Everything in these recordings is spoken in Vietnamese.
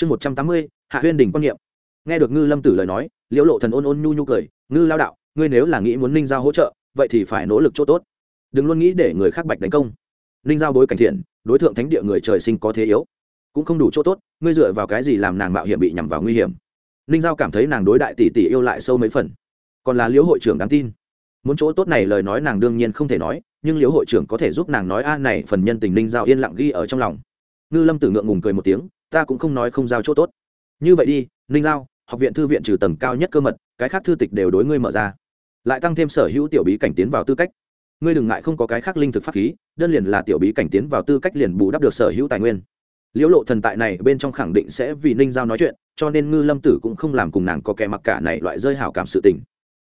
chương một trăm tám mươi, hạ huyên đình quan niệm. Nghe được ngư lâm tử lời nói, liễu lộ thần ôn ôn nhu nhu cười, ngư lao đạo, ngươi nếu là nghĩ muốn ninh giao hỗ trợ, vậy thì phải nỗ lực chỗ tốt. Đừng luôn nghĩ để người khác bạch đánh công. Ninh giao bối cảnh thiện, đối tượng thánh địa người trời sinh có thế yếu. Cũng không đủ chỗ tốt, ngươi dựa vào cái gì làm nàng mạo hiểm bị nhằm vào nguy hiểm? Ninh giao cảm thấy nàng đối đại tỷ tỷ yêu lại sâu mấy phần. Còn là liễu hội trưởng đáng tin. Muốn chỗ tốt này lời nói nàng đương nhiên không thể nói, nhưng liễu hội trưởng có thể giúp nàng nói, a, này phần nhân tình ninh giao yên lặng ghi ở trong lòng. Ngư lâm tử ngượng ngùng cười một tiếng ta cũng không nói không giao chỗ tốt. Như vậy đi, ninh giao, học viện thư viện trừ tầng cao nhất cơ mật, cái khác thư tịch đều đối ngươi mở ra. Lại tăng thêm sở hữu tiểu bí cảnh tiến vào tư cách. Ngươi đừng ngại không có cái khác linh thực pháp khí, đơn liền là tiểu bí cảnh tiến vào tư cách liền bù đắp được sở hữu tài nguyên. Liễu lộ thần tại này bên trong khẳng định sẽ vì ninh giao nói chuyện, cho nên ngư lâm tử cũng không làm cùng nàng có kẻ mặc cả này loại rơi hảo cảm sự tình.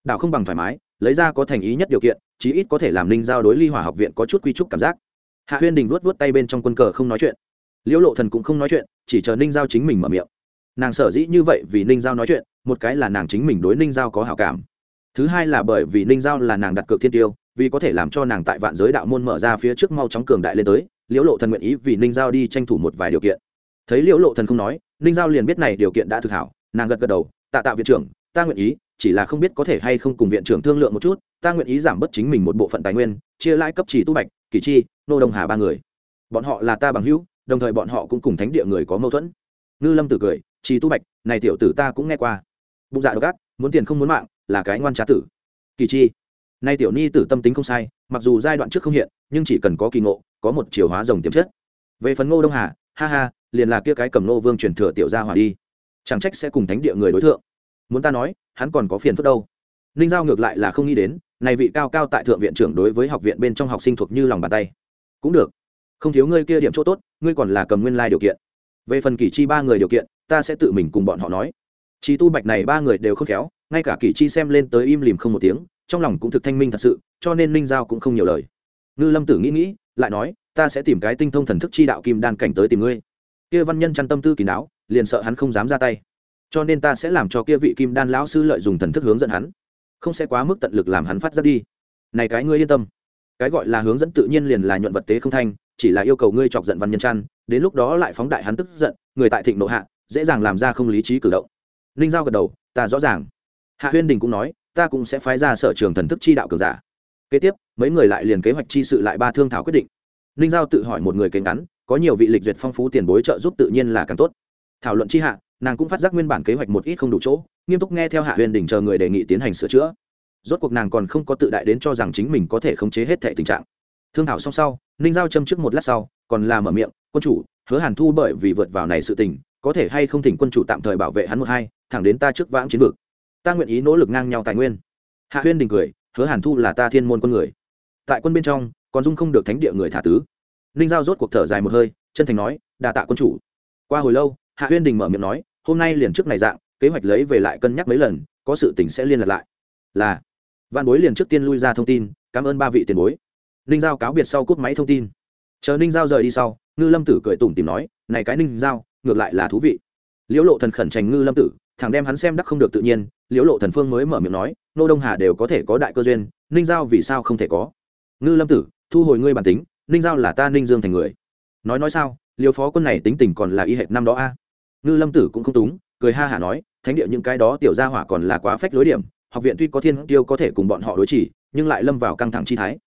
Đạo không bằng thoải mái, lấy ra có thành ý nhất điều kiện, chí ít có thể làm ninh giao đối ly hỏa học viện có chút quy trúc cảm giác. Hạ huyên đình vuốt vuốt tay bên trong quân cờ không nói chuyện liễu lộ thần cũng không nói chuyện, chỉ chờ ninh giao chính mình mở miệng. Nàng sở dĩ như vậy vì ninh giao nói chuyện, một cái là nàng chính mình đối ninh giao có hảo cảm. Thứ hai là bởi vì ninh giao là nàng đặt cược thiên tiêu, vì có thể làm cho nàng tại vạn giới đạo môn mở ra phía trước mau chóng cường đại lên tới, liễu lộ thần nguyện ý vì ninh giao đi tranh thủ một vài điều kiện. Thấy liễu lộ thần không nói, ninh giao liền biết này điều kiện đã thực hảo, nàng gật gật đầu, tạ tạ viện trưởng, ta nguyện ý, chỉ là không biết có thể hay không cùng viện trưởng thương lượng một chút, ta nguyện ý giảm bớt chính mình một bộ phận tài nguyên, chia lãi cấp chỉ tu bạch, kỳ chi, nô đông hà ba người. Bọn họ là ta bằng hữu đồng thời bọn họ cũng cùng thánh địa người có mâu thuẫn. Ngư lâm tử cười, trì tu bạch, này tiểu tử ta cũng nghe qua. Bụng dạ độc ác, muốn tiền không muốn mạng, là cái ngoan trá tử. Kỳ chi, nay tiểu ni tử tâm tính không sai, mặc dù giai đoạn trước không hiện, nhưng chỉ cần có kỳ ngộ, có một chiều hóa rồng tiềm chất. Về phần ngô đông hà, ha ha, liền là kia cái cầm nô vương truyền thừa tiểu gia hỏa đi. Chẳng trách sẽ cùng thánh địa người đối tượng muốn ta nói, hắn còn có phiền phức đâu. Ninh giao ngược lại là không nghĩ đến, này vị cao cao tại thượng viện trưởng đối với học viện bên trong học sinh thuộc như lòng bàn tay. Cũng được không thiếu ngươi kia điểm chỗ tốt, ngươi còn là cầm nguyên lai điều kiện. Về phần kỳ chi ba người điều kiện, ta sẽ tự mình cùng bọn họ nói. Chi tu bạch này ba người đều không khéo, ngay cả kỳ chi xem lên tới im lìm không một tiếng, trong lòng cũng thực thanh minh thật sự, cho nên ninh giao cũng không nhiều lời. Ngư lâm tử nghĩ nghĩ, lại nói, ta sẽ tìm cái tinh thông thần thức chi đạo kim đan cảnh tới tìm ngươi. Kia văn nhân chăn tâm tư kỳ não, liền sợ hắn không dám ra tay. Cho nên ta sẽ làm cho kia vị kim đan lão sư lợi dùng thần thức hướng dẫn hắn. Không sẽ quá mức tận lực làm hắn phát ra đi. Này cái ngươi yên tâm cái gọi là hướng dẫn tự nhiên liền là nhuận vật tế không thanh, chỉ là yêu cầu ngươi chọc giận văn nhân chăn, đến lúc đó lại phóng đại hắn tức giận, người tại thịnh nộ hạ, dễ dàng làm ra không lý trí cử động. Ninh giao gật đầu, ta rõ ràng. Hạ huyên đình cũng nói, ta cũng sẽ phái ra sở trường thần thức chi đạo cường giả. Kế tiếp, mấy người lại liền kế hoạch chi sự lại ba thương thảo quyết định. Ninh giao tự hỏi một người kế ngắn, có nhiều vị lịch duyệt phong phú tiền bối trợ giúp tự nhiên là càng tốt. Thảo luận chi hạ, nàng cũng phát giác nguyên bản kế hoạch một ít không đủ chỗ, nghiêm túc nghe theo hạ huyền đình chờ người đề nghị tiến hành sửa chữa rốt cuộc nàng còn không có tự đại đến cho rằng chính mình có thể khống chế hết thể tình trạng. Thương thảo xong sau, ninh giao châm trước một lát sau, còn là mở miệng, quân chủ, hứa hàn thu bởi vì vượt vào này sự tình, có thể hay không thỉnh quân chủ tạm thời bảo vệ hắn một hai, thẳng đến ta trước vãng chiến vực. Ta nguyện ý nỗ lực ngang nhau tài nguyên. Hạ huyên đình cười, hứa hàn thu là ta thiên môn quân người. Tại quân bên trong, còn dung không được thánh địa người thả tứ. Ninh giao rốt cuộc thở dài một hơi, chân thành nói đà tạ quân chủ. Qua hồi lâu, hạ huyên đình mở miệng nói, hôm nay liền trước này dạng, kế hoạch lấy về lại cân nhắc mấy lần, có sự tình sẽ liên lạc lại. Là văn bối liền trước tiên lui ra thông tin, cảm ơn ba vị tiền bối. Ninh giao cáo biệt sau cúp máy thông tin. Chờ ninh giao rời đi sau, ngư lâm tử cười tủm tìm nói, này cái ninh giao, ngược lại là thú vị. Liễu lộ thần khẩn trành ngư lâm tử thằng đem hắn xem đắc không được tự nhiên, liễu lộ thần phương mới mở miệng nói, nô đông hà đều có thể có đại cơ duyên, ninh giao vì sao không thể có? Ngư lâm tử, thu hồi ngươi bản tính, ninh giao là ta ninh dương thành người. Nói nói sao liều phó quân này tính tình còn là y hệt năm đó a. Ngư lâm tử cũng không túng, cười ha hả nói, thánh địa những cái đó tiểu gia hỏa còn là quá phách lối điểm học viện tuy có thiên tiêu có thể cùng bọn họ đối chỉ, nhưng lại lâm vào căng thẳng chi thái.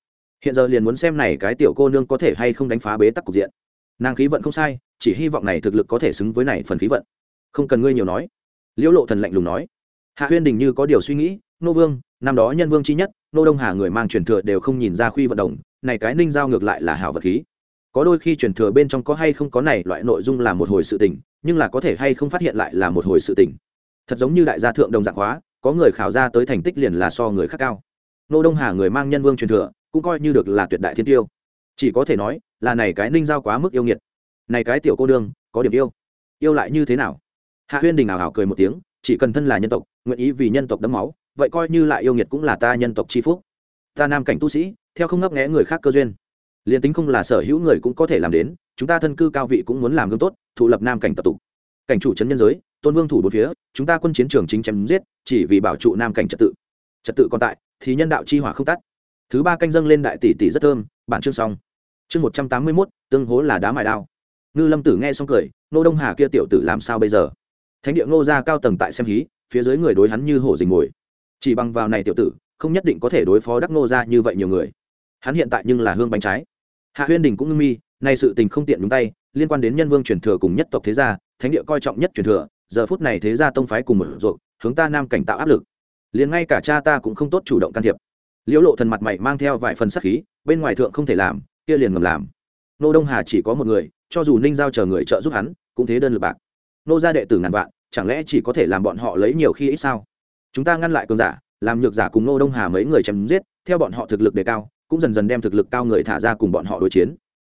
Hiện giờ liền muốn xem này cái tiểu cô nương có thể hay không đánh phá bế tắc cục diện. Nàng khí vận không sai, chỉ hy vọng này thực lực có thể xứng với này phần khí vận. Không cần ngươi nhiều nói. Liễu lộ thần lạnh lùng nói. Hạ huyên đình như có điều suy nghĩ, nô vương, năm đó nhân vương chi nhất, nô đông hà người mang truyền thừa đều không nhìn ra khuy vận động, này cái ninh giao ngược lại là hảo vật khí. Có đôi khi truyền thừa bên trong có hay không có này loại nội dung là một hồi sự tình, nhưng là có thể hay không phát hiện lại là một hồi sự tình. Thật giống như đại gia thượng đồng dạng hóa có người khảo ra tới thành tích liền là so người khác cao. Nô đông hà người mang nhân vương truyền thừa, cũng coi như được là tuyệt đại thiên tiêu. Chỉ có thể nói, là này cái ninh giao quá mức yêu nghiệt. Này cái tiểu cô đương có điểm yêu. Yêu lại như thế nào? Hạ huyên đình nào hảo cười một tiếng, chỉ cần thân là nhân tộc, nguyện ý vì nhân tộc đấm máu, vậy coi như lại yêu nghiệt cũng là ta nhân tộc c phúc. Ta nam cảnh tu sĩ, theo không ngấp nghẽ người khác cơ duyên. Liền tính không là sở hữu người cũng có thể làm đến, chúng ta thân cư cao vị cũng muốn làm gương tốt, thụ lập nam cảnh tập tục cảnh chủ trấn nhân giới, tôn vương thủ bốn phía, chúng ta quân chiến trường chính chém giết, chỉ vì bảo trụ nam cảnh trật tự. Trật tự còn tại, thì nhân đạo chi hỏa không tắt. Thứ ba canh dâng lên đại tỷ tỷ rất thơm, bản chương xong. Chương một trăm tám mươi mốt, tương hố là đá mài đao. Ngư lâm tử nghe xong cười, nô đông hà kia tiểu tử làm sao bây giờ? Thánh địa ngô ra cao tầng tại xem hí, phía dưới người đối hắn như hổ dình ngồi chỉ bằng vào này tiểu tử, không nhất định có thể đối phó đắc ngô ra như vậy nhiều người. Hắn hiện tại nhưng là hương bánh trái. Hạ huyên đình cũng ngưng mi, nay sự tình không tiện nhúng tay liên quan đến nhân vương truyền thừa cùng nhất tộc thế gia, thánh địa coi trọng nhất truyền thừa, giờ phút này thế gia tông phái cùng một ruột hướng ta nam cảnh tạo áp lực. Liền ngay cả cha ta cũng không tốt chủ động can thiệp. Liễu lộ thần mặt mày mang theo vài phần sắc khí, bên ngoài thượng không thể làm, kia liền ngầm làm. Nô đông hà chỉ có một người, cho dù ninh giao chờ người trợ giúp hắn, cũng thế đơn lực bạc. Nô gia đệ tử ngàn vạn, chẳng lẽ chỉ có thể làm bọn họ lấy nhiều khi ít sao? Chúng ta ngăn lại cường giả, làm nhược giả cùng nô đông hà mấy người chém giết, theo bọn họ thực lực đề cao, cũng dần dần đem thực lực cao người thả ra cùng bọn họ đối chiến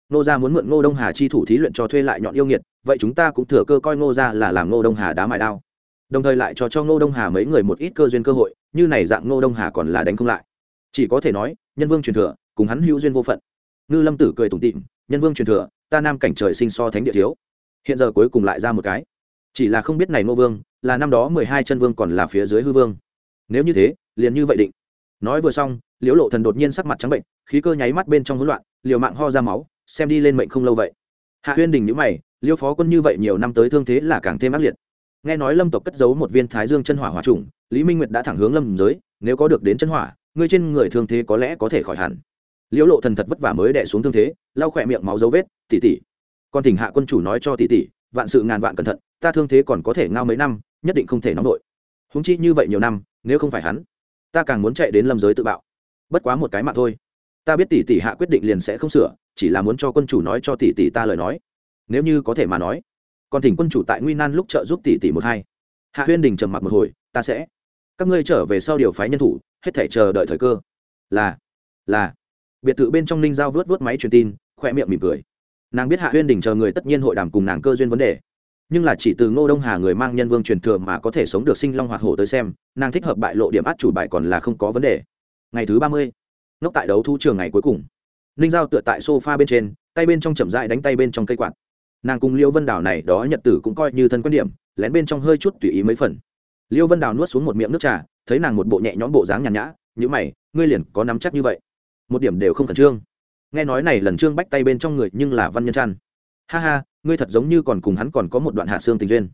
nô gia muốn mượn ngô đông hà chi thủ thí luyện cho thuê lại nhọn yêu nghiệt, vậy chúng ta cũng thừa cơ coi ngô gia là làm ngô đông hà đá mài đao. Đồng thời lại cho cho ngô đông hà mấy người một ít cơ duyên cơ hội, như này dạng ngô đông hà còn là đánh không lại. Chỉ có thể nói, nhân vương truyền thừa, cùng hắn hữu duyên vô phận. Ngư lâm tử cười tủm tịm nhân vương truyền thừa, ta nam cảnh trời sinh so thánh địa thiếu. Hiện giờ cuối cùng lại ra một cái. Chỉ là không biết này ngô vương, là năm đó mười hai chân vương còn là phía dưới hư vương. Nếu như thế, liền như vậy định. Nói vừa xong, liễu lộ thần đột nhiên sắc mặt trắng bệnh, khí cơ nháy mắt bên trong hỗn loạn, liều mạng ho ra máu xem đi lên mệnh không lâu vậy. Hạ huyên đình nhữ mày, liêu phó quân như vậy nhiều năm tới thương thế là càng thêm ác liệt. Nghe nói lâm tộc cất giấu một viên thái dương chân hỏa hỏa trùng lý minh nguyệt đã thẳng hướng lâm giới, nếu có được đến chân hỏa ngươi trên người thương thế có lẽ có thể khỏi hẳn. Liễu lộ thần thật vất vả mới đẻ xuống thương thế, lau khỏe miệng máu dấu vết tỉ tỉ con thỉnh hạ quân chủ nói cho tỉ tỉ vạn sự ngàn vạn cẩn thận, ta thương thế còn có thể ngao mấy năm, nhất định không thể nóng nổi. Húng chi như vậy nhiều năm, nếu không phải hắn, ta càng muốn chạy đến lâm giới tự bạo. Bất quá một cái mạng thôi ta biết tỷ tỷ hạ quyết định liền sẽ không sửa, chỉ là muốn cho quân chủ nói cho tỷ tỷ ta lời nói. Nếu như có thể mà nói, còn thỉnh quân chủ tại nguy nan lúc trợ giúp tỷ tỷ một hai. Hạ huyên đình trầm mặc một hồi, ta sẽ. Các ngươi trở về sau điều phái nhân thủ, hết thể chờ đợi thời cơ. Là là. Biệt thự bên trong ninh giao vớt vớt máy truyền tin khoe miệng mỉm cười. Nàng biết hạ huyên đình chờ người tất nhiên hội đàm cùng nàng cơ duyên vấn đề. Nhưng là chỉ từ ngô đông hà người mang nhân vương truyền thừa mà có thể sống được sinh long hoạt hổ tới xem, nàng thích hợp bại lộ điểm át chủ bài còn là không có vấn đề. Ngày thứ ba mươi ngốc tại đấu thu trường ngày cuối cùng. Ninh giao tựa tại sofa bên trên, tay bên trong chậm dại đánh tay bên trong cây quạt. Nàng cùng liêu vân Đào này đó nhật tử cũng coi như thân quan điểm, lén bên trong hơi chút tùy ý mấy phần. Liêu vân đào nuốt xuống một miệng nước trà, thấy nàng một bộ nhẹ nhõm bộ dáng nhàn nhã, nhữ mày, ngươi liền có nắm chắc như vậy. Một điểm đều không khẩn trương. Nghe nói này lần trương bách tay bên trong người nhưng là văn nhân trăn. Ha ha, ngươi thật giống như còn cùng hắn còn có một đoạn hạ xương tình duyên.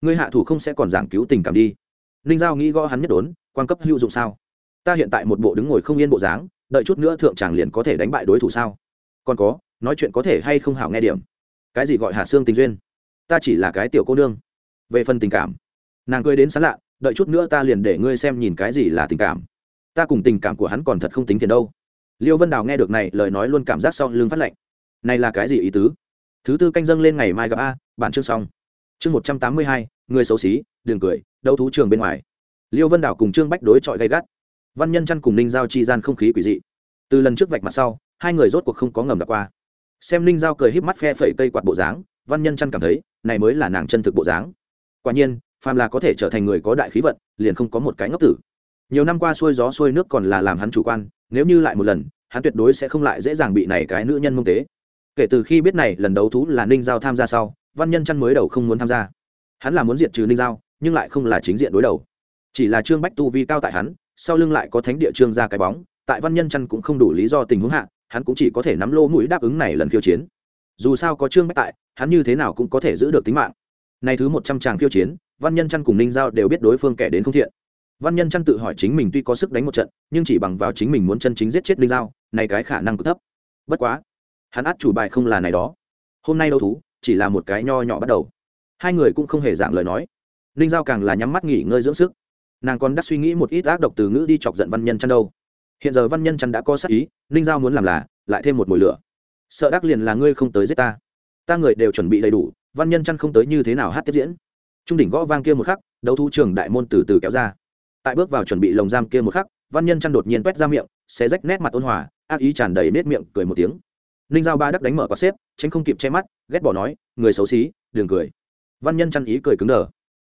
Ngươi hạ thủ không sẽ còn giảng cứu tình cảm đi. Ninh giao nghĩ gõ hắn nhất đốn, quan cấp hữu dụng sao? Ta hiện tại một bộ đứng ngồi không yên bộ dáng đợi chút nữa thượng tràng liền có thể đánh bại đối thủ sao? Còn có, nói chuyện có thể hay không hảo nghe điểm. Cái gì gọi hạ xương tình duyên? Ta chỉ là cái tiểu cô nương. Về phần tình cảm, nàng cười đến sán lạ, đợi chút nữa ta liền để ngươi xem nhìn cái gì là tình cảm. Ta cùng tình cảm của hắn còn thật không tính tiền đâu. Liêu vân đào nghe được này, lời nói luôn cảm giác sau lưng phát lệnh này là cái gì ý tứ? Thứ tư canh dâng lên ngày mai gặp a, bản chương xong. Chương một trăm tám mươi hai, người xấu xí, đừng cười, đấu thú trường bên ngoài. Liêu vân đào cùng trương bách đối chọi gay gắt văn nhân chăn cùng ninh giao chi gian không khí quỷ dị. Từ lần trước vạch mặt sau, hai người rốt cuộc không có ngầm gặp qua. Xem ninh giao cười híp mắt phe phẩy cây quạt bộ dáng, văn nhân chăn cảm thấy, này mới là nàng chân thực bộ dáng. Quả nhiên, phàm là có thể trở thành người có đại khí vận, liền không có một cái ngốc tử. Nhiều năm qua xuôi gió xuôi nước còn là làm hắn chủ quan, nếu như lại một lần, hắn tuyệt đối sẽ không lại dễ dàng bị này cái nữ nhân mông tế. Kể từ khi biết này, lần đấu thú là ninh giao tham gia sau, văn nhân chăn mới đầu không muốn tham gia. Hắn là muốn diệt trừ ninh giao, nhưng lại không là chính diện đối đầu. Chỉ là trương bách tu vi cao tại hắn sau lưng lại có thánh địa trương ra cái bóng, tại văn nhân chăn cũng không đủ lý do tình huống hạ, hắn cũng chỉ có thể nắm lô mũi đáp ứng này lần khiêu chiến. Dù sao có trương bách tại, hắn như thế nào cũng có thể giữ được tính mạng. Nay thứ một trăm tràng khiêu chiến, văn nhân chăn cùng ninh giao đều biết đối phương kẻ đến không thiện. Văn nhân chăn tự hỏi chính mình tuy có sức đánh một trận, nhưng chỉ bằng vào chính mình muốn chân chính giết chết ninh giao, này cái khả năng cực thấp. Bất quá, hắn át chủ bài không là này đó. Hôm nay đấu thú, chỉ là một cái nho nhỏ bắt đầu. Hai người cũng không hề dạng lời nói. Ninh giao càng là nhắm mắt nghỉ ngơi dưỡng sức nàng còn đã suy nghĩ một ít ác độc từ ngữ đi chọc giận văn nhân chăn đâu. Hiện giờ văn nhân chăn đã có sắc ý, ninh giao muốn làm là, lại thêm một mồi lửa. Sợ đắc liền là ngươi không tới giết ta. Ta người đều chuẩn bị đầy đủ, văn nhân chăn không tới như thế nào hát tiếp diễn. Trung đỉnh gõ vang kia một khắc, đấu thu trường đại môn từ từ kéo ra. Tại bước vào chuẩn bị lồng giam kia một khắc, văn nhân chăn đột nhiên quét ra miệng, xé rách nét mặt ôn hòa, ác ý tràn đầy nết miệng, cười một tiếng. Ninh giao ba đắc đánh mở có xếp, tránh không kịp che mắt, ghét bỏ nói, người xấu xí đường cười. Văn nhân chăn ý cười cứng đờ.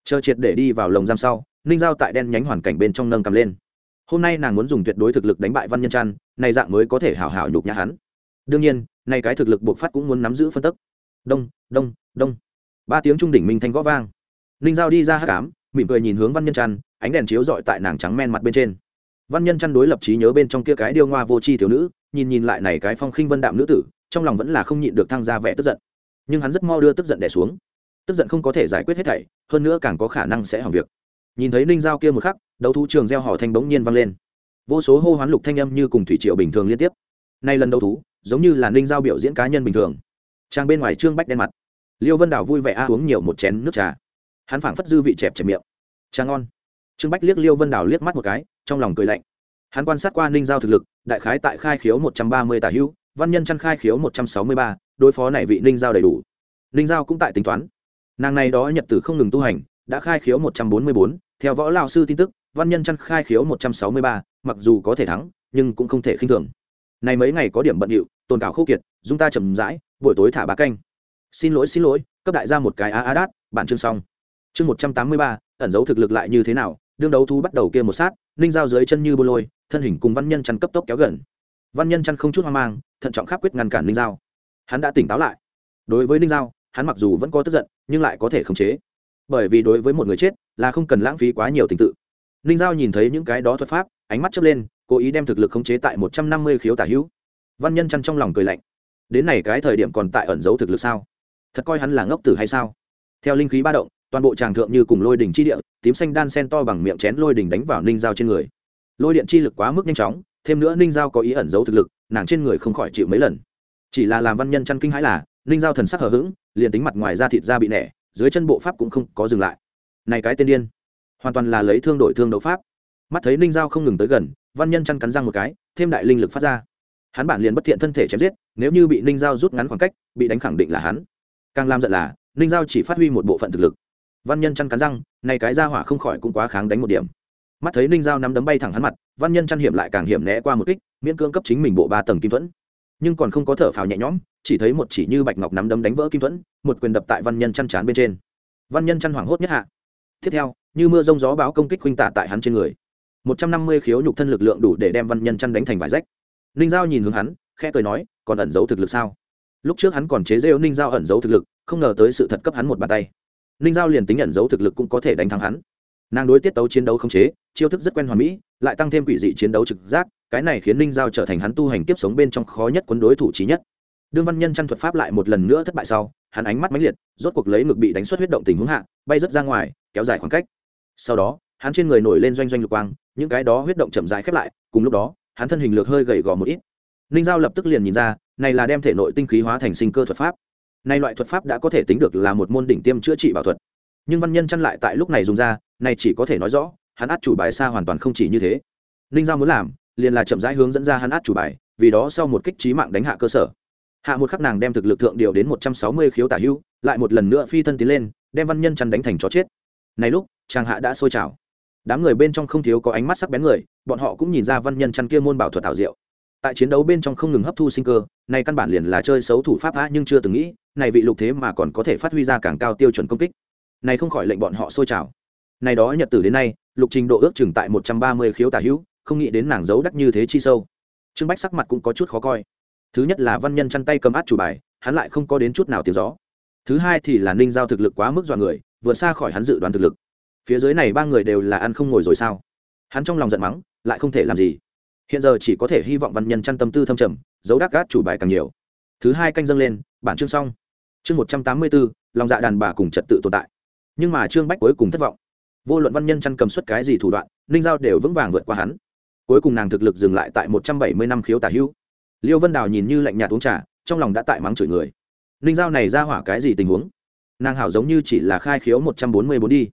Chờ triệt để đi vào lồng giam sau ninh giao tại đen nhánh hoàn cảnh bên trong nâng cầm lên. Hôm nay nàng muốn dùng tuyệt đối thực lực đánh bại văn nhân Trăn, này dạng mới có thể hào hào nhục nhã hắn. Đương nhiên nay cái thực lực buộc phát cũng muốn nắm giữ phân tức. Đông đông đông. Ba tiếng trung đỉnh minh thanh gõ vang. Ninh giao đi ra hát cám mỉm cười nhìn hướng văn nhân Trăn, ánh đèn chiếu dọi tại nàng trắng men mặt bên trên. Văn nhân chăn đối lập trí nhớ bên trong kia cái điêu ngoa vô tri thiếu nữ nhìn nhìn lại này cái phong khinh vân đạm nữ tử trong lòng vẫn là không nhịn được thăng ra vẻ tức giận. Nhưng hắn rất mau đưa tức giận đẻ xuống. Tức giận không có thể giải quyết hết thảy hơn nữa càng có khả năng sẽ hỏng việc nhìn thấy ninh giao kia một khắc, đấu thú trường gieo hò thanh bỗng nhiên vang lên. Vô số hô hoán lục thanh âm như cùng thủy triệu bình thường liên tiếp. Nay lần đấu thú, giống như là ninh giao biểu diễn cá nhân bình thường. Trang bên ngoài trương bách đen mặt. Liêu vân đào vui vẻ a uống nhiều một chén nước trà. Hắn phảng phất dư vị chẹp chẹp miệng. Trà ngon. Trương bách liếc liêu vân đào liếc mắt một cái, trong lòng cười lạnh. Hắn quan sát qua ninh giao thực lực, đại khái tại khai khiếu một trăm ba mươi tả hữu văn nhân chăn khai khiếu một trăm sáu mươi ba, đối phó này vị ninh giao đầy đủ. Ninh giao cũng tại tính toán. Nàng này đó nhật tử không ngừng tu hành, đã khai khiếu một trăm bốn mươi bốn theo võ lao sư tin tức, văn nhân chăn khai khiếu một trăm sáu mươi ba, mặc dù có thể thắng, nhưng cũng không thể khinh thường. Này mấy ngày có điểm bận điệu, tồn cảo khô kiệt, dung ta chậm rãi, buổi tối thả bà canh. Xin lỗi xin lỗi, cấp đại ra một cái a a đát, bản chương xong. Chương một trăm tám mươi ba, ẩn dấu thực lực lại như thế nào? Đương đấu thu bắt đầu kia một sát, ninh giao dưới chân như bô lôi, thân hình cùng văn nhân chăn cấp tốc kéo gần. Văn nhân chăn không chút hoang mang, thận trọng khắp quyết ngăn cản ninh giao. Hắn đã tỉnh táo lại. Đối với ninh giao, hắn mặc dù vẫn có tức giận, nhưng lại có thể khống chế bởi vì đối với một người chết là không cần lãng phí quá nhiều tình tự. Ninh giao nhìn thấy những cái đó thuật pháp, ánh mắt chớp lên, cố ý đem thực lực khống chế tại một trăm năm mươi khiếu tả hữu. Văn nhân chăn trong lòng cười lạnh. Đến này cái thời điểm còn tại ẩn giấu thực lực sao? Thật coi hắn là ngốc tử hay sao? Theo linh khí ba động, toàn bộ tràng thượng như cùng lôi đỉnh chi địa, tím xanh đan sen to bằng miệng chén lôi đỉnh đánh vào ninh giao trên người. Lôi điện chi lực quá mức nhanh chóng, thêm nữa ninh giao có ý ẩn giấu thực lực, nàng trên người không khỏi chịu mấy lần. Chỉ là làm văn nhân chăn kinh hãi là, ninh giao thần sắc hờ hững, liền tính mặt ngoài da thịt da bị nẻ dưới chân bộ pháp cũng không có dừng lại. Này cái tên điên, hoàn toàn là lấy thương đổi thương đấu pháp. Mắt thấy ninh giao không ngừng tới gần, văn nhân chăn cắn răng một cái, thêm đại linh lực phát ra. Hắn bản liền bất thiện thân thể chém giết, nếu như bị ninh giao rút ngắn khoảng cách, bị đánh khẳng định là hắn. Càng làm giận là, ninh giao chỉ phát huy một bộ phận thực lực. Văn nhân chăn cắn răng, này cái ra hỏa không khỏi cũng quá kháng đánh một điểm. Mắt thấy ninh giao nắm đấm bay thẳng hắn mặt, văn nhân chăn hiểm lại càng hiểm né qua một kích, miễn cưỡng cấp chính mình bộ ba tầng kim thuẫn. Nhưng còn không có thở phào nhẹ nhõm chỉ thấy một chỉ như bạch ngọc nắm đấm đánh vỡ kim thuẫn, một quyền đập tại văn nhân chăn chán bên trên. Văn nhân chăn hoảng hốt nhất hạ. Tiếp theo, như mưa rông gió báo công kích khuynh tả tại hắn trên người. Một trăm năm mươi khiếu nhục thân lực lượng đủ để đem văn nhân chăn đánh thành vải rách. Ninh giao nhìn hướng hắn, khẽ cười nói, còn ẩn giấu thực lực sao? Lúc trước hắn còn chế rêu ninh giao ẩn giấu thực lực, không ngờ tới sự thật cấp hắn một bàn tay. Ninh giao liền tính ẩn giấu thực lực cũng có thể đánh thắng hắn. Nàng đối tiết tấu chiến đấu không chế, chiêu thức rất quen hoàn mỹ, lại tăng thêm quỷ dị chiến đấu trực giác, cái này khiến ninh giao trở thành hắn tu hành kiếp sống bên trong khó nhất quân đối thủ trí nhất đương văn nhân chăn thuật pháp lại một lần nữa thất bại sau, hắn ánh mắt mãnh liệt, rốt cuộc lấy ngực bị đánh xuất huyết động tình huống hạ, bay rớt ra ngoài, kéo dài khoảng cách. Sau đó, hắn trên người nổi lên doanh doanh lục quang, những cái đó huyết động chậm rãi khép lại, cùng lúc đó, hắn thân hình lược hơi gầy gò một ít. Ninh giao lập tức liền nhìn ra, này là đem thể nội tinh khí hóa thành sinh cơ thuật pháp. Nay loại thuật pháp đã có thể tính được là một môn đỉnh tiêm chữa trị bảo thuật. Nhưng văn nhân chăn lại tại lúc này dùng ra, này chỉ có thể nói rõ, hắn át chủ bài xa hoàn toàn không chỉ như thế. Ninh giao muốn làm, liền là chậm rãi hướng dẫn ra hắn át chủ bài, vì đó sau một kích trí mạng đánh hạ cơ sở hạ một khắc nàng đem thực lực thượng điều đến một trăm sáu mươi khiếu tả hưu lại một lần nữa phi thân tiến lên, đem văn nhân chăn đánh thành chó chết. Này lúc, chàng hạ đã sôi trào. Đám người bên trong không thiếu có ánh mắt sắc bén người, bọn họ cũng nhìn ra văn nhân chăn kia môn bảo thuật ảo diệu. Tại chiến đấu bên trong không ngừng hấp thu sinh cơ, này căn bản liền là chơi xấu thủ pháp á, nhưng chưa từng nghĩ, này vị lục thế mà còn có thể phát huy ra càng cao tiêu chuẩn công kích. Này không khỏi lệnh bọn họ sôi trào. Này đó nhật tử đến nay, lục trình độ ước chừng tại một trăm ba mươi khiếu tả hữu, không nghĩ đến nàng giấu đắc như thế chi sâu. Trương bách sắc mặt cũng có chút khó coi thứ nhất là văn nhân chăn tay cầm át chủ bài, hắn lại không có đến chút nào tiếng gió. Thứ hai thì là ninh giao thực lực quá mức dọa người vượt xa khỏi hắn dự đoán thực lực. Phía dưới này ba người đều là ăn không ngồi rồi sao? Hắn trong lòng giận mắng, lại không thể làm gì. Hiện giờ chỉ có thể hy vọng văn nhân chăn tâm tư thâm trầm, giấu đắc gát chủ bài càng nhiều. Thứ hai canh dâng lên, bản chương xong. Chương một trăm tám mươi bốn lòng dạ đàn bà cùng trật tự tồn tại. Nhưng mà trương bách cuối cùng thất vọng. Vô luận văn nhân chăn cầm suất cái gì thủ đoạn, ninh giao đều vững vàng vượt qua hắn. Cuối cùng nàng thực lực dừng lại tại một trăm bảy mươi năm khiếu tả hữu liêu vân đào nhìn như lạnh nhạt uống trà, trong lòng đã tại mắng chửi người. Ninh giao này ra hỏa cái gì tình huống? Nàng hảo giống như chỉ là khai khiếu một trăm bốn mươi bốn đi.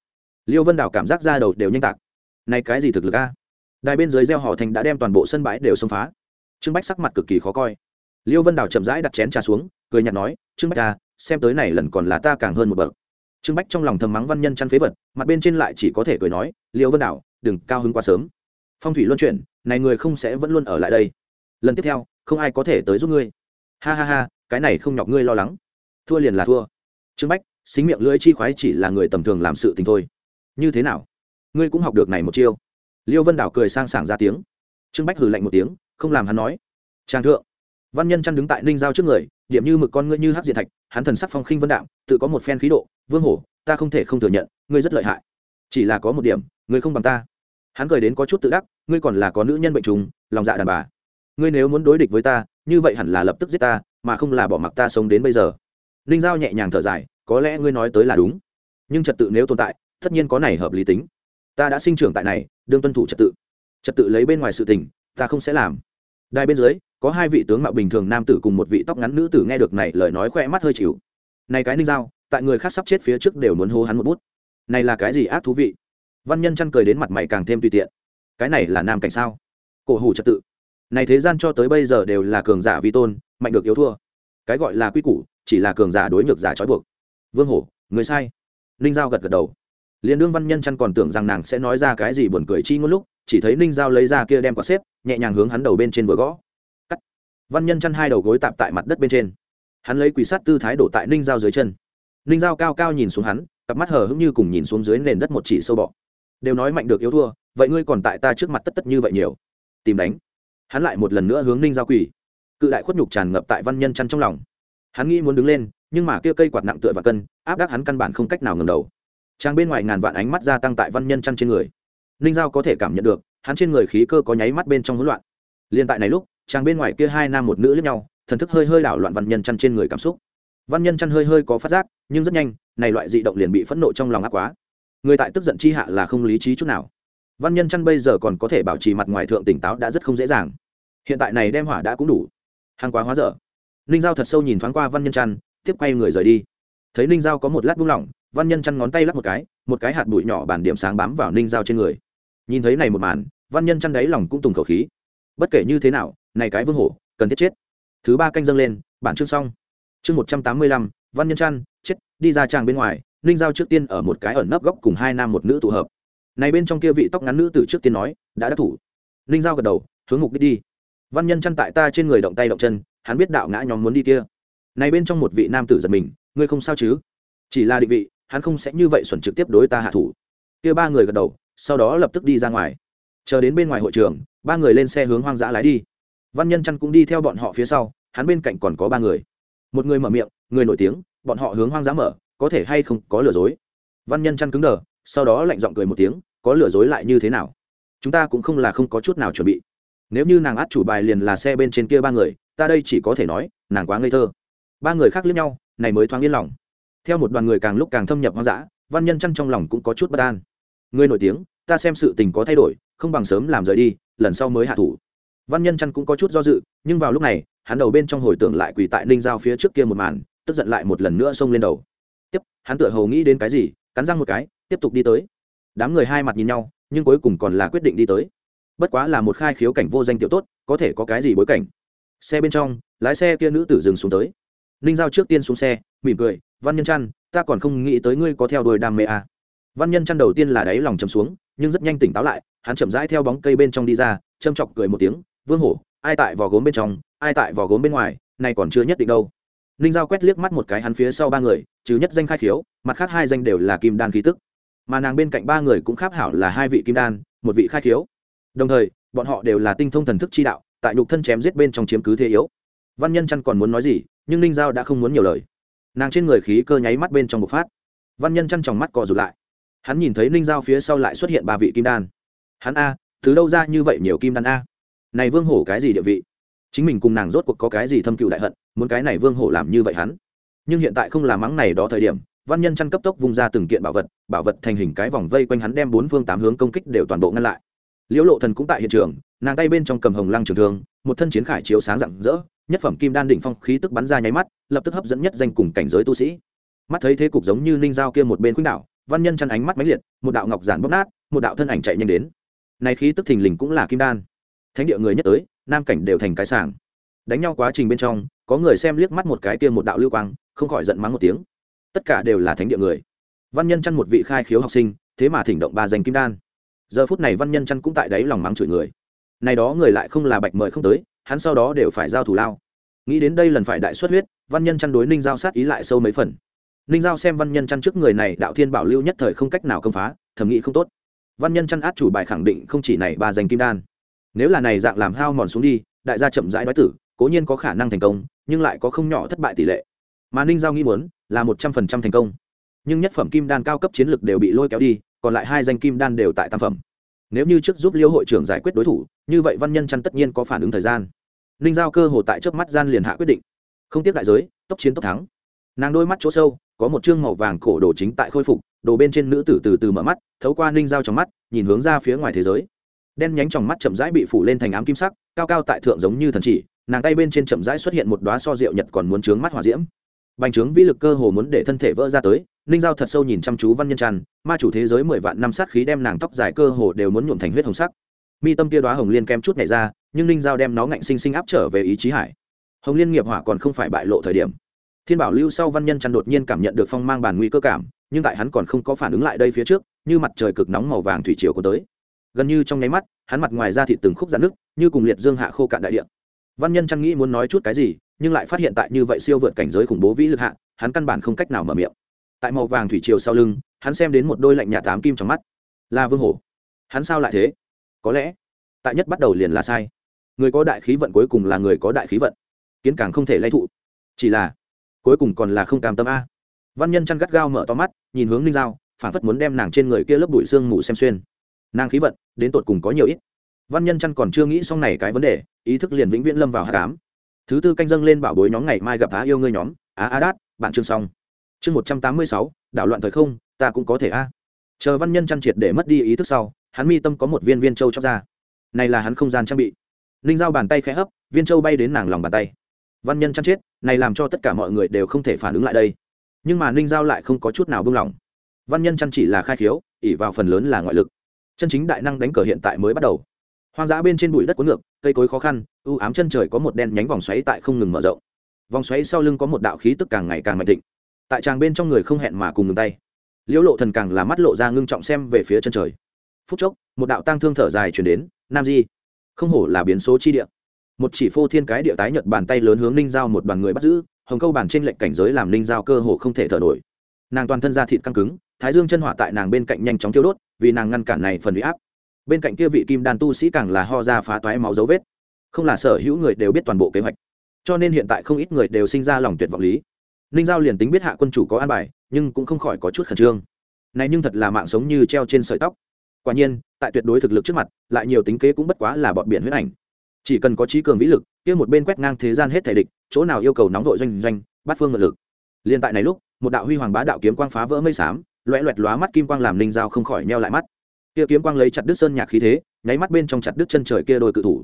Liêu vân đào cảm giác ra đầu đều nhanh tạc. Này cái gì thực lực a? Đài bên dưới gieo hò thành đã đem toàn bộ sân bãi đều xông phá. Trương bách sắc mặt cực kỳ khó coi. Liêu vân đào chậm rãi đặt chén trà xuống, cười nhạt nói, trương bách ta xem tới này lần còn là ta càng hơn một bậc. Trương bách trong lòng thầm mắng văn nhân chăn phế vật, mặt bên trên lại chỉ có thể cười nói, liêu vân đào, đừng cao hứng quá sớm. Phong thủy luân chuyển, này người không sẽ vẫn luôn ở lại đây. Lần tiếp theo không ai có thể tới giúp ngươi. Ha ha ha, cái này không nhọc ngươi lo lắng. Thua liền là thua. Trương bách, xính miệng lưỡi chi khoái chỉ là người tầm thường làm sự tình thôi. Như thế nào? Ngươi cũng học được này một chiêu. Liêu vân đảo cười sang sảng ra tiếng. Trương bách hừ lạnh một tiếng, không làm hắn nói. Trang thượng. Văn nhân chăn đứng tại ninh giao trước người, điểm như mực con ngươi như hát diện thạch, hắn thần sắc phong khinh vân đạm, tự có một phen khí độ. Vương hổ, ta không thể không thừa nhận, ngươi rất lợi hại. Chỉ là có một điểm, ngươi không bằng ta. Hắn cười đến có chút tự đắc, ngươi còn là có nữ nhân bệnh trùng, lòng dạ đàn bà ngươi nếu muốn đối địch với ta, như vậy hẳn là lập tức giết ta, mà không là bỏ mặc ta sống đến bây giờ. Ninh giao nhẹ nhàng thở dài, có lẽ ngươi nói tới là đúng. Nhưng trật tự nếu tồn tại, tất nhiên có này hợp lý tính. Ta đã sinh trưởng tại này, đương tuân thủ trật tự. Trật tự lấy bên ngoài sự tình, ta không sẽ làm. Đài bên dưới, có hai vị tướng mạo bình thường nam tử cùng một vị tóc ngắn nữ tử nghe được này lời nói khoe mắt hơi chịu. Này cái ninh giao, tại người khác sắp chết phía trước đều muốn hô hắn một bút. Này là cái gì ác thú vị? Văn nhân chăn cười đến mặt mày càng thêm tùy tiện. Cái này là nam cảnh sao? Cổ hủ trật tự này thế gian cho tới bây giờ đều là cường giả vi tôn, mạnh được yếu thua. Cái gọi là quy củ, chỉ là cường giả đối nhược giả trói buộc. Vương hổ, người sai. Ninh giao gật gật đầu. Liền đương văn nhân chăn còn tưởng rằng nàng sẽ nói ra cái gì buồn cười chi ngôn lúc, chỉ thấy ninh giao lấy ra kia đem quả xếp, nhẹ nhàng hướng hắn đầu bên trên vừa gõ. Cắt. Văn nhân chăn hai đầu gối tạp tại mặt đất bên trên. Hắn lấy quỷ sát tư thái đổ tại ninh giao dưới chân. Ninh giao cao cao nhìn xuống hắn, cặp mắt hờ hững như cùng nhìn xuống dưới nền đất một chỉ sâu bọ. Đều nói mạnh được yếu thua, vậy ngươi còn tại ta trước mặt tất tất như vậy nhiều. Tìm đánh hắn lại một lần nữa hướng ninh giao quỳ, cự đại khuất nhục tràn ngập tại văn nhân chăn trong lòng. Hắn nghĩ muốn đứng lên nhưng mà kia cây quạt nặng tựa và cân áp đắc hắn căn bản không cách nào ngừng đầu. Trang bên ngoài ngàn vạn ánh mắt gia tăng tại văn nhân chăn trên người. Ninh giao có thể cảm nhận được hắn trên người khí cơ có nháy mắt bên trong hỗn loạn. Liên tại này lúc trang bên ngoài kia hai nam một nữ lẫn nhau thần thức hơi hơi đảo loạn văn nhân chăn trên người cảm xúc. Văn nhân chăn hơi hơi có phát giác nhưng rất nhanh này loại dị động liền bị phẫn nộ trong lòng áp quá. Người tại tức giận chi hạ là không lý trí chút nào văn nhân chăn bây giờ còn có thể bảo trì mặt ngoài thượng tỉnh táo đã rất không dễ dàng. Hiện tại này đem hỏa đã cũng đủ. Hàng quá hóa dở. Ninh giao thật sâu nhìn thoáng qua văn nhân chăn, tiếp quay người rời đi. Thấy ninh giao có một lát buông lỏng, văn nhân chăn ngón tay lắc một cái một cái hạt bụi nhỏ bản điểm sáng bám vào ninh giao trên người. Nhìn thấy này một màn, văn nhân chăn đáy lòng cũng tùng khẩu khí. Bất kể như thế nào, này cái vương hổ, cần thiết chết. Thứ ba canh dâng lên, bản chương xong. Chương một trăm tám mươi lăm, văn nhân chăn, chết, đi ra tràng bên ngoài, ninh giao trước tiên ở một cái ẩn nấp góc cùng hai nam một nữ tụ hợp này bên trong kia vị tóc ngắn nữ từ trước tiên nói, đã đắc thủ. Ninh giao gật đầu, hướng mục đích đi. Văn nhân chăn tại ta trên người động tay động chân, hắn biết đạo ngã nhóm muốn đi kia. Này bên trong một vị nam tử giật mình, ngươi không sao chứ? Chỉ là định vị, hắn không sẽ như vậy xuẩn trực tiếp đối ta hạ thủ. Kia ba người gật đầu, sau đó lập tức đi ra ngoài. Chờ đến bên ngoài hội trường, ba người lên xe hướng hoang dã lái đi. Văn nhân chăn cũng đi theo bọn họ phía sau, hắn bên cạnh còn có ba người. Một người mở miệng, người nổi tiếng, bọn họ hướng hoang dã mở, có thể hay không có lừa dối. Văn nhân chăn cứng đờ sau đó lạnh giọng cười một tiếng, có lừa dối lại như thế nào? Chúng ta cũng không là không có chút nào chuẩn bị. Nếu như nàng át chủ bài liền là xe bên trên kia ba người, ta đây chỉ có thể nói, nàng quá ngây thơ. Ba người khác liếc nhau, này mới thoáng yên lòng. Theo một đoàn người càng lúc càng thâm nhập hoang dã, văn nhân chăn trong lòng cũng có chút bất an. Người nổi tiếng, ta xem sự tình có thay đổi, không bằng sớm làm rời đi, lần sau mới hạ thủ. Văn nhân chăn cũng có chút do dự, nhưng vào lúc này, hắn đầu bên trong hồi tưởng lại quỳ tại ninh giao phía trước kia một màn, tức giận lại một lần nữa xông lên đầu. Tiếp, hắn tựa hồ nghĩ đến cái gì, cắn răng một cái tiếp tục đi tới. Đám người hai mặt nhìn nhau, nhưng cuối cùng còn là quyết định đi tới. Bất quá là một khai khiếu cảnh vô danh tiểu tốt, có thể có cái gì bối cảnh? Xe bên trong, lái xe kia nữ tử dừng xuống tới. Ninh giao trước tiên xuống xe, mỉm cười, văn nhân chăn ta còn không nghĩ tới ngươi có theo đuôi đam mê à. văn nhân chăn đầu tiên là đáy lòng chầm xuống, nhưng rất nhanh tỉnh táo lại, hắn chậm rãi theo bóng cây bên trong đi ra, châm chọc cười một tiếng, vương hổ, ai tại vò gốm bên trong, ai tại vò gốm bên ngoài, này còn chưa nhất định đâu. Ninh giao quét liếc mắt một cái hắn phía sau ba người chứ nhất danh khai khiếu, mặt khác hai danh đều là kim đan khí tức mà nàng bên cạnh ba người cũng khác hảo là hai vị kim đan, một vị khai khiếu. Đồng thời, bọn họ đều là tinh thông thần thức chi đạo, tại nhục thân chém giết bên trong chiếm cứ thế yếu. Văn nhân chăn còn muốn nói gì, nhưng ninh giao đã không muốn nhiều lời. Nàng trên người khí cơ nháy mắt bên trong bộc phát. Văn nhân chăn tròng mắt cò rụt lại. Hắn nhìn thấy ninh giao phía sau lại xuất hiện ba vị kim đan. Hắn a, từ đâu ra như vậy nhiều kim đan a? Này vương hổ cái gì địa vị? Chính mình cùng nàng rốt cuộc có cái gì thâm cựu đại hận, muốn cái này vương hổ làm như vậy hắn? Nhưng hiện tại không là mắng này đó thời điểm văn nhân chăn cấp tốc vung ra từng kiện bảo vật bảo vật thành hình cái vòng vây quanh hắn đem bốn phương tám hướng công kích đều toàn bộ ngăn lại. Liễu lộ thần cũng tại hiện trường, nàng tay bên trong cầm hồng lăng trường thương, một thân chiến khải chiếu sáng rạng rỡ, nhất phẩm kim đan đỉnh phong khí tức bắn ra nháy mắt, lập tức hấp dẫn nhất danh cùng cảnh giới tu sĩ. Mắt thấy thế cục giống như ninh dao kia một bên khuynh đạo văn nhân chăn ánh mắt máy liệt, một đạo ngọc giản bóc nát, một đạo thân ảnh chạy nhanh đến. Này khí tức thình lình cũng là kim đan. Thánh địa người nhất tới, nam cảnh đều thành cái sàng đánh nhau quá trình bên trong, có người xem liếc mắt một cái kia một đạo lưu quang, không khỏi giận mắng một tiếng tất cả đều là thánh địa người. Văn nhân chăn một vị khai khiếu học sinh, thế mà thỉnh động ba danh kim đan. Giờ phút này văn nhân chăn cũng tại đấy lòng mắng chửi người. Này đó người lại không là bạch mời không tới, hắn sau đó đều phải giao thủ lao. Nghĩ đến đây lần phải đại xuất huyết, văn nhân chăn đối ninh giao sát ý lại sâu mấy phần. Ninh giao xem văn nhân chăn trước người này đạo thiên bảo lưu nhất thời không cách nào công phá, thầm nghĩ không tốt. Văn nhân chăn át chủ bài khẳng định không chỉ này ba danh kim đan. Nếu là này dạng làm hao mòn xuống đi, đại gia chậm rãi nói tử, cố nhiên có khả năng thành công, nhưng lại có không nhỏ thất bại tỷ lệ. Mà ninh giao nghĩ muốn là một trăm phần trăm thành công. Nhưng nhất phẩm kim đan cao cấp chiến lược đều bị lôi kéo đi, còn lại hai danh kim đan đều tại tam phẩm. Nếu như trước giúp liêu hội trưởng giải quyết đối thủ, như vậy văn nhân chăn tất nhiên có phản ứng thời gian. Ninh giao cơ hồ tại trước mắt gian liền hạ quyết định. Không tiếc đại giới, tốc chiến tốc thắng. Nàng đôi mắt chỗ sâu, có một chương màu vàng cổ đồ chính tại khôi phục, đồ bên trên nữ tử từ từ mở mắt, thấu qua ninh dao trong mắt, nhìn hướng ra phía ngoài thế giới. Đen nhánh trong mắt chậm rãi bị phủ lên thành ám kim sắc, cao cao tại thượng giống như thần chỉ, nàng tay bên trên chậm rãi xuất hiện một đoá so rượu nhật còn muốn trướng mắt hỏa diễm bành trướng vĩ lực cơ hồ muốn để thân thể vỡ ra tới, ninh giao thật sâu nhìn chăm chú văn nhân tràn, ma chủ thế giới mười vạn năm sát khí đem nàng tóc dài cơ hồ đều muốn nhuộm thành huyết hồng sắc. Mi tâm kia đoá hồng liên kem chút này ra, nhưng ninh giao đem nó ngạnh sinh sinh áp trở về ý chí hải. Hồng liên nghiệp hỏa còn không phải bại lộ thời điểm. Thiên bảo lưu sau văn nhân chăn đột nhiên cảm nhận được phong mang bàn nguy cơ cảm, nhưng tại hắn còn không có phản ứng lại đây phía trước, như mặt trời cực nóng màu vàng thủy triều có tới. Gần như trong nháy mắt, hắn mặt ngoài ra thị từng khúc giãn nước như cùng liệt dương hạ khô cạn đại địa văn nhân chăn nghĩ muốn nói chút cái gì nhưng lại phát hiện tại như vậy siêu vượt cảnh giới khủng bố vĩ lực hạ hắn căn bản không cách nào mở miệng. Tại màu vàng thủy triều sau lưng hắn xem đến một đôi lạnh nhà tám kim trong mắt. Là vương hổ. Hắn sao lại thế? Có lẽ tại nhất bắt đầu liền là sai. Người có đại khí vận cuối cùng là người có đại khí vận. Kiến càng không thể lay thụ. Chỉ là cuối cùng còn là không cam tâm a. Văn nhân chăn gắt gao mở to mắt nhìn hướng ninh dao, phản phất muốn đem nàng trên người kia lớp bụi xương mù xem xuyên. Nàng khí vận đến tột cùng có nhiều ít? Văn nhân chăn còn chưa nghĩ xong này cái vấn đề, ý thức liền vĩnh viễn lâm vào hạ cám thứ tư canh dâng lên bảo bối nhóm ngày mai gặp á yêu ngươi nhóm. Á á đát, bạn chương xong. Chương một trăm tám mươi sáu, đảo loạn thời không, ta cũng có thể a. Chờ văn nhân chăn triệt để mất đi ý thức sau, hắn mi tâm có một viên viên châu chóc ra. Này là hắn không gian trang bị. Ninh giao bàn tay khẽ hấp, viên châu bay đến nàng lòng bàn tay. Văn nhân chăn chết, này làm cho tất cả mọi người đều không thể phản ứng lại đây. Nhưng mà ninh giao lại không có chút nào buông lỏng. Văn nhân chăn chỉ là khai khiếu ỉ vào phần lớn là ngoại lực. Chân chính đại năng đánh cờ hiện tại mới bắt đầu hoang dã bên trên bụi đất cuốn ngược, cây cối khó khăn, u ám chân trời có một đen nhánh vòng xoáy tại không ngừng mở rộng. Vòng xoáy sau lưng có một đạo khí tức càng ngày càng mạnh thịnh. Tại tràng bên trong người không hẹn mà cùng ngừng tay. Liễu lộ thần càng là mắt lộ ra ngưng trọng xem về phía chân trời. Phút chốc, một đạo tang thương thở dài chuyển đến, nam di. Không hổ là biến số chi địa. Một chỉ phô thiên cái địa tái nhật bàn tay lớn hướng ninh giao một đoàn người bắt giữ, hồng câu bàn trên lệnh cảnh giới làm ninh giao cơ hồ không thể thở nổi. Nàng toàn thân da thịt căng cứng, thái dương chân hỏa tại nàng bên cạnh nhanh chóng tiêu đốt, vì nàng ngăn cản này phần bị áp bên cạnh kia vị kim đan tu sĩ càng là ho ra phá toái máu dấu vết. Không là sở hữu người đều biết toàn bộ kế hoạch. Cho nên hiện tại không ít người đều sinh ra lòng tuyệt vọng lý. Ninh giao liền tính biết hạ quân chủ có an bài, nhưng cũng không khỏi có chút khẩn trương. Này nhưng thật là mạng sống như treo trên sợi tóc. Quả nhiên, tại tuyệt đối thực lực trước mặt, lại nhiều tính kế cũng bất quá là bọn biển huyết ảnh. Chỉ cần có trí cường vĩ lực, kia một bên quét ngang thế gian hết thể địch, chỗ nào yêu cầu nóng vội doanh doanh, bắt phương ngự lực. Liền tại này lúc, một đạo huy hoàng bá đạo kiếm quang phá vỡ mây xám loẹ loẹt lóa mắt kim quang làm ninh giao không khỏi neo lại mắt kia kiếm quang lấy chặt đứt sơn nhạc khí thế, nháy mắt bên trong chặt đứt chân trời kia đôi cự thủ.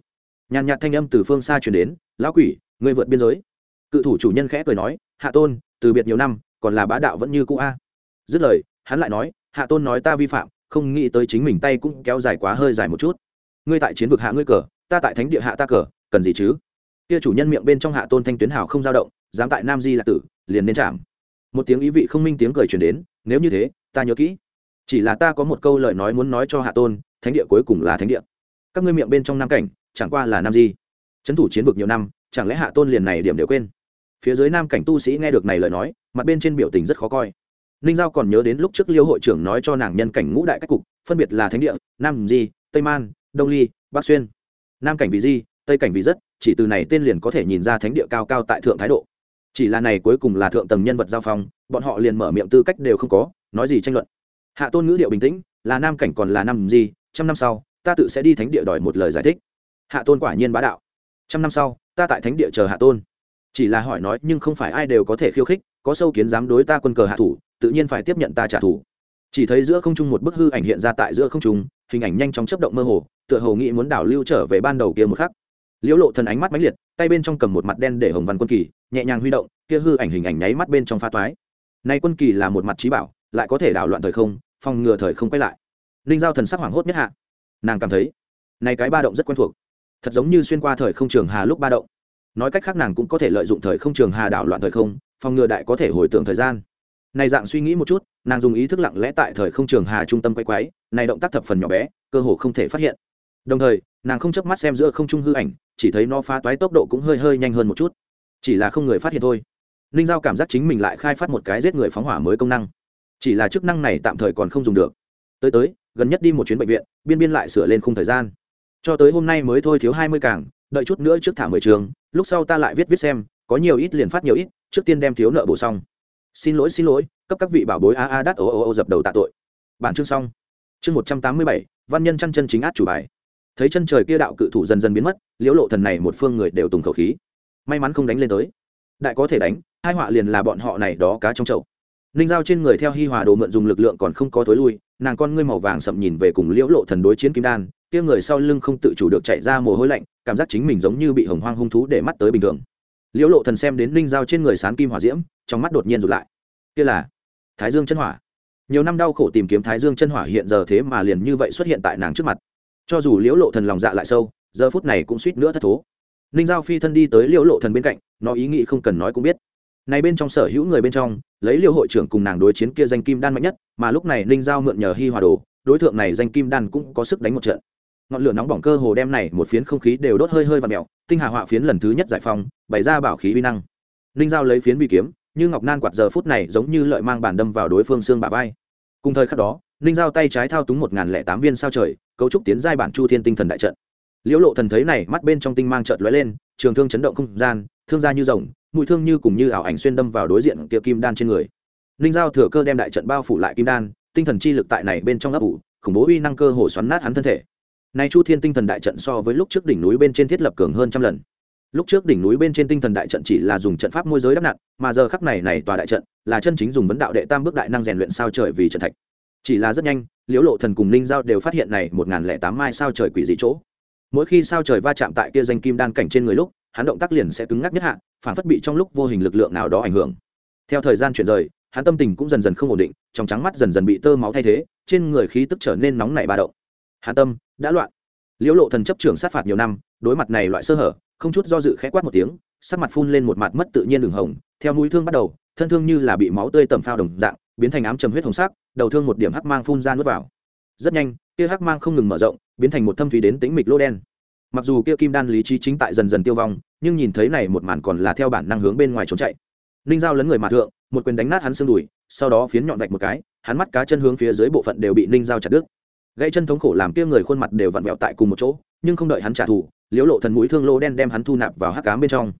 Nhàn nhạt thanh âm từ phương xa truyền đến, lão quỷ, ngươi vượt biên giới. Cự thủ chủ nhân khẽ cười nói, hạ tôn, từ biệt nhiều năm, còn là bá đạo vẫn như cũ a. Dứt lời, hắn lại nói, hạ tôn nói ta vi phạm, không nghĩ tới chính mình tay cũng kéo dài quá hơi dài một chút. Ngươi tại chiến vực hạ ngươi cờ, ta tại thánh địa hạ ta cờ, cần gì chứ? Kia chủ nhân miệng bên trong hạ tôn thanh tuyến hào không dao động, dám tại nam di là tử, liền nên chạm. Một tiếng ý vị không minh tiếng cười truyền đến, nếu như thế, ta nhớ kỹ chỉ là ta có một câu lời nói muốn nói cho hạ tôn, thánh địa cuối cùng là thánh địa. Các ngươi miệng bên trong nam cảnh, chẳng qua là nam di. Trấn thủ chiến vực nhiều năm, chẳng lẽ hạ tôn liền này điểm đều quên? Phía dưới nam cảnh tu sĩ nghe được này lời nói, mặt bên trên biểu tình rất khó coi. Ninh giao còn nhớ đến lúc trước liêu hội trưởng nói cho nàng nhân cảnh ngũ đại cách cục, phân biệt là thánh địa, nam di, tây man, đông ly, bắc xuyên. Nam cảnh vì di, tây cảnh vì rất, chỉ từ này tên liền có thể nhìn ra thánh địa cao cao tại thượng thái độ. Chỉ là này cuối cùng là thượng tầng nhân vật giao phong, bọn họ liền mở miệng tư cách đều không có, nói gì tranh luận hạ tôn ngữ điệu bình tĩnh, là nam cảnh còn là năm gì, trăm năm sau, ta tự sẽ đi thánh địa đòi một lời giải thích. Hạ tôn quả nhiên bá đạo. Trăm năm sau, ta tại thánh địa chờ hạ tôn. Chỉ là hỏi nói nhưng không phải ai đều có thể khiêu khích, có sâu kiến dám đối ta quân cờ hạ thủ, tự nhiên phải tiếp nhận ta trả thù. Chỉ thấy giữa không trung một bức hư ảnh hiện ra tại giữa không trung, hình ảnh nhanh chóng chấp động mơ hồ, tựa hồ nghĩ muốn đảo lưu trở về ban đầu kia một khắc. Liễu lộ thần ánh mắt mãnh liệt, tay bên trong cầm một mặt đen để hồng văn quân kỳ, nhẹ nhàng huy động, kia hư ảnh hình ảnh nháy mắt bên trong pha toái. Nay quân kỳ là một mặt trí bảo lại có thể đảo loạn thời không, phòng ngừa thời không quay lại. Ninh giao thần sắc hoảng hốt nhất hạ. Nàng cảm thấy, này cái ba động rất quen thuộc. Thật giống như xuyên qua thời không trường hà lúc ba động. Nói cách khác nàng cũng có thể lợi dụng thời không trường hà đảo loạn thời không, phòng ngừa đại có thể hồi tưởng thời gian. Này dạng suy nghĩ một chút, nàng dùng ý thức lặng lẽ tại thời không trường hà trung tâm quay quáy này động tác thập phần nhỏ bé, cơ hồ không thể phát hiện. Đồng thời, nàng không chớp mắt xem giữa không trung hư ảnh, chỉ thấy nó phá toái tốc độ cũng hơi hơi nhanh hơn một chút. Chỉ là không người phát hiện thôi. Ninh giao cảm giác chính mình lại khai phát một cái giết người phóng hỏa mới công năng chỉ là chức năng này tạm thời còn không dùng được. Tới tới, gần nhất đi một chuyến bệnh viện, biên biên lại sửa lên khung thời gian. Cho tới hôm nay mới thôi thiếu hai mươi càng, đợi chút nữa trước thả mười trường, lúc sau ta lại viết viết xem, có nhiều ít liền phát nhiều ít, trước tiên đem thiếu nợ bổ xong. Xin lỗi xin lỗi, cấp các vị bảo bối a a đắt ô ô ô dập đầu tạ tội. Bản chương xong. Chương một trăm tám mươi bảy, văn nhân chăn chân chính át chủ bài. Thấy chân trời kia đạo cự thủ dần dần biến mất, liễu lộ thần này một phương người đều tùng khẩu khí. May mắn không đánh lên tới. Đại có thể đánh, hai họa liền là bọn họ này đó cá trong chậu ninh giao trên người theo hi hòa đồ mượn dùng lực lượng còn không có thối lui, nàng con ngươi màu vàng sậm nhìn về cùng liễu lộ thần đối chiến kim đan, kia người sau lưng không tự chủ được chạy ra mồ hôi lạnh, cảm giác chính mình giống như bị hồng hoang hung thú để mắt tới bình thường. Liễu lộ thần xem đến ninh giao trên người sán kim hỏa diễm, trong mắt đột nhiên rụt lại. Kia là thái dương chân hỏa. Nhiều năm đau khổ tìm kiếm thái dương chân hỏa hiện giờ thế mà liền như vậy xuất hiện tại nàng trước mặt. Cho dù liễu lộ thần lòng dạ lại sâu, giờ phút này cũng suýt nữa thất thố. Ninh giao phi thân đi tới liễu lộ thần bên cạnh, nó ý nghĩ không cần nói cũng biết này bên trong sở hữu người bên trong, lấy liêu hội trưởng cùng nàng đối chiến kia danh kim đan mạnh nhất, mà lúc này ninh giao mượn nhờ hi hòa đồ, đối tượng này danh kim đan cũng có sức đánh một trận. Ngọn lửa nóng bỏng cơ hồ đem này một phiến không khí đều đốt hơi hơi và mèo, tinh hà họa phiến lần thứ nhất giải phóng, bày ra bảo khí uy năng. Ninh giao lấy phiến bị kiếm, như ngọc nan quạt giờ phút này giống như lợi mang bản đâm vào đối phương xương bả vai. Cùng thời khắc đó, ninh giao tay trái thao túng một ngàn lẻ tám viên sao trời, cấu trúc tiến giai bản chu thiên tinh thần đại trận. Liễu lộ thần thấy này, mắt bên trong tinh mang trợt lóe lên, trường thương chấn động không gian, thương ra như rồng mũi thương như cùng như ảo ảnh xuyên đâm vào đối diện kia kim đan trên người. Ninh giao thừa cơ đem đại trận bao phủ lại kim đan, tinh thần chi lực tại này bên trong ấp ủ, khủng bố uy năng cơ hồ xoắn nát hắn thân thể. Nay chu thiên tinh thần đại trận so với lúc trước đỉnh núi bên trên thiết lập cường hơn trăm lần. Lúc trước đỉnh núi bên trên tinh thần đại trận chỉ là dùng trận pháp môi giới đắp nặn, mà giờ khắc này này tòa đại trận là chân chính dùng vấn đạo đệ tam bước đại năng rèn luyện sao trời vì trận thạch. Chỉ là rất nhanh, liễu lộ thần cùng ninh giao đều phát hiện này một n lẻ tám mai sao trời quỷ dị chỗ. Mỗi khi sao trời va chạm tại kia danh kim đan cảnh trên người lúc hắn động tác liền sẽ cứng ngắc nhất hạ, phản phất bị trong lúc vô hình lực lượng nào đó ảnh hưởng. Theo thời gian chuyển rời, hắn tâm tình cũng dần dần không ổn định, trong trắng mắt dần dần bị tơ máu thay thế, trên người khí tức trở nên nóng nảy ba động. Hắn tâm đã loạn. Liễu lộ thần chấp trưởng sát phạt nhiều năm, đối mặt này loại sơ hở, không chút do dự khẽ quát một tiếng, sắc mặt phun lên một mặt mất tự nhiên đường hồng, theo mũi thương bắt đầu, thân thương như là bị máu tươi tẩm phao đồng dạng, biến thành ám trầm huyết hồng sắc, đầu thương một điểm hắc mang phun ra nuốt vào. Rất nhanh, kia hắc mang không ngừng mở rộng, biến thành một thâm thủy đến tính mịch lô đen mặc dù kia kim đan lý trí chính tại dần dần tiêu vong, nhưng nhìn thấy này một màn còn là theo bản năng hướng bên ngoài trốn chạy. Ninh dao lấn người mà thượng, một quyền đánh nát hắn xương đùi, sau đó phiến nhọn vạch một cái, hắn mắt cá chân hướng phía dưới bộ phận đều bị ninh dao chặt đứt. Gãy chân thống khổ làm kia người khuôn mặt đều vặn vẹo tại cùng một chỗ, nhưng không đợi hắn trả thù, liễu lộ thần mũi thương lô đen đem hắn thu nạp vào hắc cám bên trong.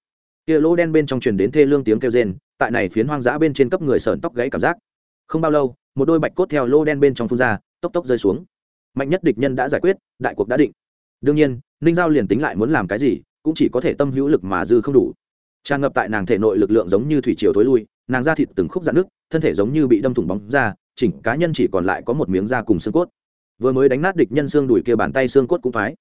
Kia lô đen bên trong truyền đến thê lương tiếng kêu rên, tại này phiến hoang dã bên trên cấp người sởn tóc gãy cảm giác. Không bao lâu, một đôi bạch cốt theo lô đen bên trong phun ra, tốc tốc rơi xuống. Mạnh nhất địch nhân đã giải quyết, đại cuộc đã định đương nhiên, ninh giao liền tính lại muốn làm cái gì, cũng chỉ có thể tâm hữu lực mà dư không đủ. Tràn ngập tại nàng thể nội lực lượng giống như thủy triều thối lui, nàng da thịt từng khúc dạn nước, thân thể giống như bị đâm thủng bóng ra, chỉnh cá nhân chỉ còn lại có một miếng da cùng xương cốt. Vừa mới đánh nát địch nhân xương đùi kia bàn tay xương cốt cũng thoái.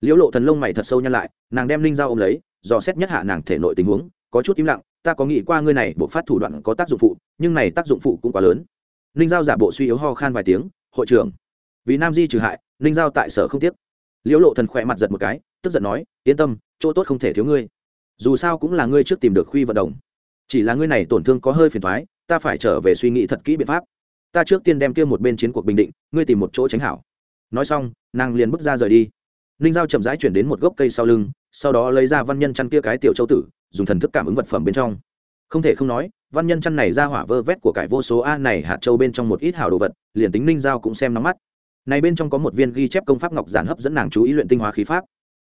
Liễu lộ thần lông mày thật sâu nhăn lại, nàng đem linh dao ôm lấy, dò xét nhất hạ nàng thể nội tình huống, có chút im lặng, ta có nghĩ qua ngươi này bộ phát thủ đoạn có tác dụng phụ, nhưng này tác dụng phụ cũng quá lớn. Linh dao giả bộ suy yếu ho khan vài tiếng, hội trưởng. Vì nam di trừ hại linh dao tại sở không tiếc liễu lộ thần khỏe mặt giật một cái, tức giận nói, yên tâm, chỗ tốt không thể thiếu ngươi. Dù sao cũng là ngươi trước tìm được khuy vận động chỉ là ngươi này tổn thương có hơi phiền thoái ta phải trở về suy nghĩ thật kỹ biện pháp. Ta trước tiên đem kia một bên chiến cuộc bình định, ngươi tìm một chỗ tránh hảo. Nói xong, nàng liền bước ra rời đi. Ninh giao chậm rãi chuyển đến một gốc cây sau lưng, sau đó lấy ra văn nhân chăn kia cái tiểu châu tử, dùng thần thức cảm ứng vật phẩm bên trong. Không thể không nói, văn nhân chăn này ra hỏa vơ vét của cải vô số a này hạt châu bên trong một ít hảo đồ vật, liền tính ninh giao cũng xem nóng mắt này bên trong có một viên ghi chép công pháp ngọc giản hấp dẫn nàng chú ý luyện tinh hóa khí pháp.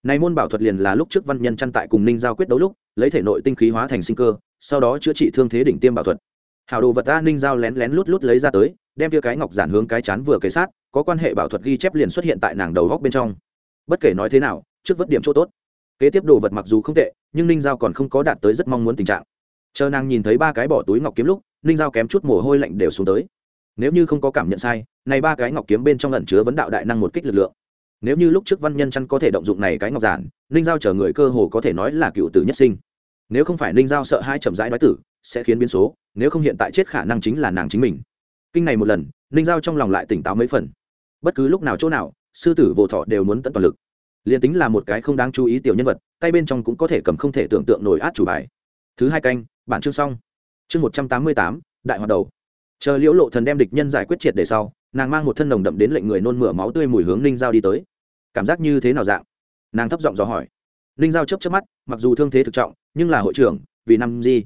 Này môn bảo thuật liền là lúc trước văn nhân chăn tại cùng ninh giao quyết đấu lúc, lấy thể nội tinh khí hóa thành sinh cơ, sau đó chữa trị thương thế đỉnh tiêm bảo thuật. Hảo đồ vật ta ninh giao lén lén lút lút lấy ra tới, đem kia cái ngọc giản hướng cái chán vừa kế sát, có quan hệ bảo thuật ghi chép liền xuất hiện tại nàng đầu góc bên trong. Bất kể nói thế nào, trước vất điểm chỗ tốt. Kế tiếp đồ vật mặc dù không tệ, nhưng ninh giao còn không có đạt tới rất mong muốn tình trạng. Chờ nàng nhìn thấy ba cái bỏ túi ngọc kiếm lúc, ninh giao kém chút mồ hôi lạnh đều xuống tới nếu như không có cảm nhận sai, này ba cái ngọc kiếm bên trong lẩn chứa vấn đạo đại năng một kích lực lượng. Nếu như lúc trước văn nhân chăn có thể động dụng này cái ngọc giản, ninh giao chờ người cơ hồ có thể nói là cựu tử nhất sinh. Nếu không phải ninh giao sợ hai chậm rãi nói tử, sẽ khiến biến số, nếu không hiện tại chết khả năng chính là nàng chính mình. Kinh này một lần, ninh giao trong lòng lại tỉnh táo mấy phần. Bất cứ lúc nào chỗ nào, sư tử vô thọ đều muốn tận toàn lực. Liền tính là một cái không đáng chú ý tiểu nhân vật, tay bên trong cũng có thể cầm không thể tưởng tượng nổi át chủ bài. Thứ hai canh, bản chương xong. Chương một trăm tám mươi tám, đại hoạt đầu chờ liễu lộ thần đem địch nhân giải quyết triệt để sau, nàng mang một thân nồng đậm đến lệnh người nôn mửa máu tươi mùi hướng ninh giao đi tới. Cảm giác như thế nào dạng? Nàng thấp giọng dò hỏi. Ninh giao chấp chấp mắt, mặc dù thương thế thực trọng, nhưng là hội trưởng, vì năm gì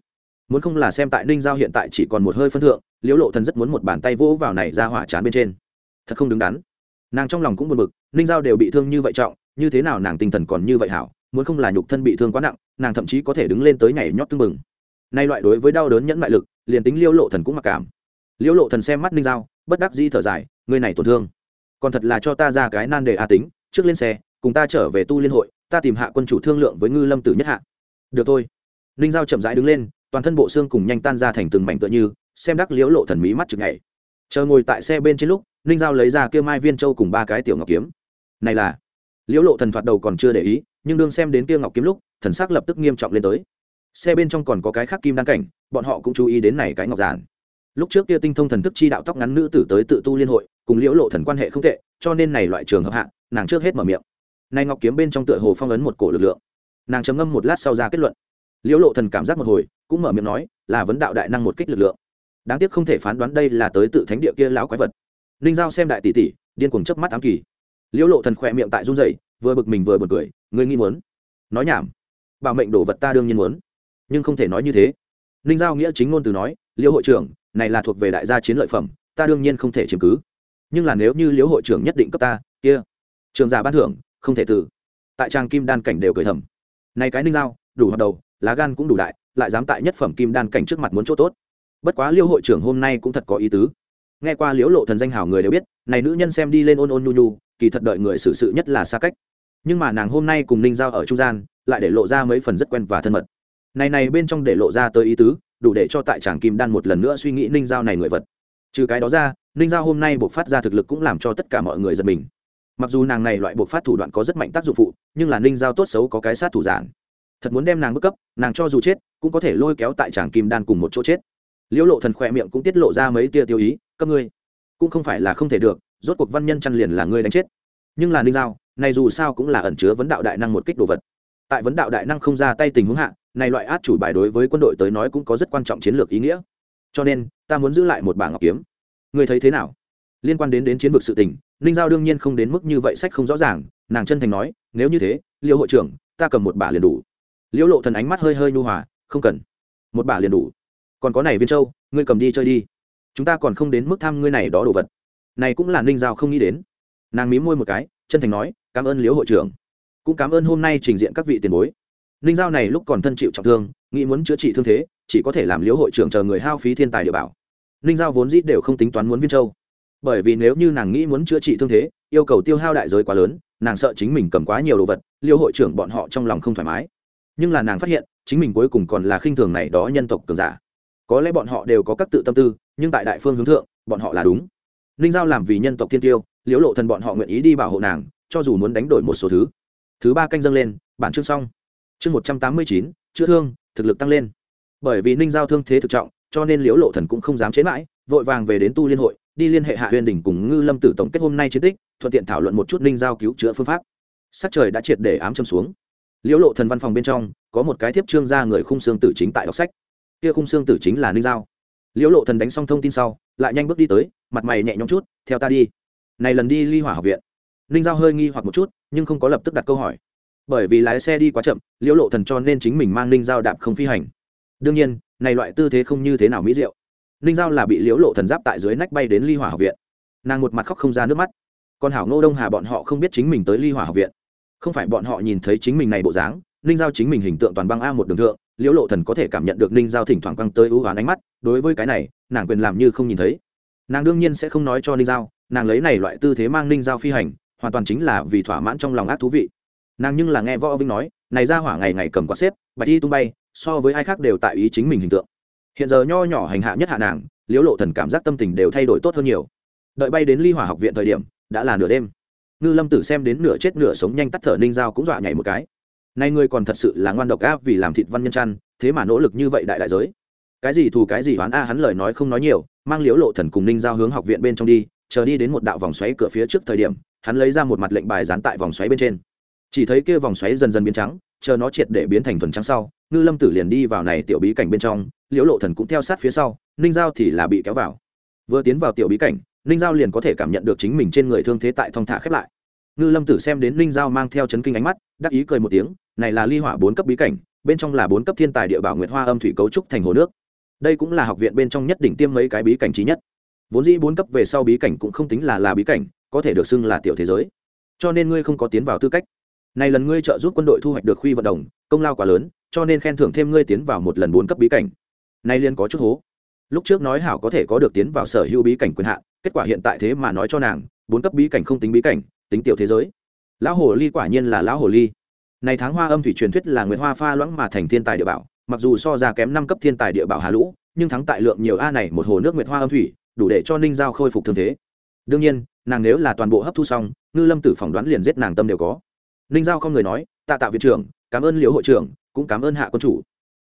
muốn không là xem tại ninh giao hiện tại chỉ còn một hơi phân thượng, liễu lộ thần rất muốn một bàn tay vỗ vào này ra hỏa chán bên trên. Thật không đứng đắn. Nàng trong lòng cũng buồn bực, ninh giao đều bị thương như vậy trọng, như thế nào nàng tinh thần còn như vậy hảo, muốn không là nhục thân bị thương quá nặng, nàng thậm chí có thể đứng lên tới nhảy nhót tưng mừng nay loại đối với đau đớn nhẫn mại lực, liền tính liêu lộ thần cũng mặc cảm. Liễu lộ thần xem mắt ninh giao, bất đắc dĩ thở dài người này tổn thương, còn thật là cho ta ra cái nan đề a tính, trước lên xe, cùng ta trở về tu liên hội, ta tìm hạ quân chủ thương lượng với ngư lâm tử nhất hạ. Được thôi. Ninh giao chậm rãi đứng lên, toàn thân bộ xương cùng nhanh tan ra thành từng mảnh tựa như, xem đắc liễu lộ thần mí mắt chực ngày chờ ngồi tại xe bên trên lúc, ninh giao lấy ra kia mai viên châu cùng ba cái tiểu ngọc kiếm. Này là liễu lộ thần thoạt đầu còn chưa để ý, nhưng đương xem đến kia ngọc kiếm lúc, thần sắc lập tức nghiêm trọng lên tới. Xe bên trong còn có cái khác kim đăng cảnh, bọn họ cũng chú ý đến này cái ngọc giản lúc trước kia tinh thông thần thức chi đạo tóc ngắn nữ tử tới tự tu liên hội, cùng liễu lộ thần quan hệ không tệ, cho nên này loại trường hợp hạ, nàng trước hết mở miệng. Nay ngọc kiếm bên trong tựa hồ phong ấn một cổ lực lượng. Nàng chấm ngâm một lát sau ra kết luận. Liễu lộ thần cảm giác một hồi, cũng mở miệng nói, là vấn đạo đại năng một kích lực lượng. Đáng tiếc không thể phán đoán đây là tới tự thánh địa kia lão quái vật. Ninh giao xem đại tỷ tỷ, điên cuồng chớp mắt ám kỳ. Liễu lộ thần khỏe miệng tại run rẩy, vừa bực mình vừa bực cười, ngươi nghi muốn? Nói nhảm. Bảo mệnh đổ vật ta đương nhiên muốn. Nhưng không thể nói như thế. Ninh giao nghĩa chính ngôn từ nói, liễu hội trưởng này là thuộc về đại gia chiến lợi phẩm, ta đương nhiên không thể chiếm cứ. Nhưng là nếu như liễu hội trưởng nhất định cấp ta, kia, trường giả ban thưởng, không thể từ. Tại trang kim đan cảnh đều cười thầm. Này cái ninh giao đủ hoạt đầu, lá gan cũng đủ đại, lại dám tại nhất phẩm kim đan cảnh trước mặt muốn chỗ tốt. Bất quá liễu hội trưởng hôm nay cũng thật có ý tứ. Nghe qua liễu lộ thần danh hảo người đều biết, này nữ nhân xem đi lên ôn ôn nhu nhu, kỳ thật đợi người xử sự nhất là xa cách. Nhưng mà nàng hôm nay cùng ninh giao ở trung gian, lại để lộ ra mấy phần rất quen và thân mật. Này này bên trong để lộ ra tới ý tứ đủ để cho tại tràng kim đan một lần nữa suy nghĩ ninh giao này người vật. Trừ cái đó ra, ninh giao hôm nay buộc phát ra thực lực cũng làm cho tất cả mọi người giật mình. Mặc dù nàng này loại buộc phát thủ đoạn có rất mạnh tác dụng phụ, nhưng là ninh giao tốt xấu có cái sát thủ giản. Thật muốn đem nàng bức cấp, nàng cho dù chết, cũng có thể lôi kéo tại tràng kim đan cùng một chỗ chết. Liễu lộ thần khỏe miệng cũng tiết lộ ra mấy tia tiêu ý cấp ngươi, cũng không phải là không thể được, rốt cuộc văn nhân chăn liền là ngươi đánh chết. Nhưng là ninh giao, này dù sao cũng là ẩn chứa vấn đạo đại năng một kích đồ vật. Tại vấn đạo đại năng không ra tay tình huống hạ này loại át chủ bài đối với quân đội tới nói cũng có rất quan trọng chiến lược ý nghĩa. Cho nên, ta muốn giữ lại một bảng ngọc kiếm. Người thấy thế nào? Liên quan đến đến chiến vực sự tình, ninh giao đương nhiên không đến mức như vậy sách không rõ ràng, nàng chân thành nói, nếu như thế liệu hội trưởng, ta cầm một bả liền đủ. Liễu lộ thần ánh mắt hơi hơi nhu hòa, không cần. Một bả liền đủ. Còn có này viên châu, ngươi cầm đi chơi đi. Chúng ta còn không đến mức tham ngươi này đó đồ vật. Này cũng là ninh giao không nghĩ đến. Nàng mí môi một cái, chân thành nói, cảm ơn liễu hội trưởng. Cũng cảm ơn hôm nay trình diện các vị tiền bối ninh giao này lúc còn thân chịu trọng thương, nghĩ muốn chữa trị thương thế, chỉ có thể làm liễu hội trưởng chờ người hao phí thiên tài địa bảo. Ninh giao vốn dĩ đều không tính toán muốn viên châu. Bởi vì nếu như nàng nghĩ muốn chữa trị thương thế, yêu cầu tiêu hao đại giới quá lớn, nàng sợ chính mình cầm quá nhiều đồ vật, liễu hội trưởng bọn họ trong lòng không thoải mái. Nhưng là nàng phát hiện, chính mình cuối cùng còn là khinh thường này đó nhân tộc cường giả. Có lẽ bọn họ đều có các tự tâm tư, nhưng tại đại phương hướng thượng, bọn họ là đúng. Ninh giao làm vì nhân tộc thiên tiêu, liễu lộ thần bọn họ nguyện ý đi bảo hộ nàng, cho dù muốn đánh đổi một số thứ. Thứ ba canh dâng lên, bản chương xong chương một trăm tám mươi chín, chữa thương, thực lực tăng lên. Bởi vì ninh giao thương thế thực trọng, cho nên liễu lộ thần cũng không dám chế mãi, vội vàng về đến tu liên hội, đi liên hệ hạ huyền đình cùng ngư lâm tử tổng kết hôm nay chiến tích, thuận tiện thảo luận một chút ninh giao cứu chữa phương pháp. Sắc trời đã triệt để ám châm xuống. Liễu lộ thần văn phòng bên trong, có một cái thiếp trương ra người khung xương tử chính tại đọc sách. Kia khung xương tử chính là ninh giao. Liễu lộ thần đánh xong thông tin sau, lại nhanh bước đi tới, mặt mày nhẹ nhõm chút, theo ta đi. Này lần đi ly hỏa học viện. Ninh giao hơi nghi hoặc một chút, nhưng không có lập tức đặt câu hỏi bởi vì lái xe đi quá chậm, liễu lộ thần cho nên chính mình mang ninh dao đạp không phi hành. Đương nhiên, này loại tư thế không như thế nào mỹ diệu. Ninh dao là bị liễu lộ thần giáp tại dưới nách bay đến ly hỏa học viện. Nàng một mặt khóc không ra nước mắt. Còn hảo ngô đông hà bọn họ không biết chính mình tới ly hỏa học viện. Không phải bọn họ nhìn thấy chính mình này bộ dáng, ninh giao chính mình hình tượng toàn băng a một đường thượng, liễu lộ thần có thể cảm nhận được ninh giao thỉnh thoảng băng tới ưu hoán ánh mắt, đối với cái này, nàng quyền làm như không nhìn thấy. Nàng đương nhiên sẽ không nói cho ninh giao, nàng lấy này loại tư thế mang ninh giao phi hành, hoàn toàn chính là vì thỏa mãn trong lòng ác thú vị nàng nhưng là nghe võ vinh nói, này ra hỏa ngày ngày cầm quạt xếp, bạch thi tung bay, so với ai khác đều tại ý chính mình hình tượng. Hiện giờ nho nhỏ hành hạ nhất hạ nàng, liễu lộ thần cảm giác tâm tình đều thay đổi tốt hơn nhiều. Đợi bay đến ly hỏa học viện thời điểm, đã là nửa đêm. Ngư lâm tử xem đến nửa chết nửa sống nhanh tắt thở ninh giao cũng dọa nhảy một cái. Nay ngươi còn thật sự là ngoan độc áp vì làm thịt văn nhân chăn, thế mà nỗ lực như vậy đại đại giới. Cái gì thù cái gì oán a, hắn lời nói không nói nhiều, mang liễu lộ thần cùng ninh giao hướng học viện bên trong đi, chờ đi đến một đạo vòng xoáy cửa phía trước thời điểm, hắn lấy ra một mặt lệnh bài dán tại vòng xoáy bên trên chỉ thấy kia vòng xoáy dần dần biến trắng, chờ nó triệt để biến thành thuần trắng sau, ngư lâm tử liền đi vào này tiểu bí cảnh bên trong, liễu lộ thần cũng theo sát phía sau, ninh giao thì là bị kéo vào. Vừa tiến vào tiểu bí cảnh, ninh giao liền có thể cảm nhận được chính mình trên người thương thế tại thong thả khép lại. Ngư lâm tử xem đến ninh giao mang theo chấn kinh ánh mắt, đắc ý cười một tiếng, này là ly hỏa bốn cấp bí cảnh, bên trong là bốn cấp thiên tài địa bảo nguyệt hoa âm thủy cấu trúc thành hồ nước. Đây cũng là học viện bên trong nhất đỉnh tiêm mấy cái bí cảnh trí nhất. Vốn dĩ bốn cấp về sau bí cảnh cũng không tính là là bí cảnh, có thể được xưng là tiểu thế giới. Cho nên ngươi không có tiến vào tư cách này lần ngươi trợ giúp quân đội thu hoạch được khuy vận động công lao quá lớn, cho nên khen thưởng thêm ngươi tiến vào một lần bốn cấp bí cảnh. Nay liên có chút hố. Lúc trước nói hảo có thể có được tiến vào sở hữu bí cảnh quyền hạn, kết quả hiện tại thế mà nói cho nàng, bốn cấp bí cảnh không tính bí cảnh, tính tiểu thế giới. Lão hồ ly quả nhiên là lão hồ ly. Này tháng hoa âm thủy truyền thuyết là nguyễn hoa pha loãng mà thành thiên tài địa bảo, mặc dù so ra kém năm cấp thiên tài địa bảo hà lũ, nhưng thắng tại lượng nhiều a này một hồ nước nguyệt hoa âm thủy, đủ để cho ninh giao khôi phục thương thế. Đương nhiên, nàng nếu là toàn bộ hấp thu xong, ngư lâm tử phỏng đoán liền giết nàng tâm đều có ninh giao không người nói, tạ tạ viện trưởng, cảm ơn liễu hội trưởng, cũng cảm ơn hạ quân chủ.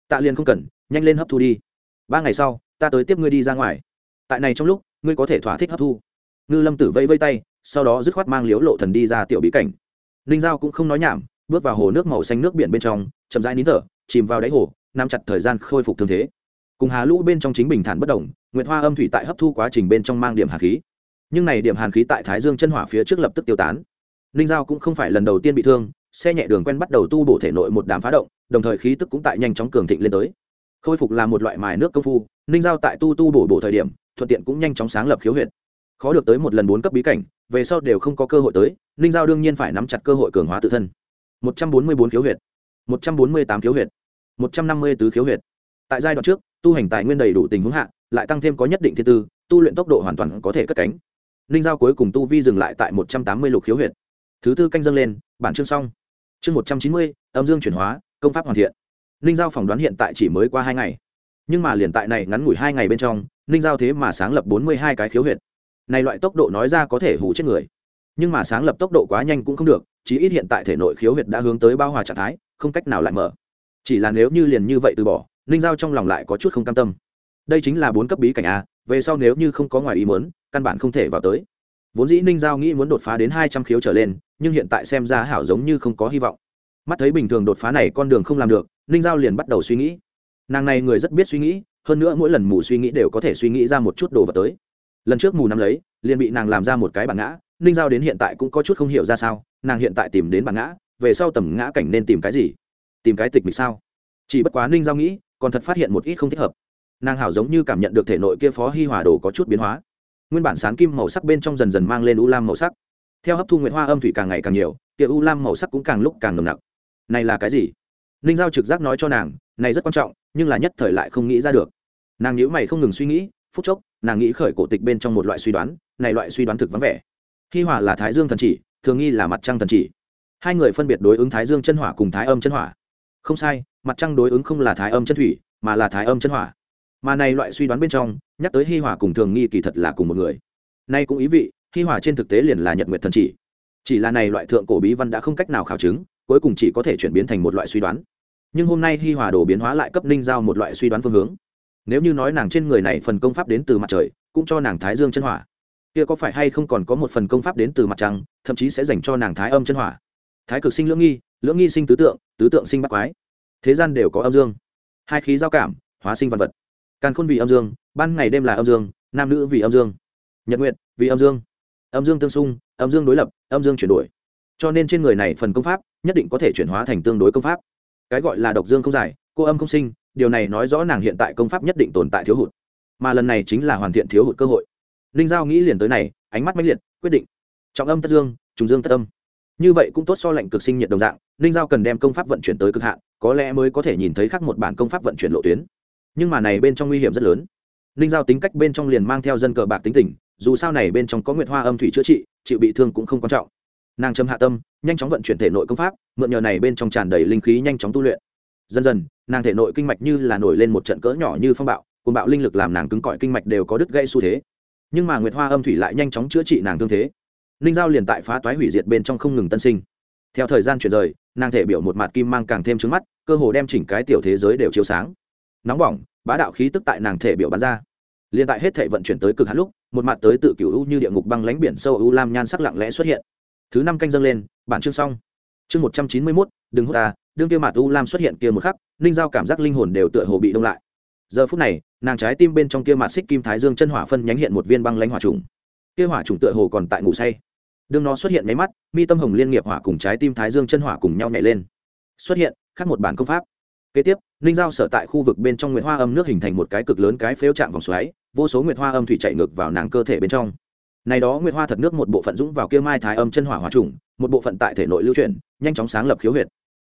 Tạ liền không cần, nhanh lên hấp thu đi. Ba ngày sau, ta tới tiếp ngươi đi ra ngoài. Tại này trong lúc, ngươi có thể thỏa thích hấp thu. Ngư lâm tử vây vây tay, sau đó dứt khoát mang liễu lộ thần đi ra tiểu bí cảnh. Ninh giao cũng không nói nhảm, bước vào hồ nước màu xanh nước biển bên trong, chậm rãi nín thở, chìm vào đáy hồ, nắm chặt thời gian khôi phục thương thế. Cùng hà lũ bên trong chính bình thản bất động nguyệt hoa âm thủy tại hấp thu quá trình bên trong mang điểm hàn khí. Nhưng này điểm hàn khí tại thái dương chân hỏa phía trước lập tức tiêu tán ninh giao cũng không phải lần đầu tiên bị thương, xe nhẹ đường quen bắt đầu tu bổ thể nội một đám phá động, đồng thời khí tức cũng tại nhanh chóng cường thịnh lên tới. Khôi phục là một loại mài nước công phu, ninh giao tại tu tu bổ bổ thời điểm, thuận tiện cũng nhanh chóng sáng lập khiếu huyệt. Khó được tới một lần bốn cấp bí cảnh, về sau đều không có cơ hội tới, ninh giao đương nhiên phải nắm chặt cơ hội cường hóa tự thân. Một trăm bốn mươi bốn khiếu huyệt. Một trăm bốn mươi tám khiếu huyệt. Một trăm năm mươi tứ khiếu huyệt. Tại giai đoạn trước, tu hành tài nguyên đầy đủ tình huống hạ, lại tăng thêm có nhất định thiên tư, tu luyện tốc độ hoàn toàn có thể cất cánh. Ninh giao cuối cùng tu vi dừng lại tại một trăm tám mươi lục khiếu huyệt thứ tư canh dâng lên, bản chương xong. Chương một trăm chín mươi, âm dương chuyển hóa, công pháp hoàn thiện. Ninh giao phỏng đoán hiện tại chỉ mới qua hai ngày. Nhưng mà liền tại này ngắn ngủi hai ngày bên trong, ninh giao thế mà sáng lập bốn mươi hai cái khiếu huyệt. Này loại tốc độ nói ra có thể hủ chết người. Nhưng mà sáng lập tốc độ quá nhanh cũng không được, chí ít hiện tại thể nội khiếu huyệt đã hướng tới bao hòa trạng thái, không cách nào lại mở. Chỉ là nếu như liền như vậy từ bỏ, ninh giao trong lòng lại có chút không cam tâm. Đây chính là bốn cấp bí cảnh a, về sau nếu như không có ngoài ý muốn, căn bản không thể vào tới. Vốn dĩ ninh giao nghĩ muốn đột phá đến hai trăm khiếu trở lên nhưng hiện tại xem ra hảo giống như không có hy vọng. Mắt thấy bình thường đột phá này con đường không làm được, ninh giao liền bắt đầu suy nghĩ. Nàng này người rất biết suy nghĩ, hơn nữa mỗi lần mù suy nghĩ đều có thể suy nghĩ ra một chút đồ vật tới. Lần trước mù nắm lấy, liền bị nàng làm ra một cái bản ngã, ninh giao đến hiện tại cũng có chút không hiểu ra sao, nàng hiện tại tìm đến bản ngã, về sau tầm ngã cảnh nên tìm cái gì? Tìm cái tịch mịch sao? Chỉ bất quá ninh giao nghĩ, còn thật phát hiện một ít không thích hợp. Nàng hảo giống như cảm nhận được thể nội kia phó hi hòa đồ có chút biến hóa. Nguyên bản sán kim màu sắc bên trong dần dần mang lên u lam màu sắc theo hấp thu nguyện hoa âm thủy càng ngày càng nhiều, kia u lam màu sắc cũng càng lúc càng nồng nặc. Này là cái gì? Ninh giao trực giác nói cho nàng, này rất quan trọng, nhưng là nhất thời lại không nghĩ ra được. Nàng nhữ mày không ngừng suy nghĩ, phút chốc, nàng nghĩ khởi cổ tịch bên trong một loại suy đoán, này loại suy đoán thực vắng vẻ. Hi hòa là thái dương thần chỉ, thường nghi là mặt trăng thần chỉ. Hai người phân biệt đối ứng thái dương chân hỏa cùng thái âm chân hỏa. Không sai, mặt trăng đối ứng không là thái âm chân thủy, mà là thái âm chân hỏa. Mà này loại suy đoán bên trong, nhắc tới hi hòa cùng thường nghi kỳ thật là cùng một người. Nay cũng ý vị hi hòa trên thực tế liền là nhật nguyệt thần chỉ. Chỉ là này loại thượng cổ bí văn đã không cách nào khảo chứng, cuối cùng chỉ có thể chuyển biến thành một loại suy đoán. Nhưng hôm nay hi hòa đồ biến hóa lại cấp ninh giao một loại suy đoán phương hướng. Nếu như nói nàng trên người này phần công pháp đến từ mặt trời, cũng cho nàng thái dương chân hỏa. Kia có phải hay không còn có một phần công pháp đến từ mặt trăng, thậm chí sẽ dành cho nàng thái âm chân hỏa? Thái cực sinh lưỡng nghi lưỡng nghi sinh tứ tượng tứ tượng sinh bác quái. Thế gian đều có âm dương. Hai khí giao cảm, hóa sinh văn vật. Càn khôn vì âm dương, ban ngày đêm là âm dương, nam nữ vì âm dương. Nhật nguyện vì âm dương âm dương tương xung, âm dương đối lập, âm dương chuyển đổi. Cho nên trên người này phần công pháp nhất định có thể chuyển hóa thành tương đối công pháp. Cái gọi là độc dương không giải, cô âm không sinh, điều này nói rõ nàng hiện tại công pháp nhất định tồn tại thiếu hụt. Mà lần này chính là hoàn thiện thiếu hụt cơ hội. Ninh giao nghĩ liền tới này, ánh mắt mãnh liệt, quyết định. Trọng âm tất dương, trùng dương tất âm. Như vậy cũng tốt so lệnh cực sinh nhiệt đồng dạng ninh giao cần đem công pháp vận chuyển tới cực hạn, có lẽ mới có thể nhìn thấy khác một bản công pháp vận chuyển lộ tuyến. Nhưng mà này bên trong nguy hiểm rất lớn. Ninh giao tính cách bên trong liền mang theo dân cờ bạc tính tình dù sao này bên trong có nguyệt hoa âm thủy chữa trị, chịu bị thương cũng không quan trọng. Nàng châm hạ tâm, nhanh chóng vận chuyển thể nội công pháp, mượn nhờ này bên trong tràn đầy linh khí nhanh chóng tu luyện. Dần dần, nàng thể nội kinh mạch như là nổi lên một trận cỡ nhỏ như phong bạo cùng bạo linh lực làm nàng cứng cỏi kinh mạch đều có đứt gây xu thế. Nhưng mà nguyệt hoa âm thủy lại nhanh chóng chữa trị nàng thương thế. Ninh giao liền tại phá toái hủy diệt bên trong không ngừng tân sinh. Theo thời gian chuyển rời, nàng thể biểu một mặt kim mang càng thêm trứng mắt, cơ hồ đem chỉnh cái tiểu thế giới đều chiếu sáng. Nóng bỏng, bá đạo khí tức tại nàng thể biểu bắn ra liền tại hết thể vận chuyển tới cực hạn lúc, một mặt tới tự cửu u như địa ngục băng lánh biển sâu u lam nhan sắc lặng lẽ xuất hiện. Thứ năm canh dâng lên, bản chương xong. Chương một trăm chín mươi mốt, đừng hút ta, đương kia mặt u lam xuất hiện kia một khắc, ninh giao cảm giác linh hồn đều tựa hồ bị đông lại. Giờ phút này, nàng trái tim bên trong kia mặt xích kim thái dương chân hỏa phân nhánh hiện một viên băng lãnh hỏa trùng. Kia hỏa trùng tựa hồ còn tại ngủ say. Đương nó xuất hiện mấy mắt, mi tâm hồng liên nghiệp hỏa cùng trái tim thái dương chân hỏa cùng nhau nhảy lên. Xuất hiện, khác một bản công pháp kế tiếp, ninh giao sở tại khu vực bên trong nguyệt hoa âm nước hình thành một cái cực lớn cái phếu chạm vòng xoáy, vô số nguyệt hoa âm thủy chạy ngược vào nàng cơ thể bên trong. Này đó nguyệt hoa thật nước một bộ phận dũng vào kia mai thái âm chân hỏa hỏa trùng, một bộ phận tại thể nội lưu chuyển, nhanh chóng sáng lập khiếu huyệt.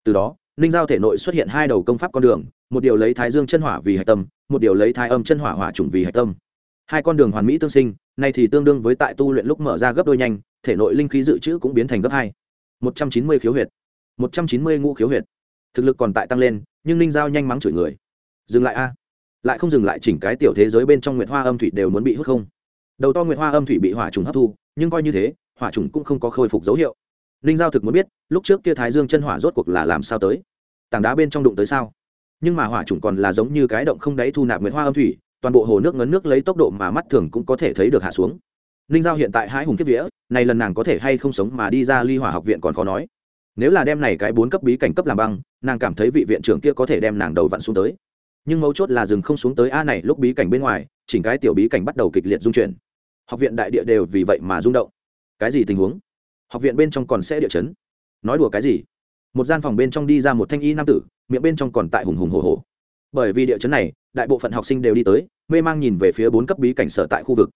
Từ đó, ninh giao thể nội xuất hiện hai đầu công pháp con đường, một điều lấy thái dương chân hỏa vì hạch tâm, một điều lấy thái âm chân hỏa hỏa trùng vì hạch tâm. Hai con đường hoàn mỹ tương sinh này thì tương đương với tại tu luyện lúc mở ra gấp đôi nhanh, thể nội linh khí dự trữ cũng biến thành gấp hai. Một trăm chín mươi khiếu huyệt. Một trăm chín mươi ngũ khiếu huyệt thực lực còn tại tăng lên, nhưng ninh giao nhanh mắng chửi người. Dừng lại a. Lại không dừng lại, chỉnh cái tiểu thế giới bên trong nguyệt hoa âm thủy đều muốn bị hút không? Đầu to nguyệt hoa âm thủy bị hỏa trùng hấp thu, nhưng coi như thế, hỏa trùng cũng không có khôi phục dấu hiệu. Ninh giao thực muốn biết, lúc trước kia thái dương chân hỏa rốt cuộc là làm sao tới? Tảng đá bên trong đụng tới sao? Nhưng mà hỏa trùng còn là giống như cái động không đáy thu nạp nguyệt hoa âm thủy, toàn bộ hồ nước ngấn nước lấy tốc độ mà mắt thường cũng có thể thấy được hạ xuống. Ninh giao hiện tại hai hùng kiếp vía, này lần nàng có thể hay không sống mà đi ra ly hỏa học viện còn khó nói nếu là đem này cái bốn cấp bí cảnh cấp làm băng, nàng cảm thấy vị viện trưởng kia có thể đem nàng đầu vặn xuống tới. Nhưng mấu chốt là dừng không xuống tới a này lúc bí cảnh bên ngoài, chỉnh cái tiểu bí cảnh bắt đầu kịch liệt dung chuyển. Học viện đại địa đều vì vậy mà rung động. Cái gì tình huống? Học viện bên trong còn sẽ địa chấn. Nói đùa cái gì? Một gian phòng bên trong đi ra một thanh y nam tử, miệng bên trong còn tại hùng hùng hồ hồ bởi vì địa chấn này, đại bộ phận học sinh đều đi tới, mê mang nhìn về phía bốn cấp bí cảnh sở tại khu vực.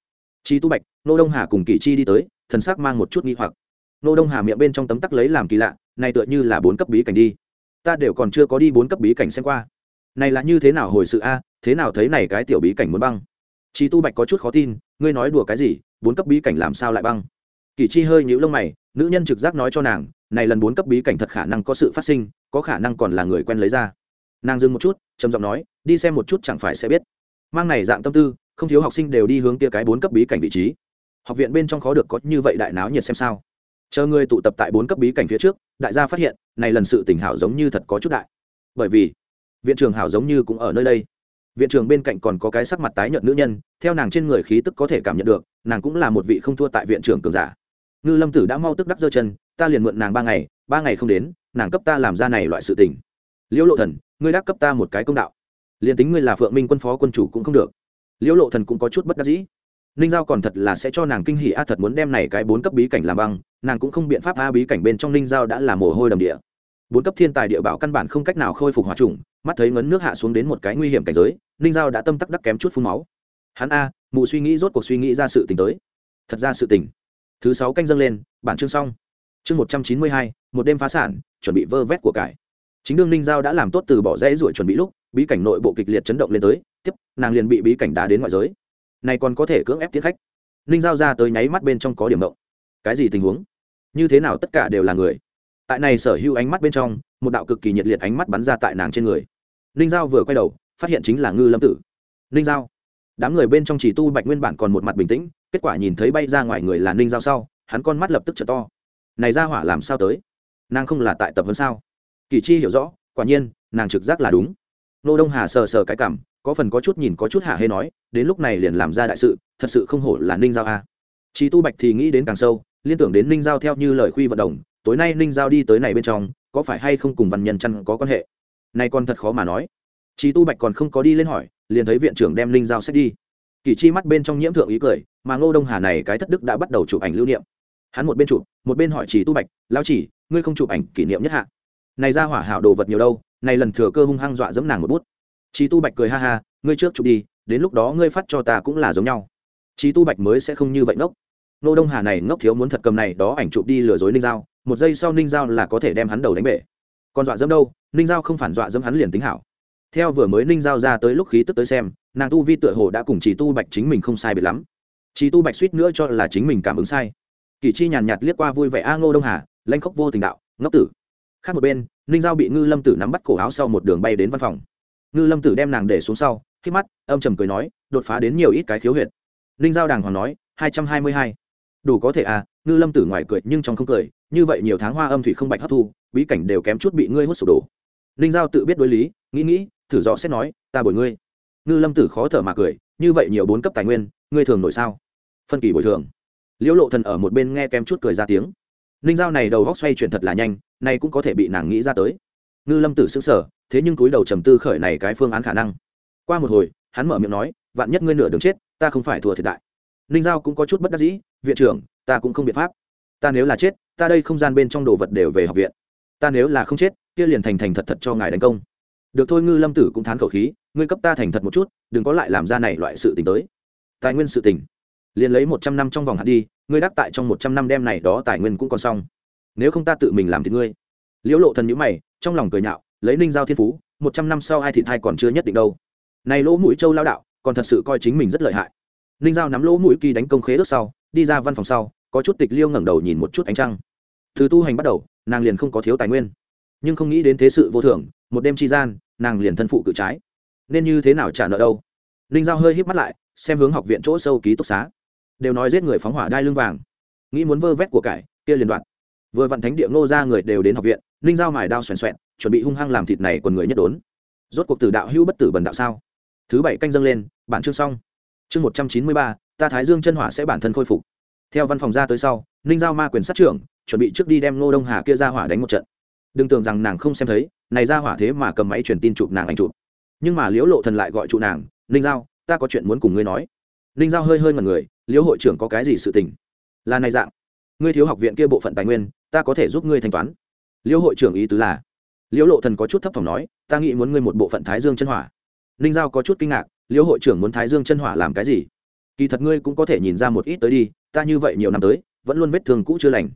Chi tu bạch, nô đông hà cùng kỳ chi đi tới, thần sắc mang một chút nghi hoặc. Nô đông hà miệng bên trong tấm tắc lấy làm kỳ lạ này tựa như là bốn cấp bí cảnh đi. Ta đều còn chưa có đi bốn cấp bí cảnh xem qua. Này là như thế nào hồi sự a? Thế nào thấy này cái tiểu bí cảnh muốn băng? Chi tu bạch có chút khó tin, ngươi nói đùa cái gì? Bốn cấp bí cảnh làm sao lại băng? Kỳ chi hơi nhíu lông mày, nữ nhân trực giác nói cho nàng, này lần bốn cấp bí cảnh thật khả năng có sự phát sinh, có khả năng còn là người quen lấy ra. Nàng dừng một chút, trầm giọng nói, đi xem một chút chẳng phải sẽ biết. Mang này dạng tâm tư, không thiếu học sinh đều đi hướng kia cái bốn cấp bí cảnh vị trí. Học viện bên trong khó được có như vậy đại náo nhiệt xem sao chờ người tụ tập tại bốn cấp bí cảnh phía trước, đại gia phát hiện, này lần sự tình hảo giống như thật có chút đại. Bởi vì, viện trưởng hảo giống như cũng ở nơi đây. Viện trưởng bên cạnh còn có cái sắc mặt tái nhợt nữ nhân, theo nàng trên người khí tức có thể cảm nhận được, nàng cũng là một vị không thua tại viện trưởng cường giả. Ngư lâm tử đã mau tức đắc giơ chân, ta liền mượn nàng ba ngày ba ngày không đến, nàng cấp ta làm ra này loại sự tình. Liễu lộ thần, ngươi đắc cấp ta một cái công đạo. Liền tính ngươi là phượng minh quân phó quân chủ cũng không được. Liễu lộ thần cũng có chút bất đắc dĩ ninh giao còn thật là sẽ cho nàng kinh hỉ, a, thật muốn đem này cái bốn cấp bí cảnh làm băng, nàng cũng không biện pháp, a, bí cảnh bên trong ninh giao đã là mồ hôi đầm địa. Bốn cấp thiên tài địa bảo căn bản không cách nào khôi phục hòa trùng mắt thấy ngấn nước hạ xuống đến một cái nguy hiểm cảnh giới, ninh giao đã tâm tắc đắc kém chút phun máu. Hắn, a, mụ suy nghĩ rốt cuộc suy nghĩ ra sự tình tới. Thật ra sự tình. Thứ sáu canh dâng lên, bản chương xong. Chương một trăm chín mươi hai, một đêm phá sản, chuẩn bị vơ vét của cải. Chính đương ninh giao đã làm tốt từ bỏ rẽ ruổi chuẩn bị lúc, bí cảnh nội bộ kịch liệt chấn động lên tới, tiếp, nàng liền bị bí cảnh đá đến ngoại giới này còn có thể cưỡng ép tiến khách. Ninh giao ra tới nháy mắt bên trong có điểm động cái gì tình huống? Như thế nào tất cả đều là người? Tại này sở hữu ánh mắt bên trong, một đạo cực kỳ nhiệt liệt ánh mắt bắn ra tại nàng trên người. Ninh giao vừa quay đầu, phát hiện chính là ngư lâm tử. Ninh giao. Đám người bên trong chỉ tu bạch nguyên bản còn một mặt bình tĩnh, kết quả nhìn thấy bay ra ngoài người là ninh giao sau, hắn con mắt lập tức t to. Này ra hỏa làm sao tới? Nàng không là tại tập huấn sao? Kỳ chi hiểu rõ, quả nhiên, nàng trực giác là đúng. Nô đông hà sờ sờ cái cảm có phần có chút nhìn có chút hạ hê nói, đến lúc này liền làm ra đại sự, thật sự không hổ là ninh giao a. Chí tu bạch thì nghĩ đến càng sâu, liên tưởng đến ninh giao theo như lời khuy vận động, tối nay ninh giao đi tới này bên trong, có phải hay không cùng văn nhân chăn có quan hệ? Này còn thật khó mà nói. Chí tu bạch còn không có đi lên hỏi, liền thấy viện trưởng đem ninh giao xét đi. Kỳ chi mắt bên trong nhiễm thượng ý cười, mà ngô đông hà này cái thất đức đã bắt đầu chụp ảnh lưu niệm. Hắn một bên chụp, một bên hỏi chỉ tu bạch lao chỉ, ngươi không chụp ảnh kỷ niệm nhất hạ? Này ra hỏa hảo đồ vật nhiều đâu, này lần thừa cơ hung hăng dọa dẫm nàng một bút. Chí tu bạch cười ha ha, ngươi trước chụp đi, đến lúc đó ngươi phát cho ta cũng là giống nhau. Chí tu bạch mới sẽ không như vậy ngốc. Nô đông hà này ngốc thiếu muốn thật cầm này đó ảnh chụp đi lừa dối ninh giao, một giây sau ninh giao là có thể đem hắn đầu đánh bể. Còn dọa dẫm đâu, ninh giao không phản dọa dẫm hắn liền tính hảo. Theo vừa mới ninh giao ra tới lúc khí tức tới xem, nàng tu vi tựa hồ đã cùng chỉ tu bạch chính mình không sai biệt lắm. Chỉ tu bạch suýt nữa cho là chính mình cảm ứng sai. Kỳ chi nhàn nhạt liếc qua vui vẻ, a ngô đông hà lanh khóc vô tình đạo, ngốc tử. Khác một bên, ninh giao bị ngư lâm tử nắm bắt cổ áo sau một đường bay đến văn phòng ngư lâm tử đem nàng để xuống sau khi mắt, âm trầm cười nói, đột phá đến nhiều ít cái khiếu huyệt. Ninh giao đàng hoàng nói, hai trăm hai mươi hai. Đủ có thể à ngư lâm tử ngoài cười nhưng trong không cười, như vậy nhiều tháng hoa âm thủy không bạch hấp thu, bí cảnh đều kém chút bị ngươi hút sụp đổ. Ninh giao tự biết đối lý, nghĩ nghĩ, thử rõ xét nói, ta bồi ngươi. Ngư lâm tử khó thở mà cười, như vậy nhiều bốn cấp tài nguyên, ngươi thường nổi sao? Phân kỳ bồi thường. Liễu lộ thần ở một bên nghe kém chút cười ra tiếng. Ninh giao này đầu góc xoay chuyển thật là nhanh, nay cũng có thể bị nàng nghĩ ra tới. Ngư lâm tử xứng sở thế nhưng túi đầu trầm tư khởi này cái phương án khả năng. Qua một hồi, hắn mở miệng nói, vạn nhất ngươi nửa đường chết, ta không phải thua thiệt đại. Ninh giao cũng có chút bất đắc dĩ, viện trưởng, ta cũng không biện pháp. Ta nếu là chết, ta đây không gian bên trong đồ vật đều về học viện. Ta nếu là không chết, kia liền thành thành thật thật cho ngài đánh công. Được thôi, ngư lâm tử cũng thán khẩu khí, ngươi cấp ta thành thật một chút, đừng có lại làm ra này loại sự tình tới. Tài nguyên sự tình. Liền lấy một trăm năm trong vòng hạt đi, ngươi đắc tại trong một trăm năm đem này đó tài nguyên cũng còn xong. Nếu không ta tự mình làm thì ngươi. Liễu lộ thần nhữ mày, trong lòng cười nhạo lấy ninh giao thiên phú, một trăm năm sau ai thịt hai còn chưa nhất định đâu. Này lỗ mũi châu lao đạo, còn thật sự coi chính mình rất lợi hại. Ninh giao nắm lỗ mũi kỳ đánh công khế ước sau, đi ra văn phòng sau, có chút tịch liêu ngẩng đầu nhìn một chút ánh trăng. Từ tu hành bắt đầu, nàng liền không có thiếu tài nguyên. Nhưng không nghĩ đến thế sự vô thường, một đêm tri gian, nàng liền thân phụ cự trái. Nên như thế nào trả nợ đâu? Ninh giao hơi híp mắt lại, xem hướng học viện chỗ sâu ký túc xá. Đều nói giết người phóng hỏa đai lưng vàng. Nghĩ muốn vơ vét của cải, kia liền đoạn. Vừa vặn thánh địa ngô ra người đều đến học viện, ninh giao mài đao xoèn xoẹn chuẩn bị hung hăng làm thịt này quần người nhất đốn. Rốt cuộc tử đạo hữu bất tử bần đạo sao? Thứ bảy canh dâng lên, bản chương xong. Chương một trăm chín mươi ba, ta thái dương chân hỏa sẽ bản thân khôi phục. Theo văn phòng ra tới sau, ninh giao ma quyền sát trưởng, chuẩn bị trước đi đem ngô đông hà kia ra hỏa đánh một trận. Đừng tưởng rằng nàng không xem thấy, này ra hỏa thế mà cầm máy truyền tin chụp nàng ảnh chụp. Nhưng mà liễu lộ thần lại gọi trụ nàng, ninh giao, ta có chuyện muốn cùng ngươi nói. Ninh giao hơi hơi ngần người, liễu hội trưởng có cái gì sự tình? Là này dạng, ngươi thiếu học viện kia bộ phận tài nguyên, ta có thể giúp ngươi thanh toán. Liễu hội trưởng ý tứ là liễu lộ thần có chút thấp thỏm nói, ta nghĩ muốn ngươi một bộ phận thái dương chân hỏa. Ninh giao có chút kinh ngạc, liễu hội trưởng muốn thái dương chân hỏa làm cái gì? Kỳ thật ngươi cũng có thể nhìn ra một ít tới đi, ta như vậy nhiều năm tới, vẫn luôn vết thương cũ chưa lành.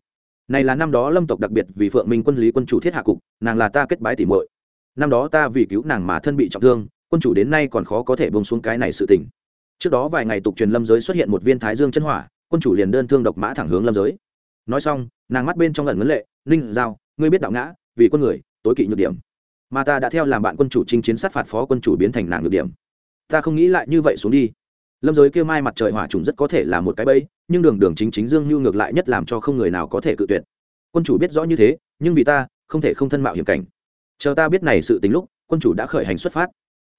Này là năm đó lâm tộc đặc biệt vì phượng minh quân lý quân chủ thiết hạ cục, nàng là ta kết bái tỉ muội. Năm đó ta vì cứu nàng mà thân bị trọng thương, quân chủ đến nay còn khó có thể bông xuống cái này sự tình. Trước đó vài ngày tục truyền lâm giới xuất hiện một viên thái dương chân hỏa, quân chủ liền đơn thương độc mã thẳng hướng lâm giới. Nói xong, nàng mắt bên trong lần ngấn lệ, ninh giao, ngươi biết đạo ngã, vì quân người tối kỵ nhược điểm. Mà ta đã theo làm bạn quân chủ chinh chiến sát phạt phó quân chủ biến thành nàng nhược điểm. Ta không nghĩ lại như vậy xuống đi. Lâm giới kêu mai mặt trời hỏa trùng rất có thể là một cái bẫy, nhưng đường đường chính chính dương như ngược lại nhất làm cho không người nào có thể cự tuyệt. Quân chủ biết rõ như thế, nhưng vì ta, không thể không thân mạo hiểm cảnh. Chờ ta biết này sự tính lúc, quân chủ đã khởi hành xuất phát.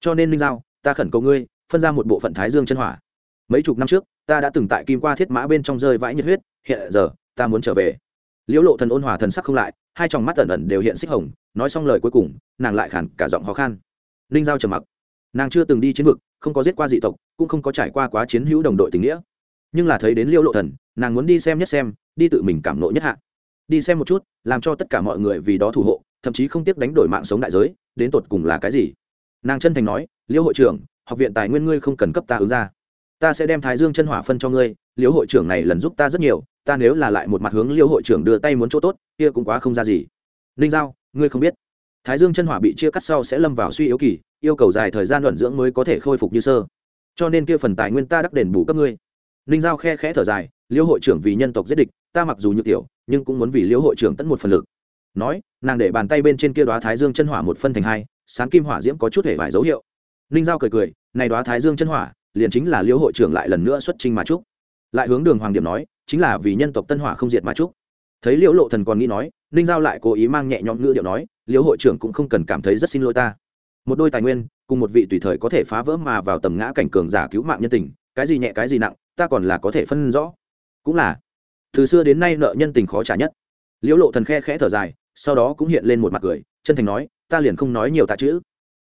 Cho nên linh giao, ta khẩn cầu ngươi, phân ra một bộ phận thái dương chân hỏa. Mấy chục năm trước, ta đã từng tại kim qua thiết mã bên trong rơi vãi nhiệt huyết, hiện giờ, ta muốn trở về. Liễu lộ thần ôn hòa thần sắc không lại, hai tròng mắt ẩn ẩn đều hiện xích hồng nói xong lời cuối cùng, nàng lại khản cả giọng khó khăn ninh giao trầm mặc. Nàng chưa từng đi chiến vực, không có giết qua dị tộc, cũng không có trải qua quá chiến hữu đồng đội tình nghĩa. Nhưng là thấy đến liễu lộ thần, nàng muốn đi xem nhất xem, đi tự mình cảm nộ nhất hạ. Đi xem một chút, làm cho tất cả mọi người vì đó thủ hộ, thậm chí không tiếc đánh đổi mạng sống đại giới, đến tột cùng là cái gì? Nàng chân thành nói, liễu hội trưởng, học viện tài nguyên ngươi không cần cấp ta ứng ra. Ta sẽ đem thái dương chân hỏa phân cho ngươi, liễu hội trưởng này lần giúp ta rất nhiều, ta nếu là lại một mặt hướng liễu hội trưởng đưa tay muốn chỗ tốt, kia cũng quá không ra gì. Ninh giao ngươi không biết. Thái dương chân hỏa bị chia cắt sau sẽ lâm vào suy yếu kỳ, yêu cầu dài thời gian luận dưỡng mới có thể khôi phục như sơ. Cho nên kia phần tài nguyên ta đắc đền bù cấp ngươi. Ninh giao khe khẽ thở dài liễu hội trưởng vì nhân tộc giết địch, ta mặc dù như tiểu, nhưng cũng muốn vì liễu hội trưởng tận một phần lực. Nói, nàng để bàn tay bên trên kia đoá thái dương chân hỏa một phân thành hai, sáng kim hỏa diễm có chút hề vài dấu hiệu. Ninh giao cười cười, này đoá thái dương chân hỏa, liền chính là liễu hội trưởng lại lần nữa xuất trình mà trúc lại hướng đường hoàng điểm nói, chính là vì nhân tộc tân hỏa không diệt mà trúc thấy liễu lộ thần còn nghĩ nói, ninh giao lại cố ý mang nhẹ nhõm ngữ điệu nói, liễu hội trưởng cũng không cần cảm thấy rất xin lỗi ta. Một đôi tài nguyên, cùng một vị tùy thời có thể phá vỡ mà vào tầm ngã cảnh cường giả cứu mạng nhân tình, cái gì nhẹ cái gì nặng, ta còn là có thể phân rõ. Cũng là, từ xưa đến nay nợ nhân tình khó trả nhất. Liễu lộ thần khe khẽ thở dài, sau đó cũng hiện lên một mặt cười, chân thành nói, ta liền không nói nhiều tạ chữ.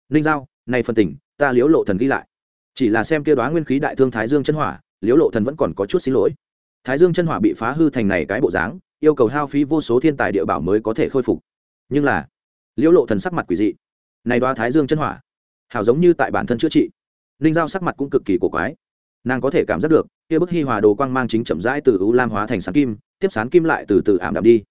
Ninh giao, này phần tình, ta liễu lộ thần ghi lại. Chỉ là xem kia đoá nguyên khí đại thương thái dương chân hỏa, liễu lộ thần vẫn còn có chút xin lỗi. Thái dương chân hỏa bị phá hư thành này cái bộ dáng yêu cầu hao phí vô số thiên tài địa bảo mới có thể khôi phục. Nhưng là, liễu lộ thần sắc mặt quỷ dị. Này đoá thái dương chân hỏa, hảo giống như tại bản thân chữa trị. Ninh giao sắc mặt cũng cực kỳ cổ quái. Nàng có thể cảm giác được, kia bức hi hòa đồ quang mang chính chậm rãi từ u lam hóa thành sáng kim, tiếp sán kim lại từ từ ảm đạm đi.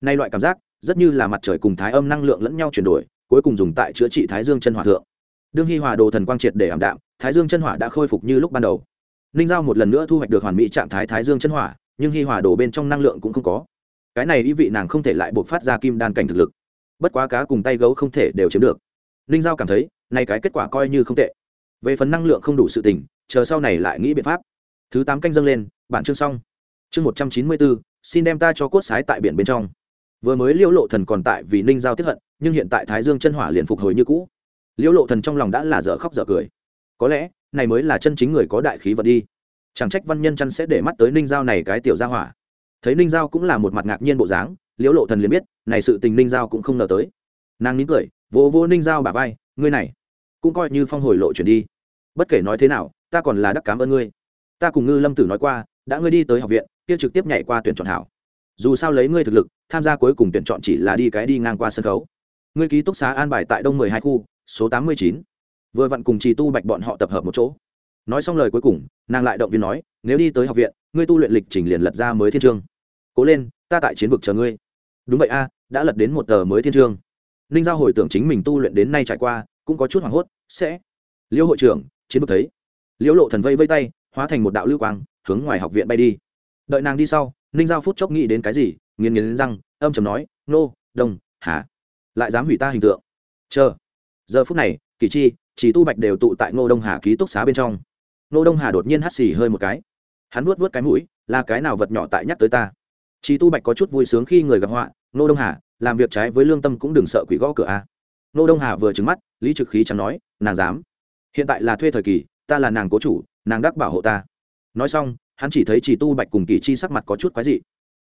Nay loại cảm giác, rất như là mặt trời cùng thái âm năng lượng lẫn nhau chuyển đổi, cuối cùng dùng tại chữa trị thái dương chân hỏa thượng. Đương hi hòa đồ thần quang triệt để ảm đạm, thái dương chân hỏa đã khôi phục như lúc ban đầu. Ninh giao một lần nữa thu hoạch được hoàn mỹ trạng thái thái dương chân hỏa, nhưng hi hòa đồ bên trong năng lượng cũng không có cái này ý vị nàng không thể lại buộc phát ra kim đan cảnh thực lực. Bất quá cá cùng tay gấu không thể đều chiếm được. Ninh giao cảm thấy nay cái kết quả coi như không tệ. Về phần năng lượng không đủ sự tỉnh, chờ sau này lại nghĩ biện pháp. Thứ tám canh dâng lên bản chương xong. Chương một trăm chín mươi bốn xin đem ta cho cốt sái tại biển bên trong. Vừa mới liễu lộ thần còn tại vì ninh giao tiếp hận nhưng hiện tại thái dương chân hỏa liền phục hồi như cũ. Liễu lộ thần trong lòng đã là dở khóc dở cười. Có lẽ này mới là chân chính người có đại khí vật đi. Chẳng trách văn nhân chăn sẽ để mắt tới ninh giao này cái tiểu gia hỏa thấy ninh giao cũng là một mặt ngạc nhiên bộ dáng, liễu lộ thần liền biết, này sự tình ninh giao cũng không ngờ tới. Nàng nín cười, vỗ vỗ ninh giao bả vai, ngươi này, cũng coi như phong hồi lộ chuyển đi. Bất kể nói thế nào, ta còn là đắc cảm ơn ngươi. Ta cùng ngư lâm tử nói qua, đã ngươi đi tới học viện, kia trực tiếp nhảy qua tuyển chọn hảo. Dù sao lấy ngươi thực lực, tham gia cuối cùng tuyển chọn chỉ là đi cái đi ngang qua sân khấu. Ngươi ký túc xá an bài tại đông mười hai khu, số tám mươi chín. Vừa vặn cùng trì tu bạch bọn họ tập hợp một chỗ nói xong lời cuối cùng, nàng lại động viên nói, nếu đi tới học viện, ngươi tu luyện lịch trình liền lật ra mới thiên trương cố lên, ta tại chiến vực chờ ngươi. Đúng vậy a, đã lật đến một tờ mới thiên trương ninh giao hồi tưởng chính mình tu luyện đến nay trải qua, cũng có chút hoảng hốt, sẽ. Liêu hội trưởng, chiến vực thấy. Liễu lộ thần vây vây tay, hóa thành một đạo lưu quang, hướng ngoài học viện bay đi. Đợi nàng đi sau, ninh giao phút chốc nghĩ đến cái gì nghiền nghiến răng, âm chầm nói, nô đông hà lại dám hủy ta hình tượng? Chờ. Giờ phút này, kỳ chi, chỉ tu bạch đều tụ tại ngô đông hà ký túc xá bên trong ngô đông hà đột nhiên hắt xì hơi một cái. Hắn vuốt vuốt cái mũi, là cái nào vật nhỏ tại nhắc tới ta? Chỉ tu bạch có chút vui sướng khi người gặp họa ngô đông hà, làm việc trái với lương tâm cũng đừng sợ quỷ gõ cửa a. Ngô đông hà vừa trứng mắt, lý trực khí chẳng nói, nàng dám. Hiện tại là thuê thời kỳ, ta là nàng cố chủ, nàng đắc bảo hộ ta. Nói xong, hắn chỉ thấy chỉ tu bạch cùng kỳ chi sắc mặt có chút quái dị.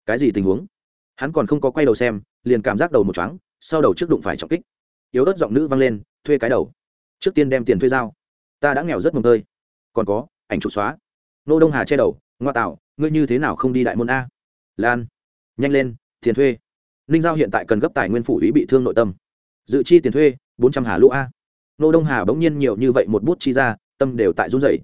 Cái gì tình huống? Hắn còn không có quay đầu xem, liền cảm giác đầu một chóng sau đầu trước đụng phải trọng kích. Yếu ớt giọng nữ vang lên, thuê cái đầu. Trước tiên đem tiền thuê giao. Ta đã nghèo rất mừng tơi còn có, ảnh chụp xóa. Nô đông hà che đầu, ngoa tạo, ngươi như thế nào không đi đại môn a? Lan, nhanh lên, tiền thuê. Ninh giao hiện tại cần gấp tài nguyên phủ ý bị thương nội tâm. Dự chi tiền thuê, bốn trăm hà lũ a. Nô đông hà bỗng nhiên nhiều như vậy một bút chi ra, tâm đều tại run rẩy.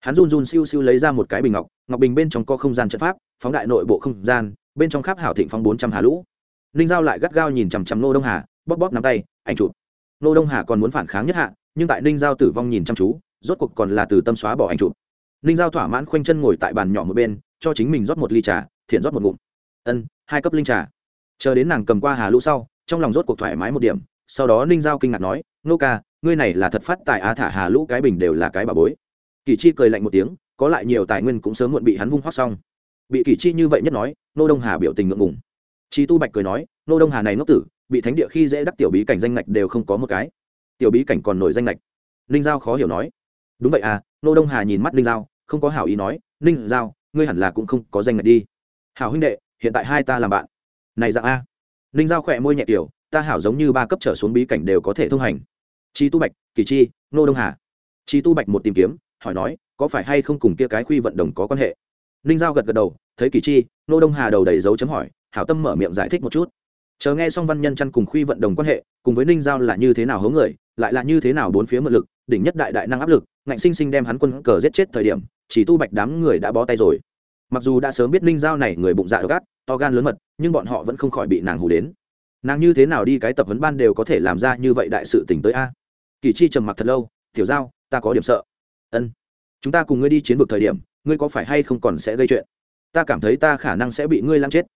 Hắn run run siêu siêu lấy ra một cái bình ngọc ngọc bình bên trong có không gian trận pháp, phóng đại nội bộ không gian, bên trong khắp hảo thịnh phóng bốn trăm hà lũ. Ninh giao lại gắt gao nhìn chằm chằm nô đông hà, bóp bóp nắm tay, ảnh chụp. Nô đông hà còn muốn phản kháng nhất hạ, nhưng tại ninh giao tử vong nhìn chăm chú rốt cuộc còn là từ tâm xóa bỏ ảnh chụp. Ninh giao thỏa mãn khoanh chân ngồi tại bàn nhỏ một bên, cho chính mình rót một ly trà, thiện rót một ngụm. Ân, hai cấp linh trà. Chờ đến nàng cầm qua hà lũ sau, trong lòng rốt cuộc thoải mái một điểm, sau đó ninh giao kinh ngạc nói nô ca, ngươi này là thật phát tài á thả hà lũ cái bình đều là cái bà bối. Kỳ chi cười lạnh một tiếng, có lại nhiều tài nguyên cũng sớm muộn bị hắn vung hoác xong. Bị kỳ chi như vậy nhất nói, nô đông hà biểu tình ngượng ngùng. Chi tu bạch cười nói, nô đông hà này ngốc tử, bị thánh địa khi dễ đắc tiểu bí cảnh danh ngạch đều không có một cái. Tiểu bí cảnh còn nổi danh ngạch. Ninh giao khó hiểu nói đúng vậy à nô đông hà nhìn mắt ninh giao, không có hảo ý nói, ninh giao, ngươi hẳn là cũng không có danh ngạch đi. Hảo huynh đệ, hiện tại hai ta làm bạn. Này dạng a. Ninh giao khỏe môi nhẹ tiểu, ta hảo giống như ba cấp trở xuống bí cảnh đều có thể thông hành. Chi tu bạch, kỳ chi nô đông hà. Chi tu bạch một tìm kiếm, hỏi nói, có phải hay không cùng kia cái khuy vận đồng có quan hệ? Ninh giao gật gật đầu, thấy kỳ chi nô đông hà đầu đầy dấu chấm hỏi, hảo tâm mở miệng giải thích một chút. Chờ nghe xong văn nhân chăn cùng khuy vận đồng quan hệ, cùng với ninh giao là như thế nào hố người, lại là như thế nào bốn phía mượn lực đỉnh nhất đại đại năng áp lực, ngạnh sinh sinh đem hắn quân cờ giết chết thời điểm, chỉ tu bạch đám người đã bó tay rồi. Mặc dù đã sớm biết ninh giao này người bụng dạ độc ác, to gan lớn mật, nhưng bọn họ vẫn không khỏi bị nàng hù đến. Nàng như thế nào đi cái tập huấn ban đều có thể làm ra như vậy đại sự tỉnh tới a? Kỳ chi trầm mặc thật lâu, tiểu giao, ta có điểm sợ. Ân, chúng ta cùng ngươi đi chiến vực thời điểm, ngươi có phải hay không còn sẽ gây chuyện? Ta cảm thấy ta khả năng sẽ bị ngươi lăng chết.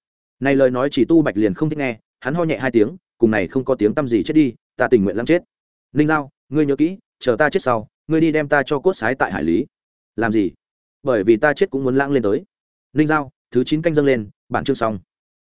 Này lời nói chỉ tu bạch liền không thích nghe, hắn ho nhẹ hai tiếng, cùng này không có tiếng t gì chết đi, ta tình nguyện lăng chết. Ninh giao, ngươi nhớ kỹ chờ ta chết sau, ngươi đi đem ta cho cốt sái tại hải lý. Làm gì? Bởi vì ta chết cũng muốn lãng lên tới. Ninh giao, thứ chín canh dâng lên, bản chương xong.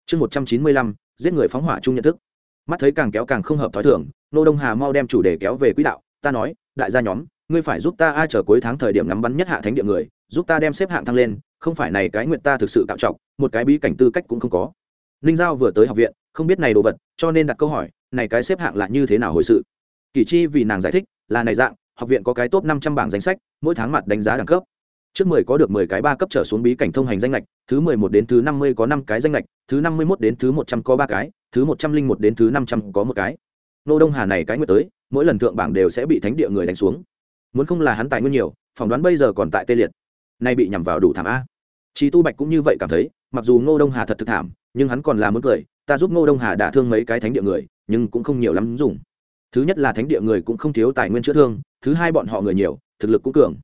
Chương một trăm chín mươi lăm, giết người phóng hỏa chung nhận thức. Mắt thấy càng kéo càng không hợp t h ó i thưởng nô đông hà mau đem chủ đề kéo về quỹ đạo, ta nói, đại gia nhóm, ngươi phải giúp ta ai chờ cuối tháng thời điểm ngắm bắn nhất hạ thánh địa người, giúp ta đem xếp hạng thăng lên, không phải này cái nguyện ta thực sự cạo trọng một cái bí cảnh tư cách cũng không có. Ninh giao vừa tới học viện, không biết này đồ vật, cho nên đặt câu hỏi, này cái xếp hạng là như thế nào hồi sự? Kỳ chi vì nàng giải thích là này dạng, học viện có cái top năm trăm bảng danh sách, mỗi tháng mặt đánh giá đẳng cấp. Trước mười có được mười cái ba cấp trở xuống bí cảnh thông hành danh lệch, thứ mười một đến thứ năm mươi có năm cái danh lệch, thứ năm mươi mốt đến thứ một trăm có ba cái, thứ một trăm linh một đến thứ năm trăm có một cái. Nô đông hà này cái nguyệt tới, mỗi lần thượng bảng đều sẽ bị thánh địa người đánh xuống. Muốn không là hắn tài nguyên nhiều, phỏng đoán bây giờ còn tại tê liệt. Nay bị nhằm vào đủ thảm a. Chi tu bạch cũng như vậy cảm thấy, mặc dù ngô đông hà thật thực thảm, nhưng hắn còn là muốn cười, ta giúp ngô đông hà đả thương mấy cái thánh địa người, nhưng cũng không nhiều lắm dùng thứ nhất là thánh địa người cũng không thiếu tài nguyên chữa thương, thứ hai bọn họ người nhiều, thực lực cũng cường.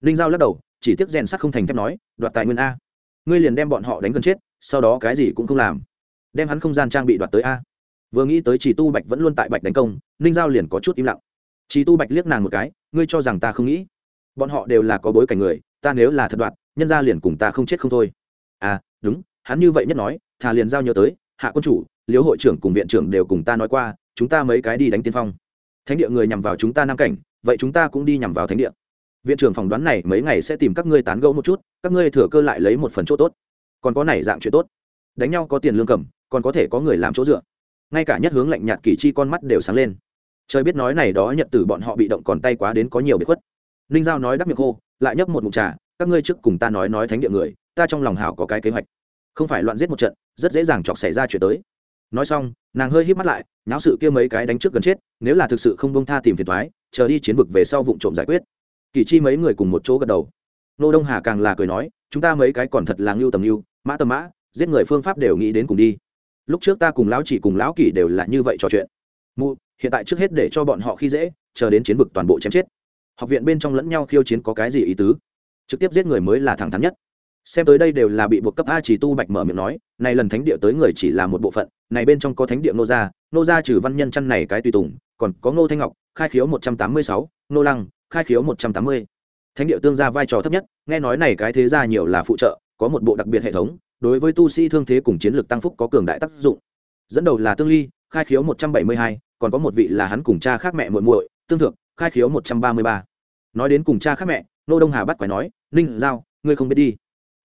Ninh giao lắc đầu, chỉ tiếc rèn sắt không thành thép nói, đoạt tài nguyên a. Ngươi liền đem bọn họ đánh gần chết, sau đó cái gì cũng không làm. Đem hắn không gian trang bị đoạt tới a. Vừa nghĩ tới chỉ tu bạch vẫn luôn tại bạch đánh công ninh giao liền có chút im lặng. Chỉ tu bạch liếc nàng một cái, ngươi cho rằng ta không nghĩ. Bọn họ đều là có bối cảnh người, ta nếu là thật đoạt, nhân ra liền cùng ta không chết không thôi. À đúng, hắn như vậy nhất nói, thà liền giao nhớ tới, hạ quân chủ liếu hội trưởng cùng viện trưởng đều cùng ta nói qua chúng ta mấy cái đi đánh tiên phong. Thánh địa người nhằm vào chúng ta nam cảnh, vậy chúng ta cũng đi nhằm vào thánh địa. Viện trưởng phỏng đoán này mấy ngày sẽ tìm các ngươi tán gẫu một chút, các ngươi thừa cơ lại lấy một phần chỗ tốt. Còn có này dạng chuyện tốt. Đánh nhau có tiền lương cầm, còn có thể có người làm chỗ dựa. Ngay cả nhất hướng lạnh nhạt kỳ chi con mắt đều sáng lên. Trời biết nói này đó nhận từ bọn họ bị động còn tay quá đến có nhiều bị khuất. Ninh giao nói đắc miệng khô lại nhấp một mụn trà, các ngươi trước cùng ta nói nói thánh địa người, ta trong lòng hảo có cái kế hoạch. Không phải loạn giết một trận, rất dễ dàng chọc xảy ra chuyện tới nói xong, nàng hơi hít mắt lại, nháo sự kia mấy cái đánh trước gần chết, nếu là thực sự không bông tha tìm phiền thoái chờ đi chiến vực về sau vụ trộm giải quyết. Kỳ chi mấy người cùng một chỗ gật đầu. Nô đông hà càng là cười nói, chúng ta mấy cái còn thật là ngưu tầm ngưu, mã tầm mã, giết người phương pháp đều nghĩ đến cùng đi. Lúc trước ta cùng lão chỉ cùng lão kỳ đều là như vậy trò chuyện. Mụ, hiện tại trước hết để cho bọn họ khi dễ, chờ đến chiến vực toàn bộ chém chết. Học viện bên trong lẫn nhau khiêu chiến có cái gì ý tứ? Trực tiếp giết người mới là thẳng thắn nhất xem tới đây đều là bị buộc cấp a chỉ tu bạch mở miệng nói, này lần thánh địa tới người chỉ là một bộ phận, này bên trong có thánh địa nô gia nô gia trừ văn nhân chăn này cái tùy tùng, còn có ngô thanh ngọc, khai khiếu một trăm tám mươi sáu nô lăng, khai khiếu một trăm tám mươi. Thánh địa tương gia vai trò thấp nhất, nghe nói này cái thế gia nhiều là phụ trợ, có một bộ đặc biệt hệ thống, đối với tu sĩ thương thế cùng chiến lược tăng phúc có cường đại tác dụng. Dẫn đầu là tương ly, khai khiếu một trăm bảy mươi hai, còn có một vị là hắn cùng cha khác mẹ muội muội, tương thượng khai khiếu một trăm ba mươi ba. Nói đến cùng cha khác mẹ nô đông hà bắt quái nói, ninh giao, ngươi không biết đi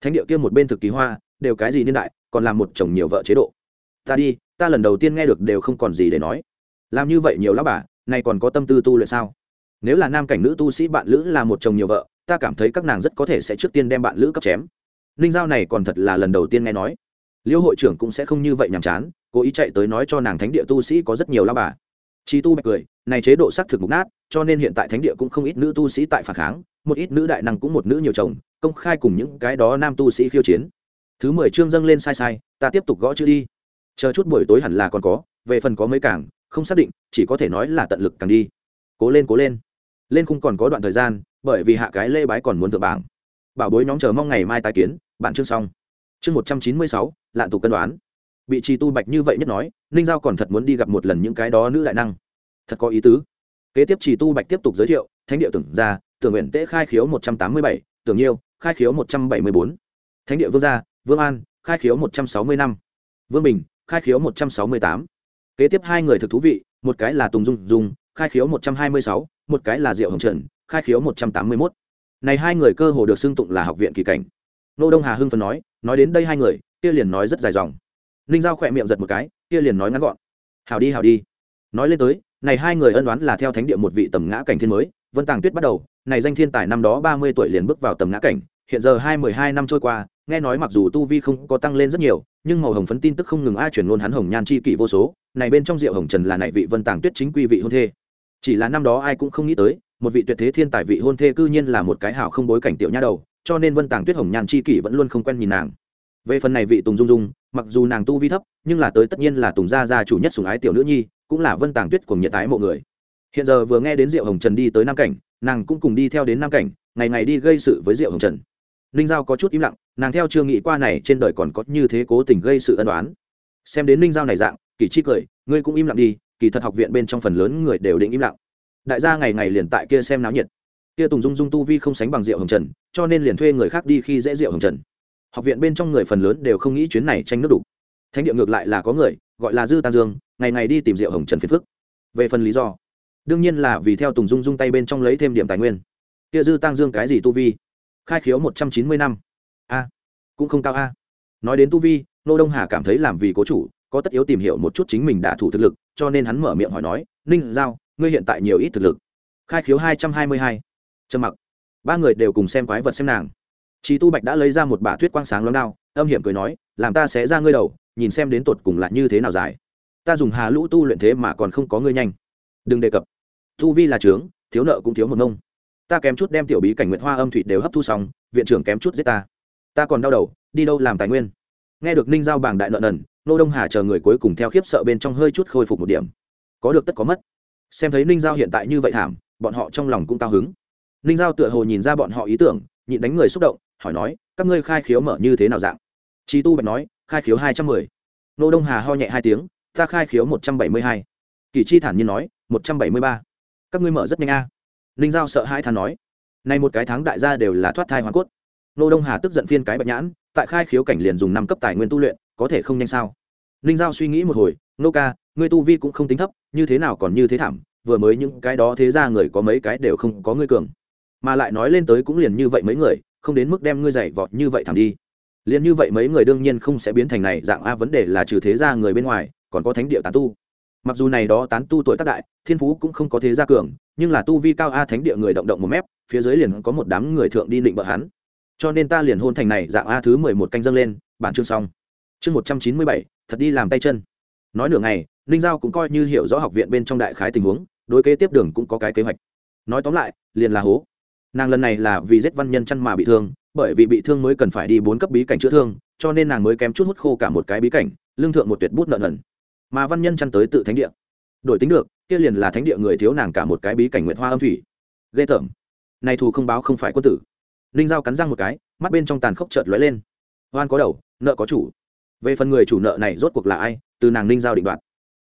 thánh địa kia một bên thực kỳ hoa, đều cái gì niên đại, còn làm một chồng nhiều vợ chế độ. Ta đi, ta lần đầu tiên nghe được đều không còn gì để nói. Làm như vậy nhiều lão bà này còn có tâm tư tu luyện sao? Nếu là nam cảnh nữ tu sĩ bạn lữ là một chồng nhiều vợ, ta cảm thấy các nàng rất có thể sẽ trước tiên đem bạn lữ cấp chém. Ninh giao này còn thật là lần đầu tiên nghe nói. Liêu hội trưởng cũng sẽ không như vậy nhàm chán, cố ý chạy tới nói cho nàng thánh địa tu sĩ có rất nhiều lao bà. Chi tu bạch cười, này chế độ xác thực mục nát, cho nên hiện tại thánh địa cũng không ít nữ tu sĩ tại phản kháng một ít nữ đại năng cũng một nữ nhiều chồng, công khai cùng những cái đó nam tu sĩ khiêu chiến. Thứ mười chương dâng lên sai sai, ta tiếp tục gõ chữ đi. Chờ chút buổi tối hẳn là còn có, về phần có mấy cảng, không xác định, chỉ có thể nói là tận lực càng đi. Cố lên cố lên. Lên không còn có đoạn thời gian, bởi vì hạ cái lê bái còn muốn thượng bảng. Bảo bối nhóm chờ mong ngày mai tái kiến, bạn chương xong. Chương một trăm chín mươi sáu, lạn tục cân đoán. Bị trì tu bạch như vậy nhất nói, ninh giao còn thật muốn đi gặp một lần những cái đó nữ đại năng. Thật có ý tứ. Kế tiếp trì tu bạch tiếp tục giới thiệu, thánh địa tưởng ra tưởng nguyện tế khai khiếu một trăm tám mươi bảy, tưởng nhiêu khai khiếu một trăm bảy mươi bốn. Thánh địa vương gia, vương an, khai khiếu một trăm sáu mươi năm. Vương bình, khai khiếu một trăm sáu mươi tám. Kế tiếp hai người thực thú vị, một cái là tùng dung dung, khai khiếu một trăm hai mươi sáu, một cái là diệu hồng trần, khai khiếu một trăm tám mươi mốt. Này hai người cơ hồ được xưng tụng là học viện kỳ cảnh. Nô đông hà hưng phần nói nói đến đây hai người, kia liền nói rất dài dòng. Ninh giao khỏe miệng giật một cái, kia liền nói ngắn gọn. Hào đi hào đi. Nói lên tới, này hai người ân đoán là theo thánh địa một vị tầm ngã cảnh thiên mới, vân tàng tuyết bắt đầu này danh thiên tài năm đó ba mươi tuổi liền bước vào tầm ngã cảnh, hiện giờ hai mười hai năm trôi qua, nghe nói mặc dù tu vi không có tăng lên rất nhiều, nhưng màu hồng phấn tin tức không ngừng ai chuyển luôn hắn hồng nhan chi kỷ vô số, này bên trong rượu hồng trần là này vị vân tàng tuyết chính quy vị hôn thê. Chỉ là năm đó ai cũng không nghĩ tới, một vị tuyệt thế thiên tài vị hôn thê cư nhiên là một cái hảo không bối cảnh tiểu nha đầu, cho nên vân tàng tuyết hồng nhan chi kỷ vẫn luôn không quen nhìn nàng. Về phần này vị tùng dung dung, mặc dù nàng tu vi thấp, nhưng là tới tất nhiên là tùng gia gia chủ nhất sùng ái tiểu nữ nhi, cũng là vân tàng tuyết cùng nhiệt tái mộ người. Hiện giờ vừa nghe đến diệu hồng trần đi tới nam cảnh nàng cũng cùng đi theo đến nam cảnh, ngày ngày đi gây sự với diệu hồng trần. Ninh giao có chút im lặng, nàng theo chưa nghĩ qua này trên đời còn có như thế cố tình gây sự ân đoán xem đến ninh giao này dạng, kỳ chi cười, ngươi cũng im lặng đi, kỳ thật học viện bên trong phần lớn người đều định im lặng. Đại gia ngày ngày liền tại kia xem náo nhiệt. Kia tùng dung dung tu vi không sánh bằng diệu hồng trần, cho nên liền thuê người khác đi khi dễ diệu hồng trần. Học viện bên trong người phần lớn đều không nghĩ chuyến này tranh nước đủ. Thánh địa ngược lại là có người, gọi là dư tam dương, ngày ngày đi tìm diệu hồng trần phiền phức. Về phần lý do đương nhiên là vì theo tùng dung dung tay bên trong lấy thêm điểm tài nguyên. Kia dư tăng dương cái gì tu vi? Khai khiếu một trăm chín mươi năm. A cũng không cao a. Nói đến tu vi nô đông hà cảm thấy làm vì cố chủ có tất yếu tìm hiểu một chút chính mình đã thủ thực lực cho nên hắn mở miệng hỏi nói ninh giao ngươi hiện tại nhiều ít thực lực? Khai khiếu hai trăm hai mươi hai. Trầm mặc. Ba người đều cùng xem quái vật xem nàng. Chí Tu Bạch đã lấy ra một bả thuyết quang sáng loáng đao, âm hiểm cười nói, làm ta sẽ ra ngươi đầu, nhìn xem đến tột cùng là như thế nào dài. Ta dùng Hà Lũ tu luyện thế mà còn không có ngươi nhanh. Đừng đề cập. Tu vi là trướng, thiếu nợ cũng thiếu một nông. Ta kém chút đem tiểu bí cảnh nguyện Hoa âm thủy đều hấp thu xong, viện trưởng kém chút giết ta. Ta còn đau đầu, đi đâu làm tài nguyên. Nghe được Ninh giao bảng đại nợ nần, Nô Đông Hà chờ người cuối cùng theo khiếp sợ bên trong hơi chút khôi phục một điểm. Có được tất có mất. Xem thấy Ninh giao hiện tại như vậy thảm, bọn họ trong lòng cũng cao hứng. Ninh giao tựa hồ nhìn ra bọn họ ý tưởng, nhịn đánh người xúc động, hỏi nói các ngươi khai khiếu mở như thế nào dạng Chi tu bạch nói khai khiếu hai trăm mười nô đông hà ho nhẹ hai tiếng ta khai khiếu một trăm bảy mươi hai kỳ chi thản nhiên nói một trăm bảy mươi ba các ngươi mở rất nhanh a. À. ninh giao sợ hai thà nói. Nay một cái tháng đại gia đều là thoát thai hoàn cốt. Nô đông hà tức giận phiên cái bạch nhãn, tại khai khiếu cảnh liền dùng năm cấp tài nguyên tu luyện, có thể không nhanh sao? Ninh giao suy nghĩ một hồi, nô ca, ngươi tu vi cũng không tính thấp, như thế nào còn như thế thảm, vừa mới những cái đó thế ra người có mấy cái đều không có ngươi cường. Mà lại nói lên tới cũng liền như vậy mấy người, không đến mức đem ngươi dày vọt như vậy thẳng đi. Liền như vậy mấy người đương nhiên không sẽ biến thành này, dạng a vấn đề là trừ thế gia người bên ngoài, còn có thánh địa tán tu mặc dù này đó tán tu tuổi tác đại, thiên phú cũng không có thế gia cường, nhưng là tu vi cao a thánh địa người động động một mép, phía dưới liền có một đám người thượng đi định bợ hắn. Cho nên ta liền hôn thành này dạng a thứ mười một canh dâng lên, bản chương xong. Chương một trăm chín mươi bảy, thật đi làm tay chân. Nói nửa ngày, ninh giao cũng coi như hiểu rõ học viện bên trong đại khái tình huống, đối kế tiếp đường cũng có cái kế hoạch. Nói tóm lại, liền là hố. Nàng lần này là vì giết văn nhân chăn mà bị thương, bởi vì bị thương mới cần phải đi bốn cấp bí cảnh chữa thương, cho nên nàng mới kém chút hút khô cả một cái bí cảnh, lương thượng một tuyệt bút nợ nần mà văn nhân chăn tới tự thánh địa. Đổi tính được, kia liền là thánh địa người thiếu nàng cả một cái bí cảnh nguyện hoa âm thủy. Ghê tởm. Này thù không báo không phải quân tử. Ninh giao cắn răng một cái, mắt bên trong tàn khốc chợt lóe lên. Hoan có đầu, nợ có chủ. Về phần người chủ nợ này rốt cuộc là ai, từ nàng ninh giao định đoạt.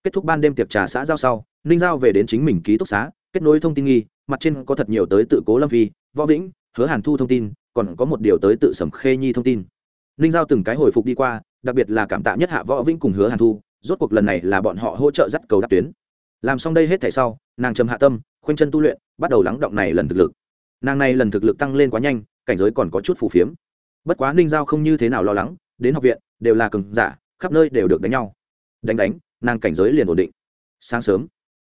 Kết thúc ban đêm tiệc trà xã giao sau, ninh giao về đến chính mình ký túc xá, kết nối thông tin nghi, mặt trên có thật nhiều tới tự cố lâm phi, võ vĩnh, hứa hàn thu thông tin, còn có một điều tới tự sầm khê nhi thông tin. Ninh giao từng cái hồi phục đi qua, đặc biệt là cảm tạ nhất hạ võ vĩnh cùng hứa hàn thu rốt cuộc lần này là bọn họ hỗ trợ dắt cầu đáp tuyến. Làm xong đây hết thảy sau, nàng trầm hạ tâm, khoanh chân tu luyện, bắt đầu lắng động này lần thực lực. Nàng này lần thực lực tăng lên quá nhanh, cảnh giới còn có chút phù phiếm. Bất quá ninh giao không như thế nào lo lắng, đến học viện, đều là cường giả, khắp nơi đều được đánh nhau. Đánh đánh, nàng cảnh giới liền ổn định. Sáng sớm,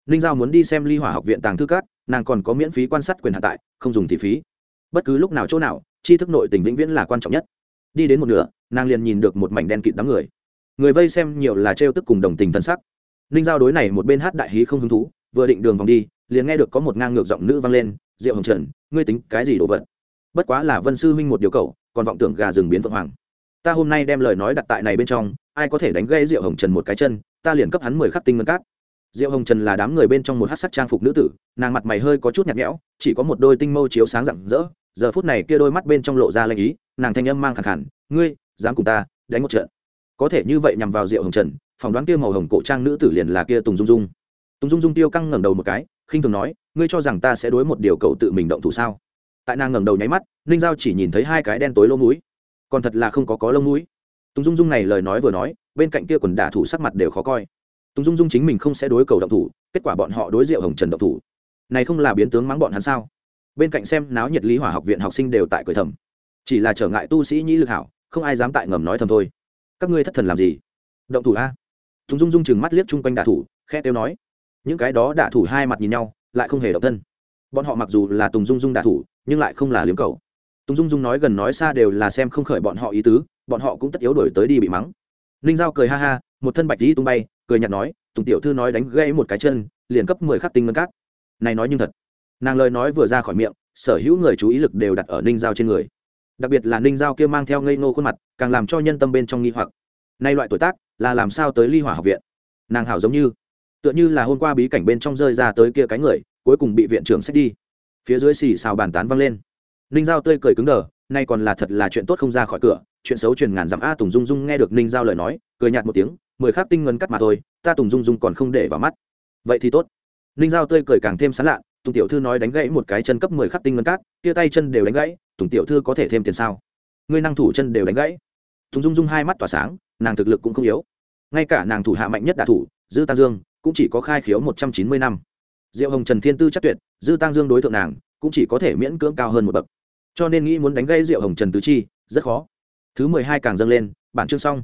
ninh giao muốn đi xem ly hỏa học viện tàng thư cát nàng còn có miễn phí quan sát quyền hạ tại, không dùng thì phí. Bất cứ lúc nào chỗ nào, tri thức nội tình vĩnh viễn là quan trọng nhất. Đi đến một nửa, nàng liền nhìn được một mảnh đen kịt đám người người vây xem nhiều là trêu tức cùng đồng tình thân sắc. Ninh giao đối này một bên hát đại hí không hứng thú, vừa định đường vòng đi, liền nghe được có một ngang ngược giọng nữ vang lên, diệu hồng trần, ngươi tính cái gì đồ vật? Bất quá là vân sư huynh một điều cầu còn vọng tưởng gà rừng biến vượng hoàng. Ta hôm nay đem lời nói đặt tại này bên trong, ai có thể đánh gây diệu hồng trần một cái chân, ta liền cấp hắn mười khắc tinh ngân cát. Diệu hồng trần là đám người bên trong một hát sắc trang phục nữ tử, nàng mặt mày hơi có chút nhạt nhẽo, chỉ có một đôi tinh mâu chiếu sáng rạng rỡ, giờ phút này kia đôi mắt bên trong lộ ra lanh ý, nàng thanh âm mang khẳng khẳng ngươi, dám cùng ta đánh một trận có thể như vậy nhằm vào diệu hồng trần, phỏng đoán kia màu hồng cổ trang nữ tử liền là kia tùng dung dung. Tùng dung dung tiêu căng ngẩng đầu một cái, khinh thường nói, ngươi cho rằng ta sẽ đối một điều cậu tự mình động thủ sao? Tại nàng ngẩng đầu nháy mắt, ninh giao chỉ nhìn thấy hai cái đen tối lỗ mũi. Còn thật là không có có lông mũi. Tùng dung dung này lời nói vừa nói, bên cạnh kia quần đả thủ sắc mặt đều khó coi. Tùng dung dung chính mình không sẽ đối cầu động thủ, kết quả bọn họ đối diệu hồng trần động thủ. Này không là biến tướng mắng bọn hắn sao? Bên cạnh xem náo nhiệt lý hỏa học viện học sinh đều tại cười thầm. Chỉ là trở ngại tu sĩ nhĩ lực hảo, không ai dám tại ngầm nói thầm thôi các ngươi thất thần làm gì? Động thủ a. Tùng dung dung chừng mắt liếc chung quanh đả thủ khe tiêu nói. Những cái đó đả thủ hai mặt nhìn nhau, lại không hề động thân. Bọn họ mặc dù là tùng dung dung đả thủ, nhưng lại không là liếm cầu. Tùng dung dung nói gần nói xa đều là xem không khởi bọn họ ý tứ, bọn họ cũng tất yếu đổi tới đi bị mắng. Ninh giao cười ha ha, một thân bạch đi tung bay, cười nhạt nói, tùng tiểu thư nói đánh gãy một cái chân, liền cấp mười khắc tinh ngân cát. Này nói nhưng thật. Nàng lời nói vừa ra khỏi miệng, sở hữu người chú ý lực đều đặt ở ninh giao trên người đặc biệt là ninh giao kia mang theo ngây ngô khuôn mặt, càng làm cho nhân tâm bên trong nghi hoặc. Nay loại tuổi tác, là làm sao tới ly hỏa học viện? Nàng hảo giống như, tựa như là hôm qua bí cảnh bên trong rơi ra tới kia cái người, cuối cùng bị viện trưởng xét đi. Phía dưới xì xào bàn tán văng lên. Ninh giao tươi cười cứng đờ, nay còn là thật là chuyện tốt không ra khỏi cửa, chuyện xấu truyền ngàn dặm a tùng dung dung nghe được ninh giao lời nói, cười nhạt một tiếng, mười khắc tinh ngân cắt mà thôi, ta tùng dung dung còn không để vào mắt. Vậy thì tốt. Ninh giao tươi cười càng thêm sán lạ, tùng tiểu thư nói đánh gãy một cái chân cấp mười khắc tinh ngân cát kia tay chân đều đánh gãy tùng tiểu thư có thể thêm tiền sao? Ngươi năng thủ chân đều đánh gãy. Tùng dung dung hai mắt tỏa sáng, nàng thực lực cũng không yếu. Ngay cả nàng thủ hạ mạnh nhất đạ thủ, dư tăng dương, cũng chỉ có khai khiếu một trăm chín mươi năm. Diệu hồng trần thiên tư chắc tuyệt, dư tăng dương đối tượng nàng, cũng chỉ có thể miễn cưỡng cao hơn một bậc. Cho nên nghĩ muốn đánh gây diệu hồng trần tứ chi, rất khó. Thứ mười hai càng dâng lên, bản chương xong.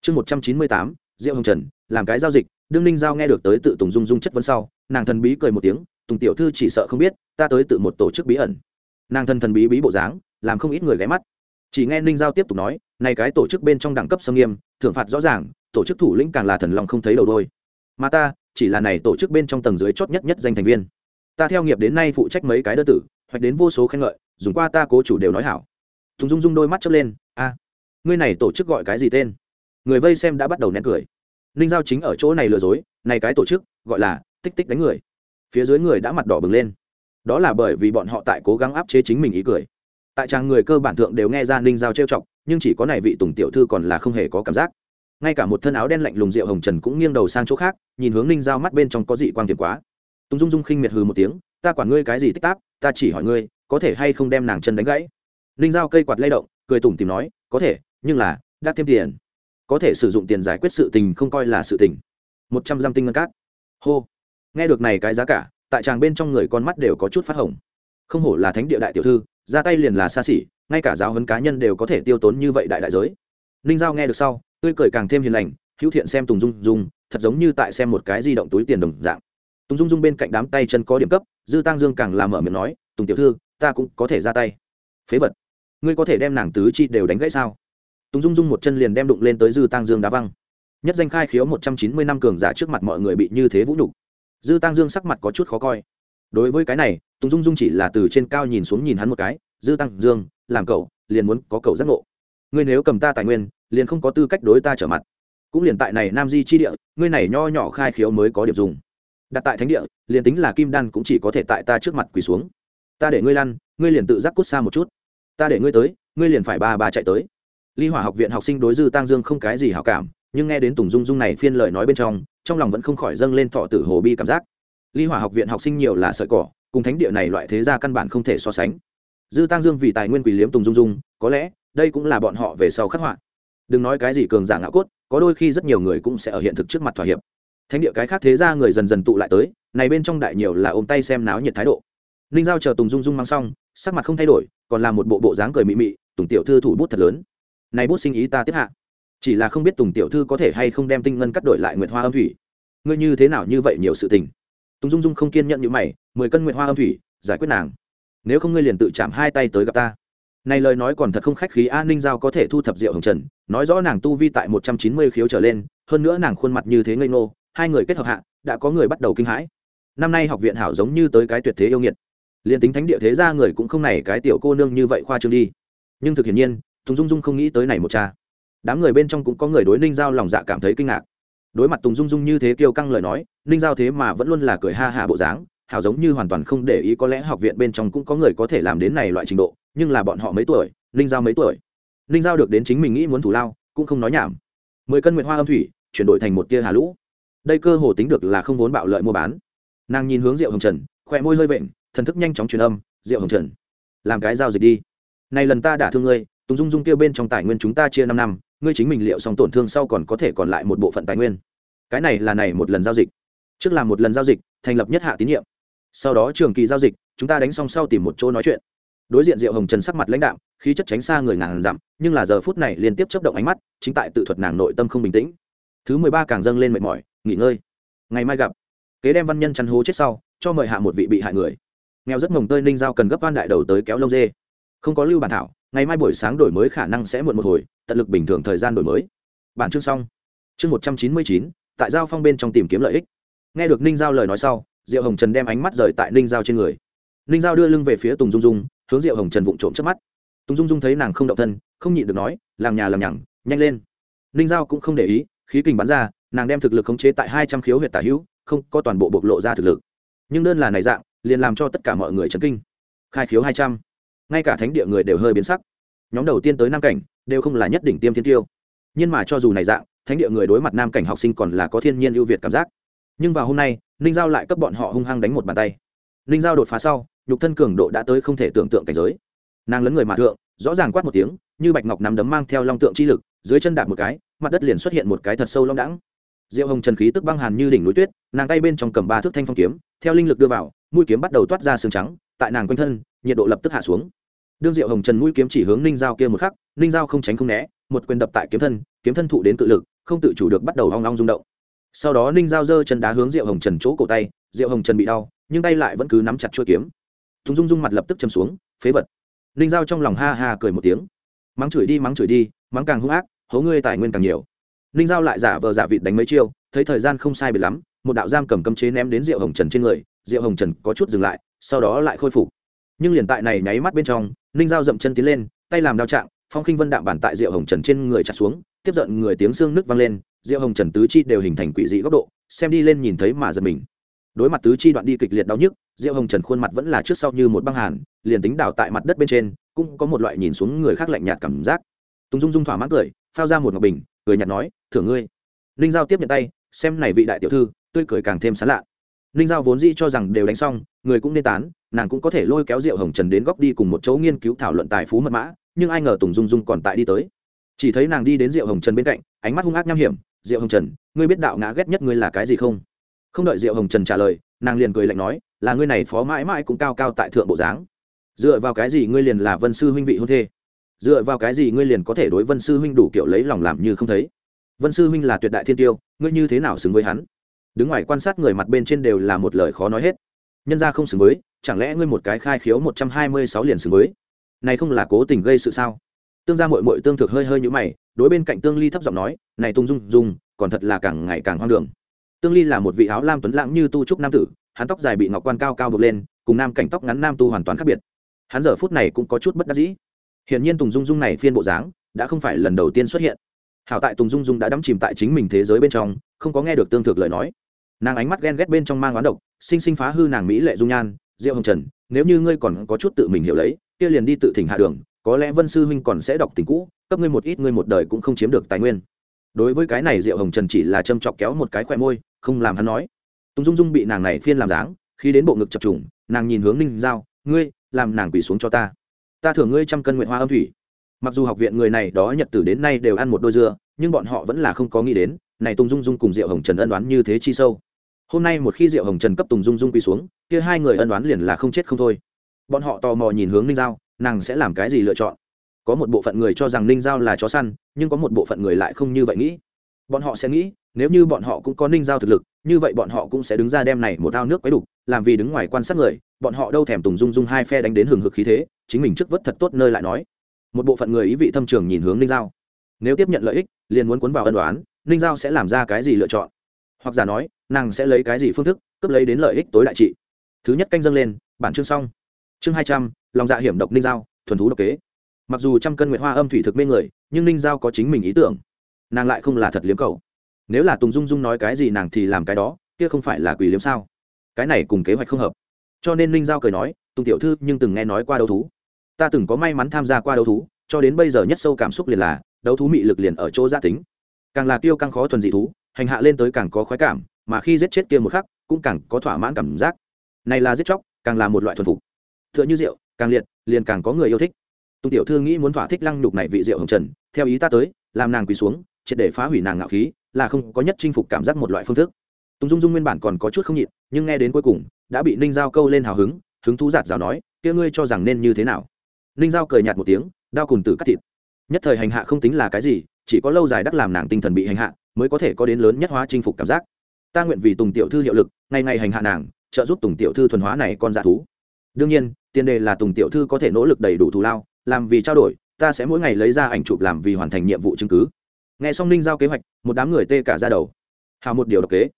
Chương một trăm chín mươi tám, diệu hồng trần, làm cái giao dịch, đương ninh giao nghe được tới tự tùng dung dung chất vấn sau, nàng thần bí cười một tiếng, tùng tiểu thư chỉ sợ không biết, ta tới tự một tổ chức bí ẩn nàng thần thần bí bí bộ dáng, làm không ít người ghé mắt. Chỉ nghe ninh giao tiếp tục nói, này cái tổ chức bên trong đẳng cấp sâm nghiêm, thưởng phạt rõ ràng, tổ chức thủ lĩnh càng là thần lòng không thấy đầu đôi. Mà ta, chỉ là này tổ chức bên trong tầng dưới chót nhất nhất danh thành viên. Ta theo nghiệp đến nay phụ trách mấy cái đơn tử, hoặc đến vô số khen ngợi, dùng qua ta cố chủ đều nói hảo. Thùng dung dung đôi mắt chớp lên, a, ngươi này tổ chức gọi cái gì tên? Người vây xem đã bắt đầu nén cười. Ninh giao chính ở chỗ này lừa dối, này cái tổ chức, gọi là tích tích đánh người. Phía dưới người đã mặt đỏ bừng lên đó là bởi vì bọn họ tại cố gắng áp chế chính mình ý cười. Tại trang người cơ bản thượng đều nghe ra ninh giao trêu chọc, nhưng chỉ có này vị tùng tiểu thư còn là không hề có cảm giác. Ngay cả một thân áo đen lạnh lùng rượu hồng trần cũng nghiêng đầu sang chỗ khác, nhìn hướng ninh giao mắt bên trong có dị quang tiềm quá. Tùng dung dung khinh miệt hừ một tiếng, ta quản ngươi cái gì tích táp ta chỉ hỏi ngươi, có thể hay không đem nàng chân đánh gãy? Ninh giao cây quạt lay động, cười tủm tìm nói, có thể, nhưng là đã thêm tiền. Có thể sử dụng tiền giải quyết sự tình không coi là sự tình. Một trăm dăm tinh ngân cát. Hô. Nghe được này cái giá cả tại chàng bên trong người con mắt đều có chút phát hồng. Không hổ là thánh địa đại tiểu thư, ra tay liền là xa xỉ, ngay cả giáo huấn cá nhân đều có thể tiêu tốn như vậy đại đại giới. Ninh giao nghe được sau, tươi cười càng thêm hiền lành, hữu thiện xem tùng dung dung, thật giống như tại xem một cái di động túi tiền đồng dạng. Tùng dung dung bên cạnh đám tay chân có điểm cấp, dư tăng dương càng làm mở miệng nói, tùng tiểu thư, ta cũng có thể ra tay. Phế vật, ngươi có thể đem nàng tứ chi đều đánh gãy sao? Tùng dung dung một chân liền đem đụng lên tới dư tăng dương đá văng. Nhất danh khai khiếu một trăm chín mươi năm cường giả trước mặt mọi người bị như thế vũ nhục dư tăng dương sắc mặt có chút khó coi. Đối với cái này, tùng dung dung chỉ là từ trên cao nhìn xuống nhìn hắn một cái, dư tăng dương, làm cậu, liền muốn có cậu giác ngộ. Ngươi nếu cầm ta tài nguyên, liền không có tư cách đối ta trở mặt. Cũng liền tại này nam di chi địa, ngươi này nho nhỏ khai khiếu mới có điểm dùng. Đặt tại thánh địa, liền tính là kim đan cũng chỉ có thể tại ta trước mặt quỳ xuống. Ta để ngươi lăn, ngươi liền tự giác cút xa một chút. Ta để ngươi tới, ngươi liền phải ba ba chạy tới. Ly hỏa học viện học sinh đối dư tăng dương không cái gì hảo cảm, nhưng nghe đến tùng dung dung này phiên lời nói bên trong trong lòng vẫn không khỏi dâng lên thọ tử hồ bi cảm giác. Ly hỏa học viện học sinh nhiều là sợi cỏ, cùng thánh địa này loại thế gia căn bản không thể so sánh. Dư tăng dương vì tài nguyên quỷ liếm tùng dung dung, có lẽ, đây cũng là bọn họ về sau khắc họa. Đừng nói cái gì cường giả ngạo cốt, có đôi khi rất nhiều người cũng sẽ ở hiện thực trước mặt thỏa hiệp. Thánh địa cái khác thế ra người dần dần tụ lại tới, này bên trong đại nhiều là ôm tay xem náo nhiệt thái độ. Ninh giao chờ tùng dung dung mang xong, sắc mặt không thay đổi, còn là một bộ bộ dáng cười mị mị, tùng tiểu thư thủ bút thật lớn. Này bút sinh ý ta tiếp hạ chỉ là không biết tùng tiểu thư có thể hay không đem tinh ngân cắt đổi lại nguyệt hoa âm thủy. Ngươi như thế nào như vậy nhiều sự tình? Tùng dung dung không kiên nhận như mày, mười cân nguyệt hoa âm thủy, giải quyết nàng. Nếu không ngươi liền tự chạm hai tay tới gặp ta. Này lời nói còn thật không khách khí an ninh giao có thể thu thập rượu hồng trần, nói rõ nàng tu vi tại một trăm chín mươi khiếu trở lên, hơn nữa nàng khuôn mặt như thế ngây ngô, hai người kết hợp hạ, đã có người bắt đầu kinh hãi. Năm nay học viện hảo giống như tới cái tuyệt thế yêu nghiệt. Liền tính thánh địa thế ra người cũng không này cái tiểu cô nương như vậy khoa trương đi. Nhưng thực hiển nhiên, tùng dung dung không nghĩ tới này một cha đám người bên trong cũng có người đối ninh giao lòng dạ cảm thấy kinh ngạc. Đối mặt tùng dung dung như thế kiêu căng lời nói, ninh giao thế mà vẫn luôn là cười ha hạ bộ dáng, hào giống như hoàn toàn không để ý có lẽ học viện bên trong cũng có người có thể làm đến này loại trình độ, nhưng là bọn họ mấy tuổi, ninh giao mấy tuổi? Ninh giao được đến chính mình nghĩ muốn thủ lao, cũng không nói nhảm. Mười cân nguyệt hoa âm thủy, chuyển đổi thành một tia hà lũ. Đây cơ hồ tính được là không vốn bạo lợi mua bán. Nàng nhìn hướng rượu hồng trần, khỏe môi hơi vện, thần thức nhanh chóng truyền âm rượu hồng trần, làm cái giao dịch đi. Này lần ta đã thương ngươi, tùng dung dung kêu bên trong tài nguyên chúng ta chia năm năm ngươi chính mình liệu xong tổn thương sau còn có thể còn lại một bộ phận tài nguyên. Cái này là này một lần giao dịch. Trước làm một lần giao dịch, thành lập nhất hạ tín nhiệm. Sau đó trường kỳ giao dịch, chúng ta đánh xong sau tìm một chỗ nói chuyện. Đối diện diệu hồng trần sắc mặt lãnh đạm, khí chất tránh xa người ngàn dặm, nhưng là giờ phút này liên tiếp chấp động ánh mắt, chính tại tự thuật nàng nội tâm không bình tĩnh. Thứ mười ba càng dâng lên mệt mỏi, nghỉ ngơi. Ngày mai gặp. Kế đem văn nhân chăn hố chết sau, cho mời hạ một vị bị hại người. Nghèo rất mồng tơi ninh giao cần gấp van đại đầu tới kéo lông dê. Không có lưu bản thảo ngày mai buổi sáng đổi mới khả năng sẽ muộn một hồi, tận lực bình thường thời gian đổi mới. Bản chương xong. Chương một trăm chín mươi chín, tại giao phong bên trong tìm kiếm lợi ích. Nghe được ninh giao lời nói sau, diệu hồng trần đem ánh mắt rời tại ninh giao trên người. Ninh giao đưa lưng về phía tùng dung dung, hướng diệu hồng trần vụng trộm trước mắt. Tùng dung dung thấy nàng không động thân, không nhịn được nói làm nhà làm nhằng, nhanh lên. Ninh giao cũng không để ý, khí kình bắn ra, nàng đem thực lực khống chế tại hai trăm khiếu huyết tả hữu, không có toàn bộ bộc lộ ra thực lực. Nhưng đơn là này dạng, liền làm cho tất cả mọi người chấn kinh. Khai khiếu hai trăm ngay cả thánh địa người đều hơi biến sắc. Nhóm đầu tiên tới nam cảnh, đều không là nhất đỉnh tiêm thiên tiêu. Nhưng mà cho dù này dạng, thánh địa người đối mặt nam cảnh học sinh còn là có thiên nhiên ưu việt cảm giác. Nhưng vào hôm nay, ninh giao lại cấp bọn họ hung hăng đánh một bàn tay. Ninh giao đột phá sau, nhục thân cường độ đã tới không thể tưởng tượng cảnh giới. Nàng lấn người mà thượng, rõ ràng quát một tiếng, như bạch ngọc nắm đấm mang theo long tượng chi lực, dưới chân đạp một cái, mặt đất liền xuất hiện một cái thật sâu long đẳng diệu hồng trần khí tức băng hàn như đỉnh núi tuyết, nàng tay bên trong cầm ba thước thanh phong kiếm, theo linh lực đưa vào, mũi kiếm bắt đầu toát ra sương trắng, tại nàng quanh thân nhiệt độ lập tức hạ xuống. Đương diệu hồng trần mũi kiếm chỉ hướng ninh giao kia một khắc, ninh giao không tránh không né, một quyền đập tại kiếm thân kiếm thân thụ đến tự lực, không tự chủ được bắt đầu hoang long rung động. Sau đó ninh giao giơ chân đá hướng diệu hồng trần chỗ cổ tay, diệu hồng trần bị đau, nhưng tay lại vẫn cứ nắm chặt chuôi kiếm. Thùng dung dung mặt lập tức châm xuống, phế vật. Ninh giao trong lòng ha ha cười một tiếng. Mắng chửi đi, mắng chửi đi, mắng càng hung ác, hố ngươi tài nguyên càng nhiều. Ninh giao lại giả vờ giả vịt đánh mấy chiêu, thấy thời gian không sai biệt lắm, một đạo giam cầm cấm chế ném đến diệu hồng trần trên người, diệu hồng trần có chút dừng lại, sau đó lại khôi phục nhưng liền tại này nháy mắt bên trong, ninh giao dậm chân tiến lên, tay làm đao trạng, phong khinh vân đạm bản tại diệu hồng trần trên người chặt xuống, tiếp giận người tiếng xương nước vang lên, diệu hồng trần tứ chi đều hình thành quỷ dị góc độ, xem đi lên nhìn thấy mà giật mình. Đối mặt tứ chi đoạn đi kịch liệt đau nhức, diệu hồng trần khuôn mặt vẫn là trước sau như một băng hàn, liền tính đào tại mặt đất bên trên, cũng có một loại nhìn xuống người khác lạnh nhạt cảm giác. Tùng dung dung thỏa mãn cười, phao ra một ngọc bình, cười nhạt nói, thưởng ngươi. Ninh giao tiếp nhận tay, xem này vị đại tiểu thư, tươi cười càng thêm sán lạ. Ninh giao vốn dĩ cho rằng đều đánh xong, người cũng nên tán nàng cũng có thể lôi kéo rượu hồng trần đến góc đi cùng một chỗ nghiên cứu thảo luận tài phú mật mã, nhưng ai ngờ tùng dung dung còn tại đi tới. Chỉ thấy nàng đi đến rượu hồng trần bên cạnh, ánh mắt hung ác nham hiểm rượu hồng trần, ngươi biết đạo ngã ghét nhất ngươi là cái gì không? Không đợi rượu hồng trần trả lời, nàng liền cười lạnh nói, là ngươi này phó mãi mãi cũng cao cao tại thượng bộ dáng. Dựa vào cái gì ngươi liền là vân sư huynh vị hôn thê? Dựa vào cái gì ngươi liền có thể đối vân sư huynh đủ kiểu lấy lòng làm như không thấy? Vân sư huynh là tuyệt đại thiên tiêu, ngươi như thế nào xứng với hắn? Đứng ngoài quan sát người mặt bên trên đều là một lời khó nói hết. Nhân ra không xứng với chẳng lẽ ngươi một cái khai khiếu một trăm hai mươi sáu liền xứng với? Này không là cố tình gây sự sao? Tương gia mội mội tương thực hơi hơi như mày, đối bên cạnh tương ly thấp giọng nói, này tung dung dung, còn thật là càng ngày càng hoang đường. Tương ly là một vị áo lam tuấn lãng như tu trúc nam tử, hắn tóc dài bị ngọc quan cao cao bực lên, cùng nam cảnh tóc ngắn nam tu hoàn toàn khác biệt. Hắn giờ phút này cũng có chút bất đắc dĩ. Hiển nhiên tùng dung dung này phiên bộ dáng đã không phải lần đầu tiên xuất hiện. Hảo tại tùng dung dung đã đắm chìm tại chính mình thế giới bên trong, không có nghe được tương thực lời nói. Nàng ánh mắt ghen ghét bên trong mang oán độc, sinh sinh phá hư nàng mỹ lệ dung nhan diệu hồng trần, nếu như ngươi còn có chút tự mình hiểu lấy, kia liền đi tự thỉnh hạ đường, có lẽ vân sư huynh còn sẽ đọc tình cũ, cấp ngươi một ít ngươi một đời cũng không chiếm được tài nguyên. Đối với cái này diệu hồng trần chỉ là châm chọc kéo một cái khỏe môi, không làm hắn nói. Tùng dung dung bị nàng này phiên làm dáng, khi đến bộ ngực chập trùng, nàng nhìn hướng ninh giao, ngươi, làm nàng quỳ xuống cho ta. Ta thưởng ngươi trăm cân nguyện hoa âm thủy. Mặc dù học viện người này đó nhật tử đến nay đều ăn một đôi dưa, nhưng bọn họ vẫn là không có nghĩ đến, này tùng dung dung cùng diệu hồng trần ân đoán như thế chi sâu hôm nay một khi diệu hồng trần cấp tùng dung dung quy xuống, kia hai người ân đoán liền là không chết không thôi. Bọn họ tò mò nhìn hướng ninh giao, nàng sẽ làm cái gì lựa chọn? Có một bộ phận người cho rằng ninh giao là chó săn, nhưng có một bộ phận người lại không như vậy nghĩ. Bọn họ sẽ nghĩ, nếu như bọn họ cũng có ninh giao thực lực, như vậy bọn họ cũng sẽ đứng ra đem này một ao nước quấy đục, làm vì đứng ngoài quan sát người, bọn họ đâu thèm tùng dung dung hai phe đánh đến hừng hực khí thế, chính mình trước vất thật tốt nơi lại nói. Một bộ phận người ý vị thâm trường nhìn hướng ninh giao. Nếu tiếp nhận lợi ích, liền muốn cuốn vào ân đoán ninh giao sẽ làm ra cái gì lựa chọn? Hoặc giả nói nàng sẽ lấy cái gì phương thức cướp lấy đến lợi ích tối đại trị? Thứ nhất canh dâng lên, bản chương xong. Chương hai trăm, lòng dạ hiểm độc ninh giao, thuần thú độc kế. Mặc dù trăm cân nguyệt hoa âm thủy thực mê người, nhưng ninh giao có chính mình ý tưởng. Nàng lại không là thật liếm cầu. Nếu là tùng dung dung nói cái gì nàng thì làm cái đó, kia không phải là quỷ liếm sao? Cái này cùng kế hoạch không hợp. Cho nên ninh giao cười nói, tùng tiểu thư, nhưng từng nghe nói qua đấu thú. Ta từng có may mắn tham gia qua đấu thú, cho đến bây giờ nhất sâu cảm xúc liền là, đấu thú mị lực liền ở chỗ gia tính. Càng là tiêu càng khó thuần dị thú, hành hạ lên tới càng có khoái cảm mà khi giết chết kia một khắc, cũng càng có thỏa mãn cảm giác. Này là giết chóc, càng là một loại thuần phục. T như rượu, càng liệt, liền càng có người yêu thích. Tùng tiểu thư nghĩ muốn thỏa thích lăng nhục này vị rượu hồng trần, theo ý ta tới, làm nàng quỳ xuống, triệt để phá hủy nàng ngạo khí, là không có nhất chinh phục cảm giác một loại phương thức. Tùng dung dung nguyên bản còn có chút không nhịn, nhưng nghe đến cuối cùng, đã bị ninh giao câu lên hào hứng hứng thú giạt rào nói, kia ngươi cho rằng nên như thế nào? Ninh giao cười nhạt một tiếng, đao cùng tử cắt thịt. Nhất thời hành hạ không tính là cái gì, chỉ có lâu dài đắc làm nàng tinh thần bị hành hạ, mới có thể có đến lớn nhất hóa chinh phục cảm giác ta nguyện vì tùng tiểu thư hiệu lực, ngày ngày hành hạ nàng, trợ giúp tùng tiểu thư thuần hóa này con dạ thú. Đương nhiên, tiền đề là tùng tiểu thư có thể nỗ lực đầy đủ thù lao, làm vì trao đổi, ta sẽ mỗi ngày lấy ra ảnh chụp làm vì hoàn thành nhiệm vụ chứng cứ. Nghe xong ninh giao kế hoạch, một đám người tê cả ra đầu. Hào một điều độc kế.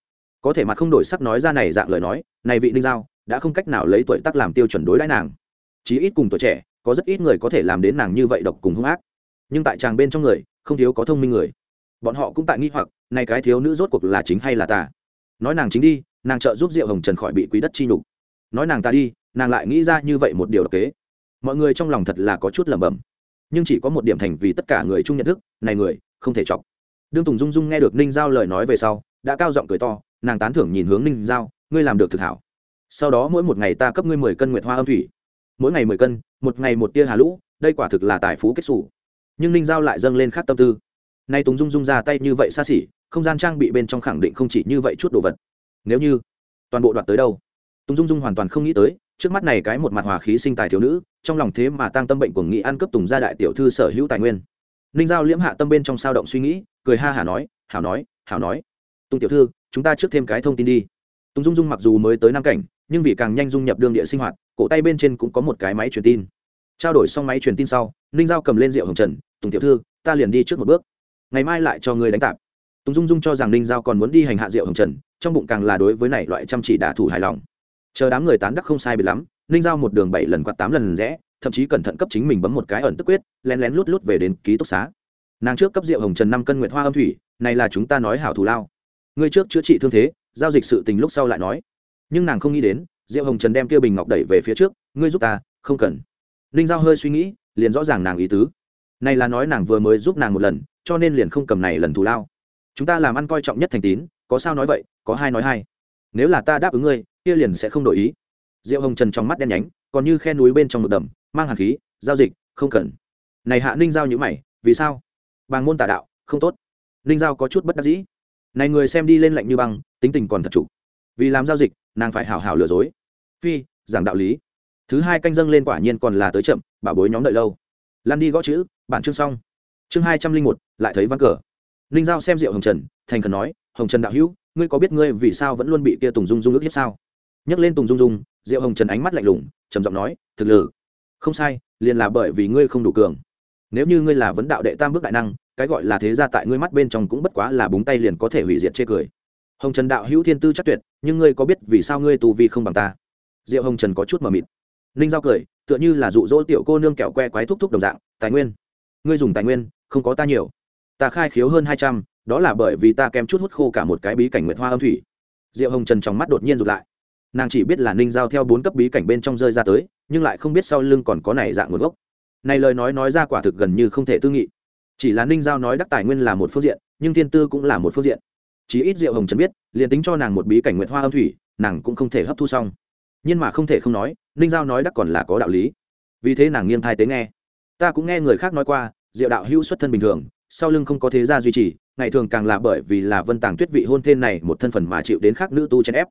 Có thể mặt không đổi sắc nói ra này dạng lời nói, này vị ninh giao, đã không cách nào lấy tuổi tác làm tiêu chuẩn đối đãi nàng. Chí ít cùng tuổi trẻ, có rất ít người có thể làm đến nàng như vậy độc cùng hung ác. Nhưng tại chàng bên trong người, không thiếu có thông minh người. Bọn họ cũng tại nghi hoặc, này cái thiếu nữ rốt cuộc là chính hay là ta nói nàng chính đi, nàng trợ giúp diệu hồng trần khỏi bị quý đất chi nhục. Nói nàng ta đi, nàng lại nghĩ ra như vậy một điều độc kế. Mọi người trong lòng thật là có chút lẩm bẩm. Nhưng chỉ có một điểm thành vì tất cả người chung nhận thức, này người, không thể chọc. Đương tùng dung dung nghe được ninh giao lời nói về sau, đã cao giọng cười to, nàng tán thưởng nhìn hướng ninh giao, ngươi làm được thực hảo. Sau đó mỗi một ngày ta cấp ngươi mười cân nguyệt hoa âm thủy. Mỗi ngày mười cân, một ngày một tia hà lũ, đây quả thực là tài phú kết xù. Nhưng ninh giao lại dâng lên khát tâm tư. Nay tùng dung dung ra tay như vậy xa xỉ không gian trang bị bên trong khẳng định không chỉ như vậy chút đồ vật. Nếu như toàn bộ đoạt tới đâu? Tùng dung dung hoàn toàn không nghĩ tới, trước mắt này cái một mặt hòa khí sinh tài thiếu nữ, trong lòng thế mà tăng tâm bệnh của nghị ăn cấp tùng gia đại tiểu thư sở hữu tài nguyên. Ninh giao liễm hạ tâm bên trong sao động suy nghĩ, cười ha hả nói, hảo nói hảo nói. Tùng tiểu thư, chúng ta trước thêm cái thông tin đi. Tùng dung dung mặc dù mới tới nam cảnh, nhưng vì càng nhanh dung nhập đương địa sinh hoạt, cổ tay bên trên cũng có một cái máy truyền tin. Trao đổi xong máy truyền tin sau, ninh giao cầm lên rượu hồng trần, tùng tiểu thư, ta liền đi trước một bước. Ngày mai lại cho người đánh tạp tùng dung dung cho rằng ninh giao còn muốn đi hành hạ rượu hồng trần, trong bụng càng là đối với này loại chăm chỉ đả thủ hài lòng. Chờ đám người tán đắc không sai biệt lắm, ninh giao một đường bảy lần quạt tám lần rẽ, thậm chí cẩn thận cấp chính mình bấm một cái ẩn tức quyết, lén lén lút lút về đến ký túc xá. Nàng trước cấp rượu hồng trần năm cân nguyệt hoa âm thủy, này là chúng ta nói hảo thù lao. Ngươi trước chữa trị thương thế, giao dịch sự tình lúc sau lại nói. Nhưng nàng không nghĩ đến, Diệu hồng trần đem kia bình ngọc đẩy về phía trước, ngươi giúp ta, không cần. Ninh giao hơi suy nghĩ, liền rõ ràng nàng ý tứ. Này là nói nàng vừa mới giúp nàng một lần, cho nên liền không cầm này lần thù lao chúng ta làm ăn coi trọng nhất thành tín, có sao nói vậy, có hai nói hai. Nếu là ta đáp ứng ngươi, kia liền sẽ không đổi ý. Diệu hồng trần trong mắt đen nhánh, còn như khe núi bên trong một đầm, mang hạt khí, giao dịch, không cần. Này hạ ninh giao nhữ mày, vì sao? Bàng môn tà đạo, không tốt. Ninh giao có chút bất đắc dĩ. Này người xem đi lên lạnh như băng, tính tình còn thật chủ. Vì làm giao dịch, nàng phải hào hào lừa dối. Phi, giảng đạo lý. Thứ hai canh dâng lên quả nhiên còn là tới chậm, bảo bối nhóm đợi lâu. Lan đi gõ chữ bản chương xong. Chương hai trăm linh một, lại thấy văn cờ ninh giao xem rượu hồng trần, thành khẩn nói, hồng trần đạo hữu, ngươi có biết ngươi vì sao vẫn luôn bị kia tùng dung dung ức hiếp sao? Nhắc lên tùng dung dung diệu hồng trần ánh mắt lạnh lùng, trầm giọng nói, thực lử. Không sai, liền là bởi vì ngươi không đủ cường. Nếu như ngươi là vấn đạo đệ tam bước đại năng, cái gọi là thế gia tại ngươi mắt bên trong cũng bất quá là búng tay liền có thể hủy diệt chê cười. Hồng trần đạo hữu thiên tư chắc tuyệt, nhưng ngươi có biết vì sao ngươi tù vi không bằng ta? Diệu hồng trần có chút mờ mịt. Ninh giao cười, tựa như là dụ dỗ tiểu cô nương kẹo que quái thúc thúc đồng dạng, tài nguyên. Ngươi dùng tài nguyên, không có ta nhiều ta khai khiếu hơn hai trăm, đó là bởi vì ta kém chút hút khô cả một cái bí cảnh nguyệt hoa âm thủy. Diệu hồng trần trong mắt đột nhiên rụt lại. Nàng chỉ biết là ninh giao theo bốn cấp bí cảnh bên trong rơi ra tới, nhưng lại không biết sau lưng còn có này dạng nguồn gốc. Này lời nói nói ra quả thực gần như không thể tư nghị. Chỉ là ninh giao nói đắc tài nguyên là một phương diện, nhưng thiên tư cũng là một phương diện. Chí ít diệu hồng trần biết, liền tính cho nàng một bí cảnh Nguyệt hoa âm thủy, nàng cũng không thể hấp thu xong. Nhưng mà không thể không nói, ninh giao nói đắc còn là có đạo lý. Vì thế nàng nghiêng thai tế nghe. Ta cũng nghe người khác nói qua, diệu đạo hữu xuất thân bình thường sau lưng không có thế gia duy trì, ngày thường càng là bởi vì là vân tàng tuyết vị hôn thê này một thân phần mà chịu đến khác nữ tu chèn ép.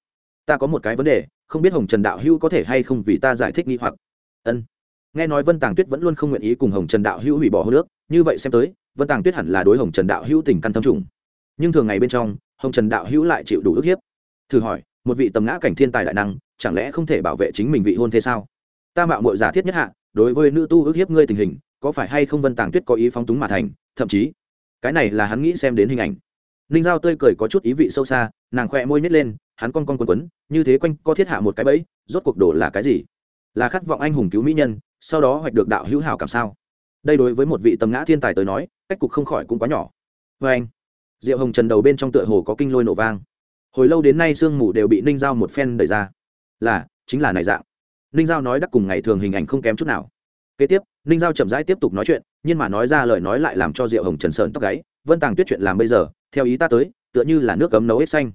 Ta có một cái vấn đề, không biết hồng trần đạo hữu có thể hay không vì ta giải thích nghi hoặc. Ân. Nghe nói vân tàng tuyết vẫn luôn không nguyện ý cùng hồng trần đạo hữu hủy bỏ hô nước như vậy xem tới, vân tàng tuyết hẳn là đối hồng trần đạo hữu tình căn tâm trùng. Nhưng thường ngày bên trong, hồng trần đạo hữu lại chịu đủ ức hiếp. Thử hỏi, một vị tầm ngã cảnh thiên tài đại năng, chẳng lẽ không thể bảo vệ chính mình vị hôn thế sao? Ta mạo mội giả thiết nhất hạ, đối với nữ tu ức hiếp ngươi tình hình, có phải hay không vân tàng tuyết có ý phóng túng mà thành? Thậm chí, cái này là hắn nghĩ xem đến hình ảnh. Ninh giao tươi cười có chút ý vị sâu xa, nàng khoe môi nhét lên, hắn con con quần quấn, như thế quanh co thiết hạ một cái bẫy, rốt cuộc đổ là cái gì? Là khát vọng anh hùng cứu mỹ nhân, sau đó hoạch được đạo hữu hảo cảm sao? Đây đối với một vị tầm ngã thiên tài tới nói, cách cục không khỏi cũng quá nhỏ. Vê anh, diệu hồng trần đầu bên trong tựa hồ có kinh lôi nổ vang. Hồi lâu đến nay sương mù đều bị ninh giao một phen đẩy ra. Là, chính là này dạng. Ninh giao nói đắc cùng ngày thường hình ảnh không kém chút nào kế tiếp, ninh giao chậm rãi tiếp tục nói chuyện, nhưng mà nói ra lời nói lại làm cho diệu hồng trần sơn tóc gáy. Vân tàng tuyết chuyện làm bây giờ, theo ý ta tới, tựa như là nước cấm nấu hết xanh.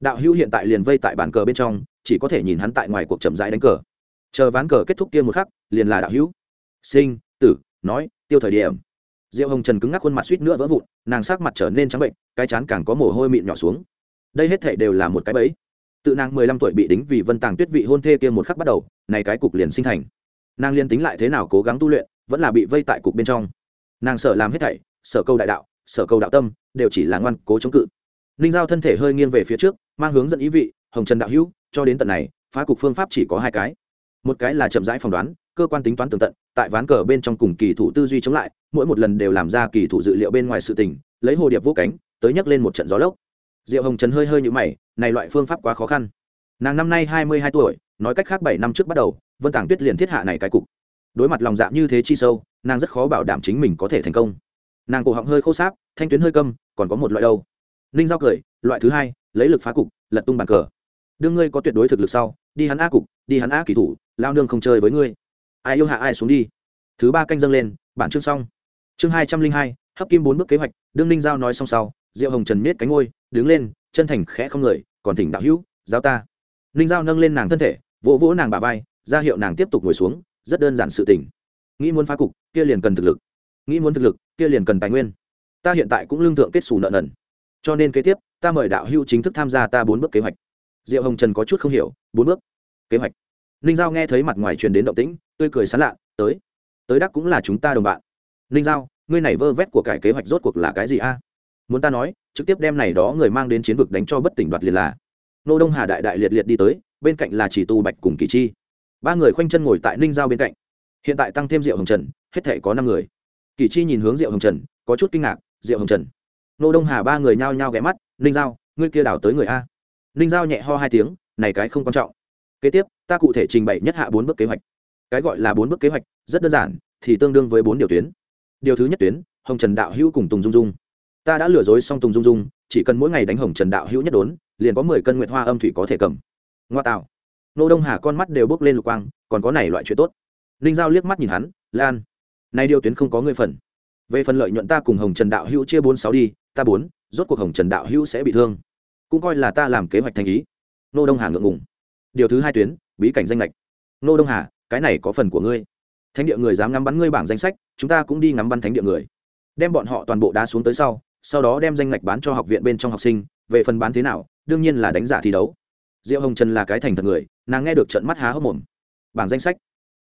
Đạo hữu hiện tại liền vây tại bàn cờ bên trong, chỉ có thể nhìn hắn tại ngoài cuộc chậm rãi đánh cờ. Chờ ván cờ kết thúc kia một khắc, liền là đạo hữu. Sinh, tử, nói, tiêu thời điểm. Diệu hồng trần cứng ngắc khuôn mặt suýt nữa vỡ vụn, nàng sắc mặt trở nên trắng bệnh, cái chán càng có mồ hôi mịn nhỏ xuống. Đây hết thể đều là một cái bẫy. Tự nàng mười lăm tuổi bị đính vì vân tàng tuyết vị hôn thê kia một khắc bắt đầu, này cái cục liền sinh thành nàng liên tính lại thế nào cố gắng tu luyện, vẫn là bị vây tại cục bên trong. Nàng sợ làm hết thảy, sợ câu đại đạo, sợ câu đạo tâm, đều chỉ là ngoan cố chống cự. Ninh giao thân thể hơi nghiêng về phía trước, mang hướng dẫn ý vị, hồng trần đạo hữu, cho đến tận này, phá cục phương pháp chỉ có hai cái. Một cái là chậm rãi phỏng đoán, cơ quan tính toán tường tận, tại ván cờ bên trong cùng kỳ thủ tư duy chống lại, mỗi một lần đều làm ra kỳ thủ dự liệu bên ngoài sự tình, lấy hồ điệp vô cánh, tới nhấc lên một trận gió lốc. Diệu hồng trần hơi hơi như mày, này loại phương pháp quá khó khăn. Nàng năm nay hai mươi hai tuổi nói cách khác bảy năm trước bắt đầu, vân tàng tuyết liền thiết hạ này cái cục. Đối mặt lòng dạ như thế chi sâu, nàng rất khó bảo đảm chính mình có thể thành công. Nàng cổ họng hơi khô sáp, thanh tuyến hơi câm, còn có một loại đâu. Ninh giao cười, loại thứ hai, lấy lực phá cục, lật tung bàn cờ. Đương ngươi có tuyệt đối thực lực sau, đi hắn a cục, đi hắn a kỳ thủ, lao nương không chơi với ngươi. Ai yêu hạ ai xuống đi. Thứ ba canh dâng lên, bản chương xong. Chương hai trăm linh hai, hấp kim bốn bước kế hoạch, đương ninh giao nói xong sau, diệu hồng trần miết cánh ngôi đứng lên, chân thành khẽ không người, còn thỉnh đạo hữu, giáo ta. Ninh giao nâng lên nàng thân thể vỗ vỗ nàng bà vai, ra hiệu nàng tiếp tục ngồi xuống, rất đơn giản sự tình. Nghĩ muốn phá cục, kia liền cần thực lực. Nghĩ muốn thực lực, kia liền cần tài nguyên. Ta hiện tại cũng lương thượng kết xù nợ nần. Cho nên kế tiếp, ta mời đạo hưu chính thức tham gia ta bốn bước kế hoạch. Diệu hồng trần có chút không hiểu, bốn bước kế hoạch. Ninh giao nghe thấy mặt ngoài truyền đến động tĩnh, tươi cười sán lạ, tới tới đắc cũng là chúng ta đồng bạn. Ninh giao, ngươi này vơ vét của cải kế hoạch rốt cuộc là cái gì a? Muốn ta nói, trực tiếp đem này đó người mang đến chiến vực đánh cho bất tỉnh đoạt liền là. Nô đông hà đại đại liệt liệt đi tới bên cạnh là chỉ tu bạch cùng kỳ chi. Ba người khoanh chân ngồi tại ninh giao bên cạnh. Hiện tại tăng thêm rượu hồng trần, hết thể có năm người. Kỳ chi nhìn hướng rượu hồng trần, có chút kinh ngạc rượu hồng trần. Nô đông hà ba người nhao nhao ghé mắt, ninh giao, ngươi kia đảo tới người a. Ninh giao nhẹ ho hai tiếng, này cái không quan trọng. Kế tiếp, ta cụ thể trình bày nhất hạ bốn bước kế hoạch. Cái gọi là bốn bước kế hoạch, rất đơn giản, thì tương đương với bốn điều tuyến. Điều thứ nhất tuyến, hồng trần đạo hữu cùng tùng dung dung. Ta đã lừa dối xong tùng dung dung, chỉ cần mỗi ngày đánh hồng trần đạo hữu nhất đốn, liền có mười cân nguyệt hoa âm thủy có thể cầm ngoa tạo nô đông hà con mắt đều bước lên lục quang, còn có này loại chuyện tốt. Ninh giao liếc mắt nhìn hắn, lan, nay điều tuyến không có người phần. Về phần lợi nhuận ta cùng hồng trần đạo hữu chia bốn sáu đi, ta bốn, rốt cuộc hồng trần đạo hữu sẽ bị thương. Cũng coi là ta làm kế hoạch thành ý. Nô đông hà ngượng ngùng. Điều thứ hai tuyến, bí cảnh danh lệch nô đông hà, cái này có phần của ngươi. Thánh địa người dám ngắm bắn ngươi bảng danh sách, chúng ta cũng đi ngắm bắn thánh địa người. Đem bọn họ toàn bộ đá xuống tới sau sau đó đem danh lệch bán cho học viện bên trong học sinh, về phần bán thế nào, đương nhiên là đánh giả thi đấu diệu hồng trần là cái thành thật người, nàng nghe được trận mắt há hốc mồm. Bảng danh sách,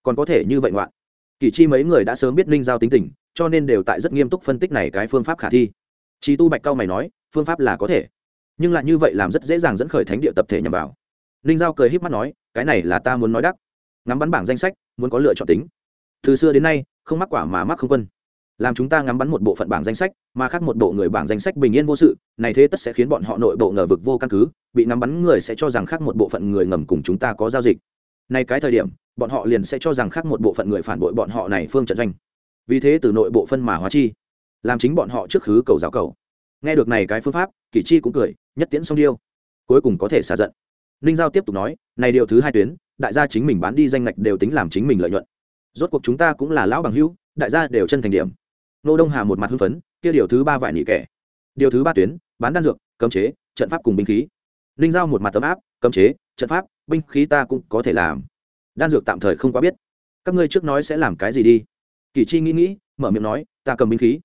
còn có thể như vậy ngoạn. Kỳ chi mấy người đã sớm biết ninh giao tính tình, cho nên đều tại rất nghiêm túc phân tích này cái phương pháp khả thi. Chí tu bạch cao mày nói, phương pháp là có thể, nhưng lại như vậy làm rất dễ dàng dẫn khởi thánh địa tập thể nhằm vào. Ninh giao cười híp mắt nói, cái này là ta muốn nói đắc. Ngắm bắn bảng danh sách, muốn có lựa chọn tính. Từ xưa đến nay, không mắc quả mà mắc không quân làm chúng ta ngắm bắn một bộ phận bảng danh sách, mà khác một bộ người bảng danh sách bình yên vô sự, này thế tất sẽ khiến bọn họ nội bộ ngờ vực vô căn cứ, bị ngắm bắn người sẽ cho rằng khác một bộ phận người ngầm cùng chúng ta có giao dịch. Nay cái thời điểm, bọn họ liền sẽ cho rằng khác một bộ phận người phản bội bọn họ này phương trận doanh. Vì thế từ nội bộ phân mà hóa chi, làm chính bọn họ trước khứ cầu giáo cầu. Nghe được này cái phương pháp, kỷ chi cũng cười, nhất tiễn xong điêu. Cuối cùng có thể xả giận. Ninh giao tiếp tục nói, này điều thứ hai tuyến, đại gia chính mình bán đi danh ngạch đều tính làm chính mình lợi nhuận. Rốt cuộc chúng ta cũng là lão bằng hữu, đại gia đều chân thành điểm nô đông hà một mặt hưng phấn, kia điều thứ ba vải nỉ kẻ. Điều thứ ba tuyến, bán đan dược, cấm chế, trận pháp cùng binh khí. Ninh giao một mặt tấm áp, cấm chế, trận pháp, binh khí ta cũng có thể làm. Đan dược tạm thời không quá biết. Các ngươi trước nói sẽ làm cái gì đi. Kỳ chi nghĩ nghĩ, mở miệng nói, ta cầm binh khí.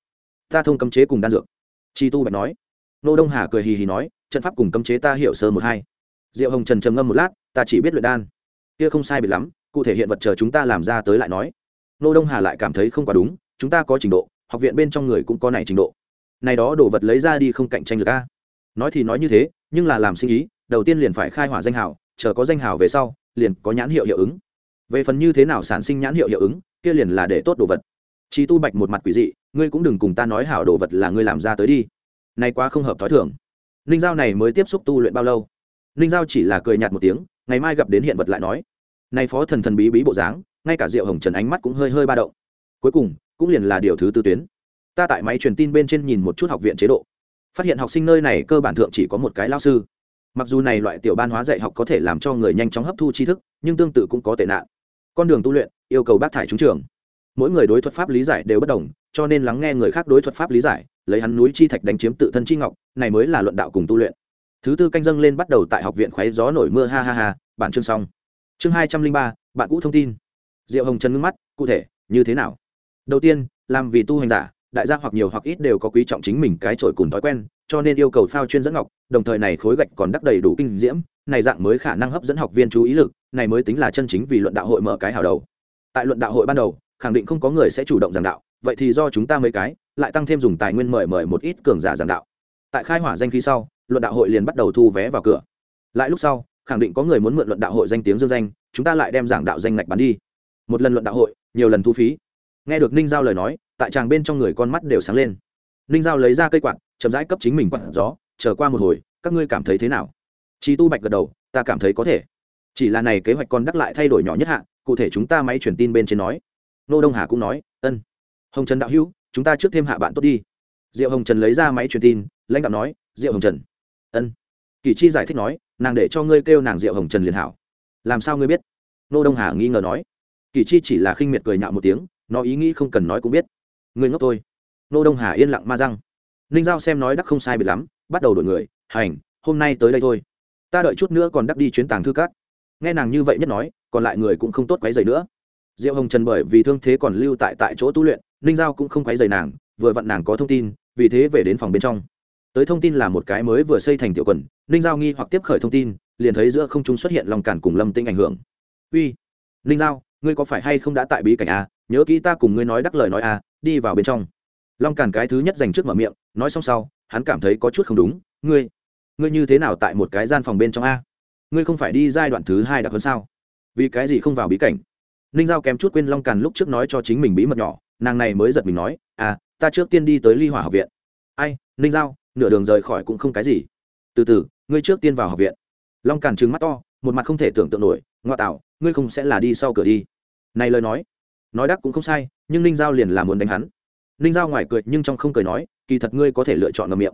Ta thông cấm chế cùng đan dược. Chi tu bạch nói. Nô đông hà cười hì hì nói, trận pháp cùng cấm chế ta hiểu sơ một hai. Diệu hồng trần trầm ngâm một lát, ta chỉ biết luyện đan. Kia không sai biệt lắm, cụ thể hiện vật chờ chúng ta làm ra tới lại nói. Nô đông hà lại cảm thấy không quá đúng, chúng ta có trình độ học viện bên trong người cũng có này trình độ. Này đó đồ vật lấy ra đi không cạnh tranh được a. Nói thì nói như thế, nhưng là làm sinh ý, đầu tiên liền phải khai hỏa danh hào, chờ có danh hào về sau, liền có nhãn hiệu hiệu ứng. Về phần như thế nào sản sinh nhãn hiệu hiệu ứng, kia liền là để tốt đồ vật. Chi tu bạch một mặt quỷ dị, ngươi cũng đừng cùng ta nói hảo đồ vật là ngươi làm ra tới đi. Nay quá không hợp thói thường. Ninh giao này mới tiếp xúc tu luyện bao lâu? Ninh giao chỉ là cười nhạt một tiếng, ngày mai gặp đến hiện vật lại nói. Nay phó thần thần bí bí bộ dáng, ngay cả diệu hồng trần ánh mắt cũng hơi hơi ba động. Cuối cùng cũng liền là điều thứ tư tuyến. Ta tại máy truyền tin bên trên nhìn một chút học viện chế độ. Phát hiện học sinh nơi này cơ bản thượng chỉ có một cái lao sư. Mặc dù này loại tiểu ban hóa dạy học có thể làm cho người nhanh chóng hấp thu tri thức, nhưng tương tự cũng có tệ nạn. Con đường tu luyện, yêu cầu bác thải trúng trường. Mỗi người đối thuật pháp lý giải đều bất đồng, cho nên lắng nghe người khác đối thuật pháp lý giải, lấy hắn núi chi thạch đánh chiếm tự thân chi ngọc, này mới là luận đạo cùng tu luyện. Thứ tư canh dâng lên bắt đầu tại học viện khoáy gió nổi mưa, ha ha ha, bản chương xong. Chương hai trăm linh ba, bạn cũ thông tin. Diệu hồng trần ngưng mắt, cụ thể, như thế nào? Đầu tiên, làm vì tu hành giả, đại gia hoặc nhiều hoặc ít đều có quý trọng chính mình cái trội cùng thói quen, cho nên yêu cầu phao chuyên dẫn ngọc, đồng thời này khối gạch còn đắc đầy đủ kinh diễm, này dạng mới khả năng hấp dẫn học viên chú ý lực, này mới tính là chân chính vì luận đạo hội mở cái hào đầu. Tại luận đạo hội ban đầu, khẳng định không có người sẽ chủ động giảng đạo, vậy thì do chúng ta mấy cái, lại tăng thêm dùng tài nguyên mời mời một ít cường giả giảng đạo. Tại khai hỏa danh khi sau, luận đạo hội liền bắt đầu thu vé vào cửa. Lại lúc sau, khẳng định có người muốn mượn luận đạo hội danh tiếng dương danh, chúng ta lại đem giảng đạo danh ngạch bán đi. Một lần luận đạo hội, nhiều lần thu phí nghe được ninh giao lời nói, tại tràng bên trong người con mắt đều sáng lên. Ninh giao lấy ra cây quạt, chậm rãi cấp chính mình quạt gió, chờ qua một hồi, các ngươi cảm thấy thế nào? Chi tu bạch gật đầu, ta cảm thấy có thể. Chỉ là này kế hoạch còn đắc lại thay đổi nhỏ nhất hạ, cụ thể chúng ta máy truyền tin bên trên nói. Nô đông hà cũng nói, ân. Hồng trần đạo hữu, chúng ta trước thêm hạ bạn tốt đi. Diệu hồng trần lấy ra máy truyền tin, lãnh đạo nói, diệu hồng trần. Ân. Kỳ chi giải thích nói, nàng để cho ngươi kêu nàng diệu hồng trần liền hảo. Làm sao ngươi biết? Nô đông hà nghi ngờ nói. Kỳ chi chỉ là khinh miệt cười nhạo một tiếng nó ý nghĩ không cần nói cũng biết. Ngươi ngốc thôi. Nô đông hà yên lặng ma răng. Ninh giao xem nói đắc không sai biệt lắm, bắt đầu đổi người, hành, hôm nay tới đây thôi. Ta đợi chút nữa còn đắc đi chuyến tàng thư cát nghe nàng như vậy nhất nói, còn lại người cũng không tốt quấy dày nữa. Diệu hồng trần bởi vì thương thế còn lưu tại tại chỗ tu luyện, ninh giao cũng không quấy dày nàng, vừa vặn nàng có thông tin, vì thế về đến phòng bên trong. Tới thông tin là một cái mới vừa xây thành tiểu quần, ninh giao nghi hoặc tiếp khởi thông tin, liền thấy giữa không trung xuất hiện lòng cản cùng lâm tinh ảnh hưởng. Uy, ninh giao, ngươi có phải hay không đã tại bí cảnh a nhớ kỹ ta cùng ngươi nói đắc lời nói a đi vào bên trong. Long cản cái thứ nhất dành trước mở miệng, nói xong sau, hắn cảm thấy có chút không đúng, ngươi ngươi như thế nào tại một cái gian phòng bên trong a? Ngươi không phải đi giai đoạn thứ hai đặc hơn sao? Vì cái gì không vào bí cảnh? Ninh giao kém chút quên long càn lúc trước nói cho chính mình bí mật nhỏ, nàng này mới giật mình nói à ta trước tiên đi tới ly hỏa học viện. Ai, ninh giao, nửa đường rời khỏi cũng không cái gì. Từ từ, ngươi trước tiên vào học viện. Long càn trừng mắt to, một mặt không thể tưởng tượng nổi, ngoa tạo, ngươi không sẽ là đi sau cửa đi. Này lời nói nói đắc cũng không sai, nhưng ninh giao liền là muốn đánh hắn. Ninh giao ngoài cười nhưng trong không cười nói, kỳ thật ngươi có thể lựa chọn ngầm miệng.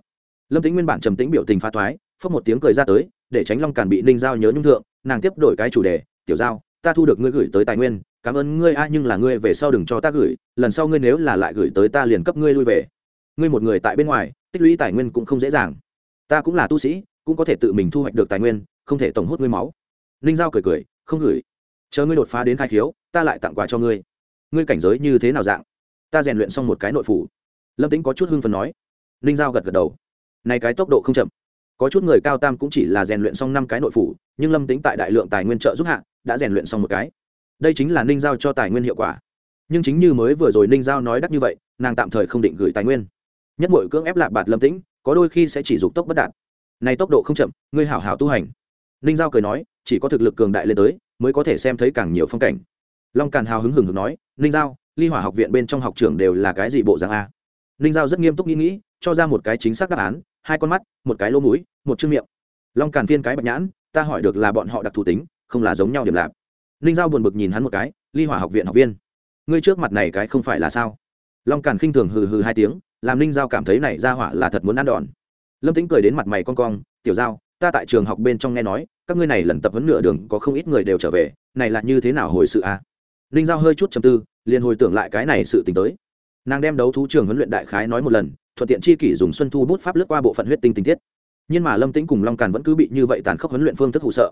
Lâm tính nguyên bản trầm tính biểu tình phá thoái phớt một tiếng cười ra tới, để tránh long càn bị ninh giao nhớ nhung thượng, nàng tiếp đổi cái chủ đề, tiểu giao, ta thu được ngươi gửi tới tài nguyên, cảm ơn ngươi a, nhưng là ngươi về sau đừng cho ta gửi, lần sau ngươi nếu là lại gửi tới ta liền cấp ngươi lui về. Ngươi một người tại bên ngoài, tích lũy tài nguyên cũng không dễ dàng. Ta cũng là tu sĩ, cũng có thể tự mình thu hoạch được tài nguyên, không thể tổng hút ngươi máu. Ninh giao cười cười, không gửi. Chờ ngươi đột phá đến khai khiếu, ta lại tặng quà cho ngươi ngươi cảnh giới như thế nào dạng? Ta rèn luyện xong một cái nội phủ. Lâm tính có chút hưng phần nói. Ninh giao gật gật đầu. Này cái tốc độ không chậm. Có chút người cao tam cũng chỉ là rèn luyện xong năm cái nội phủ, nhưng lâm tính tại đại lượng tài nguyên trợ giúp hạ, đã rèn luyện xong một cái. Đây chính là ninh giao cho tài nguyên hiệu quả. Nhưng chính như mới vừa rồi ninh giao nói đắt như vậy, nàng tạm thời không định gửi tài nguyên. Nhất mội cưỡng ép lạc bạt lâm tĩnh, có đôi khi sẽ chỉ dục tốc bất đạt. Này tốc độ không chậm, ngươi hảo hảo tu hành. Ninh giao cười nói, chỉ có thực lực cường đại lên tới, mới có thể xem thấy càng nhiều phong cảnh long càn hào hứng hừng hực nói, ninh giao, ly hỏa học viện bên trong học trưởng đều là cái gì bộ dạng a? Ninh giao rất nghiêm túc nghĩ nghĩ, cho ra một cái chính xác đáp án, hai con mắt, một cái lỗ mũi, một chương miệng. Long càn phiên cái bạch nhãn, ta hỏi được là bọn họ đặc thù tính, không là giống nhau điểm lạp. Ninh giao buồn bực nhìn hắn một cái, ly hỏa học viện học viên, ngươi trước mặt này cái không phải là sao? Long càn khinh thường hừ hừ hai tiếng, làm ninh giao cảm thấy này ra hỏa là thật muốn ăn đòn. Lâm tính cười đến mặt mày con cong, tiểu giao, ta tại trường học bên trong nghe nói, các ngươi này lần tập huấn nửa đường có không ít người đều trở về, này là như thế nào hồi sự à ninh giao hơi chút chầm tư, liền hồi tưởng lại cái này sự t tới. Nàng đem đấu thú trường huấn luyện đại khái nói một lần, thuận tiện chi kỷ dùng xuân thu bút pháp lướt qua bộ phận huyết tinh tình tiết. Nhưng mà lâm tĩnh cùng long càn vẫn cứ bị như vậy tàn khốc huấn luyện phương thức hụ sợ.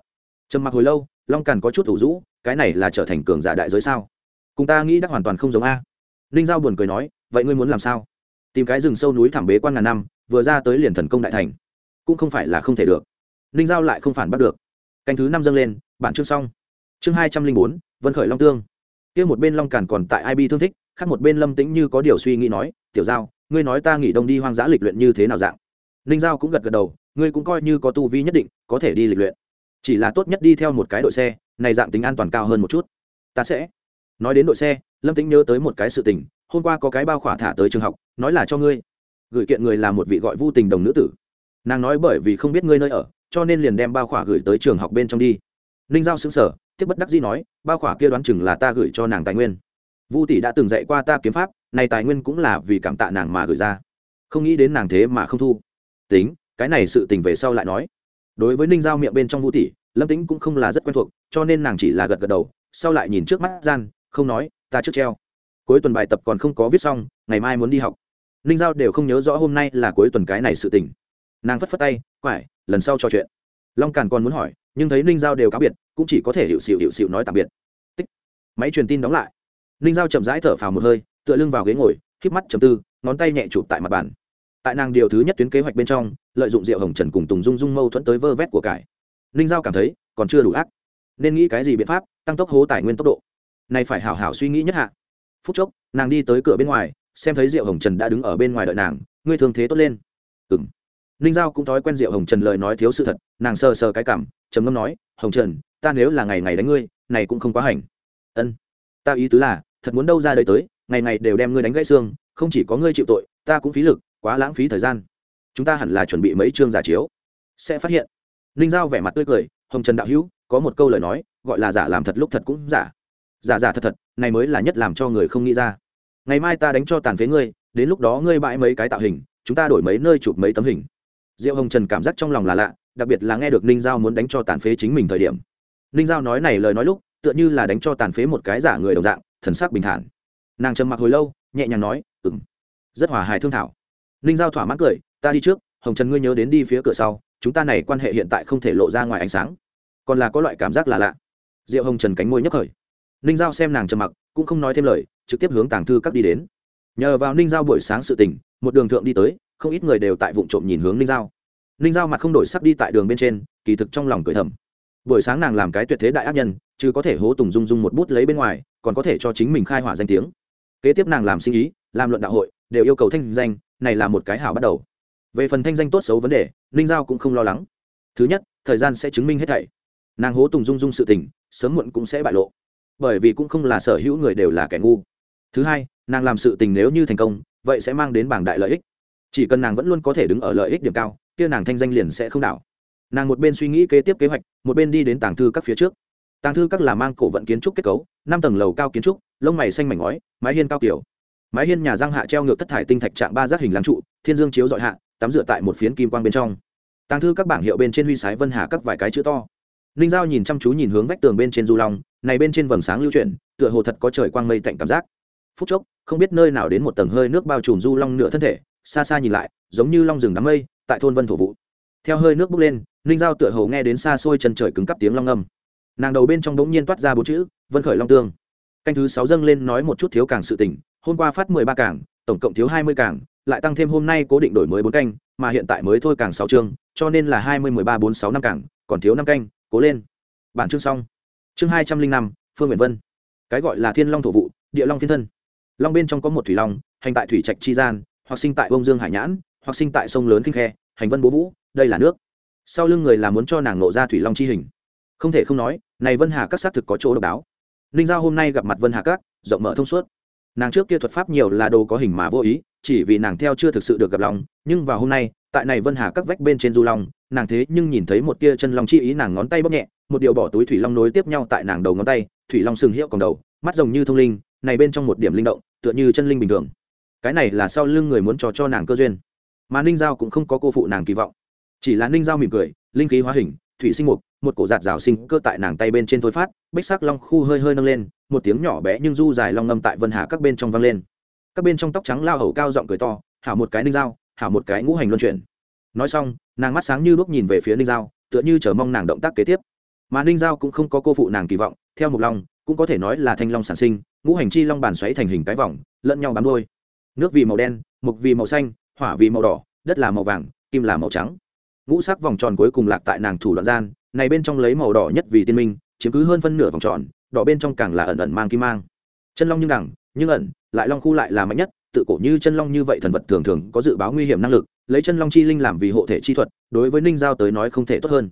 Trầm mặc hồi lâu, long càn có chút thủ rũ, cái này là trở thành cường giả đại giới sao? Cùng ta nghĩ đắc hoàn toàn không giống a. Ninh giao buồn cười nói, vậy ngươi muốn làm sao? Tìm cái rừng sâu núi thảm bế quan ngàn năm, vừa ra tới liền thần công đại thành. Cũng không phải là không thể được. Ninh giao lại không phản bắt được. Canh thứ năm dâng lên, bản chương xong. Chương hai trăm linh bốn, vân khởi long tương kia một bên long càn còn tại ib thương thích, khác một bên lâm tĩnh như có điều suy nghĩ nói, tiểu giao, ngươi nói ta nghỉ đông đi hoang dã lịch luyện như thế nào dạng? Ninh giao cũng gật gật đầu, ngươi cũng coi như có tu vi nhất định, có thể đi lịch luyện. Chỉ là tốt nhất đi theo một cái đội xe, này dạng tính an toàn cao hơn một chút. Ta sẽ. Nói đến đội xe, lâm tĩnh nhớ tới một cái sự tình, hôm qua có cái bao khỏa thả tới trường học, nói là cho ngươi. Gửi kiện người là một vị gọi vu tình đồng nữ tử. Nàng nói bởi vì không biết ngươi nơi ở, cho nên liền đem bao khỏa gửi tới trường học bên trong đi. Ninh giao xứng sở tiếp bất đắc dĩ nói, bao khỏa kia đoán chừng là ta gửi cho nàng tài nguyên. Vu tỷ đã từng dạy qua ta kiếm pháp, này tài nguyên cũng là vì cảm tạ nàng mà gửi ra. Không nghĩ đến nàng thế mà không thu. Tính, cái này sự tình về sau lại nói. Đối với ninh giao miệng bên trong vu tỷ, lâm tính cũng không là rất quen thuộc, cho nên nàng chỉ là gật gật đầu, sau lại nhìn trước mắt gian, không nói, ta trước treo. Cuối tuần bài tập còn không có viết xong, ngày mai muốn đi học. Ninh giao đều không nhớ rõ hôm nay là cuối tuần cái này sự tình. Nàng phất phất tay, quải, lần sau trò chuyện long càn còn muốn hỏi, nhưng thấy ninh giao đều cáo biệt, cũng chỉ có thể hiệu xịu hiệu xịu nói tạm biệt. Tích. Máy truyền tin đóng lại. Ninh giao chậm rãi thở phào một hơi, tựa lưng vào ghế ngồi híp mắt chầm tư, ngón tay nhẹ chụp tại mặt bàn. Tại nàng điều thứ nhất tuyến kế hoạch bên trong, lợi dụng rượu hồng trần cùng tùng dung dung mâu thuẫn tới vơ vét của cải. Ninh giao cảm thấy, còn chưa đủ ác. Nên nghĩ cái gì biện pháp, tăng tốc hố tài nguyên tốc độ. Này phải hảo hảo suy nghĩ nhất hạ. Phút chốc, nàng đi tới cửa bên ngoài, xem thấy diệu hồng trần đã đứng ở bên ngoài đợi nàng, ngươi thường thế tốt lên. Ừng ninh giao cũng thói quen diệu hồng trần lời nói thiếu sự thật, nàng sờ sờ cái cảm, trầm ngâm nói, hồng trần, ta nếu là ngày ngày đánh ngươi, này cũng không quá hành. Ân, ta ý tứ là, thật muốn đâu ra đây tới, ngày ngày đều đem ngươi đánh gãy xương, không chỉ có ngươi chịu tội, ta cũng phí lực, quá lãng phí thời gian. Chúng ta hẳn là chuẩn bị mấy chương giả chiếu. Sẽ phát hiện. Ninh giao vẻ mặt tươi cười, hồng trần đạo hữu, có một câu lời nói, gọi là giả làm thật lúc thật cũng giả. Giả giả thật thật, này mới là nhất làm cho người không nghĩ ra. Ngày mai ta đánh cho tàn phế ngươi, đến lúc đó ngươi bãi mấy cái tạo hình, chúng ta đổi mấy nơi chụp mấy tấm hình diệu hồng trần cảm giác trong lòng là lạ, đặc biệt là nghe được ninh giao muốn đánh cho tàn phế chính mình thời điểm. Ninh giao nói này lời nói lúc, tựa như là đánh cho tàn phế một cái giả người đồng dạng, thần sắc bình thản. Nàng trầm mặc hồi lâu, nhẹ nhàng nói, ừm. rất hòa hài thương thảo. Ninh giao thỏa mãn cười, ta đi trước, hồng trần ngươi nhớ đến đi phía cửa sau, chúng ta này quan hệ hiện tại không thể lộ ra ngoài ánh sáng. Còn là có loại cảm giác là lạ. Diệu hồng trần cánh môi nhấp khởi. Ninh giao xem nàng trầm mặc, cũng không nói thêm lời, trực tiếp hướng tàng thư các đi đến. Nhờ vào ninh giao buổi sáng sự tình, một đường thượng đi tới không ít người đều tại vụ trộm nhìn hướng ninh giao. Ninh giao mặt không đổi sắc đi tại đường bên trên, kỳ thực trong lòng cười thầm. Buổi sáng nàng làm cái tuyệt thế đại ác nhân, chứ có thể hố tùng dung dung một bút lấy bên ngoài, còn có thể cho chính mình khai hỏa danh tiếng. Kế tiếp nàng làm sinh ý, làm luận đạo hội, đều yêu cầu thanh danh, này là một cái hảo bắt đầu. Về phần thanh danh tốt xấu vấn đề, ninh giao cũng không lo lắng. Thứ nhất, thời gian sẽ chứng minh hết thảy. Nàng hố tùng dung dung sự tình, sớm muộn cũng sẽ bại lộ. Bởi vì cũng không là sở hữu người đều là kẻ ngu. Thứ hai, nàng làm sự tình nếu như thành công, vậy sẽ mang đến bảng đại lợi ích chỉ cần nàng vẫn luôn có thể đứng ở lợi ích điểm cao, kia nàng thanh danh liền sẽ không đảo. Nàng một bên suy nghĩ kế tiếp kế hoạch, một bên đi đến tàng thư các phía trước. Tàng thư các là mang cổ vận kiến trúc kết cấu, năm tầng lầu cao kiến trúc, lông mày xanh mảnh ngói, mái hiên cao kiểu. Mái hiên nhà giang hạ treo ngược thất thải tinh thạch trạng ba giác hình lăng trụ, thiên dương chiếu dọi hạ, tắm dựa tại một phiến kim quang bên trong. Tàng thư các bảng hiệu bên trên huy sái vân hà các vài cái chữ to. Ninh giao nhìn chăm chú nhìn hướng vách tường bên trên du long, này bên trên vầng sáng lưu chuyển, tựa hồ thật có trời quang mây tạnh cảm giác. Phút chốc, không biết nơi nào đến một tầng hơi nước bao trùm du long nửa thân thể xa xa nhìn lại, giống như long rừng đám mây, tại thôn vân thổ vụ theo hơi nước bốc lên, ninh giao tựa hồ nghe đến xa xôi chân trời cứng cắp tiếng long ngâm nàng đầu bên trong đống nhiên toát ra bốn chữ, vân khởi long tương. Canh thứ sáu dâng lên nói một chút thiếu càng sự tỉnh hôm qua phát mười ba cảng tổng cộng thiếu hai mươi cảng lại tăng thêm hôm nay cố định đổi mới bốn canh, mà hiện tại mới thôi cảng sáu chương, cho nên là hai mươi mười ba bốn sáu năm cảng còn thiếu năm canh, cố lên. Bản chương xong. Chương hai trăm linh năm, phương nguyện vân. Cái gọi là thiên long thổ vụ địa long thiên thân. Long bên trong có một thủy long, hành tại thủy trạch chi gian hoặc sinh tại bông dương hải nhãn, hoặc sinh tại sông lớn kinh khe, hành vân bố vũ, đây là nước. Sau lưng người là muốn cho nàng nộ ra thủy long chi hình. Không thể không nói, này vân hà các xác thực có chỗ độc đáo. Ninh giao hôm nay gặp mặt vân hà các, rộng mở thông suốt. Nàng trước kia thuật pháp nhiều là đồ có hình mà vô ý, chỉ vì nàng theo chưa thực sự được gặp lòng, nhưng vào hôm nay, tại này vân hà các vách bên trên du long, nàng thế nhưng nhìn thấy một tia chân long chi ý nàng ngón tay bóp nhẹ, một điều bỏ túi thủy long nối tiếp nhau tại nàng đầu ngón tay, thủy long sừng hiệu còn đầu, mắt rồng như thông linh, này bên trong một điểm linh động, tựa như chân linh bình thường cái này là sau lưng người muốn cho cho nàng cơ duyên. Mà ninh giao cũng không có cô phụ nàng kỳ vọng. Chỉ là ninh giao mỉm cười, linh khí hóa hình, thủy sinh mục, một cổ giạt rào sinh cơ tại nàng tay bên trên thôi phát, bích sắc long khu hơi hơi nâng lên, một tiếng nhỏ bé nhưng du dài long ngâm tại vân hà các bên trong vang lên. Các bên trong tóc trắng lao hầu cao giọng cười to, hảo một cái ninh dao hảo một cái ngũ hành luân chuyển. Nói xong, nàng mắt sáng như đuốc nhìn về phía ninh dao tựa như chờ mong nàng động tác kế tiếp. Mà ninh giao cũng không có cô phụ nàng kỳ vọng, theo mục long, cũng có thể nói là thanh long sản sinh, ngũ hành chi long bàn xoáy thành hình cái vòng, lẫn nhau bám đôi nước vì màu đen mục vì màu xanh, hỏa vì màu đỏ, đất là màu vàng, kim là màu trắng. Ngũ sắc vòng tròn cuối cùng lạc tại nàng thủ đoạn gian, này bên trong lấy màu đỏ nhất vì tiên minh, chiếm cứ hơn phân nửa vòng tròn, đỏ bên trong càng là ẩn ẩn mang kim mang. Chân long như đẳng, nhưng ẩn, lại long khu lại là mạnh nhất, tự cổ như chân long như vậy thần vật thường thường có dự báo nguy hiểm năng lực, lấy chân long chi linh làm vì hộ thể chi thuật, đối với ninh giao tới nói không thể tốt hơn.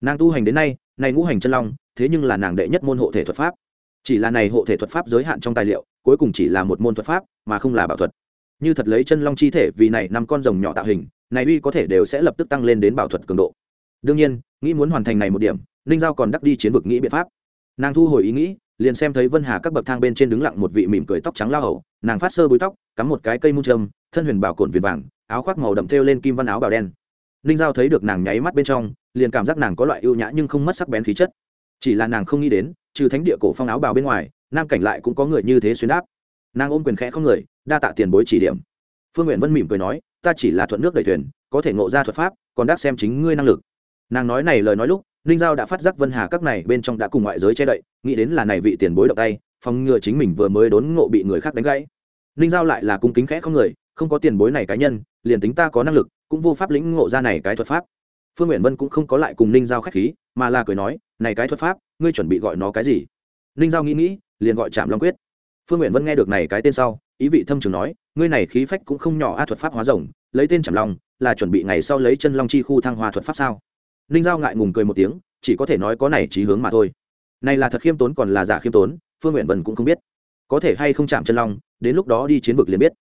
Nàng tu hành đến nay, này ngũ hành chân long, thế nhưng là nàng đệ nhất môn hộ thể thuật pháp. Chỉ là này hộ thể thuật pháp giới hạn trong tài liệu cuối cùng chỉ là một môn thuật pháp, mà không là bảo thuật. Như thật lấy chân long chi thể vì này năm con rồng nhỏ tạo hình, này uy có thể đều sẽ lập tức tăng lên đến bảo thuật cường độ. Đương nhiên, nghĩ muốn hoàn thành này một điểm, ninh giao còn đắc đi chiến vực nghĩ biện pháp. Nàng thu hồi ý nghĩ, liền xem thấy vân hà các bậc thang bên trên đứng lặng một vị mỉm cười tóc trắng lao hầu, nàng phát sơ búi tóc, cắm một cái cây mu trâm, thân huyền bảo cồn viền vàng, áo khoác màu đậm thêu lên kim văn áo bào đen. Ninh giao thấy được nàng nháy mắt bên trong, liền cảm giác nàng có loại ưu nhã nhưng không mất sắc bén khí chất. Chỉ là nàng không nghĩ đến, trừ thánh địa cổ phong áo bào bên ngoài nam cảnh lại cũng có người như thế xuyên áp nàng ôm quyền khẽ không người, đa tạ tiền bối chỉ điểm. Phương nguyện vân mỉm cười nói, ta chỉ là thuận nước đầy thuyền, có thể ngộ ra thuật pháp, còn đắc xem chính ngươi năng lực. Nàng nói này lời nói lúc, ninh giao đã phát giác vân hà các này bên trong đã cùng ngoại giới che đậy, nghĩ đến là này vị tiền bối động tay, phòng ngừa chính mình vừa mới đốn ngộ bị người khác đánh gãy. Ninh giao lại là cung kính khẽ không người, không có tiền bối này cá nhân, liền tính ta có năng lực, cũng vô pháp lĩnh ngộ ra này cái thuật pháp. Phương nguyện vân cũng không có lại cùng ninh giao k h á c h khí, mà là cười nói, này cái thuật pháp, ngươi chuẩn bị gọi nó cái gì? Ninh giao nghĩ nghĩ, liền gọi trạm long quyết. Phương nguyện vân nghe được này cái tên sau, ý vị thâm trường nói, ngươi này khí phách cũng không nhỏ a thuật pháp hóa rồng, lấy tên trạm long, là chuẩn bị ngày sau lấy chân long chi khu thăng hoa thuật pháp sao? Ninh giao ngại ngùng cười một tiếng, chỉ có thể nói có này trí hướng mà thôi. Này là thật khiêm tốn còn là giả khiêm tốn, phương nguyện vân cũng không biết. Có thể hay không chạm chân long, đến lúc đó đi chiến vực liền biết.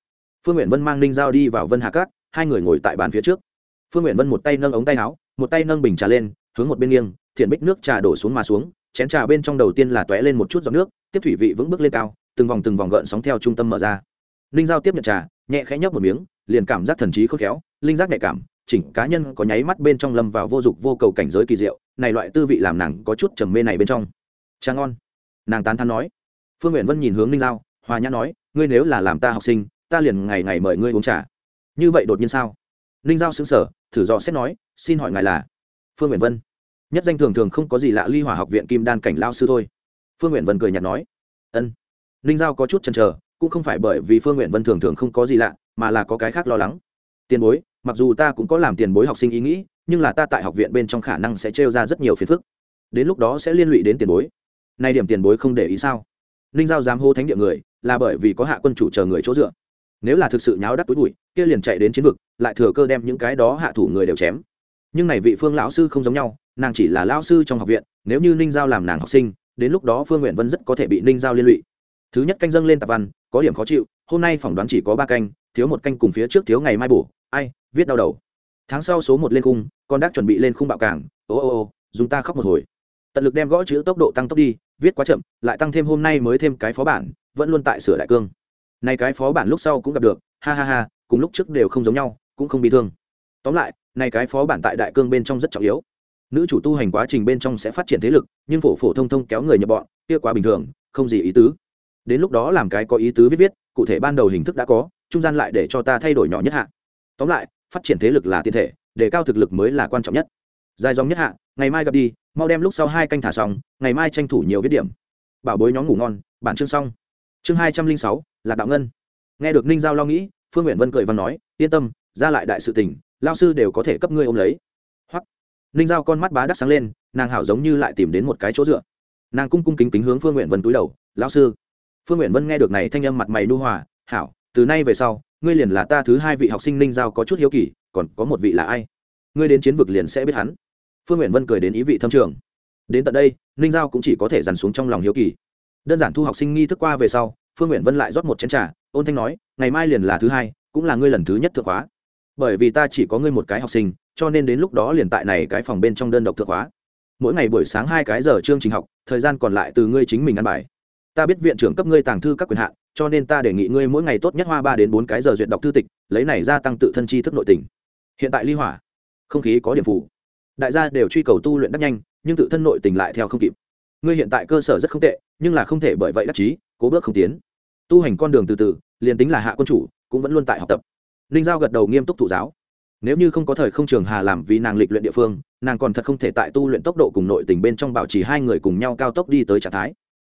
Phương nguyện vân mang ninh giao đi vào vân hà cát, hai người ngồi tại bàn phía trước. Phương nguyện vân một tay nâng ống tay áo, một tay nâng bình trà lên, hướng một bên nghiêng, thiện bích nước trà đổ xuống mà xuống chén trà bên trong đầu tiên là tóe lên một chút giọt nước, tiếp thủy vị vững bước lên cao, từng vòng từng vòng gợn sóng theo trung tâm mở ra. Linh giao tiếp nhận trà, nhẹ khẽ nhấp một miếng, liền cảm giác thần trí khôn khéo, linh giác nhạy cảm, chỉnh cá nhân có nháy mắt bên trong lâm vào vô dục vô cầu cảnh giới kỳ diệu, này loại tư vị làm nàng có chút trầm mê này bên trong. Trà ngon. Nàng tán thán nói. Phương nguyện vân nhìn hướng linh giao, hòa nhã nói, ngươi nếu là làm ta học sinh, ta liền ngày ngày mời ngươi uống trà. Như vậy đột nhiên sao? Linh giao xứng sở thử dò xét nói, xin hỏi ngài là? Phương nguyện vân nhất danh thường thường không có gì lạ ly hỏa học viện kim đan cảnh lao sư thôi. Phương nguyện vân cười nhạt nói, ân, ninh giao có chút chần chờ, cũng không phải bởi vì phương nguyện vân thường thường không có gì lạ, mà là có cái khác lo lắng. Tiền bối, mặc dù ta cũng có làm tiền bối học sinh ý nghĩ, nhưng là ta tại học viện bên trong khả năng sẽ trêu ra rất nhiều phiền phức. Đến lúc đó sẽ liên lụy đến tiền bối. Nay điểm tiền bối không để ý sao? Ninh giao dám hô thánh địa người, là bởi vì có hạ quân chủ chờ người chỗ dựa. Nếu là thực sự nháo đắc túi bụi, kia liền chạy đến chiến vực, lại thừa cơ đem những cái đó hạ thủ người đều chém. Nhưng này vị phương lão sư không giống nhau nàng chỉ là lao sư trong học viện, nếu như ninh giao làm nàng học sinh, đến lúc đó phương nguyện vân rất có thể bị ninh giao liên lụy. Thứ nhất canh dâng lên tạp văn, có điểm khó chịu, hôm nay phỏng đoán chỉ có ba canh, thiếu một canh cùng phía trước thiếu ngày mai bổ, ai, viết đau đầu. Tháng sau số một lên khung, con đắc chuẩn bị lên khung bạo cảng, ô ô ô, dùng ta khóc một hồi. Tận lực đem gõ chữ tốc độ tăng tốc đi, viết quá chậm, lại tăng thêm hôm nay mới thêm cái phó bản, vẫn luôn tại sửa đại cương. Này cái phó bản lúc sau cũng gặp được, ha ha ha, cùng lúc trước đều không giống nhau, cũng không bị thương. Tóm lại này cái phó bản tại đại cương bên trong rất trọng yếu nữ chủ tu hành quá trình bên trong sẽ phát triển thế lực, nhưng phổ phổ thông thông kéo người nhập bọn, kia quá bình thường, không gì ý tứ. Đến lúc đó làm cái có ý tứ viết viết, cụ thể ban đầu hình thức đã có, trung gian lại để cho ta thay đổi nhỏ nhất hạ. Tóm lại, phát triển thế lực là tiền thể để cao thực lực mới là quan trọng nhất. Dài dòng nhất hạ, ngày mai gặp đi, mau đem lúc sau hai canh thả xong, ngày mai tranh thủ nhiều viết điểm. Bảo bối nhóm ngủ ngon, bản chương xong. Chương hai trăm linh sáu là đạo ngân. Nghe được ninh giao lo nghĩ, phương nguyện vân cười và nói, yên tâm, ra lại đại sự tình, lao sư đều có thể cấp ngươi ôm lấy ninh giao con mắt bá đắc sáng lên, nàng hảo giống như lại tìm đến một cái chỗ dựa. Nàng cung cung kính kính hướng phương nguyện vân túi đầu, lão sư. Phương nguyện vân nghe được này thanh âm mặt mày nu hòa, hảo, từ nay về sau, ngươi liền là ta thứ hai vị học sinh ninh giao có chút hiếu kỳ, còn có một vị là ai? Ngươi đến chiến vực liền sẽ biết hắn. Phương nguyện vân cười đến ý vị thâm trường. Đến tận đây, ninh giao cũng chỉ có thể dằn xuống trong lòng hiếu kỳ. Đơn giản thu học sinh nghi thức qua về sau, phương nguyện vân lại rót một chén t r à ôn thanh nói, ngày mai liền là thứ hai, cũng là ngươi lần thứ nhất thượng hóa bởi vì ta chỉ có ngươi một cái học sinh cho nên đến lúc đó liền tại này cái phòng bên trong đơn độc thượng hóa. Mỗi ngày buổi sáng hai cái giờ chương trình học, thời gian còn lại từ ngươi chính mình ăn bài. Ta biết viện trưởng cấp ngươi tàng thư các quyền hạn, cho nên ta đề nghị ngươi mỗi ngày tốt nhất hoa ba đến bốn cái giờ duyệt đọc thư tịch, lấy này gia tăng tự thân chi thức nội tình. Hiện tại ly hỏa, không khí có điểm phủ. Đại gia đều truy cầu tu luyện đắc nhanh, nhưng tự thân nội tình lại theo không kịp. Ngươi hiện tại cơ sở rất không tệ, nhưng là không thể bởi vậy đắc chí, cố bước không tiến. Tu hành con đường từ từ, liền tính là hạ quân chủ, cũng vẫn luôn tại học tập. Ninh giao gật đầu nghiêm túc thụ giáo nếu như không có thời không trường hà làm vì nàng lịch luyện địa phương, nàng còn thật không thể tại tu luyện tốc độ cùng nội tình bên trong bảo trì hai người cùng nhau cao tốc đi tới trạng thái.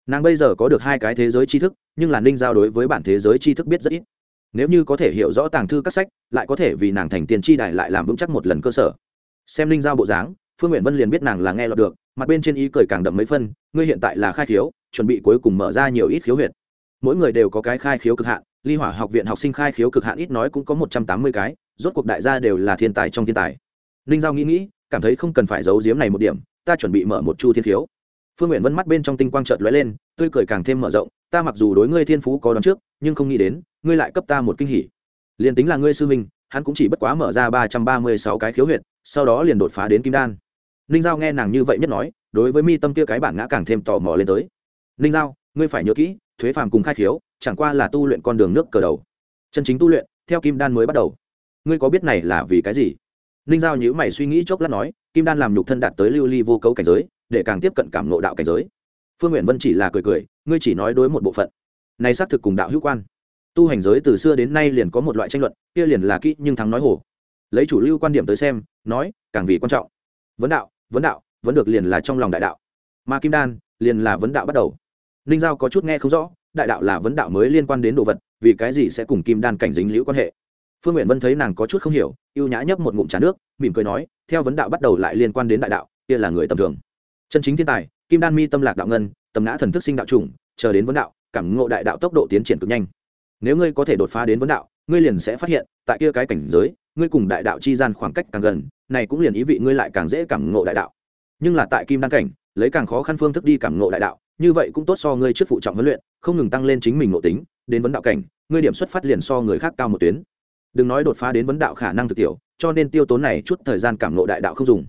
Nàng bây giờ có được hai cái thế giới tri thức, nhưng là ninh giao đối với bản thế giới tri thức biết rất ít. Nếu như có thể hiểu rõ tàng thư các sách, lại có thể vì nàng thành tiền tri đại lại làm vững chắc một lần cơ sở. Xem ninh giao bộ dáng, phương nguyện vân liền biết nàng là nghe lọt được, mặt bên trên ý cười càng đậm mấy phân, ngươi hiện tại là khai khiếu, chuẩn bị cuối cùng mở ra nhiều ít khiếu huyệt. Mỗi người đều có cái khai khiếu cực hạn, ly hỏa học viện học sinh khai khiếu cực hạn ít nói cũng có một trăm tám mươi cái rốt cuộc đại gia đều là thiên tài trong thiên tài. Ninh giao nghĩ nghĩ, cảm thấy không cần phải giấu giếm này một điểm, ta chuẩn bị mở một chu thiên khiếu. Phương nguyện vân mắt bên trong tinh quang trợt lóe lên, tươi cười càng thêm mở rộng, ta mặc dù đối ngươi thiên phú có đón trước, nhưng không nghĩ đến, ngươi lại cấp ta một kinh hỉ. Liền tính là ngươi sư minh, hắn cũng chỉ bất quá mở ra ba trăm ba mươi sáu cái khiếu huyệt, sau đó liền đột phá đến kim đan. Ninh giao nghe nàng như vậy nhất nói, đối với mi tâm kia cái bản ngã càng thêm tò mò lên tới. Ninh giao, ngươi phải nhớ kỹ, thuế phàm cùng khai khiếu, chẳng qua là tu luyện con đường nước cờ đầu. Chân chính tu luyện, theo kim đan mới bắt đầu ngươi có biết này là vì cái gì? Ninh giao nhữ mày suy nghĩ chốc lát nói, kim đan làm nhục thân đạt tới lưu ly vô cấu cảnh giới, để càng tiếp cận cảm nộ đạo cảnh giới. Phương nguyện vân chỉ là cười cười, ngươi chỉ nói đối một bộ phận. Này xác thực cùng đạo hữu quan. Tu hành giới từ xưa đến nay liền có một loại tranh luận, kia liền là kỹ nhưng thắng nói hồ lấy chủ lưu quan điểm tới xem, nói, càng vì quan trọng. Vấn đạo vấn đạo, vấn được liền là trong lòng đại đạo. Mà kim đan, liền là vấn đạo bắt đầu. Ninh giao có chút nghe không rõ, đại đạo là vấn đạo mới liên quan đến đồ vật, vì cái gì sẽ cùng kim đan cảnh dính liễu quan hệ? Phương nguyện vân thấy nàng có chút không hiểu y ê u nhã nhấp một ngụm trà nước, mỉm cười nói, theo vấn đạo bắt đầu lại liên quan đến đại đạo, kia là người tầm thường. Chân chính thiên tài, kim đan mi tâm lạc đạo ngân, tầm ngã thần thức sinh đạo chủng, chờ đến vấn đạo, cảm ngộ đại đạo tốc độ tiến triển cực nhanh. Nếu ngươi có thể đột phá đến vấn đạo, ngươi liền sẽ phát hiện, tại kia cái cảnh giới, ngươi cùng đại đạo chi gian khoảng cách càng gần, này cũng liền ý vị ngươi lại càng dễ cảm ngộ đại đạo. Nhưng là tại kim đan cảnh, lấy càng khó khăn phương thức đi cảm ngộ đại đạo, như vậy cũng tốt so ngươi trước phụ trọng huấn luyện, không ngừng tăng lên chính mình ngộ tính, đến vấn đạo cảnh, ngươi điểm xuất phát liền so người khác cao một tuyến đừng nói đột phá đến vấn đạo khả năng thực tiểu, cho nên tiêu tốn này chút thời gian cảm ngộ đại đạo không dùng.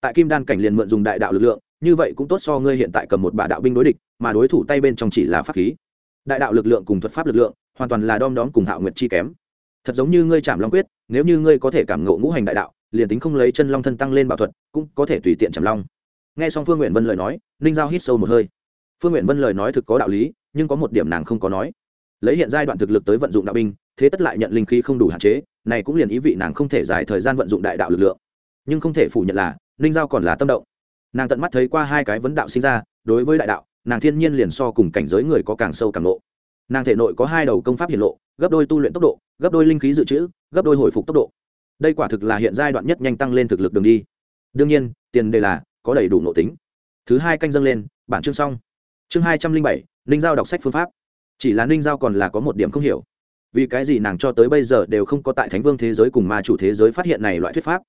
Tại kim đan cảnh liền mượn dùng đại đạo lực lượng, như vậy cũng tốt so ngươi hiện tại cầm một bả đạo binh đối địch, mà đối thủ tay bên trong chỉ là pháp khí. Đại đạo lực lượng cùng thuật pháp lực lượng, hoàn toàn là đom đóm cùng hạo nguyệt chi kém. Thật giống như ngươi chạm long quyết, nếu như ngươi có thể cảm ngộ ngũ hành đại đạo, liền tính không lấy chân long thân tăng lên bảo thuật, cũng có thể tùy tiện chạm long. Nghe xong phương nguyện vân lời nói, ninh giao hít sâu một hơi. Phương nguyện vân lời nói thực có đạo lý, nhưng có một điểm nàng không có nói. Lấy hiện giai đoạn thực lực tới vận dụng đạo binh thế tất lại nhận linh khí không đủ hạn chế, này cũng liền ý vị nàng không thể dài thời gian vận dụng đại đạo lực lượng. Nhưng không thể phủ nhận là, ninh giao còn là tâm động. Nàng tận mắt thấy qua hai cái vấn đạo sinh ra, đối với đại đạo, nàng thiên nhiên liền so cùng cảnh giới người có càng sâu càng lộ. Nàng thể nội có hai đầu công pháp hiển lộ, gấp đôi tu luyện tốc độ, gấp đôi linh khí dự trữ, gấp đôi hồi phục tốc độ. Đây quả thực là hiện giai đoạn nhất nhanh tăng lên thực lực đường đi. Đương nhiên, tiền đề là, có đầy đủ nội tính. Thứ hai canh dâng lên, bản chương xong. Chương hai trăm linh bảy, ninh giao đọc sách phương pháp. Chỉ là ninh giao còn là có một điểm không hiểu vì cái gì nàng cho tới bây giờ đều không có tại thánh vương thế giới cùng ma chủ thế giới phát hiện này loại thuyết pháp?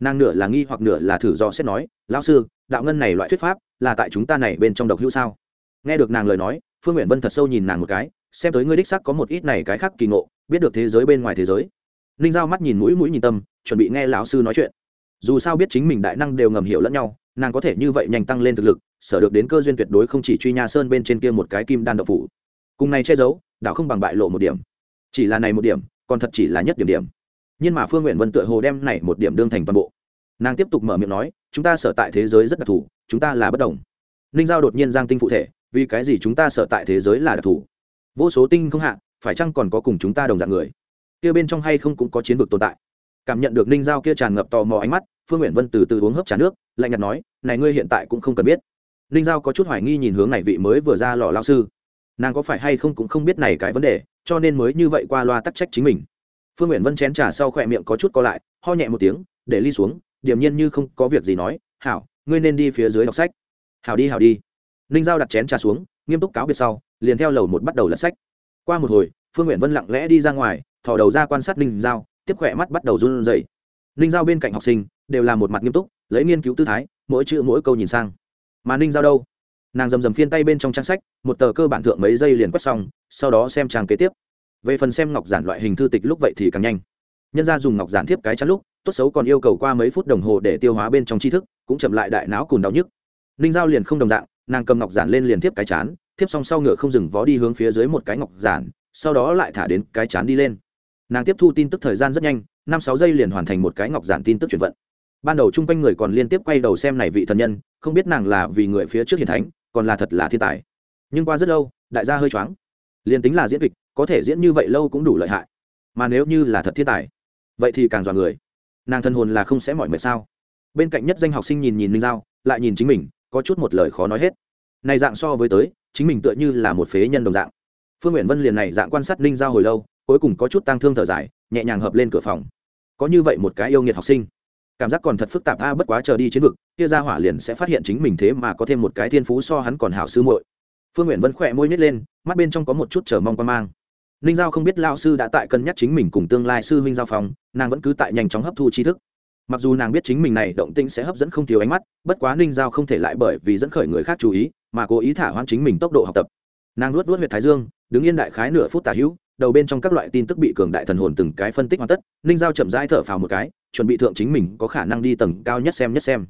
Nàng nửa là nghi hoặc nửa là thử do xét nói, lão sư, đạo ngân này loại thuyết pháp là tại chúng ta này bên trong độc hữu sao? Nghe được nàng lời nói, phương nguyện vân thật sâu nhìn nàng một cái, xem tới ngươi đích sắc có một ít này cái khác kỳ ngộ, biết được thế giới bên ngoài thế giới. Ninh giao mắt nhìn mũi mũi nhìn tâm, chuẩn bị nghe lão sư nói chuyện. Dù sao biết chính mình đại năng đều ngầm hiểu lẫn nhau, nàng có thể như vậy nhanh tăng lên thực lực, sở được đến cơ duyên tuyệt đối không chỉ truy nha sơn bên trên kia một cái kim đan độc phủ. Cùng này che giấu, đạo không bằng bại lộ một điểm chỉ là này một điểm, còn thật chỉ là nhất điểm điểm. Nhưng mà phương nguyện vân tựa hồ đem này một điểm đương thành toàn bộ. Nàng tiếp tục mở miệng nói, chúng ta sở tại thế giới rất đặc thù, chúng ta là bất đồng. Ninh giao đột nhiên giang tinh phụ thể, vì cái gì chúng ta sở tại thế giới là đặc thù? Vô số tinh không hạ, phải chăng còn có cùng chúng ta đồng dạng người? Kia bên trong hay không cũng có chiến vực tồn tại. Cảm nhận được ninh giao kia tràn ngập tò mò ánh mắt, phương nguyện vân từ từ uống hớp trà nước, lạnh nhạt nói, này ngươi hiện tại cũng không cần biết. Ninh giao có chút hoài nghi nhìn hướng này vị mới vừa ra lò lao sư. Nàng có phải hay không cũng không biết này cái vấn đề cho nên mới như vậy qua loa tắc trách chính mình. Phương nguyện vân chén trà sau khỏe miệng có chút co lại, ho nhẹ một tiếng, để ly xuống, điềm nhiên như không có việc gì nói, hảo, ngươi nên đi phía dưới đọc sách. Hảo đi hảo đi. Ninh giao đặt chén trà xuống, nghiêm túc cáo biệt sau, liền theo lầu một bắt đầu lật sách. Qua một hồi, phương nguyện vân lặng lẽ đi ra ngoài, thò đầu ra quan sát ninh giao, tiếp khỏe mắt bắt đầu run rẩy. Ninh giao bên cạnh học sinh đều là một mặt nghiêm túc, lấy nghiên cứu tư thái, mỗi chữ mỗi câu nhìn sang. Mà ninh giao đâu? Nàng rầm rầm phiên tay bên trong trang sách, một tờ cơ bản thượng mấy giây liền quét xong sau đó xem trang kế tiếp. Về phần xem ngọc giản loại hình thư tịch lúc vậy thì càng nhanh. Nhân ra dùng ngọc giản thiếp cái chắn lúc, tốt xấu còn yêu cầu qua mấy phút đồng hồ để tiêu hóa bên trong tri thức, cũng chậm lại đại não cùn đau nhức. Ninh giao liền không đồng dạng, nàng cầm ngọc giản lên liền thiếp cái chán, thiếp xong sau ngựa không dừng vó đi hướng phía dưới một cái ngọc giản, sau đó lại thả đến cái chán đi lên. Nàng tiếp thu tin tức thời gian rất nhanh, năm sáu giây liền hoàn thành một cái ngọc giản tin tức chuyển vận. Ban đầu chung quanh người còn liên tiếp quay đầu xem này vị thần nhân, không biết nàng là vì người phía trước hiền thánh, còn là thật là thiên tài. Nhưng qua rất lâu, đại gia hơi choáng liền tính là diễn kịch, có thể diễn như vậy lâu cũng đủ lợi hại. Mà nếu như là thật thiên tài, vậy thì càng dọa người. Nàng thân hồn là không sẽ mỏi mệt sao? Bên cạnh nhất danh học sinh nhìn nhìn linh giao, lại nhìn chính mình, có chút một lời khó nói hết. Này dạng so với tới, chính mình tựa như là một phế nhân đồng dạng. Phương nguyện vân liền này dạng quan sát linh giao hồi lâu, cuối cùng có chút tăng thương thở dài, nhẹ nhàng hợp lên cửa phòng. Có như vậy một cái yêu nghiệt học sinh. Cảm giác còn thật phức tạp, a, bất quá chờ đi chiến vực, kia ra hỏa liền sẽ phát hiện chính mình thế mà có thêm một cái thiên phú so hắn còn hảo sư muội. Phương nguyện vân khỏe môi nhét lên mắt bên trong có một chút chờ mong quan mang. Ninh giao không biết lao sư đã tại cân nhắc chính mình cùng tương lai sư huynh giao phòng, nàng vẫn cứ tại nhanh chóng hấp thu tri thức. Mặc dù nàng biết chính mình này động tĩnh sẽ hấp dẫn không thiếu ánh mắt, bất quá ninh giao không thể lại bởi vì dẫn khởi người khác chú ý, mà cố ý thả hoãn chính mình tốc độ học tập. Nàng luốt luốt huyệt thái dương, đứng yên đại khái nửa phút tả hữu, đầu bên trong các loại tin tức bị cường đại thần hồn từng cái phân tích hoàn tất, ninh giao chậm rãi thở phào một cái, chuẩn bị thượng chính mình có khả năng đi tầng cao nhất xem nhất xem.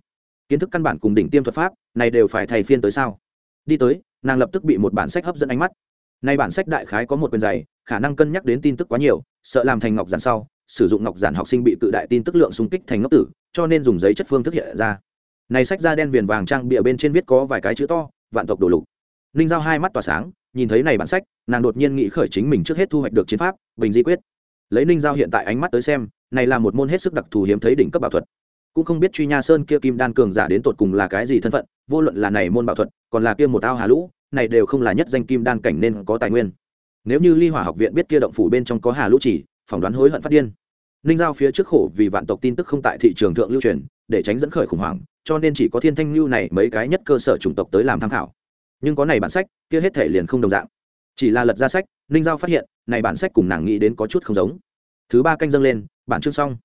Kiến thức căn bản cùng đỉnh tiêm thuật pháp, này đều phải thầy phiên tới sao? Đi tới, nàng lập tức bị một bản sách hấp dẫn ánh mắt. Nay bản sách đại khái có một quyền dày, khả năng cân nhắc đến tin tức quá nhiều, sợ làm thành ngọc giản sau, sử dụng ngọc giản học sinh bị cự đại tin tức lượng xung kích thành ngốc tử, cho nên dùng giấy chất phương thức hiện ra. Này sách da đen viền vàng trang bìa bên trên viết có vài cái chữ to, vạn tộc đồ lục. Ninh giao hai mắt tỏa sáng, nhìn thấy này bản sách, nàng đột nhiên nghĩ khởi chính mình trước hết thu hoạch được chiến pháp, bình di quyết. Lấy ninh giao hiện tại ánh mắt tới xem, này là một môn hết sức đặc thù hiếm thấy đỉnh cấp bảo thuật. Cũng không biết truy nha sơn kia kim đan cường giả đến tột cùng là cái gì thân phận vô luận là này môn bảo thuật, còn là kia một ao hà lũ, này đều không là nhất danh kim đan cảnh nên có tài nguyên. Nếu như ly hỏa học viện biết kia động phủ bên trong có hà lũ chỉ, phỏng đoán hối hận phát điên. Ninh giao phía trước khổ vì vạn tộc tin tức không tại thị trường thượng lưu truyền, để tránh dẫn khởi khủng hoảng, cho nên chỉ có thiên thanh lưu này mấy cái nhất cơ sở chủng tộc tới làm tham khảo. Nhưng có này bản sách, kia hết thể liền không đồng dạng. Chỉ là lật ra sách, ninh giao phát hiện, này bản sách cùng nàng nghĩ đến có chút không giống. Thứ ba canh dâng lên, bản chương xong.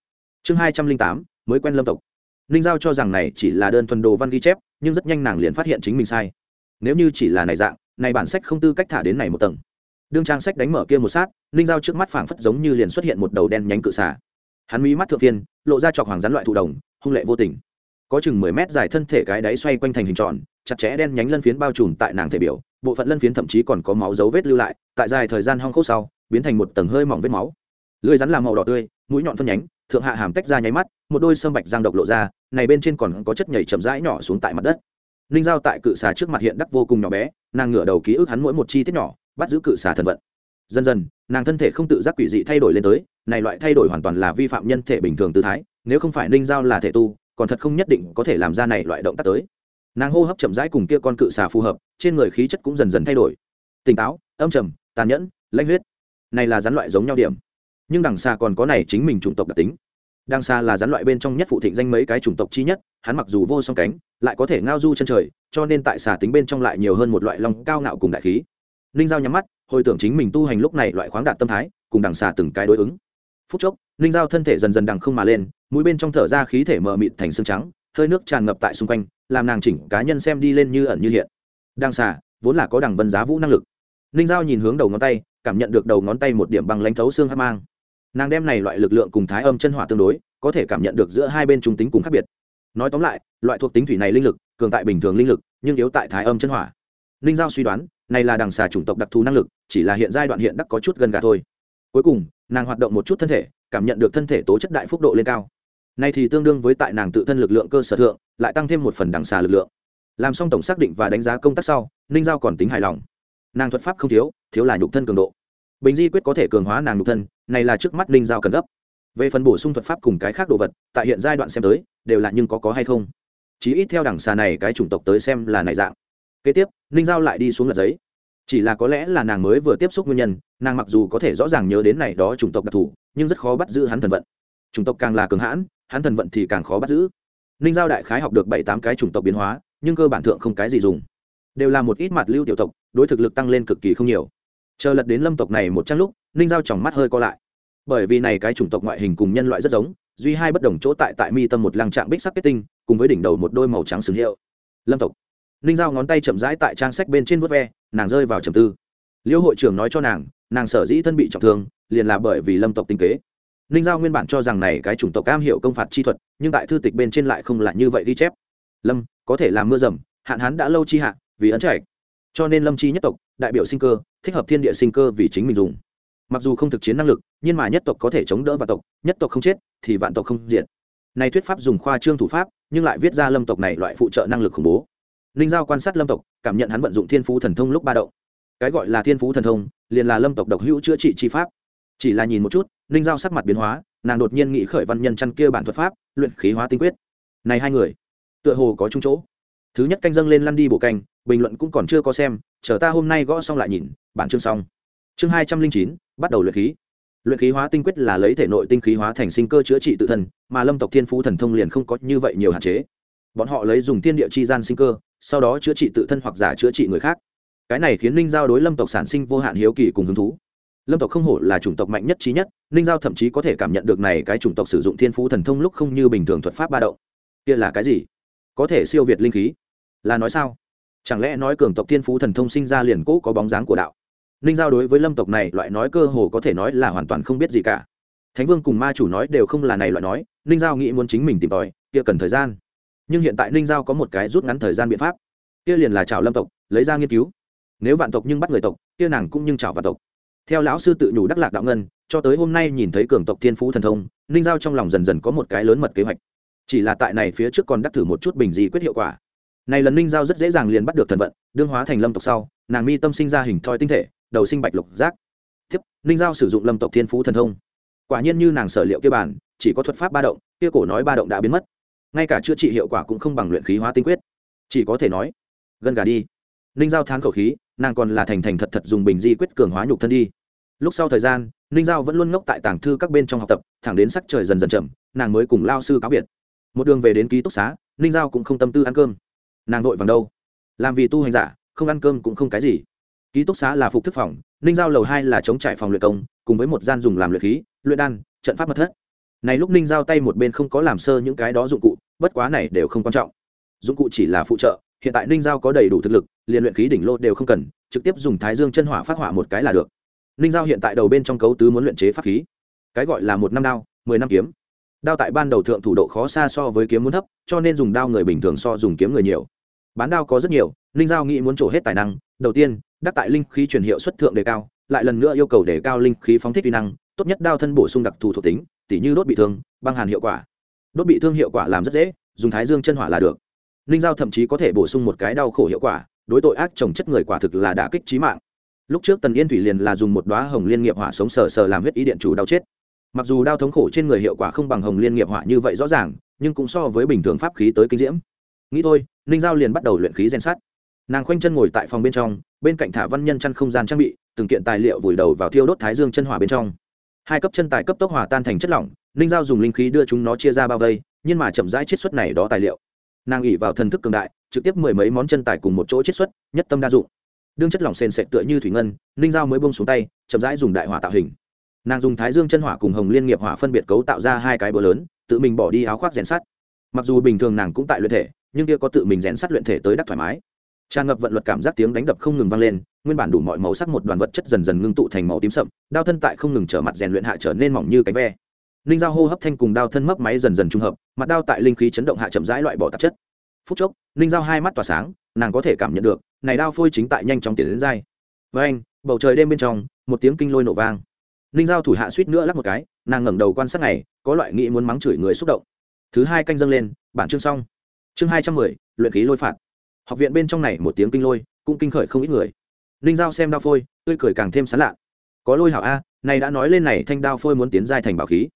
Chương hai trăm linh tám, mới quen lâm tộc. Ninh giao cho rằng này chỉ là đơn thuần đồ văn ghi chép nhưng rất nhanh nàng liền phát hiện chính mình sai. Nếu như chỉ là này dạng, này bản sách không tư cách thả đến này một tầng. Đương trang sách đánh mở kia một sát, ninh dao trước mắt phảng phất giống như liền xuất hiện một đầu đen nhánh cự xả hắn mí mắt thượng phiên, lộ ra chọc hoàng rắn loại thụ đồng, hung lệ vô tình. Có chừng mười mét dài thân thể cái đáy xoay quanh thành hình tròn, chặt chẽ đen nhánh lân phiến bao trùm tại nàng thể biểu, bộ phận lân phiến thậm chí còn có máu dấu vết lưu lại, tại dài thời gian hong khô sau, biến thành một tầng hơi mỏng vết máu. Lưới rắn làm màu đỏ tươi, mũi nhọn phân nhánh thượng hạ hàm tách ra nháy mắt, một đôi sâm bạch giang độc lộ ra, này bên trên còn có chất nhảy chậm rãi nhỏ xuống tại mặt đất. Ninh giao tại cự xà trước mặt hiện đắc vô cùng nhỏ bé, nàng ngửa đầu ký ức hắn mỗi một chi tiết nhỏ, bắt giữ cự xà thần vận. Dần dần, nàng thân thể không tự giác quỷ dị thay đổi lên tới, này loại thay đổi hoàn toàn là vi phạm nhân thể bình thường tư thái, nếu không phải ninh giao là thể tu, còn thật không nhất định có thể làm ra này loại động tác tới. Nàng hô hấp chậm rãi cùng kia con cự xà phù hợp, trên người khí chất cũng dần dần thay đổi. Tỉnh táo, âm trầm, tàn nhẫn, lãnh huyết. Này là rắn loại giống nhau điểm nhưng đằng xa còn có này chính mình chủng tộc đặc tính. Đằng xa là rắn loại bên trong nhất phụ thịnh danh mấy cái chủng tộc chi nhất, hắn mặc dù vô song cánh, lại có thể ngao du chân trời, cho nên tại xà tính bên trong lại nhiều hơn một loại lòng cao ngạo cùng đại khí. Ninh giao nhắm mắt, hồi tưởng chính mình tu hành lúc này loại khoáng đạt tâm thái, cùng đằng xà từng cái đối ứng. Phút chốc, ninh giao thân thể dần dần đằng không mà lên, mũi bên trong thở ra khí thể mờ mịt thành xương trắng, hơi nước tràn ngập tại xung quanh, làm nàng chỉnh cá nhân xem đi lên như ẩn như hiện. Đằng xà vốn là có đằng vân giá vũ năng lực. Ninh giao nhìn hướng đầu ngón tay, cảm nhận được đầu ngón tay một điểm bằng lãnh thấu xương hát mang nàng đem này loại lực lượng cùng thái âm chân hỏa tương đối, có thể cảm nhận được giữa hai bên trung tính cùng khác biệt. Nói tóm lại, loại thuộc tính thủy này linh lực, cường tại bình thường linh lực, nhưng yếu tại thái âm chân hỏa. Ninh giao suy đoán, này là đằng xà chủng tộc đặc thù năng lực, chỉ là hiện giai đoạn hiện đắc có chút gần gà thôi. Cuối cùng, nàng hoạt động một chút thân thể, cảm nhận được thân thể tố chất đại phúc độ lên cao. Nay thì tương đương với tại nàng tự thân lực lượng cơ sở thượng, lại tăng thêm một phần đằng xà lực lượng. Làm xong tổng xác định và đánh giá công tác sau, ninh giao còn tính hài lòng. Nàng thuật pháp không thiếu thiếu là nhục thân cường độ. Bình di quyết có thể cường hóa nàng nhục thân này là trước mắt ninh giao cần gấp. Về phần bổ sung thuật pháp cùng cái khác đồ vật, tại hiện giai đoạn xem tới, đều là nhưng có có hay không. Chỉ ít theo đẳng xà này cái chủng tộc tới xem là này dạng. Kế tiếp ninh giao lại đi xuống lật giấy. Chỉ là có lẽ là nàng mới vừa tiếp xúc nguyên nhân, nàng mặc dù có thể rõ ràng nhớ đến này đó chủng tộc đặc thù, nhưng rất khó bắt giữ hắn thần vận. Chủng tộc càng là cường hãn, hắn thần vận thì càng khó bắt giữ. Ninh giao đại khái học được bảy tám cái chủng tộc biến hóa, nhưng cơ bản thượng không cái gì dùng. Đều là một ít mặt lưu tiểu tộc, đối thực lực tăng lên cực kỳ không nhiều. Chờ lật đến lâm tộc này một trang lúc ninh giao tròng mắt hơi co lại. Bởi vì này cái chủng tộc ngoại hình cùng nhân loại rất giống, duy hai bất đồng chỗ tại tại mi tâm một lăng trạng bích sắc kết tinh, cùng với đỉnh đầu một đôi màu trắng sừng hiệu. Lâm tộc. Ninh giao ngón tay chậm rãi tại trang sách bên trên vớt ve, nàng rơi vào trầm tư. Liêu hội trưởng nói cho nàng nàng sở dĩ thân bị trọng thương, liền là bởi vì lâm tộc tinh kế. Ninh giao nguyên bản cho rằng này cái chủng tộc cam hiệu công phạt chi thuật, nhưng tại thư tịch bên trên lại không là như vậy ghi chép. Lâm, có thể làm mưa rầm hạn hán đã lâu chi hạ, vì ấn trạch. Cho nên lâm chi nhất tộc, đại biểu sinh cơ, thích hợp thiên địa sinh cơ vì chính mình dùng mặc dù không thực chiến năng lực, nhưng mà nhất tộc có thể chống đỡ vạn tộc, nhất tộc không chết thì vạn tộc không diệt. Này thuyết pháp dùng khoa trương thủ pháp, nhưng lại viết ra lâm tộc này loại phụ trợ năng lực khủng bố. Ninh giao quan sát lâm tộc, cảm nhận hắn vận dụng thiên phú thần thông lúc ba động. Cái gọi là thiên phú thần thông, liền là lâm tộc độc hữu chữa trị chi pháp. Chỉ là nhìn một chút ninh giao sắc mặt biến hóa, nàng đột nhiên nghĩ khởi văn nhân chăn kia bản thuật pháp, luyện khí hóa tinh quyết. Này hai người, tựa hồ có chung chỗ. Thứ nhất canh dâng lên lăn đi bộ canh, bình luận cũng còn chưa có xem, chờ ta hôm nay gõ xong lại nhìn, bản chương xong. Chương hai trăm linh chín bắt đầu luyện khí. Luyện khí hóa tinh quyết là lấy thể nội tinh khí hóa thành sinh cơ chữa trị tự thân, mà lâm tộc thiên phú thần thông liền không có như vậy nhiều hạn chế. Bọn họ lấy dùng thiên địa chi gian sinh cơ, sau đó chữa trị tự thân hoặc giả chữa trị người khác. Cái này khiến ninh giao đối lâm tộc sản sinh vô hạn hiếu kỳ cùng hứng thú. Lâm tộc không hổ là chủng tộc mạnh nhất trí nhất, ninh giao thậm chí có thể cảm nhận được này cái chủng tộc sử dụng thiên phú thần thông lúc không như bình thường thuật pháp ba động. Kia là cái gì? Có thể siêu việt linh khí? Là nói sao? Chẳng lẽ nói cường tộc thiên phú thần thông sinh ra liền cũ có bóng dáng của đạo? Ninh giao đối với lâm tộc này loại nói cơ hồ có thể nói là hoàn toàn không biết gì cả. Thánh vương cùng ma chủ nói đều không là này loại nói, ninh giao nghĩ muốn chính mình tìm tòi, kia cần thời gian. Nhưng hiện tại ninh giao có một cái rút ngắn thời gian biện pháp. Kia liền là chào lâm tộc, lấy ra nghiên cứu. Nếu vạn tộc nhưng bắt người tộc, kia nàng cũng nhưng chào vạn tộc. Theo lão sư tự nhủ đắc lạc đạo ngân, cho tới hôm nay nhìn thấy cường tộc thiên phú thần thông, ninh giao trong lòng dần dần có một cái lớn mật kế hoạch. Chỉ là tại này phía trước còn đắc thử một chút bình gì quyết hiệu quả. Này lần ninh giao rất dễ dàng liền bắt được thần vận, đương hóa thành lâm tộc sau, nàng mi tâm sinh ra hình thoi tinh thể đầu sinh bạch lục giác. Tiếp ninh giao sử dụng lâm tộc thiên phú thần thông. Quả nhiên như nàng sở liệu kia bản, chỉ có thuật pháp ba động, kia cổ nói ba động đã biến mất. Ngay cả chữa trị hiệu quả cũng không bằng luyện khí hóa tinh quyết. Chỉ có thể nói, gần gà đi. Ninh giao thán khẩu khí, nàng còn là thành thành thật thật dùng bình di quyết cường hóa nhục thân đi. Lúc sau thời gian, ninh giao vẫn luôn ngốc tại tàng thư các bên trong học tập, thẳng đến sắc trời dần dần chậm, nàng mới cùng lao sư cáo biệt. Một đường về đến ký túc xá, ninh giao cũng không tâm tư ăn cơm. Nàng vội vàng đâu? Làm vì tu hành giả, không ăn cơm cũng không cái gì ký túc xá là phục thức phòng, ninh giao lầu hai là chống trải phòng luyện công, cùng với một gian dùng làm luyện khí, luyện đan, trận pháp mật thất. Này lúc ninh giao tay một bên không có làm sơ những cái đó dụng cụ, bất quá này đều không quan trọng. Dụng cụ chỉ là phụ trợ, hiện tại ninh giao có đầy đủ thực lực, liền luyện khí đỉnh lô đều không cần, trực tiếp dùng thái dương chân hỏa phát hỏa một cái là được. Ninh giao hiện tại đầu bên trong cấu tứ muốn luyện chế pháp khí. Cái gọi là một năm đao, mười năm kiếm. Đao tại ban đầu thượng thủ độ khó xa so với kiếm muốn thấp, cho nên dùng đao người bình thường so dùng kiếm người nhiều. Bán đao có rất nhiều, ninh giao nghĩ muốn trổ hết tài năng, đầu tiên đắc tại linh khí truyền hiệu xuất thượng đề cao, lại lần nữa yêu cầu đề cao linh khí phóng thích uy năng, tốt nhất đao thân bổ sung đặc thù thuộc tính, tỉ như đốt bị thương, băng hàn hiệu quả. Đốt bị thương hiệu quả làm rất dễ, dùng thái dương chân hỏa là được. Ninh giao thậm chí có thể bổ sung một cái đau khổ hiệu quả, đối tội ác trồng chất người quả thực là đả kích trí mạng. Lúc trước tần yên thủy liền là dùng một đoá hồng liên nghiệp hỏa sống sờ sờ làm huyết ý điện chủ đau chết. Mặc dù đau thống khổ trên người hiệu quả không bằng hồng liên nghiệp hỏa như vậy rõ ràng, nhưng cũng so với bình thường pháp khí tới kinh diễm. Nghĩ thôi ninh giao liền bắt đầu luyện khí gen sắt nàng khoanh chân ngồi tại phòng bên trong, bên cạnh thả văn nhân chăn không gian trang bị, từng kiện tài liệu vùi đầu vào thiêu đốt thái dương chân hỏa bên trong. Hai cấp chân tài cấp tốc hỏa tan thành chất lỏng, ninh giao dùng linh khí đưa chúng nó chia ra bao vây, nhưng mà chậm rãi chiết xuất này đó tài liệu. Nàng ỉ vào thần thức cường đại, trực tiếp mười mấy món chân tài cùng một chỗ chiết xuất, nhất tâm đa dụng. Đương chất lỏng sền sệt tựa như thủy ngân, ninh giao mới bông xuống tay, chậm rãi dùng đại hỏa tạo hình. Nàng dùng thái dương chân hỏa cùng hồng liên nghiệp hỏa phân biệt cấu tạo ra hai cái bờ lớn, tự mình bỏ đi áo khoác rèn sắt. Mặc dù bình thường nàng cũng tại luyện thể, nhưng kia có tự mình rèn sắt luyện thể tới đắc thoải mái tràn ngập vận luật cảm giác tiếng đánh đập không ngừng vang lên nguyên bản đủ mọi màu sắc một đoàn vật chất dần dần ngưng tụ thành màu tím sậm đao thân tại không ngừng trở mặt rèn luyện hạ trở nên mỏng như cánh ve ninh Dao hô hấp thanh cùng đao thân mấp máy dần dần trung hợp mặt đao tại linh khí chấn động hạ chậm rãi loại bỏ tạp chất phút chốc ninh Dao hai mắt tỏa sáng nàng có thể cảm nhận được này đao phôi chính tại nhanh chóng tiến đến dai với anh bầu trời đêm bên trong một tiếng kinh lôi nổ vang ninh Dao thủ hạ suýt nữa lắc một cái nàng ngẩng đầu quan sát này có loại nghĩ muốn mắng chửi người xúc động thứ hai canh dâng lên bản chương xong chương hai trăm mười luyện khí lôi phạt học viện bên trong này một tiếng kinh lôi, cũng kinh khởi không ít người. Ninh giao xem đao phôi, tươi cười càng thêm sán lạ có lôi hảo a, này đã nói lên này thanh đao phôi muốn tiến giai thành bảo khí.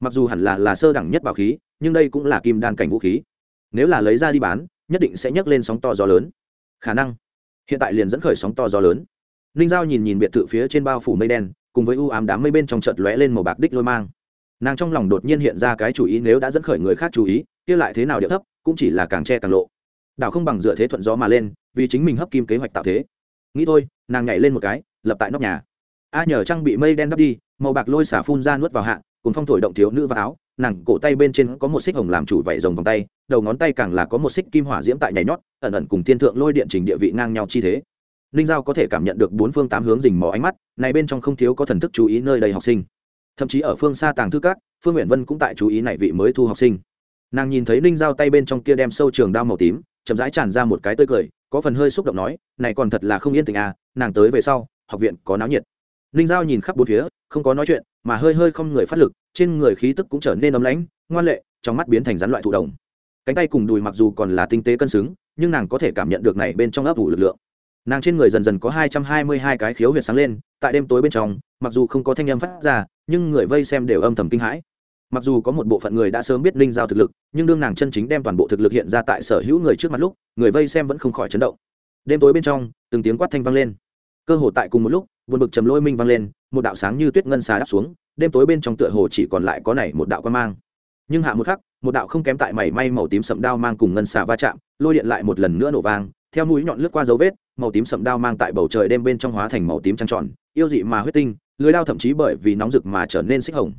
Mặc dù hẳn là là sơ đẳng nhất bảo khí, nhưng đây cũng là kim đan cảnh vũ khí. Nếu là lấy ra đi bán, nhất định sẽ nhấc lên sóng to gió lớn. Khả năng, hiện tại liền dẫn khởi sóng to gió lớn. Ninh giao nhìn nhìn biệt thự phía trên bao phủ mây đen, cùng với u ám đám mây bên trong chợt lóe lên màu bạc đích lôi mang. Nàng trong lòng đột nhiên hiện ra cái chủ ý, nếu đã dẫn khởi người khác chú ý, kia lại thế nào điệu thấp, cũng chỉ là càng che càng lộ đảo không bằng dựa thế thuận gió mà lên, vì chính mình hấp kim kế hoạch tạo thế. Nghĩ thôi, nàng nhảy lên một cái, lập tại nóc nhà. A nhờ trang bị mây đen đắp đi, màu bạc lôi xả phun ra nuốt vào hạ, cùng phong thổi động thiếu nữ và áo, nàng cổ tay bên trên có một xích hồng làm chủ vảy rồng vòng tay, đầu ngón tay càng là có một xích kim hỏa diễm tại nhảy nhót, ẩn ẩn cùng thiên thượng lôi điện trình địa vị ngang nhau chi thế. Ninh giao có thể cảm nhận được bốn phương tám hướng rình mò ánh mắt, này bên trong không thiếu có thần thức chú ý nơi đầy học sinh. Thậm chí ở phương xa tàng thư các, phương nguyện vân cũng tại chú ý này vị mới thu học sinh. Nàng nhìn thấy ninh giao tay bên trong kia đem sâu trường đao màu tím chậm rãi tràn ra một cái tươi cười, có phần hơi xúc động nói, này còn thật là không yên tình à nàng tới về sau, học viện có náo nhiệt. Ninh giao nhìn khắp bốn phía, không có nói chuyện, mà hơi hơi không người phát lực, trên người khí tức cũng trở nên ấm lãnh, ngoan lệ, trong mắt biến thành rắn loại thụ đồng cánh tay cùng đùi mặc dù còn là tinh tế cân xứng, nhưng nàng có thể cảm nhận được này bên trong ấp ủ lực lượng. Nàng trên người dần dần có hai trăm hai mươi hai cái khiếu huyệt sáng lên, tại đêm tối bên trong, mặc dù không có thanh âm phát ra, nhưng người vây xem đều âm thầm kinh hãi mặc dù có một bộ phận người đã sớm biết linh giao thực lực, nhưng đương nàng chân chính đem toàn bộ thực lực hiện ra tại sở hữu người trước mặt lúc, người vây xem vẫn không khỏi chấn động. Đêm tối bên trong, từng tiếng quát thanh vang lên. Cơ hồ tại cùng một lúc vượt bực trầm lôi minh vang lên, một đạo sáng như tuyết ngân xà đáp xuống, đêm tối bên trong tựa hồ chỉ còn lại có này một đạo quan mang. Nhưng hạ một khắc, một đạo không kém tại mảy may màu tím sậm đao mang cùng ngân xà va chạm, lôi điện lại một lần nữa nổ vang, theo mũi nhọn lướt qua dấu vết, màu tím sậm đao mang tại bầu trời đêm bên trong hóa thành màu tím trăng tròn, yêu dị mà huyết tinh, lưới đao thậm chí bởi vì nóng rực mà trở nên xích hồng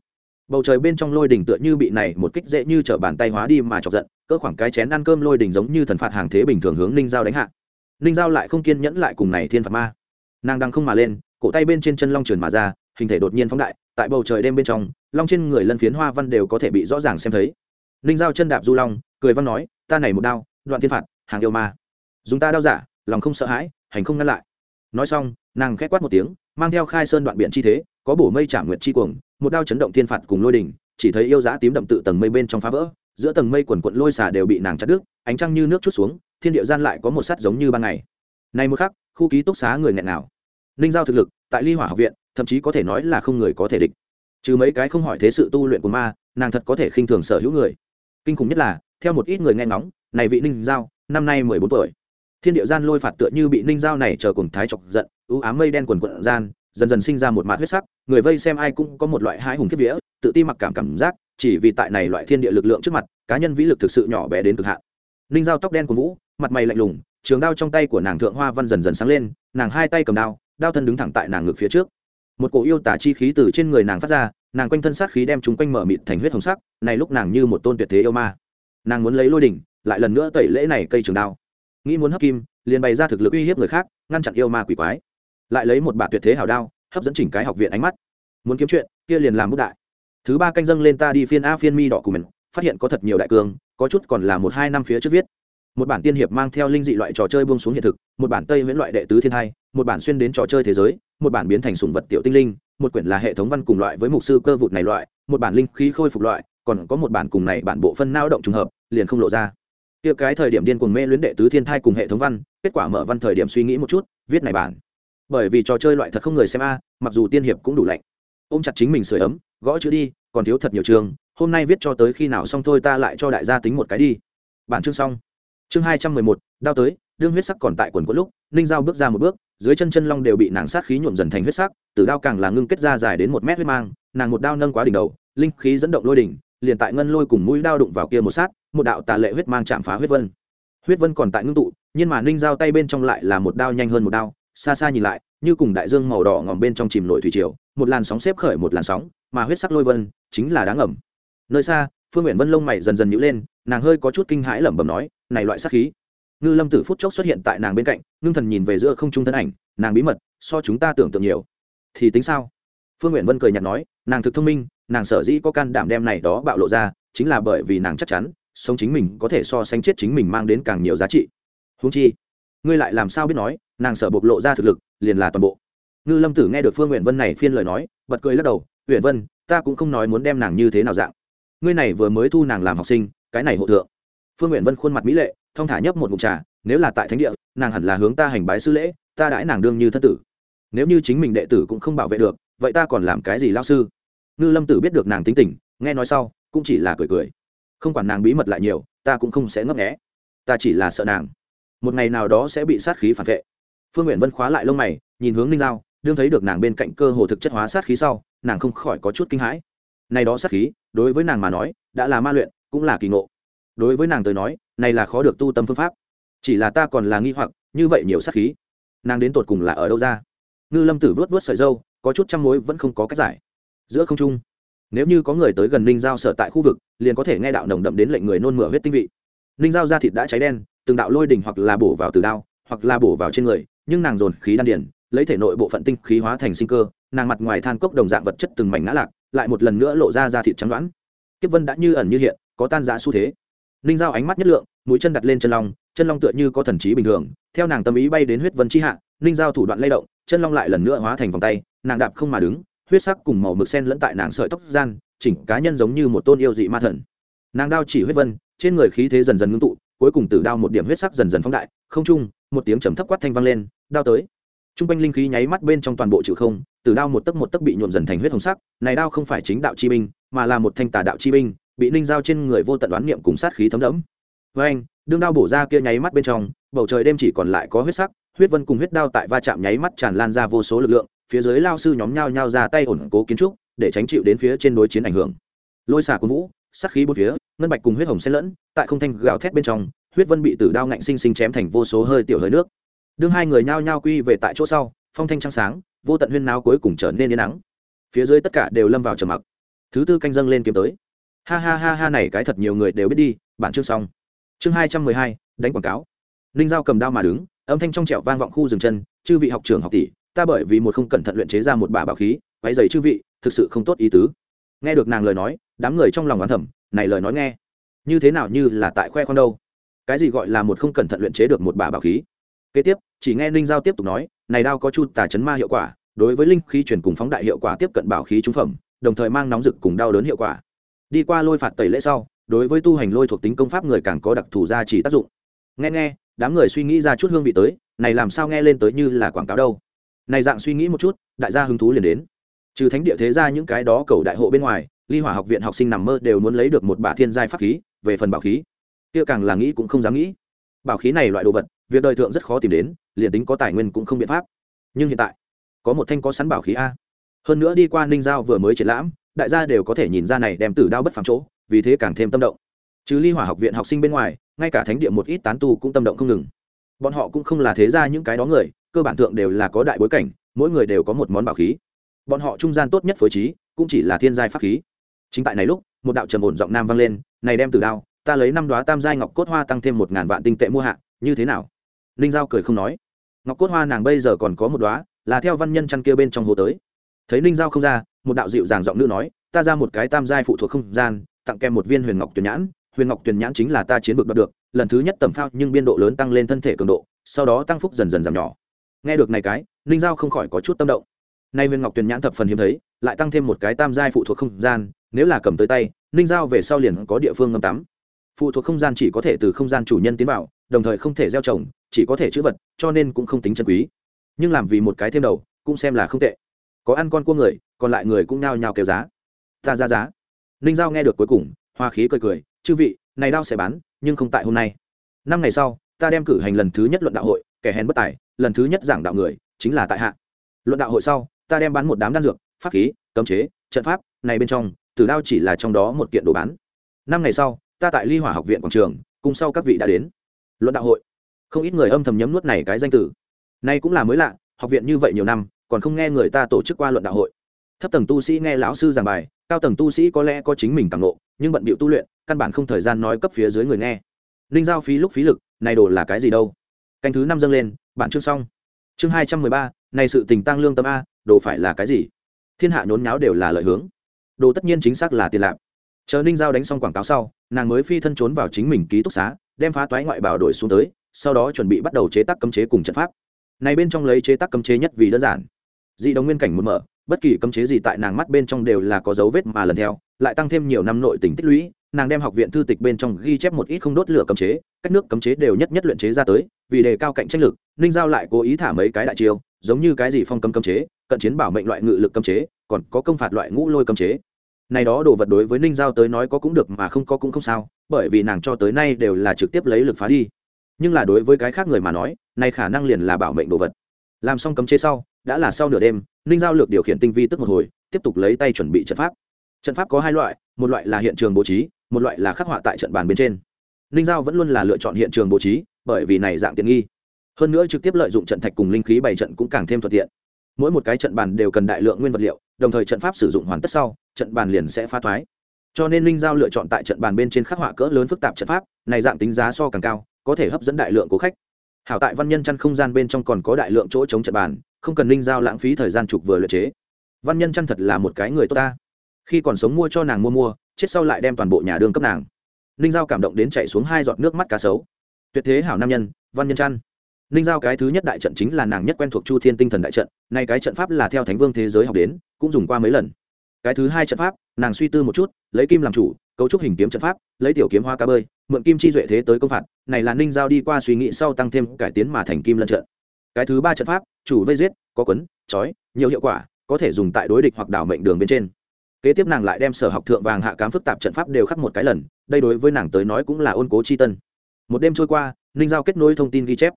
bầu trời bên trong lôi đỉnh tựa như bị này một kích dễ như t bàn tay hóa đi mà chọc giận, cỡ khoảng cái chén ăn cơm lôi đỉnh giống như thần phạt hàng thế bình thường hướng ninh giao đánh hạ. Ninh giao lại không kiên nhẫn lại cùng này thiên phạt ma. Nàng đang không mà lên, cổ tay bên trên chân long trườn mà ra, hình thể đột nhiên phóng đại, tại bầu trời đêm bên trong, long trên người lân phiến hoa văn đều có thể bị rõ ràng xem thấy. Ninh giao chân đạp du long, cười văn nói, ta này một đao, đoạn thiên phạt, hàng yêu ma. Dùng ta đao giả, lòng không sợ hãi, hành không ngăn lại. Nói xong, nàng khét quát một tiếng mang theo khai sơn đoạn biển chi thế, có bổ mây trả nguyệt chi cuồng, một đao chấn động thiên phạt cùng lôi đỉnh, chỉ thấy yêu giá tím đậm tự tầng mây bên trong phá vỡ, giữa tầng mây quần quận lôi xà đều bị nàng chặt đứt, ánh trăng như nước chút xuống, thiên địa gian lại có một sắt giống như ban ngày. Này một khắc, khu ký túc xá người nghẹn nào? Ninh giao thực lực, tại ly hỏa học viện, thậm chí có thể nói là không người có thể địch. Trừ mấy cái không hỏi thế sự tu luyện của ma, nàng thật có thể khinh thường sở hữu người. Kinh khủng nhất là, theo một ít người nghe ngóng, này vị ninh giao, năm nay mười bốn tuổi thiên địa gian lôi phạt tựa như bị ninh giao này chờ cùng thái chọc giận ưu ám mây đen quần quận gian, dần dần sinh ra một mạt huyết sắc, người vây xem ai cũng có một loại hãi hùng kiếp vía, tự ti mặc cảm cảm giác, chỉ vì tại này loại thiên địa lực lượng trước mặt, cá nhân vĩ lực thực sự nhỏ bé đến cực hạn. Ninh giao tóc đen của vũ, mặt mày lạnh lùng, trường đao trong tay của nàng thượng hoa văn dần dần sáng lên, nàng hai tay cầm đao đao thân đứng thẳng tại nàng ngực phía trước. Một cổ yêu tả chi khí từ trên người nàng phát ra, nàng quanh thân sát khí đem chúng quanh mở mịt thành huyết hồng sắc, này lúc nàng như một tôn tuyệt thế yêu ma. Nàng muốn lấy lôi đỉnh, lại lần nữa tẩy lễ này cây trường đao nghĩ muốn hấp kim, liền bày ra thực lực uy hiếp người khác, ngăn chặn yêu ma quỷ quái. Lại lấy một bả tuyệt thế hào đao, hấp dẫn chỉnh cái học viện ánh mắt. Muốn kiếm chuyện, kia liền làm bút đại. Thứ ba canh dâng lên ta đi phiên a phiên mi đỏ của mình, phát hiện có thật nhiều đại cương có chút còn là một hai năm phía trước viết. Một bản tiên hiệp mang theo linh dị loại trò chơi buông xuống hiện thực, một bản tây miễn loại đệ tứ thiên hai một bản xuyên đến trò chơi thế giới, một bản biến thành sùng vật tiểu tinh linh, một quyển là hệ thống văn cùng loại với mục sư cơ vụt này loại, một bản linh khí khôi phục loại, còn có một bản cùng này bản bộ phân nao động trùng hợp, liền không lộ ra kia cái thời điểm điên cuồng mê luyến đệ tứ thiên thai cùng hệ thống văn, kết quả mở văn thời điểm suy nghĩ một chút, viết này bản. Bởi vì trò chơi loại thật không người xem a, mặc dù tiên hiệp cũng đủ lạnh. Ôm chặt chính mình sửa ấm, gõ chữ đi, còn thiếu thật nhiều trường, hôm nay viết cho tới khi nào xong thôi ta lại cho đại gia tính một cái đi. Bản chương xong. Chương hai trăm mười một, đao tới, đương huyết sắc còn tại quần có lúc, ninh giao bước ra một bước, dưới chân chân long đều bị nàng sát khí nhuộm dần thành huyết sắc, từ đao càng là ngưng kết ra dài đến một mét huyết mang, nàng một đao nâng quá đỉnh đầu, linh khí dẫn động lôi đỉnh, liền tại ngân lôi cùng mũi đao đụng vào kia một sát một đạo tà lệ huyết mang chạm phá huyết vân. Huyết vân còn tại ngưng tụ, nhưng mà ninh giao tay bên trong lại là một đao nhanh hơn một đao, xa xa nhìn lại, như cùng đại dương màu đỏ ngòm bên trong chìm nổi thủy triều, một làn sóng xếp khởi một làn sóng, mà huyết sắc lôi vân chính là đáng ẩm nơi xa, phương nguyện vân lông mày dần dần nhữ lên, nàng hơi có chút kinh hãi lẩm bẩm nói, này loại sắc khí. Ngư lâm tử phút chốc xuất hiện tại nàng bên cạnh, ngưng thần nhìn về giữa không trung thân ảnh, nàng bí mật, so chúng ta tưởng tượng nhiều. Thì tính sao? Phương nguyện vân cười nhạt nói, nàng thực thông minh, nàng sở dĩ có can đảm đem này đó bạo lộ ra, chính là bởi vì nàng chắc chắn sống chính mình có thể so sánh chết chính mình mang đến càng nhiều giá trị. Húng chi, ngươi lại làm sao biết nói, nàng sợ bộc lộ ra thực lực, liền là toàn bộ. Ngư lâm tử nghe được phương nguyện vân này phiên lời nói, bật cười lắc đầu nguyện vân, ta cũng không nói muốn đem nàng như thế nào dạng. Ngươi này vừa mới thu nàng làm học sinh, cái này hộ thượng. Phương nguyện vân khuôn mặt mỹ lệ, thong thả nhấp một mục trà, nếu là tại thánh địa, nàng hẳn là hướng ta hành bái sư lễ, ta đãi nàng đương như thân tử. Nếu như chính mình đệ tử cũng không bảo vệ được, vậy ta còn làm cái gì lao sư? Ngư lâm tử biết được nàng tính tình, nghe nói sau, cũng chỉ là cười cười không quản nàng bí mật lại nhiều, ta cũng không sẽ ngấp nghé. Ta chỉ là sợ nàng. Một ngày nào đó sẽ bị sát khí phản vệ. Phương nguyện vân khóa lại lông mày, nhìn hướng ninh giao, đương thấy được nàng bên cạnh cơ hồ thực chất hóa sát khí sau, nàng không khỏi có chút kinh hãi. Này đó sát khí, đối với nàng mà nói, đã là ma luyện, cũng là kỳ ngộ. Đối với nàng tới nói, này là khó được tu tâm phương pháp. Chỉ là ta còn là nghi hoặc, như vậy nhiều sát khí, nàng đến tột cùng là ở đâu ra? Ngư lâm tử vớt vớt sợi dâu có chút trăm mối vẫn không có cách giải. Giữa không trung nếu như có người tới gần ninh giao sở tại khu vực, liền có thể nghe đạo nồng đậm đến lệnh người nôn mửa huyết tinh vị. Ninh giao da thịt đã cháy đen, từng đạo lôi đỉnh hoặc là bổ vào từ đao, hoặc là bổ vào trên người, nhưng nàng dồn khí đan điển lấy thể nội bộ phận tinh khí hóa thành sinh cơ, nàng mặt ngoài than cốc đồng dạng vật chất từng mảnh ngã lạc, lại một lần nữa lộ ra da thịt trắng đoán kiếp vân đã như ẩn như hiện, có tan giã xu thế. Ninh giao ánh mắt nhất lượng, mũi chân đặt lên chân long chân long tựa như có thần trí bình thường, theo nàng tâm ý bay đến huyết vân chi hạ, ninh giao thủ đoạn lay động, chân long lại lần nữa hóa thành vòng tay, nàng đạp không mà đứng huyết sắc cùng màu mực sen lẫn tại nàng sợi tóc gian, chỉnh cá nhân giống như một tôn yêu dị ma thần. Nàng đao chỉ huyết vân, trên người khí thế dần dần ngưng tụ, cuối cùng từ đao một điểm huyết sắc dần dần phóng đại, không trung, một tiếng trầm thấp quát thanh vang lên, đao tới. T r u n g quanh linh khí nháy mắt bên trong toàn bộ chữ không từ đao một tấc một tấc bị nhuộm dần thành huyết hồng sắc, này đao không phải chính đạo chi binh, mà là một thanh tà đạo chi binh, bị ninh giao trên người vô tận đoán niệm cùng sát khí thấm đẫm. Với anh, đương đao bổ ra kia nháy mắt bên trong, bầu trời đêm chỉ còn lại có huyết sắc, huyết vân cùng huyết đao tại va chạm nháy mắt tràn lan ra vô số lực lượng phía dưới lao sư nhóm nhau nhao ra tay ổn cố kiến trúc, để tránh chịu đến phía trên đối chiến ảnh hưởng. Lôi xả quân vũ sắc khí bốn phía, ngân bạch cùng huyết hồng xen lẫn, tại không thanh gào thét bên trong, huyết vân bị tử đao ngạnh sinh sinh chém thành vô số hơi tiểu hơi nước. Đương hai người nhao nhao quy về tại chỗ sau, phong thanh trăng sáng, vô tận huyên náo cuối cùng trở nên yên nắng phía dưới tất cả đều lâm vào trầm mặc. Thứ tư canh dâng lên kiếm tới. Ha ha ha ha, này cái thật nhiều người đều biết đi, bản chương xong. Chương hai trăm mười hai, đánh quảng cáo. Ninh giao cầm đao mà đứng, âm thanh trong trẹo vang vọng khu rừng chân, chư vị học trường học tỷ ta bởi vì một không cẩn thận luyện chế ra một bả bảo khí váy giày chư vị, thực sự không tốt ý tứ. Nghe được nàng lời nói, đám người trong lòng oán thẩm này lời nói nghe, như thế nào như là tại khoe con đâu? Cái gì gọi là một không cẩn thận luyện chế được một bả bảo khí? Kế tiếp, chỉ nghe ninh giao tiếp tục nói, này đao có chu tà chấn ma hiệu quả, đối với linh khí chuyển cùng phóng đại hiệu quả tiếp cận bảo khí trung phẩm, đồng thời mang nóng rực cùng đau đớn hiệu quả. Đi qua lôi phạt tẩy lễ sau, đối với tu hành lôi thuộc tính công pháp người càng có đặc thù ra chỉ tác dụng. Nghe nghe, đám người suy nghĩ ra chút hương vị tới, này làm sao nghe lên tới như là quảng cáo đâu? Này dạng suy nghĩ một chút, đại gia hứng thú liền đến. Trừ thánh địa thế ra những cái đó cầu đại hộ bên ngoài, ly hỏa học viện học sinh nằm mơ đều muốn lấy được một bả thiên giai pháp khí, về phần bảo khí. Kia càng là nghĩ cũng không dám nghĩ. Bảo khí này loại đồ vật, việc đời thượng rất khó tìm đến, liền tính có tài nguyên cũng không biện pháp. Nhưng hiện tại, có một thanh có sẵn bảo khí a. Hơn nữa đi qua ninh giao vừa mới triển lãm, đại gia đều có thể nhìn ra này đem tử đao bất phẳng chỗ, vì thế càng thêm tâm động. Chứ ly hỏa học viện học sinh bên ngoài, ngay cả thánh địa một ít tán tu cũng tâm động không ngừng. Bọn họ cũng không là thế ra những cái đó người cơ bản thượng đều là có đại bối cảnh, mỗi người đều có một món bảo khí. Bọn họ trung gian tốt nhất phối trí cũng chỉ là thiên giai pháp khí. Chính tại này lúc, một đạo trầm ổn giọng nam vang lên, này đem từ đao, ta lấy năm đoá tam giai ngọc cốt hoa tăng thêm một ngàn vạn tinh tệ mua hạ, như thế nào? Ninh giao cười không nói. Ngọc cốt hoa nàng bây giờ còn có một đoá là theo văn nhân chăn kia bên trong hồ tới. Thấy ninh giao không ra, một đạo dịu dàng giọng nữ nói, ta ra một cái tam giai phụ thuộc không gian, tặng kèm một viên huyền ngọc tuyển nhãn, huyền ngọc tuyển nhãn chính là ta chiến vực đoạt được, lần thứ nhất tầm phao nhưng biên độ lớn tăng lên thân thể cường độ, sau đó tăng phúc dần dần giảm nhỏ nghe được này cái, ninh giao không khỏi có chút tâm động. Nay huyền ngọc Tuyền nhãn thập phần hiếm thấy, lại tăng thêm một cái tam giai phụ thuộc không gian, nếu là cầm tới tay, ninh giao về sau liền có địa phương ngâm tắm. Phụ thuộc không gian chỉ có thể từ không gian chủ nhân tiến vào, đồng thời không thể gieo trồng, chỉ có thể chữ vật, cho nên cũng không tính chân quý. Nhưng làm vì một cái thêm đầu, cũng xem là không tệ. Có ăn con cua người, còn lại người cũng nao nhao kêu giá. Ta ra giá. Ninh giao nghe được cuối cùng, hoa khí cười cười, chư vị, này đao sẽ bán, nhưng không tại hôm nay. Năm ngày sau, ta đem cử hành lần thứ nhất luận đạo hội kẻ hèn bất tài, lần thứ nhất giảng đạo người, chính là tại hạ. Luận đạo hội sau, ta đem bán một đám đan dược, pháp khí, cấm chế, trận pháp, này bên trong, tử đao chỉ là trong đó một kiện đồ bán. Năm ngày sau, ta tại ly hỏa học viện quảng trường, cùng sau các vị đã đến. Luận đạo hội. Không ít người âm thầm nhấm nuốt này cái danh tử nay cũng là mới lạ, học viện như vậy nhiều năm, còn không nghe người ta tổ chức qua luận đạo hội. Thấp tầng tu sĩ nghe lão sư giảng bài, cao tầng tu sĩ có lẽ có chính mình càng lộ nhưng bận bịu tu luyện, căn bản không thời gian nói cấp phía dưới người nghe. Linh giao phí lúc phí lực, này đồ là cái gì đâu? Canh thứ năm dâng lên, bản chương xong. Chương hai trăm mười ba, này sự tình tăng lương tâm a, đồ phải là cái gì? Thiên hạ nhốn nháo đều là lợi hướng. Đồ tất nhiên chính xác là tiền lạc chờ ninh giao đánh xong quảng cáo sau, nàng mới phi thân trốn vào chính mình ký túc xá, đem phá toái ngoại bảo đổi xuống tới, sau đó chuẩn bị bắt đầu chế tác cấm chế cùng trận pháp. Này bên trong lấy chế tác cấm chế nhất vì đơn giản. Dị đồng nguyên cảnh một mở, bất kỳ cấm chế gì tại nàng mắt bên trong đều là có dấu vết mà lần theo, lại tăng thêm nhiều năm nội tình tích lũy nàng đem học viện thư tịch bên trong ghi chép một ít không đốt lửa cấm chế, cách nước cấm chế đều nhất nhất luyện chế ra tới, vì đề cao cạnh tranh lực, ninh giao lại cố ý thả mấy cái đại chiêu, giống như cái gì phong cấm cấm chế, cận chiến bảo mệnh loại ngự lực cấm chế, còn có công phạt loại ngũ lôi cấm chế. Này đó đồ vật đối với ninh giao tới nói có cũng được mà không có cũng không sao, bởi vì nàng cho tới nay đều là trực tiếp lấy lực phá đi. Nhưng là đối với cái khác người mà nói, này khả năng liền là bảo mệnh đồ vật. Làm xong cấm chế sau, đã là sau nửa đêm, ninh giao lược điều khiển tinh vi tức một hồi, tiếp tục lấy tay chuẩn bị trận pháp. Trận pháp có hai loại, một loại là hiện trường bố trí một loại là khắc họa tại trận bàn bên trên. Ninh giao vẫn luôn là lựa chọn hiện trường bố trí, bởi vì này dạng tiện nghi. Hơn nữa trực tiếp lợi dụng trận thạch cùng linh khí bày trận cũng càng thêm thuận tiện. Mỗi một cái trận bàn đều cần đại lượng nguyên vật liệu, đồng thời trận pháp sử dụng hoàn tất sau, trận bàn liền sẽ phá thoái. Cho nên linh giao lựa chọn tại trận bàn bên trên khắc họa cỡ lớn phức tạp trận pháp, này dạng tính giá so càng cao, có thể hấp dẫn đại lượng của khách. Hảo tại văn nhân chăn không gian bên trong còn có đại lượng chỗ chống trận bàn, không cần linh giao lãng phí thời gian chụp vừa luyện chế. Văn nhân chăn thật là một cái người tốt ta. Khi còn sống mua cho nàng mua mua chết sau lại đem toàn bộ nhà đương cấp nàng. Ninh giao cảm động đến chạy xuống hai giọt nước mắt cá sấu. Tuyệt thế hảo nam nhân, văn nhân trăn. ninh giao cái thứ nhất đại trận chính là nàng nhất quen thuộc chu thiên tinh thần đại trận, nay cái trận pháp là theo thánh vương thế giới học đến, cũng dùng qua mấy lần. Cái thứ hai trận pháp, nàng suy tư một chút, lấy kim làm chủ, cấu trúc hình kiếm trận pháp, lấy tiểu kiếm hoa cá bơi, mượn kim chi duệ thế tới công phạt, này là ninh giao đi qua suy nghĩ sau tăng thêm cải tiến mà thành kim lân trận. Cái thứ ba trận pháp, chủ vây giết, có quấn trói nhiều hiệu quả, có thể dùng tại đối địch hoặc đảo mệnh đường bên trên kế tiếp nàng lại đem sở học thượng vàng hạ cám phức tạp trận pháp đều khắc một cái lần, đây đối với nàng tới nói cũng là ôn cố chi tân. Một đêm trôi qua, ninh giao kết nối thông tin ghi chép.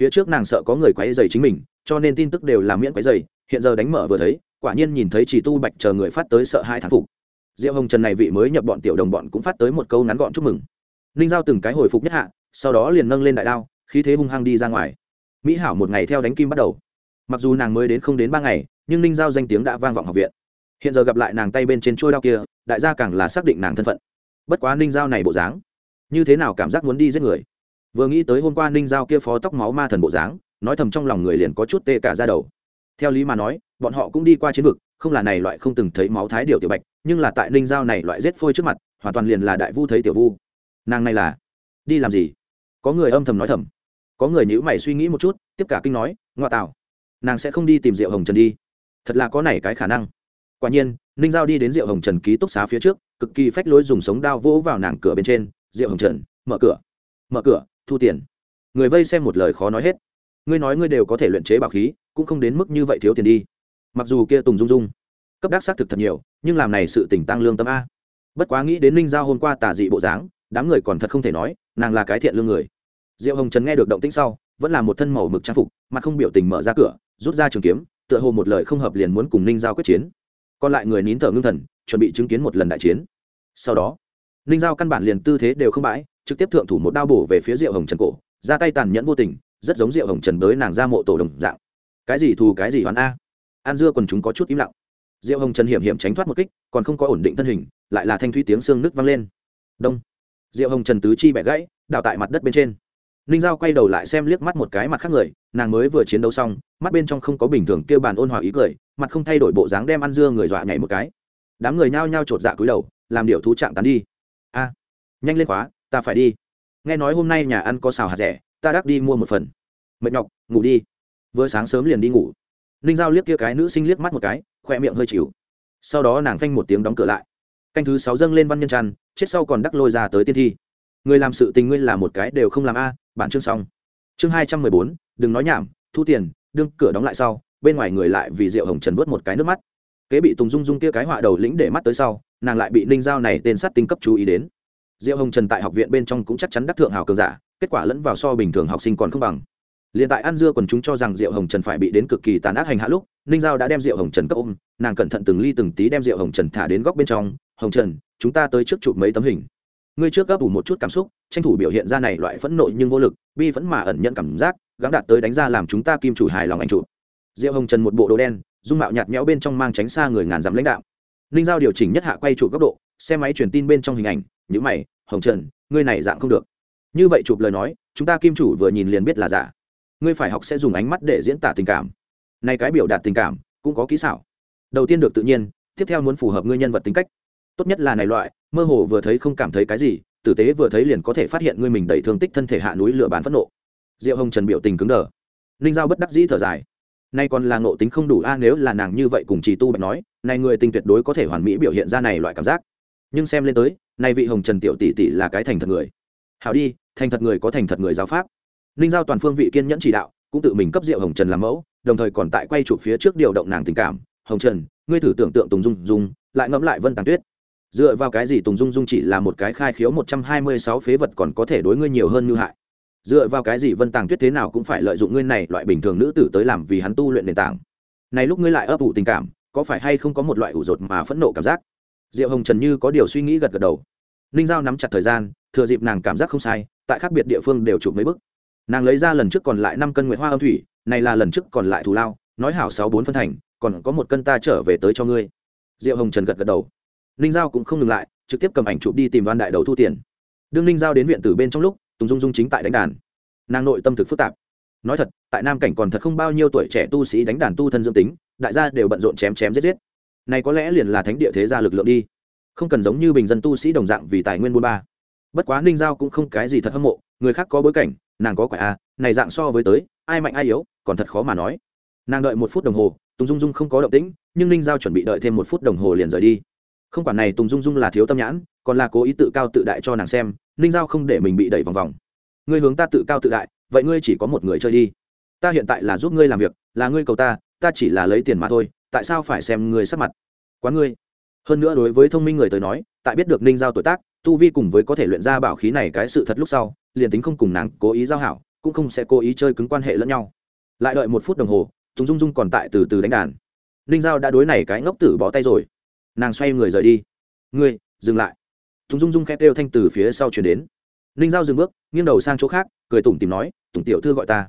Phía trước nàng sợ có người quấy dày chính mình, cho nên tin tức đều là miễn quấy dày hiện giờ đánh mở vừa thấy, quả nhiên nhìn thấy chỉ tu bạch chờ người phát tới sợ hai thán phục. Diệu hồng trần này vị mới nhập bọn tiểu đồng bọn cũng phát tới một câu ngắn gọn chúc mừng. Ninh giao từng cái hồi phục nhất hạ, sau đó liền nâng lên đại đao, khí thế hung hăng đi ra ngoài. Mỹ hảo một ngày theo đánh kim bắt đầu. Mặc dù nàng mới đến không đến ba ngày, nhưng ninh giao danh tiếng đã vang vọng học viện hiện giờ gặp lại nàng tay bên trên trôi đao kia, đại gia càng là xác định nàng thân phận. Bất quá ninh giao này bộ dáng, như thế nào cảm giác muốn đi giết người? Vừa nghĩ tới hôm qua ninh giao kia phó tóc máu ma thần bộ dáng, nói thầm trong lòng người liền có chút tê cả ra đầu. Theo lý mà nói, bọn họ cũng đi qua chiến vực, không là này loại không từng thấy máu thái điều tiểu bạch, nhưng là tại ninh giao này loại rết phôi trước mặt, hoàn toàn liền là đại vu thấy tiểu vu. Nàng này là đi làm gì? Có người âm thầm nói thầm. Có người nhữ mày suy nghĩ một chút, tiếp cả kinh nói, ngoa tạo, nàng sẽ không đi tìm rượu hồng trần đi. Thật là có này cái khả năng quả nhiên, ninh giao đi đến rượu hồng trần ký túc xá phía trước, cực kỳ phách lối dùng sống đao vỗ vào nàng cửa bên trên. Rượu hồng trần, mở cửa. Mở cửa, thu tiền. Người vây xem một lời khó nói hết. Ngươi nói ngươi đều có thể luyện chế bảo khí, cũng không đến mức như vậy thiếu tiền đi. Mặc dù kia tùng dung dung, cấp đắc xác thực thật nhiều, nhưng làm này sự tỉnh tăng lương tâm a. Bất quá nghĩ đến ninh giao hôm qua tà dị bộ dáng, đám người còn thật không thể nói, nàng là cái thiện lương người. Diệu hồng trần nghe được động tĩnh sau, vẫn là một thân màu mực trang phục mà không biểu tình mở ra cửa, rút ra trường kiếm, tựa hồ một lời không hợp liền muốn cùng ninh giao quyết chiến còn lại người nín thở ngưng thần, chuẩn bị chứng kiến một lần đại chiến. Sau đó, ninh giao căn bản liền tư thế đều không bãi, trực tiếp thượng thủ một đao bổ về phía diệu hồng trần cổ, ra tay tàn nhẫn vô tình, rất giống diệu hồng trần bới nàng ra mộ tổ đồng dạng. Cái gì thù, cái gì hoán a? An dưa còn chúng có chút im lặng. Diệu hồng trần hiểm hiểm tránh thoát một kích, còn không có ổn định thân hình, lại là thanh thúy tiếng xương nứt vang lên. Đông. Diệu hồng trần tứ chi bẻ gãy, đào tại mặt đất bên trên ninh giao quay đầu lại xem liếc mắt một cái mặt khác người, nàng mới vừa chiến đấu xong, mắt bên trong không có bình thường kêu bàn ôn hòa ý cười, mặt không thay đổi bộ dáng đem ăn dưa người dọa nhảy một cái. Đám người nhao nhao chột dạ cúi đầu, làm điều thú trạng tán đi. A, nhanh lên khóa, ta phải đi. Nghe nói hôm nay nhà ăn có xào hạt rẻ, ta đắc đi mua một phần. Mệt nhọc, ngủ đi. Vừa sáng sớm liền đi ngủ. Ninh giao liếc kia cái nữ sinh liếc mắt một cái khoe miệng hơi chịu. Sau đó nàng phanh một tiếng đóng cửa lại. Canh thứ sáu dâng lên văn nhân tràn chết sau còn đắc lôi ra tới tiên thi. Người làm sự tình nguyên là một cái đều không làm a bản chương xong. Chương hai trăm mười bốn, đừng nói nhảm, thu tiền, đương cửa đóng lại sau, bên ngoài người lại vì rượu hồng trần vớt một cái nước mắt. Kế bị tùng dung dung kia cái họa đầu lĩnh để mắt tới sau, nàng lại bị ninh giao này tên sát tinh cấp chú ý đến. Diệu hồng trần tại học viện bên trong cũng chắc chắn đắc thượng hào cường giả, kết quả lẫn vào so bình thường học sinh còn không bằng. Liền tại ăn dưa còn chúng cho rằng diệu hồng trần phải bị đến cực kỳ tàn ác hành hạ lúc, ninh giao đã đem diệu hồng trần cấp ôm, nàng cẩn thận từng ly từng tí đem diệu hồng trần thả đến góc bên trong. Hồng trần, chúng ta tới trước chụp mấy tấm hình ngươi trước gấp ủ một chút cảm xúc, tranh thủ biểu hiện ra này loại phẫn nộ nhưng vô lực, bi vẫn mà ẩn nhận cảm giác, gắng đạt tới đánh ra làm chúng ta kim chủ hài lòng anh chủ. diệu hồng trần một bộ đồ đen, dung mạo nhạt nhẽo bên trong mang tránh xa người ngàn dặm lãnh đạo. Ninh giao điều chỉnh nhất hạ quay chụp góc độ, xe máy truyền tin bên trong hình ảnh những mày, hồng trần, ngươi này dạng không được. Như vậy chụp lời nói, chúng ta kim chủ vừa nhìn liền biết là giả. Ngươi phải học sẽ dùng ánh mắt để diễn tả tình cảm. Này cái biểu đạt tình cảm, cũng có kỹ xảo. Đầu tiên được tự nhiên, tiếp theo muốn phù hợp ngươi nhân vật tính cách tốt nhất là này loại, mơ hồ vừa thấy không cảm thấy cái gì, tử tế vừa thấy liền có thể phát hiện ngươi mình đầy thương tích thân thể hạ núi lửa bán phẫn nộ. Diệu hồng trần biểu tình cứng đờ. Ninh giao bất đắc dĩ thở dài. Nay còn là ngộ tính không đủ a, nếu là nàng như vậy cùng trì tu bạch nói, này người tình tuyệt đối có thể hoàn mỹ biểu hiện ra này loại cảm giác. Nhưng xem lên tới, nay vị hồng trần tiểu tỷ tỷ là cái thành thật người. Hảo đi, thành thật người có thành thật người giáo pháp. Ninh giao toàn phương vị kiên nhẫn chỉ đạo, cũng tự mình cấp rượu hồng trần làm mẫu, đồng thời còn tại quay chụp phía trước điều động nàng tình cảm. Hồng trần, ngươi thử tưởng tượng tùng dung dung, lại ngẫm lại vân tàng tuyết dựa vào cái gì tùng dung dung chỉ là một cái khai khiếu một trăm hai mươi sáu phế vật còn có thể đối ngươi nhiều hơn như hại? Dựa vào cái gì vân tàng tuyết thế nào cũng phải lợi dụng ngươi này loại bình thường nữ tử tới làm vì hắn tu luyện nền tảng? Này lúc ngươi lại ấp ủ tình cảm, có phải hay không có một loại ủ rột mà phẫn nộ cảm giác? Diệu hồng trần như có điều suy nghĩ gật gật đầu. Ninh giao nắm chặt thời gian, thừa dịp nàng cảm giác không sai, tại khác biệt địa phương đều chụp mấy bức. Nàng lấy ra lần trước còn lại năm cân nguyệt hoa âm thủy, này là lần trước còn lại thù lao, nói hảo sáu bốn phân thành, còn có một cân ta trở về tới cho ngươi. Diệu hồng trần gật gật đầu ninh giao cũng không ngừng lại, trực tiếp cầm ảnh chụp đi tìm đoan đại đầu thu tiền. Đương ninh giao đến viện tử bên trong lúc, tùng dung dung chính tại đánh đàn. Nàng nội tâm thực phức tạp. Nói thật, tại nam cảnh còn thật không bao nhiêu tuổi trẻ tu sĩ đánh đàn tu thân dương tính, đại gia đều bận rộn chém chém giết giết. Này có lẽ liền là thánh địa thế gia lực lượng đi. Không cần giống như bình dân tu sĩ đồng dạng vì tài nguyên buôn ba. Bất quá ninh giao cũng không cái gì thật hâm mộ, người khác có bối cảnh, nàng có quả a à, này dạng so với tới, ai mạnh ai yếu, còn thật khó mà nói. Nàng đợi một phút đồng hồ, tùng dung dung không có động tĩnh, nhưng ninh giao chuẩn bị đợi thêm một phút đồng hồ liền rời đi không quản này tùng dung dung là thiếu tâm nhãn, còn là cố ý tự cao tự đại cho nàng xem, ninh giao không để mình bị đẩy vòng vòng. Ngươi hướng ta tự cao tự đại, vậy ngươi chỉ có một người chơi đi. Ta hiện tại là giúp ngươi làm việc, là ngươi cầu ta ta chỉ là lấy tiền mà thôi, tại sao phải xem ngươi sắc mặt? Quá ngươi. Hơn nữa đối với thông minh người tới nói, tại biết được ninh giao tuổi tác, tu vi cùng với có thể luyện ra bảo khí này cái sự thật lúc sau, liền tính không cùng nàng cố ý giao hảo, cũng không sẽ cố ý chơi cứng quan hệ lẫn nhau. Lại đợi một phút đồng hồ, tùng dung dung còn tại từ từ đánh đàn. Ninh giao đã đối này cái ngốc tử bỏ tay rồi nàng xoay người rời đi. Ngươi, dừng lại. Tùng dung dung khẽ kêu thanh từ phía sau chuyển đến. Ninh giao dừng bước, nghiêng đầu sang chỗ khác, cười tủm tìm nói, tùng tiểu thư gọi ta.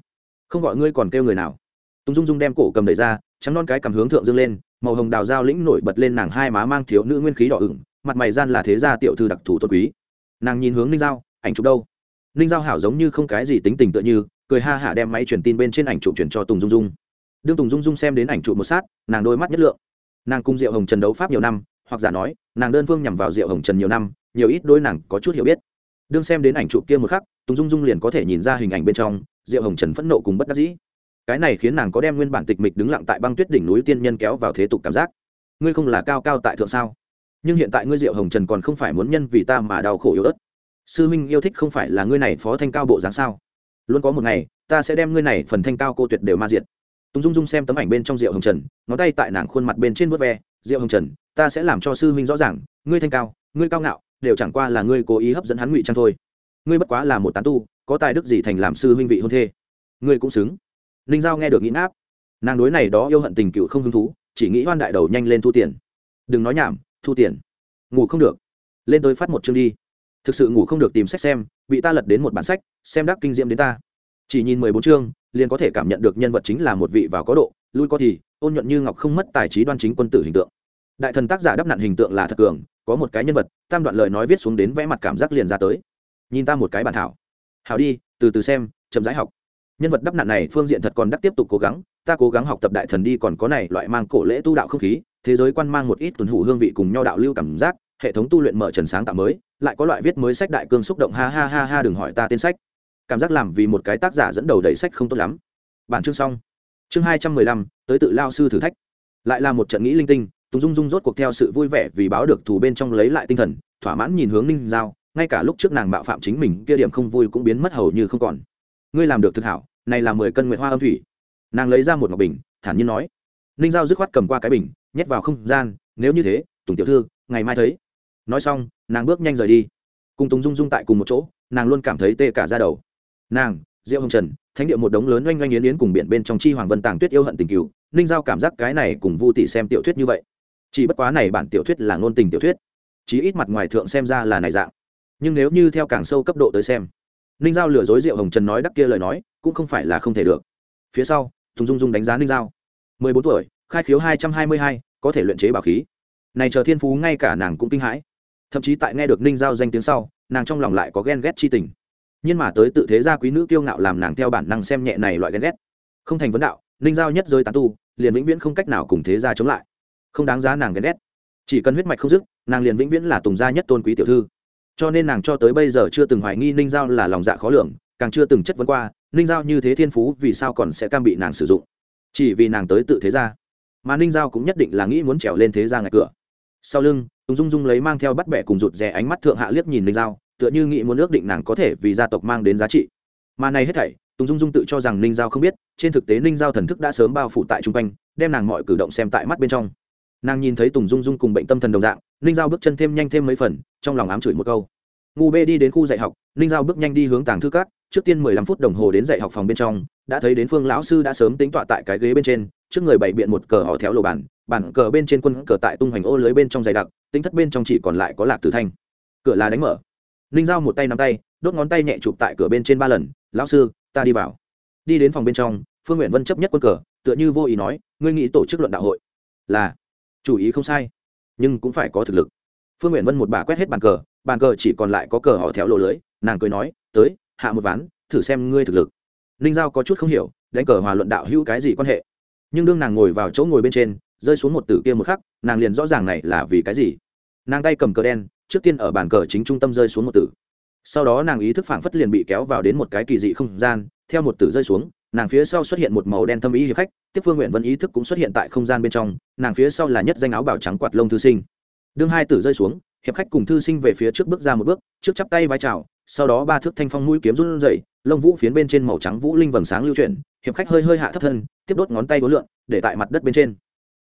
Không gọi ngươi còn kêu người nào. Tùng dung dung đem cổ cầm đẩy ra, trắng non cái cầm hướng thượng dương lên, màu hồng đào dao lĩnh nổi bật lên nàng hai má mang thiếu nữ nguyên khí đỏ ửng, mặt mày gian là thế gia tiểu thư đặc thù tôn quý. Nàng nhìn hướng ninh giao, ảnh chụp đâu? Ninh giao hảo giống như không cái gì tính tình tựa như, cười ha hả đem máy truyền tin bên trên ảnh chụp chuyển cho tùng dung dung. Đương tùng dung dung xem đến ảnh chụp một sát, nàng đôi mắt nhất lượng nàng cung diệu hồng trần đấu pháp nhiều năm, hoặc giả nói, nàng đơn phương nhằm vào diệu hồng trần nhiều năm, nhiều ít đôi nàng có chút hiểu biết. Đương xem đến ảnh chụp kia một khắc, tùng dung dung liền có thể nhìn ra hình ảnh bên trong, diệu hồng trần phẫn nộ cùng bất đắc dĩ. Cái này khiến nàng có đem nguyên bản tịch mịch đứng lặng tại băng tuyết đỉnh núi tiên nhân kéo vào thế tục cảm giác. Ngươi không là cao cao tại thượng sao? Nhưng hiện tại ngươi diệu hồng trần còn không phải muốn nhân vì ta mà đau khổ yếu ớt. Sư minh yêu thích không phải là ngươi này phó thanh cao bộ dáng sao? Luôn có một ngày, ta sẽ đem ngươi này phần thanh cao cô tuyệt đều ma diệt tùng dung dung xem tấm ảnh bên trong rượu hồng trần, ngón tay tại nàng khuôn mặt bên trên vớt ve rượu hồng trần, ta sẽ làm cho sư huynh rõ ràng, ngươi thanh cao, ngươi cao ngạo, đều chẳng qua là ngươi cố ý hấp dẫn hắn ngụy trang thôi. Ngươi bất quá là một tán tu, có tài đức gì thành làm sư huynh vị hôn thê? Ngươi cũng xứng. Ninh giao nghe được nghĩ áp. Nàng đối này đó yêu hận tình cựu không hứng thú, chỉ nghĩ hoan đại đầu nhanh lên thu tiền. Đừng nói nhảm, thu tiền. Ngủ không được. Lên tới phát một chương đi. Thực sự ngủ không được tìm sách xem, bị ta lật đến một bản sách, xem đắc kinh diệm đến ta. Chỉ nhìn mười bốn chương liền có thể cảm nhận được nhân vật chính là một vị vào có độ, lui có thì, ôn nhuận như ngọc không mất tài trí đoan chính quân tử hình tượng. Đại thần tác giả đắp nặn hình tượng là thật cường, có một cái nhân vật, tam đoạn lời nói viết xuống đến vẽ mặt cảm giác liền ra tới. Nhìn ta một cái bản thảo. Hảo đi, từ từ xem, chậm rãi học. Nhân vật đắp nạn này phương diện thật còn đắc tiếp tục cố gắng, ta cố gắng học tập đại thần đi còn có này loại mang cổ lễ tu đạo không khí, thế giới quan mang một ít tuần hủ hương vị cùng nho đạo lưu cảm giác, hệ thống tu luyện mở trần sáng tạo mới, lại có loại viết mới sách đại cương xúc động ha ha ha ha đừng hỏi ta tên sách cảm giác làm vì một cái tác giả dẫn đầu đẩy sách không tốt lắm. Bản chương xong. Chương hai trăm mười lăm, tới tự lao sư thử thách. Lại là một trận nghĩ linh tinh, tùng dung dung rốt cuộc theo sự vui vẻ vì báo được thù bên trong lấy lại tinh thần, thỏa mãn nhìn hướng ninh giao, ngay cả lúc trước nàng mạo phạm chính mình, kia điểm không vui cũng biến mất hầu như không còn. Ngươi làm được thực hảo, này là mười cân nguyệt hoa âm thủy. Nàng lấy ra một ngọc bình, thản nhiên nói. Ninh giao dứt khoát cầm qua cái bình, nhét vào không gian, nếu như thế, tùng tiểu thư, ngày mai thấy. Nói xong, nàng bước nhanh rời đi. Cùng tùng dung dung tại cùng một chỗ, nàng luôn cảm thấy tê cả ra đầu nàng, diệu hồng trần, thánh địa một đống lớn oanh oanh yến yến cùng biển bên trong chi hoàng vân tàng tuyết yêu hận tình cựu ninh giao cảm giác cái này cùng vu tỷ xem tiểu thuyết như vậy. Chỉ bất quá này bản tiểu thuyết là ngôn tình tiểu thuyết, chí ít mặt ngoài thượng xem ra là này dạng. Nhưng nếu như theo càng sâu cấp độ tới xem, ninh giao lừa dối diệu hồng trần nói đắc kia lời nói, cũng không phải là không thể được. Phía sau, thùng dung dung đánh giá ninh giao. Mười bốn tuổi, khai khiếu hai trăm hai mươi hai, có thể luyện chế bảo khí. Này chờ thiên phú ngay cả nàng cũng kinh hãi. Thậm chí tại nghe được ninh giao danh tiếng sau, nàng trong lòng lại có ghen ghét chi tình nhưng mà tới tự thế gia quý nữ kiêu ngạo làm nàng theo bản năng xem nhẹ này loại ghen ghét. Không thành vấn đạo, ninh giao nhất giới tán tu, liền vĩnh viễn không cách nào cùng thế gia chống lại. Không đáng giá nàng ghen ghét. Chỉ cần huyết mạch không dứt, nàng liền vĩnh viễn là tùng gia nhất tôn quý tiểu thư. Cho nên nàng cho tới bây giờ chưa từng hoài nghi ninh giao là lòng dạ khó lường, càng chưa từng chất vấn qua, ninh giao như thế thiên phú vì sao còn sẽ cam bị nàng sử dụng? Chỉ vì nàng tới tự thế gia. Mà ninh giao cũng nhất định là nghĩ muốn trèo lên thế gia ngạch cửa. Sau lưng, tùng dung dung lấy mang theo bắt bẻ cùng rụt rè ánh mắt thượng hạ liếc nhìn ninh giao tựa như nghĩ muốn ước định nàng có thể vì gia tộc mang đến giá trị. Mà này hết thảy, tùng dung dung tự cho rằng ninh giao không biết, trên thực tế ninh giao thần thức đã sớm bao phủ tại chung quanh, đem nàng mọi cử động xem tại mắt bên trong. Nàng nhìn thấy tùng dung dung cùng bệnh tâm thần đồng dạng, ninh giao bước chân thêm nhanh thêm mấy phần, trong lòng ám chửi một câu. Ngu bê đi đến khu dạy học, ninh giao bước nhanh đi hướng tàng thư cát trước tiên mười lăm phút đồng hồ đến dạy học phòng bên trong, đã thấy đến phương lão sư đã sớm tính tọa tại cái ghế bên trên, trước người bày biện một cờ họ theo lộ bản bản cờ bên trên quân cờ tại tung hoành ô lưới bên trong dày đặc, tính thất bên trong chỉ còn lại có lạc tử thanh. Cửa là đánh mở ninh giao một tay nắm tay, đốt ngón tay nhẹ chụp tại cửa bên trên ba lần, lão sư, ta đi vào. Đi đến phòng bên trong, phương nguyện vân chấp nhất quân cờ, tựa như vô ý nói, ngươi nghĩ tổ chức luận đạo hội là chủ ý không sai, nhưng cũng phải có thực lực. Phương nguyện vân một bà quét hết bàn cờ bàn cờ chỉ còn lại có cờ họ theo lộ lưới, nàng cười nói, tới, hạ một ván, thử xem ngươi thực lực. Ninh giao có chút không hiểu, đánh cờ hòa luận đạo hữu cái gì quan hệ. Nhưng đương nàng ngồi vào chỗ ngồi bên trên, rơi xuống một tử kia một khắc, nàng liền rõ ràng này là vì cái gì. Nàng tay cầm cờ đen trước tiên ở bàn cờ chính trung tâm rơi xuống một tử. Sau đó nàng ý thức phảng phất liền bị kéo vào đến một cái kỳ dị không gian, theo một tử rơi xuống, nàng phía sau xuất hiện một màu đen thâm ý hiệp khách, tiếp phương nguyện vân ý thức cũng xuất hiện tại không gian bên trong, nàng phía sau là nhất danh áo bảo trắng quạt lông thư sinh. Đương hai tử rơi xuống, hiệp khách cùng thư sinh về phía trước bước ra một bước, trước chắp tay vai trào sau đó ba thước thanh phong mũi kiếm run rẩy, lông vũ phiến bên trên màu trắng vũ linh vầng sáng lưu chuyển, hiệp khách hơi hơi hạ thấp thân, tiếp đốt ngón tay gối lượn, để tại mặt đất bên trên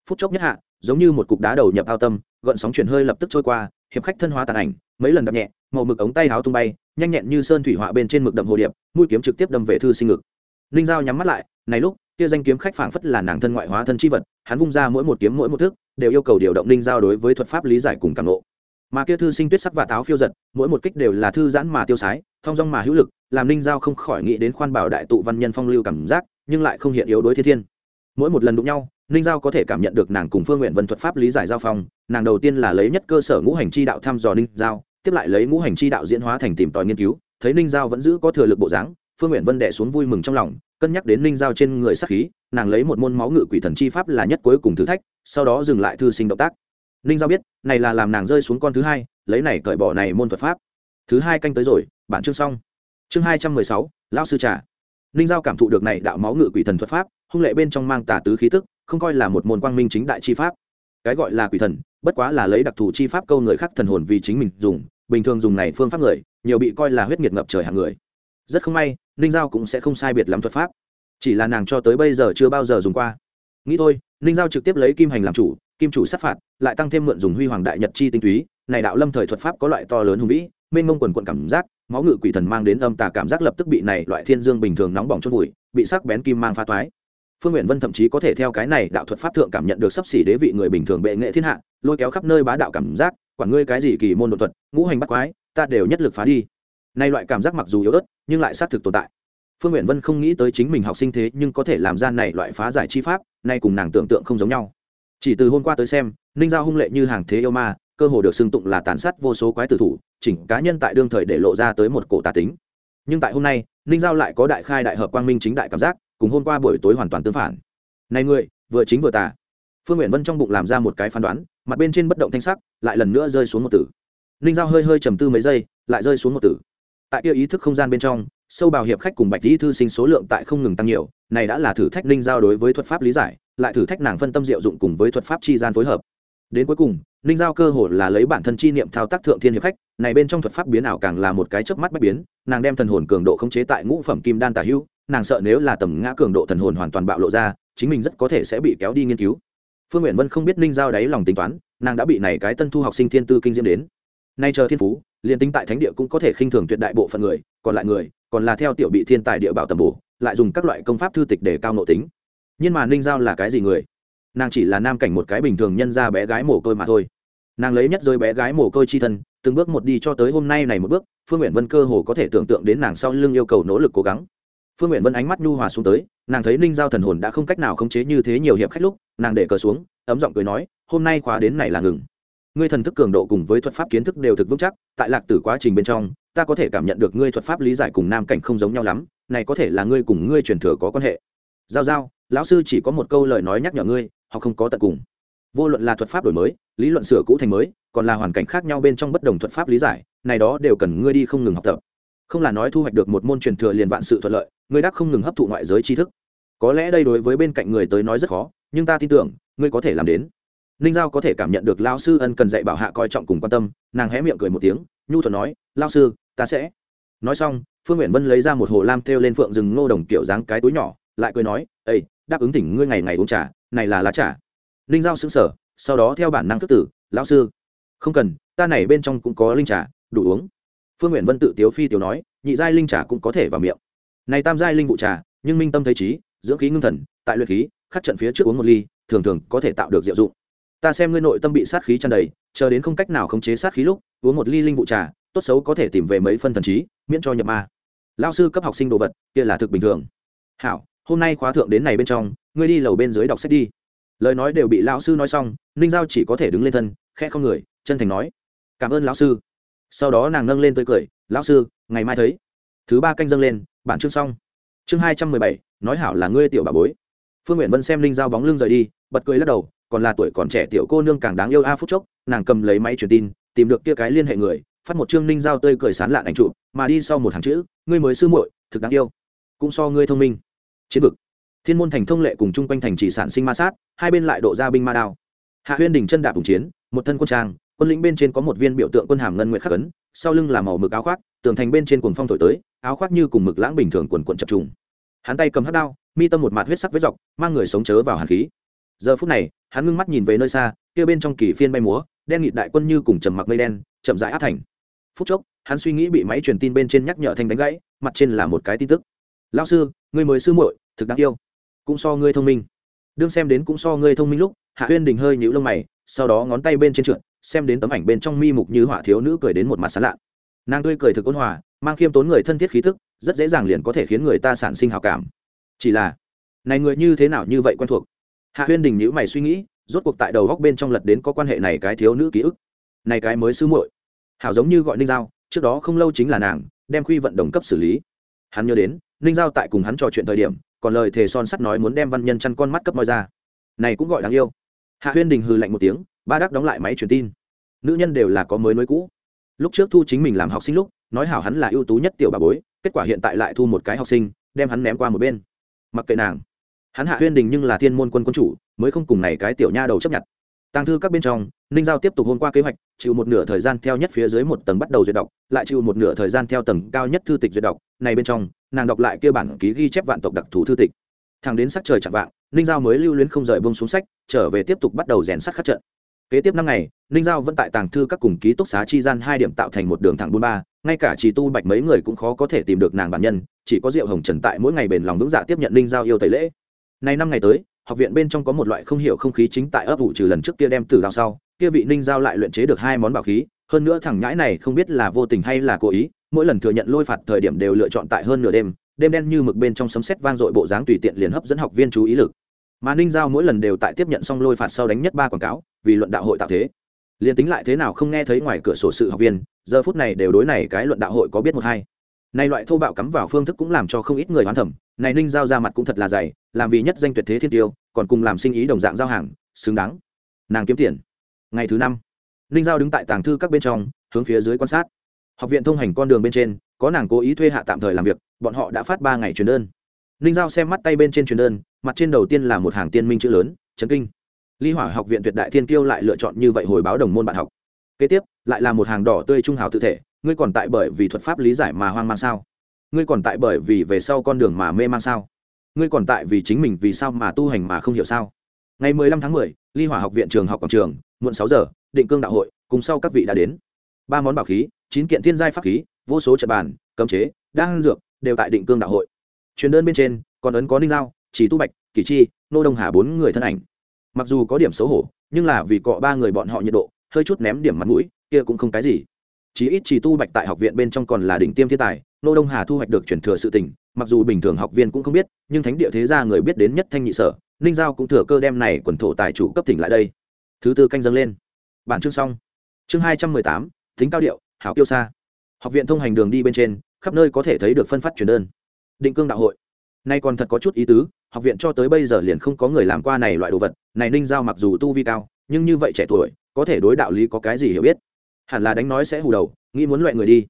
phút chốc nhất hạ, giống như một cục đá đầu nhập ao tâm, gợn sóng chuyển hơi lập tức trôi qua, hiệp khách thân hóa tàn ảnh, mấy lần đập nhẹ, màu mực ống tay háo tung bay, nhanh nhẹn như sơn thủy họa bên trên mực đậm hồ điệp, mũi kiếm trực tiếp đâm về thư sinh ngực. Ninh dao nhắm mắt lại, này lúc, kia danh kiếm khách phảng phất là nàng thân ngoại hóa thân chi vật, hắn vung ra mỗi một kiếm mỗi một thước đều yêu cầu điều động ninh dao đối với thuật pháp lý giải cùng cảm nộ mà kia thư sinh tuyết sắc và táo phiêu giật, mỗi một kích đều là thư giãn mà tiêu sái, thong dong mà hữu lực, làm ninh giao không khỏi nghĩ đến khoan bảo đại tụ văn nhân phong lưu cảm giác, nhưng lại không hiện yếu đối thiên thiên. Mỗi một lần đụng nhau ninh giao có thể cảm nhận được nàng cùng phương nguyện vân thuật pháp lý giải giao phong, nàng đầu tiên là lấy nhất cơ sở ngũ hành chi đạo thăm dò ninh giao, tiếp lại lấy ngũ hành chi đạo diễn hóa thành tìm tòi nghiên cứu, thấy ninh giao vẫn giữ có thừa lực bộ dáng, phương nguyện vân đệ xuống vui mừng trong lòng, cân nhắc đến ninh giao trên người sắc khí, nàng lấy một môn máu ngự quỷ thần chi pháp là nhất cuối cùng thử thách, sau đó dừng lại thư sinh động tác. Ninh giao biết, này là làm nàng rơi xuống con thứ hai, lấy này cởi bỏ này môn thuật pháp. Thứ hai canh tới rồi, bản chương xong. Chương hai trăm mười sáu, lão sư trà. Ninh giao cảm thụ được này đạo máu ngự quỷ thần thuật pháp, hung lệ bên trong mang tà tứ khí tức không coi là một môn quang minh chính đại chi pháp. Cái gọi là quỷ thần, bất quá là lấy đặc thù chi pháp câu người khác thần hồn vì chính mình dùng, bình thường dùng này phương pháp người, nhiều bị coi là huyết nghiệt ngập trời hàng người. Rất không may, ninh giao cũng sẽ không sai biệt lắm thuật pháp. Chỉ là nàng cho tới bây giờ chưa bao giờ dùng qua. Nghĩ thôi, ninh giao trực tiếp lấy kim hành làm chủ, kim chủ sát phạt, lại tăng thêm mượn dùng huy hoàng đại nhật chi tinh túy, này đạo lâm thời thuật pháp có loại to lớn hùng vĩ, mênh mông quần quận cảm giác, máu ngự quỷ thần mang đến âm tà cảm giác lập tức bị này loại thiên dương bình thường nóng bỏng chôn vùi, bị sắc bén kim mang phá toái phương nguyện vân thậm chí có thể theo cái này đạo thuật pháp thượng cảm nhận được sắp xỉ đế vị người bình thường bệ nghệ thiên hạ, lôi kéo khắp nơi bá đạo cảm giác, quản ngươi cái gì kỳ môn đột thuật, ngũ hành bắt quái, ta đều nhất lực phá đi. Nay loại cảm giác mặc dù yếu ớt, nhưng lại xác thực tồn tại. Phương nguyện vân không nghĩ tới chính mình học sinh thế nhưng có thể làm ra này loại phá giải chi pháp, nay cùng nàng tưởng tượng không giống nhau. Chỉ từ hôm qua tới xem, ninh giao hung lệ như hàng thế yêu ma, cơ hồ được xưng tụng là tàn sát vô số quái tử thủ, chỉnh cá nhân tại đương thời để lộ ra tới một cổ tà tính. Nhưng tại hôm nay, ninh giao lại có đại khai đại hợp quang minh chính đại cảm giác cùng hôm qua buổi tối hoàn toàn tương phản. Này người vừa chính vừa tà. Phương nguyện vân trong bụng làm ra một cái phán đoán, mặt bên trên bất động thanh sắc, lại lần nữa rơi xuống một tử. Ninh giao hơi hơi trầm tư mấy giây, lại rơi xuống một tử. Tại kia ý thức không gian bên trong, sâu bào hiệp khách cùng bạch lý thư sinh số lượng tại không ngừng tăng nhiều, này đã là thử thách ninh giao đối với thuật pháp lý giải, lại thử thách nàng phân tâm diệu dụng cùng với thuật pháp chi gian phối hợp. Đến cuối cùng, ninh giao cơ hồ là lấy bản thân chi niệm thao tác thượng thiên hiệp khách, này bên trong thuật pháp biến ảo càng là một cái chớp mắt bất biến, nàng đem thần hồn cường độ khống chế tại ngũ phẩm kim đan tả hữu nàng sợ nếu là tầm ngã cường độ thần hồn hoàn toàn bạo lộ ra, chính mình rất có thể sẽ bị kéo đi nghiên cứu. Phương nguyện vân không biết ninh giao đáy lòng tính toán, nàng đã bị này cái tân thu học sinh thiên tư kinh diễm đến. Nay chờ thiên phú, liền tính tại thánh địa cũng có thể khinh thường tuyệt đại bộ phận người, còn lại người, còn là theo tiểu bị thiên tài địa bảo tầm bổ, lại dùng các loại công pháp thư tịch để cao nội tính. Nhưng mà ninh giao là cái gì người? Nàng chỉ là nam cảnh một cái bình thường nhân ra bé gái mồ côi mà thôi. Nàng lấy nhất rơi bé gái mồ côi chi thân, từng bước một đi cho tới hôm nay này một bước, phương nguyện vân cơ hồ có thể tưởng tượng đến nàng sau lưng yêu cầu nỗ lực cố gắng phương nguyện vân ánh mắt nhu hòa xuống tới, nàng thấy ninh giao thần hồn đã không cách nào khống chế như thế nhiều hiệp khách lúc, nàng để cờ xuống, ấm giọng cười nói, hôm nay khóa đến này là ngừng. Ngươi thần thức cường độ cùng với thuật pháp kiến thức đều thực vững chắc, tại lạc tử quá trình bên trong, ta có thể cảm nhận được ngươi thuật pháp lý giải cùng nam cảnh không giống nhau lắm, này có thể là ngươi cùng ngươi truyền thừa có quan hệ. Giao giao, lão sư chỉ có một câu lời nói nhắc nhở ngươi, họ không có tận cùng. Vô luận là thuật pháp đổi mới, lý luận sửa cũ thành mới, còn là hoàn cảnh khác nhau bên trong bất đồng thuật pháp lý giải, này đó đều cần ngươi đi không ngừng học tập không là nói thu hoạch được một môn truyền thừa liền vạn sự thuận lợi, ngươi đắc không ngừng hấp thụ ngoại giới tri thức. Có lẽ đây đối với bên cạnh người tới nói rất khó, nhưng ta tin tưởng, ngươi có thể làm đến. Ninh giao có thể cảm nhận được lao sư ân cần dạy bảo hạ coi trọng cùng quan tâm, nàng hé miệng cười một tiếng, nhu thuận nói lao sư, ta sẽ. Nói xong, phương nguyện vân lấy ra một hồ lam thêu lên phượng rừng ngô đồng kiểu dáng cái túi nhỏ, lại cười nói ây đáp ứng tỉnh ngươi ngày ngày uống trà, này là lá trà. Ninh giao xứng sở sau đó theo bản năng thức tử, lão sư, không cần, ta này bên trong cũng có linh trà, đủ uống phương nguyện vân tự tiếu phi tiểu nói, nhị giai linh trà cũng có thể vào miệng. Này tam giai linh vụ trà, nhưng minh tâm thấy trí, dưỡng khí ngưng thần, tại luyện khí, khắc trận phía trước uống một ly, thường thường có thể tạo được diệu dụng. Ta xem ngươi nội tâm bị sát khí tràn đầy, chờ đến không cách nào khống chế sát khí lúc, uống một ly linh vụ trà, tốt xấu có thể tìm về mấy phân thần trí, miễn cho nhập ma. Lao sư cấp học sinh đồ vật, kia là thực bình thường. Hảo, hôm nay khóa thượng đến này bên trong, ngươi đi lầu bên dưới đọc sách đi. Lời nói đều bị lão sư nói xong, ninh giao chỉ có thể đứng lên thân khe không người, chân thành nói. Cảm ơn lão sư sau đó nàng nâng lên tới cười, lão sư, ngày mai thấy. Thứ ba canh dâng lên, bản chương xong. Chương hai trăm mười bảy, nói hảo là ngươi tiểu bà bối. Phương nguyện vân xem ninh giao bóng lưng rời đi, bật cười lắc đầu, còn là tuổi còn trẻ tiểu cô nương càng đáng yêu a. Phút chốc, nàng cầm lấy máy truyền tin, tìm được kia cái liên hệ người, phát một chương ninh giao tơi cười sán lạn ảnh trụ mà đi sau một hàng chữ, ngươi mới sư muội, thực đáng yêu. Cũng so ngươi thông minh. Chiến vực, thiên môn thành thông lệ cùng chung quanh thành chỉ sản sinh ma sát, hai bên lại độ ra binh ma đao. Hạ huyên đình chân đạp cùng chiến, một thân quân trang quân lĩnh bên trên có một viên biểu tượng quân hàm ngân nguyệt khắc ấn, sau lưng là màu mực áo khoác, tường thành bên trên cuồng phong thổi tới, áo khoác như cùng mực lãng bình thường quần quần chập trùng. Hắn tay cầm hát đao, mi tâm một mạt huyết sắc vết dọc, mang người sống chớ vào hàn khí. Giờ phút này, hắn ngưng mắt nhìn về nơi xa, kia bên trong kỳ phiên bay múa, đen nghịt đại quân như cùng trầm mặc mây đen, chậm rãi áp thành. Phút chốc, hắn suy nghĩ bị máy truyền tin bên trên nhắc nhở thành đánh gãy, mặt trên là một cái tin tức. Lao sư người mới sư muội, thực đáng yêu. Cũng so ngươi thông minh. Đương xem đến cũng so ngươi thông minh lúc, hạ huyên đình hơi nhũ lông mày, sau đó ngón tay bên trên trượt xem đến tấm ảnh bên trong mi mục như họa thiếu nữ cười đến một mặt sán lạ. Nàng tươi cười thực ôn hòa, mang khiêm tốn người thân thiết khí thức rất dễ dàng liền có thể khiến người ta sản sinh hào cảm. Chỉ là, này người như thế nào như vậy quen thuộc? Hạ huyên đình nhữ mày suy nghĩ, rốt cuộc tại đầu góc bên trong lật đến có quan hệ này cái thiếu nữ ký ức. Này cái mới sư muội. Hảo giống như gọi ninh giao, trước đó không lâu chính là nàng, đem khuy vận động cấp xử lý. Hắn nhớ đến, ninh giao tại cùng hắn trò chuyện thời điểm, còn lời thề son sắt nói muốn đem văn nhân chăn con mắt cấp moi ra. Này cũng gọi đáng yêu. Hạ huyên đình hừ lạnh một tiếng ba đắc đóng lại máy truyền tin. Nữ nhân đều là có mới nối cũ. Lúc trước thu chính mình làm học sinh lúc, nói hảo hắn là ưu tú nhất tiểu bà bối, kết quả hiện tại lại thu một cái học sinh, đem hắn ném qua một bên. Mặc kệ nàng. Hắn hạ huyên đình nhưng là thiên môn quân quân chủ, mới không cùng này cái tiểu nha đầu chấp nhận. Tàng thư các bên trong, ninh giao tiếp tục hôm qua kế hoạch, chịu một nửa thời gian theo nhất phía dưới một tầng bắt đầu duyệt đọc, lại chịu một nửa thời gian theo tầng cao nhất thư tịch duyệt đọc. Này bên trong, nàng đọc lại kia bản ký ghi chép vạn tộc đặc thù thư tịch. Thằng đến sắc trời chạm vạng, ninh giao mới lưu luyến không rời bông xuống sách, trở về tiếp tục bắt đầu rèn sắt khắc trận kế tiếp năm ngày, ninh giao vẫn tại tàng thư các cùng ký túc xá chi gian hai điểm tạo thành một đường thẳng buôn ba, ngay cả chỉ tu bạch mấy người cũng khó có thể tìm được nàng bản nhân, chỉ có diệu hồng trần tại mỗi ngày bền lòng vững dạ tiếp nhận ninh giao yêu tẩy lễ. Nay năm ngày tới, học viện bên trong có một loại không hiểu không khí chính tại ấp ủ trừ lần trước kia đem từ đào sau, kia vị ninh giao lại luyện chế được hai món bảo khí, hơn nữa thằng nhãi này không biết là vô tình hay là cố ý, mỗi lần thừa nhận lôi phạt thời điểm đều lựa chọn tại hơn nửa đêm đêm đen như mực bên trong sấm sét vang dội bộ dáng tùy tiện liền hấp dẫn học viên chú ý lực mà ninh giao mỗi lần đều tại tiếp nhận xong lôi phạt sau đánh nhất ba quảng cáo vì luận đạo hội tạo thế liền tính lại thế nào không nghe thấy ngoài cửa sổ sự học viên giờ phút này đều đối này cái luận đạo hội có biết một hai này loại thô bạo cắm vào phương thức cũng làm cho không ít người hoán thẩm này ninh giao ra mặt cũng thật là dày làm vì nhất danh tuyệt thế thiên tiêu còn cùng làm sinh ý đồng dạng giao hàng xứng đáng nàng kiếm tiền ngày thứ năm ninh giao đứng tại tàng thư các bên trong hướng phía dưới quan sát học viện thông hành con đường bên trên có nàng cố ý thuê hạ tạm thời làm việc bọn họ đã phát ba ngày truyền đơn ninh giao xem mắt tay bên trên truyền đơn mặt trên đầu tiên là một hàng tiên minh chữ lớn trấn kinh. Ly hỏa học viện tuyệt đại thiên kiêu lại lựa chọn như vậy hồi báo đồng môn bạn học. Kế tiếp, lại là một hàng đỏ tươi trung hào tự thể, ngươi còn tại bởi vì thuật pháp lý giải mà hoang mang sao? Ngươi còn tại bởi vì về sau con đường mà mê mang sao? Ngươi còn tại vì chính mình vì sao mà tu hành mà không hiểu sao? Ngày mười lăm tháng mười ly hỏa học viện trường học quảng trường, muộn sáu giờ, định cương đạo hội, cùng sau các vị đã đến. Ba món bảo khí, chín kiện thiên giai pháp khí, vô số trận bàn, cấm chế, đan dược, đều tại định cương đạo hội. Truyền đơn bên trên, còn ấn có ninh giao chỉ tu bạch kỳ chi, nô đông hà bốn người thân ảnh. Mặc dù có điểm xấu hổ, nhưng là vì cọ ba người bọn họ nhiệt độ, hơi chút ném điểm mặt mũi, kia cũng không cái gì. Chí ít chỉ tu bạch tại học viện bên trong còn là đỉnh tiêm thiên tài, nô đông hà thu hoạch được chuyển thừa sự tình, mặc dù bình thường học viên cũng không biết, nhưng thánh địa thế gia người biết đến nhất thanh nhị sở, ninh giao cũng thừa cơ đem này quần thổ tài chủ cấp tỉnh lại đây. Thứ tư canh dâng lên. Bản chương xong. Chương hai trăm mười tám tính cao điệu, hảo kiêu xa học viện thông hành đường đi bên trên, khắp nơi có thể thấy được phân phát truyền đơn. Định cương đạo hội nay còn thật có chút ý tứ, học viện cho tới bây giờ liền không có người làm qua này loại đồ vật, này ninh giao mặc dù tu vi cao, nhưng như vậy trẻ tuổi, có thể đối đạo lý có cái gì hiểu biết? Hẳn là đánh nói sẽ hù đầu, nghĩ muốn loại người đi.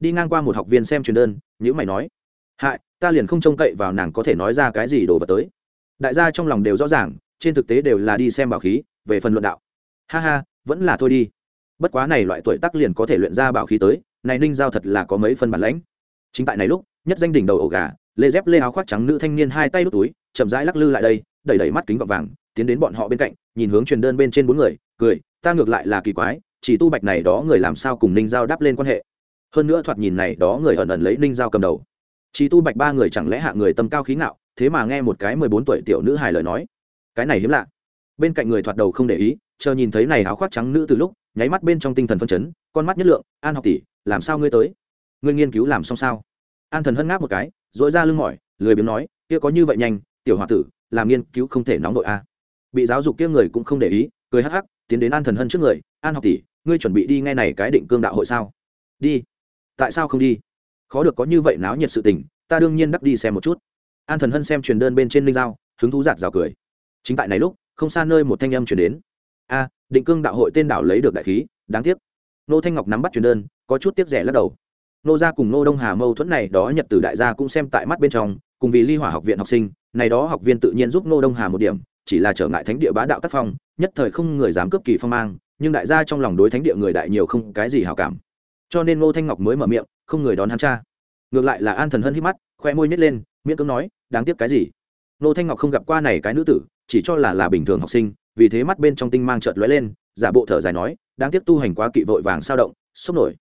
Đi ngang qua một học viên xem truyền đơn nhữ mày nói, hại, ta liền không trông cậy vào nàng có thể nói ra cái gì đồ vật tới. Đại gia trong lòng đều rõ ràng, trên thực tế đều là đi xem bảo khí, về phần luận đạo. Ha ha, vẫn là thôi đi. Bất quá này loại tuổi tác liền có thể luyện ra bảo khí tới, này ninh giao thật là có mấy phân bản lãnh. Chính tại này lúc, nhất danh đỉnh đầu ổ gà lê dép lê áo khoác trắng nữ thanh niên hai tay đút túi, chậm rãi lắc lư lại đây, đẩy đẩy mắt kính gọt vàng, tiến đến bọn họ bên cạnh, nhìn hướng truyền đơn bên trên bốn người, cười, ta ngược lại là kỳ quái, chỉ tu bạch này đó người làm sao cùng ninh giao đáp lên quan hệ? Hơn nữa thoạt nhìn này đó người ẩn ẩn lấy ninh giao cầm đầu. Chỉ tu bạch ba người chẳng lẽ hạ người tâm cao khí ngạo, thế mà nghe một cái mười bốn tuổi tiểu nữ hài lời nói. Cái này hiếm lạ. Bên cạnh người thoạt đầu không để ý, chờ nhìn thấy này áo khoác trắng nữ từ lúc, nháy mắt bên trong tinh thần phân chấn, con mắt nhất lượng, an học tỷ, làm sao ngươi tới? Ngươi nghiên cứu làm xong sao? An thần hân ngáp một cái dội ra lưng mỏi lười biếng nói kia có như vậy nhanh tiểu h o a tử làm nghiên cứu không thể nóng vội a bị giáo dục kia người cũng không để ý cười hắc hắc tiến đến an thần hân trước người an học tỷ ngươi chuẩn bị đi ngay này cái định cương đạo hội sao? Đi. Tại sao không đi? Khó được có như vậy náo nhiệt sự tình ta đương nhiên đắc đi xem một chút. An thần hân xem truyền đơn bên trên linh dao, hứng thú giạt rào cười. Chính tại này lúc không xa nơi một thanh âm chuyển đến. A định cương đạo hội tên đảo lấy được đại khí đáng tiếc. Nô thanh ngọc nắm bắt truyền đơn có chút tiếc rẻ lắc đầu nô gia cùng nô đông hà mâu thuẫn này đó nhật Tử đại gia cũng xem tại mắt bên trong, cùng vì ly hỏa học viện học sinh, này đó học viên tự nhiên giúp nô đông hà một điểm, chỉ là trở ngại thánh địa bá đạo tác phong, nhất thời không người dám cướp kỳ phong mang, nhưng đại gia trong lòng đối thánh địa người đại nhiều không cái gì hảo cảm. Cho nên ngô thanh ngọc mới mở miệng, không người đón hắn cha. Ngược lại là an thần hân hít mắt, khoe môi nhét lên, miễn cưỡng nói, đáng tiếc cái gì? Ngô thanh ngọc không gặp qua này cái nữ tử, chỉ cho là là bình thường học sinh, vì thế mắt bên trong tinh mang trợt lóe lên, giả bộ thở dài nói, đáng tiếc tu hành quá kỵ vội vàng sao động, sốc nổi.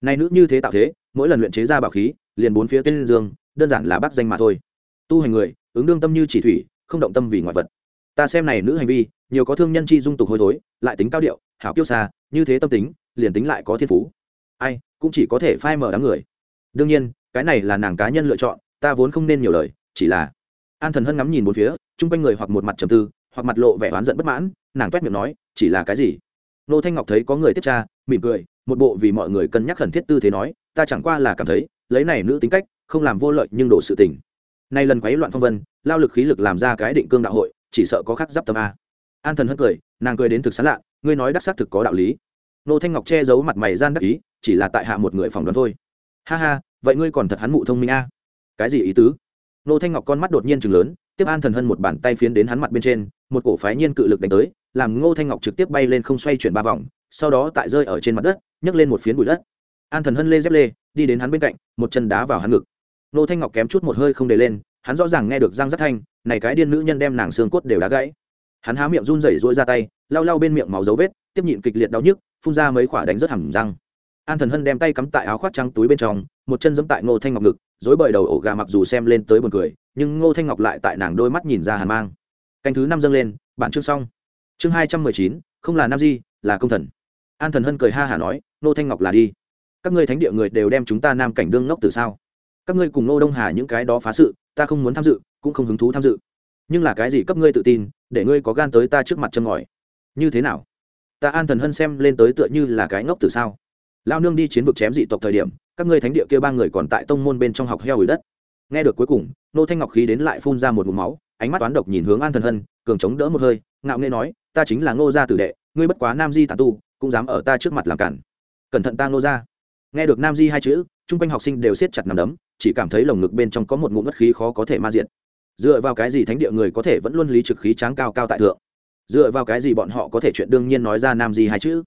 Nay nữ như thế tạo thế mỗi lần luyện chế ra bảo khí, liền bốn phía tên dương, đơn giản là bác danh mà thôi. Tu hành người, ứng đương tâm như chỉ thủy, không động tâm vì ngoại vật. Ta xem này nữ hành vi, nhiều có thương nhân chi dung tục hôi thối, lại tính cao điệu, hảo kiêu xa như thế tâm tính, liền tính lại có thiên phú. Ai, cũng chỉ có thể phai mở đám người. Đương nhiên, cái này là nàng cá nhân lựa chọn, ta vốn không nên nhiều lời, chỉ là an thần hân ngắm nhìn bốn phía, chung quanh người hoặc một mặt trầm tư, hoặc mặt lộ vẻ oán giận bất mãn, nàng quét miệng nói, chỉ là cái gì? Nô thanh ngọc thấy có người tiếp tra, mỉm cười, một bộ vì mọi người cân nhắc khẩn thiết tư thế nói ta chẳng qua là cảm thấy, lấy này nữ tính cách, không làm vô lợi nhưng đổ sự tình. Nay lần quấy loạn phong vân, lao lực khí lực làm ra cái định cương đạo hội, chỉ sợ có khắc giáp tâm a. An thần hất cười, nàng cười đến thực sán lạ, ngươi nói đắc xác thực có đạo lý. Nô thanh ngọc che giấu mặt mày gian đắc ý, chỉ là tại hạ một người phỏng đoán thôi. Ha ha, vậy ngươi còn thật hắn mụ thông minh a. Cái gì ý tứ? Nô thanh ngọc con mắt đột nhiên chừng lớn, tiếp an thần hân một bàn tay phiến đến hắn mặt bên trên, một cổ phái nhiên cự lực đánh tới, làm ngô thanh ngọc trực tiếp bay lên không xoay chuyển ba vòng, sau đó tại rơi ở trên mặt đất, nhấc lên một phiến bụi đất an thần hân lê dép lê, đi đến hắn bên cạnh, một chân đá vào hắn ngực. Nô thanh ngọc kém chút một hơi không để lên, hắn rõ ràng nghe được răng rất thanh, này cái điên nữ nhân đem nàng xương cốt đều đá gãy. Hắn há miệng run rẩy rỗi ra tay, lau lau bên miệng máu dấu vết, tiếp nhịn kịch liệt đau nhức, phun ra mấy khỏa đánh rất hẳn răng. An thần hân đem tay cắm tại áo khoác trắng túi bên trong, một chân giẫm tại ngô thanh ngọc ngực, dối bời đầu ổ gà mặc dù xem lên tới buồn cười, nhưng ngô thanh ngọc lại tại nàng đôi mắt nhìn ra hàn mang. Canh thứ năm dâng lên, bản chương xong. Chương hai trăm mười chín, không là nam di, là công thần. An thần hân cười ha hả nói, ngô thanh ngọc là đi các ngươi thánh địa người đều đem chúng ta nam cảnh đương ngốc từ sao? Các ngươi cùng ngô đông hà những cái đó phá sự, ta không muốn tham dự, cũng không hứng thú tham dự. Nhưng là cái gì cấp ngươi tự tin, để ngươi có gan tới ta trước mặt chân ngòi? Như thế nào? Ta an thần hân xem lên tới tựa như là cái ngốc từ sao? Lao nương đi chiến vực chém dị tộc thời điểm, các ngươi thánh địa kia ba người còn tại tông môn bên trong học heo ủi đất. Nghe được cuối cùng, nô thanh ngọc khí đến lại phun ra một mụ máu, ánh mắt toán độc nhìn hướng an thần hân, cường chống đỡ một hơi, ngạo nghê nói, ta chính là ngô gia tử đệ, ngươi bất quá nam di tàn tu, cũng dám ở ta trước mặt làm cản. Cẩn thận ta, ngô gia nghe được nam di hai chữ, chung quanh học sinh đều siết chặt nằm đấm, chỉ cảm thấy lồng ngực bên trong có một ngụm mất khí khó có thể ma diện dựa vào cái gì thánh địa người có thể vẫn luôn lý trực khí tráng cao cao tại thượng? Dựa vào cái gì bọn họ có thể chuyện đương nhiên nói ra nam di hai chữ?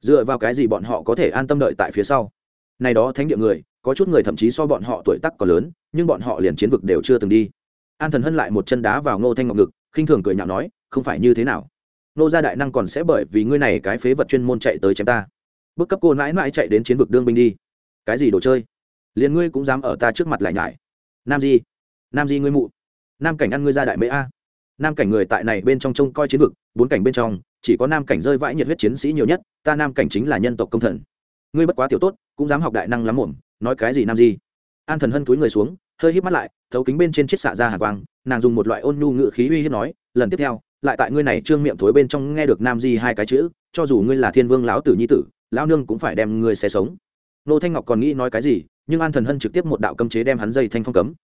Dựa vào cái gì bọn họ có thể an tâm đợi tại phía sau? Này đó thánh địa người, có chút người thậm chí so bọn họ tuổi tác còn lớn, nhưng bọn họ liền chiến vực đều chưa từng đi. An thần hân lại một chân đá vào ngô thanh ngọc ngực, khinh thường cười nhạo nói, không phải như thế nào. Nô gia đại năng còn sẽ bởi vì ngươi này cái phế vật chuyên môn chạy tới chém ta bức cấp cô nãi mãi chạy đến chiến vực đương binh đi. Cái gì đồ chơi? Liền ngươi cũng dám ở ta trước mặt lại nhải. Nam di. Nam di ngươi mụ. Nam cảnh ăn ngươi ra đại mễ a. Nam cảnh người tại này bên trong trông coi chiến vực, bốn cảnh bên trong, chỉ có nam cảnh rơi vãi nhiệt huyết chiến sĩ nhiều nhất, ta nam cảnh chính là nhân tộc công thần. Ngươi bất quá tiểu tốt, cũng dám học đại năng lắm muộn, nói cái gì nam di? An thần hân túi người xuống, hơi hít mắt lại, thấu kính bên trên chiếc xạ ra hàng quang, nàng dùng một loại ôn nhu ngự khí uy hiếp nói, lần tiếp theo, lại tại ngươi này trương miệng thối bên trong nghe được nam di hai cái chữ, cho dù ngươi là thiên vương lão tử nhi tử lão nương cũng phải đem ngươi xe sống. Nô thanh ngọc còn nghĩ nói cái gì, nhưng an thần hân trực tiếp một đạo cấm chế đem hắn dây thanh phong cấm.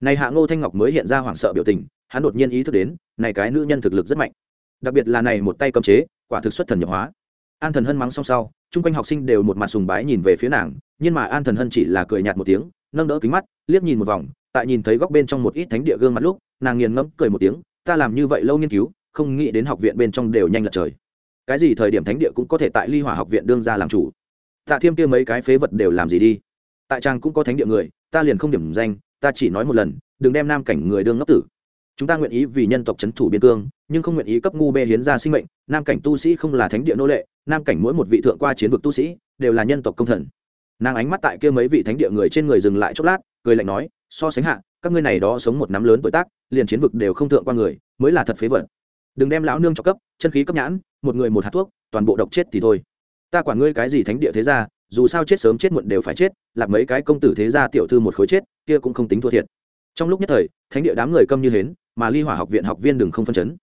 Này hạ ngô thanh ngọc mới hiện ra hoảng sợ biểu tình, hắn đột nhiên ý thức đến, này cái nữ nhân thực lực rất mạnh. Đặc biệt là này một tay cấm chế, quả thực xuất thần nhập hóa. An thần hân mắng xong sau, chung quanh học sinh đều một mặt sùng bái nhìn về phía nàng, nhưng mà an thần hân chỉ là cười nhạt một tiếng, nâng đỡ kính mắt, liếc nhìn một vòng, tại nhìn thấy góc bên trong một ít thánh địa gương mặt lúc, nàng nghiền ngẫm cười một tiếng, ta làm như vậy lâu nghiên cứu, không nghĩ đến học viện bên trong đều nhanh lật trời cái gì thời điểm thánh địa cũng có thể tại ly hỏa học viện đương ra làm chủ. Tạ thiêm kia mấy cái phế vật đều làm gì đi? Tại trang cũng có thánh địa người, ta liền không điểm danh, ta chỉ nói một lần, đừng đem nam cảnh người đương ngốc tử. Chúng ta nguyện ý vì nhân tộc c h ấ n thủ biên cương, nhưng không nguyện ý cấp ngu bê hiến ra sinh mệnh, nam cảnh tu sĩ không là thánh địa nô lệ, nam cảnh mỗi một vị thượng qua chiến vực tu sĩ đều là nhân tộc công thần. Nàng ánh mắt tại kia mấy vị thánh địa người trên người dừng lại chốc lát, cười lạnh nói, so sánh hạ, các ngươi này đó sống một nắm lớn tuổi tác, liền chiến vực đều không thượng qua người, mới là thật phế vật. Đừng đem lão nương cho cấp, chân khí cấp nhãn một người một hạt thuốc, toàn bộ độc chết thì thôi. Ta quản ngươi cái gì thánh địa thế ra dù sao chết sớm chết muộn đều phải chết lạc mấy cái công tử thế gia tiểu thư một khối chết, kia cũng không tính thua thiệt. Trong lúc nhất thời, thánh địa đám người câm như hến, mà ly hỏa học viện học viên đừng không phân chấn.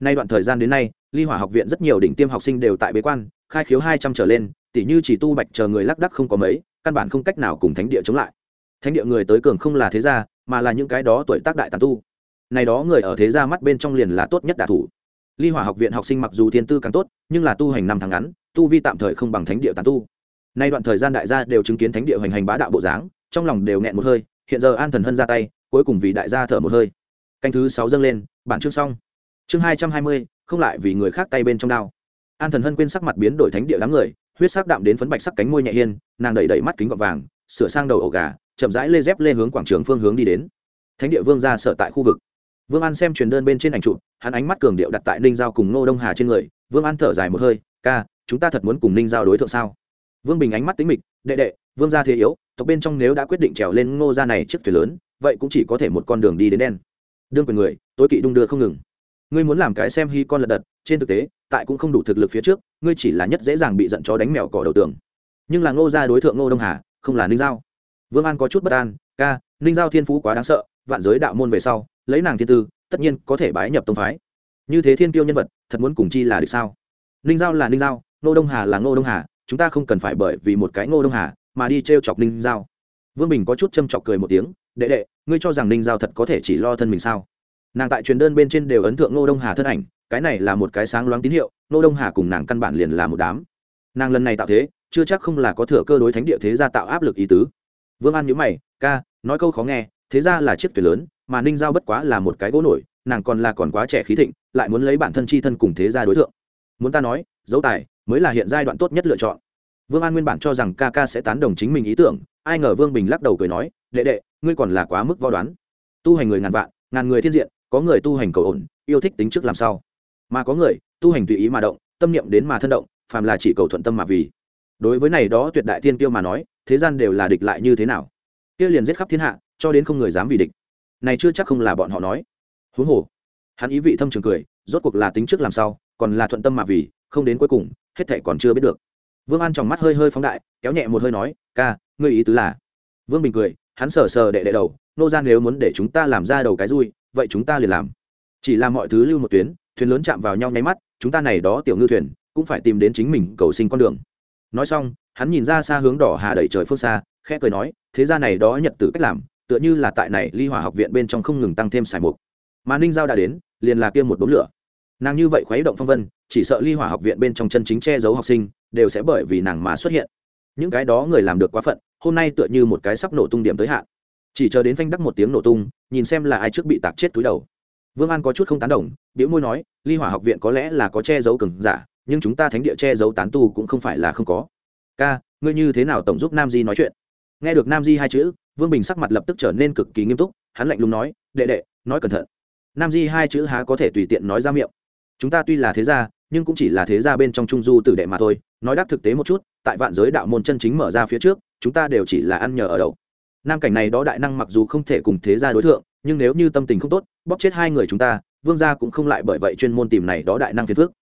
Nay đoạn thời gian đến nay, ly hỏa học viện rất nhiều đỉnh tiêm học sinh đều tại bế quan, khai khiếu hai trăm trở lên, tỉ như chỉ tu bạch chờ người lác đắc không có mấy, căn bản không cách nào cùng thánh địa chống lại. Thánh địa người tới cường không là thế gia, mà là những cái đó tuổi tác đại tàn tu. Này đó người ở thế gia mắt bên trong liền là tốt nhất đả thủ ly hỏa học viện học sinh mặc dù thiên tư càng tốt, nhưng là tu hành năm tháng ngắn, tu vi tạm thời không bằng thánh địa tàn tu. Nay đoạn thời gian đại gia đều chứng kiến thánh địa hoành hành bá đạo bộ dáng, trong lòng đều nghẹn một hơi, hiện giờ an thần hân ra tay, cuối cùng vì đại gia thở một hơi. Canh thứ sáu dâng lên, bản chương xong. Chương hai trăm hai mươi, không lại vì người khác tay bên trong đao. An thần hân quên sắc mặt biến đổi thánh địa đám người, huyết sắc đạm đến phấn bạch sắc cánh môi nhẹ hiên, nàng đẩy đẩy mắt kính gọt vàng, sửa sang đầu ổ gà, chậm rãi lê dép lê hướng quảng trường phương hướng đi đến. Thánh địa vương ra sợ tại khu vực vương an xem truyền đơn bên trên ảnh chụp, hắn ánh mắt cường điệu đặt tại ninh giao cùng Ngô đông hà trên người, vương an thở dài một hơi, ca, chúng ta thật muốn cùng ninh giao đối tượng sao? Vương bình ánh mắt tính mịch, đệ đệ, vương gia thế yếu, tộc bên trong nếu đã quyết định trèo lên ngô gia này chiếc thuyền lớn, vậy cũng chỉ có thể một con đường đi đến đen. Đương quyền người, tối kỵ đung đưa không ngừng. Ngươi muốn làm cái xem hy con lật đật, trên thực tế, tại cũng không đủ thực lực phía trước, ngươi chỉ là nhất dễ dàng bị giận chó đánh mèo cỏ đầu tường. Nhưng là ngô gia đối tượng ngô đông hà, không là ninh giao. Vương an có chút bất an, ca, ninh giao thiên phú quá đáng sợ, vạn giới đạo môn về sau lấy nàng thiên tư, tất nhiên có thể bái nhập tông phái. Như thế thiên tiêu nhân vật, thật muốn cùng chi là được sao? Ninh giao là ninh giao, ngô đông hà là ngô đông hà, chúng ta không cần phải bởi vì một cái ngô đông hà mà đi t r e o chọc ninh giao. Vương bình có chút châm chọc cười một tiếng, đệ đệ, ngươi cho rằng ninh giao thật có thể chỉ lo thân mình sao? Nàng tại truyền đơn bên trên đều ấn tượng ngô đông hà thân ảnh, cái này là một cái sáng loáng tín hiệu, ngô đông hà cùng nàng căn bản liền là một đám. Nàng lần này tạo thế, chưa chắc không là có thừa cơ đối thánh địa thế gia tạo áp lực ý tứ. Vương an nhữ mày, ca, nói câu khó nghe, thế ra là chiếc tuyệt lớn mà ninh giao bất quá là một cái gỗ nổi, nàng còn là còn quá trẻ khí thịnh, lại muốn lấy bản thân chi thân cùng thế gia đối tượng muốn ta nói, dấu tài mới là hiện giai đoạn tốt nhất lựa chọn. Vương an nguyên bản cho rằng ca ca sẽ tán đồng chính mình ý tưởng, ai ngờ vương bình lắc đầu cười nói, đệ đệ, ngươi còn là quá mức vo đoán. Tu hành người ngàn vạn, ngàn người thiên diện, có người tu hành cầu ổn, yêu thích tính trước làm sao mà có người, tu hành tùy ý mà động, tâm niệm đến mà thân động, phàm là chỉ cầu thuận tâm mà vì. Đối với này đó tuyệt đại tiên tiêu mà nói, thế gian đều là địch lại như thế nào? Kia liền giết khắp thiên hạ, cho đến không người dám vì địch này chưa chắc không là bọn họ nói. Huống hồ, hắn ý vị thâm trường cười, rốt cuộc là tính trước làm sao, còn là thuận tâm mà vì, không đến cuối cùng, hết thảy còn chưa biết được. Vương an trong mắt hơi hơi phóng đại, kéo nhẹ một hơi nói, ca, ngươi ý tứ là? Vương bình cười, hắn sờ sờ đệ đệ đầu, nô ra nếu muốn để chúng ta làm ra đầu cái vui vậy chúng ta liền làm. Chỉ làm mọi thứ lưu một tuyến, thuyền lớn chạm vào nhau nháy mắt, chúng ta này đó tiểu ngư thuyền, cũng phải tìm đến chính mình cầu sinh con đường. Nói xong, hắn nhìn ra xa hướng đỏ hà đẩy trời phương xa, khẽ cười nói, thế ra này đó nhật tử cách làm tựa như là tại này ly hỏa học viện bên trong không ngừng tăng thêm xài mục. Mà ninh giao đã đến, liền là kia một đốm lửa. Nàng như vậy khuấy động phong vân, chỉ sợ ly hỏa học viện bên trong chân chính che giấu học sinh, đều sẽ bởi vì nàng mà xuất hiện. Những cái đó người làm được quá phận, hôm nay tựa như một cái sắp nổ tung điểm tới hạn. Chỉ chờ đến phanh đắc một tiếng nổ tung, nhìn xem là ai trước bị tạc chết túi đầu. Vương an có chút không tán đồng biểu môi nói, ly hỏa học viện có lẽ là có che giấu cừng giả, nhưng chúng ta thánh địa che giấu tán tu cũng không phải là không có. Ca, ngươi như thế nào tổng giúp nam di nói chuyện? Nghe được nam di hai chữ vương bình sắc mặt lập tức trở nên cực kỳ nghiêm túc, hắn lạnh lùng nói, đệ đệ, nói cẩn thận. Nam di hai chữ há có thể tùy tiện nói ra miệng. Chúng ta tuy là thế gia, nhưng cũng chỉ là thế gia bên trong trung du tử đệ mà thôi, nói đáp thực tế một chút, tại vạn giới đạo môn chân chính mở ra phía trước, chúng ta đều chỉ là ăn nhờ ở đậu nam cảnh này đó đại năng mặc dù không thể cùng thế gia đối tượng nhưng nếu như tâm tình không tốt, bóp chết hai người chúng ta, vương gia cũng không lại bởi vậy chuyên môn tìm này đó đại năng phiền phước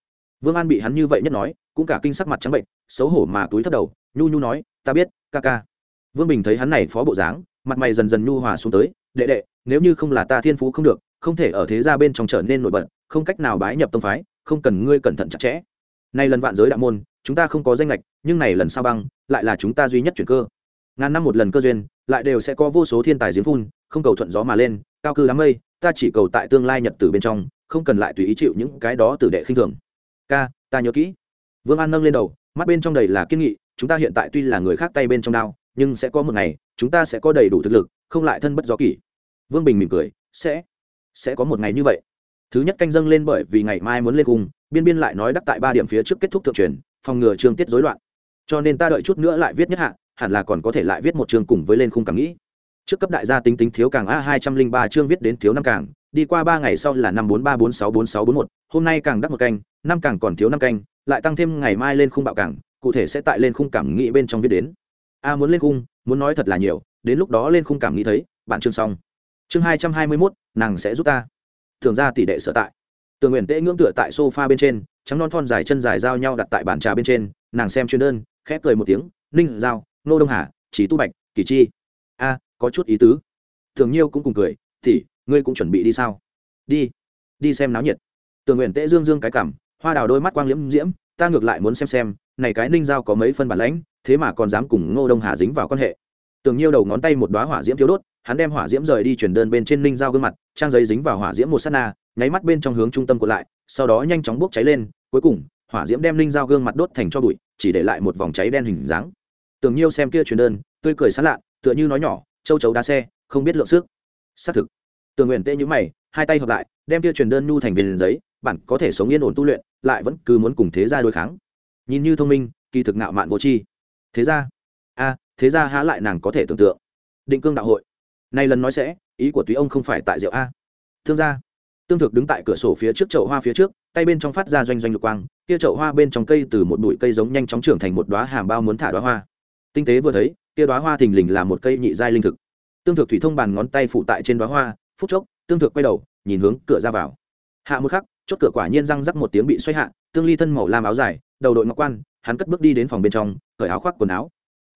vương an bị hắn như vậy nhất nói, cũng cả kinh sắc mặt trắng bệnh, xấu hổ mà túi thấp đầu, nhu nhu nói, ta biết, ca ca vương bình thấy hắn này phó bộ dáng, mặt mày dần dần nhu hòa xuống tới, đệ đệ, nếu như không là ta thiên phú không được, không thể ở thế gia bên trong trở nên nổi bật, không cách nào bái nhập tông phái, không cần ngươi cẩn thận chặt chẽ. Nay lần vạn giới đạo môn, chúng ta không có danh lệch nhưng này lần sao băng, lại là chúng ta duy nhất chuyển cơ. Ngàn năm một lần cơ duyên, lại đều sẽ có vô số thiên tài giếng phun, không cầu thuận gió mà lên, cao cư đám mây, ta chỉ cầu tại tương lai nhật tử bên trong, không cần lại tùy ý chịu những cái đó tử đệ khinh thường. Ca, ta nhớ kỹ. Vương an nâng lên đầu, mắt bên trong đầy là kiên nghị, chúng ta hiện tại tuy là người khác tay bên trong đao nhưng sẽ có một ngày, chúng ta sẽ có đầy đủ thực lực, không lại thân bất gió kỷ. Vương bình mỉm cười, sẽ sẽ có một ngày như vậy. Thứ nhất canh dâng lên bởi vì ngày mai muốn lên cùng biên biên lại nói đắc tại ba điểm phía trước kết thúc thượng truyền, phòng ngừa chương tiết rối loạn. Cho nên ta đợi chút nữa lại viết nhất hạ, hẳn là còn có thể lại viết một chương cùng với lên khung cảm nghĩ. Trước cấp đại gia tính tính thiếu càng a hai trăm linh ba chương viết đến thiếu năm càng, đi qua ba ngày sau là năm bốn ba bốn sáu bốn sáu bốn một, hôm nay càng đắc một canh, năm càng còn thiếu năm canh, lại tăng thêm ngày mai lên khung bạo càng, cụ thể sẽ tại lên khung cảm nghĩ bên trong viết đến a muốn lên khung, muốn nói thật là nhiều, đến lúc đó lên khung cảm nghĩ thấy, bạn chương xong. Chương hai trăm hai mươi mốt, nàng sẽ giúp ta. Thường ra tỷ đệ sở tại. Tường nguyện tễ ngưỡng tựa tại sofa bên trên, trắng non thon dài chân dài giao nhau đặt tại bàn trà bên trên, nàng xem chuyên đơn khép cười một tiếng, ninh giao, nô đông hà, chỉ tu bạch, kỳ chi. A, có chút ý tứ. Thường nhiêu cũng cùng cười thì ngươi cũng chuẩn bị đi sao? Đi đi xem náo nhiệt. Tường nguyện tễ dương dương cái cảm, hoa đào đôi mắt quang liễm diễm ta ngược lại muốn xem xem, này cái ninh giao có mấy phân bản lãnh, thế mà còn dám cùng ngô đông hà dính vào quan hệ. Tường nhiêu đầu ngón tay một đoá hỏa diễm thiếu đốt, hắn đem hỏa diễm rời đi chuyển đơn bên trên ninh giao gương mặt, trang giấy dính vào hỏa diễm một s á t na, nháy mắt bên trong hướng trung tâm của lại, sau đó nhanh chóng bốc cháy lên, cuối cùng, hỏa diễm đem ninh giao gương mặt đốt thành cho bụi, chỉ để lại một vòng cháy đen hình dáng. Tường nhiêu xem kia truyền đơn, tươi cười sán lạ, tựa như nói nhỏ, châu chấu đá xe, không biết lượng sức. Xác thực. Tường nguyện tê nhữ mày, hai tay hợp lại, đem kia truyền đơn nhu thành viên giấy bản có thể sống yên ổn tu luyện lại vẫn cứ muốn cùng thế gia đối kháng. Nhìn như thông minh, kỳ thực ngạo mạn vô tri. Thế gia? A thế gia há lại nàng có thể tưởng tượng. Định cương đạo hội. Nay lần nói sẽ, ý của túy ông không phải tại rượu a. Thương gia. Tương thực đứng tại cửa sổ phía trước chậu hoa phía trước, tay bên trong phát ra doanh doanh lục quang, kia chậu hoa bên trong cây từ một bụi cây giống nhanh chóng trưởng thành một đoá hàm bao muốn thả đoá hoa. Tinh tế vừa thấy, kia đoá hoa thình lình là một cây nhị giai linh thực. Tương thực thủy thông bàn ngón tay phụ tại trên đoá hoa, phút chốc, tương thực quay đầu, nhìn hướng cửa ra vào. Hạ một khắc chốt cửa quả nhiên răng rắc một tiếng bị xoay hạ, tương ly thân màu lam áo dài, đầu đội ngọc quan, hắn cất bước đi đến phòng bên trong, cởi áo khoác quần áo.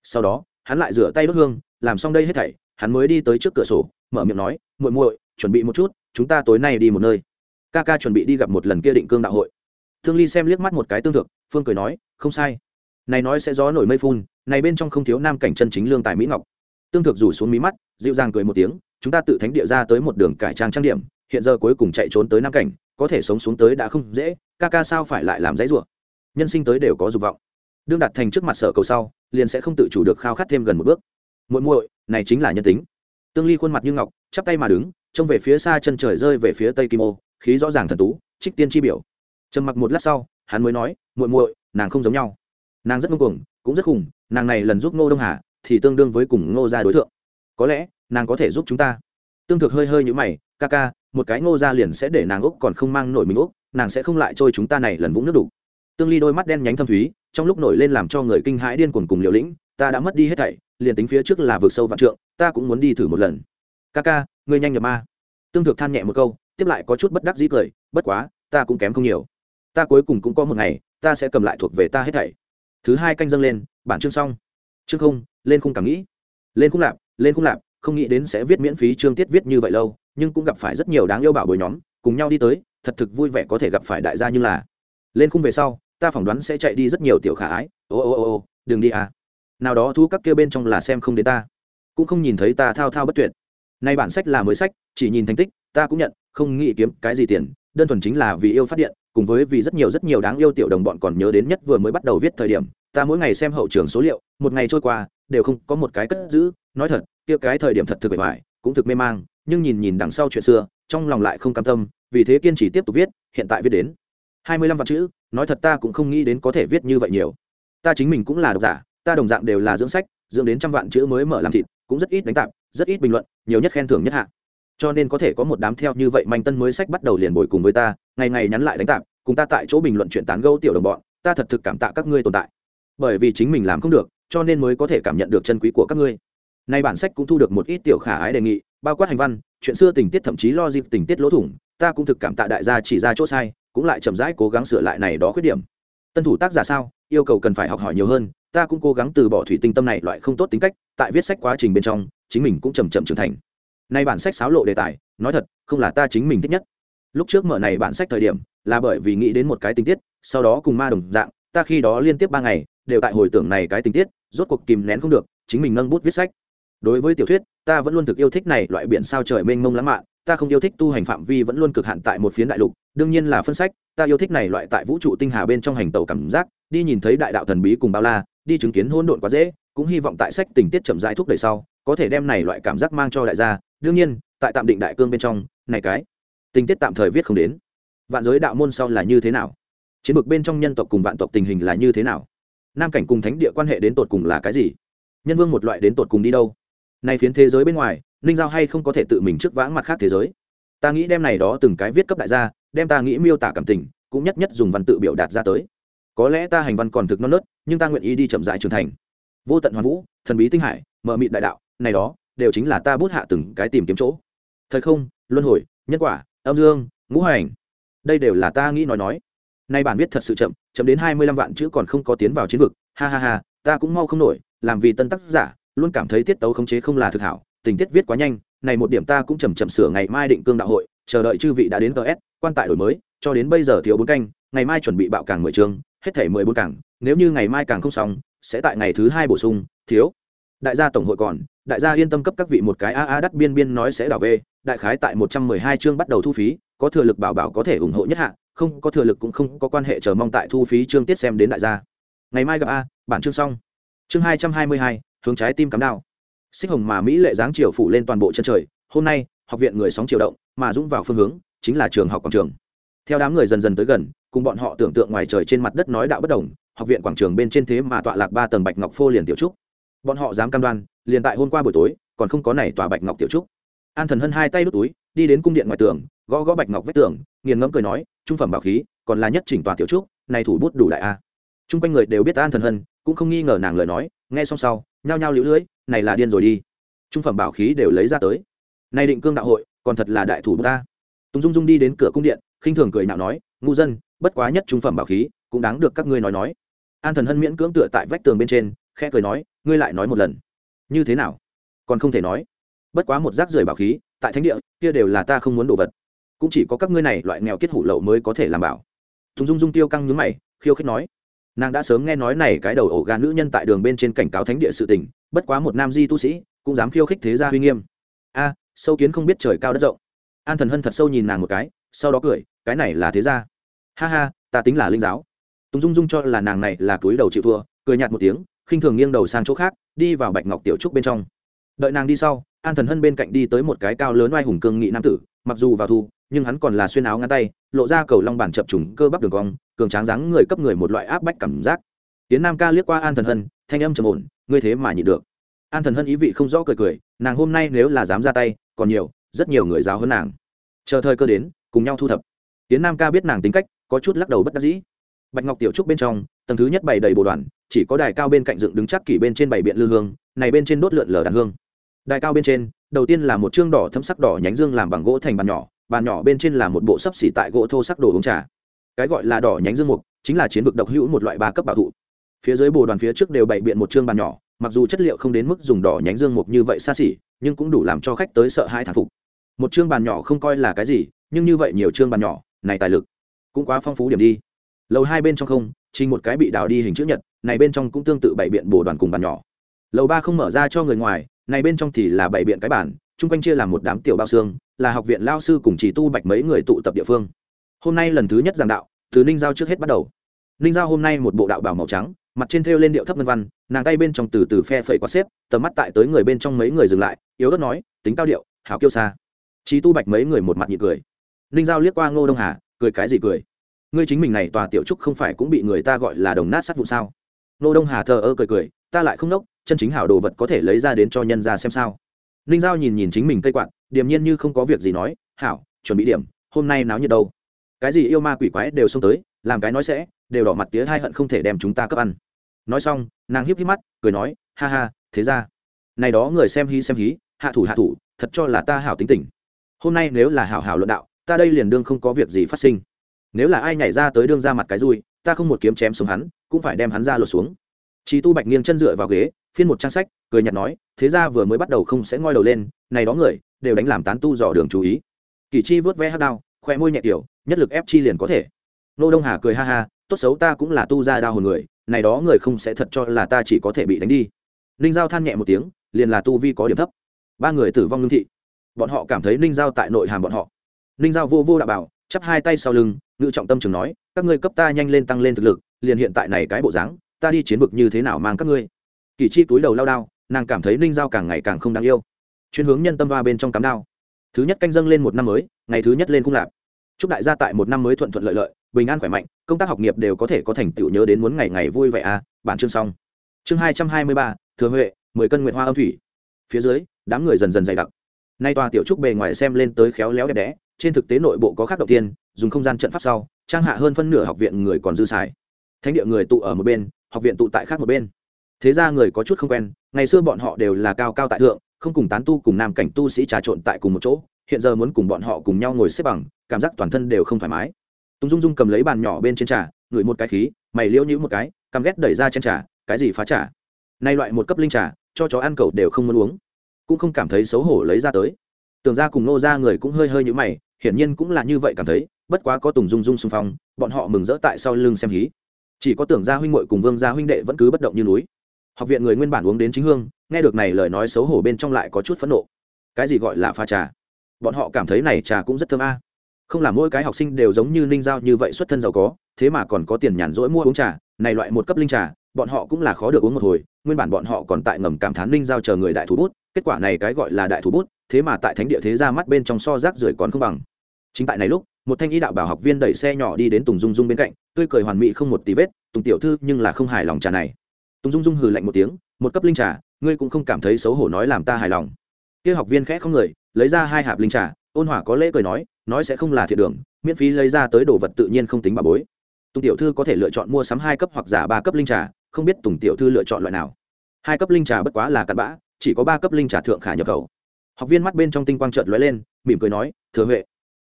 Sau đó, hắn lại rửa tay đốt hương, làm xong đây hết thảy, hắn mới đi tới trước cửa sổ, mở miệng nói, muội muội, chuẩn bị một chút, chúng ta tối nay đi một nơi. Ca ca chuẩn bị đi gặp một lần kia định cương đạo hội. Thương ly xem liếc mắt một cái tương thực phương cười nói, không sai. Này nói sẽ gió nổi mây phun, này bên trong không thiếu nam cảnh chân chính lương tài mỹ ngọc. Tương thực rủ xuống mí mắt, dịu dàng cười một tiếng, chúng ta tự thánh địa ra tới một đường cải trang trang điểm, hiện giờ cuối cùng chạy trốn tới nam cảnh có thể sống xuống tới đã không dễ, ca ca sao phải lại làm dãy rủa? Nhân sinh tới đều có dục vọng. Đương đặt thành trước mặt sở cầu sau, liền sẽ không tự chủ được khao khát thêm gần một bước. Muội muội, này chính là nhân tính. Tương ly khuôn mặt như ngọc, chắp tay mà đứng, trông về phía xa chân trời rơi về phía tây kim ô, khí rõ ràng thần tú, trích tiên chi biểu. Trầm mặc một lát sau, hắn mới nói, muội muội, nàng không giống nhau. Nàng rất ngông cuồng, cũng rất khủng, nàng này lần giúp ngô đông hà, thì tương đương với cùng ngô gia đối tượng. Có lẽ, nàng có thể giúp chúng ta. Tương thực hơi hơi như mày, ca ca một cái ngô gia liền sẽ để nàng úc còn không mang nổi mình úc, nàng sẽ không lại trôi chúng ta này lần vũng nước đủ tương ly đôi mắt đen nhánh thâm thúy, trong lúc nổi lên làm cho người kinh hãi điên cuồng cùng liều lĩnh, ta đã mất đi hết thảy, liền tính phía trước là vượt sâu vạn trượng, ta cũng muốn đi thử một lần. Ca ca, ngươi nhanh nhập ma. Tương thực than nhẹ một câu, tiếp lại có chút bất đắc dĩ cười, bất quá, ta cũng kém không nhiều. Ta cuối cùng cũng có một ngày, ta sẽ cầm lại thuộc về ta hết thảy. Thứ hai canh dâng lên, bản chương xong. Chương không, lên khung cảm nghĩ. Lên khung lạp, lên khung lạp, không nghĩ đến sẽ viết miễn phí chương tiết viết như vậy lâu nhưng cũng gặp phải rất nhiều đáng yêu bảo bối nhóm, cùng nhau đi tới, thật thực vui vẻ có thể gặp phải đại gia như là. Lên khung về sau, ta phỏng đoán sẽ chạy đi rất nhiều tiểu khả ái. Ô ô ô ô, đừng đi à. Nào đó thu các kia bên trong là xem không đến ta. Cũng không nhìn thấy ta thao thao bất tuyệt. Nay bản sách là mới sách, chỉ nhìn thành tích, ta cũng nhận, không nghĩ kiếm cái gì tiền. Đơn thuần chính là vì yêu phát điện, cùng với vì rất nhiều rất nhiều đáng yêu tiểu đồng bọn còn nhớ đến nhất vừa mới bắt đầu viết thời điểm. Ta mỗi ngày xem hậu trường số liệu, một ngày trôi qua, đều không có một cái cất giữ. Nói thật, kia cái thời điểm thật thực bề ngoài cũng thực mê mang, nhưng nhìn nhìn đằng sau chuyện xưa, trong lòng lại không cam tâm, vì thế kiên trì tiếp tục viết, hiện tại viết đến. Hai mươi lăm vạn chữ, nói thật ta cũng không nghĩ đến có thể viết như vậy nhiều. Ta chính mình cũng là độc giả, ta đồng dạng đều là dưỡng sách, dưỡng đến trăm vạn chữ mới mở làm thịt, cũng rất ít đánh tạp, rất ít bình luận, nhiều nhất khen thưởng nhất hạ. Cho nên có thể có một đám theo như vậy manh tân mới sách bắt đầu liền bồi cùng với ta, ngày ngày nhắn lại đánh tạp, cùng ta tại chỗ bình luận chuyện tán gẫu tiểu đồng bọn, ta thật thực cảm tạ các ngươi tồn tại. Bởi vì chính mình làm không được, cho nên mới có thể cảm nhận được chân quý của các ngươi nay bản sách cũng thu được một ít tiểu khả ái đề nghị, bao quát hành văn, chuyện xưa tình tiết thậm chí lo dịp tình tiết lỗ thủng, ta cũng thực cảm tạ đại gia chỉ ra chỗ sai, cũng lại chậm rãi cố gắng sửa lại này đó khuyết điểm. Tân thủ tác giả sao, yêu cầu cần phải học hỏi nhiều hơn, ta cũng cố gắng từ bỏ thủy tinh tâm này loại không tốt tính cách, tại viết sách quá trình bên trong, chính mình cũng chầm chậm trưởng thành. Nay bản sách xáo lộ đề tài, nói thật, không là ta chính mình thích nhất. Lúc trước mở này bản sách thời điểm, là bởi vì nghĩ đến một cái tình tiết, sau đó cùng ma đồng dạng, ta khi đó liên tiếp ba ngày, đều tại hồi tưởng này cái tình tiết, rốt cuộc kìm nén không được, chính mình nâng bút viết sách đối với tiểu thuyết, ta vẫn luôn thực yêu thích này loại biển sao trời mênh mông lãng mạn, ta không yêu thích tu hành phạm vi vẫn luôn cực hạn tại một phiến đại lục, đương nhiên là phân sách, ta yêu thích này loại tại vũ trụ tinh hà bên trong hành tàu cảm giác, đi nhìn thấy đại đạo thần bí cùng bao la, đi chứng kiến hỗn độn quá dễ, cũng hy vọng tại sách tình tiết chậm rãi thúc đẩy sau, có thể đem này loại cảm giác mang cho đại gia. Đương nhiên, tại tạm định đại cương bên trong, này cái tình tiết tạm thời viết không đến. Vạn giới đạo môn sau là như thế nào? Chiến vực bên trong nhân tộc cùng vạn tộc tình hình là như thế nào? Nam cảnh cùng thánh địa quan hệ đến tột cùng là cái gì? Nhân vương một loại đến tột cùng đi đâu? Nay phiến thế giới bên ngoài, ninh giao hay không có thể tự mình trước vãng mặt khác thế giới? Ta nghĩ đem này đó từng cái viết cấp đại gia, đem ta nghĩ miêu tả cảm tình, cũng nhất nhất dùng văn tự biểu đạt ra tới. Có lẽ ta hành văn còn thực non nớt, nhưng ta nguyện ý đi chậm rãi trưởng thành. Vô tận hoàn vũ, thần bí tinh hải, mờ mịt đại đạo, này đó đều chính là ta bút hạ từng cái tìm kiếm chỗ. Thời không, luân hồi, nhân quả, âm dương, ngũ hành, đây đều là ta nghĩ nói nói. Nay bản viết thật sự chậm chậm đến hai mươi lăm vạn chữ còn không có tiến vào chiến vực. Ha ha ha, ta cũng mau không nổi, làm vì tân tác giả luôn cảm thấy tiết tấu khống chế không là thực hảo, tình tiết viết quá nhanh, này một điểm ta cũng chầm chậm sửa ngày mai định cương đạo hội, chờ đợi chư vị đã đến ts quan tại đổi mới, cho đến bây giờ thiếu bốn canh, ngày mai chuẩn bị bạo càng mười chương, hết thể mười bốn càng nếu như ngày mai càng không xong, sẽ tại ngày thứ hai bổ sung, thiếu. Đại gia tổng hội còn, đại gia yên tâm cấp các vị một cái a a đắt biên biên nói sẽ đảo về, đại khái tại một trăm mười hai chương bắt đầu thu phí, có thừa lực bảo bảo có thể ủng hộ nhất hạ, không có thừa lực cũng không có quan hệ chờ mong tại thu phí chương tiết xem đến đại gia. Ngày mai gặp a, bản chương xong. Chương hai trăm hai mươi hai hướng trái tim cắm đao. Xích hồng mà mỹ lệ dáng chiều phủ lên toàn bộ chân trời, hôm nay, học viện người sóng chiều động, mà dũng vào phương hướng, chính là trường học quảng trường. Theo đám người dần dần tới gần, cùng bọn họ tưởng tượng ngoài trời trên mặt đất nói đạo bất đồng, học viện quảng trường bên trên thế mà tọa lạc ba tầng bạch ngọc phô liền tiểu trúc. Bọn họ dám cam đoan, liền tại hôm qua buổi tối, còn không có này tòa bạch ngọc tiểu trúc. An thần hân hai tay đút túi, đi đến cung điện ngoài tường, gõ gõ bạch ngọc vách tường, nghiền ngẫm cười nói, trung phẩm bảo khí, còn là nhất chỉnh tòa tiểu trúc, này thủ bút đủ đại a. Chung quanh người đều biết an thần hân, cũng không nghi ngờ nàng lời nói, nghe xong sau nhao nhao lũ lưỡi này là điên rồi đi. Trung phẩm bảo khí đều lấy ra tới. Nay định cương đạo hội, còn thật là đại thủ ta. Tùng dung dung đi đến cửa cung điện, khinh thường cười nhạo nói, ngu dân, bất quá nhất trung phẩm bảo khí, cũng đáng được các ngươi nói nói. An thần hân miễn cưỡng tựa tại vách tường bên trên, khẽ cười nói, ngươi lại nói một lần. Như thế nào? Còn không thể nói. Bất quá một rác rưởi bảo khí, tại thánh địa, kia đều là ta không muốn đồ vật. Cũng chỉ có các ngươi này loại nghèo kết hủ lậu mới có thể làm bảo. Tùng dung dung tiêu căng nhướng mày, khiêu khích nói nàng đã sớm nghe nói này cái đầu ổ gà nữ nhân tại đường bên trên cảnh cáo thánh địa sự tình, bất quá một nam di tu sĩ cũng dám khiêu khích thế gia uy nghiêm. A, sâu kiến không biết trời cao đất rộng. An thần hân thật sâu nhìn nàng một cái, sau đó cười, cái này là thế gia. Ha ha, ta tính là linh giáo. Tùng dung dung cho là nàng này là túi đầu chịu thua, cười nhạt một tiếng, khinh thường nghiêng đầu sang chỗ khác, đi vào bạch ngọc tiểu trúc bên trong. Đợi nàng đi sau, an thần hân bên cạnh đi tới một cái cao lớn oai hùng cương nghị nam tử, mặc dù vào thu, nhưng hắn còn là xuyên áo ngăn tay, lộ ra cầu long bản chập trùng cơ bắp đường cong cường tráng dáng người cấp người một loại áp bách cảm giác. Tiến nam ca liếc qua an thần hân, thanh âm trầm ổn, ngươi thế mà nhịn được. An thần hân ý vị không rõ cười cười, nàng hôm nay nếu là dám ra tay, còn nhiều, rất nhiều người giáo hơn nàng. Chờ thời cơ đến, cùng nhau thu thập. Tiến nam ca biết nàng tính cách, có chút lắc đầu bất đắc dĩ. Bạch ngọc tiểu trúc bên trong, tầng thứ nhất bày đầy bồ đoàn, chỉ có đài cao bên cạnh dựng đứng chắc kỷ bên trên bảy biện lư hương, này bên trên đốt lượn lờ đàn hương. Đài cao bên trên, đầu tiên là một chương đỏ thấm sắc đỏ nhánh dương làm bằng gỗ thành bàn nhỏ bàn nhỏ bên trên là một bộ sấp xỉ tại gỗ thô sắc đồ uống trà cái gọi là đỏ nhánh dương mục, chính là chiến vực độc hữu một loại ba cấp bảo thụ. Phía dưới bồ đoàn phía trước đều bày biện một chương bàn nhỏ, mặc dù chất liệu không đến mức dùng đỏ nhánh dương mục như vậy xa xỉ, nhưng cũng đủ làm cho khách tới sợ hai thản phục. Một chương bàn nhỏ không coi là cái gì, nhưng như vậy nhiều chương bàn nhỏ, này tài lực cũng quá phong phú điểm đi. Lầu hai bên trong không trình một cái bị đào đi hình chữ nhật, này bên trong cũng tương tự bày biện bồ đoàn cùng bàn nhỏ. Lầu ba không mở ra cho người ngoài, này bên trong thì là bày biện cái bản chung quanh chia làm một đám tiểu bao xương, là học viện lao sư cùng chỉ tu bạch mấy người tụ tập địa phương hôm nay lần thứ nhất giảng đạo, từ ninh giao trước hết bắt đầu. Ninh giao hôm nay một bộ đạo bảo màu trắng, mặt trên thêu lên điệu thấp ngân văn, nàng tay bên trong từ từ phe phẩy quát xếp, tầm mắt tại tới người bên trong mấy người dừng lại, yếu ớt nói, tính cao điệu, hảo kiêu xa trí tu bạch mấy người một mặt nhịn cười. Ninh giao liếc qua ngô đông hà, cười cái gì cười? Ngươi chính mình này tòa tiểu trúc không phải cũng bị người ta gọi là đồng nát sát vụ sao? Ngô đông hà thờ ơ cười cười, ta lại không nốc, chân chính hảo đồ vật có thể lấy ra đến cho nhân ra xem sao. Ninh giao nhìn nhìn chính mình cây quạt, điềm nhiên như không có việc gì nói, hảo, chuẩn bị điểm, hôm nay náo nhiệt đâu? Cái gì yêu ma quỷ quái đều xông tới, làm cái nói sẽ, đều đỏ mặt tía hai hận không thể đem chúng ta cấp ăn. Nói xong, nàng hiếp hiếp mắt, cười nói, ha ha, thế ra. Này đó người xem hí xem hí, hạ thủ hạ thủ, thật cho là ta hảo tính tình. Hôm nay nếu là hảo hảo luận đạo, ta đây liền đương không có việc gì phát sinh. Nếu là ai nhảy ra tới đương ra mặt cái rui ta không một kiếm chém xuống hắn, cũng phải đem hắn ra lột xuống. Chị tu bạch nghiêng chân dựa vào ghế, phiên một trang sách, cười nhạt nói, thế ra vừa mới bắt đầu không sẽ ngoi đầu lên, này đó người, đều đánh làm tán tu dò đường chú ý. Kỳ chi vớt ve hát đao khoe môi nhẹ tiểu, nhất lực ép chi liền có thể. Nô đông hà cười ha ha, tốt xấu ta cũng là tu ra đao hồn người, này đó người không sẽ thật cho là ta chỉ có thể bị đánh đi. Ninh giao than nhẹ một tiếng, liền là tu vi có điểm thấp. Ba người tử vong lương thị. Bọn họ cảm thấy ninh giao tại nội hàm bọn họ. Ninh giao vô vô đạo bảo, chắp hai tay sau lưng, ngự trọng tâm trường nói, các ngươi cấp ta nhanh lên tăng lên thực lực, liền hiện tại này cái bộ dáng, ta đi chiến vực như thế nào mang các ngươi. Kỳ chi túi đầu lao đao, nàng cảm thấy ninh giao càng ngày càng không đáng yêu. Chuyên hướng nhân tâm va bên trong cắm đao. Thứ nhất canh dâng lên một năm mới, ngày thứ nhất lên cung lạp chúc đại gia tại một năm mới thuận thuận lợi lợi, bình an khỏe mạnh, công tác học nghiệp đều có thể có thành tựu nhớ đến muốn ngày ngày vui vẻ à bản chương xong. Chương hai trăm hai mươi ba, thừa huệ, mười cân nguyệt hoa âm thủy. Phía dưới, đám người dần dần dày đặc. Nay tòa tiểu trúc bề ngoài xem lên tới khéo léo đẹp đẽ, trên thực tế nội bộ có khác đầu tiên, dùng không gian trận pháp sau, trang hạ hơn phân nửa học viện người còn dư xài. Thánh địa người tụ ở một bên, học viện tụ tại khác một bên. Thế ra người có chút không quen, ngày xưa bọn họ đều là cao cao tại thượng, không cùng tán tu cùng nam cảnh tu sĩ trà trộn tại cùng một chỗ hiện giờ muốn cùng bọn họ cùng nhau ngồi xếp bằng, cảm giác toàn thân đều không thoải mái. Tùng dung dung cầm lấy bàn nhỏ bên trên trà, ngửi một cái khí, mày liễu nhữ một cái, căm ghét đẩy ra trên trà, cái gì phá trà? Nay loại một cấp linh trà, cho chó ăn cầu đều không muốn uống. Cũng không cảm thấy xấu hổ lấy ra tới. Tưởng ra cùng nô ra người cũng hơi hơi nhữ mày, hiển nhiên cũng là như vậy cảm thấy, bất quá có tùng dung dung xung phong, bọn họ mừng rỡ tại sau lưng xem hí. Chỉ có tưởng gia huynh muội cùng vương gia huynh đệ vẫn cứ bất động như núi. Học viện người nguyên bản uống đến chính hương, nghe được này lời nói xấu hổ bên trong lại có chút phẫn nộ. Cái gì gọi là pha trà? Bọn họ cảm thấy này trà cũng rất thơm a. Không là mỗi cái học sinh đều giống như ninh giao như vậy xuất thân giàu có, thế mà còn có tiền nhàn rỗi mua uống trà, này loại một cấp linh trà, bọn họ cũng là khó được uống một hồi, nguyên bản bọn họ còn tại ngầm cảm thán ninh giao chờ người đại thủ bút, kết quả này cái gọi là đại thủ bút, thế mà tại thánh địa thế ra mắt bên trong so rác rưởi còn không bằng. Chính tại này lúc, một thanh y đạo bảo học viên đẩy xe nhỏ đi đến tùng dung dung bên cạnh, tươi cười hoàn mỹ không một tí vết, tùng tiểu thư, nhưng là không hài lòng trà này. Tùng dung dung hừ lạnh một tiếng, một cấp linh trà, ngươi cũng không cảm thấy xấu hổ nói làm ta hài lòng. Kia học viên khẽ không người lấy ra hai hạp linh trà, ôn hỏa có lễ cười nói nói sẽ không là thiệt đường, miễn phí lấy ra tới đồ vật tự nhiên không tính bà bối. Tùng tiểu thư có thể lựa chọn mua sắm hai cấp hoặc giả ba cấp linh trà, không biết tùng tiểu thư lựa chọn loại nào. Hai cấp linh trà bất quá là cặn bã, chỉ có ba cấp linh trà thượng khả nhập khẩu. Học viên mắt bên trong tinh quang trợt lóe lên, mỉm cười nói, thừa huệ.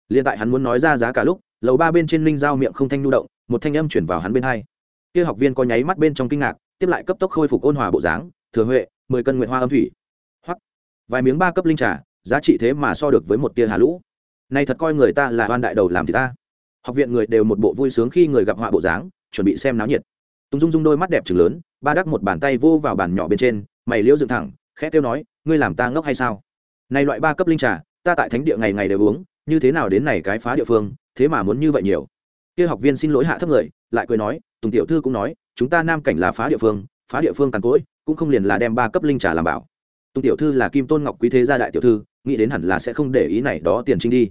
Liên tại hắn muốn nói ra giá cả lúc, lầu ba bên trên linh dao miệng không thanh nhu động, một thanh âm chuyển vào hắn bên hai. Kia học viên có nháy mắt bên trong kinh ngạc, tiếp lại cấp tốc khôi phục ôn hòa bộ dáng, thừa huệ, mười cân nguyện hoa âm thủy. Hoặc vài miếng ba cấp linh trà giá trị thế mà so được với một tia hà lũ. Nay thật coi người ta là oan đại đầu làm thì ta. Học viện người đều một bộ vui sướng khi người gặp họa bộ dáng, chuẩn bị xem náo nhiệt. Tùng dung dung đôi mắt đẹp trừng lớn, ba đắc một bàn tay vô vào bàn nhỏ bên trên, mày liễu dựng thẳng, khẽ kêu nói, ngươi làm ta ngốc hay sao? Này loại ba cấp linh trà, ta tại thánh địa ngày ngày đều uống, như thế nào đến này cái phá địa phương, thế mà muốn như vậy nhiều? Kia học viên xin lỗi hạ thấp người, lại cười nói, tùng tiểu thư cũng nói, chúng ta nam cảnh là phá địa phương, phá địa phương tàn cỗi, cũng không liền là đem ba cấp linh trà làm bảo. Tùng tiểu thư là kim tôn ngọc quý thế gia đại tiểu thư nghĩ đến hẳn là sẽ không để ý này đó tiền trinh đi.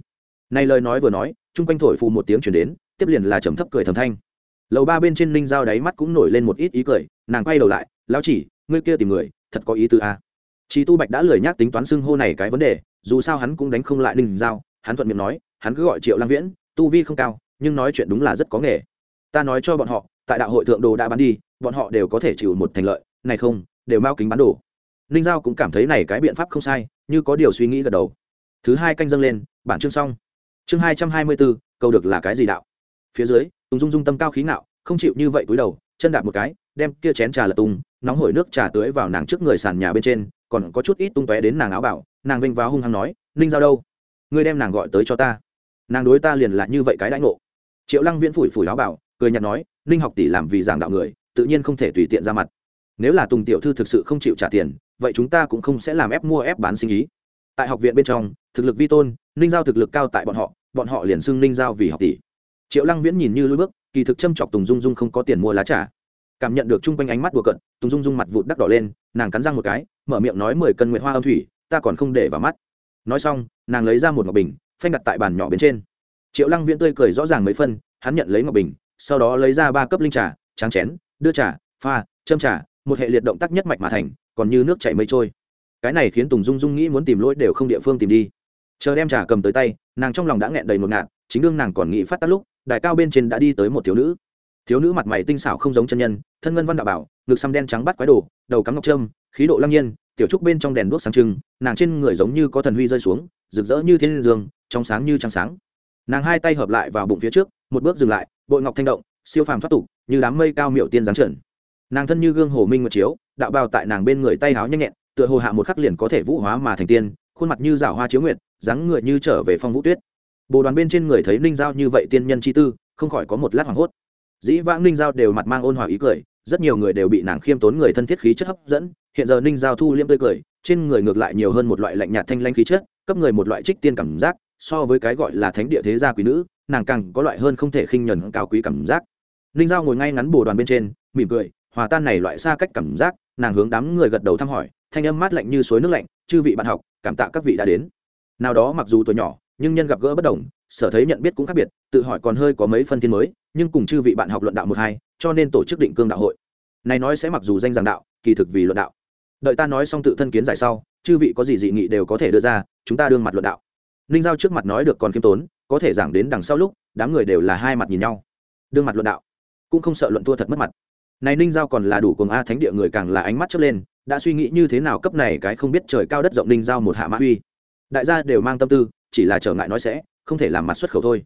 Này lời nói vừa nói, chung quanh thổi phù một tiếng chuyển đến, tiếp liền là trầm thấp cười thầm thanh. Lầu ba bên trên ninh dao đáy mắt cũng nổi lên một ít ý cười, nàng quay đầu lại, lão chỉ, ngươi kia tìm người, thật có ý tư a à. chị tu bạch đã lười nhác tính toán xưng hô này cái vấn đề, dù sao hắn cũng đánh không lại ninh dao hắn thuận miệng nói, hắn cứ gọi triệu lang viễn, tu vi không cao, nhưng nói chuyện đúng là rất có nghề. Ta nói cho bọn họ, tại đạo hội thượng đồ đã bán đi, bọn họ đều có thể chịu một thành lợi, này không, đều mau kính bán đồ ninh giao cũng cảm thấy này cái biện pháp không sai, như có điều suy nghĩ gật đầu. Thứ hai canh dâng lên, bản chương xong. Chương hai trăm hai mươi bốn câu được là cái gì đạo? Phía dưới, tùng dung dung tâm cao khí ngạo, không chịu như vậy túi đầu, chân đạp một cái, đem kia chén trà lật tung, nóng hổi nước trà tưới vào nàng trước người sàn nhà bên trên, còn có chút ít tung tóe đến nàng áo bảo, nàng vênh váo hung hăng nói, ninh giao đâu? Ngươi đem nàng gọi tới cho ta. Nàng đối ta liền là như vậy cái đãi ngộ. Triệu lăng viễn phủi phủi áo bảo, cười nhạt nói, ninh học tỷ làm vì giảng đạo người, tự nhiên không thể tùy tiện ra mặt. Nếu là tùng tiểu thư thực sự không chịu trả tiền vậy chúng ta cũng không sẽ làm ép mua ép bán sinh ý. Tại học viện bên trong, thực lực vi tôn, ninh giao thực lực cao tại bọn họ bọn họ liền xưng ninh giao vì học tỷ. Triệu lăng viễn nhìn như lưỡi bước, kỳ thực châm chọc tùng dung dung không có tiền mua lá trà. Cảm nhận được chung quanh ánh mắt đùa cận tùng dung dung mặt vụt đắc đỏ lên, nàng cắn răng một cái, mở miệng nói mười cân nguyện hoa âm thủy, ta còn không để vào mắt. Nói xong, nàng lấy ra một ngọc bình, phanh đặt tại bàn nhỏ bên trên. Triệu lăng viễn tươi cười rõ ràng mấy phân, hắn nhận lấy ngọc bình, sau đó lấy ra ba cấp linh trà, tráng chén, đưa trà, pha, châm trà, một hệ liệt động tác nhất mạch mà thành còn như nước chảy mây trôi. Cái này khiến tùng dung dung nghĩ muốn tìm lỗi đều không địa phương tìm đi. Chờ đem trà cầm tới tay, nàng trong lòng đã nghẹn đầy một ngạt, chính đương nàng còn nghĩ phát tắt lúc đại cao bên trên đã đi tới một thiếu nữ. Thiếu nữ mặt mày tinh xảo không giống chân nhân, thân ngân văn đạo bảo, ngực xăm đen trắng bắt quái đồ, đầu cắm ngọc trâm, khí độ lăng nhiên, tiểu trúc bên trong đèn đuốc sáng trưng, nàng trên người giống như có thần huy rơi xuống, rực rỡ như thiên dương, trong sáng như trăng sáng. Nàng hai tay hợp lại vào bụng phía trước, một bước dừng lại, bội ngọc thanh động, siêu phàm thoát tục, như đám mây cao miểu tiên giáng trần. Nàng thân như gương hồ minh nguyệt chiếu đạo bào tại nàng bên người tay háo nhanh nhẹn, tựa hồ hạ một khắc liền có thể vũ hóa mà thành tiên, khuôn mặt như rảo hoa chiếu nguyệt, dáng người như trở về phong vũ tuyết. Bồ đoàn bên trên người thấy ninh giao như vậy tiên nhân chi tư, không khỏi có một lát hoảng hốt. Dĩ vãng ninh giao đều mặt mang ôn hòa ý cười, rất nhiều người đều bị nàng khiêm tốn người thân thiết khí chất hấp dẫn, hiện giờ ninh giao thu liêm tươi cười, trên người ngược lại nhiều hơn một loại lạnh nhạt thanh lanh khí chất, cấp người một loại trích tiên cảm giác, so với cái gọi là thánh địa thế gia quý nữ, nàng càng có loại hơn không thể khinh nhuần cao quý cảm giác. Ninh giao ngồi ngay ngắn bồ đoàn bên trên, mỉm cười hòa tan này loại xa cách cảm giác, nàng hướng đám người gật đầu thăm hỏi, thanh âm mát lạnh như suối nước lạnh, chư vị bạn học, cảm tạ các vị đã đến. Nào đó mặc dù tuổi nhỏ, nhưng nhân gặp gỡ bất đồng, sở thấy nhận biết cũng khác biệt, tự hỏi còn hơi có mấy phân thiên mới, nhưng cùng chư vị bạn học luận đạo một hai, cho nên tổ chức định cương đạo hội. Này nói sẽ mặc dù danh giảng đạo, kỳ thực vì luận đạo. Đợi ta nói xong tự thân kiến giải sau, chư vị có gì dị nghị đều có thể đưa ra, chúng ta đương mặt luận đạo. Ninh giao trước mặt nói được còn khiêm tốn, có thể giảng đến đằng sau lúc, đám người đều là hai mặt nhìn nhau. Đương mặt luận đạo. Cũng không sợ luận thua thật mất mặt này ninh giao còn là đủ cùng a thánh địa người càng là ánh mắt chớp lên, đã suy nghĩ như thế nào cấp này cái không biết trời cao đất rộng ninh giao một hạ mã uy. Đại gia đều mang tâm tư, chỉ là trở ngại nói sẽ, không thể làm mặt xuất khẩu thôi.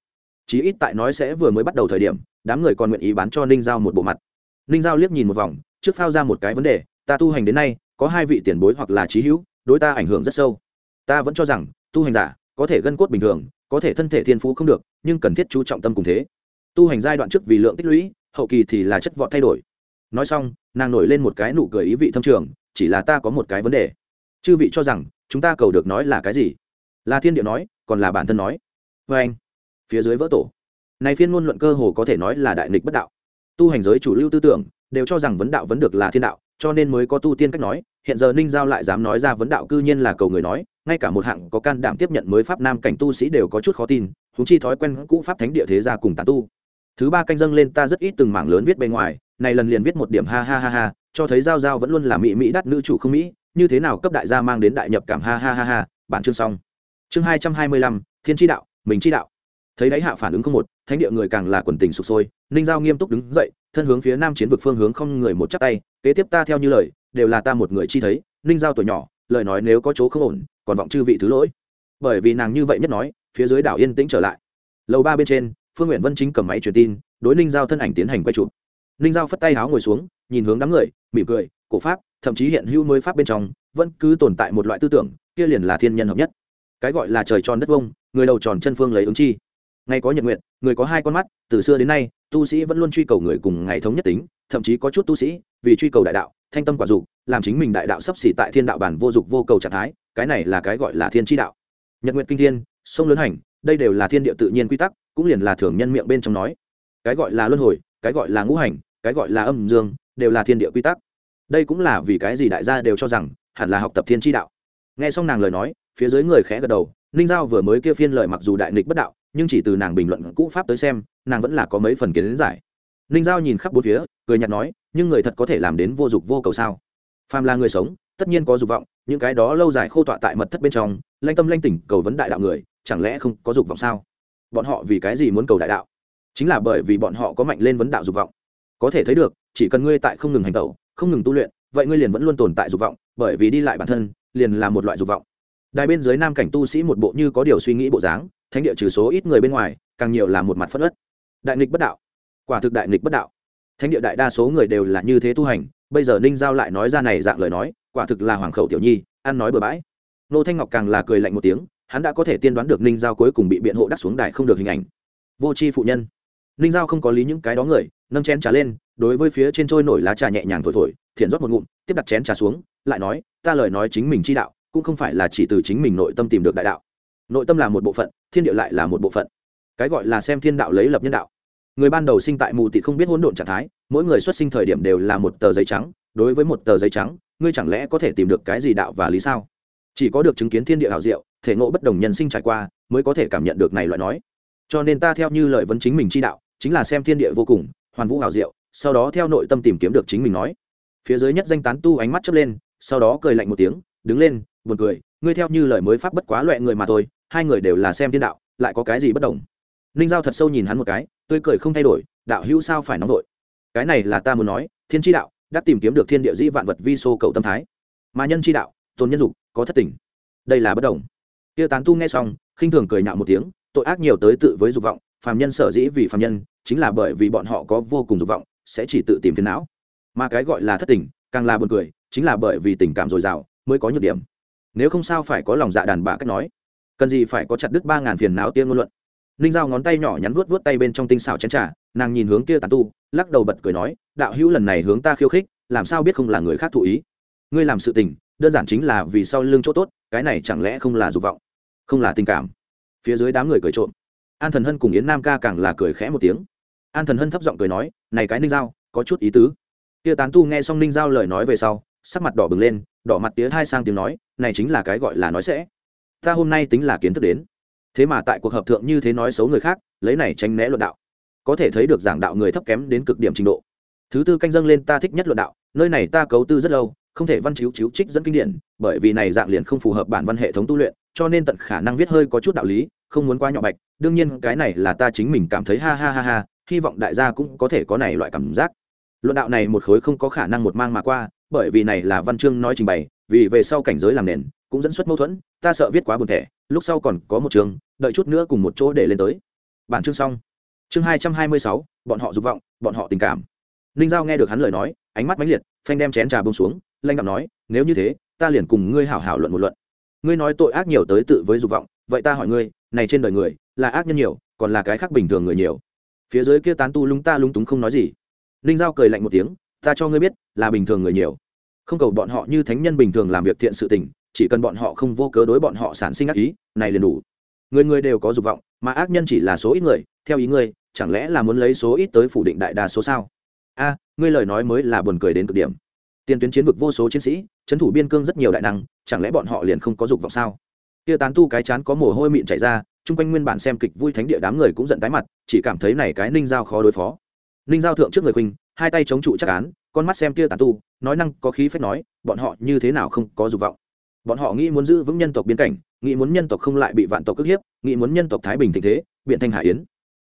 Chí ít tại nói sẽ vừa mới bắt đầu thời điểm, đám người còn nguyện ý bán cho ninh giao một bộ mặt. Ninh giao liếc nhìn một vòng, trước phao ra một cái vấn đề, ta tu hành đến nay, có hai vị tiền bối hoặc là trí hữu, đối ta ảnh hưởng rất sâu. Ta vẫn cho rằng, tu hành giả, có thể gân cốt bình thường, có thể thân thể thiên phú không được, nhưng cần thiết chú trọng tâm cùng thế. Tu hành giai đoạn trước vì lượng tích lũy, hậu kỳ thì là chất vọt thay đổi nói xong, nàng nổi lên một cái nụ cười ý vị thâm trường, chỉ là ta có một cái vấn đề. Chư vị cho rằng, chúng ta cầu được nói là cái gì? Là thiên địa nói, còn là bản thân nói. Vê anh. Phía dưới vỡ tổ. Này phiên ngôn luận cơ hồ có thể nói là đại nghịch bất đạo. Tu hành giới chủ lưu tư tưởng, đều cho rằng vấn đạo vẫn được là thiên đạo, cho nên mới có tu tiên cách nói, hiện giờ ninh giao lại dám nói ra vấn đạo cư nhiên là cầu người nói, ngay cả một hạng có can đảm tiếp nhận mới pháp nam cảnh tu sĩ đều có chút khó tin húng chi thói quen cũ pháp thánh địa thế gia cùng tàn tu. Thứ ba canh dâng lên ta rất ít từng mảng lớn viết bề ngoài này lần liền viết một điểm ha ha ha ha, cho thấy giao giao vẫn luôn là mỹ mỹ đắt nữ chủ không mỹ, như thế nào cấp đại gia mang đến đại nhập cảm ha ha ha ha, bản chương xong. Chương hai trăm hai mươi lăm, thiên tri đạo, mình tri đạo. Thấy đáy hạ phản ứng không một, thánh địa người càng là quần tình sụp sôi, ninh giao nghiêm túc đứng dậy, thân hướng phía nam chiến vực phương hướng không người một chắc tay, kế tiếp ta theo như lời, đều là ta một người chi thấy, ninh giao tuổi nhỏ, lời nói nếu có chỗ không ổn, còn vọng chư vị thứ lỗi. Bởi vì nàng như vậy nhất nói, phía dưới đảo yên tĩnh trở lại. Lầu ba bên trên, phương nguyện vân chính cầm máy truyền tin, đối ninh giao thân ảnh tiến hành quay chụp ninh giao phất tay áo ngồi xuống, nhìn hướng đám người, mỉm cười, cổ pháp, thậm chí hiện hữu mới pháp bên trong, vẫn cứ tồn tại một loại tư tưởng, kia liền là thiên nhân hợp nhất. Cái gọi là trời tròn đất vông, người đầu tròn chân phương lấy ứng chi. Ngày có nhật nguyện, người có hai con mắt, từ xưa đến nay, tu sĩ vẫn luôn truy cầu người cùng ngày thống nhất tính, thậm chí có chút tu sĩ, vì truy cầu đại đạo, thanh tâm quả dục, làm chính mình đại đạo sắp xỉ tại thiên đạo bản vô dục vô cầu trạng thái, cái này là cái gọi là thiên tri đạo. Nhật nguyện kinh thiên, sông lớn hành, đây đều là thiên địa tự nhiên quy tắc, cũng liền là thường nhân miệng bên trong nói. Cái gọi là luân hồi, cái gọi là ngũ hành cái gọi là âm dương, đều là thiên địa quy tắc. Đây cũng là vì cái gì đại gia đều cho rằng, hẳn là học tập thiên tri đạo. Nghe xong nàng lời nói, phía dưới người khẽ gật đầu, ninh giao vừa mới kia phiên lời mặc dù đại nghịch bất đạo, nhưng chỉ từ nàng bình luận cũ pháp tới xem, nàng vẫn là có mấy phần kiến giải. Ninh giao nhìn khắp bốn phía, cười nhạt nói, nhưng người thật có thể làm đến vô dục vô cầu sao? Phàm là người sống, tất nhiên có dục vọng, những cái đó lâu dài khô tọa tại mật thất bên trong, lanh tâm lanh tỉnh cầu vấn đại đạo người, chẳng lẽ không có dục vọng sao? Bọn họ vì cái gì muốn cầu đại đạo? Chính là bởi vì bọn họ có mạnh lên vấn đạo dục vọng có thể thấy được, chỉ cần ngươi tại không ngừng hành tẩu, không ngừng tu luyện, vậy ngươi liền vẫn luôn tồn tại dục vọng, bởi vì đi lại bản thân, liền là một loại dục vọng. Đài bên dưới nam cảnh tu sĩ một bộ như có điều suy nghĩ bộ dáng, thánh địa trừ số ít người bên ngoài, càng nhiều là một mặt phất ất đại nghịch bất đạo. Quả thực đại nghịch bất đạo. Thánh địa đại đa số người đều là như thế tu hành, bây giờ ninh giao lại nói ra này dạng lời nói, quả thực là hoàng khẩu tiểu nhi, ăn nói bừa bãi. Nô thanh ngọc càng là cười lạnh một tiếng, hắn đã có thể tiên đoán được ninh giao cuối cùng bị biện hộ đắc xuống đài không được hình ảnh. Vô c h i phụ nhân. Ninh giao không có lý những cái đó người nâng chén trà lên, đối với phía trên trôi nổi lá trà nhẹ nhàng thổi thổi thiện rót một ngụm, tiếp đặt chén trà xuống, lại nói, ta lời nói chính mình chi đạo, cũng không phải là chỉ từ chính mình nội tâm tìm được đại đạo. Nội tâm là một bộ phận, thiên địa lại là một bộ phận. Cái gọi là xem thiên đạo lấy lập nhân đạo. Người ban đầu sinh tại mù tị không biết hỗn độn trạng thái, mỗi người xuất sinh thời điểm đều là một tờ giấy trắng, đối với một tờ giấy trắng, ngươi chẳng lẽ có thể tìm được cái gì đạo và lý sao? Chỉ có được chứng kiến thiên địa hảo diệu, thể ngộ bất đồng nhân sinh trải qua, mới có thể cảm nhận được này loại nói. Cho nên ta theo như lời vấn chính mình chi đạo, chính là xem thiên địa vô cùng hoàn vũ hào diệu, sau đó theo nội tâm tìm kiếm được chính mình nói. Phía dưới nhất danh tán tu ánh mắt chớp lên, sau đó cười lạnh một tiếng, đứng lên, buồn cười, ngươi theo như lời mới pháp bất quá loại người mà thôi, hai người đều là xem thiên đạo, lại có cái gì bất đồng? Ninh giao thật sâu nhìn hắn một cái, tươi cười không thay đổi, đạo hữu sao phải nóng vội? Cái này là ta muốn nói, thiên tri đạo, đã tìm kiếm được thiên địa dĩ vạn vật vi sô cầu tâm thái. Mà nhân tri đạo, tôn nhân dục, có thất tình. Đây là bất đồng. Kia tán tu nghe xong, khinh thường cười nhạo một tiếng, tội ác nhiều tới tự với dục vọng phàm nhân sở dĩ vì phàm nhân, chính là bởi vì bọn họ có vô cùng dục vọng, sẽ chỉ tự tìm phiền não. Mà cái gọi là thất tình, càng là buồn cười, chính là bởi vì tình cảm dồi dào mới có nhược điểm. Nếu không sao phải có lòng dạ đàn bà cách nói. Cần gì phải có chặt đứt ba ngàn phiền não tiên ngôn luận. Ninh giao ngón tay nhỏ nhắn vuốt vuốt tay bên trong tinh xảo chén trà, nàng nhìn hướng kia tàn tu, lắc đầu bật cười nói, đạo hữu lần này hướng ta khiêu khích, làm sao biết không là người khác thụ ý? Ngươi làm sự tình, đơn giản chính là vì sau lưng chỗ tốt, cái này chẳng lẽ không là dục vọng, không là tình cảm? Phía dưới đám người cười trộm an thần hân cùng yến nam ca càng là cười khẽ một tiếng. An thần hân thấp giọng cười nói, này cái ninh giao, có chút ý tứ. Kia tán tu nghe xong ninh giao lời nói về sau, sắc mặt đỏ bừng lên, đỏ mặt tía hai sang tiếng nói, này chính là cái gọi là nói sẽ. Ta hôm nay tính là kiến thức đến. Thế mà tại cuộc hợp thượng như thế nói xấu người khác, lấy này tránh né luận đạo. Có thể thấy được giảng đạo người thấp kém đến cực điểm trình độ. Thứ tư canh dâng lên ta thích nhất luận đạo, nơi này ta cấu tư rất lâu, không thể văn chiếu chiếu trích dẫn kinh điển, bởi vì này dạng liền không phù hợp bản văn hệ thống tu luyện, cho nên tận khả năng viết hơi có chút đạo lý không muốn quá nhỏ bạch, đương nhiên cái này là ta chính mình cảm thấy ha ha ha ha, hy vọng đại gia cũng có thể có này loại cảm giác. Luận đạo này một khối không có khả năng một mang mà qua, bởi vì này là văn chương nói trình bày, vì về sau cảnh giới làm nền, cũng dẫn xuất mâu thuẫn, ta sợ viết quá buồn thẻ, lúc sau còn có một chương, đợi chút nữa cùng một chỗ để lên tới. Bản chương xong. Chương hai trăm hai mươi sáu, bọn họ dục vọng, bọn họ tình cảm. Ninh giao nghe được hắn lời nói, ánh mắt mãnh liệt, phanh đem chén trà bông xuống lanh đạo nói, nếu như thế, ta liền cùng ngươi hảo hảo luận một luận. Ngươi nói tội ác nhiều tới tự với dục vọng vậy ta hỏi ngươi, này trên đời người là ác nhân nhiều, còn là cái khác bình thường người nhiều. Phía dưới kia tán tu lúng ta lúng túng không nói gì. Ninh giao cười lạnh một tiếng, ta cho ngươi biết, là bình thường người nhiều. Không cầu bọn họ như thánh nhân bình thường làm việc thiện sự tình, chỉ cần bọn họ không vô cớ đối bọn họ sản sinh ác ý, này liền đủ. Người người đều có dục vọng, mà ác nhân chỉ là số ít người, theo ý ngươi, chẳng lẽ là muốn lấy số ít tới phủ định đại đa số sao? A, ngươi lời nói mới là buồn cười đến cực điểm. Tiền tuyến chiến vực vô số chiến sĩ trấn thủ biên cương rất nhiều đại năng, chẳng lẽ bọn họ liền không có dục vọng sao? Kia tán tu cái chán có mồ hôi mịn chảy ra, chung quanh nguyên bản xem kịch vui thánh địa đám người cũng giận tái mặt, chỉ cảm thấy này cái ninh giao khó đối phó. Ninh giao thượng trước người khuynh hai tay chống trụ chắc án, con mắt xem kia tán tu, nói năng có khí phép nói, bọn họ như thế nào không có dục vọng. Bọn họ nghĩ muốn giữ vững nhân tộc biên cảnh, nghĩ muốn nhân tộc không lại bị vạn tộc cướp hiếp, nghĩ muốn nhân tộc thái bình thịnh thế, biện thanh hải yến.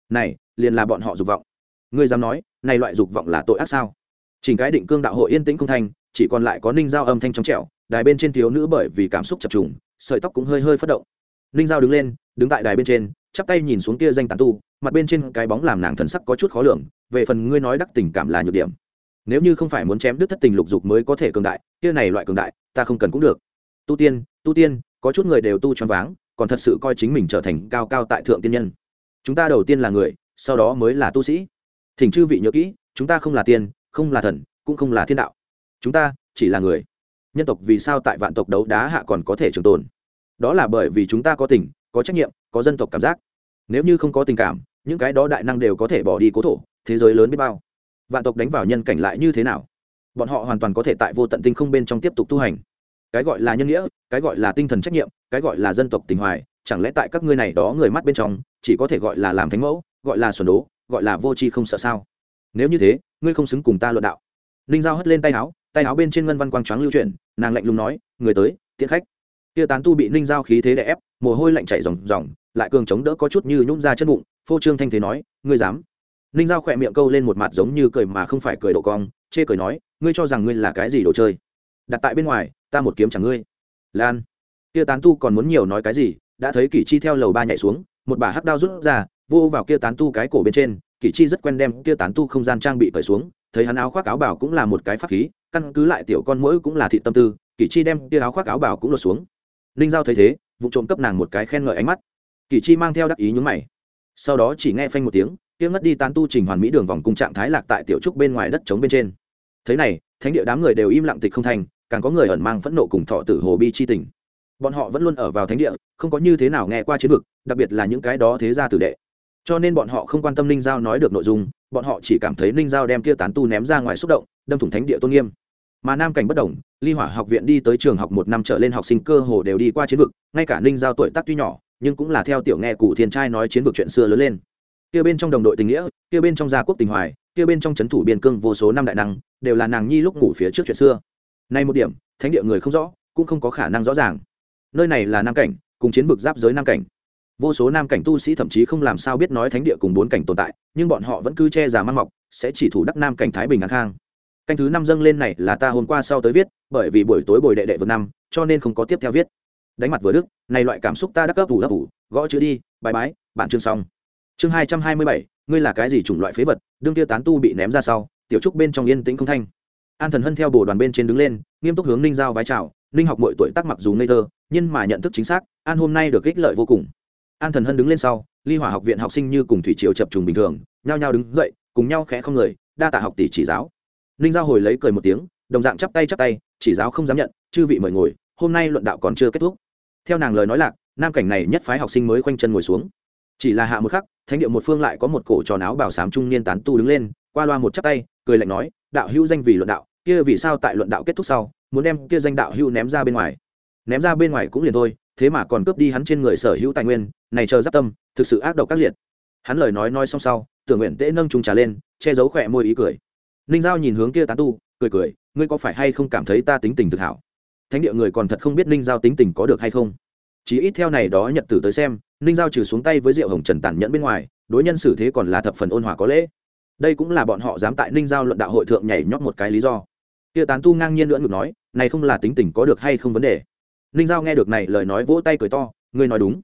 Này, liền là bọn họ dục vọng. Ngươi dám nói, này loại dục vọng là tội ác sao? Chỉnh cái định cương đạo hội yên tĩnh không thanh chỉ còn lại có ninh giao âm thanh trong trẻo, đài bên trên thiếu nữ bởi vì cảm xúc chập trùng sợi tóc cũng hơi hơi phất động. Ninh giao đứng lên, đứng tại đài bên trên, chắp tay nhìn xuống kia danh tàn tu, mặt bên trên cái bóng làm nàng thần sắc có chút khó lường, về phần ngươi nói đắc tình cảm là nhược điểm. Nếu như không phải muốn chém đứt thất tình lục dục mới có thể cường đại, kia này loại cường đại, ta không cần cũng được. Tu tiên tu tiên, có chút người đều tu choáng váng, còn thật sự coi chính mình trở thành cao cao tại thượng tiên nhân. Chúng ta đầu tiên là người, sau đó mới là tu sĩ. Thỉnh chư vị nhớ kỹ, chúng ta không là tiên, không là thần, cũng không là thiên đạo. Chúng ta chỉ là người nhân tộc vì sao tại vạn tộc đấu đá hạ còn có thể trường tồn? Đó là bởi vì chúng ta có tình, có trách nhiệm, có dân tộc cảm giác. Nếu như không có tình cảm, những cái đó đại năng đều có thể bỏ đi cố thổ, thế giới lớn biết bao. Vạn tộc đánh vào nhân cảnh lại như thế nào? Bọn họ hoàn toàn có thể tại vô tận tinh không bên trong tiếp tục tu hành. Cái gọi là nhân nghĩa, cái gọi là tinh thần trách nhiệm, cái gọi là dân tộc tình hoài, chẳng lẽ tại các ngươi này đó người mắt bên trong, chỉ có thể gọi là làm thánh mẫu, gọi là xuẩn đố, gọi là vô tri không sợ sao? Nếu như thế, ngươi không xứng cùng ta luận đạo. Ninh giao hất lên tay áo tay áo bên trên ngân văn quang trắng lưu chuyển, nàng lạnh lùng nói, người tới, tiễn khách. Kia tán tu bị ninh giao khí thế đè ép, mồ hôi lạnh chảy ròng ròng, lại cường chống đỡ có chút như nhún ra chân bụng, phô trương thanh thế nói, ngươi dám? Ninh giao khỏe miệng câu lên một mặt giống như cười mà không phải cười độ cong, chê cười nói, ngươi cho rằng ngươi là cái gì đồ chơi? Đặt tại bên ngoài, ta một kiếm chẳng ngươi. Lan. Kia tán tu còn muốn nhiều nói cái gì, đã thấy kỷ chi theo lầu ba nhảy xuống, một bà hắc đao rút ra, vô vào kia tán tu cái cổ bên trên, kỷ chi rất quen đem kia tán tu không gian trang bị cởi xuống thấy hắn áo khoác áo bảo cũng là một cái pháp khí, căn cứ lại tiểu con mũi cũng là thị tâm tư, kỷ chi đem kia áo khoác áo bảo cũng lột xuống. Ninh giao thấy thế, vụ trộm cấp nàng một cái khen ngợi ánh mắt. Kỷ chi mang theo đắc ý nhúng mày. Sau đó chỉ nghe phanh một tiếng kia ngất đi tán tu trình hoàn mỹ đường vòng cùng trạng thái lạc tại tiểu trúc bên ngoài đất trống bên trên. Thế này, thánh địa đám người đều im lặng tịch không thành, càng có người ẩn mang phẫn nộ cùng thọ tử hồ bi chi tình. Bọn họ vẫn luôn ở vào thánh địa, không có như thế nào nghe qua chiến vực, đặc biệt là những cái đó thế gia tử đệ. Cho nên bọn họ không quan tâm linh giao nói được nội dung bọn họ chỉ cảm thấy ninh giao đem kia tán tu ném ra ngoài xúc động, đâm thủng thánh địa tôn nghiêm. Mà nam cảnh bất đồng, ly hỏa học viện đi tới trường học một năm trở lên học sinh cơ hồ đều đi qua chiến vực, ngay cả ninh giao tuổi tác tuy nhỏ, nhưng cũng là theo tiểu nghe cụ thiên trai nói chiến vực chuyện xưa lớn lên. Kia bên trong đồng đội tình nghĩa, kia bên trong gia quốc tình hoài, kia bên trong c h ấ n thủ biên cương vô số năm đại năng, đều là nàng nhi lúc ngủ phía trước chuyện xưa. Nay một điểm, thánh địa người không rõ, cũng không có khả năng rõ ràng. Nơi này là nam cảnh, cùng chiến vực giáp giới nam cảnh vô số nam cảnh tu sĩ thậm chí không làm sao biết nói thánh địa cùng bốn cảnh tồn tại, nhưng bọn họ vẫn cứ che giả mang mọc, sẽ chỉ thủ đắc nam cảnh thái bình an khang. Canh thứ năm dâng lên này là ta hôm qua sau tới viết, bởi vì buổi tối bồi đệ đệ vượt năm, cho nên không có tiếp theo viết. Đánh mặt vừa đức, này loại cảm xúc ta đắc cấp ủ đắc ủ gõ chữ đi bài bái, bạn chương xong. Chương hai trăm hai mươi bảy, ngươi là cái gì chủng loại phế vật, đương tiêu tán tu bị ném ra sau, tiểu trúc bên trong yên tĩnh không thanh. An thần hân theo bồ đoàn bên trên đứng lên, nghiêm túc hướng ninh giao vái chào, ninh học mọi tuổi tác mặc dù ngây thơ, nhưng mà nhận thức chính xác, an hôm nay được ích lợi vô cùng an thần hân đứng lên sau, ly hỏa học viện học sinh như cùng thủy triều chập trùng bình thường, nhao nhao đứng dậy, cùng nhau khẽ không người, đa tạ học tỷ chỉ giáo. Ninh giao hồi lấy cười một tiếng, đồng dạng chắp tay chắp tay, chỉ giáo không dám nhận, chư vị mời ngồi, hôm nay luận đạo còn chưa kết thúc. Theo nàng lời nói lạc, nam cảnh này nhất phái học sinh mới khoanh chân ngồi xuống. Chỉ là hạ một khắc, thánh địa một phương lại có một cổ tròn áo bảo sám trung niên tán tu đứng lên, qua loa một chắp tay, cười lạnh nói, đạo hữu danh vì luận đạo, kia vì sao tại luận đạo kết thúc sau, muốn đem kia danh đạo hữu ném ra bên ngoài? Ném ra bên ngoài cũng liền thôi thế mà còn cướp đi hắn trên người sở hữu tài nguyên, này chờ giáp tâm, thực sự ác độc các liệt. Hắn lời nói nói xong sau, tưởng nguyện tễ nâng trùng trà lên, che giấu khỏe môi ý cười. Ninh giao nhìn hướng kia tán tu, cười cười, ngươi có phải hay không cảm thấy ta tính tình thực hảo? Thánh địa người còn thật không biết ninh giao tính tình có được hay không? Chỉ ít theo này đó nhận tử tới xem, ninh giao trừ xuống tay với diệu hồng trần tản nhẫn bên ngoài, đối nhân xử thế còn là thập phần ôn hòa có lễ. Đây cũng là bọn họ dám tại ninh giao luận đạo hội thượng nhảy nhót một cái lý do. Kia tán tu ngang nhiên lưỡng ngược nói, này không là tính tình có được hay không vấn đề? Ninh giao nghe được này lời nói vỗ tay cười to, ngươi nói đúng.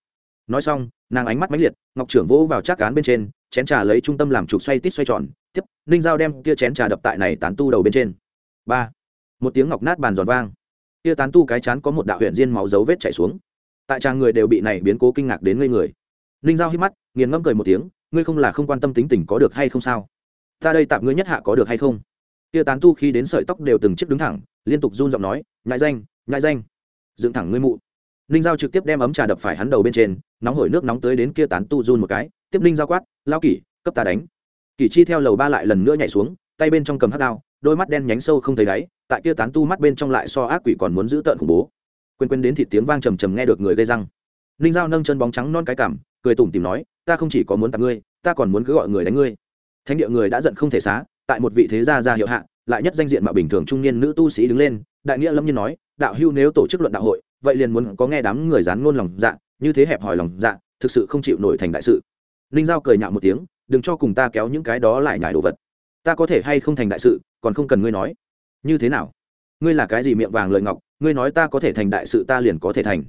Nói xong, nàng ánh mắt mãnh liệt, ngọc trưởng vỗ vào trác cán bên trên, chén trà lấy trung tâm làm trục xoay tít xoay tròn, tiếp, ninh giao đem kia chén trà đập tại này tán tu đầu bên trên. Ba, một tiếng ngọc nát bàn giòn vang. Kia tán tu cái chán có một đạo huyện diên máu dấu vết chảy xuống. Tại trang người đều bị này biến cố kinh ngạc đến ngây người. Ninh giao hít mắt, nghiền ngẫm cười một tiếng, ngươi không là không quan tâm tính tình có được hay không sao? Ta đây tạm ngươi nhất hạ có được hay không? Kia tán tu khi đến sợi tóc đều từng chiếc đứng thẳng, liên tục run giọng nói, nhại danh nhại danh dựng thẳng ngươi mụ. Ninh giao trực tiếp đem ấm trà đập phải hắn đầu bên trên, nóng hổi nước nóng tới đến kia tán tu run một cái. Tiếp ninh giao quát lao kỷ, cấp ta đánh. Kỷ chi theo lầu ba lại lần nữa nhảy xuống, tay bên trong cầm hát đao, đôi mắt đen nhánh sâu không thấy đáy, tại kia tán tu mắt bên trong lại so ác quỷ còn muốn giữ tợn khủng bố. Quên quên đến thì tiếng vang trầm trầm nghe được người gây răng. Ninh giao nâng chân bóng trắng non cái cảm, cười tủm tìm nói, ta không chỉ có muốn tặng ngươi, ta còn muốn cứ gọi người đánh ngươi. Thánh địa người đã giận không thể xá, tại một vị thế gia gia hiệu hạ, lại nhất danh diện mà bình thường trung niên nữ tu sĩ đứng lên, đại nghĩa lâm nhiên nói đạo hưu nếu tổ chức luận đạo hội, vậy liền muốn có nghe đám người dán ngôn lòng dạ như thế hẹp hòi lòng dạ thực sự không chịu nổi thành đại sự. Ninh giao cười nhạo một tiếng, đừng cho cùng ta kéo những cái đó lại nhải đồ vật. Ta có thể hay không thành đại sự, còn không cần ngươi nói. Như thế nào? Ngươi là cái gì miệng vàng lời ngọc, ngươi nói ta có thể thành đại sự ta liền có thể thành.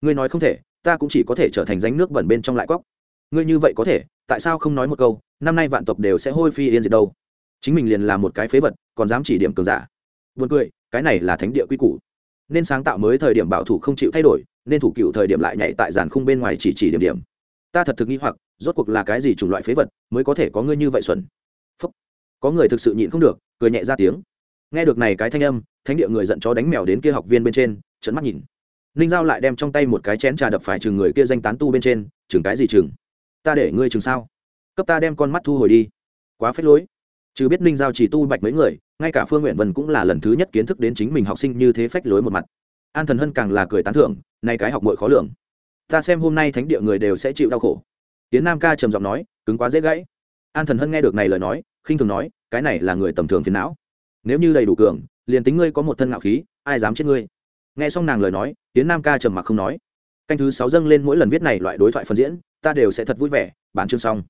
Ngươi nói không thể, ta cũng chỉ có thể trở thành ránh nước bẩn bên trong lại cóc. Ngươi như vậy có thể, tại sao không nói một câu, năm nay vạn tộc đều sẽ hôi phi yên diệt đâu? Chính mình liền là một cái phế vật, còn dám chỉ điểm cường giả. Buồn cười, cái này là thánh địa quy củ nên sáng tạo mới thời điểm bảo thủ không chịu thay đổi, nên thủ cựu thời điểm lại nhảy tại giàn khung bên ngoài chỉ chỉ điểm điểm. Ta thật thực nghi hoặc, rốt cuộc là cái gì chủng loại phế vật mới có thể có ngươi như vậy xuẩn? Phúc. có người thực sự nhịn không được, cười nhẹ ra tiếng. Nghe được này cái thanh âm, thánh địa người giận chó đánh mèo đến kia học viên bên trên trận mắt nhìn. Ninh giao lại đem trong tay một cái chén trà đập phải chừng người kia danh tán tu bên trên, chừng cái gì chừng? Ta để ngươi chừng sao? Cấp ta đem con mắt thu hồi đi. Quá phết lối. Chứ biết ninh giao chỉ tu bạch mấy người ngay cả phương nguyện vân cũng là lần thứ nhất kiến thức đến chính mình học sinh như thế phách lối một mặt. An thần hân càng là cười tán thưởng nay cái học mội khó lường. Ta xem hôm nay thánh địa người đều sẽ chịu đau khổ. Tiến nam ca trầm giọng nói, cứng quá dễ gãy. An thần hân nghe được này lời nói, khinh thường nói, cái này là người tầm thường phiền não. Nếu như đầy đủ cường, liền tính ngươi có một thân ngạo khí, ai dám chết ngươi? Nghe xong nàng lời nói tiến nam ca trầm mặc không nói. Canh thứ sáu dâng lên mỗi lần viết này loại đối thoại phân diễn, ta đều sẽ thật vui vẻ. Bản chương xong.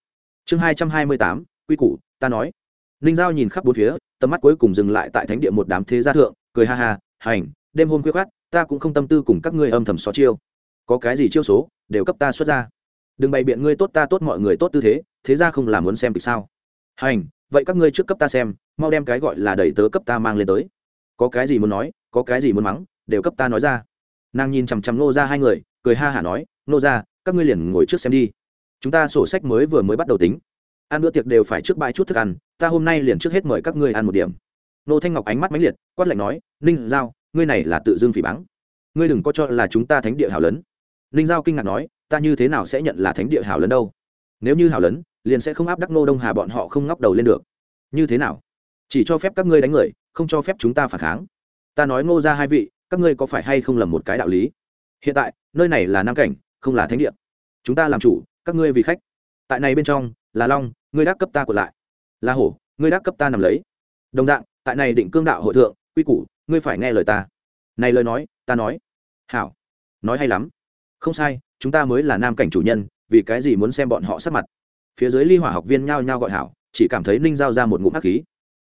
Chương hai trăm hai mươi tám, quy củ, ta nói. Ninh giao nhìn khắp bốn phía tầm mắt cuối cùng dừng lại tại thánh địa một đám thế gia thượng, cười ha ha, hành, đêm hôm khuya khoát ta cũng không tâm tư cùng các ngươi âm thầm xó chiêu. Có cái gì chiêu số, đều cấp ta xuất ra. Đừng bày biện ngươi tốt ta tốt mọi người tốt tư thế thế ra không làm muốn xem kịch sao? Hành, vậy các ngươi trước cấp ta xem, mau đem cái gọi là đầy tớ cấp ta mang lên tới. Có cái gì muốn nói, có cái gì muốn mắng, đều cấp ta nói ra. Nàng nhìn chằm chằm nô ra hai người, cười ha hả nói nô ra các ngươi liền ngồi trước xem đi. Chúng ta sổ sách mới vừa mới bắt đầu tính ăn bữa tiệc đều phải trước bãi chút thức ăn, ta hôm nay liền trước hết mời các ngươi ăn một điểm. Nô thanh ngọc ánh mắt mãnh liệt, quát lạnh nói, ninh giao, ngươi này là tự dưng phỉ báng. Ngươi đừng có cho là chúng ta thánh địa hảo lớn ninh giao kinh ngạc nói, ta như thế nào sẽ nhận là thánh địa hảo lớn đâu? Nếu như hảo lớn liền sẽ không áp đắc nô đông hà bọn họ không ngóc đầu lên được. Như thế nào? Chỉ cho phép các ngươi đánh người, không cho phép chúng ta phản kháng. Ta nói ngô ra hai vị, các ngươi có phải hay không lầm một cái đạo lý? Hiện tại, nơi này là nam cảnh, không là thánh địa. Chúng ta làm chủ, các ngươi vì khách. Tại này bên trong, là long ngươi đắc cấp ta còn lại. La hổ, ngươi đắc cấp ta nằm lấy. Đồng dạng, tại này định cương đạo hội thượng, quy củ, ngươi phải nghe lời ta. Này lời nói, ta nói. Hảo. Nói hay lắm. Không sai, chúng ta mới là nam cảnh chủ nhân, vì cái gì muốn xem bọn họ sắc mặt? Phía dưới ly hỏa học viên nhao nhao gọi hảo, chỉ cảm thấy ninh giao ra một ngụm hắc khí.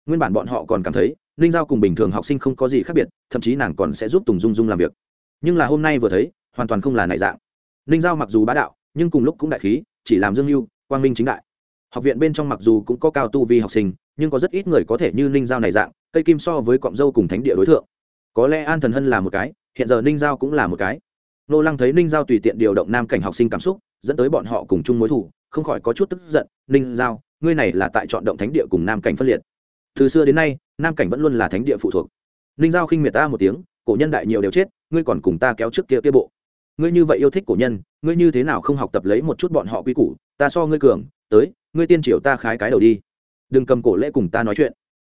Nguyên bản bọn họ còn cảm thấy, ninh giao cùng bình thường học sinh không có gì khác biệt, thậm chí nàng còn sẽ giúp tùng dung dung làm việc. Nhưng là hôm nay vừa thấy, hoàn toàn không là nảy dạng. Ninh giao mặc dù bá đạo, nhưng cùng lúc cũng đại khí, chỉ làm dương mưu quang minh chính đại học viện bên trong mặc dù cũng có cao tu vi học sinh, nhưng có rất ít người có thể như ninh giao này dạng, cây kim so với cọng dâu cùng thánh địa đối tượng có lẽ an thần hân là một cái, hiện giờ ninh giao cũng là một cái. Nô lăng thấy ninh giao tùy tiện điều động nam cảnh học sinh cảm xúc, dẫn tới bọn họ cùng chung mối thủ, không khỏi có chút tức giận. Ninh giao, ngươi này là tại chọn động thánh địa cùng nam cảnh phân liệt. Từ xưa đến nay, nam cảnh vẫn luôn là thánh địa phụ thuộc. Ninh giao khinh miệt ta một tiếng, cổ nhân đại nhiều đều chết, ngươi còn cùng ta kéo trước kia kia bộ. Ngươi như vậy yêu thích cổ nhân, ngươi như thế nào không học tập lấy một chút bọn họ quy củ, ta so ngươi cường tới, ngươi tiên triều ta khái cái đầu đi. Đừng cầm cổ lễ cùng ta nói chuyện.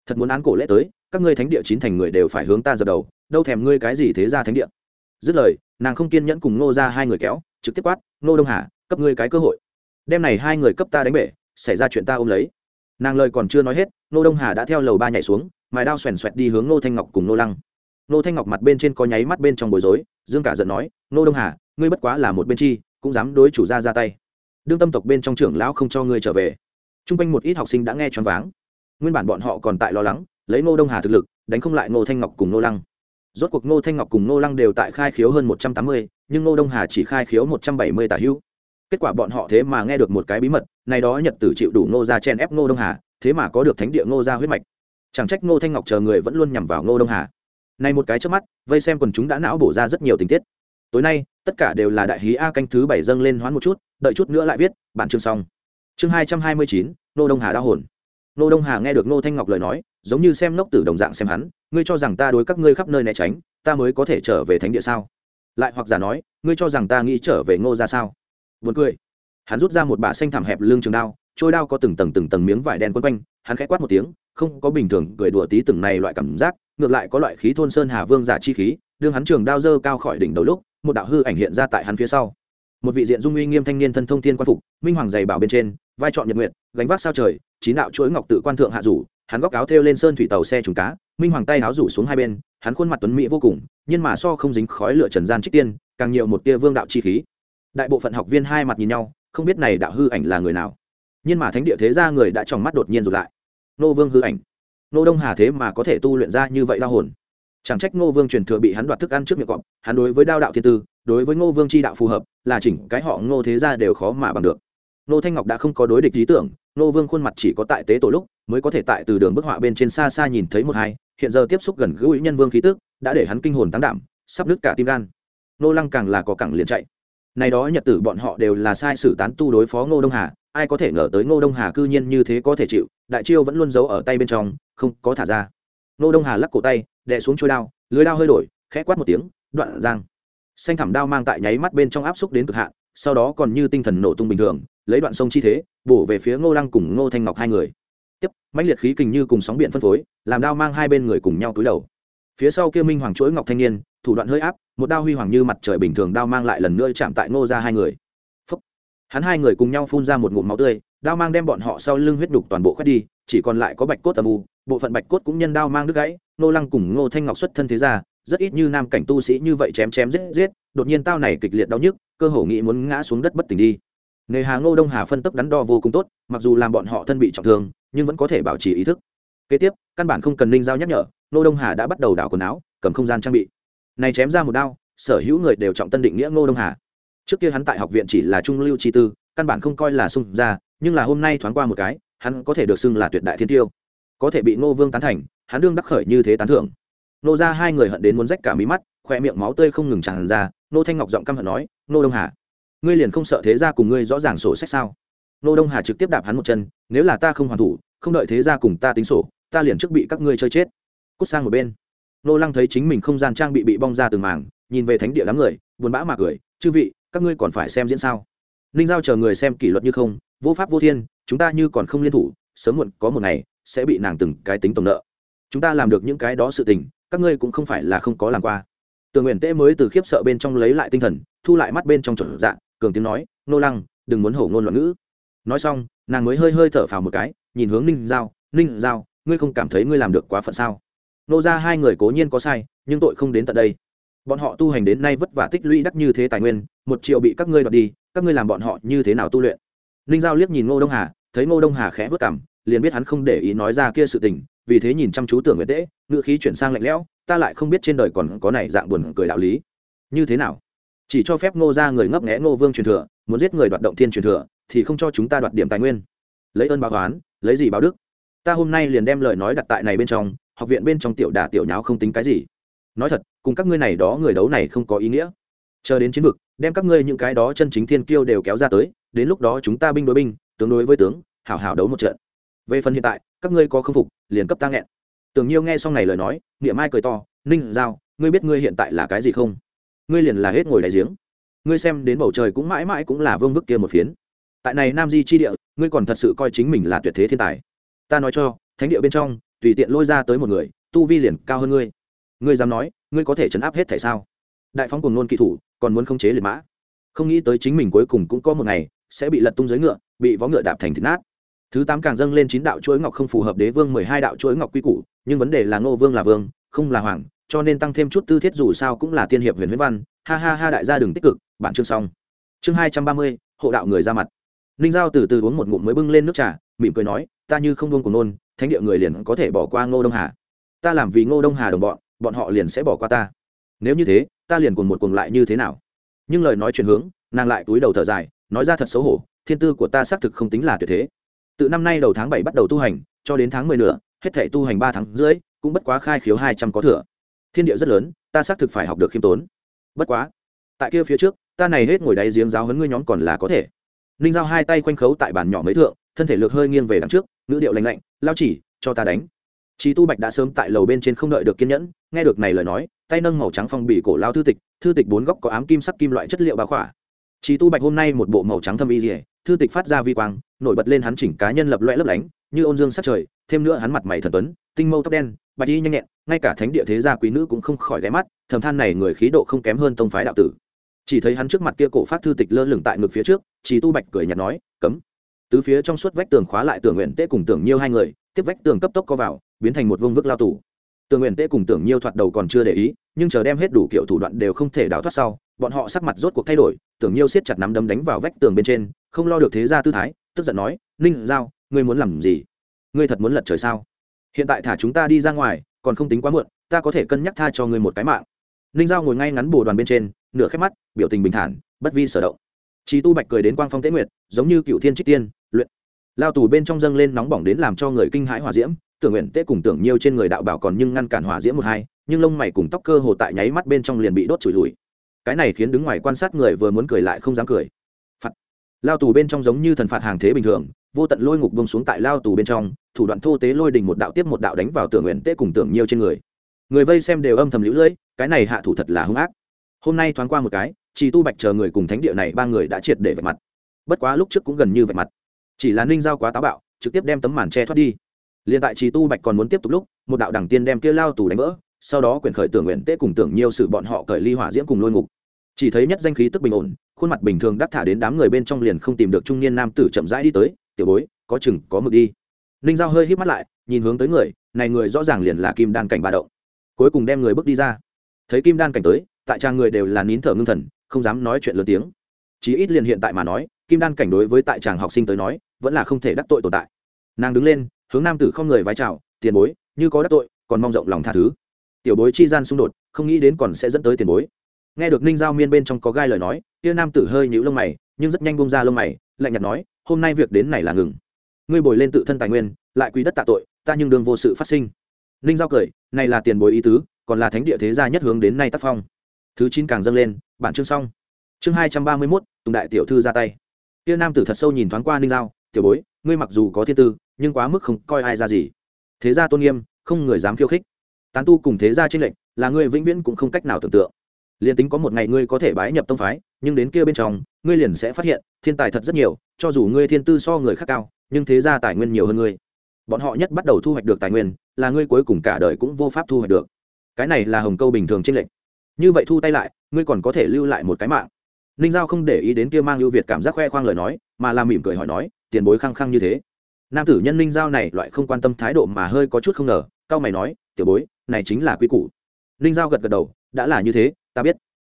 Thật muốn án cổ lễ tới, các ngươi thánh địa chín thành người đều phải hướng ta dập đầu, đâu thèm ngươi cái gì thế ra thánh địa. Dứt lời, nàng không kiên nhẫn cùng Ngô ra hai người kéo, trực tiếp quát, Ngô đông hà, cấp ngươi cái cơ hội. Đêm này hai người cấp ta đánh bể, xảy ra chuyện ta ôm lấy. Nàng lời còn chưa nói hết, Ngô đông hà đã theo lầu ba nhảy xuống, mài đao xoèn xoẹt đi hướng Ngô thanh ngọc cùng Ngô lăng. Ngô thanh ngọc mặt bên trên có nháy mắt bên trong bối rối, dương cả giận nói, Ngô đông hà, ngươi bất quá là một bên chi, cũng dám đối chủ gia ra tay đương tâm tộc bên trong trưởng lão không cho ngươi trở về. T r u n g quanh một ít học sinh đã nghe choáng váng. Nguyên bản bọn họ còn tại lo lắng, lấy Ngô đông hà thực lực, đánh không lại Ngô thanh ngọc cùng Ngô lăng. Rốt cuộc Ngô thanh ngọc cùng Ngô lăng đều tại khai khiếu hơn một trăm tám mươi, nhưng Ngô đông hà chỉ khai khiếu một trăm bảy mươi tả hữu. Kết quả bọn họ thế mà nghe được một cái bí mật Nay đó nhật tử chịu đủ Ngô ra chen ép Ngô đông hà, thế mà có được thánh địa Ngô ra huyết mạch. Chẳng trách Ngô thanh ngọc chờ người vẫn luôn nhằm vào Ngô đông hà. Nay một cái trước mắt, vây xem quần chúng đã não bổ ra rất nhiều tình tiết. Tối nay tất cả đều là đại hí a canh thứ bảy dâng lên hoán một chút, đợi chút nữa lại viết, bản chương xong. Chương hai trăm hai mươi chín, nô đông hà đau hồn. Nô đông hà nghe được nô thanh ngọc lời nói, giống như xem nốc tử đồng dạng xem hắn, ngươi cho rằng ta đối các ngươi khắp nơi né tránh, ta mới có thể trở về thánh địa sao? Lại hoặc giả nói, ngươi cho rằng ta nghĩ trở về ngô ra sao? Vượt cười. Hắn rút ra một bả xanh thảm hẹp lương trường đao, trôi đao có từng tầng từng tầng miếng vải đen quấn quanh, hắn khẽ quát một tiếng, không có bình thường cười đùa tí từng này loại cảm giác, ngược lại có loại khí thôn sơn hà vương giả chi khí, đương hắn trường đao dơ cao khỏi đỉnh đầu lúc một đạo hư ảnh hiện ra tại hắn phía sau. Một vị diện dung uy nghiêm thanh niên thân thông thiên quan phục, minh hoàng dày bảo bên trên, vai trọn nhật nguyện gánh vác sao trời, chín đạo chuỗi ngọc tự quan thượng hạ rủ, hắn góc áo thêu lên sơn thủy tàu xe trùng cá, minh hoàng tay áo rủ xuống hai bên, hắn khuôn mặt tuấn mỹ vô cùng, nhưng mà so không dính khói lửa trần gian trích tiên, càng nhiều một tia vương đạo chi khí. Đại bộ phận học viên hai mặt nhìn nhau, không biết này đạo hư ảnh là người nào. Nhưng mà thánh địa thế ra người đã trong mắt đột nhiên rụt lại. Nô vương hư ảnh. Nô đông hà thế mà có thể tu luyện ra như vậy đau hồn chẳng trách ngô vương truyền thừa bị hắn đoạt thức ăn trước miệng cọp, hắn đối với đao đạo thiên tư, đối với ngô vương c h i đạo phù hợp, là chỉnh cái họ ngô thế ra đều khó mà bằng được. Ngô thanh ngọc đã không có đối địch lý tưởng, ngô vương khuôn mặt chỉ có tại tế tổ lúc, mới có thể tại từ đường bức họa bên trên xa xa nhìn thấy một hai, hiện giờ tiếp xúc gần gũi nhân vương khí tức, đã để hắn kinh hồn tán đảm sắp nứt cả tim gan. Ngô lăng càng là có cẳng liền chạy. Này đó nhật tử bọn họ đều là sai sử tán tu đối phó ngô đông hà, ai có thể ngờ tới ngô đông hà cư nhiên như thế có thể chịu, đại chiêu vẫn luôn giấu ở tay bên trong, không có thả ra. Ngô đông hà lắc cổ tay đè xuống trôi đao, lưới đao hơi đổi, khẽ quát một tiếng, đoạn giang. Xanh thảm đao mang tại nháy mắt bên trong áp xúc đến cực hạn, sau đó còn như tinh thần nổ tung bình thường, lấy đoạn sông chi thế, bổ về phía ngô lăng cùng ngô thanh ngọc hai người. Tiếp, mãnh liệt khí kình như cùng sóng biển phân phối, làm đao mang hai bên người cùng nhau túi đầu. Phía sau kia minh hoàng chuỗi ngọc thanh niên, thủ đoạn hơi áp, một đao huy hoàng như mặt trời bình thường đao mang lại lần nữa chạm tại ngô ra hai người. Phúc. hắn hai người cùng nhau phun ra một ngụm máu tươi, đao mang đem bọn họ sau lưng huyết đục toàn bộ khoét đi, chỉ còn lại có bạch cốt âm u bộ phận bạch cốt cũng nhân đao mang đứt gãy nô lăng cùng ngô thanh ngọc xuất thân thế ra rất ít như nam cảnh tu sĩ như vậy chém chém giết giết, đột nhiên tao này kịch liệt đau nhức, cơ hồ nghĩ muốn ngã xuống đất bất tỉnh đi. Nghề hà ngô đông hà phân tốc đắn đo vô cùng tốt, mặc dù làm bọn họ thân bị trọng thương, nhưng vẫn có thể bảo trì ý thức. Kế tiếp, căn bản không cần ninh giao nhắc nhở, ngô đông hà đã bắt đầu đảo quần áo, cầm không gian trang bị. Này chém ra một đao, sở hữu người đều trọng tân định nghĩa ngô đông hà. Trước kia hắn tại học viện chỉ là trung lưu chi tư, căn bản không coi là xung ra, nhưng là hôm nay thoáng qua một cái, hắn có thể được xưng là tuyệt đại thiên tiêu có thể bị ngô vương tán thành, hắn đương đắc khởi như thế tán thưởng. Nô ra hai người hận đến muốn rách cả mí mắt, khoe miệng máu tươi không ngừng tràn ra, nô thanh ngọc giọng căm hận nói, nô đông hà, ngươi liền không sợ thế ra cùng ngươi rõ ràng sổ sách sao? Nô đông hà trực tiếp đạp hắn một chân, nếu là ta không hoàn thủ, không đợi thế ra cùng ta tính sổ, ta liền trước bị các ngươi chơi chết. Cút sang một bên. Nô lăng thấy chính mình không gian trang bị bị bong ra từng mảng, nhìn về thánh địa đám người, buồn bã mà cười, chư vị, các ngươi còn phải xem diễn sao? Ninh giao chờ người xem kỷ luật như không, vô pháp vô thiên, chúng ta như còn không liên thủ, sớm muộn có một ngày sẽ bị nàng từng cái tính tổng nợ. Chúng ta làm được những cái đó sự tình, các ngươi cũng không phải là không có làm qua. Tường nguyện tễ mới từ khiếp sợ bên trong lấy lại tinh thần, thu lại mắt bên trong chuẩn dạng cường tiếng nói, nô lăng, đừng muốn hổ ngôn loạn ngữ. Nói xong, nàng mới hơi hơi thở phào một cái, nhìn hướng ninh giao ninh giao, ngươi không cảm thấy ngươi làm được quá phận sao? Nô ra hai người cố nhiên có sai, nhưng tội không đến tận đây. Bọn họ tu hành đến nay vất vả tích lũy đắc như thế tài nguyên, một triệu bị các ngươi đoạt đi, các ngươi làm bọn họ như thế nào tu luyện? Ninh giao liếc nhìn ngô đông hà, thấy ngô đông hà khẽ vất cảm liền biết hắn không để ý nói ra kia sự tình, vì thế nhìn chăm chú tưởng nguyệt tễ, ngữ khí chuyển sang lạnh lẽo, ta lại không biết trên đời còn có này dạng buồn cười đạo lý. Như thế nào? Chỉ cho phép ngô ra người ngấp nghẽ ngô vương truyền thừa, muốn giết người đoạt động thiên truyền thừa, thì không cho chúng ta đoạt điểm tài nguyên. Lấy ơn báo oán, lấy gì báo đức? Ta hôm nay liền đem lời nói đặt tại này bên trong, học viện bên trong tiểu đà tiểu nháo không tính cái gì. Nói thật, cùng các ngươi này đó người đấu này không có ý nghĩa. Chờ đến chiến vực, đem các ngươi những cái đó chân chính thiên kiêu đều kéo ra tới, đến lúc đó chúng ta binh đối binh, tướng đối với tướng, hảo hảo đấu một trận về phần hiện tại, các ngươi có không phục, liền cấp ta nghẹn. Tưởng nhiêu nghe xong này lời nói, niệm mai cười to, ninh giao, ngươi biết ngươi hiện tại là cái gì không? Ngươi liền là hết ngồi đại giếng. Ngươi xem đến bầu trời cũng mãi mãi cũng là vương vức kia một phiến. Tại này nam di chi địa, ngươi còn thật sự coi chính mình là tuyệt thế thiên tài. Ta nói cho, thánh địa bên trong, tùy tiện lôi ra tới một người, tu vi liền cao hơn ngươi. Ngươi dám nói, ngươi có thể chấn áp hết thể sao? Đại phóng cùng nôn kỳ thủ, còn muốn khống chế liệt mã. Không nghĩ tới chính mình cuối cùng cũng có một ngày, sẽ bị lật tung dưới ngựa, bị vó ngựa đạp thành thịt nát thứ tám càng dâng lên chín đạo chuỗi ngọc không phù hợp đế vương mười hai đạo chuỗi ngọc quy củ, nhưng vấn đề là ngô vương là vương, không là hoàng, cho nên tăng thêm chút tư thiết dù sao cũng là tiên hiệp huyền huyết văn. Ha ha ha, đại gia đừng tích cực bản chương xong. Chương hai trăm ba mươi, hộ đạo người ra mặt. Ninh giao từ từ uống một ngụm mới bưng lên nước trà, mỉm cười nói, ta như không vương của nôn, thánh địa người liền có thể bỏ qua ngô đông hà. Ta làm vì ngô đông hà đồng bọn bọn họ liền sẽ bỏ qua ta. Nếu như thế, ta liền cùng một cuồng lại như thế nào? Nhưng lời nói chuyển hướng, nàng lại túi đầu thở dài, nói ra thật xấu hổ, thiên tư của ta xác thực không tính là tuyệt thế từ năm nay đầu tháng bảy bắt đầu tu hành cho đến tháng mười nửa hết thể tu hành ba tháng rưỡi cũng bất quá khai khiếu hai trăm có thừa. Thiên địa rất lớn ta xác thực phải học được khiêm tốn. Bất quá tại kia phía trước ta này hết ngồi đáy giếng giáo huấn ngươi nhóm còn là có thể. Ninh giao hai tay quanh khấu tại bàn nhỏ mấy thượng thân thể lược hơi nghiêng về đằng trước ngữ điệu lạnh lạnh lao chỉ cho ta đánh. Chí Tu Bạch đã sớm tại lầu bên trên không đợi được kiên nhẫn, nghe được này lời nói, tay nâng màu trắng phong bì cổ lao thư tịch, thư tịch bốn góc có ám kim sắc kim loại chất liệu bao khỏa. Chí Tu Bạch hôm nay một bộ màu trắng thâm y liễu, thư tịch phát ra vi quang, nổi bật lên hắn chỉnh cá nhân lập loẹ lấp lánh, như ôn dương sát trời thêm nữa hắn mặt mày thần tuấn tinh mâu tóc đen bạch y nhanh nhẹn ngay cả thánh địa thế gia quý nữ cũng không khỏi ghé mắt thầm than này người khí độ không kém hơn tông phái đạo tử. Chỉ thấy hắn trước mặt kia cổ phát thư tịch lơ lửng tại ngực phía trước chỉ tu bạch cười nhạt nói cấm. Tứ phía trong suốt vách tường khóa lại tưởng nguyện tế cùng tưởng nhiêu hai người tiếp vách tường cấp tốc co vào biến thành một vương vức lao tù. Tưởng nguyện tế cùng tưởng nhiêu thoạt đầu còn chưa để ý nhưng chờ đem hết đủ kiểu thủ đoạn đều không thể đào thoát sau bọn họ sắc mặt rốt cuộc thay đổi tưởng nhiêu siết chặt nắm đấm đánh vào vách tường bên trên không lo được thế gia tư thái tức giận nói ninh giao ngươi muốn làm gì ngươi thật muốn lật trời sao hiện tại thả chúng ta đi ra ngoài còn không tính quá muộn ta có thể cân nhắc tha cho ngươi một cái mạng ninh giao ngồi ngay ngắn bồ đoàn bên trên nửa khép mắt biểu tình bình thản bất vi sở động Chí Tu Bạch cười đến quang phong tế nguyệt, giống như cựu thiên trích tiên, luyện. Lao tù bên trong dâng lên nóng bỏng đến làm cho người kinh hãi hỏa diễm, tưởng nguyện tế cùng tưởng nhiều trên người đạo bảo còn nhưng ngăn cản hỏa diễm một hai, nhưng lông mày cùng tóc cơ hồ tại nháy mắt bên trong liền bị đốt chùi lùi. Cái này khiến đứng ngoài quan sát người vừa muốn cười lại không dám cười. Lao tù bên trong giống như thần phạt hàng thế bình thường, vô tận lôi ngục bông xuống tại lao tù bên trong, thủ đoạn thô tế lôi đình một đạo tiếp một đạo đánh vào tưởng nguyện tế cùng tưởng nhiêu trên người. Người vây xem đều âm thầm liễu lưỡi, cái này hạ thủ thật là hung ác. Hôm nay thoáng qua một cái, chỉ tu bạch chờ người cùng thánh địa này ba người đã triệt để vạch mặt bất quá lúc trước cũng gần như vạch mặt chỉ là ninh giao quá táo bạo trực tiếp đem tấm màn che thoát đi liền tại chỉ tu bạch còn muốn tiếp tục lúc một đạo đẳng tiên đem kia lao tù đánh vỡ sau đó quyền khởi tưởng nguyện tế cùng tưởng nhiều sự bọn họ cởi ly hỏa diễm cùng lôi ngục chỉ thấy nhất danh khí tức bình ổn, khuôn mặt bình thường đắc thả đến đám người bên trong liền không tìm được trung niên nam tử chậm rãi đi tới, tiểu bối, có chừng, có mực đi. Ninh giao hơi hít mắt lại, nhìn hướng tới người, này người rõ ràng liền là kim đan cảnh ba động. Cuối cùng đem người bước đi ra. Thấy kim đan cảnh tới, tại trang người đều là nín thở ngưng thần, không dám nói chuyện lớn tiếng. Chí ít liền hiện tại mà nói, kim đan cảnh đối với tại chàng học sinh tới nói, vẫn là không thể đắc tội tồn tại. Nàng đứng lên, hướng nam tử không người vái chào, tiền bối, như có đắc tội, còn mong rộng lòng tha thứ. Tiểu bối chi gian xung đột, không nghĩ đến còn sẽ dẫn tới tiền bối nghe được ninh giao miên bên trong có gai lời nói, kia nam tử hơi nhíu lông mày, nhưng rất nhanh bông ra lông mày, lạnh nhạt nói, hôm nay việc đến này là ngừng. Ngươi bồi lên tự thân tài nguyên, lại quý đất tạ tội, ta nhưng đương vô sự phát sinh. Ninh giao cười, này là tiền bối ý tứ, còn là thánh địa thế gia nhất hướng đến nay tác phong. Thứ chín càng dâng lên, bản chương xong. Chương hai trăm ba mươi mốt, tùng đại tiểu thư ra tay. Kia nam tử thật sâu nhìn thoáng qua ninh giao, tiểu bối, ngươi mặc dù có thiên tư, nhưng quá mức không coi ai ra gì. Thế gia tôn nghiêm, không người dám khiêu khích. Tán tu cùng thế gia tranh lệnh là ngươi vĩnh viễn cũng không cách nào tưởng tượng liền tính có một ngày ngươi có thể bái nhập tông phái, nhưng đến kia bên trong, ngươi liền sẽ phát hiện, thiên tài thật rất nhiều, cho dù ngươi thiên tư so người khác cao, nhưng thế gia tài nguyên nhiều hơn ngươi. Bọn họ nhất bắt đầu thu hoạch được tài nguyên, là ngươi cuối cùng cả đời cũng vô pháp thu hoạch được. Cái này là hồng câu bình thường trên lệnh. Như vậy thu tay lại, ngươi còn có thể lưu lại một cái mạng. Ninh giao không để ý đến kia mang ưu việt cảm giác khoe khoang lời nói, mà làm mỉm cười hỏi nói, tiền bối khăng khăng như thế? Nam tử nhân ninh giao này loại không quan tâm thái độ mà hơi có chút không ngờ cao mày nói, tiểu bối, này chính là quy củ. Ninh giao gật gật đầu, đã là như thế ta biết.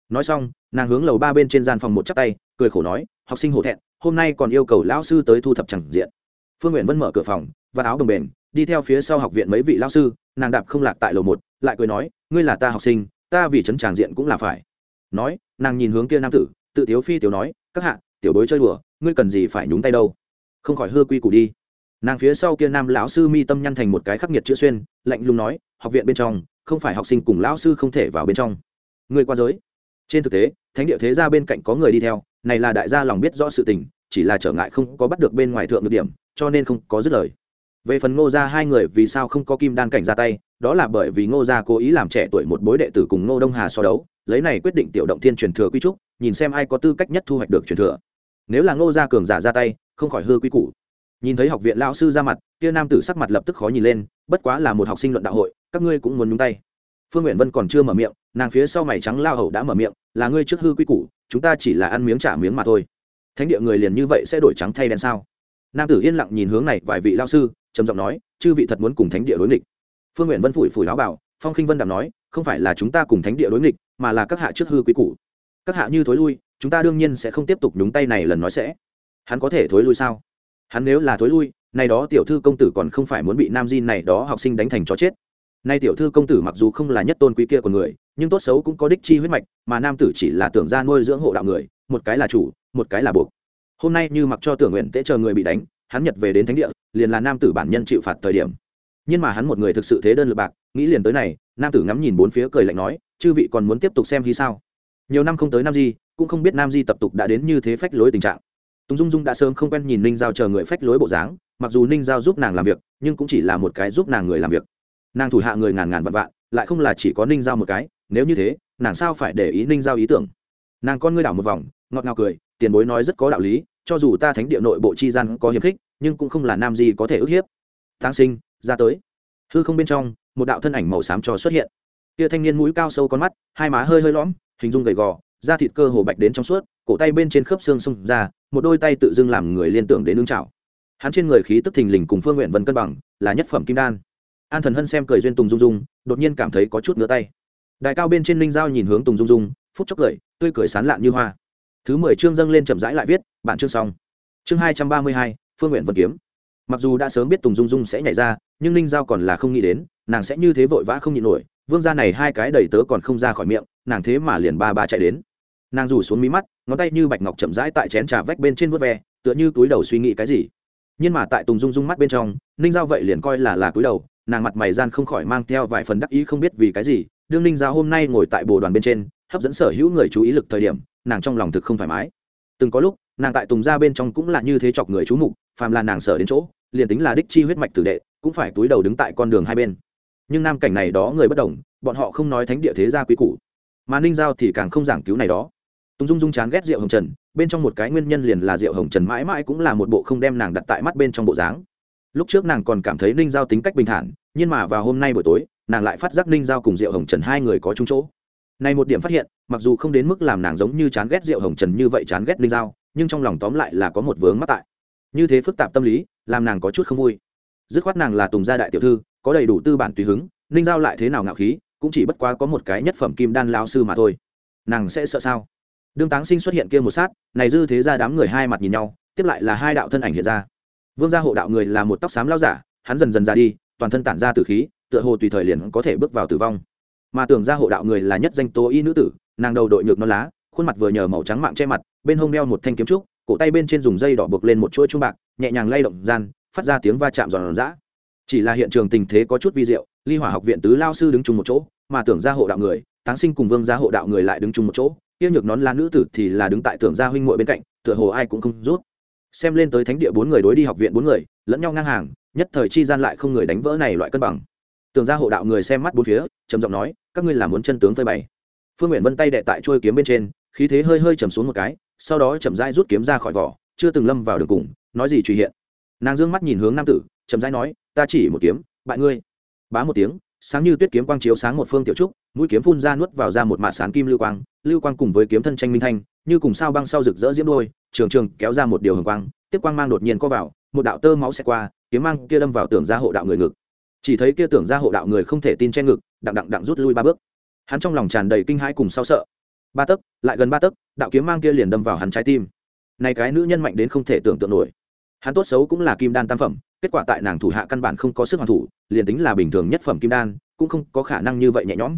Nói xong, nàng hướng lầu ba bên trên gian phòng một chắc tay, cười khổ nói, học sinh hổ thẹn, hôm nay còn yêu cầu lão sư tới thu thập chẳng diện. Phương nguyện vẫn mở cửa phòng và áo đồng bền, đi theo phía sau học viện mấy vị lão sư, nàng đạp không lạc tại lầu một, lại cười nói, ngươi là ta học sinh, ta vì chấn tràng diện cũng là phải. Nói, nàng nhìn hướng kia nam tử, tự tiếu phi tiểu nói, các hạ, tiểu bối chơi đùa, ngươi cần gì phải nhúng tay đâu? Không khỏi hư quy củ đi. Nàng phía sau kia nam lão sư mi tâm nhăn thành một cái khắc nghiệt chữ xuyên, lạnh lùng nói, học viện bên trong, không phải học sinh cùng lão sư không thể vào bên trong người qua giới. Trên thực tế, thánh địa thế ra bên cạnh có người đi theo, này là đại gia lòng biết rõ sự tình, chỉ là trở ngại không có bắt được bên ngoài thượng được điểm, cho nên không có dứt lời. Về phần ngô gia hai người vì sao không có kim đan cảnh ra tay, đó là bởi vì ngô gia cố ý làm trẻ tuổi một bối đệ tử cùng ngô đông hà so đấu, lấy này quyết định tiểu động thiên truyền thừa quy trúc nhìn xem ai có tư cách nhất thu hoạch được truyền thừa. Nếu là ngô gia cường giả ra tay, không khỏi hư quy củ. Nhìn thấy học viện lao sư ra mặt, kia nam tử sắc mặt lập tức khó nhìn lên, bất quá là một học sinh luận đạo hội, các ngươi cũng muốn nhúng tay phương nguyện vân còn chưa mở miệng, nàng phía sau mày trắng lao hầu đã mở miệng, là ngươi trước hư quy củ, chúng ta chỉ là ăn miếng trả miếng mà thôi. Thánh địa người liền như vậy sẽ đổi trắng thay đen sao? Nam tử yên lặng nhìn hướng này vài vị lao sư, trầm giọng nói, chư vị thật muốn cùng thánh địa đối nghịch. Phương nguyện vân phủi phủi láo bảo, phong khinh vân đàm nói, không phải là chúng ta cùng thánh địa đối nghịch, mà là các hạ trước hư quy cũ các hạ như thối lui, chúng ta đương nhiên sẽ không tiếp tục nhúng tay này lần nói sẽ. Hắn có thể thối lui sao? Hắn nếu là thối lui nay đó tiểu thư công tử còn không phải muốn bị nam di này đó học sinh đánh thành chó chết nay tiểu thư công tử mặc dù không là nhất tôn quý kia của người, nhưng tốt xấu cũng có đích chi huyết mạch, mà nam tử chỉ là tưởng ra nuôi dưỡng hộ đạo người, một cái là chủ, một cái là buộc. Hôm nay như mặc cho tưởng nguyện tễ chờ người bị đánh, hắn nhật về đến thánh địa, liền là nam tử bản nhân chịu phạt thời điểm. Nhưng mà hắn một người thực sự thế đơn lượt bạc, nghĩ liền tới này, nam tử ngắm nhìn bốn phía cười lạnh nói, chư vị còn muốn tiếp tục xem hy sao? Nhiều năm không tới nam di, cũng không biết nam di tập tục đã đến như thế phách lối tình trạng. Tùng dung dung đã sớm không quen nhìn ninh giao chờ người phách lối bộ dáng, mặc dù ninh giao giúp nàng làm việc, nhưng cũng chỉ là một cái giúp nàng người làm việc nàng thủ hạ người ngàn ngàn vạn vạn, lại không là chỉ có ninh giao một cái, nếu như thế, nàng sao phải để ý ninh giao ý tưởng? Nàng con ngươi đảo một vòng, ngọt ngào cười, tiền bối nói rất có đạo lý, cho dù ta thánh địa nội bộ chi gian có hiệp khích, nhưng cũng không là nam gì có thể ức hiếp. Táng sinh, ra tới. Hư không bên trong, một đạo thân ảnh màu xám trò xuất hiện. Tia thanh niên mũi cao sâu con mắt, hai má hơi hơi lõm, hình dung gầy gò, da thịt cơ hồ bạch đến trong suốt, cổ tay bên trên khớp xương xông ra, một đôi tay tự dưng làm người liên tưởng đến nương chảo hắn trên người khí tức thình lình cùng phương nguyện vân cân bằng, là nhất phẩm kim đan an thần hân xem cười duyên tùng dung dung, đột nhiên cảm thấy có chút ngứa tay. Đại cao bên trên ninh giao nhìn hướng tùng dung dung, phút chốc cười, tươi cười sán lạn như hoa. Thứ mười chương dâng lên chậm rãi lại viết, bản chương xong. Chương hai trăm ba mươi hai, phương nguyện vật kiếm. Mặc dù đã sớm biết tùng dung dung sẽ nhảy ra, nhưng ninh giao còn là không nghĩ đến, nàng sẽ như thế vội vã không nhịn nổi, vương gia này hai cái đầy tớ còn không ra khỏi miệng, nàng thế mà liền ba ba chạy đến. Nàng rủ xuống mí mắt, ngón tay như bạch ngọc chậm rãi tại chén trà vách bên trên vớt ve, tựa như túi đầu suy nghĩ cái gì. Nhưng mà tại tùng dung dung mắt bên trong, ninh giao vậy liền coi là là túi đầu nàng mặt mày gian không khỏi mang theo vài phần đắc ý không biết vì cái gì, đương ninh giao hôm nay ngồi tại bồ đoàn bên trên, hấp dẫn sở hữu người chú ý lực thời điểm, nàng trong lòng thực không thoải mái. Từng có lúc, nàng tại tùng gia bên trong cũng là như thế chọc người chú mục, phàm là nàng sở đến chỗ, liền tính là đích chi huyết mạch tử đệ, cũng phải túi đầu đứng tại con đường hai bên. Nhưng nam cảnh này đó người bất đồng, bọn họ không nói thánh địa thế gia quý cũ mà ninh giao thì càng không giảng cứu này đó. Tùng dung dung chán ghét rượu hồng trần, bên trong một cái nguyên nhân liền là rượu hồng trần mãi mãi cũng là một bộ không đem nàng đặt tại mắt bên trong bộ dáng lúc trước nàng còn cảm thấy ninh giao tính cách bình thản, nhưng mà vào hôm nay buổi tối, nàng lại phát giác ninh giao cùng rượu hồng trần hai người có chung chỗ. Này một điểm phát hiện, mặc dù không đến mức làm nàng giống như chán ghét rượu hồng trần như vậy chán ghét ninh giao, nhưng trong lòng tóm lại là có một vướng mắc tại. Như thế phức tạp tâm lý, làm nàng có chút không vui. Dứt khoát nàng là tùng gia đại tiểu thư, có đầy đủ tư bản tùy hứng, ninh giao lại thế nào ngạo khí, cũng chỉ bất quá có một cái nhất phẩm kim đan lao sư mà thôi. Nàng sẽ sợ sao? Đương táng sinh xuất hiện kia một sát, này dư thế ra đám người hai mặt nhìn nhau, tiếp lại là hai đạo thân ảnh hiện ra vương gia hộ đạo người là một tóc xám lao giả, hắn dần dần ra đi, toàn thân tản ra từ khí, tựa hồ tùy thời liền có thể bước vào tử vong. Mà tưởng ra hộ đạo người là nhất danh tố y nữ tử, nàng đầu đội nhược non lá, khuôn mặt vừa nhờ màu trắng mạng che mặt, bên hông đeo một thanh kiếm trúc, cổ tay bên trên dùng dây đỏ buộc lên một chuỗi trung bạc, nhẹ nhàng lay động gian, phát ra tiếng va chạm giòn giã. Chỉ là hiện trường tình thế có chút vi diệu, ly hỏa học viện tứ lao sư đứng chung một chỗ, mà tưởng ra hộ đạo người, táng sinh cùng vương gia hộ đạo người lại đứng chung một chỗ tiêu nhược nón lá nữ tử thì là đứng tại tưởng gia huynh muội bên cạnh, tựa hồ ai cũng không rút xem lên tới thánh địa bốn người đối đi học viện bốn người, lẫn nhau ngang hàng, nhất thời chi gian lại không người đánh vỡ này loại cân bằng. Tưởng ra hộ đạo người xem mắt bốn phía, trầm giọng nói, các ngươi là muốn chân tướng phơi bày. Phương nguyện vân tay đệ tại trôi kiếm bên trên, khí thế hơi hơi trầm xuống một cái, sau đó chậm rãi rút kiếm ra khỏi vỏ, chưa từng lâm vào đường cùng, nói gì truy hiện. Nàng dương mắt nhìn hướng nam tử, chậm rãi nói, ta chỉ một kiếm, bại ngươi. Bá một tiếng, sáng như tuyết kiếm quang chiếu sáng một phương tiểu trúc, mũi kiếm phun ra nuốt vào ra một mạ sáng kim lưu quang lưu quang cùng với kiếm thân tranh minh thanh, như cùng sao băng sau rực rỡ diễm đôi trường trường kéo ra một điều hồng quang, tiếp quang mang đột nhiên có vào, một đạo tơ máu xẹt qua, kiếm mang kia đâm vào tưởng ra hộ đạo người ngực. Chỉ thấy kia tưởng ra hộ đạo người không thể tin che ngực, đặng đặng đặng rút lui ba bước. Hắn trong lòng tràn đầy kinh hãi cùng sao sợ. Ba tấc, lại gần ba tấc, đạo kiếm mang kia liền đâm vào hắn trái tim. Này cái nữ nhân mạnh đến không thể tưởng tượng nổi. Hắn tốt xấu cũng là kim đan tam phẩm, kết quả tại nàng thủ hạ căn bản không có sức hoàn thủ, liền tính là bình thường nhất phẩm kim đan, cũng không có khả năng như vậy nhẹ nhõm.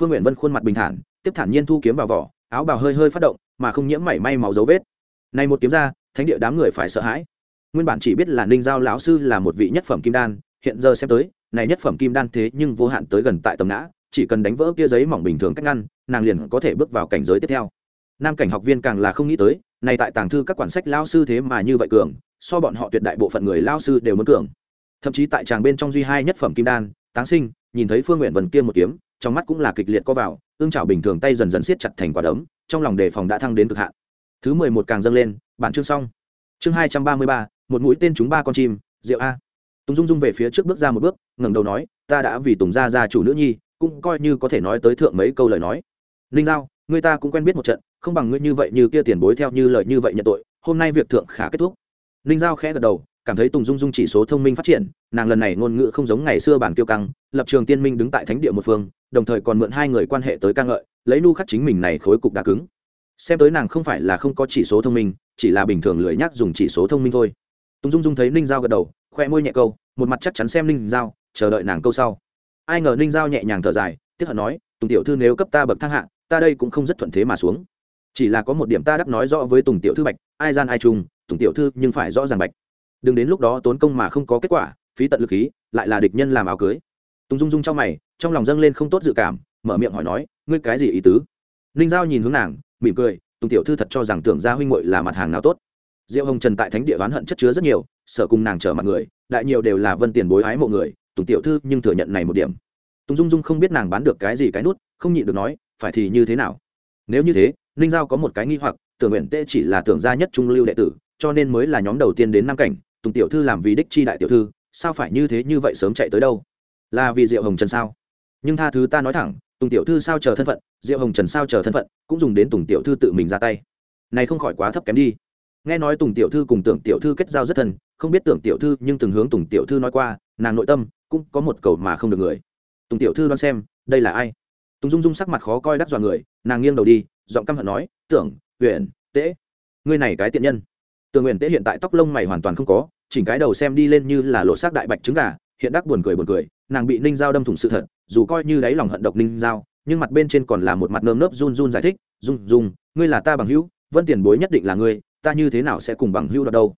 Phương nguyện vân khuôn mặt bình thản, tiếp thản nhiên thu kiếm vào vỏ, áo bào hơi hơi phát động, mà không nhiễm mảy may máu dấu vết này một kiếm ra, thánh địa đám người phải sợ hãi. Nguyên bản chỉ biết là ninh giao lão sư là một vị nhất phẩm kim đan, hiện giờ xem tới, này nhất phẩm kim đan thế nhưng vô hạn tới gần tại tầm ngã, chỉ cần đánh vỡ kia giấy mỏng bình thường cách ngăn, nàng liền có thể bước vào cảnh giới tiếp theo. Nam cảnh học viên càng là không nghĩ tới, này tại tàng thư các quản sách lao sư thế mà như vậy cường, so bọn họ tuyệt đại bộ phận người lao sư đều muốn cường. Thậm chí tại tràng bên trong duy hai nhất phẩm kim đan, táng sinh, nhìn thấy phương nguyện vần kia một kiếm, trong mắt cũng là kịch liệt có vào, ương trào bình thường tay dần dần siết chặt thành quả đấm, trong lòng đề phòng đã thăng đến cực hạn thứ mười một càng dâng lên, bản chương xong. Chương hai trăm ba mươi ba, một mũi tên chúng ba con chim rượu a. Tùng dung dung về phía trước bước ra một bước, ngẩng đầu nói, ta đã vì tùng gia gia chủ nữ nhi, cũng coi như có thể nói tới thượng mấy câu lời nói. Ninh giao, người ta cũng quen biết một trận, không bằng ngươi như vậy như kia tiền bối theo như lời như vậy nhận tội, hôm nay việc thượng khả kết thúc. Ninh giao khẽ gật đầu, cảm thấy tùng dung dung chỉ số thông minh phát triển, nàng lần này ngôn ngữ không giống ngày xưa bản kiêu căng, lập trường tiên minh đứng tại thánh địa một phương, đồng thời còn mượn hai người quan hệ tới ca ngợi, lấy nu khắc chính mình này khối cục đá cứng xem tới nàng không phải là không có chỉ số thông minh, chỉ là bình thường lười nhắc dùng chỉ số thông minh thôi. Tùng dung dung thấy ninh giao gật đầu, khoe môi nhẹ câu, một mặt chắc chắn xem ninh giao, chờ đợi nàng câu sau. Ai ngờ ninh giao nhẹ nhàng thở dài, tiếc hận nói, tùng tiểu thư nếu cấp ta bậc thang hạ, ta đây cũng không rất thuận thế mà xuống. Chỉ là có một điểm ta đắc nói rõ với tùng tiểu thư bạch, ai gian ai trùng, tùng tiểu thư nhưng phải rõ ràng bạch. Đừng đến lúc đó tốn công mà không có kết quả, phí tận lực khí, lại là địch nhân làm áo cưới. Tùng dung dung trong mày, trong lòng dâng lên không tốt dự cảm, mở miệng hỏi nói, ngươi cái gì ý tứ? Ninh giao nhìn hướng nàng mỉm cười, tùng tiểu thư thật cho rằng tưởng gia huynh muội là mặt hàng nào tốt. Diệu hồng trần tại thánh địa oán hận chất chứa rất nhiều sợ cùng nàng trở mặt người, đại nhiều đều là vân tiền bối ái mộ người, tùng tiểu thư nhưng thừa nhận này một điểm. Tùng dung dung không biết nàng bán được cái gì cái nút, không nhịn được nói, phải thì như thế nào? Nếu như thế, ninh giao có một cái nghi hoặc, tưởng nguyện tê chỉ là tưởng gia nhất trung lưu đệ tử, cho nên mới là nhóm đầu tiên đến nam cảnh, tùng tiểu thư làm vì đích chi đại tiểu thư, sao phải như thế như vậy sớm chạy tới đâu? Là vì diệu hồng trần sao? Nhưng tha thứ ta nói thẳng tùng tiểu thư sao chờ thân phận, diệu hồng trần sao chờ thân phận, cũng dùng đến tùng tiểu thư tự mình ra tay. Này không khỏi quá thấp kém đi. Nghe nói tùng tiểu thư cùng tưởng tiểu thư kết giao rất thân, không biết tưởng tiểu thư nhưng từng hướng tùng tiểu thư nói qua, nàng nội tâm cũng có một cầu mà không được người. Tùng tiểu thư đoán xem, đây là ai? Tùng dung dung sắc mặt khó coi đắc dọa người, nàng nghiêng đầu đi, giọng căm hận nói, tưởng huyện tễ, ngươi này cái tiện nhân. Tưởng huyện tễ hiện tại tóc lông mày hoàn toàn không có, chỉnh cái đầu xem đi lên như là lộ xác đại bạch trứng gà hiện đắc buồn cười buồn cười nàng bị ninh Giao đâm thủng sự thật dù coi như đáy lòng hận độc ninh Giao, nhưng mặt bên trên còn là một mặt nơm nớp run run giải thích dung dung ngươi là ta bằng hữu vân tiền bối nhất định là ngươi ta như thế nào sẽ cùng bằng hữu đó đâu?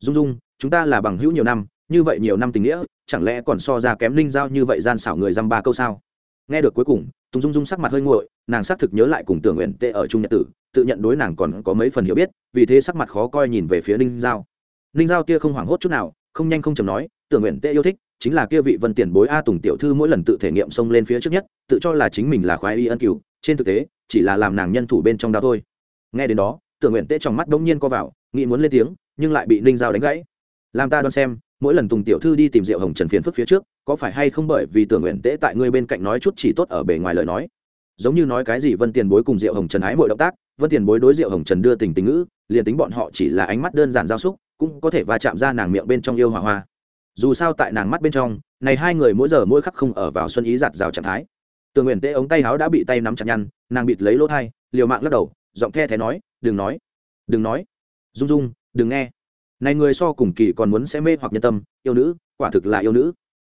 Dung dung chúng ta là bằng hữu nhiều năm như vậy nhiều năm tình nghĩa chẳng lẽ còn so ra kém ninh giao như vậy gian xảo người dăm ba câu sao? Nghe được cuối cùng tùng dung dung sắc mặt hơi nguội nàng xác thực nhớ lại cùng tưởng nguyện tệ ở trung nhật tử tự nhận đối nàng còn có mấy phần hiểu biết vì thế sắc mặt khó coi nhìn về phía ninh giao. Ninh giao tia không hoảng hốt chút nào không nhanh không chầm nói tưởng nguyện tệ yêu thích chính là kia vị vân tiền bối a tùng tiểu thư mỗi lần tự thể nghiệm xông lên phía trước nhất, tự cho là chính mình là khoái y ân cửu, trên thực tế, chỉ là làm nàng nhân thủ bên trong đó thôi. Nghe đến đó, tưởng nguyện tê trong mắt đông nhiên co vào, nghĩ muốn lên tiếng, nhưng lại bị ninh giao đánh gãy. Làm ta đoán xem, mỗi lần tùng tiểu thư đi tìm diệu hồng trần phiền phức phía trước, có phải hay không bởi vì tưởng nguyện tễ tại ngươi bên cạnh nói chút chỉ tốt ở bề ngoài lời nói? Giống như nói cái gì vân tiền bối cùng diệu hồng trần ái mọi động tác, vân tiền bối đối diệu hồng trần đưa tình tình ngữ, liền tính bọn họ chỉ là ánh mắt đơn giản giao xúc, cũng có thể va chạm ra nàng miệng bên trong yêu hỏa hoa dù sao tại nàng mắt bên trong, này hai người mỗi giờ mỗi khắc không ở vào xuân ý giặt rào trạng thái. Tường nguyện tê ống tay áo đã bị tay nắm chặt nhăn, nàng bịt lấy lỗ thai, liều mạng lắc đầu, giọng the thé nói, đừng nói đừng nói. Dung dung, đừng nghe. Này người so cùng kỳ còn muốn sẽ mê hoặc nhân tâm, yêu nữ, quả thực là yêu nữ.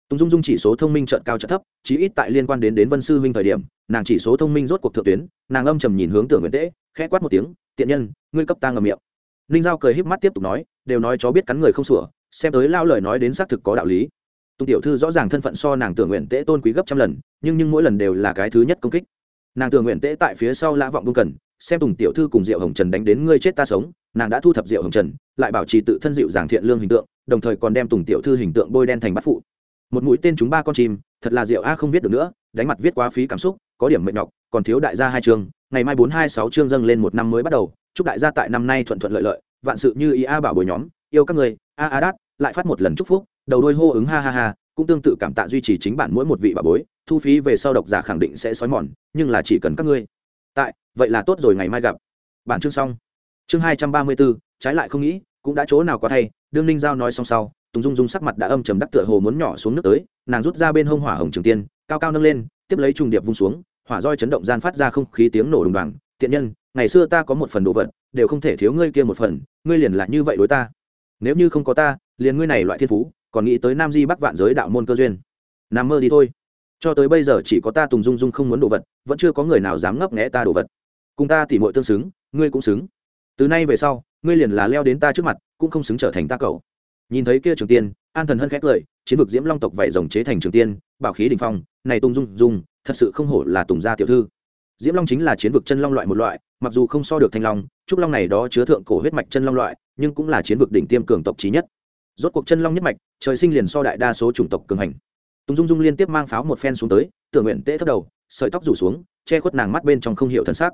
Tùng dung dung chỉ số thông minh trợn cao trợn thấp, chí ít tại liên quan đến đến vân sư huynh thời điểm, nàng chỉ số thông minh rốt cuộc thượng tuyến, nàng âm trầm nhìn hướng tưởng nguyện tễ khẽ quát một tiếng, tiện nhân, ngươi cấp ta ngầm miệng. Ninh giao cười híp mắt tiếp tục nói, đều nói chó biết cắn người không sủa xem tới lao lời nói đến xác thực có đạo lý. Tùng tiểu thư rõ ràng thân phận so nàng tưởng nguyện tễ tôn quý gấp trăm lần, nhưng nhưng mỗi lần đều là cái thứ nhất công kích. Nàng tưởng nguyện tễ tại phía sau lã vọng buông cần, xem tùng tiểu thư cùng diệu hồng trần đánh đến ngươi chết ta sống, nàng đã thu thập diệu hồng trần, lại bảo trì tự thân dịu giảng thiện lương hình tượng, đồng thời còn đem tùng tiểu thư hình tượng bôi đen thành bắt phụ. Một mũi tên chúng ba con chim, thật là diệu a không viết được nữa, đánh mặt viết quá phí cảm xúc, có điểm mệt nhọc, còn thiếu đại gia hai chương, ngày mai bốn hai sáu chương dâng lên một năm mới bắt đầu, chúc đại gia tại năm nay thuận thuận lợi lợi, vạn sự như ý a bảo bồi nhóm, yêu các người a a đát lại phát một lần chúc phúc, đầu đôi hô ứng ha ha ha, cũng tương tự cảm tạ duy trì chính bản mỗi một vị bà bối, thu phí về sau độc giả khẳng định sẽ xói mòn, nhưng là chỉ cần các ngươi. Tại, vậy là tốt rồi ngày mai gặp. Bản chương xong. Chương hai trăm ba mươi bốn, trái lại không nghĩ, cũng đã chỗ nào có thay, đương ninh giao nói xong sau, tùng dung dung sắc mặt đã âm trầm đắc tựa hồ muốn nhỏ xuống nước tới, nàng rút ra bên hông hỏa hồng trường tiên, cao cao nâng lên, tiếp lấy trùng điệp vung xuống, hỏa roi chấn động gian phát ra không khí tiếng nổ đùng đoàng, tiện nhân, ngày xưa ta có một phần đồ vật, đều không thể thiếu ngươi kia một phần, ngươi liền là như vậy đối ta nếu như không có ta liền ngươi này loại thiên phú còn nghĩ tới nam di bắc vạn giới đạo môn cơ duyên. Nằm mơ đi thôi. Cho tới bây giờ chỉ có ta tùng dung dung không muốn đồ vật vẫn chưa có người nào dám ngấp nghẽ ta đồ vật. Cùng ta tỉ mội tương xứng ngươi cũng xứng. Từ nay về sau ngươi liền là leo đến ta trước mặt cũng không xứng trở thành ta cậu. Nhìn thấy kia trường tiên an thần hân khét lợi, chiến vực diễm long tộc vảy rồng chế thành trường tiên bảo khí đình phong này Tùng dung dung thật sự không hổ là tùng gia tiểu thư. Diễm long chính là chiến vực chân long loại một loại mặc dù không so được thanh long trúc long này đó chứa thượng cổ huyết mạch chân long loại nhưng cũng là chiến vực đỉnh tiêm cường tộc trí nhất. Rốt cuộc chân long nhất mạch, trời sinh liền so đại đa số chủng tộc cường hành. Tùng dung dung liên tiếp mang pháo một phen xuống tới, tưởng nguyện tễ thấp đầu, sợi tóc rủ xuống, che khuất nàng mắt bên trong không hiểu thân xác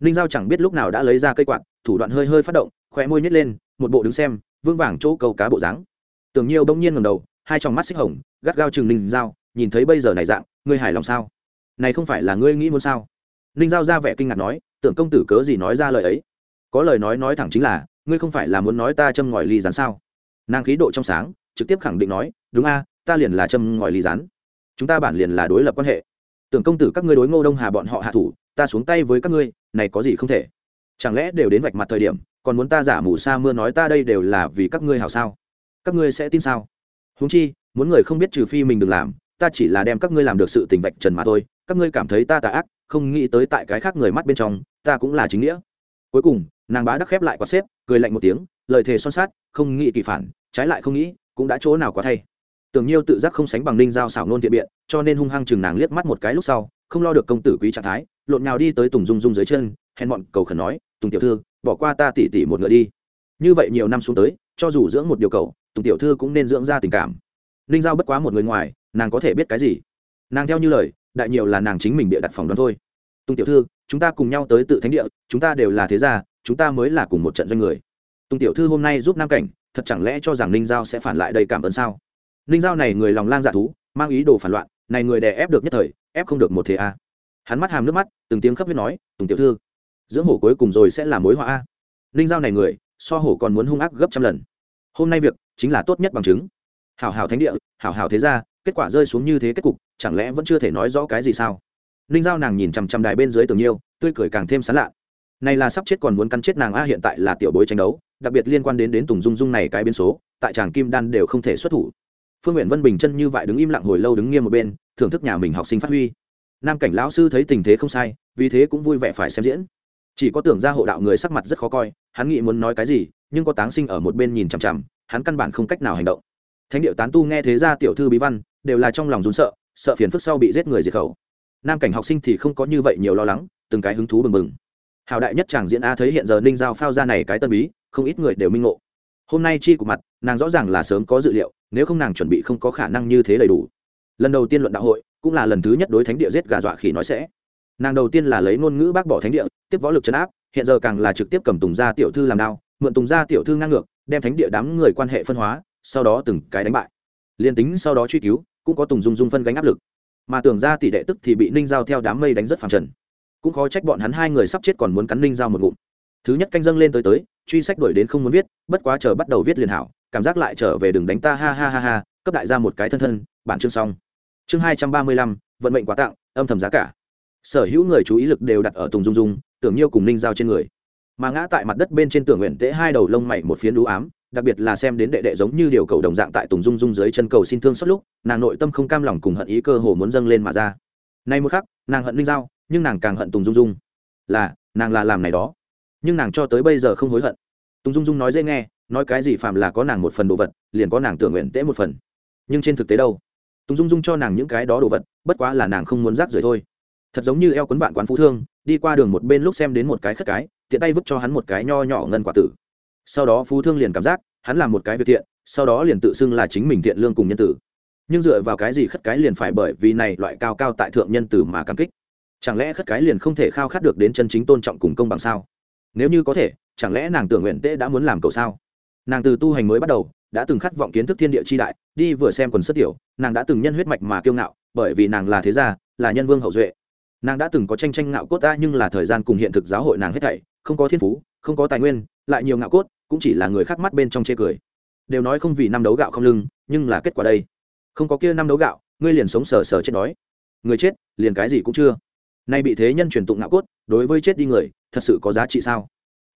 ninh giao chẳng biết lúc nào đã lấy ra cây quạt, thủ đoạn hơi hơi phát động, khóe môi nhét lên, một bộ đứng xem, vương vàng chỗ câu cá bộ dáng. Tưởng nhiêu bỗng nhiên ngầm đầu, hai trong mắt xích hồng, gắt gao chừng ninh giao, nhìn thấy bây giờ này dạng, ngươi hài lòng sao? Này không phải là ngươi nghĩ muốn sao? Ninh giao ra vẻ kinh ngạc nói, tưởng công tử cớ gì nói ra lời ấy? Có lời nói nói thẳng chính là ngươi không phải là muốn nói ta châm ngòi ly rán sao? Nàng khí độ trong sáng, trực tiếp khẳng định nói, đúng a, ta liền là châm ngòi ly rán. Chúng ta bản liền là đối lập quan hệ. Tưởng công tử các ngươi đối ngô đông hà bọn họ hạ thủ, ta xuống tay với các ngươi, này có gì không thể? Chẳng lẽ đều đến vạch mặt thời điểm, còn muốn ta giả mù sa mưa nói ta đây đều là vì các ngươi hào sao? Các ngươi sẽ tin sao? Huống chi, muốn người không biết trừ phi mình đừng làm, ta chỉ là đem các ngươi làm được sự tình vạch trần mà thôi. Các ngươi cảm thấy ta tà ác, không nghĩ tới tại cái khác người mắt bên trong, ta cũng là chính nghĩa. Cuối cùng, nàng bá đắc khép lại quạt xếp cười lạnh một tiếng, lời thề son sát không nghĩ kỳ phản, trái lại không nghĩ, cũng đã chỗ nào quá thay. Tưởng nhiêu tự giác không sánh bằng ninh giao xảo nôn thiện biện, cho nên hung hăng chừng nàng liếc mắt một cái lúc sau, không lo được công tử quý trạng thái, lộn nhào đi tới tùng dung dung dưới chân, hèn bọn cầu khẩn nói, tùng tiểu thư, bỏ qua ta tỉ tỉ một ngựa đi. Như vậy nhiều năm xuống tới, cho dù dưỡng một điều cầu, tùng tiểu thư cũng nên dưỡng ra tình cảm. Ninh giao bất quá một người ngoài, nàng có thể biết cái gì? Nàng theo như lời, đại nhiều là nàng chính mình bịa đặt phòng đoán thôi. Tùng tiểu thư, chúng ta cùng nhau tới tự thánh địa, chúng ta đều là thế gia chúng ta mới là cùng một trận doanh người. Tùng tiểu thư hôm nay giúp nam cảnh, thật chẳng lẽ cho rằng ninh giao sẽ phản lại đây cảm ơn sao? Ninh giao này người lòng lang dạ thú, mang ý đồ phản loạn, này người đè ép được nhất thời, ép không được một thế a. Hắn mắt hàm nước mắt, từng tiếng khắp huyết nói, tùng tiểu thư, dưỡng hổ cuối cùng rồi sẽ là mối họa a. Ninh giao này người, so hổ còn muốn hung ác gấp trăm lần. Hôm nay việc, chính là tốt nhất bằng chứng. Hảo hảo thánh địa, hảo hảo thế ra kết quả rơi xuống như thế kết cục, chẳng lẽ vẫn chưa thể nói rõ cái gì sao? Ninh giao nàng nhìn chằm chằm đài bên dưới tường nhiêu, tươi cười càng thêm sán lạ này là sắp chết còn muốn cắn chết nàng a, hiện tại là tiểu bối tranh đấu, đặc biệt liên quan đến đến tùng dung dung này cái biến số, tại tràng kim đan đều không thể xuất thủ. Phương nguyện vân bình chân như vậy đứng im lặng hồi lâu đứng nghiêm một bên, thưởng thức nhà mình học sinh phát huy. Nam cảnh lão sư thấy tình thế không sai, vì thế cũng vui vẻ phải xem diễn. Chỉ có tưởng ra hộ đạo người sắc mặt rất khó coi, hắn nghĩ muốn nói cái gì, nhưng có táng sinh ở một bên nhìn chằm chằm, hắn căn bản không cách nào hành động. Thánh điệu tán tu nghe thế ra tiểu thư bí văn, đều là trong lòng rún sợ sợ phiền phức sau bị giết người diệt khẩu. Nam cảnh học sinh thì không có như vậy nhiều lo lắng, từng cái hứng thú bừng bừng hào đại nhất chàng diễn a thấy hiện giờ ninh giao phao ra này cái tân bí, không ít người đều minh ngộ. Hôm nay chi của mặt, nàng rõ ràng là sớm có dự liệu, nếu không nàng chuẩn bị không có khả năng như thế đầy đủ. Lần đầu tiên luận đạo hội, cũng là lần thứ nhất đối thánh địa giết gà dọa khỉ nói sẽ. Nàng đầu tiên là lấy ngôn ngữ bác bỏ thánh địa, tiếp võ lực chấn áp, hiện giờ càng là trực tiếp cầm tùng gia tiểu thư làm đao, mượn tùng gia tiểu thư ngang ngược, đem thánh địa đám người quan hệ phân hóa, sau đó từng cái đánh bại. Liên tính sau đó truy cứu, cũng có tùng dung dung phân gánh áp lực. Mà tưởng ra tỷ đệ tức thì bị ninh giao theo đám mây đánh rất phẳng trần cũng khó trách bọn hắn hai người sắp chết còn muốn cắn ninh giao một ngụm. Thứ nhất canh dâng lên tới tới, truy sách đổi đến không muốn viết, bất quá chờ bắt đầu viết liền hảo, cảm giác lại trở về đường đánh ta, ha ha ha ha, cấp đại ra một cái thân thân, bản chương xong. Chương hai trăm ba mươi lăm, vận mệnh quá tặng, âm thầm giá cả. Sở hữu người chú ý lực đều đặt ở tùng dung dung, tưởng nhiêu cùng ninh giao trên người. Mà ngã tại mặt đất bên trên tường nguyện tễ hai đầu lông mày một phiến đũ ám, đặc biệt là xem đến đệ đệ giống như điều cầu đồng dạng tại tùng dung dung dưới chân cầu xin thương suốt lúc, nàng nội tâm không cam lòng cùng hận ý cơ hồ muốn dâng lên mà ra. Nay một khắc, nàng hận ninh giao nhưng nàng càng hận tùng dung dung. Là, nàng là làm này đó. Nhưng nàng cho tới bây giờ không hối hận. Tùng dung dung nói dễ nghe, nói cái gì phạm là có nàng một phần đồ vật, liền có nàng tưởng nguyện tễ một phần. Nhưng trên thực tế đâu? Tùng dung dung cho nàng những cái đó đồ vật, bất quá là nàng không muốn rác rưởi thôi. Thật giống như eo quấn vạn quán phú thương, đi qua đường một bên lúc xem đến một cái khất cái, tiện tay vứt cho hắn một cái nho nhỏ ngân quả tử. Sau đó phú thương liền cảm giác, hắn làm một cái việc thiện, sau đó liền tự xưng là chính mình thiện lương cùng nhân tử. Nhưng dựa vào cái gì khất cái liền phải bởi vì này loại cao cao tại thượng nhân tử mà cảm kích? Chẳng lẽ khất cái liền không thể khao khát được đến chân chính tôn trọng cùng công bằng sao? Nếu như có thể, chẳng lẽ nàng tưởng nguyện tễ đã muốn làm cầu sao? Nàng từ tu hành mới bắt đầu, đã từng khát vọng kiến thức thiên địa chi đại, đi vừa xem quần xuất tiểu, nàng đã từng nhân huyết mạch mà kiêu ngạo, bởi vì nàng là thế gia, là nhân vương hậu duệ. Nàng đã từng có tranh tranh ngạo cốt ta nhưng là thời gian cùng hiện thực giáo hội nàng hết thảy, không có thiên phú, không có tài nguyên, lại nhiều ngạo cốt, cũng chỉ là người khác mắt bên trong chê cười. Đều nói không vì năm đấu gạo không lưng, nhưng là kết quả đây. Không có kia năm đấu gạo, ngươi liền sống sờ sờ chết đói. Người chết, liền cái gì cũng chưa nay bị thế nhân truyền tụng ngạo cốt, đối với chết đi người, thật sự có giá trị sao?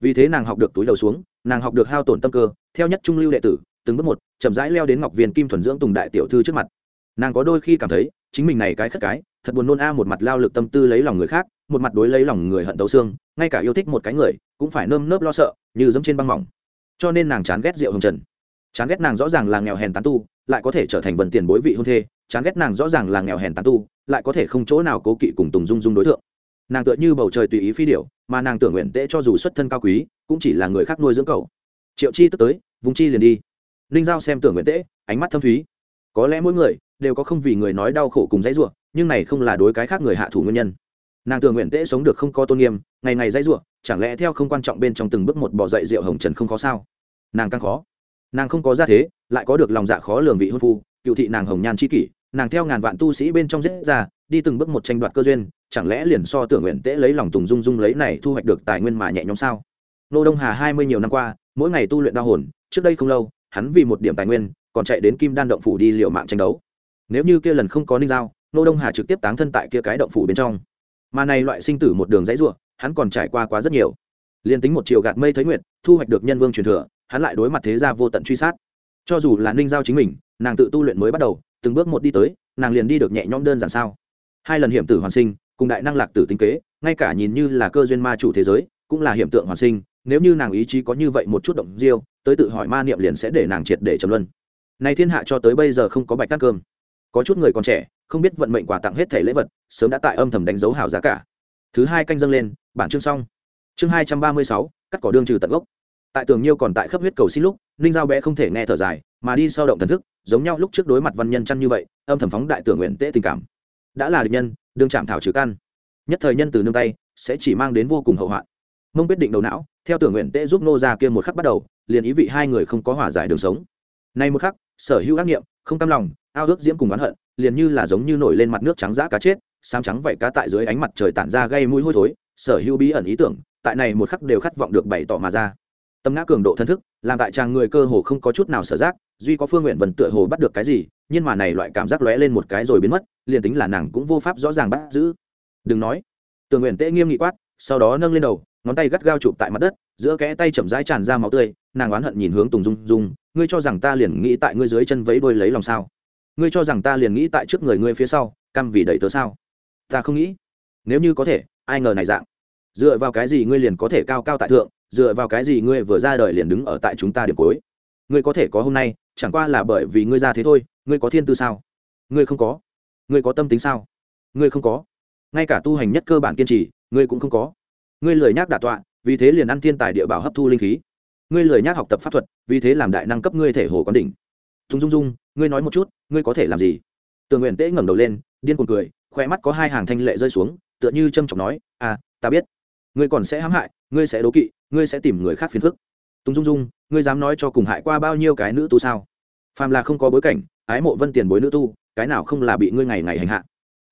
Vì thế nàng học được túi đầu xuống, nàng học được hao tổn tâm cơ, theo nhất trung lưu đệ tử, từng bước một, chậm rãi leo đến ngọc viên kim thuần dưỡng tùng đại tiểu thư trước mặt. Nàng có đôi khi cảm thấy, chính mình này cái khất cái, thật buồn nôn a, một mặt lao lực tâm tư lấy lòng người khác, một mặt đối lấy lòng người hận tấu xương, ngay cả yêu thích một cái người, cũng phải nơm nớp lo sợ, như dẫm trên băng mỏng. Cho nên nàng chán ghét rượu hồng trần. Chán ghét nàng rõ ràng là nghèo hèn tán tu lại có thể trở thành vần tiền bối vị hôn thê, chán ghét nàng rõ ràng là nghèo hèn tán tu, lại có thể không chỗ nào cố kỵ cùng tùng dung dung đối tượng nàng tựa như bầu trời tùy ý phi điệu mà nàng tưởng nguyện tễ cho dù xuất thân cao quý, cũng chỉ là người khác nuôi dưỡng cầu triệu chi tức tới, vùng chi liền đi. Ninh giao xem tưởng nguyện tễ ánh mắt thâm thúy. Có lẽ mỗi người đều có không vì người nói đau khổ cùng dãy ruộng nhưng này không là đối cái khác người hạ thủ nguyên nhân. Nàng tưởng nguyện tễ sống được không có tôn nghiêm, ngày ngày dãy ruộng chẳng lẽ theo không quan trọng bên trong từng bước một bỏ dậy rượu hồng trần không khó sao? Nàng càng khó. Nàng không có gia thế lại có được lòng dạ khó lường vị hôn phu, cựu thị nàng hồng nhan c h i kỷ, nàng theo ngàn vạn tu sĩ bên trong dễ ra, đi từng bước một tranh đoạt cơ duyên, chẳng lẽ liền so tưởng nguyện tễ lấy lòng tùng dung dung lấy này thu hoạch được tài nguyên mà nhẹ nhõm sao? Nô đông hà hai mươi nhiều năm qua, mỗi ngày tu luyện đa hồn, trước đây không lâu, hắn vì một điểm tài nguyên, còn chạy đến kim đan động phủ đi liệu mạng tranh đấu. Nếu như kia lần không có ninh giao, nô đông hà trực tiếp táng thân tại kia cái động phủ bên trong. Mà này loại sinh tử một đường dãy ruộng hắn còn trải qua quá rất nhiều. Liên tính một chiều gạt mây thấy nguyện thu hoạch được nhân vương truyền thừa, hắn lại đối mặt thế gia vô tận truy sát cho dù là ninh giao chính mình, nàng tự tu luyện mới bắt đầu, từng bước một đi tới, nàng liền đi được nhẹ nhõm đơn giản sao? Hai lần hiểm tử hoàn sinh, cùng đại năng lạc tử tinh kế, ngay cả nhìn như là cơ duyên ma chủ thế giới, cũng là hiểm tượng hoàn sinh, nếu như nàng ý chí có như vậy một chút động diêu tới tự hỏi ma niệm liền sẽ để nàng triệt để trầm luân. Nay thiên hạ cho tới bây giờ không có bạch cắt cơm. Có chút người còn trẻ, không biết vận mệnh quà tặng hết thể lễ vật, sớm đã tại âm thầm đánh dấu hảo giá cả. Thứ hai canh dâng lên, bản chương xong. Chương hai trăm ba mươi sáu, cắt cỏ đương trừ tận gốc tại tường nhiêu còn tại khắp huyết cầu xin lúc, ninh giao bé không thể nghe thở dài, mà đi sau động thần thức, giống nhau lúc trước đối mặt văn nhân chăn như vậy, âm thầm phóng đại tưởng nguyện tễ tình cảm. Đã là địch nhân, đương chạm thảo trừ căn. Nhất thời nhân từ nương tay, sẽ chỉ mang đến vô cùng hậu hoạn. Mông quyết định đầu não, theo tưởng nguyện tễ giúp nô ra kia một khắc bắt đầu, liền ý vị hai người không có hòa giải đường sống. Nay một khắc, sở hữu ác nghiệm, không tâm lòng, ao ước diễm cùng oán hận, liền như là giống như nổi lên mặt nước trắng giã cá chết sáng trắng vậy cá tại dưới ánh mặt trời tản ra gây mũi hôi thối, sở hữu bí ẩn ý tưởng, tại này một khắc đều khát vọng được bày tỏ mà ra tâm ngã cường độ thân thức, làm tại chàng người cơ hồ không có chút nào sở giác, duy có phương nguyện vần tựa hồ bắt được cái gì, nhưng mà này loại cảm giác lóe lên một cái rồi biến mất, liền tính là nàng cũng vô pháp rõ ràng bắt giữ. Đừng nói. Tường nguyện tễ nghiêm nghị quát, sau đó nâng lên đầu, ngón tay gắt gao chụp tại mặt đất, giữa kẽ tay chậm rãi tràn ra máu tươi, nàng oán hận nhìn hướng tùng dung dung, ngươi cho rằng ta liền nghĩ tại ngươi dưới chân vẫy đôi lấy lòng sao? Ngươi cho rằng ta liền nghĩ tại trước người ngươi phía sau, căm vì đầy tớ sao? Ta không nghĩ. Nếu như có thể, ai ngờ này dạng dựa vào cái gì ngươi liền có thể cao cao tại thượng, dựa vào cái gì ngươi vừa ra đời liền đứng ở tại chúng ta điểm cuối? Ngươi có thể có hôm nay, chẳng qua là bởi vì ngươi ra thế thôi, ngươi có thiên tư sao? Ngươi không có. Ngươi có tâm tính sao? Ngươi không có. Ngay cả tu hành nhất cơ bản kiên trì, ngươi cũng không có. Ngươi lười nhác đả tọa, vì thế liền ăn thiên tài địa bảo hấp thu linh khí. Ngươi lười nhác học tập pháp thuật, vì thế làm đại năng cấp ngươi thể hồ quán đỉnh. Thùng dung dung, ngươi nói một chút, ngươi có thể làm gì? Tường nguyện tễ ngẩng đầu lên, điên cuồng cười khoe mắt có hai hàng thanh lệ rơi xuống, tựa như trâm trọng nói à ta biết ngươi còn sẽ hãm hại, ngươi sẽ đố kỵ, ngươi sẽ tìm người khác phiền phức. Tùng dung dung, ngươi dám nói cho cùng hại qua bao nhiêu cái nữ tu sao? Phàm là không có bối cảnh, ái mộ vân tiền bối nữ tu, cái nào không là bị ngươi ngày ngày hành hạ?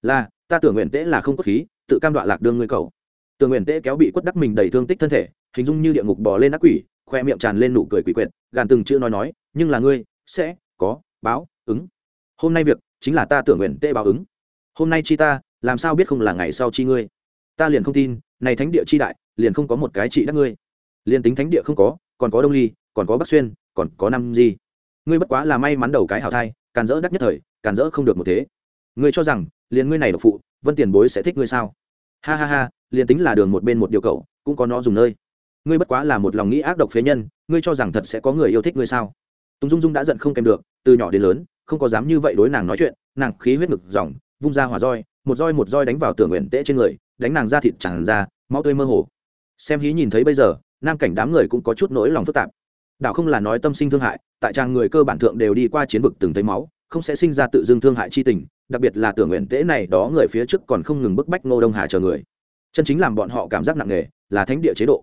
Là, ta tưởng nguyện tễ là không có khí, tự cam đoạ lạc đương ngươi cầu. Tưởng nguyện tễ kéo bị quất đắc mình đầy thương tích thân thể, hình dung như địa ngục bò lên ác quỷ, khoe miệng tràn lên nụ cười quỷ quyệt, gàn từng chữ nói nói, nhưng là ngươi sẽ có báo ứng. Hôm nay việc chính là ta tưởng nguyện tễ báo ứng. Hôm nay chi ta, làm sao biết không là ngày sau chi ngươi? Ta liền không tin này thánh địa chi đại, liền không có một cái trị đắc ngươi. Liền tính thánh địa không có, còn có đông ly, còn có bắc xuyên, còn có năm gì ngươi bất quá là may mắn đầu cái hảo thai, càn dỡ đắc nhất thời, càn dỡ không được một thế. Ngươi cho rằng, liền ngươi này độc phụ, vân tiền bối sẽ thích ngươi sao? Ha ha ha, liền tính là đường một bên một điều cậu, cũng có nó dùng nơi. Ngươi bất quá là một lòng nghĩ ác độc phế nhân, ngươi cho rằng thật sẽ có người yêu thích ngươi sao? Tùng dung dung đã giận không kèm được, từ nhỏ đến lớn, không có dám như vậy đối nàng nói chuyện, nàng khí huyết ngực dòng vung ra hỏa roi, một roi một roi đánh vào tường nguyện tễ trên người đánh nàng ra thịt tràn ra, máu tươi mơ hồ. Xem hí nhìn thấy bây giờ, nam cảnh đám người cũng có chút nỗi lòng phức tạp. Đạo không là nói tâm sinh thương hại, tại trang người cơ bản thượng đều đi qua chiến vực từng thấy máu, không sẽ sinh ra tự dưng thương hại chi tình, đặc biệt là tưởng nguyện tễ này đó người phía trước còn không ngừng bức bách ngô đông hà chờ người. Chân chính làm bọn họ cảm giác nặng nề, là thánh địa chế độ.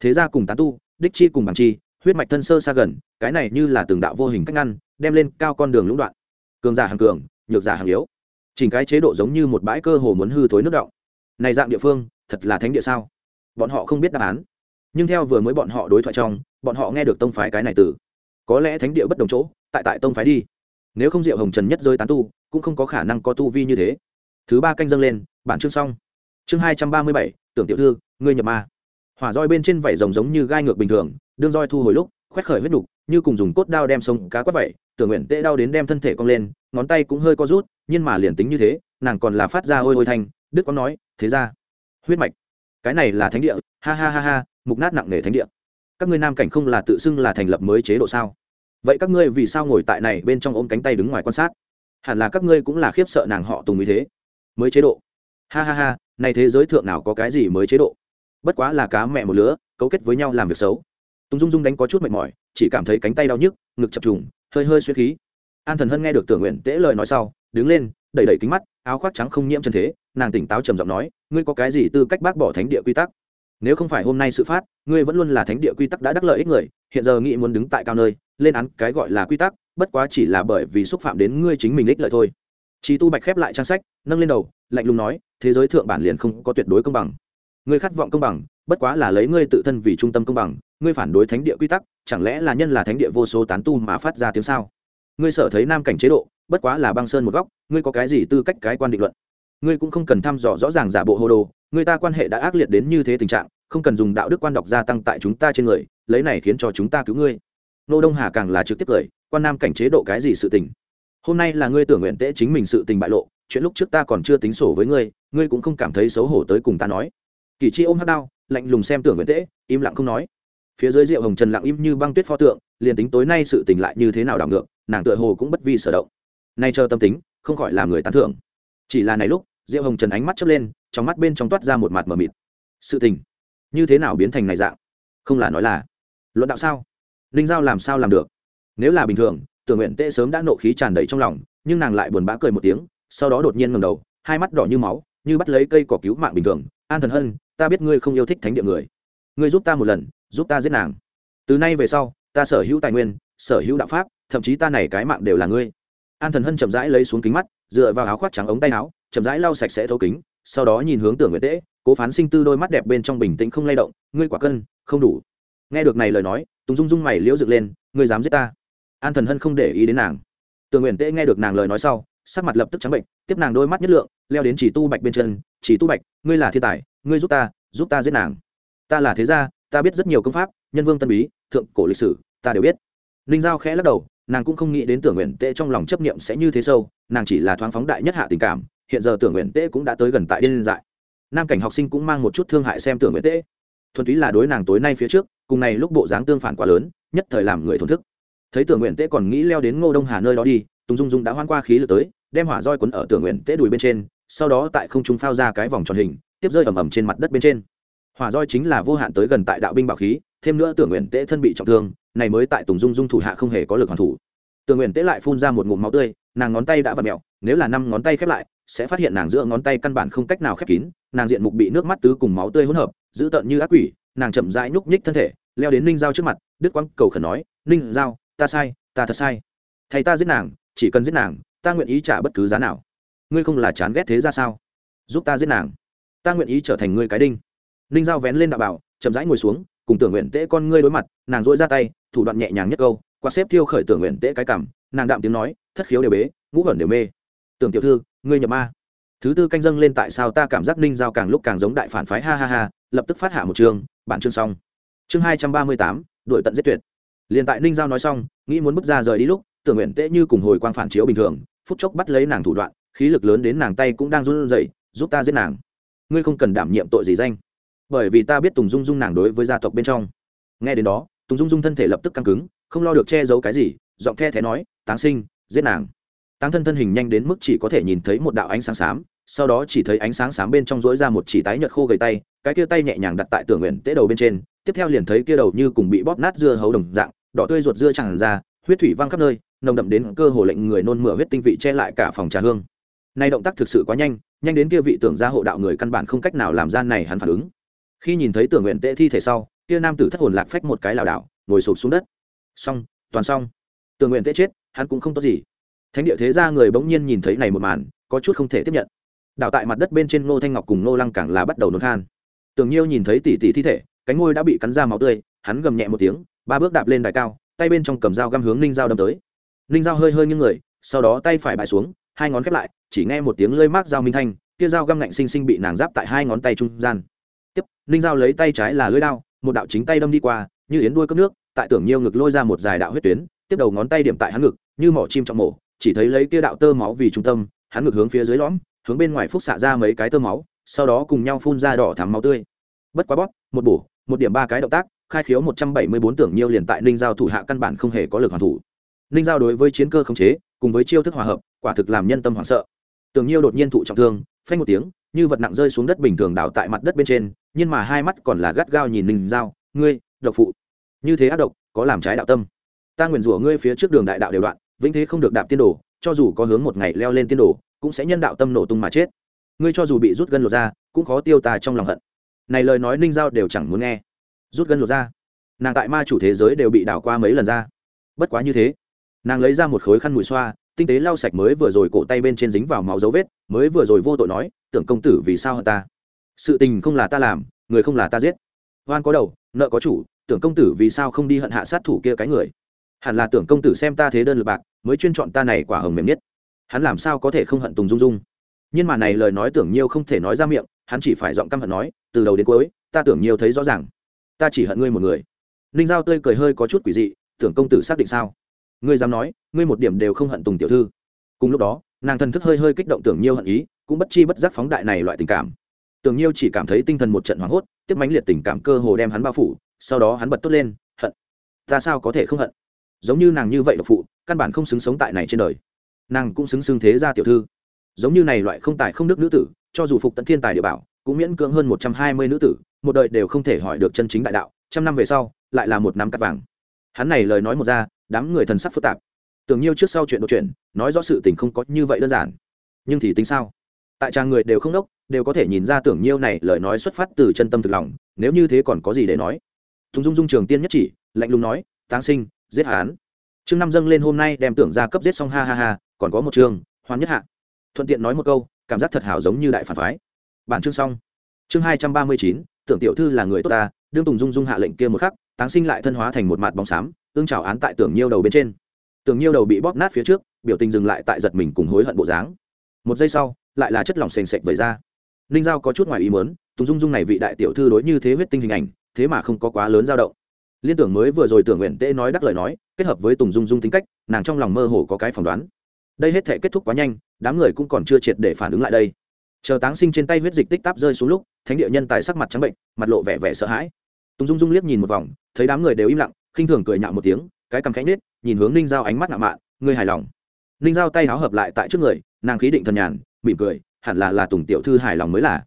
Thế ra cùng tán tu, đích chi cùng bằng chi, huyết mạch thân sơ xa gần, cái này như là từng đạo vô hình cách ngăn, đem lên cao con đường lũng đoạn. Cường giả hàng cường, nhược giả hàng yếu. Chỉnh cái chế độ giống như một bãi cơ hồ muốn hư thối nước động này dạng địa phương thật là thánh địa sao? Bọn họ không biết đáp án. Nhưng theo vừa mới bọn họ đối thoại trong bọn họ nghe được tông phái cái này từ. Có lẽ thánh địa bất đồng chỗ tại tại tông phái đi. Nếu không diệu hồng trần nhất rơi tán tu cũng không có khả năng có tu vi như thế. Thứ ba canh dâng lên bản chương xong. Chương hai trăm ba mươi bảy tưởng tiểu thư ngươi nhập ma. Hỏa roi bên trên vảy rồng giống như gai ngược bình thường đương roi thu hồi lúc khoét khởi huyết đục như cùng dùng cốt đao đem sông cá quát vậy, tưởng nguyện tệ đau đến đem thân thể cong lên ngón tay cũng hơi co rút nhưng mà liền tính như thế nàng còn là phát ra ôi ôi thanh đức có nói thế ra. Huyết mạch. Cái này là thánh địa. Ha ha ha ha, mục nát nặng nề thánh địa. Các ngươi nam cảnh không là tự xưng là thành lập mới chế độ sao? Vậy các ngươi vì sao ngồi tại này bên trong ôm cánh tay đứng ngoài quan sát? Hẳn là các ngươi cũng là khiếp sợ nàng họ tùng ý thế. Mới chế độ. Ha ha ha, này thế giới thượng nào có cái gì mới chế độ? Bất quá là cá mẹ một lứa, cấu kết với nhau làm việc xấu. Tùng dung dung đánh có chút mệt mỏi, chỉ cảm thấy cánh tay đau nhức, ngực chập trùng, hơi hơi suy khí. An thần hân nghe được tưởng nguyện tễ lời nói sau, đứng lên, đẩy đẩy kính mắt áo khoác trắng không nhiễm chân thế, nàng tỉnh táo trầm giọng nói, ngươi có cái gì tư cách bác bỏ thánh địa quy tắc? Nếu không phải hôm nay sự phát, ngươi vẫn luôn là thánh địa quy tắc đã đắc lợi ích người, hiện giờ nghĩ muốn đứng tại cao nơi, lên án cái gọi là quy tắc, bất quá chỉ là bởi vì xúc phạm đến ngươi chính mình ích lợi thôi. Chí tu bạch khép lại trang sách, nâng lên đầu, lạnh lùng nói, thế giới thượng bản liền không có tuyệt đối công bằng. Ngươi khát vọng công bằng, bất quá là lấy ngươi tự thân vì trung tâm công bằng, ngươi phản đối thánh địa quy tắc, chẳng lẽ là nhân là thánh địa vô số tán tu mà phát ra tiếng sao? Ngươi sở thấy nam cảnh chế độ bất quá là băng sơn một góc, ngươi có cái gì tư cách cái quan định luận? Ngươi cũng không cần thăm dò rõ ràng giả bộ hồ đồ, người ta quan hệ đã ác liệt đến như thế tình trạng, không cần dùng đạo đức quan đọc gia tăng tại chúng ta trên người, lấy này khiến cho chúng ta cứu ngươi. Nô đông hà càng là trực tiếp cười, quan nam cảnh chế độ cái gì sự tình? Hôm nay là ngươi tưởng nguyện tễ chính mình sự tình bại lộ, chuyện lúc trước ta còn chưa tính sổ với ngươi ngươi cũng không cảm thấy xấu hổ tới cùng ta nói. Kỳ chi ôm hát đao, lạnh lùng xem tưởng nguyện tễ im lặng không nói. Phía dưới rượu hồng trần lặng im như băng tuyết pho tượng, liền tính tối nay sự tình lại như thế nào đảo ngược, nàng tựa hồ cũng bất vi sở động nay chờ tâm tính, không khỏi làm người tán thưởng. Chỉ là này lúc, diệu hồng trần ánh mắt chớp lên, trong mắt bên trong toát ra một mặt mờ mịt. Sự tình, như thế nào biến thành này dạng? Không là nói là, luận đạo sao? Ninh giao làm sao làm được? Nếu là bình thường, tưởng nguyện tệ sớm đã nộ khí tràn đầy trong lòng, nhưng nàng lại buồn bã cười một tiếng, sau đó đột nhiên ngầm đầu, hai mắt đỏ như máu, như bắt lấy cây cỏ cứu mạng bình thường. An thần hân, ta biết ngươi không yêu thích thánh địa người. Ngươi giúp ta một lần, giúp ta giết nàng. Từ nay về sau, ta sở hữu tài nguyên, sở hữu đạo pháp, thậm chí ta này cái mạng đều là ngươi an thần hân chậm rãi lấy xuống kính mắt, dựa vào áo khoác trắng ống tay áo, chậm rãi lau sạch sẽ thấu kính, sau đó nhìn hướng tưởng nguyện tễ, cố phán sinh tư đôi mắt đẹp bên trong bình tĩnh không lay động, ngươi quả cân, không đủ. Nghe được này lời nói, tùng dung dung mày liễu dựng lên, ngươi dám giết ta? An thần hân không để ý đến nàng. Tưởng nguyện tễ nghe được nàng lời nói sau, sắc mặt lập tức trắng bệnh, tiếp nàng đôi mắt nhất lượng, leo đến chỉ tu bạch bên chân, chỉ tu bạch, ngươi là thiên tài, ngươi giúp ta giúp ta giết nàng. Ta là thế gia, ta biết rất nhiều công pháp, nhân vương tân bí, thượng cổ lịch sử, ta đều biết. Ninh giao khẽ lắc đầu nàng cũng không nghĩ đến tưởng nguyện tệ trong lòng chấp niệm sẽ như thế sâu, nàng chỉ là thoáng phóng đại nhất hạ tình cảm, hiện giờ tưởng nguyện tệ cũng đã tới gần tại điên dại. Nam cảnh học sinh cũng mang một chút thương hại xem tưởng nguyện tệ thuần túy là đối nàng tối nay phía trước, cùng này lúc bộ dáng tương phản quá lớn, nhất thời làm người thổn thức. Thấy tưởng nguyện tệ còn nghĩ leo đến ngô đông hà nơi đó đi, tùng dung dung đã hoan qua khí lực tới, đem hỏa roi quấn ở tưởng nguyện tệ đùi bên trên, sau đó tại không trung phao ra cái vòng tròn hình, tiếp rơi ầm ầm trên mặt đất bên trên. Hỏa roi chính là vô hạn tới gần tại đạo binh bảo khí, thêm nữa tưởng nguyện tễ thân bị trọng thương này mới tại tùng dung dung thủ hạ không hề có lực hoàn thủ. Tường nguyện tế lại phun ra một ngụm máu tươi, nàng ngón tay đã v ặ mẹo, nếu là năm ngón tay khép lại, sẽ phát hiện nàng giữa ngón tay căn bản không cách nào khép kín, nàng diện mục bị nước mắt tứ cùng máu tươi hỗn hợp giữ tợn như ác quỷ, nàng chậm rãi nhúc nhích thân thể, leo đến ninh giao trước mặt đức quang cầu khẩn nói, ninh giao, ta sai, ta thật sai. Thầy ta giết nàng, chỉ cần giết nàng, ta nguyện ý trả bất cứ giá nào. Ngươi không là chán ghét thế ra sao? Giúp ta giết nàng. Ta nguyện ý trở thành ngươi cái đinh. Ninh giao vén lên đạo bảo, chậm rãi ngồi xuống cùng tưởng nguyện tễ con ngươi đối mặt, nàng dỗi ra tay, thủ đoạn nhẹ nhàng nhất câu, quạt xếp thiêu khởi tưởng nguyện tễ cái cảm, nàng đạm tiếng nói, thất khiếu đều bế, ngũ vẩn đều mê. Tưởng tiểu thư, ngươi nhập ma. Thứ tư canh dâng lên tại sao ta cảm giác ninh giao càng lúc càng giống đại phản phái, ha ha ha, lập tức phát hạ một chương bản chương xong. Chương hai trăm ba mươi tám đội tận giết tuyệt. Liền tại ninh giao nói xong, nghĩ muốn bước ra rời đi lúc, tưởng nguyện tễ như cùng hồi quang phản chiếu bình thường, phút chốc bắt lấy nàng thủ đoạn, khí lực lớn đến nàng tay cũng đang run rẩy, giúp ta giết nàng. Ngươi không cần đảm nhiệm tội gì danh bởi vì ta biết tùng dung dung nàng đối với gia tộc bên trong. Nghe đến đó, tùng dung dung thân thể lập tức căng cứng, không lo được che giấu cái gì, giọng the thé nói, táng sinh, giết nàng. Táng thân thân hình nhanh đến mức chỉ có thể nhìn thấy một đạo ánh sáng xám, sau đó chỉ thấy ánh sáng xám bên trong rỗi ra một chỉ tái nhợt khô gầy tay, cái kia tay nhẹ nhàng đặt tại tưởng nguyện tế đầu bên trên, tiếp theo liền thấy kia đầu như cùng bị bóp nát dưa hấu đồng dạng, đỏ tươi ruột dưa tràn ra, huyết thủy văng khắp nơi, nồng đậm đến cơ hồ lệnh người nôn mửa huyết tinh vị che lại cả phòng trà hương. Nay động tác thực sự quá nhanh nhanh đến kia vị tưởng gia hộ đạo người căn bản không cách nào làm gian này hắn phản ứng khi nhìn thấy tưởng nguyện tệ thi thể sau, kia nam tử thất hồn lạc phách một cái lảo đảo, ngồi sụp xuống đất. Xong, toàn xong. Tưởng nguyện tệ chết, hắn cũng không tốt gì. Thánh địa thế gia người bỗng nhiên nhìn thấy này một màn, có chút không thể tiếp nhận. Đảo tại mặt đất bên trên ngô thanh ngọc cùng ngô lăng càng là bắt đầu nôn khan. Tưởng nhiêu nhìn thấy tỷ tỷ thi thể, cánh ngôi đã bị cắn ra máu tươi, hắn gầm nhẹ một tiếng, ba bước đạp lên đài cao, tay bên trong cầm dao găm hướng ninh dao đâm tới. Ninh dao hơi hơi như người, sau đó tay phải bại xuống, hai ngón khép lại, chỉ nghe một tiếng lơi mát dao minh thanh, kia dao găm ngạnh xinh xinh bị nàng giáp tại hai ngón tay trung gian ninh dao lấy tay trái là lưỡi đao, một đạo chính tay đâm đi qua, như yến đuôi cấp nước, tại tưởng nhiêu ngực lôi ra một dài đạo huyết tuyến, tiếp đầu ngón tay điểm tại hắn ngực, như mỏ chim trọng mổ, chỉ thấy lấy kia đạo tơ máu vì trung tâm, hắn ngực hướng phía dưới lõm, hướng bên ngoài phúc xạ ra mấy cái tơ máu, sau đó cùng nhau phun ra đỏ thắm máu tươi. Bất quá bóp, một bổ, một điểm ba cái động tác, khai khiếu một trăm bảy mươi bốn tưởng nhiêu liền tại ninh giao thủ hạ căn bản không hề có lực hoàn thủ. Ninh giao đối với chiến cơ khống chế, cùng với chiêu thức hòa hợp, quả thực làm nhân tâm hoảng sợ. Tưởng nhiêu đột nhiên thụ trọng thương, phanh một tiếng như vật nặng rơi xuống đất bình thường đảo tại mặt đất bên trên, nhưng mà hai mắt còn là gắt gao nhìn ninh giao, ngươi, độc phụ, như thế ác độc, có làm trái đạo tâm. Ta nguyền rủa ngươi phía trước đường đại đạo đều đoạn, vĩnh thế không được đạp tiên đồ, cho dù có hướng một ngày leo lên tiên đồ, cũng sẽ nhân đạo tâm nổ tung mà chết. Ngươi cho dù bị rút gân lột ra cũng khó tiêu tà trong lòng hận. Này lời nói ninh giao đều chẳng muốn nghe. Rút gân lột ra nàng tại ma chủ thế giới đều bị đảo qua mấy lần ra. Bất quá như thế, nàng lấy ra một khối khăn mùi xoa, tinh tế lau sạch mới vừa rồi cổ tay bên trên dính vào máu dấu vết, mới vừa rồi vô tội nói tưởng công tử vì sao hận ta. Sự tình không là ta làm, người không là ta giết. Oan có đầu, nợ có chủ, tưởng công tử vì sao không đi hận hạ sát thủ kia cái người. Hẳn là tưởng công tử xem ta thế đơn lượt bạc, mới chuyên chọn ta này quả hồng mềm nhất. Hắn làm sao có thể không hận tùng dung dung? Nhưng mà này lời nói tưởng nhiêu không thể nói ra miệng, hắn chỉ phải giọng căm hận nói, từ đầu đến cuối, ta tưởng nhiêu thấy rõ ràng. Ta chỉ hận ngươi một người. Ninh giao tươi cười hơi có chút quỷ dị, tưởng công tử xác định sao? Ngươi dám nói, ngươi một điểm đều không hận tùng tiểu thư. Cùng lúc đó, nàng thần thức hơi hơi kích động tưởng nhiêu hận ý cũng bất chi bất giác phóng đại này loại tình cảm. Tưởng nhiêu chỉ cảm thấy tinh thần một trận hoảng hốt, tiếp mãnh liệt tình cảm cơ hồ đem hắn bao phủ, sau đó hắn bật tốt lên, hận? Ta sao có thể không hận? Giống như nàng như vậy độc phụ, căn bản không xứng sống tại này trên đời. Nàng cũng xứng xưng thế gia tiểu thư. Giống như này loại không tài không đức nữ tử, cho dù phục tận thiên tài địa bảo, cũng miễn cưỡng hơn một trăm hai mươi nữ tử, một đời đều không thể hỏi được chân chính đại đạo, trăm năm về sau, lại là một năm cắt vàng. Hắn này lời nói một ra, đám người thần sắc phức tạp. Tưởng nhiêu trước sau chuyện đột chuyện nói rõ sự tình không có như vậy đơn giản. Nhưng thì tính sao? Tại trang người đều không đốc, đều có thể nhìn ra tưởng nhiêu này lời nói xuất phát từ chân tâm thực lòng, nếu như thế còn có gì để nói. Tùng dung dung trường tiên nhất chỉ, lạnh lùng nói, táng sinh, giết hán chương năm dâng lên hôm nay đem tưởng ra cấp giết xong, ha ha ha, còn có một trường, hoan nhất hạ. Thuận tiện nói một câu, cảm giác thật hảo giống như đại phản phái. Bản chương xong. Chương hai trăm ba mươi chín, tưởng tiểu thư là người tốt ta, đương tùng dung dung hạ lệnh kia một khắc, táng sinh lại thân hóa thành một mặt bóng xám, ương trào án tại tưởng nhiêu đầu bên trên. Tưởng nhiêu đầu bị bóp nát phía trước, biểu tình dừng lại tại giật mình cùng hối hận bộ dáng. Một giây sau lại là chất lỏng sền sệt vẩy ra. Ninh giao có chút ngoài ý mớn tùng dung dung này vị đại tiểu thư đối như thế huyết tinh hình ảnh, thế mà không có quá lớn dao động. Liên tưởng mới vừa rồi tưởng nguyện tễ nói đắc lời nói, kết hợp với tùng dung dung tính cách, nàng trong lòng mơ hồ có cái phỏng đoán. Đây hết thể kết thúc quá nhanh, đám người cũng còn chưa triệt để phản ứng lại đây. Chờ táng sinh trên tay huyết dịch tích táp rơi xuống lúc, thánh địa nhân tài sắc mặt trắng bệnh, mặt lộ vẻ vẻ sợ hãi. Tùng dung dung liếc nhìn một vòng, thấy đám người đều im lặng, khinh thường cười nhạo một tiếng, cái cằm khẽ nết nhìn hướng ninh giao ánh mắt nạ mạ ngươi hài lòng? Ninh giao tay háo hợp lại tại trước người, nàng khí định thần nhàn mỉm cười, hẳn là là tùng tiểu thư hài lòng mới là.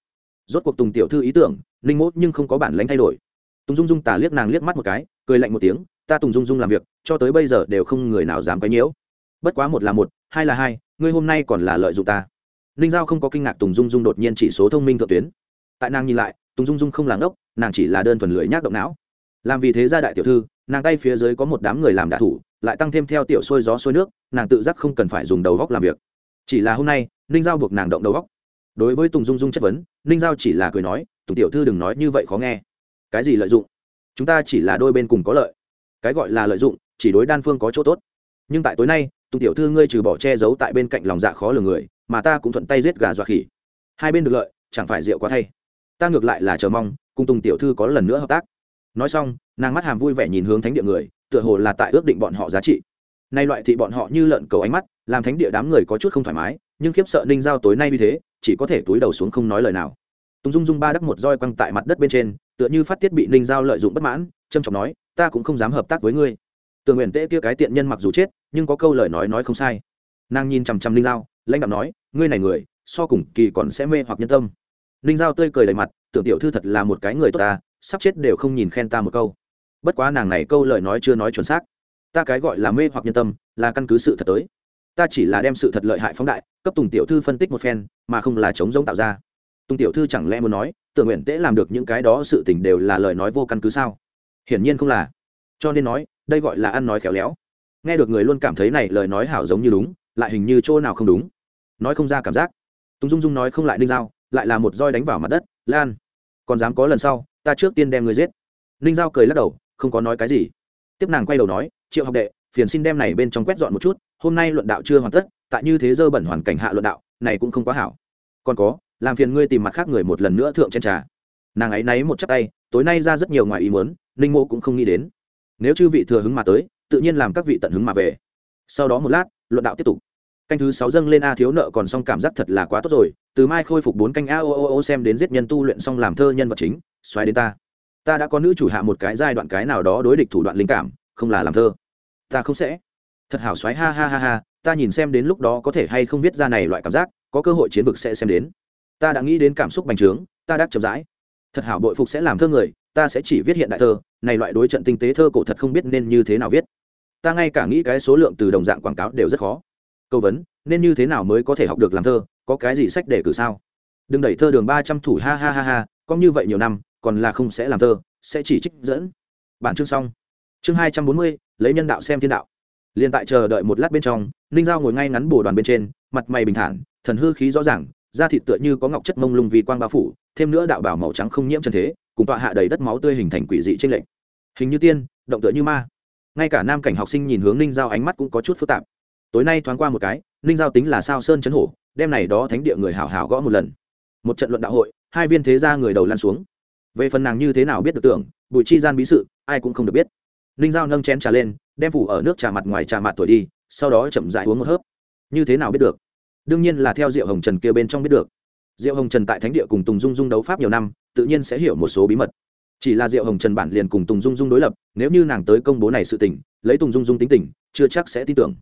Rốt cuộc tùng tiểu thư ý tưởng, ninh mốt nhưng không có bản lãnh thay đổi. Tùng dung dung tả liếc nàng liếc mắt một cái, cười lạnh một tiếng, ta tùng dung dung làm việc, cho tới bây giờ đều không người nào dám quấy nhiễu. Bất quá một là một, hai là hai, ngươi hôm nay còn là lợi dụng ta. Ninh giao không có kinh ngạc tùng dung dung đột nhiên chỉ số thông minh thượng tuyến. Tại nàng nhìn lại, tùng dung dung không là ngốc, nàng chỉ là đơn thuần lưỡi nhác động não. Làm vì thế gia đại tiểu thư, nàng tay phía dưới có một đám người làm đạ thủ, lại tăng thêm theo tiểu sôi gió sôi nước, nàng tự giác không cần phải dùng đầu góc làm việc. Chỉ là hôm nay ninh giao buộc nàng động đầu góc đối với tùng dung dung chất vấn, ninh giao chỉ là cười nói, tùng tiểu thư đừng nói như vậy khó nghe. Cái gì lợi dụng? Chúng ta chỉ là đôi bên cùng có lợi. Cái gọi là lợi dụng, chỉ đối đan phương có chỗ tốt. Nhưng tại tối nay, tùng tiểu thư ngươi trừ bỏ che giấu tại bên cạnh lòng dạ khó lường người, mà ta cũng thuận tay giết gà dọa khỉ. Hai bên được lợi, chẳng phải rượu quá thay. Ta ngược lại là chờ mong, cùng tùng tiểu thư có lần nữa hợp tác. Nói xong, nàng mắt hàm vui vẻ nhìn hướng thánh địa người, tựa hồ là tại ước định bọn họ giá trị. Nay loại thị bọn họ như lợn cầu ánh mắt, làm thánh địa đám người có chút không thoải mái nhưng khiếp sợ ninh giao tối nay như thế, chỉ có thể túi đầu xuống không nói lời nào. Tùng dung dung ba đắc một roi quăng tại mặt đất bên trên, tựa như phát tiết bị ninh giao lợi dụng bất mãn trâm trọng nói, ta cũng không dám hợp tác với ngươi. Tường nguyện tễ kia cái tiện nhân mặc dù chết, nhưng có câu lời nói nói không sai. Nàng nhìn chằm chằm ninh giao, lãnh đạo nói, ngươi này người, so cùng kỳ còn sẽ mê hoặc nhân tâm. Ninh giao tươi cười đầy mặt, tưởng tiểu thư thật là một cái người tốt ta, sắp chết đều không nhìn khen ta một câu. Bất quá nàng này câu lời nói chưa nói chuẩn xác. Ta cái gọi là mê hoặc nhân tâm, là căn cứ sự thật tới ta chỉ là đem sự thật lợi hại phóng đại, cấp tùng tiểu thư phân tích một phen, mà không là chống giống tạo ra. Tùng tiểu thư chẳng lẽ muốn nói, tưởng nguyện tễ làm được những cái đó sự tình đều là lời nói vô căn cứ sao? Hiển nhiên không là. Cho nên nói, đây gọi là ăn nói khéo léo. Nghe được người luôn cảm thấy này lời nói hảo giống như đúng, lại hình như chỗ nào không đúng. Nói không ra cảm giác. Tùng dung dung nói không lại ninh giao, lại là một roi đánh vào mặt đất, lan, còn dám có lần sau, ta trước tiên đem người giết. Ninh giao cười lắc đầu, không có nói cái gì. Tiếp nàng quay đầu nói, triệu học đệ, phiền xin đem này bên trong quét dọn một chút hôm nay luận đạo chưa hoàn tất, tại như thế dơ bẩn hoàn cảnh hạ luận đạo, này cũng không quá hảo. Còn có, làm phiền ngươi tìm mặt khác người một lần nữa thượng trên trà. Nàng ấy náy một chắc tay, tối nay ra rất nhiều ngoài ý muốn, ninh mô cũng không nghĩ đến. Nếu chư vị thừa hứng mà tới, tự nhiên làm các vị tận hứng mà về. Sau đó một lát, luận đạo tiếp tục. Canh thứ sáu dâng lên a thiếu nợ còn xong cảm giác thật là quá tốt rồi, từ mai khôi phục bốn canh a o o o xem đến giết nhân tu luyện xong làm thơ nhân vật chính, xoáy đến ta. Ta đã có nữ chủ hạ một cái giai đoạn cái nào đó đối địch thủ đoạn linh cảm, không là làm thơ. Ta không sẽ thật hảo xoáy, ha ha ha ha, ta nhìn xem đến lúc đó có thể hay không viết ra này loại cảm giác, có cơ hội chiến vực sẽ xem đến. Ta đã nghĩ đến cảm xúc bành trướng, ta đắc chậm rãi. Thật hảo, bội phục sẽ làm thơ người, ta sẽ chỉ viết hiện đại thơ, này loại đối trận tinh tế thơ cổ thật không biết nên như thế nào viết. Ta ngay cả nghĩ cái số lượng từ đồng dạng quảng cáo đều rất khó. Câu vấn, nên như thế nào mới có thể học được làm thơ, có cái gì sách để cử sao? Đừng đẩy thơ đường ba trăm thủ, ha ha ha ha, có như vậy nhiều năm, còn là không sẽ làm thơ, sẽ chỉ trích dẫn. Bản chương xong. Chương hai trăm bốn mươi, lấy nhân đạo xem thiên đạo liền tại chờ đợi một lát bên trong, ninh giao ngồi ngay ngắn bồ đoàn bên trên, mặt mày bình thản, thần hư khí rõ ràng, da thịt tựa như có ngọc chất mông lung vì quang bao phủ, thêm nữa đạo bảo màu trắng không nhiễm trần thế, cùng tọa hạ đầy đất máu tươi hình thành quỷ dị trên lệnh hình như tiên, động tựa như ma. Ngay cả nam cảnh học sinh nhìn hướng ninh giao ánh mắt cũng có chút phức tạp. Tối nay thoáng qua một cái, ninh giao tính là sao sơn chấn hổ đem này đó thánh địa người hảo hảo gõ một lần. Một trận luận đạo hội, hai viên thế gia người đầu lan xuống. Về phần nàng như thế nào biết được tưởng, bụi chi gian bí sự, ai cũng không được biết ninh giao nâng chén trà lên, đem phủ ở nước trà mặt ngoài trà mặt tuổi đi, sau đó chậm dại uống một hớp. Như thế nào biết được? Đương nhiên là theo diệu hồng trần kia bên trong biết được. Diệu hồng trần tại thánh địa cùng tùng dung dung đấu pháp nhiều năm, tự nhiên sẽ hiểu một số bí mật. Chỉ là diệu hồng trần bản liền cùng tùng dung dung đối lập, nếu như nàng tới công bố này sự tình, lấy tùng dung dung tính tình, chưa chắc sẽ tin tưởng.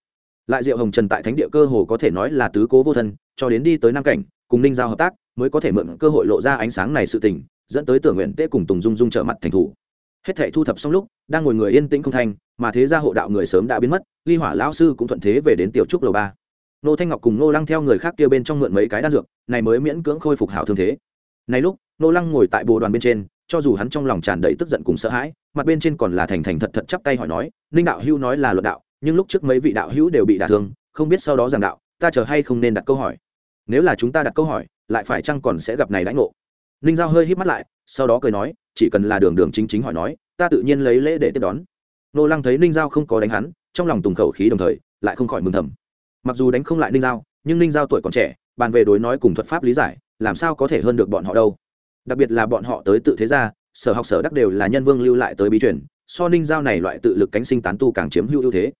Lại diệu hồng trần tại thánh địa cơ hồ có thể nói là tứ cố vô thân, cho đến đi tới nam cảnh, cùng ninh giao hợp tác, mới có thể mượn cơ hội lộ ra ánh sáng này sự tình, dẫn tới tưởng nguyện tết cùng tùng dung dung trở mặt thành thủ hết thể thu thập xong lúc, đang ngồi người yên tĩnh không thành, mà thế gia hộ đạo người sớm đã biến mất, ly hỏa lão sư cũng thuận thế về đến tiểu trúc lầu ba. Nô thanh ngọc cùng nô lăng theo người khác kia bên trong mượn mấy cái đan dược, này mới miễn cưỡng khôi phục hảo thương thế. Này lúc, nô lăng ngồi tại bồ đoàn bên trên, cho dù hắn trong lòng tràn đầy tức giận cùng sợ hãi, mặt bên trên còn là thành thành thật thật chắp tay hỏi nói, ninh đạo hữu nói là luận đạo, nhưng lúc trước mấy vị đạo hữu đều bị đả thương, không biết sau đó giảng đạo, ta chờ hay không nên đặt câu hỏi. Nếu là chúng ta đặt câu hỏi, lại phải chăng còn sẽ gặp này lãnh ngộ? Ninh giao hơi hít mắt lại, sau đó cười nói, chỉ cần là đường đường chính chính hỏi nói, ta tự nhiên lấy lễ để tiếp đón. Nô lăng thấy ninh giao không có đánh hắn, trong lòng tùng khẩu khí đồng thời, lại không khỏi mừng thầm. Mặc dù đánh không lại ninh giao, nhưng ninh giao tuổi còn trẻ, bàn về đối nói cùng thuật pháp lý giải, làm sao có thể hơn được bọn họ đâu. Đặc biệt là bọn họ tới tự thế gia, sở học sở đắc đều là nhân vương lưu lại tới bí truyền, so ninh giao này loại tự lực cánh sinh tán tu càng chiếm hữu ưu thế.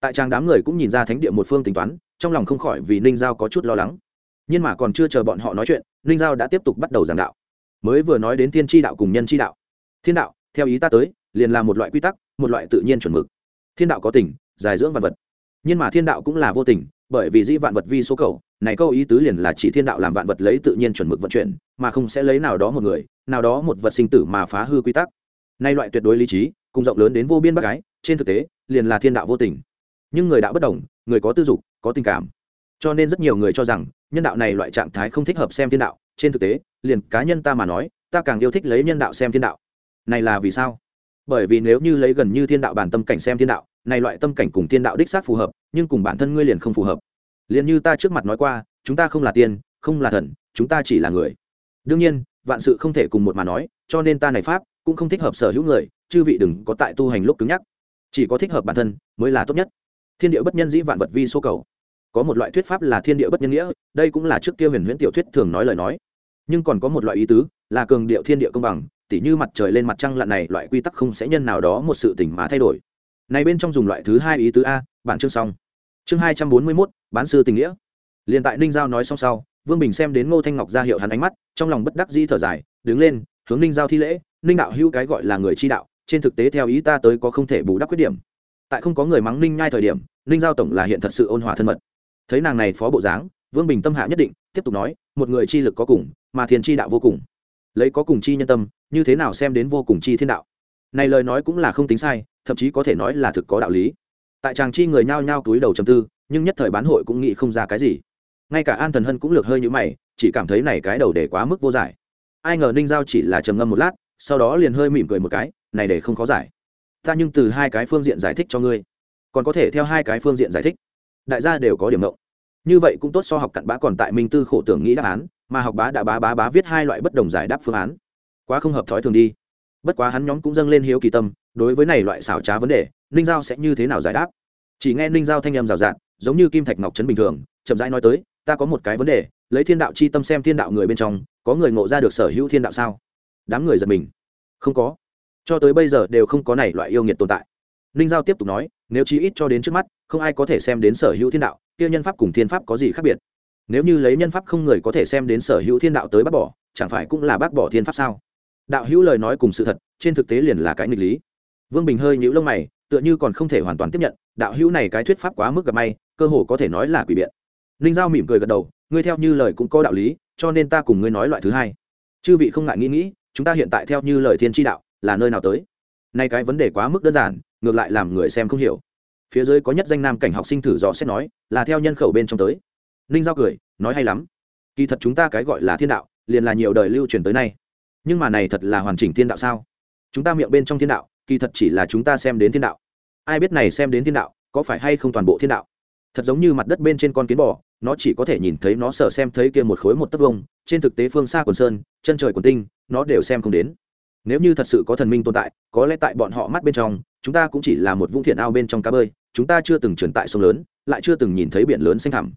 Tại trang đám người cũng nhìn ra thánh địa một phương tính toán, trong lòng không khỏi vì ninh giao có chút lo lắng. Nhưng mà còn chưa chờ bọn họ nói chuyện, ninh giao đã tiếp tục bắt đầu giảng đạo mới vừa nói đến thiên tri đạo cùng nhân tri đạo. Thiên đạo, theo ý ta tới, liền là một loại quy tắc, một loại tự nhiên chuẩn mực. Thiên đạo có tình, dài dưỡng vạn vật. Nhưng mà thiên đạo cũng là vô tình, bởi vì dĩ vạn vật vi số cầu, này câu ý tứ liền là chỉ thiên đạo làm vạn vật lấy tự nhiên chuẩn mực vận chuyển, mà không sẽ lấy nào đó một người, nào đó một vật sinh tử mà phá hư quy tắc. Nay loại tuyệt đối lý trí, cùng rộng lớn đến vô biên bác gái trên thực tế, liền là thiên đạo vô tình. Nhưng người đạo bất đồng, người có tư dục, có tình cảm. Cho nên rất nhiều người cho rằng, nhân đạo này loại trạng thái không thích hợp xem thiên đạo trên thực tế, liền cá nhân ta mà nói, ta càng yêu thích lấy nhân đạo xem thiên đạo. Này là vì sao? Bởi vì nếu như lấy gần như thiên đạo bản tâm cảnh xem thiên đạo, này loại tâm cảnh cùng thiên đạo đích xác phù hợp, nhưng cùng bản thân ngươi liền không phù hợp. Liền như ta trước mặt nói qua, chúng ta không là tiên, không là thần, chúng ta chỉ là người. Đương nhiên, vạn sự không thể cùng một mà nói, cho nên ta này pháp cũng không thích hợp sở hữu người, chư vị đừng có tại tu hành lúc cứng nhắc. Chỉ có thích hợp bản thân mới là tốt nhất. Thiên địa bất nhân dĩ vạn vật vi số cầu. Có một loại thuyết pháp là thiên địa bất nhân nghĩa, đây cũng là trước kia huyền huyễn tiểu thuyết thường nói lời nói nhưng còn có một loại ý tứ, là cường điệu thiên địa công bằng, tỉ như mặt trời lên mặt trăng lặn này, loại quy tắc không sẽ nhân nào đó một sự tỉnh mà thay đổi. Này bên trong dùng loại thứ hai ý tứ a, bản chương xong. Chương hai trăm bốn mươi mốt, bán sư tình nghĩa. Liền tại ninh giao nói xong sau, vương bình xem đến ngô thanh ngọc ra hiệu hắn ánh mắt, trong lòng bất đắc dĩ thở dài, đứng lên, hướng ninh giao thi lễ, ninh đạo hữu cái gọi là người chi đạo, trên thực tế theo ý ta tới có không thể bù đắp khuyết điểm. Tại không có người mắng ninh nhai thời điểm, ninh giao tổng là hiện thật sự ôn hòa thân mật. Thấy nàng này phó bộ dáng, vương bình tâm hạ nhất định tiếp tục nói, một người chi lực có cùng, mà thiền chi đạo vô cùng. Lấy có cùng chi nhân tâm, như thế nào xem đến vô cùng chi thiên đạo? Này lời nói cũng là không tính sai, thậm chí có thể nói là thực có đạo lý. Tại chàng chi người nhao nhao túi đầu chầm tư, nhưng nhất thời bán hội cũng nghĩ không ra cái gì. Ngay cả an thần hân cũng lược hơi như mày, chỉ cảm thấy này cái đầu để quá mức vô giải. Ai ngờ ninh giao chỉ là trầm ngâm một lát, sau đó liền hơi mỉm cười một cái, này để không khó giải. Ta nhưng từ hai cái phương diện giải thích cho ngươi, còn có thể theo hai cái phương diện giải thích. Đại gia đều có điểm mộng như vậy cũng tốt so học cặn bã còn tại minh tư khổ tưởng nghĩ đáp án, mà học bá đã bá bá bá viết hai loại bất đồng giải đáp phương án. Quá không hợp thói thường đi. Bất quá hắn nhóm cũng dâng lên hiếu kỳ tâm, đối với này loại xảo trá vấn đề, ninh giao sẽ như thế nào giải đáp? Chỉ nghe ninh giao thanh em rào rạt, giống như kim thạch ngọc trấn bình thường, chậm rãi nói tới, ta có một cái vấn đề, lấy thiên đạo chi tâm xem thiên đạo người bên trong, có người ngộ ra được sở hữu thiên đạo sao? Đám người giật mình. Không có. Cho tới bây giờ đều không có này loại yêu nghiệt tồn tại. Ninh giao tiếp tục nói, nếu chí ít cho đến trước mắt, không ai có thể xem đến sở hữu thiên đạo kia nhân pháp cùng thiên pháp có gì khác biệt? Nếu như lấy nhân pháp không người có thể xem đến sở hữu thiên đạo tới bác bỏ, chẳng phải cũng là bác bỏ thiên pháp sao? Đạo hữu lời nói cùng sự thật, trên thực tế liền là cái nghịch lý. Vương bình hơi nhũ lông mày, tựa như còn không thể hoàn toàn tiếp nhận, đạo hữu này cái thuyết pháp quá mức gặp may, cơ hồ có thể nói là quỷ biện. Ninh giao mỉm cười gật đầu, ngươi theo như lời cũng có đạo lý, cho nên ta cùng ngươi nói loại thứ hai. Chư vị không ngại nghĩ nghĩ, chúng ta hiện tại theo như lời thiên tri đạo, là nơi nào tới? Nay cái vấn đề quá mức đơn giản, ngược lại làm người xem không hiểu phía dưới có nhất danh nam cảnh học sinh thử dò xét nói, là theo nhân khẩu bên trong tới. Ninh giao cười, nói hay lắm. Kỳ thật chúng ta cái gọi là thiên đạo, liền là nhiều đời lưu truyền tới nay. Nhưng mà này thật là hoàn chỉnh thiên đạo sao? Chúng ta miệng bên trong thiên đạo, kỳ thật chỉ là chúng ta xem đến thiên đạo. Ai biết này xem đến thiên đạo, có phải hay không toàn bộ thiên đạo? Thật giống như mặt đất bên trên con kiến bò, nó chỉ có thể nhìn thấy nó sợ xem thấy kia một khối một tấc vông, trên thực tế phương xa quần sơn, chân trời quần tinh, nó đều xem không đến. Nếu như thật sự có thần minh tồn tại, có lẽ tại bọn họ mắt bên trong, chúng ta cũng chỉ là một vũng thiện ao bên trong cá bơi chúng ta chưa từng truyền tại sông lớn, lại chưa từng nhìn thấy biển lớn xanh thẳm.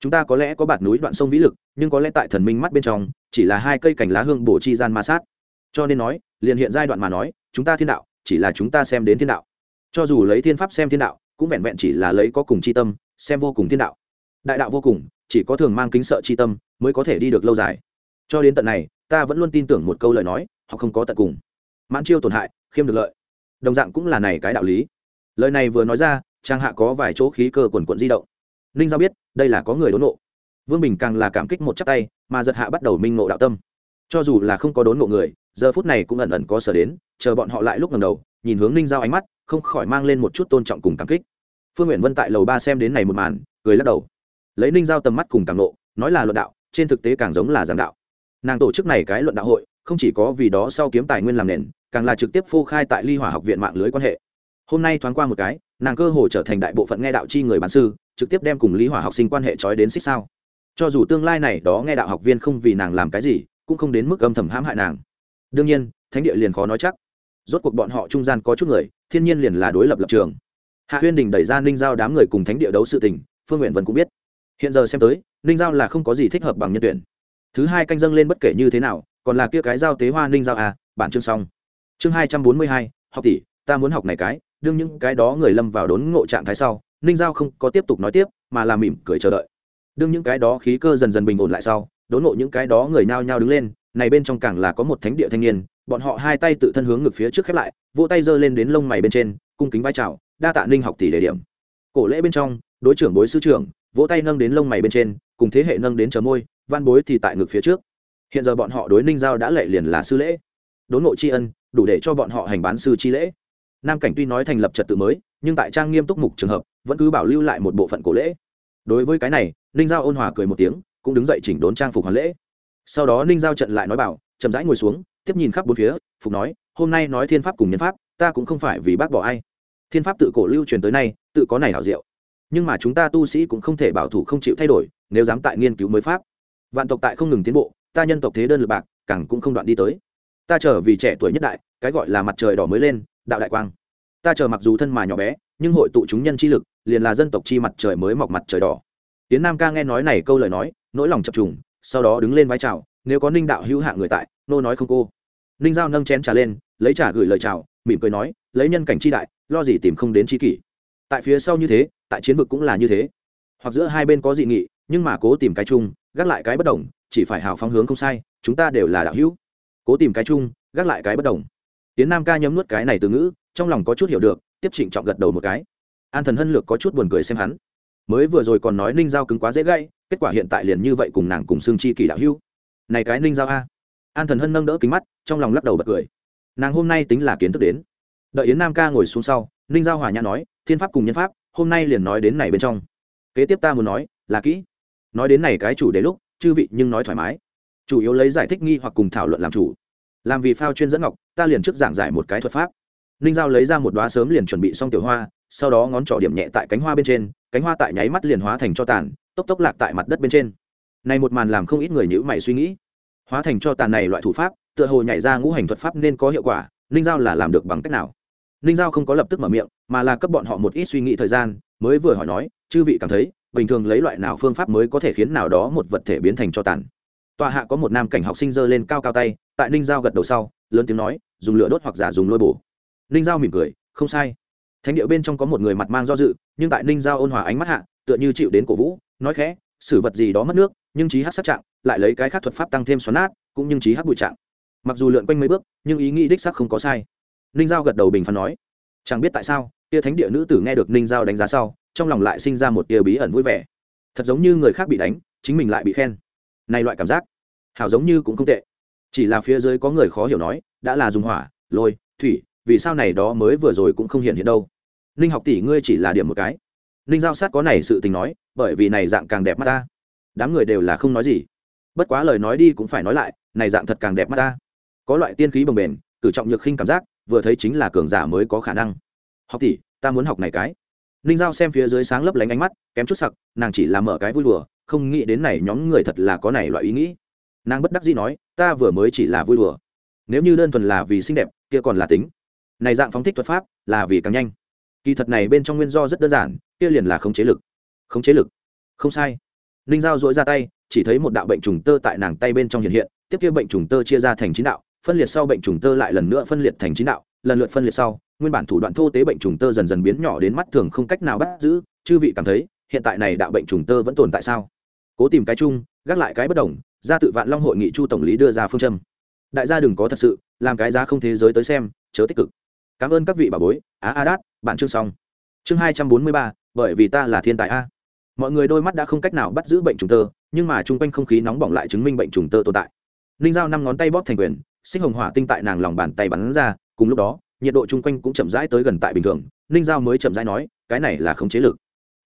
Chúng ta có lẽ có bạt núi đoạn sông vĩ lực, nhưng có lẽ tại thần minh mắt bên trong, chỉ là hai cây cành lá hương bổ chi gian ma sát. Cho nên nói, liền hiện giai đoạn mà nói, chúng ta thiên đạo, chỉ là chúng ta xem đến thiên đạo. Cho dù lấy thiên pháp xem thiên đạo, cũng vẹn vẹn chỉ là lấy có cùng chi tâm, xem vô cùng thiên đạo. Đại đạo vô cùng, chỉ có thường mang kính sợ chi tâm, mới có thể đi được lâu dài. Cho đến tận này, ta vẫn luôn tin tưởng một câu lời nói, họ không có tận cùng. Mãn chiêu tổn hại, khiêm được lợi. Đồng dạng cũng là này cái đạo lý. Lời này vừa nói ra trang hạ có vài chỗ khí cơ quần quận di động. Ninh giao biết, đây là có người đốn nộ vương bình càng là cảm kích một chắc tay, mà giật hạ bắt đầu minh ngộ đạo tâm. Cho dù là không có đốn ngộ người, giờ phút này cũng ẩn ẩn có sở đến, chờ bọn họ lại lúc ngầm đầu, nhìn hướng ninh giao ánh mắt, không khỏi mang lên một chút tôn trọng cùng cảm kích. Phương nguyện vân tại lầu ba xem đến này một màn, cười lắc đầu. Lấy ninh giao tầm mắt cùng cảm nộ nói là luận đạo, trên thực tế càng giống là giảng đạo. Nàng tổ chức này cái luận đạo hội, không chỉ có vì đó sau kiếm tài nguyên làm nền, càng là trực tiếp phô khai tại ly hỏa học viện mạng lưới quan hệ. Hôm nay thoáng qua một cái nàng cơ hồ trở thành đại bộ phận nghe đạo chi người bán sư, trực tiếp đem cùng lý hỏa học sinh quan hệ trói đến xích sao. Cho dù tương lai này đó nghe đạo học viên không vì nàng làm cái gì, cũng không đến mức âm thầm hãm hại nàng. Đương nhiên, thánh địa liền khó nói chắc. Rốt cuộc bọn họ trung gian có chút người, thiên nhiên liền là đối lập lập trường. Hạ huyên đình đẩy ra ninh giao đám người cùng thánh địa đấu sự tình, phương nguyện vân cũng biết. Hiện giờ xem tới, ninh giao là không có gì thích hợp bằng nhân tuyển. Thứ hai canh dâng lên bất kể như thế nào, còn là kia cái giao tế hoa ninh giao à bản chương xong. Chương hai trăm bốn mươi hai, học tỷ, ta muốn học này cái đương những cái đó người lâm vào đốn ngộ trạng thái sau, ninh giao không có tiếp tục nói tiếp, mà là mỉm cười chờ đợi. Đương những cái đó khí cơ dần dần bình ổn lại sau, đốn ngộ những cái đó người nao nhao đứng lên, này bên trong càng là có một thánh địa thanh niên, bọn họ hai tay tự thân hướng ngực phía trước khép lại, vỗ tay giơ lên đến lông mày bên trên, cung kính vai trào đa tạ ninh học tỷ đề điểm. Cổ lễ bên trong, đối trưởng bối sư trưởng, vỗ tay nâng đến lông mày bên trên, cùng thế hệ nâng đến chờ môi, văn bối thì tại ngực phía trước. Hiện giờ bọn họ đối ninh giao đã lệ liền là sư lễ. Đốn ngộ tri ân, đủ để cho bọn họ hành bán sư chi lễ nam cảnh tuy nói thành lập trật tự mới, nhưng tại trang nghiêm túc mục trường hợp, vẫn cứ bảo lưu lại một bộ phận cổ lễ. Đối với cái này, ninh giao ôn hòa cười một tiếng, cũng đứng dậy chỉnh đốn trang phục hoàn lễ. Sau đó ninh giao trận lại nói bảo, chậm rãi ngồi xuống, tiếp nhìn khắp bốn phía, phục nói, hôm nay nói thiên pháp cùng nhân pháp, ta cũng không phải vì bác bỏ ai. Thiên pháp tự cổ lưu truyền tới nay, tự có này hảo diệu. Nhưng mà chúng ta tu sĩ cũng không thể bảo thủ không chịu thay đổi, nếu dám tại nghiên cứu mới pháp. Vạn tộc tại không ngừng tiến bộ, ta nhân tộc thế đơn lực bạc, càng cũng không đoạn đi tới. Ta trở vì trẻ tuổi nhất đại, cái gọi là mặt trời đỏ mới lên đạo đại quang. Ta chờ mặc dù thân mà nhỏ bé, nhưng hội tụ chúng nhân chi lực, liền là dân tộc chi mặt trời mới mọc mặt trời đỏ. Tiến nam ca nghe nói này câu lời nói, nỗi lòng chập trùng, sau đó đứng lên vai chào, nếu có ninh đạo hữu hạ người tại, nô nói không cô. Ninh giao nâng chén trà lên, lấy trà gửi lời chào, mỉm cười nói, lấy nhân cảnh chi đại, lo gì tìm không đến chi kỷ. Tại phía sau như thế, tại chiến vực cũng là như thế. Hoặc giữa hai bên có dị nghị, nhưng mà cố tìm cái chung, gác lại cái bất đồng, chỉ phải hào phóng hướng không sai, chúng ta đều là đạo hữu. Cố tìm cái chung, gác lại cái bất đồng tiến nam ca nhấm nuốt cái này từ ngữ, trong lòng có chút hiểu được, tiếp trịnh trọng gật đầu một cái. An thần hân lược có chút buồn cười xem hắn. Mới vừa rồi còn nói ninh giao cứng quá dễ gãy, kết quả hiện tại liền như vậy cùng nàng cùng xương chi kỳ đạo hữu. Này cái ninh giao a. An thần hân nâng đỡ kính mắt, trong lòng lắc đầu bật cười. Nàng hôm nay tính là kiến thức đến. Đợi yến nam ca ngồi xuống sau, ninh giao hòa nhã nói, thiên pháp cùng nhân pháp, hôm nay liền nói đến này bên trong. Kế tiếp ta muốn nói, là kỹ. Nói đến này cái chủ đề lúc, chư vị nhưng nói thoải mái. Chủ yếu lấy giải thích nghi hoặc cùng thảo luận làm chủ làm vì phao chuyên dẫn ngọc, ta liền trước giảng giải một cái thuật pháp. Ninh giao lấy ra một đoá sớm liền chuẩn bị xong tiểu hoa, sau đó ngón trỏ điểm nhẹ tại cánh hoa bên trên, cánh hoa tại nháy mắt liền hóa thành cho tàn, tốc tốc lạc tại mặt đất bên trên. Này một màn làm không ít người nhữ mày suy nghĩ. Hóa thành cho tàn này loại thủ pháp, tựa hồ nhảy ra ngũ hành thuật pháp nên có hiệu quả, ninh giao là làm được bằng cách nào? Ninh giao không có lập tức mở miệng, mà là cấp bọn họ một ít suy nghĩ thời gian, mới vừa hỏi nói, chư vị cảm thấy, bình thường lấy loại nào phương pháp mới có thể khiến nào đó một vật thể biến thành cho tàn? Tòa hạ có một nam cảnh học sinh giơ lên cao cao tay tại ninh giao gật đầu sau, lớn tiếng nói, dùng lửa đốt hoặc giả dùng lôi bổ. Ninh giao mỉm cười, không sai. Thánh điệu bên trong có một người mặt mang do dự, nhưng tại ninh giao ôn hòa ánh mắt hạ, tựa như chịu đến cổ vũ, nói khẽ xử vật gì đó mất nước, nhưng trí hát sát trạng, lại lấy cái khác thuật pháp tăng thêm xoắn nát, cũng nhưng trí hát bụi trạng. Mặc dù lượn quanh mấy bước, nhưng ý nghĩ đích sắc không có sai. Ninh giao gật đầu bình phán nói, chẳng biết tại sao, tia thánh địa nữ tử nghe được ninh giao đánh giá sau, trong lòng lại sinh ra một tia bí ẩn vui vẻ. Thật giống như người khác bị đánh, chính mình lại bị khen. Này loại cảm giác, hảo giống như cũng không tệ chỉ là phía dưới có người khó hiểu nói, đã là dùng hỏa, lôi, thủy, vì sao này đó mới vừa rồi cũng không hiện hiện đâu? Ninh học tỷ, ngươi chỉ là điểm một cái. Ninh giao sát có này sự tình nói, bởi vì này dạng càng đẹp mắt ta. Đám người đều là không nói gì. Bất quá lời nói đi cũng phải nói lại, này dạng thật càng đẹp mắt ta. Có loại tiên khí bồng bềnh, cử trọng nhược khinh cảm giác, vừa thấy chính là cường giả mới có khả năng. Học tỷ, ta muốn học này cái. Ninh giao xem phía dưới sáng lấp lánh ánh mắt, kém chút sặc, nàng chỉ là mở cái vui đùa, không nghĩ đến này nhóm người thật là có này loại ý nghĩ nàng bất đắc dĩ nói, ta vừa mới chỉ là vui đùa. Nếu như đơn thuần là vì xinh đẹp, kia còn là tính. Này dạng phóng thích thuật pháp là vì càng nhanh. Kỳ thật này bên trong nguyên do rất đơn giản, kia liền là khống chế lực. Khống chế lực? Không sai. Ninh giao dỗi ra tay, chỉ thấy một đạo bệnh trùng tơ tại nàng tay bên trong hiện hiện, tiếp kia bệnh trùng tơ chia ra thành chín đạo, phân liệt sau bệnh trùng tơ lại lần nữa phân liệt thành chín đạo, lần lượt phân liệt sau, nguyên bản thủ đoạn thô tế bệnh trùng tơ dần dần biến nhỏ đến mắt thường không cách nào bắt giữ, chư vị cảm thấy, hiện tại này đạo bệnh trùng tơ vẫn tồn tại sao? Cố tìm cái chung gác lại cái bất đồng, ra tự vạn long hội nghị chu tổng lý đưa ra phương châm. Đại gia đừng có thật sự, làm cái giá không thế giới tới xem, chớ tích cực. Cảm ơn các vị bà bối, á a đát, bạn chương xong. Chương hai trăm bốn mươi ba, bởi vì ta là thiên tài a. Mọi người đôi mắt đã không cách nào bắt giữ bệnh trùng tơ, nhưng mà chung quanh không khí nóng bỏng lại chứng minh bệnh trùng tơ tồn tại. Ninh giao năm ngón tay bóp thành quyền, xích hồng hỏa tinh tại nàng lòng bàn tay bắn ra, cùng lúc đó, nhiệt độ chung quanh cũng chậm rãi tới gần tại bình thường ninh giao mới chậm rãi nói, cái này là không chế lực.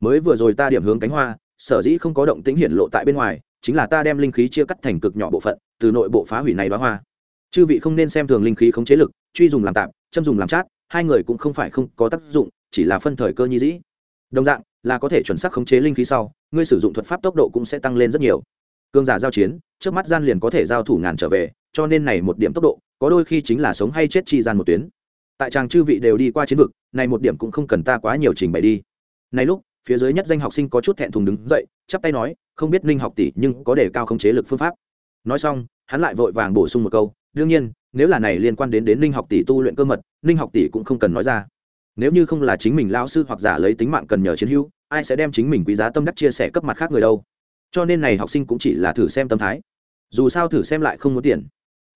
Mới vừa rồi ta điểm hướng cánh hoa, sở dĩ không có động tính hiển lộ tại bên ngoài chính là ta đem linh khí chia cắt thành cực nhỏ bộ phận, từ nội bộ phá hủy này đoá hoa. Chư vị không nên xem thường linh khí khống chế lực, truy dùng làm tạm châm dùng làm chát, hai người cũng không phải không có tác dụng, chỉ là phân thời cơ nhi dĩ. Đồng dạng, là có thể chuẩn xác khống chế linh khí sau, ngươi sử dụng thuật pháp tốc độ cũng sẽ tăng lên rất nhiều. Cương giả giao chiến, trước mắt gian liền có thể giao thủ ngàn trở về, cho nên này một điểm tốc độ, có đôi khi chính là sống hay chết chi gian một tuyến. Tại tràng chư vị đều đi qua chiến vực, này một điểm cũng không cần ta quá nhiều trình bày đi. Này lúc, phía dưới nhất danh học sinh có chút thẹn thùng đứng dậy, chắp tay nói không biết ninh học tỷ nhưng có đề cao khống chế lực phương pháp. Nói xong, hắn lại vội vàng bổ sung một câu, đương nhiên, nếu là này liên quan đến đến ninh học tỷ tu luyện cơ mật, ninh học tỷ cũng không cần nói ra. Nếu như không là chính mình lão sư hoặc giả lấy tính mạng cần nhờ chiến hữu, ai sẽ đem chính mình quý giá tâm đắc chia sẻ cấp mặt khác người đâu? Cho nên này học sinh cũng chỉ là thử xem tâm thái. Dù sao thử xem lại không muốn tiền.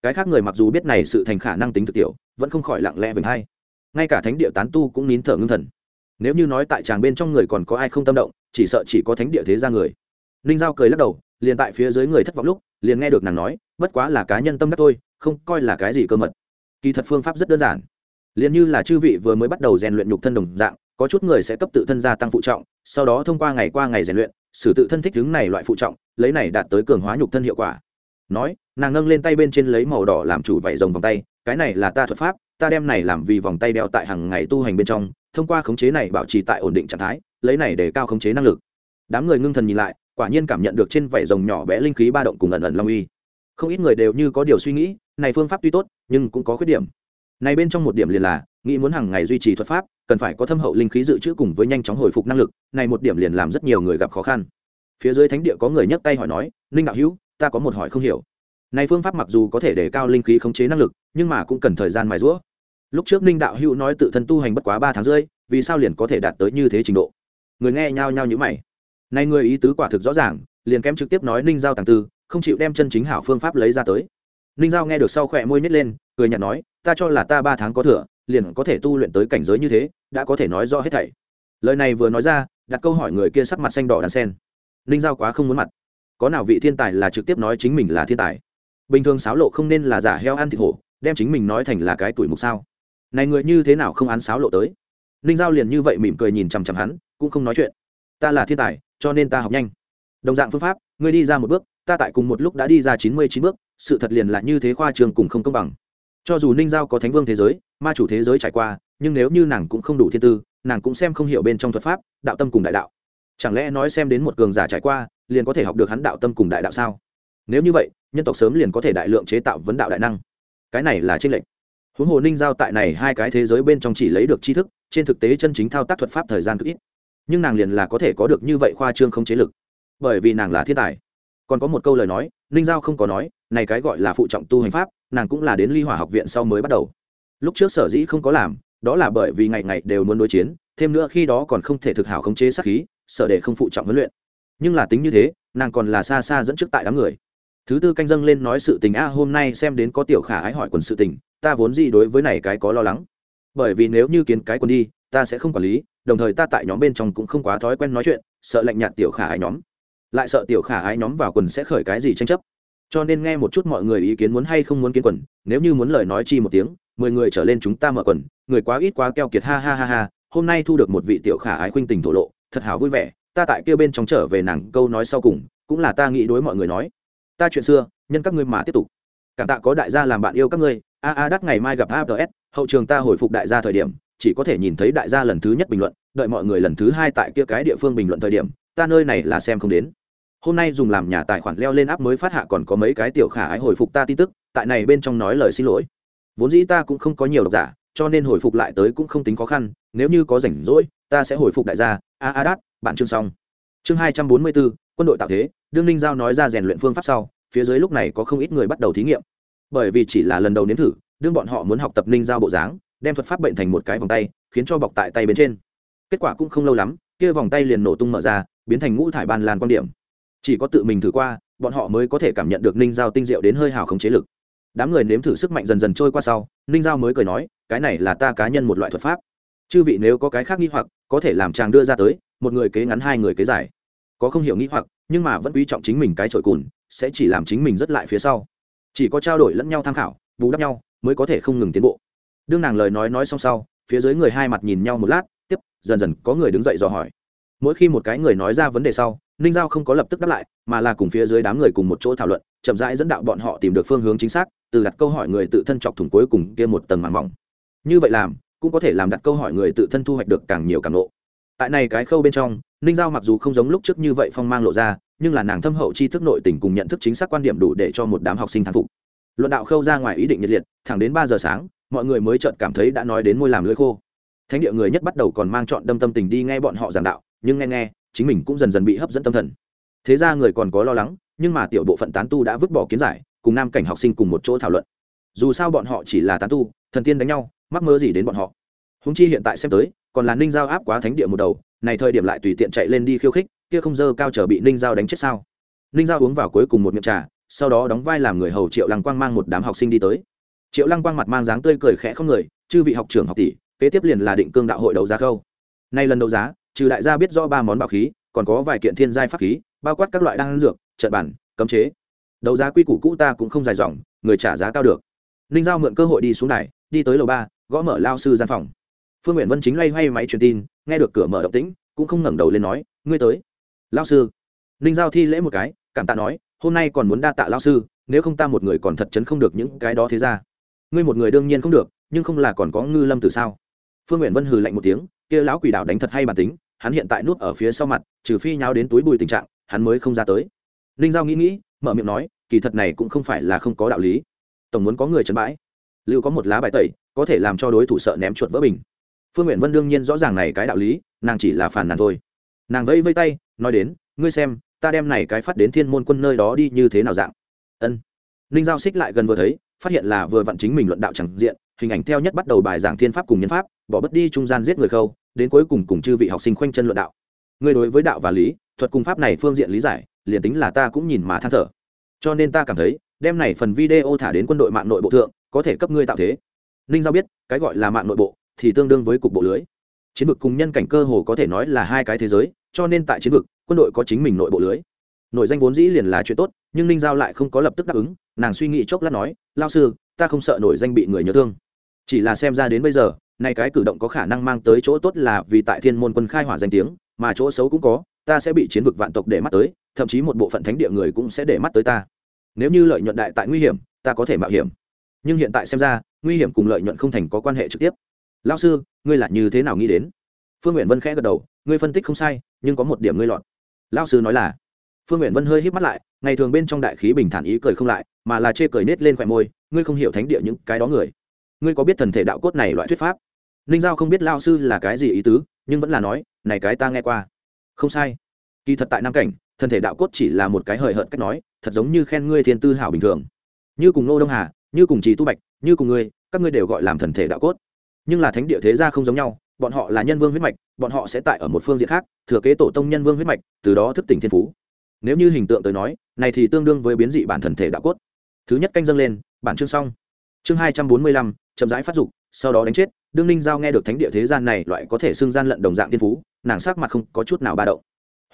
Cái khác người mặc dù biết này sự thành khả năng tính thực tiểu, vẫn không khỏi lặng lẽ vừng hay ngay cả thánh địa tán tu cũng nín thở ngưng thần. Nếu như nói tại tràng bên trong người còn có ai không tâm động, chỉ sợ chỉ có thánh địa thế ra người ninh giao cười lắc đầu, liền tại phía dưới người thất vọng lúc, liền nghe được nàng nói, bất quá là cá nhân tâm đắc thôi, không coi là cái gì cơ mật. Kỳ thật phương pháp rất đơn giản. Liền như là chư vị vừa mới bắt đầu rèn luyện nhục thân đồng dạng, có chút người sẽ cấp tự thân gia tăng phụ trọng, sau đó thông qua ngày qua ngày rèn luyện sử tự thân thích đứng này loại phụ trọng, lấy này đạt tới cường hóa nhục thân hiệu quả. Nói, nàng nâng lên tay bên trên lấy màu đỏ làm chủ vải rồng vòng tay, cái này là ta thuật pháp, ta đem này làm vì vòng tay đeo tại hàng ngày tu hành bên trong, thông qua khống chế này bảo trì tại ổn định trạng thái, lấy này để cao khống chế năng lực. Đám người ngưng thần nhìn lại quả nhiên cảm nhận được trên vảy rồng nhỏ bé linh khí ba động cùng ẩn ẩn long uy. Không ít người đều như có điều suy nghĩ, này phương pháp tuy tốt, nhưng cũng có khuyết điểm. Này bên trong một điểm liền là, nghĩ muốn hàng ngày duy trì thuật pháp, cần phải có thâm hậu linh khí dự trữ cùng với nhanh chóng hồi phục năng lực, này một điểm liền làm rất nhiều người gặp khó khăn. Phía dưới thánh địa có người nhấc tay hỏi nói, ninh đạo hữu, ta có một hỏi không hiểu. Này phương pháp mặc dù có thể để cao linh khí khống chế năng lực, nhưng mà cũng cần thời gian mài rũa lúc trước ninh đạo hữu nói tự thân tu hành bất quá ba tháng rưỡi, vì sao liền có thể đạt tới như thế trình độ? Người nghe nhao nhao như mày này người ý tứ quả thực rõ ràng, liền kém trực tiếp nói ninh giao tàng tư, không chịu đem chân chính hảo phương pháp lấy ra tới. Ninh giao nghe được sau khỏe môi nhét lên, cười nhạt nói, ta cho là ta ba tháng có thừa, liền có thể tu luyện tới cảnh giới như thế, đã có thể nói rõ hết thảy. Lời này vừa nói ra, đặt câu hỏi người kia sắc mặt xanh đỏ đàn sen. Ninh giao quá không muốn mặt. Có nào vị thiên tài là trực tiếp nói chính mình là thiên tài? Bình thường sáo lộ không nên là giả heo ăn thịt hổ, đem chính mình nói thành là cái tuổi mục sao? Này người như thế nào không án sáo lộ tới? Ninh giao liền như vậy mỉm cười nhìn chằm chằm hắn, cũng không nói chuyện. Ta là thiên tài cho nên ta học nhanh. Đồng dạng phương pháp, ngươi đi ra một bước, ta tại cùng một lúc đã đi ra chín mươi chín bước, sự thật liền là như thế khoa trường cùng không công bằng. Cho dù ninh giao có thánh vương thế giới, ma chủ thế giới trải qua, nhưng nếu như nàng cũng không đủ thiên tư, nàng cũng xem không hiểu bên trong thuật pháp, đạo tâm cùng đại đạo. Chẳng lẽ nói xem đến một cường giả trải qua, liền có thể học được hắn đạo tâm cùng đại đạo sao? Nếu như vậy, nhân tộc sớm liền có thể đại lượng chế tạo vấn đạo đại năng. Cái này là tranh lệch. Huống hồ ninh giao tại này hai cái thế giới bên trong chỉ lấy được tri thức, trên thực tế chân chính thao tác thuật pháp thời gian cực ít nhưng nàng liền là có thể có được như vậy khoa trương không chế lực. Bởi vì nàng là thiên tài. Còn có một câu lời nói, ninh giao không có nói, này cái gọi là phụ trọng tu hành pháp, nàng cũng là đến ly hỏa học viện sau mới bắt đầu. Lúc trước sở dĩ không có làm, đó là bởi vì ngày ngày đều muốn đối chiến, thêm nữa khi đó còn không thể thực hảo khống chế sát khí, sở để không phụ trọng huấn luyện. Nhưng là tính như thế, nàng còn là xa xa dẫn trước tại đám người. Thứ tư canh dâng lên nói sự tình, a, hôm nay xem đến có tiểu khả ái hỏi quần sự tình, ta vốn gì đối với này cái có lo lắng. Bởi vì nếu như kiến cái quần đi ta sẽ không quản lý, đồng thời ta tại nhóm bên trong cũng không quá thói quen nói chuyện, sợ lạnh nhạt tiểu khả ái nhóm. Lại sợ tiểu khả ái nhóm vào quần sẽ khởi cái gì tranh chấp. Cho nên nghe một chút mọi người ý kiến muốn hay không muốn kiến quần, nếu như muốn lời nói chi một tiếng, mười người trở lên chúng ta mở quần, người quá ít quá keo kiệt ha ha ha ha, hôm nay thu được một vị tiểu khả ái khuynh tình thổ lộ, thật hảo vui vẻ, ta tại kia bên trong trở về nàng câu nói sau cùng, cũng là ta nghĩ đối mọi người nói. Ta chuyện xưa, nhân các ngươi mà tiếp tục. Cảm tạ có đại gia làm bạn yêu các ngươi. A a, đắt ngày mai gặp abs hậu trường ta hồi phục đại gia thời điểm chỉ có thể nhìn thấy đại gia lần thứ nhất bình luận, đợi mọi người lần thứ hai tại kia cái địa phương bình luận thời điểm, ta nơi này là xem không đến. Hôm nay dùng làm nhà tài khoản leo lên áp mới phát hạ còn có mấy cái tiểu khả ái hồi phục ta tin tức, tại này bên trong nói lời xin lỗi. Vốn dĩ ta cũng không có nhiều độc giả, cho nên hồi phục lại tới cũng không tính khó khăn, nếu như có rảnh rỗi, ta sẽ hồi phục đại gia. A a, đát, bạn chương xong. Chương hai trăm bốn mươi bốn, quân đội tạo thế, đương ninh giao nói ra rèn luyện phương pháp sau, phía dưới lúc này có không ít người bắt đầu thí nghiệm. Bởi vì chỉ là lần đầu nếm thử, đương bọn họ muốn học tập ninh giao bộ dáng đem thuật pháp bệnh thành một cái vòng tay, khiến cho bọc tại tay bên trên. Kết quả cũng không lâu lắm, kia vòng tay liền nổ tung mở ra, biến thành ngũ thải ban lan quan điểm. Chỉ có tự mình thử qua, bọn họ mới có thể cảm nhận được ninh giao tinh diệu đến hơi hào không chế lực. Đám người nếm thử sức mạnh dần dần trôi qua sau, ninh giao mới cười nói, cái này là ta cá nhân một loại thuật pháp. Chư vị nếu có cái khác nghi hoặc, có thể làm chàng đưa ra tới, một người kế ngắn, hai người kế dài. Có không hiểu nghi hoặc, nhưng mà vẫn quý trọng chính mình cái trội cùn, sẽ chỉ làm chính mình rất lại phía sau. Chỉ có trao đổi lẫn nhau tham khảo, bù đắp nhau, mới có thể không ngừng tiến bộ đương nàng lời nói nói xong sau, phía dưới người hai mặt nhìn nhau một lát, tiếp, dần dần có người đứng dậy dò hỏi. Mỗi khi một cái người nói ra vấn đề sau, ninh giao không có lập tức đáp lại, mà là cùng phía dưới đám người cùng một chỗ thảo luận, chậm rãi dẫn đạo bọn họ tìm được phương hướng chính xác, từ đặt câu hỏi người tự thân chọc thủng cuối cùng kia một tầng màng mỏng. Như vậy làm, cũng có thể làm đặt câu hỏi người tự thân thu hoạch được càng nhiều càng lộ tại này cái khâu bên trong, ninh giao mặc dù không giống lúc trước như vậy phong mang lộ ra, nhưng là nàng thâm hậu tri thức nội tình cùng nhận thức chính xác quan điểm đủ để cho một đám học sinh thán phục. Luận đạo khâu ra ngoài ý định nhiệt liệt, thẳng đến ba giờ sáng mọi người mới chợt cảm thấy đã nói đến môi làm lưỡi khô. Thánh địa người nhất bắt đầu còn mang chọn đâm tâm tình đi nghe bọn họ giảng đạo, nhưng nghe nghe, chính mình cũng dần dần bị hấp dẫn tâm thần. Thế ra người còn có lo lắng, nhưng mà tiểu bộ phận tán tu đã vứt bỏ kiến giải, cùng nam cảnh học sinh cùng một chỗ thảo luận. Dù sao bọn họ chỉ là tán tu, thần tiên đánh nhau, mắc mơ gì đến bọn họ. Húng chi hiện tại xem tới, còn là ninh giao áp quá thánh địa một đầu, này thời điểm lại tùy tiện chạy lên đi khiêu khích, kia không dơ cao trở bị ninh giao đánh chết sao? Ninh giao uống vào cuối cùng một miệng trà, sau đó đóng vai làm người hầu triệu lăng quang mang một đám học sinh đi tới triệu lăng quang mặt mang dáng tươi cười khẽ không người chư vị học trưởng học tỷ kế tiếp liền là định cương đạo hội đấu giá khâu. Nay lần đấu giá trừ đại gia biết rõ ba món bảo khí còn có vài kiện thiên giai pháp khí bao quát các loại đan dược trận bản cấm chế. Đấu giá quy củ cũ ta cũng không dài dòng người trả giá cao được. Ninh giao mượn cơ hội đi xuống này, đi tới lầu ba gõ mở lao sư gian phòng. Phương nguyện vân chính loay hoay máy truyền tin nghe được cửa mở động tĩnh cũng không ngẩng đầu lên nói ngươi tới. Lao sư. Ninh giao thi lễ một cái cảm tạ nói hôm nay còn muốn đa tạ lao sư nếu không ta một người còn thật chấn không được những cái đó thế ra ngươi một người đương nhiên không được, nhưng không là còn có ngư lâm từ sao? Phương nguyện vân hừ lạnh một tiếng, kia lão quỷ đảo đánh thật hay bản tính, hắn hiện tại nút ở phía sau mặt, trừ phi nháo đến túi bùi tình trạng, hắn mới không ra tới. Ninh giao nghĩ nghĩ, mở miệng nói, kỳ thật này cũng không phải là không có đạo lý. Tổng muốn có người chấn bãi. Lưu có một lá bài tẩy, có thể làm cho đối thủ sợ ném chuột vỡ bình. Phương nguyện vân đương nhiên rõ ràng này cái đạo lý, nàng chỉ là phản nàn thôi. Nàng vẫy vây tay, nói đến, ngươi xem, ta đem này cái phát đến thiên môn quân nơi đó đi như thế nào dạng? Ân. Ninh giao xích lại gần vừa thấy phát hiện là vừa vặn chính mình luận đạo chẳng diện, hình ảnh theo nhất bắt đầu bài giảng thiên pháp cùng nhân pháp, bỏ bất đi trung gian giết người khâu, đến cuối cùng cùng chư vị học sinh khoanh chân luận đạo. Người đối với đạo và lý, thuật cùng pháp này phương diện lý giải, liền tính là ta cũng nhìn mà than thở. Cho nên ta cảm thấy, đem này phần video thả đến quân đội mạng nội bộ thượng, có thể cấp ngươi tạo thế. Ninh giao biết, cái gọi là mạng nội bộ, thì tương đương với cục bộ lưới. Chiến vực cùng nhân cảnh cơ hồ có thể nói là hai cái thế giới, cho nên tại chiến vực, quân đội có chính mình nội bộ lưới nội danh vốn dĩ liền là chuyện tốt, nhưng ninh giao lại không có lập tức đáp ứng, nàng suy nghĩ chốc lát nói, lao sư, ta không sợ nổi danh bị người nhớ thương. Chỉ là xem ra đến bây giờ, nay cái cử động có khả năng mang tới chỗ tốt là vì tại thiên môn quân khai hỏa danh tiếng, mà chỗ xấu cũng có, ta sẽ bị chiến vực vạn tộc để mắt tới, thậm chí một bộ phận thánh địa người cũng sẽ để mắt tới ta. Nếu như lợi nhuận đại tại nguy hiểm, ta có thể mạo hiểm. Nhưng hiện tại xem ra, nguy hiểm cùng lợi nhuận không thành có quan hệ trực tiếp. Lao sư, ngươi là như thế nào nghĩ đến? Phương nguyện vân khẽ gật đầu, ngươi phân tích không sai, nhưng có một điểm ngươi lọt. Lao sư nói là phương nguyện vân hơi hít mắt lại, ngày thường bên trong đại khí bình thản ý cười không lại, mà là chê cười nết lên khỏe môi, ngươi không hiểu thánh địa những cái đó người. Ngươi có biết thần thể đạo cốt này loại thuyết pháp? Ninh giao không biết lao sư là cái gì ý tứ, nhưng vẫn là nói, này cái ta nghe qua. Không sai. Kỳ thật tại nam cảnh, thần thể đạo cốt chỉ là một cái hời hợt cách nói, thật giống như khen ngươi thiên tư hảo bình thường. Như cùng nô đông hà, như cùng trì tu bạch, như cùng ngươi, các ngươi đều gọi làm thần thể đạo cốt. Nhưng là thánh địa thế gia không giống nhau, bọn họ là nhân vương huyết mạch, bọn họ sẽ tại ở một phương diện khác, thừa kế tổ tông nhân vương huyết mạch, từ đó thức tỉnh thiên phú nếu như hình tượng tới nói, này thì tương đương với biến dị bản thần thể đạo cốt. Thứ nhất canh dâng lên, bản chương xong. Chương hai trăm bốn mươi lăm, chậm rãi phát dục, sau đó đánh chết. Đương ninh giao nghe được thánh địa thế gian này loại có thể xưng gian lận đồng dạng thiên phú, nàng sắc mặt không có chút nào ba động.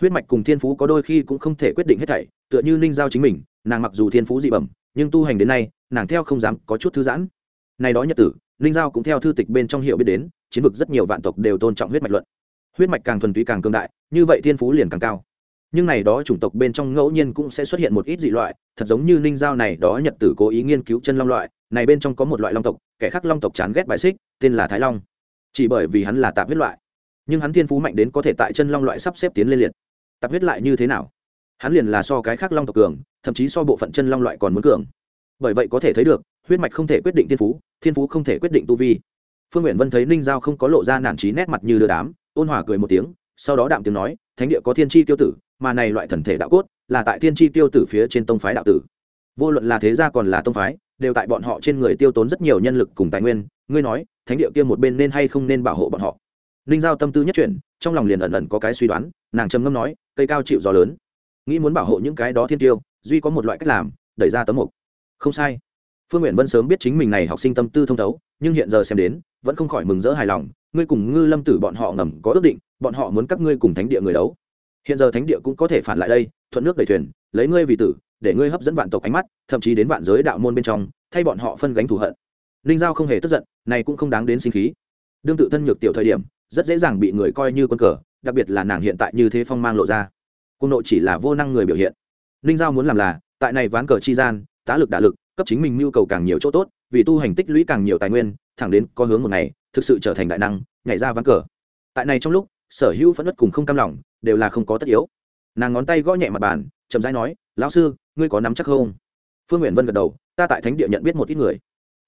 Huyết mạch cùng thiên phú có đôi khi cũng không thể quyết định hết thảy, tựa như ninh giao chính mình, nàng mặc dù thiên phú dị bẩm, nhưng tu hành đến nay, nàng theo không dám có chút thư giãn. Này đó nhật tử, ninh giao cũng theo thư tịch bên trong hiệu biết đến, chiến vực rất nhiều vạn tộc đều tôn trọng huyết mạch luận. Huyết mạch càng thuần túy càng cương đại, như vậy thiên phú liền càng cao nhưng này đó chủng tộc bên trong ngẫu nhiên cũng sẽ xuất hiện một ít dị loại, thật giống như ninh giao này đó nhật tử cố ý nghiên cứu chân long loại. Này bên trong có một loại long tộc, kẻ khác long tộc chán ghét bại xích, tên là thái long. Chỉ bởi vì hắn là tạp huyết loại. Nhưng hắn thiên phú mạnh đến có thể tại chân long loại sắp xếp tiến lên liệt. Tạp huyết lại như thế nào? Hắn liền là so cái khác long tộc cường, thậm chí so bộ phận chân long loại còn muốn cường. Bởi vậy có thể thấy được, huyết mạch không thể quyết định thiên phú thiên phú không thể quyết định tu vi. Phương nguyện vân thấy ninh giao không có lộ ra nản trí nét mặt như đưa đám, ôn hòa cười một tiếng, sau đó đạm tiếng nói, thánh địa có thiên tri tiêu tử mà này loại thần thể đạo cốt là tại thiên tri tiêu tử phía trên tông phái đạo tử. Vô luận là thế gia còn là tông phái, đều tại bọn họ trên người tiêu tốn rất nhiều nhân lực cùng tài nguyên. Ngươi nói, thánh địa kia một bên nên hay không nên bảo hộ bọn họ? Ninh giao tâm tư nhất chuyển, trong lòng liền ẩn ẩn có cái suy đoán, nàng trầm ngâm nói, cây cao chịu gió lớn. Nghĩ muốn bảo hộ những cái đó thiên tiêu, duy có một loại cách làm, đẩy ra tấm mục. Không sai. Phương nguyện vân sớm biết chính mình này học sinh tâm tư thông thấu, nhưng hiện giờ xem đến, vẫn không khỏi mừng rỡ hài lòng. Ngươi cùng ngư lâm tử bọn họ ngầm có ước định, bọn họ muốn các ngươi cùng thánh địa người đấu hiện giờ thánh địa cũng có thể phản lại đây, thuận nước đẩy thuyền, lấy ngươi vì tử, để ngươi hấp dẫn vạn tộc ánh mắt, thậm chí đến vạn giới đạo môn bên trong, thay bọn họ phân gánh thù hận. Ninh giao không hề tức giận, này cũng không đáng đến sinh khí. Đương tự thân nhược tiểu thời điểm, rất dễ dàng bị người coi như con cờ, đặc biệt là nàng hiện tại như thế phong mang lộ ra. Cung nội chỉ là vô năng người biểu hiện. Ninh giao muốn làm là, tại này ván cờ chi gian, tá lực đả lực, cấp chính mình nhu cầu càng nhiều chỗ tốt, vì tu hành tích lũy càng nhiều tài nguyên, thẳng đến có hướng một ngày, thực sự trở thành đại năng, nhảy ra ván cờ. Tại này trong lúc, sở hữu phẫn nứt cùng không cam lòng đều là không có tất yếu. Nàng ngón tay gõ nhẹ mặt bàn, chậm rãi nói, lão sư, ngươi có nắm chắc không? Phương nguyện vân gật đầu, ta tại thánh địa nhận biết một ít người.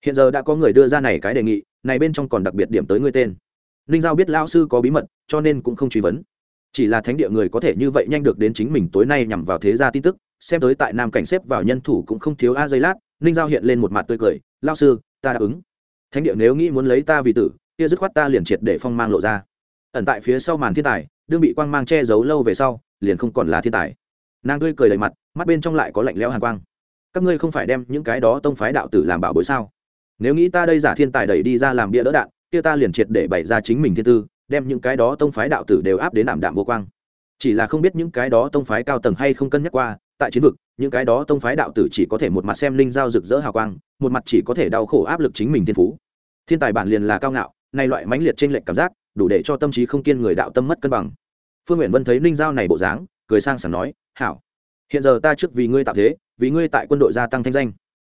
Hiện giờ đã có người đưa ra này cái đề nghị, này bên trong còn đặc biệt điểm tới ngươi tên. Ninh giao biết lão sư có bí mật, cho nên cũng không truy vấn. Chỉ là thánh địa người có thể như vậy nhanh được đến chính mình tối nay nhằm vào thế gia tin tức, xem tới tại nam cảnh xếp vào nhân thủ cũng không thiếu a giây lát ninh giao hiện lên một mặt tươi cười lao sư, ta đáp ứng. Thánh địa nếu nghĩ muốn lấy ta vì tử, kia dứt khoát ta liền triệt để phong mang lộ ra ẩn tại phía sau màn thiên tài, đương bị quang mang che giấu lâu về sau, liền không còn là thiên tài. Nàng tươi cười đầy mặt, mắt bên trong lại có lạnh lẽo hàn quang. Các ngươi không phải đem những cái đó tông phái đạo tử làm bảo bối sao? Nếu nghĩ ta đây giả thiên tài đẩy đi ra làm bia đỡ đạn, kia ta liền triệt để bày ra chính mình thiên tư, đem những cái đó tông phái đạo tử đều áp đến ảm đạm vô quang. Chỉ là không biết những cái đó tông phái cao tầng hay không cân nhắc qua, tại chiến vực, những cái đó tông phái đạo tử chỉ có thể một mặt xem linh giao rực rỡ hào quang, một mặt chỉ có thể đau khổ áp lực chính mình thiên phú. Thiên tài bản liền là cao ngạo, nay loại mãnh liệt trên lệnh cảm giác đủ để cho tâm trí không kiên người đạo tâm mất cân bằng. Phương nguyện vân thấy ninh giao này bộ dáng, cười sang sảng nói, hảo. Hiện giờ ta trước vì ngươi tạo thế, vì ngươi tại quân đội gia tăng thanh danh.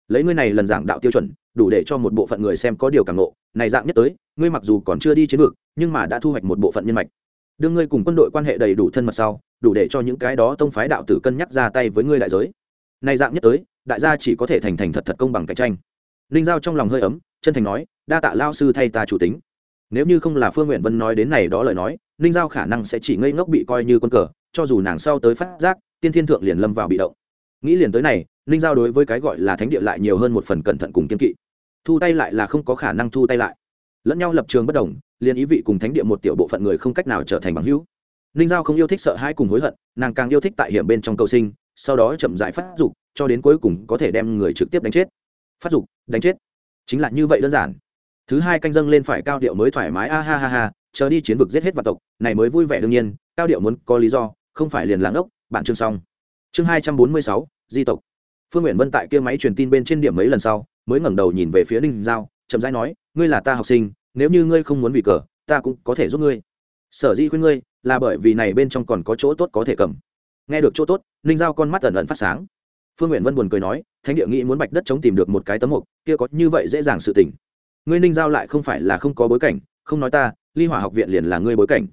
Lấy ngươi này lần giảng đạo tiêu chuẩn, đủ để cho một bộ phận người xem có điều cảm ngộ. này dạng nhất tới, ngươi mặc dù còn chưa đi chiến lược, nhưng mà đã thu hoạch một bộ phận nhân mạch. Đưa ngươi cùng quân đội quan hệ đầy đủ thân mật sau, đủ để cho những cái đó tông phái đạo tử cân nhắc ra tay với ngươi đại giới. Này dạng nhất tới, đại gia chỉ có thể thành thành thật thật công bằng cạnh tranh. Ninh giao trong lòng hơi ấm, chân thành nói, đa tạ lao sư thay ta chủ tính nếu như không là phương nguyện vân nói đến này đó lời nói, ninh giao khả năng sẽ chỉ ngây ngốc bị coi như quân cờ, cho dù nàng sau tới phát giác, tiên thiên thượng liền lâm vào bị động. Nghĩ liền tới này, ninh giao đối với cái gọi là thánh địa lại nhiều hơn một phần cẩn thận cùng kiên kỵ. Thu tay lại là không có khả năng thu tay lại. Lẫn nhau lập trường bất đồng, liền ý vị cùng thánh địa một tiểu bộ phận người không cách nào trở thành bằng hữu. Ninh giao không yêu thích sợ hãi cùng hối hận, nàng càng yêu thích tại hiểm bên trong cầu sinh, sau đó chậm dại phát dục, cho đến cuối cùng có thể đem người trực tiếp đánh chết. Phát dục, đánh chết. Chính là như vậy đơn giản thứ hai canh dâng lên phải cao điệu mới thoải mái, a ha ha ha, chờ đi chiến vực giết hết vạn tộc, này mới vui vẻ đương nhiên, cao điệu muốn có lý do, không phải liền lãng ốc bản chương xong. Chương hai trăm bốn mươi sáu, di tộc. Phương nguyện vân tại kia máy truyền tin bên trên điểm mấy lần sau, mới ngẩng đầu nhìn về phía ninh giao, chậm rãi nói, ngươi là ta học sinh, nếu như ngươi không muốn vì cờ, ta cũng có thể giúp ngươi. Sở dĩ khuyên ngươi, là bởi vì này bên trong còn có chỗ tốt có thể cầm. Nghe được chỗ tốt ninh giao con mắt ẩn ẩn phát sáng. Phương nguyện vân buồn cười nói, thánh địa nghĩ muốn bạch đất chống tìm được một cái tấm mục, kia có như vậy dễ dàng sự tỉnh ngươi ninh giao lại không phải là không có bối cảnh, không nói ta, ly hỏa học viện liền là ngươi bối cảnh.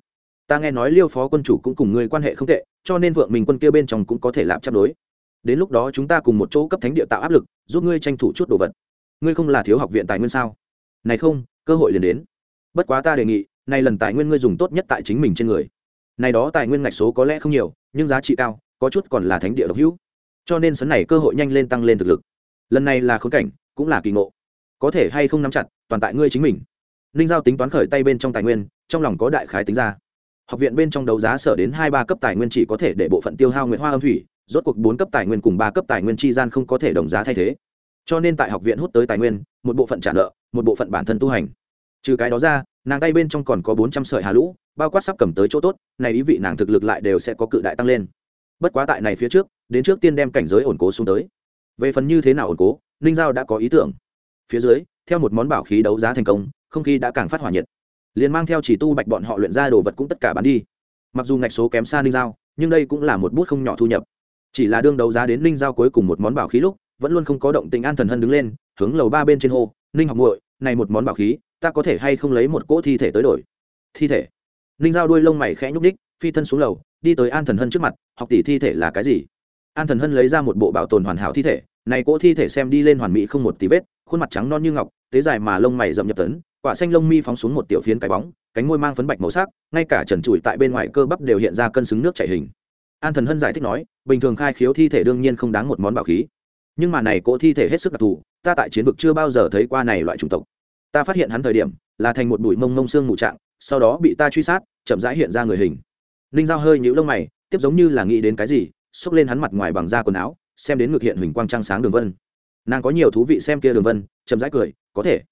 Ta nghe nói liêu phó quân chủ cũng cùng ngươi quan hệ không tệ, cho nên vượng mình quân kia bên trong cũng có thể làm chấp đối. Đến lúc đó chúng ta cùng một chỗ cấp thánh địa tạo áp lực, giúp ngươi tranh thủ chút đồ vật. Ngươi không là thiếu học viện tài nguyên sao? Này không, cơ hội liền đến. Bất quá ta đề nghị nay lần tài nguyên ngươi dùng tốt nhất tại chính mình trên người. Này đó tài nguyên ngạch số có lẽ không nhiều, nhưng giá trị cao, có chút còn là thánh địa độc hữu. Cho nên sấn này cơ hội nhanh lên tăng lên thực lực. Lần này là khốn cảnh, cũng là kỳ ngộ. Có thể hay không nắm chặt toàn tại ngươi chính mình. Ninh giao tính toán khởi tay bên trong tài nguyên, trong lòng có đại khái tính ra. Học viện bên trong đấu giá sở đến hai ba cấp tài nguyên chỉ có thể để bộ phận tiêu hao nguyện hoa âm thủy, rốt cuộc bốn cấp tài nguyên cùng ba cấp tài nguyên chi gian không có thể đồng giá thay thế. Cho nên tại học viện hút tới tài nguyên, một bộ phận trả nợ, một bộ phận bản thân tu hành. Trừ cái đó ra, nàng tay bên trong còn có bốn trăm sợi hà lũ, bao quát sắp cầm tới chỗ tốt, này ý vị nàng thực lực lại đều sẽ có cự đại tăng lên. Bất quá tại này phía trước, đến trước tiên đem cảnh giới ổn cố xuống tới. Về phần như thế nào ổn cố, ninh giao đã có ý tưởng phía dưới, theo một món bảo khí đấu giá thành công, không khí đã càng phát hỏa nhiệt. Liền mang theo chỉ tu bạch bọn họ luyện ra đồ vật cũng tất cả bán đi. Mặc dù ngạch số kém xa ninh giao, nhưng đây cũng là một bút không nhỏ thu nhập. Chỉ là đương đấu giá đến ninh giao cuối cùng một món bảo khí lúc, vẫn luôn không có động tình an thần hân đứng lên, hướng lầu ba bên trên hồ ninh học muội, này một món bảo khí, ta có thể hay không lấy một cỗ thi thể tới đổi? Thi thể? Ninh giao đuôi lông mày khẽ nhúc ních phi thân xuống lầu, đi tới an thần hân trước mặt, học tỷ thi thể là cái gì? An thần hân lấy ra một bộ bảo tồn hoàn hảo thi thể, này cỗ thi thể xem đi lên hoàn mỹ không một tí vết khuôn mặt trắng non như ngọc, tế dài mà lông mày rậm nhập tấn, quả xanh lông mi phóng xuống một tiểu phiến cái bóng, cánh môi mang phấn bạch màu sắc, ngay cả trần trụi tại bên ngoài cơ bắp đều hiện ra cân xứng nước chảy hình. An thần hân giải thích nói, bình thường khai khiếu thi thể đương nhiên không đáng một món bảo khí. Nhưng mà này cỗ thi thể hết sức đặc thù, ta tại chiến vực chưa bao giờ thấy qua này loại chủng tộc. Ta phát hiện hắn thời điểm, là thành một bụi mông mông xương mù trạng, sau đó bị ta truy sát, chậm rãi hiện ra người hình. Ninh giao hơi nhũ lông mày, tiếp giống như là nghĩ đến cái gì, xốc lên hắn mặt ngoài bằng da quần áo, xem đến ngực hiện huỳnh quang trăng sáng đường vân nàng có nhiều thú vị xem kia đường vân, chậm rãi cười, có thể.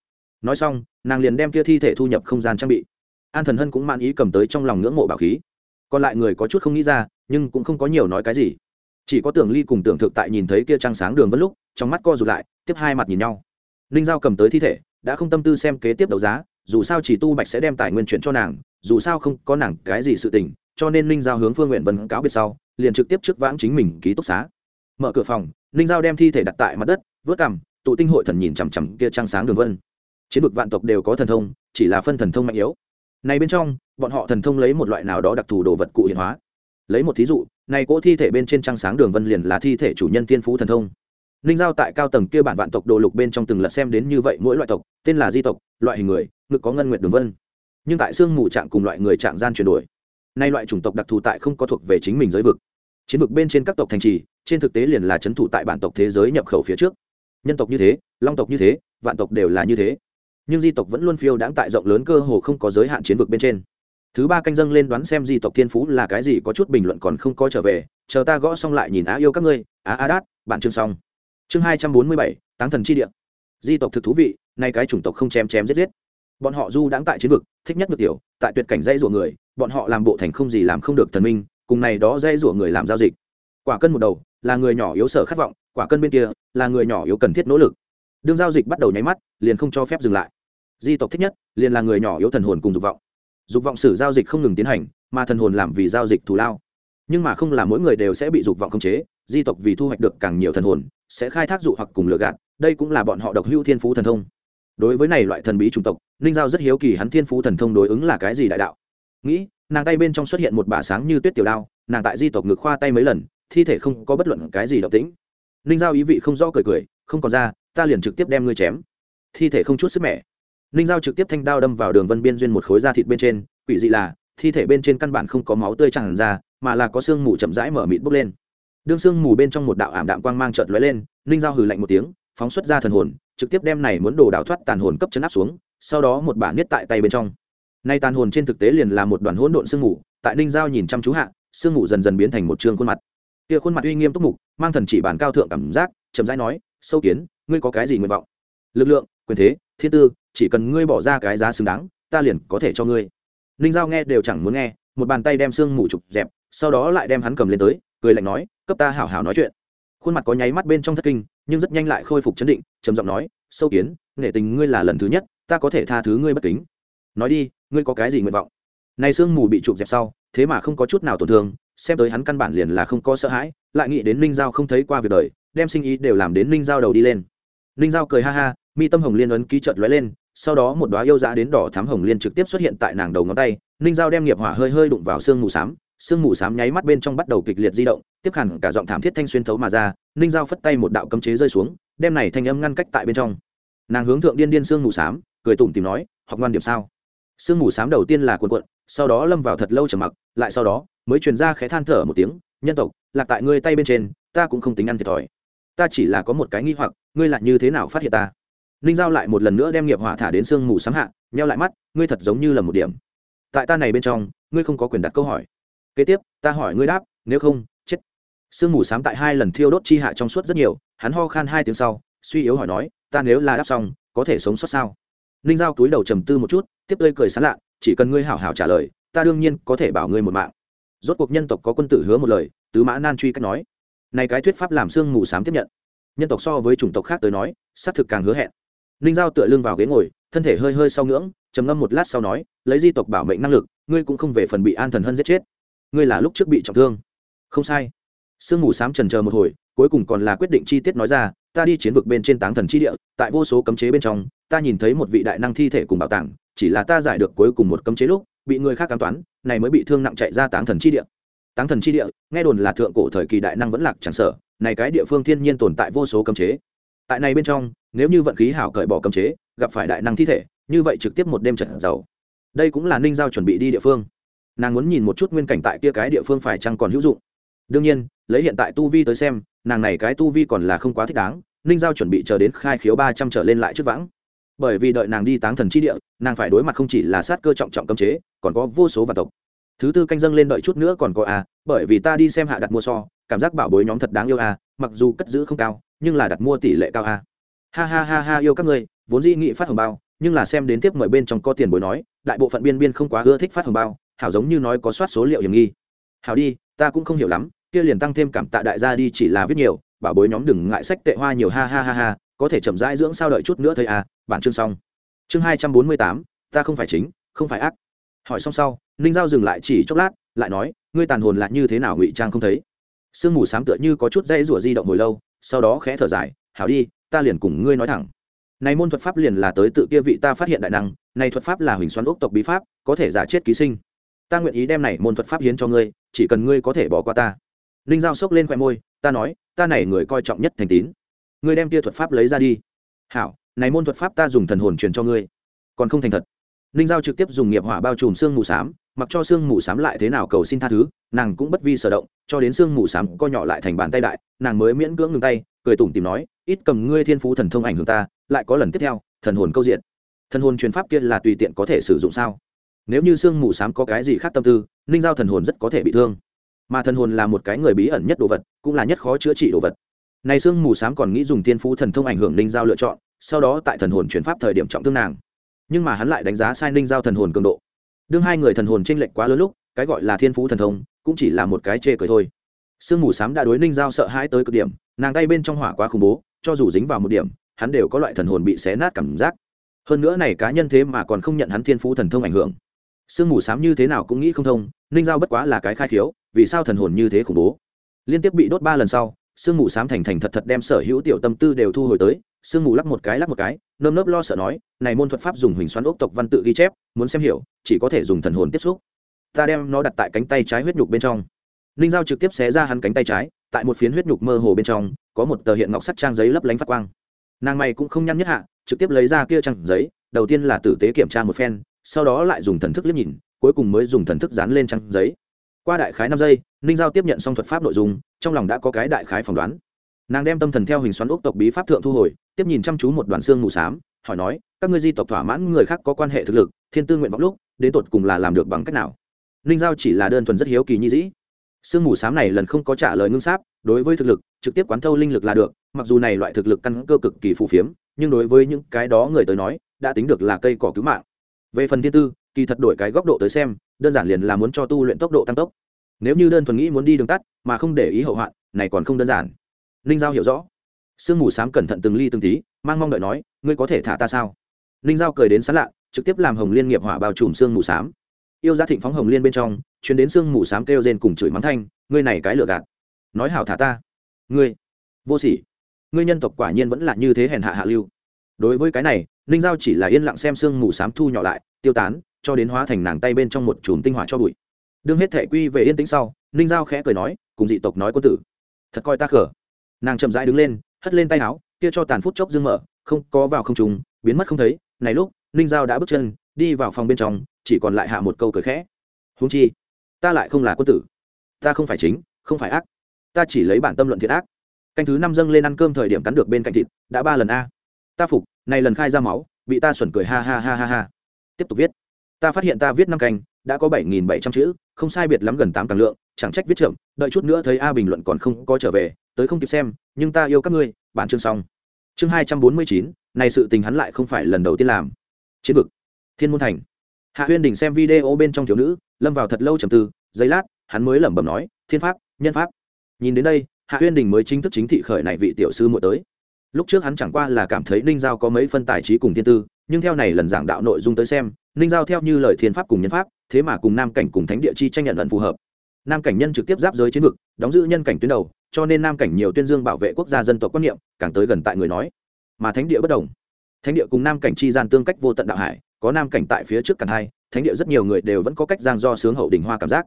Nói xong, nàng liền đem kia thi thể thu nhập không gian trang bị. An thần hân cũng mang ý cầm tới trong lòng ngưỡng mộ bảo khí. Còn lại người có chút không nghĩ ra, nhưng cũng không có nhiều nói cái gì. Chỉ có tưởng ly cùng tưởng thực tại nhìn thấy kia trăng sáng đường vân lúc, trong mắt co rụt lại, tiếp hai mặt nhìn nhau. Ninh giao cầm tới thi thể, đã không tâm tư xem kế tiếp đấu giá, dù sao chỉ tu bạch sẽ đem tài nguyên chuyển cho nàng, dù sao không có nàng cái gì sự tình, cho nên ninh giao hướng phương nguyện vân cáo biệt sau, liền trực tiếp trước vãng chính mình ký túc xá. Mở cửa phòng, ninh giao đem thi thể đặt tại mặt đất vớt cằm tụ tinh hội thần nhìn chằm chằm kia trăng sáng đường vân. Chiến vực vạn tộc đều có thần thông, chỉ là phân thần thông mạnh yếu. Này bên trong, bọn họ thần thông lấy một loại nào đó đặc thù đồ vật cụ hiện hóa. Lấy một thí dụ, này cỗ thi thể bên trên trăng sáng đường vân liền là thi thể chủ nhân tiên phú thần thông. Ninh giao tại cao tầng kia bản vạn tộc đồ lục bên trong từng lật xem đến như vậy mỗi loại tộc, tên là di tộc, loại hình người, ngực có ngân nguyệt đường vân. Nhưng tại xương mù trạng cùng loại người trạng gian chuyển đổi. Nay loại chủng tộc đặc thù tại không có thuộc về chính mình giới vực. Chiến vực bên trên các tộc thành trì, trên thực tế liền là c h ấ n thủ tại bản tộc thế giới nhập khẩu phía trước nhân tộc như thế, long tộc như thế, vạn tộc đều là như thế. Nhưng di tộc vẫn luôn phiêu đãng tại rộng lớn cơ hồ không có giới hạn chiến vực bên trên. Thứ ba canh dâng lên đoán xem di tộc thiên phú là cái gì có chút bình luận còn không có trở về, chờ ta gõ xong lại nhìn á yêu các ngươi, á á đát, bạn chương xong. Chương hai trăm bốn mươi bảy, táng thần chi địa. Di tộc thực thú vị, nay cái chủng tộc không chém chém giết giết. Bọn họ du đãng tại chiến vực, thích nhất ngược tiểu, tại tuyệt cảnh dây rủa người, bọn họ làm bộ thành không gì làm không được thần minh, cùng này đó dây rủa người làm giao dịch. Quả cân một đầu, là người nhỏ yếu sở khát vọng quả cân bên kia là người nhỏ yếu cần thiết nỗ lực. Đương giao dịch bắt đầu nháy mắt, liền không cho phép dừng lại. Di tộc thích nhất, liền là người nhỏ yếu thần hồn cùng dục vọng. Dục vọng sử giao dịch không ngừng tiến hành, mà thần hồn làm vì giao dịch thù lao. Nhưng mà không là mỗi người đều sẽ bị dục vọng khống chế, di tộc vì thu hoạch được càng nhiều thần hồn, sẽ khai thác dụ hoặc cùng lừa gạt, đây cũng là bọn họ độc hữu thiên phú thần thông. Đối với này loại thần bí chủng tộc, ninh giao rất hiếu kỳ hắn thiên phú thần thông đối ứng là cái gì đại đạo. Nghĩ, nàng tay bên trong xuất hiện một bả sáng như tuyết tiểu đao, nàng tại di tộc ngực khoa tay mấy lần, thi thể không có bất luận cái gì động tĩnh ninh giao ý vị không rõ cười cười, không còn ra, ta liền trực tiếp đem ngươi chém. Thi thể không chút sức mẻ. Ninh giao trực tiếp thanh đao đâm vào đường vân biên duyên một khối da thịt bên trên, quỷ dị là, thi thể bên trên căn bản không có máu tươi tràn ra, mà là có sương mù chậm rãi mở mịt bốc lên. Đương sương mù bên trong một đạo ảm đạm quang mang trợt lóe lên, ninh giao hừ lạnh một tiếng, phóng xuất ra thần hồn, trực tiếp đem này muốn đồ đào thoát tàn hồn cấp chấn áp xuống, sau đó một bản niết tại tay bên trong. Nay tàn hồn trên thực tế liền là một đoàn hỗn độn sương mù, tại ninh giao nhìn chăm chú hạ sương mù dần dần biến thành một trương khuôn mặt kia khuôn mặt uy nghiêm túc mục, mang thần chỉ bản cao thượng cảm giác, chậm rãi nói, sâu kiến, ngươi có cái gì nguyện vọng? Lực lượng, quyền thế, thiên tư, chỉ cần ngươi bỏ ra cái giá xứng đáng, ta liền có thể cho ngươi. Ninh giao nghe đều chẳng muốn nghe, một bàn tay đem xương mù chụp dẹp, sau đó lại đem hắn cầm lên tới, cười lạnh nói, cấp ta hảo hảo nói chuyện. Khuôn mặt có nháy mắt bên trong thất kinh, nhưng rất nhanh lại khôi phục chấn định, trầm giọng nói, sâu kiến, nể tình ngươi là lần thứ nhất, ta có thể tha thứ ngươi bất kính. Nói đi, ngươi có cái gì nguyện vọng? Này sương mù bị chụp dẹp sau, thế mà không có chút nào tổn thương xem tới hắn căn bản liền là không có sợ hãi, lại nghĩ đến ninh giao không thấy qua việc đời, đem sinh ý đều làm đến ninh giao đầu đi lên. Ninh giao cười ha ha, mi tâm hồng liên ấn ký trợt lóe lên, sau đó một đoá yêu dã đến đỏ thám hồng liên trực tiếp xuất hiện tại nàng đầu ngón tay, ninh giao đem nghiệp hỏa hơi hơi đụng vào sương mù xám, sương mù xám nháy mắt bên trong bắt đầu kịch liệt di động, tiếp hẳn cả giọng thảm thiết thanh xuyên thấu mà ra, ninh giao phất tay một đạo cấm chế rơi xuống, đem này thanh âm ngăn cách tại bên trong. Nàng hướng thượng điên điên sương mù xám, cười tủm tìm nói, học ngoan điểm sao? Sương mù xám đầu tiên là cuộn cuộn sau đó lâm vào thật lâu trầm mặc, lại sau đó, mới truyền ra khẽ than thở một tiếng, nhân tộc, lạc tại ngươi tay bên trên, ta cũng không tính ăn thiệt thòi. Ta chỉ là có một cái nghi hoặc, ngươi lại như thế nào phát hiện ta? Ninh giao lại một lần nữa đem nghiệp hỏa thả đến sương mù sáng hạ, nheo lại mắt, ngươi thật giống như là một điểm. Tại ta này bên trong, ngươi không có quyền đặt câu hỏi. Kế tiếp, ta hỏi ngươi đáp, nếu không, chết. Sương mù sám tại hai lần thiêu đốt chi hạ trong suốt rất nhiều, hắn ho khan hai tiếng sau, suy yếu hỏi nói, ta nếu là đáp xong, có thể sống sót sao? Ninh giao túi đầu trầm tư một chút, tiếp tươi cười sán lạ chỉ cần ngươi hảo hảo trả lời, ta đương nhiên có thể bảo ngươi một mạng. Rốt cuộc nhân tộc có quân tử hứa một lời, tứ mã nan truy cách nói. Này cái thuyết pháp làm sương mù sám tiếp nhận. Nhân tộc so với chủng tộc khác tới nói, xác thực càng hứa hẹn. Ninh giao tựa lưng vào ghế ngồi, thân thể hơi hơi sau ngưỡng, trầm ngâm một lát sau nói, lấy di tộc bảo mệnh năng lực, ngươi cũng không về phần bị an thần hân giết chết. Ngươi là lúc trước bị trọng thương. Không sai. Sương mù sám trần chờ một hồi, cuối cùng còn là quyết định chi tiết nói ra, ta đi chiến vực bên trên táng thần chi địa, tại vô số cấm chế bên trong, ta nhìn thấy một vị đại năng thi thể cùng bảo tàng chỉ là ta giải được cuối cùng một cấm chế lúc, bị người khác cám toán, này mới bị thương nặng chạy ra táng thần chi địa. Táng thần chi địa, nghe đồn là thượng cổ thời kỳ đại năng vẫn lạc chẳng sở này cái địa phương thiên nhiên tồn tại vô số cấm chế. Tại này bên trong, nếu như vận khí hảo cởi bỏ cấm chế, gặp phải đại năng thi thể, như vậy trực tiếp một đêm trận giàu. Đây cũng là ninh giao chuẩn bị đi địa phương. Nàng muốn nhìn một chút nguyên cảnh tại kia cái địa phương phải chăng còn hữu dụng. Đương nhiên, lấy hiện tại tu vi tới xem, nàng này cái tu vi còn là không quá thích đáng, ninh giao chuẩn bị chờ đến khai khiếu ba trăm trở lên lại trước vãng bởi vì đợi nàng đi táng thần chi địa, nàng phải đối mặt không chỉ là sát cơ trọng trọng cấm chế, còn có vô số vạn tộc. Thứ tư canh dâng lên đợi chút nữa còn có a, bởi vì ta đi xem hạ đặt mua so, cảm giác bảo bối nhóm thật đáng yêu a, mặc dù cất giữ không cao, nhưng là đặt mua tỷ lệ cao a. Ha ha ha ha, yêu các ngươi, vốn dĩ nghị phát hồng bao, nhưng là xem đến tiếp mời bên trong có tiền bối nói, đại bộ phận biên biên không quá ưa thích phát hồng bao, hảo giống như nói có soát số liệu hiểm nghi. Hảo đi, ta cũng không hiểu lắm, kia liền tăng thêm cảm tạ đại gia đi chỉ là viết nhiều, bảo bối nhóm đừng ngại sách tệ hoa nhiều, ha ha ha ha có thể chậm rãi dưỡng sao đợi chút nữa thôi à bản chương xong. Chương hai trăm bốn mươi tám, ta không phải chính, không phải ác. Hỏi xong sau, ninh giao dừng lại chỉ chốc lát, lại nói, ngươi tàn hồn lại như thế nào ngụy trang không thấy? Sương mù s á m tựa như có chút dây rủa di động hồi lâu, sau đó khẽ thở dài, hảo đi, ta liền cùng ngươi nói thẳng. Này môn thuật pháp liền là tới tự kia vị ta phát hiện đại năng, này thuật pháp là huỳnh xoắn ốc tộc bí pháp, có thể giả chết ký sinh. Ta nguyện ý đem này môn thuật pháp hiến cho ngươi, chỉ cần ngươi có thể bỏ qua ta. Ninh giao sốc lên khoe môi, ta nói, ta này người coi trọng nhất thành tín ngươi đem kia thuật pháp lấy ra đi. Hảo, này môn thuật pháp ta dùng thần hồn truyền cho ngươi. Còn không thành thật. Ninh giao trực tiếp dùng nghiệp hỏa bao trùm xương mù s á m mặc cho xương mù s á m lại thế nào cầu xin tha thứ, nàng cũng bất vi sở động, cho đến xương mù s á m co nhỏ lại thành bàn tay đại, nàng mới miễn cưỡng ngừng tay, cười tủm tìm nói, ít cầm ngươi thiên phú thần thông ảnh hưởng ta, lại có lần tiếp theo, thần hồn câu diện. Thần hồn truyền pháp kia là tùy tiện có thể sử dụng sao? Nếu như xương mù s á m có cái gì khác tâm tư ninh giao thần hồn rất có thể bị thương. Mà thần hồn là một cái người bí ẩn nhất đồ vật, cũng là nhất khó chữa trị đồ vật này xương mù s á m còn nghĩ dùng thiên phú thần thông ảnh hưởng ninh giao lựa chọn, sau đó tại thần hồn chuyển pháp thời điểm trọng thương nàng. Nhưng mà hắn lại đánh giá sai ninh giao thần hồn cường độ. Đương hai người thần hồn t r ê n lệch quá lớn lúc, cái gọi là thiên phú thần thông cũng chỉ là một cái chê cười thôi. Sương mù s á m đã đối ninh giao sợ hãi tới cực điểm, nàng tay bên trong hỏa quá khủng bố, cho dù dính vào một điểm, hắn đều có loại thần hồn bị xé nát cảm giác. Hơn nữa này cá nhân thế mà còn không nhận hắn thiên phú thần thông ảnh hưởng. Sương mù s á m như thế nào cũng nghĩ không thông ninh giao bất quá là cái khai khiếu, vì sao thần hồn như thế khủng bố? Liên tiếp bị đốt ba lần sau sương mù xám thành thành thật thật đem sở hữu tiểu tâm tư đều thu hồi tới, sương mù lắc một cái lắc một cái, nơm nớp lo sợ nói, này môn thuật pháp dùng huỳnh xoắn ốc tộc văn tự ghi chép, muốn xem hiểu, chỉ có thể dùng thần hồn tiếp xúc. Ta đem nó đặt tại cánh tay trái huyết nhục bên trong. Ninh giao trực tiếp xé ra hắn cánh tay trái, tại một phiến huyết nhục mơ hồ bên trong, có một tờ hiện ngọc sắt trang giấy lấp lánh phát quang. Nàng mày cũng không nhăn nhất hạ, trực tiếp lấy ra kia trang giấy, đầu tiên là tử tế kiểm tra một phen, sau đó lại dùng thần thức liếc nhìn, cuối cùng mới dùng thần thức dán lên trang giấy. Qua đại khái năm giây ninh giao tiếp nhận xong thuật pháp nội dung trong lòng đã có cái đại khái phỏng đoán. Nàng đem tâm thần theo hình xoắn ốc tộc bí pháp thượng thu hồi, tiếp nhìn chăm chú một đoàn xương mù s á m hỏi nói, các ngươi di tộc thỏa mãn người khác có quan hệ thực lực, thiên tư nguyện vọng lúc, đến tột cùng là làm được bằng cách nào? Ninh giao chỉ là đơn thuần rất hiếu kỳ nhi dĩ. Sương mù s á m này lần không có trả lời ngưng sáp đối với thực lực, trực tiếp quán thâu linh lực là được, mặc dù này loại thực lực căn cơ cực kỳ phù phiếm, nhưng đối với những cái đó người tới nói, đã tính được là cây cỏ cứu mạng. Về phần thiên tư, kỳ thật đổi cái góc độ tới xem, đơn giản liền là muốn cho tu luyện tốc độ tăng tốc nếu như đơn thuần nghĩ muốn đi đường tắt, mà không để ý hậu hoạn, này còn không đơn giản. Ninh giao hiểu rõ. Sương mù s á m cẩn thận từng ly từng tí, mang mong đợi nói, ngươi có thể thả ta sao? Ninh giao cười đến sán lạ, trực tiếp làm hồng liên nghiệp hỏa bao trùm sương mù s á m yêu gia thịnh phóng hồng liên bên trong, chuyến đến sương mù s á m kêu rên cùng chửi mắng thanh, ngươi này cái lừa gạt. Nói hảo thả ta. Ngươi, vô sỉ. Ngươi nhân tộc quả nhiên vẫn là như thế hèn hạ hạ lưu. Đối với cái này, ninh giao chỉ là yên lặng xem sương mù s á m thu nhỏ lại, tiêu tán, cho đến hóa thành nàng tay bên trong một chùm tinh hỏa cho bụi đương hết thể quy về yên tĩnh sau, ninh giao khẽ cười nói, cùng dị tộc nói quân tử. Thật coi ta khở nàng chậm rãi đứng lên, hất lên tay áo, kia cho tàn phút chốc dương mở, không có vào không trùng biến mất không thấy. Này lúc, ninh giao đã bước chân, đi vào phòng bên trong, chỉ còn lại hạ một câu cười khẽ. Húng chi, ta lại không là quân tử. Ta không phải chính, không phải ác. Ta chỉ lấy bản tâm luận thiệt ác. Canh thứ năm dâng lên ăn cơm thời điểm cắn được bên cạnh thịt, đã ba lần a. Ta phục, này lần khai ra máu, bị ta xuẩn cười ha ha ha ha ha. Tiếp tục viết. Ta phát hiện ta viết năm canh, đã có bảy nghìn bảy trăm chữ không sai biệt lắm gần tám tàng lượng, chẳng trách viết chậm, đợi chút nữa thấy a bình luận còn không có trở về, tới không kịp xem, nhưng ta yêu các ngươi, bản chương xong. Chương hai trăm bốn mươi chín, này sự tình hắn lại không phải lần đầu tiên làm. Chiến vực. Thiên môn thành. Hạ huyên đình xem video bên trong thiếu nữ, lâm vào thật lâu trầm tư, giây lát, hắn mới lẩm bẩm nói, thiên pháp, nhân pháp. Nhìn đến đây, hạ huyên đình mới chính thức chính thị khởi này vị tiểu sư muội tới. Lúc trước hắn chẳng qua là cảm thấy ninh giao có mấy phân tài trí cùng thiên tư, nhưng theo này lần giảng đạo nội dung tới xem ninh giao theo như lời thiên pháp cùng nhân pháp, thế mà cùng nam cảnh cùng thánh địa chi tranh nhận lần phù hợp. Nam cảnh nhân trực tiếp giáp giới chiến vực, đóng giữ nhân cảnh tuyến đầu, cho nên nam cảnh nhiều tuyên dương bảo vệ quốc gia dân tộc quan niệm, càng tới gần tại người nói. Mà thánh địa bất đồng. Thánh địa cùng nam cảnh chi gian tương cách vô tận đạo hải, có nam cảnh tại phía trước càng hai, thánh địa rất nhiều người đều vẫn có cách giang do sướng hậu đình hoa cảm giác.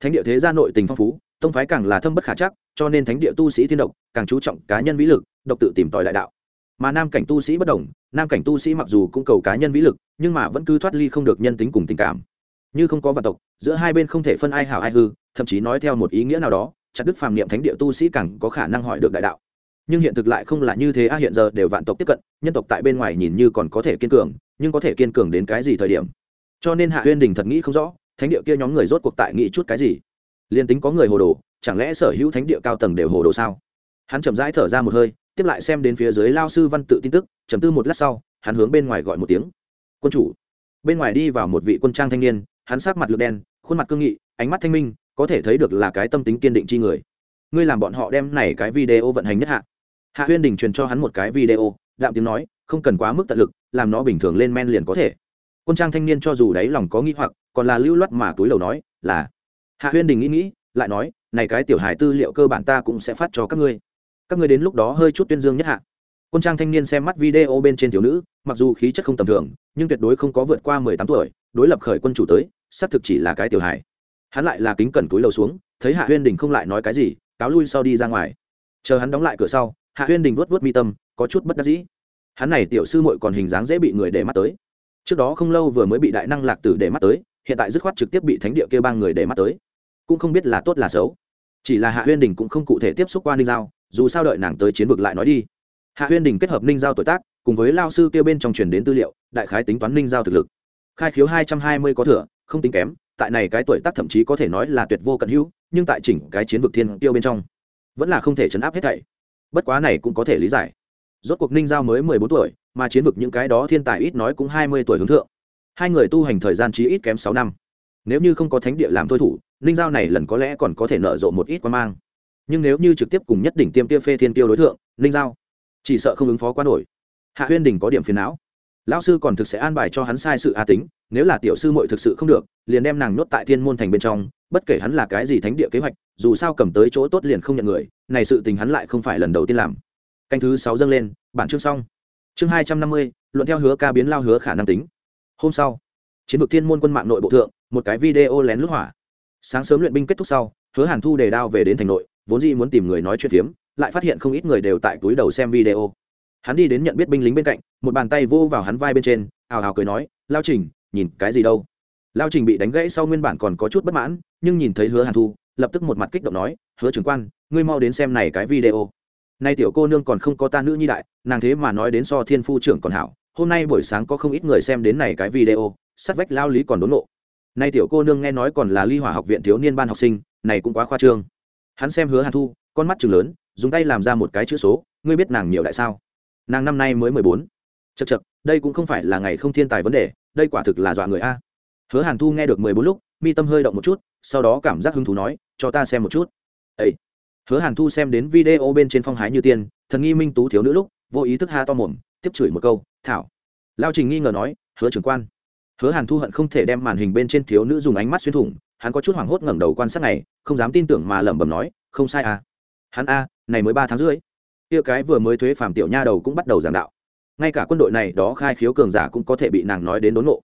Thánh địa thế gia nội tình phong phú, tông phái càng là thâm bất khả chắc, cho nên thánh địa tu sĩ thiên độc, càng chú trọng cá nhân vĩ lực, độc tự tìm tòi đại đạo mà nam cảnh tu sĩ bất đồng, nam cảnh tu sĩ mặc dù cũng cầu cá nhân vĩ lực, nhưng mà vẫn cứ thoát ly không được nhân tính cùng tình cảm. Như không có vạn tộc, giữa hai bên không thể phân ai hảo ai hư, thậm chí nói theo một ý nghĩa nào đó, chặt đức phàm niệm thánh địa tu sĩ càng có khả năng hỏi được đại đạo. Nhưng hiện thực lại không là như thế a, hiện giờ đều vạn tộc tiếp cận, nhân tộc tại bên ngoài nhìn như còn có thể kiên cường, nhưng có thể kiên cường đến cái gì thời điểm? Cho nên hạ huyên đình thật nghĩ không rõ, thánh địa kia nhóm người rốt cuộc tại nghĩ chút cái gì? Liên tính có người hồ đồ, chẳng lẽ sở hữu thánh địa cao tầng đều hồ đồ sao? Hắn chậm rãi thở ra một hơi tiếp lại xem đến phía dưới lao sư văn tự tin tức chấm tư một lát sau, hắn hướng bên ngoài gọi một tiếng. Quân chủ. Bên ngoài đi vào một vị quân trang thanh niên, hắn sát mặt lược đen, khuôn mặt cương nghị, ánh mắt thanh minh, có thể thấy được là cái tâm tính kiên định chi người. Ngươi làm bọn họ đem này cái video vận hành nhất hạ. Hạ huyên đình truyền cho hắn một cái video, đạm tiếng nói, không cần quá mức tận lực, làm nó bình thường lên men liền có thể. Quân trang thanh niên cho dù đáy lòng có nghĩ hoặc, còn là lưu loát mà túi lầu nói, là. Hạ huyên đình nghĩ nghĩ, lại nói, này cái tiểu hài tư liệu cơ bản ta cũng sẽ phát cho các ngươi các ngươi đến lúc đó hơi chút tuyên dương nhất hạ. Quân trang thanh niên xem mắt video bên trên thiếu nữ, mặc dù khí chất không tầm thường, nhưng tuyệt đối không có vượt qua mười tám tuổi, đối lập khởi quân chủ tới, xác thực chỉ là cái tiểu hài. Hắn lại là kính cẩn túi lầu xuống, thấy hạ huyên đình không lại nói cái gì, cáo lui sau đi ra ngoài. Chờ hắn đóng lại cửa sau, hạ huyên đình vuốt vuốt mi tâm, có chút bất đắc dĩ. Hắn này tiểu sư muội còn hình dáng dễ bị người để mắt tới. Trước đó không lâu vừa mới bị đại năng lạc tử để mắt tới, hiện tại dứt khoát trực tiếp bị thánh địa kia ba người để mắt tới. Cũng không biết là tốt là xấu. Chỉ là hạ huyên đình cũng không cụ thể tiếp xúc qua ninh giao dù sao đợi nàng tới chiến vực lại nói đi. Hạ huyên đình kết hợp ninh giao tuổi tác, cùng với lao sư kêu bên trong truyền đến tư liệu, đại khái tính toán ninh giao thực lực. Khai khiếu hai trăm hai mươi có thừa, không tính kém, tại này cái tuổi tác thậm chí có thể nói là tuyệt vô cận hữu, nhưng tại chỉnh cái chiến vực thiên tiêu bên trong, vẫn là không thể chấn áp hết thảy. Bất quá này cũng có thể lý giải. Rốt cuộc ninh giao mới mười bốn tuổi, mà chiến vực những cái đó thiên tài ít nói cũng hai mươi tuổi hướng thượng. Hai người tu hành thời gian chí ít kém sáu năm. Nếu như không có thánh địa làm thôi thủ, ninh giao này lần có lẽ còn có thể nợ rộ một ít quan mang nhưng nếu như trực tiếp cùng nhất đỉnh tiêm tiêu phê thiên tiêu đối tượng ninh giao, chỉ sợ không ứng phó quá nổi. Hạ huyên đình có điểm phiền não. Lão sư còn thực sẽ an bài cho hắn sai sự a tính, nếu là tiểu sư muội thực sự không được, liền đem nàng nhốt tại thiên môn thành bên trong, bất kể hắn là cái gì thánh địa kế hoạch, dù sao cầm tới chỗ tốt liền không nhận người, này sự tình hắn lại không phải lần đầu tiên làm. Canh thứ sáu dâng lên, bản chương xong. Chương hai trăm năm mươi, luận theo hứa ca biến lao hứa khả năng tính. Hôm sau, chiến vực thiên môn quân mạng nội bộ thượng, một cái video lén lút hỏa. Sáng sớm luyện binh kết thúc sau, hứa hàn thu đề đao về đến thành nội vốn dĩ muốn tìm người nói chuyện phiếm, lại phát hiện không ít người đều tại túi đầu xem video. Hắn đi đến nhận biết binh lính bên cạnh, một bàn tay vô vào hắn vai bên trên, ào ào cười nói, lao trình, nhìn cái gì đâu? Lao trình bị đánh gãy sau nguyên bản còn có chút bất mãn, nhưng nhìn thấy hứa hàn thu, lập tức một mặt kích động nói, hứa trưởng quan, ngươi mau đến xem này cái video. Nay tiểu cô nương còn không có ta nữ nhi đại, nàng thế mà nói đến so thiên phu trưởng còn hảo. Hôm nay buổi sáng có không ít người xem đến này cái video sát vách lao lý còn đốn nộ. Nay tiểu cô nương nghe nói còn là ly hỏa học viện thiếu niên ban học sinh, này cũng quá khoa trương hắn xem hứa hàn thu, con mắt chừng lớn, dùng tay làm ra một cái chữ số, ngươi biết nàng nhiều đại sao? Nàng năm nay mới mười bốn. Chật chật đây cũng không phải là ngày không thiên tài vấn đề, đây quả thực là dọa người a. Hứa hàn thu nghe được mười bốn lúc, mi tâm hơi động một chút, sau đó cảm giác hứng thú nói, cho ta xem một chút. Ấy hứa hàn thu xem đến video bên trên phong hái như tiên, thần nghi minh tú thiếu nữ lúc, vô ý thức ha to mồm, tiếp chửi một câu, thảo. Lao trình nghi ngờ nói, hứa trưởng quan. Hứa hàn thu hận không thể đem màn hình bên trên thiếu nữ dùng ánh mắt xuyên thủng hắn có chút hoảng hốt ngẩng đầu quan sát này, không dám tin tưởng mà lẩm bẩm nói, không sai à. Hắn a, này mới ba tháng rưỡi. Kia cái vừa mới thuế phàm tiểu nha đầu cũng bắt đầu giảng đạo. Ngay cả quân đội này đó khai khiếu cường giả cũng có thể bị nàng nói đến đốn nộ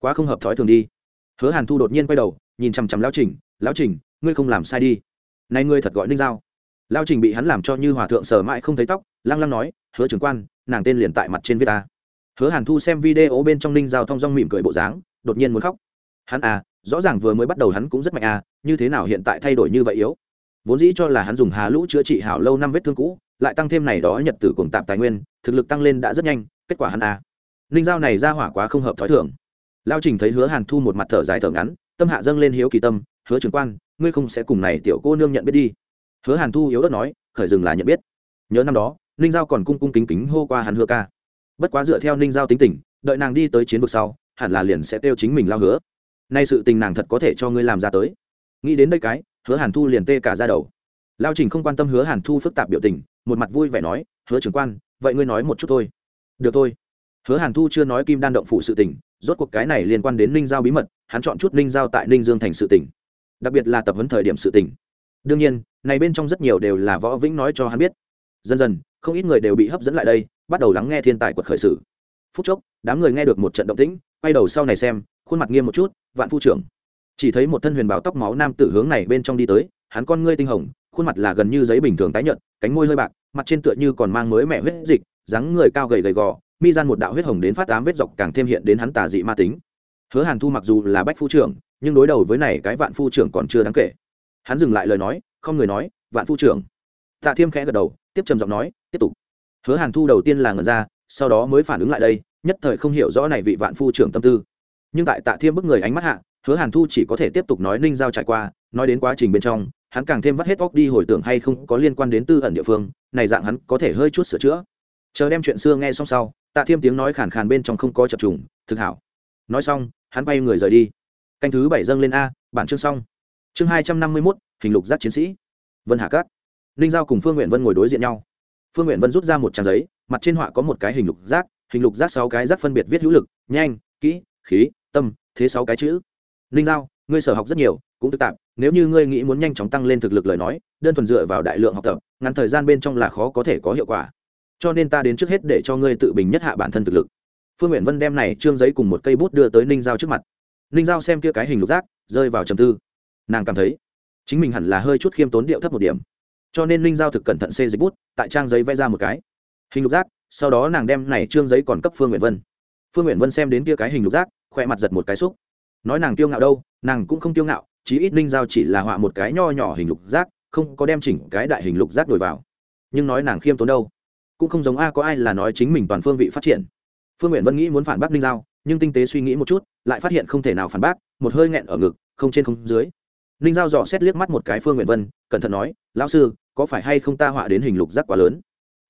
quá không hợp thói thường đi. Hứa hàn thu đột nhiên quay đầu, nhìn chằm chằm lão trình lão trình, ngươi không làm sai đi. Này ngươi thật gọi ninh giao. Lão trình bị hắn làm cho như hòa thượng sờ mãi không thấy tóc, lăng lăng nói, hứa trưởng quan, nàng tên liền tại mặt trên viết ta hứa hàn thu xem video bên trong ninh giao thong dong mỉm cười bộ dáng, đột nhiên muốn khóc. Hắn à rõ ràng vừa mới bắt đầu hắn cũng rất mạnh à như thế nào hiện tại thay đổi như vậy yếu? Vốn dĩ cho là hắn dùng hà lũ chữa trị hảo lâu năm vết thương cũ, lại tăng thêm này đó nhật tử cùng tạp tài nguyên, thực lực tăng lên đã rất nhanh, kết quả hắn à. Ninh giao này ra hỏa quá không hợp thói thường. Lao trình thấy hứa hàn thu một mặt thở dài thở ngắn, tâm hạ dâng lên hiếu kỳ tâm, hứa trưởng quan, ngươi không sẽ cùng này tiểu cô nương nhận biết đi. Hứa hàn thu yếu đất nói, khởi dừng là nhận biết. Nhớ năm đó, ninh giao còn cung cung kính kính hô qua hắn hứa ca. Bất quá dựa theo ninh giao tính tình, đợi nàng đi tới chiến vực sau, hẳn là liền sẽ kêu chính mình lao hứa nay sự tình nàng thật có thể cho ngươi làm ra tới. Nghĩ đến đây cái, hứa hàn thu liền tê cả ra đầu. Lao trình không quan tâm hứa hàn thu phức tạp biểu tình, một mặt vui vẻ nói, hứa trưởng quan, vậy ngươi nói một chút thôi. Được thôi. Hứa hàn thu chưa nói kim đan động phủ sự tình, rốt cuộc cái này liên quan đến ninh giao bí mật, hắn chọn chút ninh giao tại ninh dương thành sự tỉnh đặc biệt là tập huấn thời điểm sự tỉnh đương nhiên, này bên trong rất nhiều đều là võ vĩnh nói cho hắn biết. Dần dần, không ít người đều bị hấp dẫn lại đây, bắt đầu lắng nghe thiên tài quật khởi sự. Phút chốc, đám người nghe được một trận động tĩnh, quay đầu sau này xem khuôn mặt nghiêm một chút, vạn phu trưởng. Chỉ thấy một thân huyền báo tóc máu nam tử hướng này bên trong đi tới, hắn con ngươi tinh hồng, khuôn mặt là gần như giấy bình thường tái nhợt, cánh môi hơi bạc, mặt trên tựa như còn mang mới mẹ huyết dịch, dáng người cao gầy gầy gò, mi gian một đạo huyết hồng đến phát tám vết dọc càng thêm hiện đến hắn tà dị ma tính. Hứa hàn thu mặc dù là bách phu trưởng, nhưng đối đầu với này cái vạn phu trưởng còn chưa đáng kể. Hắn dừng lại lời nói, không người nói, vạn phu trưởng. Tạ thiêm khẽ gật đầu, tiếp trầm giọng nói, tiếp tục. Hứa hàn thu đầu tiên là ngẩn ra, sau đó mới phản ứng lại đây, nhất thời không hiểu rõ này vị vạn phu trưởng tâm tư nhưng tại tạ thiêm bức người ánh mắt hạ, hứa hàn thu chỉ có thể tiếp tục nói ninh giao trải qua, nói đến quá trình bên trong, hắn càng thêm vắt hết óc đi hồi tưởng hay không có liên quan đến tư ẩn địa phương, này dạng hắn có thể hơi chút sửa chữa. Chờ đem chuyện xưa nghe xong sau, tạ thiêm tiếng nói khàn khàn bên trong không có chập trùng, thực hảo. Nói xong, hắn bay người rời đi. Canh thứ bảy dâng lên a, bản chương xong. Chương hai trăm năm mươi mốt, hình lục giác chiến sĩ. Vân hạ cát ninh giao cùng phương nguyện vân ngồi đối diện nhau. Phương nguyện vân rút ra một trang giấy, mặt trên họa có một cái hình lục giác, hình lục giác sáu cái giác phân biệt viết hữu lực, nhanh, kỹ khí, tâm, thế sáu cái chữ. Ninh giao, ngươi sở học rất nhiều, cũng thực tạm, nếu như ngươi nghĩ muốn nhanh chóng tăng lên thực lực lời nói, đơn thuần dựa vào đại lượng học tập, ngắn thời gian bên trong là khó có thể có hiệu quả. Cho nên ta đến trước hết để cho ngươi tự bình nhất hạ bản thân thực lực. Phương nguyện vân đem này trương giấy cùng một cây bút đưa tới ninh giao trước mặt. Ninh giao xem kia cái hình lục giác, rơi vào trầm tư. Nàng cảm thấy, chính mình hẳn là hơi chút khiêm tốn điệu thấp một điểm. Cho nên ninh giao thực cẩn thận xê dịch bút, tại trang giấy vẽ ra một cái. Hình lục giác, sau đó nàng đem này trương giấy còn cấp phương nguyện vân. Phương nguyện vân xem đến kia cái hình lục giác khoe mặt giật một cái xúc. Nói nàng tiêu ngạo đâu, nàng cũng không tiêu ngạo, chí ít ninh giao chỉ là họa một cái nho nhỏ hình lục giác, không có đem chỉnh cái đại hình lục giác đổi vào. Nhưng nói nàng khiêm tốn đâu, cũng không giống a có ai là nói chính mình toàn phương vị phát triển. Phương nguyện vân nghĩ muốn phản bác ninh giao, nhưng tinh tế suy nghĩ một chút, lại phát hiện không thể nào phản bác, một hơi nghẹn ở ngực, không trên không dưới. Ninh giao dò xét liếc mắt một cái phương nguyện vân, cẩn thận nói, lão sư, có phải hay không ta họa đến hình lục giác quá lớn?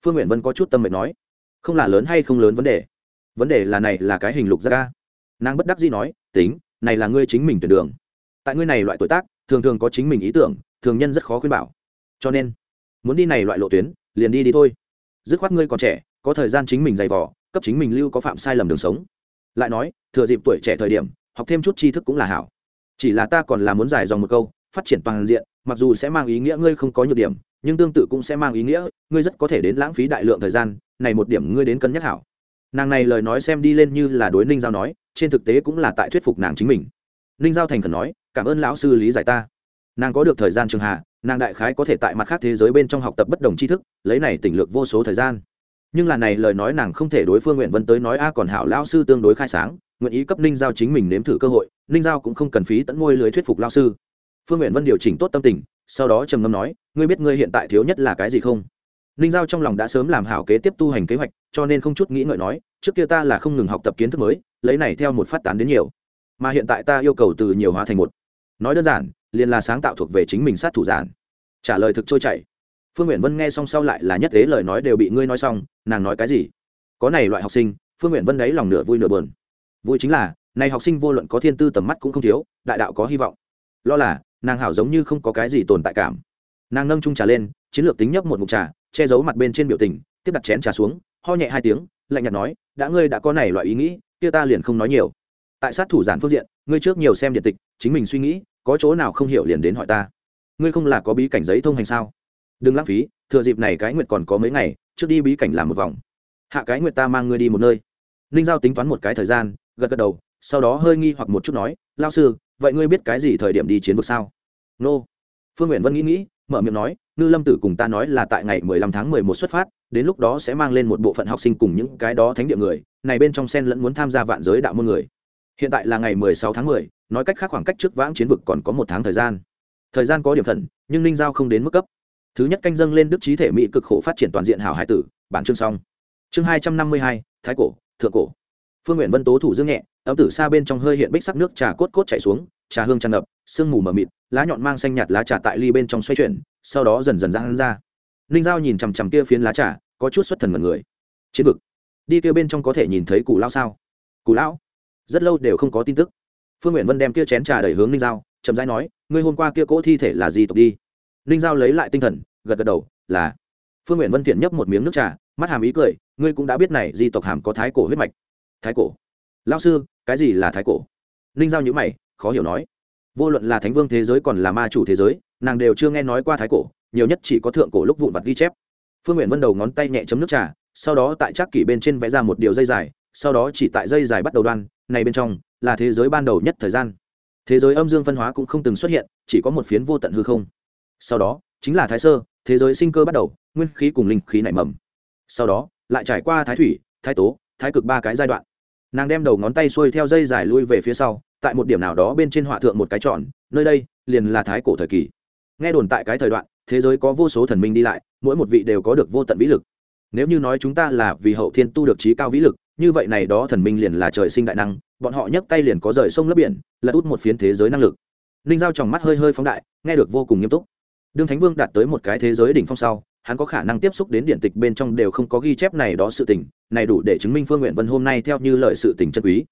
Phương nguyện vân có chút tâm mệnh nói, không là lớn hay không lớn vấn đề? Vấn đề là này là cái hình lục giác ca nàng bất đắc dĩ nói, tính, này là ngươi chính mình tuyển đường. Tại ngươi này loại tuổi tác, thường thường có chính mình ý tưởng, thường nhân rất khó khuyên bảo. Cho nên, muốn đi này loại lộ tuyến, liền đi đi thôi. Dứt khoát ngươi còn trẻ, có thời gian chính mình dày vỏ cấp chính mình lưu có phạm sai lầm đường sống. Lại nói, thừa dịp tuổi trẻ thời điểm, học thêm chút tri thức cũng là hảo. Chỉ là ta còn là muốn giải dòng một câu, phát triển toàn diện, mặc dù sẽ mang ý nghĩa ngươi không có nhược điểm, nhưng tương tự cũng sẽ mang ý nghĩa, ngươi rất có thể đến lãng phí đại lượng thời gian, này một điểm ngươi đến cân nhắc hảo nàng này lời nói xem đi lên như là đối ninh giao nói, trên thực tế cũng là tại thuyết phục nàng chính mình. Ninh giao thành khẩn nói, cảm ơn lão sư lý giải ta. Nàng có được thời gian trường hạ, nàng đại khái có thể tại mặt khác thế giới bên trong học tập bất đồng tri thức, lấy này tỉnh lược vô số thời gian. Nhưng là này lời nói nàng không thể đối phương nguyện vân tới nói, a, còn hảo lão sư tương đối khai sáng, nguyện ý cấp ninh giao chính mình nếm thử cơ hội, ninh giao cũng không cần phí tận ngôi lưới thuyết phục lao sư. Phương nguyện vân điều chỉnh tốt tâm tình, sau đó trầm ngâm nói, ngươi biết ngươi hiện tại thiếu nhất là cái gì không? Ninh giao trong lòng đã sớm làm hảo kế tiếp tu hành kế hoạch, cho nên không chút nghĩ ngợi nói, trước kia ta là không ngừng học tập kiến thức mới, lấy này theo một phát tán đến nhiều. Mà hiện tại ta yêu cầu từ nhiều hóa thành một. Nói đơn giản, liền là sáng tạo thuộc về chính mình sát thủ giản. Trả lời thực trôi chảy. Phương nguyện vân nghe xong sau lại là nhất thế lời nói đều bị ngươi nói xong, nàng nói cái gì? Có này loại học sinh, phương nguyện vân đấy lòng nửa vui nửa buồn. Vui chính là, này học sinh vô luận có thiên tư tầm mắt cũng không thiếu, đại đạo có hy vọng. Lo là, nàng hảo giống như không có cái gì tồn tại cảm. Nàng nâng trung trà lên, chiến lược tính nhấp một mục trà che giấu mặt bên trên biểu tình, tiếp đặt chén trà xuống, ho nhẹ hai tiếng, lạnh nhạt nói, đã ngươi đã có này loại ý nghĩ, kia ta liền không nói nhiều. Tại sát thủ giản phương diện, ngươi trước nhiều xem điện tịch, chính mình suy nghĩ, có chỗ nào không hiểu liền đến hỏi ta. Ngươi không là có bí cảnh giấy thông hành sao? Đừng lãng phí, thừa dịp này cái nguyệt còn có mấy ngày, trước đi bí cảnh làm một vòng. Hạ cái nguyệt ta mang ngươi đi một nơi. Ninh giao tính toán một cái thời gian, gật gật đầu, sau đó hơi nghi hoặc một chút nói lao sư, vậy ngươi biết cái gì thời điểm đi chiến vực sao? Nô. Phương nguyện vân nghĩ nghĩ mở miệng nói, ngư lâm tử cùng ta nói là tại ngày mười lăm tháng mười một xuất phát, đến lúc đó sẽ mang lên một bộ phận học sinh cùng những cái đó thánh địa người, này bên trong sen lẫn muốn tham gia vạn giới đạo môn người. Hiện tại là ngày mười sáu tháng mười, nói cách khác khoảng cách trước vãng chiến vực còn có một tháng thời gian. Thời gian có điểm thần nhưng ninh giao không đến mức cấp. Thứ nhất canh dâng lên đức trí thể mỹ cực khổ phát triển toàn diện hảo hải tử, bản chương xong. Chương hai trăm năm mươi hai, thái cổ, thượng cổ. Phương nguyện vân tố thủ dương nhẹ, ấm tử xa bên trong hơi hiện bích sắc nước trà cốt cốt chảy xuống trà hương tràn ngập, sương mù mờ mịt, lá nhọn mang xanh nhạt lá trà tại ly bên trong xoay chuyển, sau đó dần dần ra hắn ra. Ninh giao nhìn chằm chằm kia phiến lá trà, có chút xuất thần mật người. Chiến vực. Đi kia bên trong có thể nhìn thấy cụ lao sao? Cụ lão? Rất lâu đều không có tin tức. Phương nguyện vân đem kia chén trà đẩy hướng ninh giao, chậm rãi nói, ngươi hôm qua kia cỗ thi thể là gì tộc đi. Ninh giao lấy lại tinh thần, gật gật đầu, là. Phương nguyện vân thiện nhấp một miếng nước trà, mắt hàm ý cười, ngươi cũng đã biết này di tộc hàm có thái cổ huyết mạch. Thái cổ? Lao sư, cái gì là thái cổ? Ninh giao nhữ mày khó hiểu nói. Vô luận là thánh vương thế giới còn là ma chủ thế giới, nàng đều chưa nghe nói qua thái cổ, nhiều nhất chỉ có thượng cổ lúc vụn vặt ghi chép. Phương nguyện vân đầu ngón tay nhẹ chấm nước trà, sau đó tại trác kỷ bên trên vẽ ra một điều dây dài, sau đó chỉ tại dây dài bắt đầu đoan, này bên trong là thế giới ban đầu nhất thời gian. Thế giới âm dương phân hóa cũng không từng xuất hiện, chỉ có một phiến vô tận hư không. Sau đó, chính là thái sơ, thế giới sinh cơ bắt đầu, nguyên khí cùng linh khí nảy mầm. Sau đó, lại trải qua thái thủy, thái tố, thái cực ba cái giai đoạn. Nàng đem đầu ngón tay xuôi theo dây dài lui về phía sau tại một điểm nào đó bên trên họa thượng một cái tròn, nơi đây liền là thái cổ thời kỳ. Nghe đồn tại cái thời đoạn, thế giới có vô số thần minh đi lại, mỗi một vị đều có được vô tận vĩ lực. Nếu như nói chúng ta là vì hậu thiên tu được trí cao vĩ lực, như vậy này đó thần minh liền là trời sinh đại năng, bọn họ nhấc tay liền có rời sông lấp biển, lật út một phiến thế giới năng lực. Ninh giao tròng mắt hơi hơi phóng đại, nghe được vô cùng nghiêm túc. Đương thánh vương đạt tới một cái thế giới đỉnh phong sau, hắn có khả năng tiếp xúc đến điện tịch bên trong đều không có ghi chép này đó sự tình, này đủ để chứng minh phương nguyện vân hôm nay theo như lời sự tình chân quý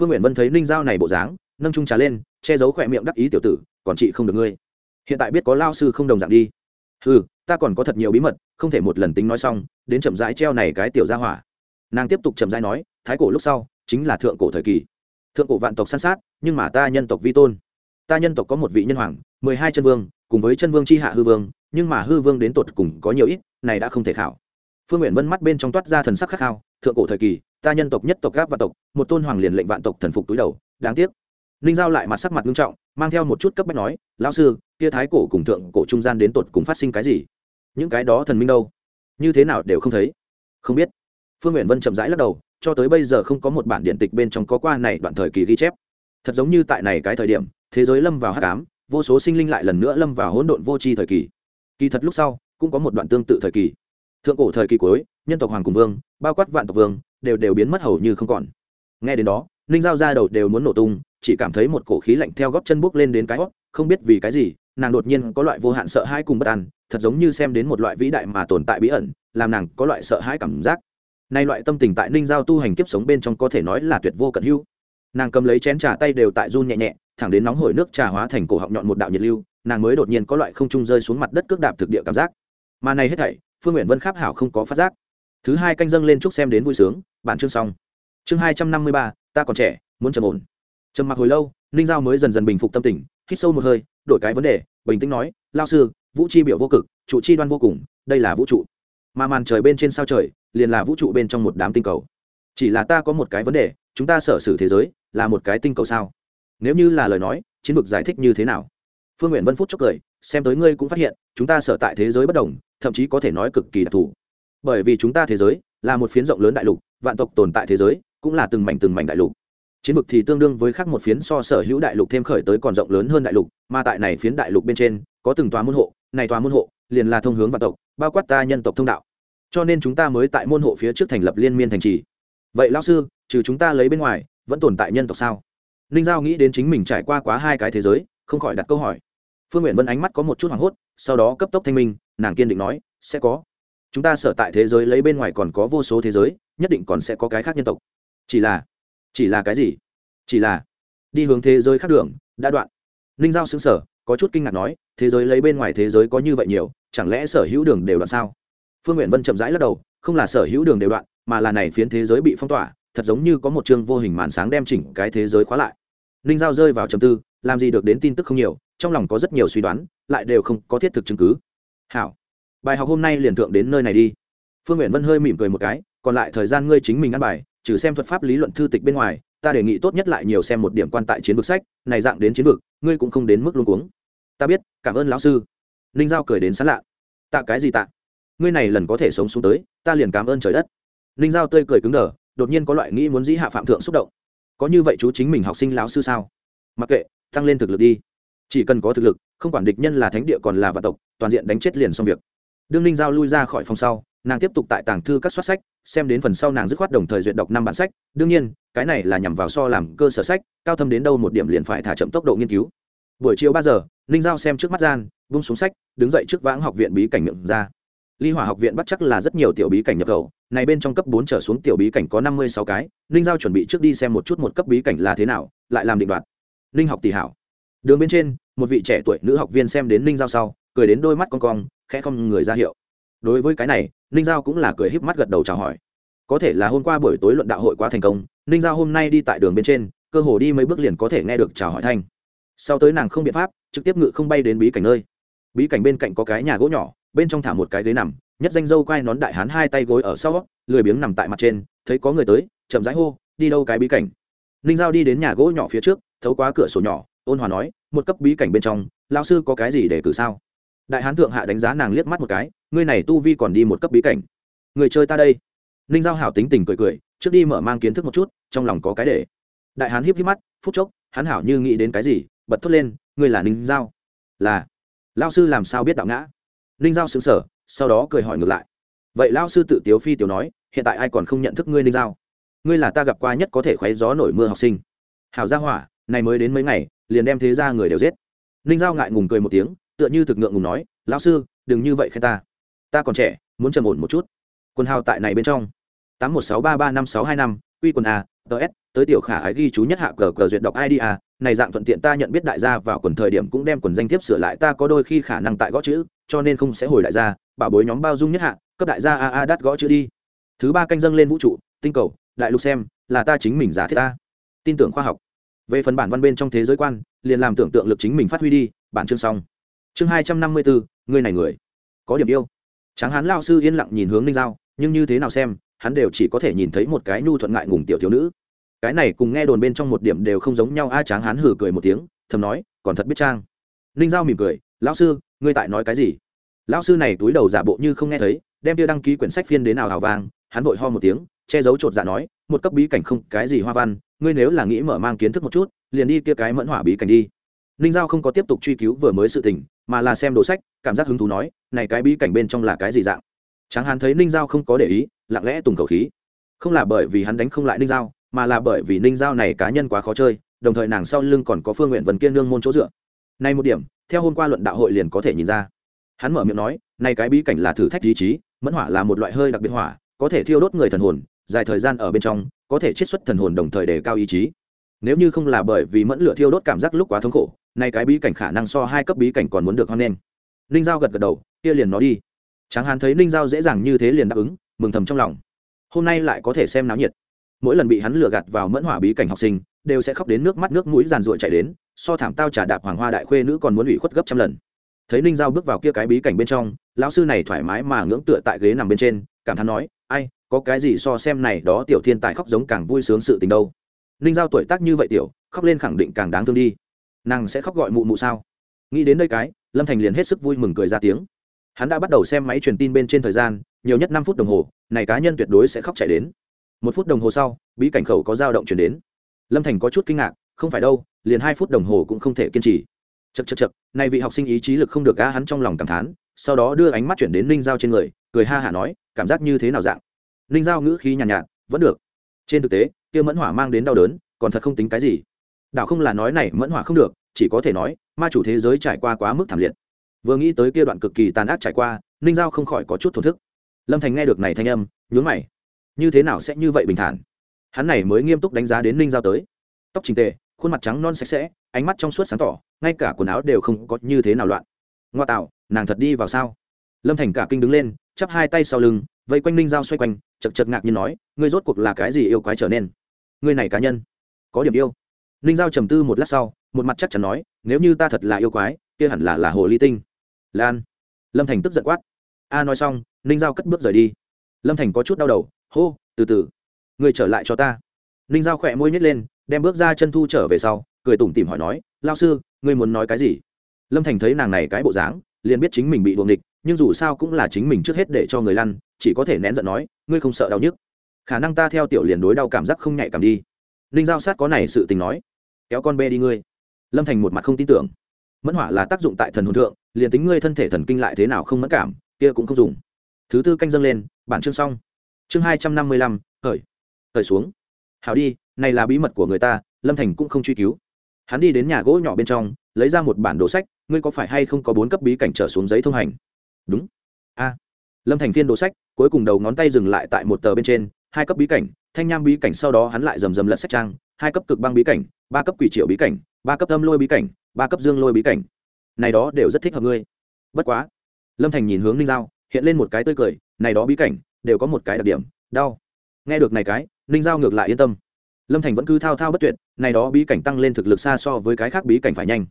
phương nguyện vân thấy ninh giao này bộ dáng, nâng trung trà lên, che giấu khỏe miệng đắc ý tiểu tử, còn chị không được ngươi. Hiện tại biết có lao sư không đồng dạng đi. Ừ ta còn có thật nhiều bí mật, không thể một lần tính nói xong, đến chậm rãi treo này cái tiểu gia hỏa. Nàng tiếp tục chậm rãi nói, thái cổ lúc sau, chính là thượng cổ thời kỳ. Thượng cổ vạn tộc san sát, nhưng mà ta nhân tộc vi tôn. Ta nhân tộc có một vị nhân hoàng, mười hai chân vương, cùng với chân vương c h i hạ hư vương, nhưng mà hư vương đến tột cùng có nhiều ít, này đã không thể khảo. Phương nguyện vân mắt bên trong toát ra thần sắc khắc khao, thượng cổ thời kỳ ta nhân tộc nhất tộc gáp vạn tộc, một tôn hoàng liền lệnh vạn tộc thần phục túi đầu, đáng tiếc. Ninh giao lại mặt sắc mặt nghiêm trọng, mang theo một chút cấp bách nói, lão sư, kia thái cổ cùng thượng cổ trung gian đến tột cùng phát sinh cái gì? Những cái đó thần minh đâu? Như thế nào đều không thấy? Không biết. Phương nguyện vân chậm rãi lắc đầu, cho tới bây giờ không có một bản điện tịch bên trong có qua này đoạn thời kỳ ghi chép. Thật giống như tại này cái thời điểm, thế giới lâm vào hát cám vô số sinh linh lại lần nữa lâm vào hỗn độn vô tri thời kỳ. Kỳ thật lúc sau, cũng có một đoạn tương tự thời kỳ thượng cổ thời kỳ cuối, nhân tộc hoàng cùng vương, bao quát vạn tộc vương, đều đều biến mất hầu như không còn. Nghe đến đó, ninh giao ra đầu đều muốn nổ tung, chỉ cảm thấy một cổ khí lạnh theo góc chân bước lên đến cái hót không biết vì cái gì, nàng đột nhiên có loại vô hạn sợ hãi cùng bất an, thật giống như xem đến một loại vĩ đại mà tồn tại bí ẩn, làm nàng có loại sợ hãi cảm giác. Nay loại tâm tình tại ninh giao tu hành kiếp sống bên trong có thể nói là tuyệt vô cận hưu nàng cầm lấy chén trà tay đều tại run nhẹ nhẹ, thẳng đến nóng hổi nước trà hóa thành cổ họng nhọn một đạo nhiệt lưu, nàng mới đột nhiên có loại không trung rơi xuống mặt đất cước đạp thực địa cảm giác. Mà này hết thảy phương nguyện vân kháp hảo không có phát giác. Thứ hai canh dâng lên chúc xem đến vui sướng, bản chương xong. Chương hai trăm năm mươi ba, ta còn trẻ, muốn trầm ổn. Trầm mặc hồi lâu, ninh giao mới dần dần bình phục tâm tình, hít sâu một hơi, đổi cái vấn đề, bình tĩnh nói, lao sư, vũ chi biểu vô cực, trụ chi đoan vô cùng, đây là vũ trụ. Mà màn trời bên trên sao trời, liền là vũ trụ bên trong một đám tinh cầu. Chỉ là ta có một cái vấn đề, chúng ta sở sử thế giới, là một cái tinh cầu sao? Nếu như là lời nói, chiến vực giải thích như thế nào? Phương nguyện vân phút chốc cười xem tới ngươi cũng phát hiện, chúng ta sở tại thế giới bất đồng, thậm chí có thể nói cực kỳ đặc thù. Bởi vì chúng ta thế giới là một phiến rộng lớn đại lục, vạn tộc tồn tại thế giới cũng là từng mảnh từng mảnh đại lục. Chiến vực thì tương đương với khác một phiến so sở hữu đại lục thêm khởi tới còn rộng lớn hơn đại lục, mà tại này phiến đại lục bên trên, có từng tòa môn hộ, này tòa môn hộ liền là thông hướng vạn tộc, bao quát ta nhân tộc thông đạo. Cho nên chúng ta mới tại môn hộ phía trước thành lập liên miên thành trì. Vậy lao sư, trừ chúng ta lấy bên ngoài, vẫn tồn tại nhân tộc sao? Ninh giao nghĩ đến chính mình trải qua quá hai cái thế giới, không khỏi đặt câu hỏi phương nguyện vân ánh mắt có một chút hoảng hốt, sau đó cấp tốc thanh minh, nàng kiên định nói, sẽ có. Chúng ta sở tại thế giới lấy bên ngoài còn có vô số thế giới, nhất định còn sẽ có cái khác nhân tộc. Chỉ là chỉ là cái gì? Chỉ là, đi hướng thế giới khác đường, đã đoạn. Ninh giao xứng sở có chút kinh ngạc nói, thế giới lấy bên ngoài thế giới có như vậy nhiều, chẳng lẽ sở hữu đường đều đoạn sao? Phương nguyện vân chậm rãi lắc đầu, không là sở hữu đường đều đoạn, mà là này phiến thế giới bị phong tỏa, thật giống như có một chương vô hình màn sáng đem chỉnh cái thế giới khóa lại. Ninh giao rơi vào trầm tư, làm gì được đến tin tức không nhiều trong lòng có rất nhiều suy đoán, lại đều không có thiết thực chứng cứ. Hảo, bài học hôm nay liền thượng đến nơi này đi. Phương nguyện vân hơi mỉm cười một cái, còn lại thời gian ngươi chính mình ăn bài, trừ xem thuật pháp lý luận thư tịch bên ngoài, ta đề nghị tốt nhất lại nhiều xem một điểm quan tại chiến vực sách, này dạng đến chiến vực, ngươi cũng không đến mức luôn cuống. Ta biết, cảm ơn lão sư. Ninh giao cười đến sán lạ. Tạ cái gì tạ? Ngươi này lần có thể sống xuống tới, ta liền cảm ơn trời đất. Ninh giao tươi cười cứng đờ, đột nhiên có loại nghĩ muốn dĩ hạ phạm thượng xúc động. Có như vậy chú chính mình học sinh lão sư sao? Mặc kệ, tăng lên thực lực đi chỉ cần có thực lực, không quản địch nhân là thánh địa còn là vạn tộc, toàn diện đánh chết liền xong việc. Đương ninh giao lui ra khỏi phòng sau, nàng tiếp tục tại tàng thư các soát sách, xem đến phần sau nàng dứt khoát đồng thời duyệt đọc năm bản sách. Đương nhiên, cái này là nhằm vào so làm cơ sở sách, cao thâm đến đâu một điểm liền phải thả chậm tốc độ nghiên cứu. Buổi chiều ba giờ ninh giao xem trước mắt gian, vung xuống sách, đứng dậy trước vãng học viện bí cảnh miệng ra. Ly hỏa học viện bắt chắc là rất nhiều tiểu bí cảnh nhập khẩu, này bên trong cấp bốn trở xuống tiểu bí cảnh có năm mươi sáu cái. Ninh giao chuẩn bị trước đi xem một chút một cấp bí cảnh là thế nào, lại làm định đoạt. Ninh học tỷ hảo đường bên trên, một vị trẻ tuổi nữ học viên xem đến ninh giao sau, cười đến đôi mắt con cong, khẽ không người ra hiệu. Đối với cái này, ninh giao cũng là cười híp mắt gật đầu chào hỏi. Có thể là hôm qua buổi tối luận đạo hội quá thành công, ninh giao hôm nay đi tại đường bên trên, cơ hồ đi mấy bước liền có thể nghe được chào hỏi thanh. Sau tới nàng không biện pháp, trực tiếp ngự không bay đến bí cảnh nơi. Bí cảnh bên cạnh có cái nhà gỗ nhỏ, bên trong thả một cái ghế nằm, nhất danh dâu quai nón đại hán hai tay gối ở sau, lười biếng nằm tại mặt trên, thấy có người tới, chậm rãi hô, đi đâu cái bí cảnh? Ninh giao đi đến nhà gỗ nhỏ phía trước, thấu qua cửa sổ nhỏ ôn hòa nói, một cấp bí cảnh bên trong lao sư có cái gì để cử sao? Đại hán thượng hạ đánh giá nàng liếc mắt một cái, ngươi này tu vi còn đi một cấp bí cảnh. Người chơi ta đây. Ninh giao hảo tính tình cười cười, trước đi mở mang kiến thức một chút, trong lòng có cái để. Đại hán hiếp híp mắt, phút chốc, hắn hảo như nghĩ đến cái gì, bật thốt lên, ngươi là ninh giao? Là. Lao sư làm sao biết đạo ngã? Ninh giao xứng sở sau đó cười hỏi ngược lại. Vậy lao sư tự tiếu phi tiểu nói, hiện tại ai còn không nhận thức ngươi ninh giao? Ngươi là ta gặp qua nhất có thể khoáy gió nổi mưa học sinh. Hảo gia hỏa, này mới đến mấy ngày liền đem thế ra người đều giết. Ninh giao ngại ngùng cười một tiếng, tựa như thực ngượng ngùng nói, lão sư, đừng như vậy khen ta. Ta còn trẻ, muốn trầm ổn một chút. Quần hào tại này bên trong. tám một sáu ba ba năm sáu hai năm, quy quần a ts tới tiểu khả ái ghi chú nhất hạ cờ cờ duyệt đọc id a, này dạng thuận tiện ta nhận biết đại gia vào quần thời điểm cũng đem quần danh thiếp sửa lại, ta có đôi khi khả năng tại gõ chữ, cho nên không sẽ hồi đại gia bảo bối nhóm bao dung nhất hạ, cấp đại gia a a đắt gõ chữ đi. Thứ ba canh dâng lên vũ trụ, tinh cầu, đại lục xem, là ta chính mình giả thiết ta. Tin tưởng khoa học về phần bản văn bên trong thế giới quan, liền làm tưởng tượng lực chính mình phát huy đi, bản chương xong. Chương hai trăm năm mươi bốn người này người. Có điểm yêu. Tráng hán lao sư yên lặng nhìn hướng ninh giao, nhưng như thế nào xem, hắn đều chỉ có thể nhìn thấy một cái nhu thuận ngại ngùng tiểu thiếu nữ. Cái này cùng nghe đồn bên trong một điểm đều không giống nhau, a tráng hắn hử cười một tiếng, thầm nói, còn thật biết trang. Ninh giao mỉm cười, lão sư, ngươi tại nói cái gì? Lão sư này túi đầu giả bộ như không nghe thấy, đem kia đăng ký quyển sách phiên đến nào hào vàng hắn vội ho một tiếng, che giấu chột dạ nói, một cấp bí cảnh không, cái gì hoa văn ngươi nếu là nghĩ mở mang kiến thức một chút, liền đi kia cái mẫn hỏa bí cảnh đi. Ninh giao không có tiếp tục truy cứu vừa mới sự tình, mà là xem đồ sách, cảm giác hứng thú nói, này cái bí cảnh bên trong là cái gì dạng? Tráng hán thấy ninh giao không có để ý, lặng lẽ tùng khẩu khí. Không là bởi vì hắn đánh không lại ninh giao, mà là bởi vì ninh giao này cá nhân quá khó chơi, đồng thời nàng sau lưng còn có phương nguyện vần kiên nương môn chỗ dựa. Nay một điểm, theo hôm qua luận đạo hội liền có thể nhìn ra. Hắn mở miệng nói, này cái bí cảnh là thử thách ý chí, mẫn hỏa là một loại hơi đặc biệt hỏa, có thể thiêu đốt người thần hồn, dài thời gian ở bên trong có thể chiết xuất thần hồn đồng thời đề cao ý chí. Nếu như không là bởi vì mẫn lửa thiêu đốt cảm giác lúc quá thống khổ, nay cái bí cảnh khả năng so hai cấp bí cảnh còn muốn được hoan nghênh. Ninh giao gật gật đầu, kia liền nó đi. Tráng hán thấy ninh giao dễ dàng như thế liền đáp ứng, mừng thầm trong lòng. Hôm nay lại có thể xem náo nhiệt. Mỗi lần bị hắn lừa gạt vào mẫn hỏa bí cảnh học sinh, đều sẽ khóc đến nước mắt nước mũi giàn ruội chạy đến, so thảm tao trả đạp hoàng hoa đại khuê nữ còn muốn ủy khuất gấp trăm lần. Thấy ninh giao bước vào kia cái bí cảnh bên trong, lão sư này thoải mái mà ngưỡng tựa tại ghế nằm bên trên, cảm thán nói có cái gì so xem này đó tiểu thiên tài khóc giống càng vui sướng sự tình đâu. Ninh giao tuổi tác như vậy tiểu, khóc lên khẳng định càng đáng thương đi. Nàng sẽ khóc gọi mụ mụ sao? Nghĩ đến đây cái, lâm thành liền hết sức vui mừng cười ra tiếng. Hắn đã bắt đầu xem máy truyền tin bên trên thời gian, nhiều nhất năm phút đồng hồ, này cá nhân tuyệt đối sẽ khóc chạy đến. Một phút đồng hồ sau, bí cảnh khẩu có dao động chuyển đến. Lâm thành có chút kinh ngạc, không phải đâu, liền hai phút đồng hồ cũng không thể kiên trì. Chật chật chật này vị học sinh ý chí lực không được á hắn trong lòng cảm thán, sau đó đưa ánh mắt chuyển đến ninh giao trên người, cười ha hả nói, cảm giác như thế nào dạng? Ninh giao ngữ khí nhàn nhạt, nhạt vẫn được. Trên thực tế kia mẫn hỏa mang đến đau đớn còn thật không tính cái gì. Đảo không là nói này mẫn hỏa không được chỉ có thể nói ma chủ thế giới trải qua quá mức thảm liệt. Vừa nghĩ tới kia đoạn cực kỳ tàn ác trải qua ninh giao không khỏi có chút thổ thức. Lâm thành nghe được này thanh âm nhún mày. Như thế nào sẽ như vậy bình thản? Hắn này mới nghiêm túc đánh giá đến ninh giao tới. Tóc trình tề khuôn mặt trắng non sạch sẽ ánh mắt trong suốt sáng tỏ ngay cả quần áo đều không có như thế nào loạn. Ngoa tạo nàng thật đi vào sao? Lâm thành cả kinh đứng lên chắp hai tay sau lưng vây quanh ninh giao xoay quanh chật chật ngạc như nói, ngươi rốt cuộc là cái gì yêu quái trở nên? Ngươi này cá nhân, có điểm yêu. Ninh giao trầm tư một lát sau, một mặt chắc chắn nói, nếu như ta thật là yêu quái, kia hẳn là là hồ ly tinh. Lan. Lâm thành tức giận quát. A, nói xong, ninh giao cất bước rời đi. Lâm thành có chút đau đầu, hô, từ từ người trở lại cho ta. Ninh giao khỏe môi nhét lên, đem bước ra chân thu trở về sau, cười tủm tỉm hỏi nói, lao sư, ngươi muốn nói cái gì? Lâm thành thấy nàng này cái bộ dáng, liền biết chính mình bị đuồng địch nhưng dù sao cũng là chính mình trước hết để cho người lăn chỉ có thể nén giận nói, ngươi không sợ đau nhức? Khả năng ta theo tiểu liền đối đau cảm giác không nhạy cảm đi. Ninh giao sát có này sự tình nói, kéo con bê đi ngươi. Lâm thành một mặt không tin tưởng. Mẫn hỏa là tác dụng tại thần hồn thượng, liền tính ngươi thân thể thần kinh lại thế nào không mẫn cảm, kia cũng không dùng. Thứ tư canh dâng lên, bản chương xong. Chương hai trăm năm mươi lăm, khởi. Khởi xuống. Hào đi, này là bí mật của người ta, lâm thành cũng không truy cứu. Hắn đi đến nhà gỗ nhỏ bên trong, lấy ra một bản đồ sách, ngươi có phải hay không có bốn cấp bí cảnh trở xuống giấy thông hành? Đúng. A lâm thành phiên đồ sách, cuối cùng đầu ngón tay dừng lại tại một tờ bên trên, hai cấp bí cảnh, thanh nham bí cảnh sau đó hắn lại rầm rầm lật sách trang, hai cấp cực băng bí cảnh, ba cấp quỷ triệu bí cảnh, ba cấp âm lôi bí cảnh, ba cấp dương lôi bí cảnh. Này đó đều rất thích hợp ngươi. Bất quá, lâm thành nhìn hướng ninh giao, hiện lên một cái tươi cười, này đó bí cảnh, đều có một cái đặc điểm, đau. Nghe được này cái, ninh giao ngược lại yên tâm. Lâm thành vẫn cứ thao thao bất tuyệt, này đó bí cảnh tăng lên thực lực xa so với cái khác bí cảnh phải nhanh.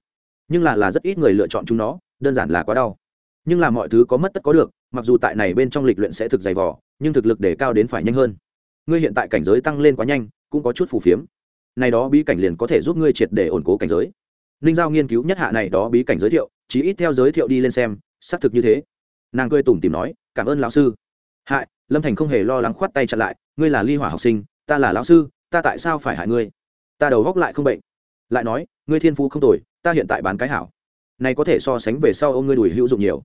Nhưng là là rất ít người lựa chọn chúng nó, đơn giản là quá đau nhưng là mọi thứ có mất tất có được, mặc dù tại này bên trong lịch luyện sẽ thực dày vỏ nhưng thực lực để cao đến phải nhanh hơn. Ngươi hiện tại cảnh giới tăng lên quá nhanh, cũng có chút phù phiếm. Này đó bí cảnh liền có thể giúp ngươi triệt để ổn cố cảnh giới. Ninh giao nghiên cứu nhất hạ này đó bí cảnh giới thiệu chỉ ít theo giới thiệu đi lên xem, xác thực như thế. Nàng cười tủm tìm nói, cảm ơn lão sư. Hại. Lâm thành không hề lo lắng khoát tay chặn lại, ngươi là ly hỏa học sinh, ta là lão sư, ta tại sao phải hại ngươi? Ta đầu góc lại không bệnh. Lại nói, ngươi thiên phú không tồi, ta hiện tại bán cái hảo. Này có thể so sánh về sau ô ngươi đùi hữu dụng nhiều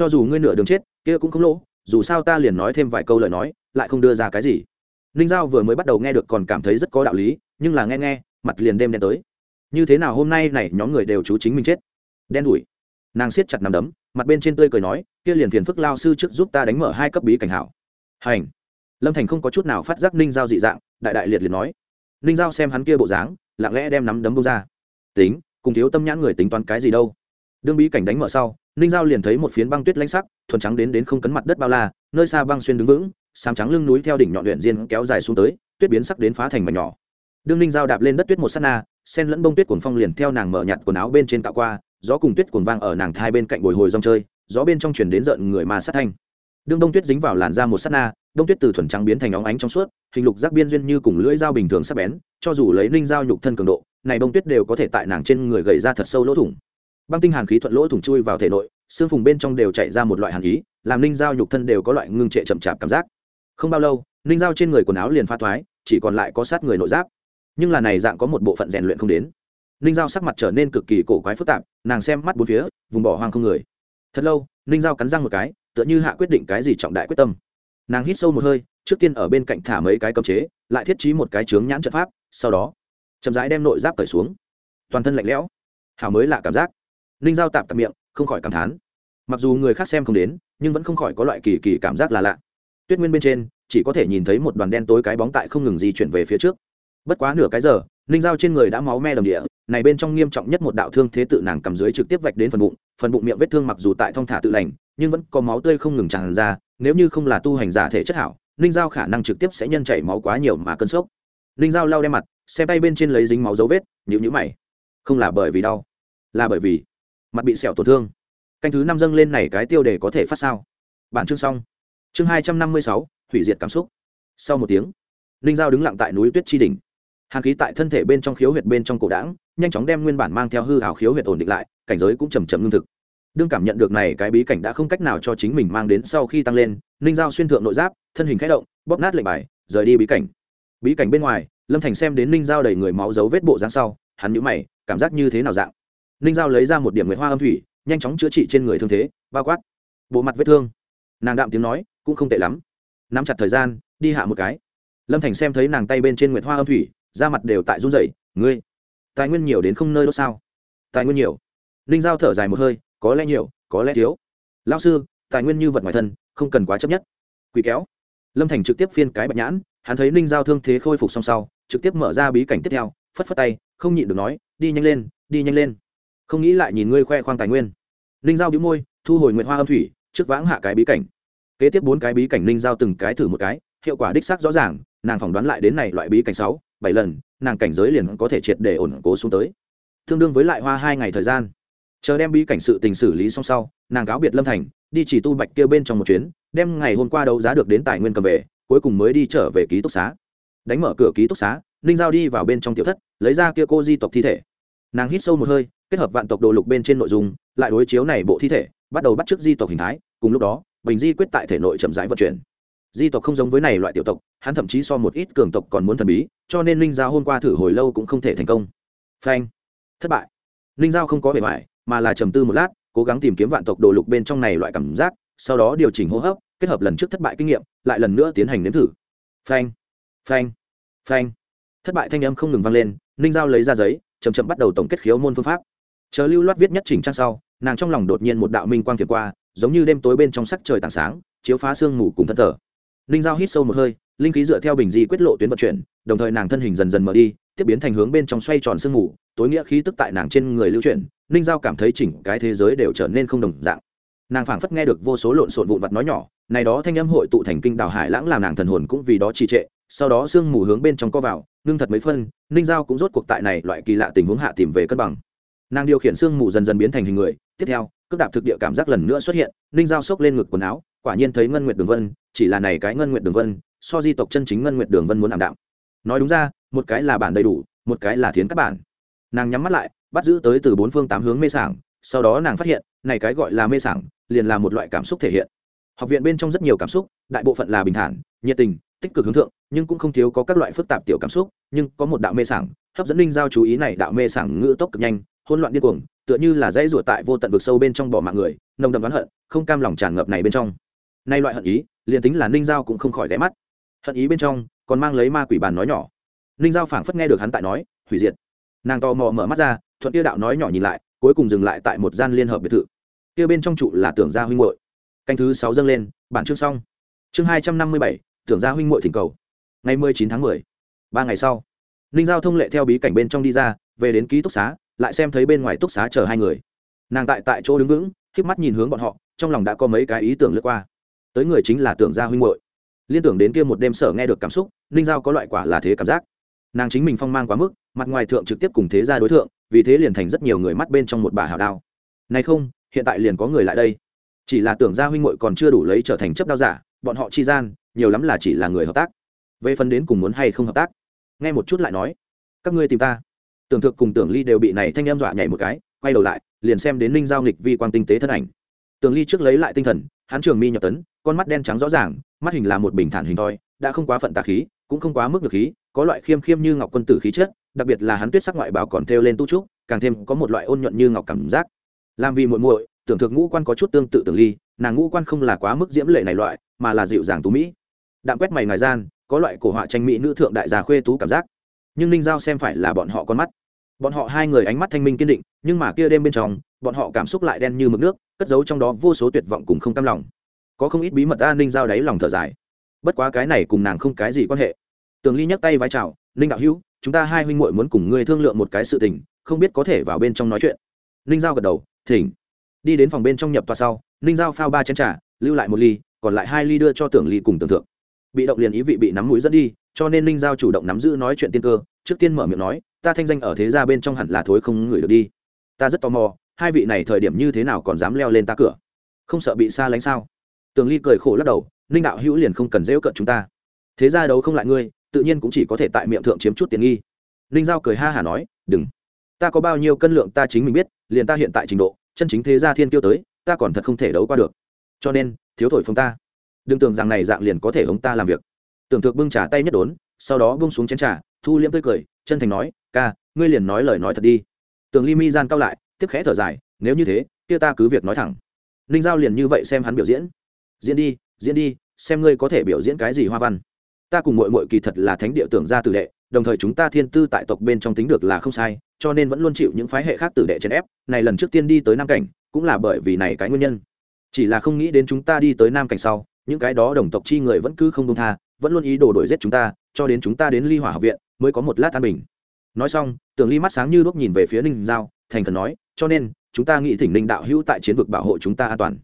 cho dù ngươi nửa đường chết, kia cũng không lỗ, dù sao ta liền nói thêm vài câu lời nói, lại không đưa ra cái gì. Ninh giao vừa mới bắt đầu nghe được còn cảm thấy rất có đạo lý, nhưng là nghe nghe, mặt liền đêm đen tới. Như thế nào hôm nay này nhóm người đều chú chính mình chết? Đen đủi. Nàng siết chặt nằm đấm, mặt bên trên tươi cười nói, kia liền phiền phức lao sư trước giúp ta đánh mở hai cấp bí cảnh hảo. Hành. Lâm thành không có chút nào phát giác ninh giao dị dạng, đại đại liệt liệt nói. Ninh giao xem hắn kia bộ dáng, lặng lẽ đem nắm đấm bông ra. Tính, cùng thiếu tâm nhãn người tính toán cái gì đâu. Đương bí cảnh đánh mở sau ninh giao liền thấy một phiến băng tuyết lãnh sắc, thuần trắng đến đến không cấn mặt đất bao la, nơi xa băng xuyên đứng vững, sám trắng lưng núi theo đỉnh nhọn luyện diên kéo dài xuống tới, tuyết biến sắc đến phá thành mảnh nhỏ. Đương ninh giao đạp lên đất tuyết một s á t na, sen lẫn bông tuyết cuồng phong liền theo nàng mở nhặt quần áo bên trên tạo qua, gió cùng tuyết cuồng vang ở nàng hai bên cạnh bồi hồi rong chơi, gió bên trong chuyển đến giận người mà sát thanh. Đương đông tuyết dính vào làn da một s á t na đông tuyết từ thuần trắng biến thành óng ánh trong suốt, hình lục giác biên duyên như cùng lưỡi dao bình thường sắp bén, cho dù lấy ninh dao nhục thân cường độ, này đông tuyết đều có thể tại nàng trên người gầy ra thật sâu lỗ thủng băng tinh hàn khí thuận lỗ thủng chui vào thể nội, xương phùng bên trong đều chạy ra một loại hàn ý, làm ninh dao nhục thân đều có loại ngưng trệ chậm chạp cảm giác. Không bao lâu, ninh dao trên người quần áo liền pha thoái, chỉ còn lại có sát người nội giáp. Nhưng là này dạng có một bộ phận rèn luyện không đến. Ninh dao sắc mặt trở nên cực kỳ cổ quái phức tạp, nàng xem mắt bốn phía, vùng bỏ hoang không người. Thật lâu, ninh dao cắn răng một cái, tựa như hạ quyết định cái gì trọng đại quyết tâm. Nàng hít sâu một hơi, trước tiên ở bên cạnh thả mấy cái cấm chế, lại thiết trí một cái chướng nhãn trận pháp, sau đó, chậm rãi đem nội giáp cởi xuống. Toàn thân lạnh lẽo, hào mới lạ cảm giác ninh Giao tạp tạp miệng, không khỏi cảm thán. Mặc dù người khác xem không đến, nhưng vẫn không khỏi có loại kỳ kỳ cảm giác là lạ. Tuyết nguyên bên trên, chỉ có thể nhìn thấy một đoàn đen tối cái bóng tại không ngừng di chuyển về phía trước. Bất quá nửa cái giờ, ninh dao trên người đã máu me đầm địa, này bên trong nghiêm trọng nhất một đạo thương thế tự nàng cầm dưới trực tiếp vạch đến phần bụng phần bụng miệng vết thương mặc dù tại thong thả tự lành, nhưng vẫn có máu tươi không ngừng tràn ra, nếu như không là tu hành giả thể chất hảo, ninh dao khả năng trực tiếp sẽ nhân chảy máu quá nhiều mà cơn sốc. Ninh dao lau đem mặt, xem tay bên trên lấy dính máu dấu vết nhịu nhữ mày. Không là bởi vì đau, là bởi vì mặt bị sẹo tổn thương. Canh thứ năm dâng lên này cái tiêu đề có thể phát sao? Bản chương xong. Chương hai trăm năm mươi sáu, hủy diệt cảm xúc. Sau một tiếng, ninh giao đứng lặng tại núi tuyết chi đỉnh. Hàn khí tại thân thể bên trong khiếu huyệt bên trong cổ đảng nhanh chóng đem nguyên bản mang theo hư hào khiếu huyệt ổn định lại, cảnh giới cũng chầm chậm ngưng thực. Đương cảm nhận được này cái bí cảnh đã không cách nào cho chính mình mang đến sau khi tăng lên, ninh giao xuyên thượng nội giáp, thân hình k h ẽ động, bóp nát lệnh bài, rời đi bí cảnh. Bí cảnh bên ngoài, lâm thành xem đến ninh giao đầy người máu dấu vết bộ dáng sau, hắn nhũ mày, cảm giác như thế nào dạng? Ninh giao lấy ra một điểm nguyệt hoa âm thủy, nhanh chóng chữa trị trên người thương thế, bao quát. Bộ mặt vết thương. Nàng đạm tiếng nói, cũng không tệ lắm. Nắm chặt thời gian, đi hạ một cái. Lâm thành xem thấy nàng tay bên trên nguyệt hoa âm thủy, da mặt đều tại run rẩy, ngươi, tài nguyên nhiều đến không nơi đốt sao? Tài nguyên nhiều. Ninh giao thở dài một hơi, có lẽ nhiều, có lẽ thiếu. Lao sư, tài nguyên như vật ngoài thân, không cần quá chấp nhất. Quỷ kéo. Lâm thành trực tiếp phiên cái bạch nhãn, hắn thấy ninh giao thương thế khôi phục xong sau, trực tiếp mở ra bí cảnh tiếp theo, phất phất tay, không nhịn được nói, đi nhanh lên, đi nhanh lên không nghĩ lại nhìn ngươi khoe khoang tài nguyên. Ninh giao bĩu môi, thu hồi nguyệt hoa âm thủy, trước vãng hạ cái bí cảnh. Kế tiếp bốn cái bí cảnh ninh giao từng cái thử một cái, hiệu quả đích xác rõ ràng, nàng phỏng đoán lại đến này loại bí cảnh sáu, bảy lần, nàng cảnh giới liền có thể triệt để ổn cố xuống tới. Tương đương với lại hoa hai ngày thời gian. Chờ đem bí cảnh sự tình xử lý xong sau, nàng cáo biệt lâm thành, đi chỉ tu bạch kia bên trong một chuyến, đem ngày hôm qua đấu giá được đến tài nguyên cầm về, cuối cùng mới đi trở về ký túc xá. Đánh mở cửa ký túc xá, ninh giao đi vào bên trong tiểu thất, lấy ra kia cô di tộc thi thể. Nàng hít sâu một hơi kết hợp vạn tộc đồ lục bên trên nội dung, lại đối chiếu này bộ thi thể, bắt đầu bắt t di tộc hình thái, cùng lúc đó, bình di quyết tại thể nội chậm rãi vận chuyển. Di tộc không giống với này loại tiểu tộc, hắn thậm chí so một ít cường tộc còn muốn thần bí, cho nên linh giao hôm qua thử hồi lâu cũng không thể thành công. Phanh. Thất bại. Linh giao không có bề ngoài, mà là trầm tư một lát, cố gắng tìm kiếm vạn tộc đồ lục bên trong này loại cảm giác, sau đó điều chỉnh hô hấp, kết hợp lần trước thất bại kinh nghiệm, lại lần nữa tiến hành nếm thử. Phanh. Phanh. Phanh. Thất bại thanh âm không ngừng vang lên ninh giao lấy ra giấy chầm chậm bắt đầu tổng kết khiếu môn phương pháp chờ lưu loát viết nhất chỉnh trang sau, nàng trong lòng đột nhiên một đạo minh quang thiệt qua, giống như đêm tối bên trong sắc trời tảng sáng, chiếu phá sương mù cùng thân thở ninh giao hít sâu một hơi, linh khí dựa theo bình di quyết lộ tuyến vận chuyển, đồng thời nàng thân hình dần dần mở đi, tiếp biến thành hướng bên trong xoay tròn sương mù, tối nghĩa khí tức tại nàng trên người lưu chuyển ninh giao cảm thấy chỉnh cái thế giới đều trở nên không đồng dạng. Nàng phảng phất nghe được vô số lộn xộn vụn vặt nói nhỏ, này đó thanh âm hội tụ thành kinh đào hải lãng làm nàng thần hồn cũng vì đó trì trệ, sau đó sương mù hướng bên trong co vào, ngưng thật mấy phân ninh giao cũng rốt cuộc tại này loại kỳ lạ tình huống hạ tìm về cân bằng nàng điều khiển sương mù dần dần biến thành hình người, tiếp theo, cước đạp thực địa cảm giác lần nữa xuất hiện, ninh giao xốc lên ngực quần áo, quả nhiên thấy ngân nguyệt đường vân, chỉ là này cái ngân nguyệt đường vân, so di tộc chân chính ngân nguyệt đường vân muốn ảm đạm. Nói đúng ra, một cái là bản đầy đủ, một cái là thiến các bản. Nàng nhắm mắt lại, bắt giữ tới từ bốn phương tám hướng mê sảng, sau đó nàng phát hiện, này cái gọi là mê sảng, liền là một loại cảm xúc thể hiện. Học viện bên trong rất nhiều cảm xúc, đại bộ phận là bình thản, nhiệt tình, tích cực hướng thượng, nhưng cũng không thiếu có các loại phức tạp tiểu cảm xúc, nhưng có một đạo mê sảng, hấp dẫn linh giao chú ý này đạo mê sảng ngữ tốc cực nhanh hỗn loạn điên cuồng, tựa như là dãy ruột tại vô tận vực sâu bên trong bỏ mạng người, nồng đậm oán hận, không cam lòng tràn ngập này bên trong. Nay loại hận ý, liền tính là ninh giao cũng không khỏi ghé mắt. Hận ý bên trong, còn mang lấy ma quỷ bàn nói nhỏ. Ninh giao phảng phất nghe được hắn tại nói, hủy diệt. Nàng tò mò mở mắt ra, thuận kia đạo nói nhỏ nhìn lại, cuối cùng dừng lại tại một gian liên hợp biệt thự. Kia bên trong trụ là tưởng gia huynh hội canh thứ sáu dâng lên, bản chương xong. Chương hai trăm năm mươi bảy, tưởng gia huynh hội thỉnh cầu. Ngày mười chín tháng mười, ba ngày sau, ninh giao thông lệ theo bí cảnh bên trong đi ra, về đến ký túc xá lại xem thấy bên ngoài túc xá chờ hai người. Nàng tại tại chỗ đứng vững k mắt nhìn hướng bọn họ, trong lòng đã có mấy cái ý tưởng lướt qua. Tới người chính là tưởng gia huynh hội liên tưởng đến kia một đêm sở nghe được cảm xúc, ninh giao có loại quả là thế cảm giác. Nàng chính mình phong mang quá mức, mặt ngoài thượng trực tiếp cùng thế gia đối tượng vì thế liền thành rất nhiều người mắt bên trong một bà hào đao. Này không, hiện tại liền có người lại đây. Chỉ là tưởng gia huynh hội còn chưa đủ lấy trở thành chấp đao giả, bọn họ chi gian, nhiều lắm là chỉ là người hợp tác. Về phần đến cùng muốn hay không hợp tác? Nghe một chút lại nói. Các ngươi tìm ta tưởng thực cùng tưởng ly đều bị này thanh em dọa nhảy một cái, quay đầu lại, liền xem đến ninh giao nghịch vi quan tinh tế thân ảnh. Tưởng ly trước lấy lại tinh thần, hắn trường mi nhập tấn, con mắt đen trắng rõ ràng, mắt hình là một bình thản hình thoi, đã không quá phận tà khí, cũng không quá mức được khí, có loại khiêm khiêm như ngọc quân tử khí chất, đặc biệt là hắn tuyết sắc ngoại bào còn thêu lên tu trúc, càng thêm có một loại ôn nhuận như ngọc cảm giác. Làm vì muội muội, tưởng thực ngũ quan có chút tương tự tưởng ly, nàng ngũ quan không là quá mức diễm lệ này loại, mà là dịu dàng tú mỹ. Đạm quét mày ngoài gian, có loại cổ họa tranh mỹ nữ thượng đại gia khuê tú cảm giác. Nhưng ninh giao xem phải là bọn họ con mắt bọn họ hai người ánh mắt thanh minh kiên định, nhưng mà kia đêm bên trong, bọn họ cảm xúc lại đen như mực nước, cất giấu trong đó vô số tuyệt vọng cùng không cam lòng. Có không ít bí mật an ninh giao đáy lòng thở dài. Bất quá cái này cùng nàng không cái gì quan hệ. Tường ly nhắc tay vai chào, ninh đạo hữu, chúng ta hai huynh muội muốn cùng ngươi thương lượng một cái sự tình, không biết có thể vào bên trong nói chuyện. Ninh giao gật đầu, thỉnh. Đi đến phòng bên trong nhập tòa sau, ninh giao phao ba chén trà, lưu lại một ly, còn lại hai ly đưa cho tưởng ly cùng tưởng thượng. Bị động liền ý vị bị nắm mũi dẫn đi cho nên ninh giao chủ động nắm giữ nói chuyện tiên cơ, trước tiên mở miệng nói, ta thanh danh ở thế gia bên trong hẳn là thối không ngửi được đi. Ta rất tò mò, hai vị này thời điểm như thế nào còn dám leo lên ta cửa? Không sợ bị xa lánh sao? Tường ly cười khổ lắc đầu, ninh đạo hữu liền không cần dễu cận chúng ta. Thế ra đấu không lại ngươi, tự nhiên cũng chỉ có thể tại miệng thượng chiếm chút tiền nghi. Ninh giao cười ha hả nói, đừng. Ta có bao nhiêu cân lượng ta chính mình biết, liền ta hiện tại trình độ, chân chính thế gia thiên tiêu tới, ta còn thật không thể đấu qua được. Cho nên, thiếu thổi phồng ta. Đừng tưởng rằng này dạng liền có thể hống ta làm việc tưởng thực bưng trà tay nhất đốn, sau đó bung xuống chén trà, thu liễm tươi cười, chân thành nói, ca, ngươi liền nói lời nói thật đi. Tưởng ly mi gian cao lại, tiếp khẽ thở dài, nếu như thế, kia ta cứ việc nói thẳng. Ninh giao liền như vậy xem hắn biểu diễn. Diễn đi diễn đi, xem ngươi có thể biểu diễn cái gì hoa văn. Ta cùng mội mội kỳ thật là thánh địa tưởng gia tử đệ, đồng thời chúng ta thiên tư tại tộc bên trong tính được là không sai, cho nên vẫn luôn chịu những phái hệ khác tử đệ chèn ép, này lần trước tiên đi tới nam cảnh, cũng là bởi vì này cái nguyên nhân. Chỉ là không nghĩ đến chúng ta đi tới nam cảnh sau, những cái đó đồng tộc chi người vẫn cứ không đông tha vẫn luôn ý đồ đổi giết chúng ta, cho đến chúng ta đến ly hỏa học viện mới có một lát an bình. Nói xong, tưởng ly mắt sáng như đuốc nhìn về phía ninh giao, thành khẩn nói, cho nên, chúng ta nghĩ thỉnh ninh đạo hữu tại chiến vực bảo hộ chúng ta an toàn.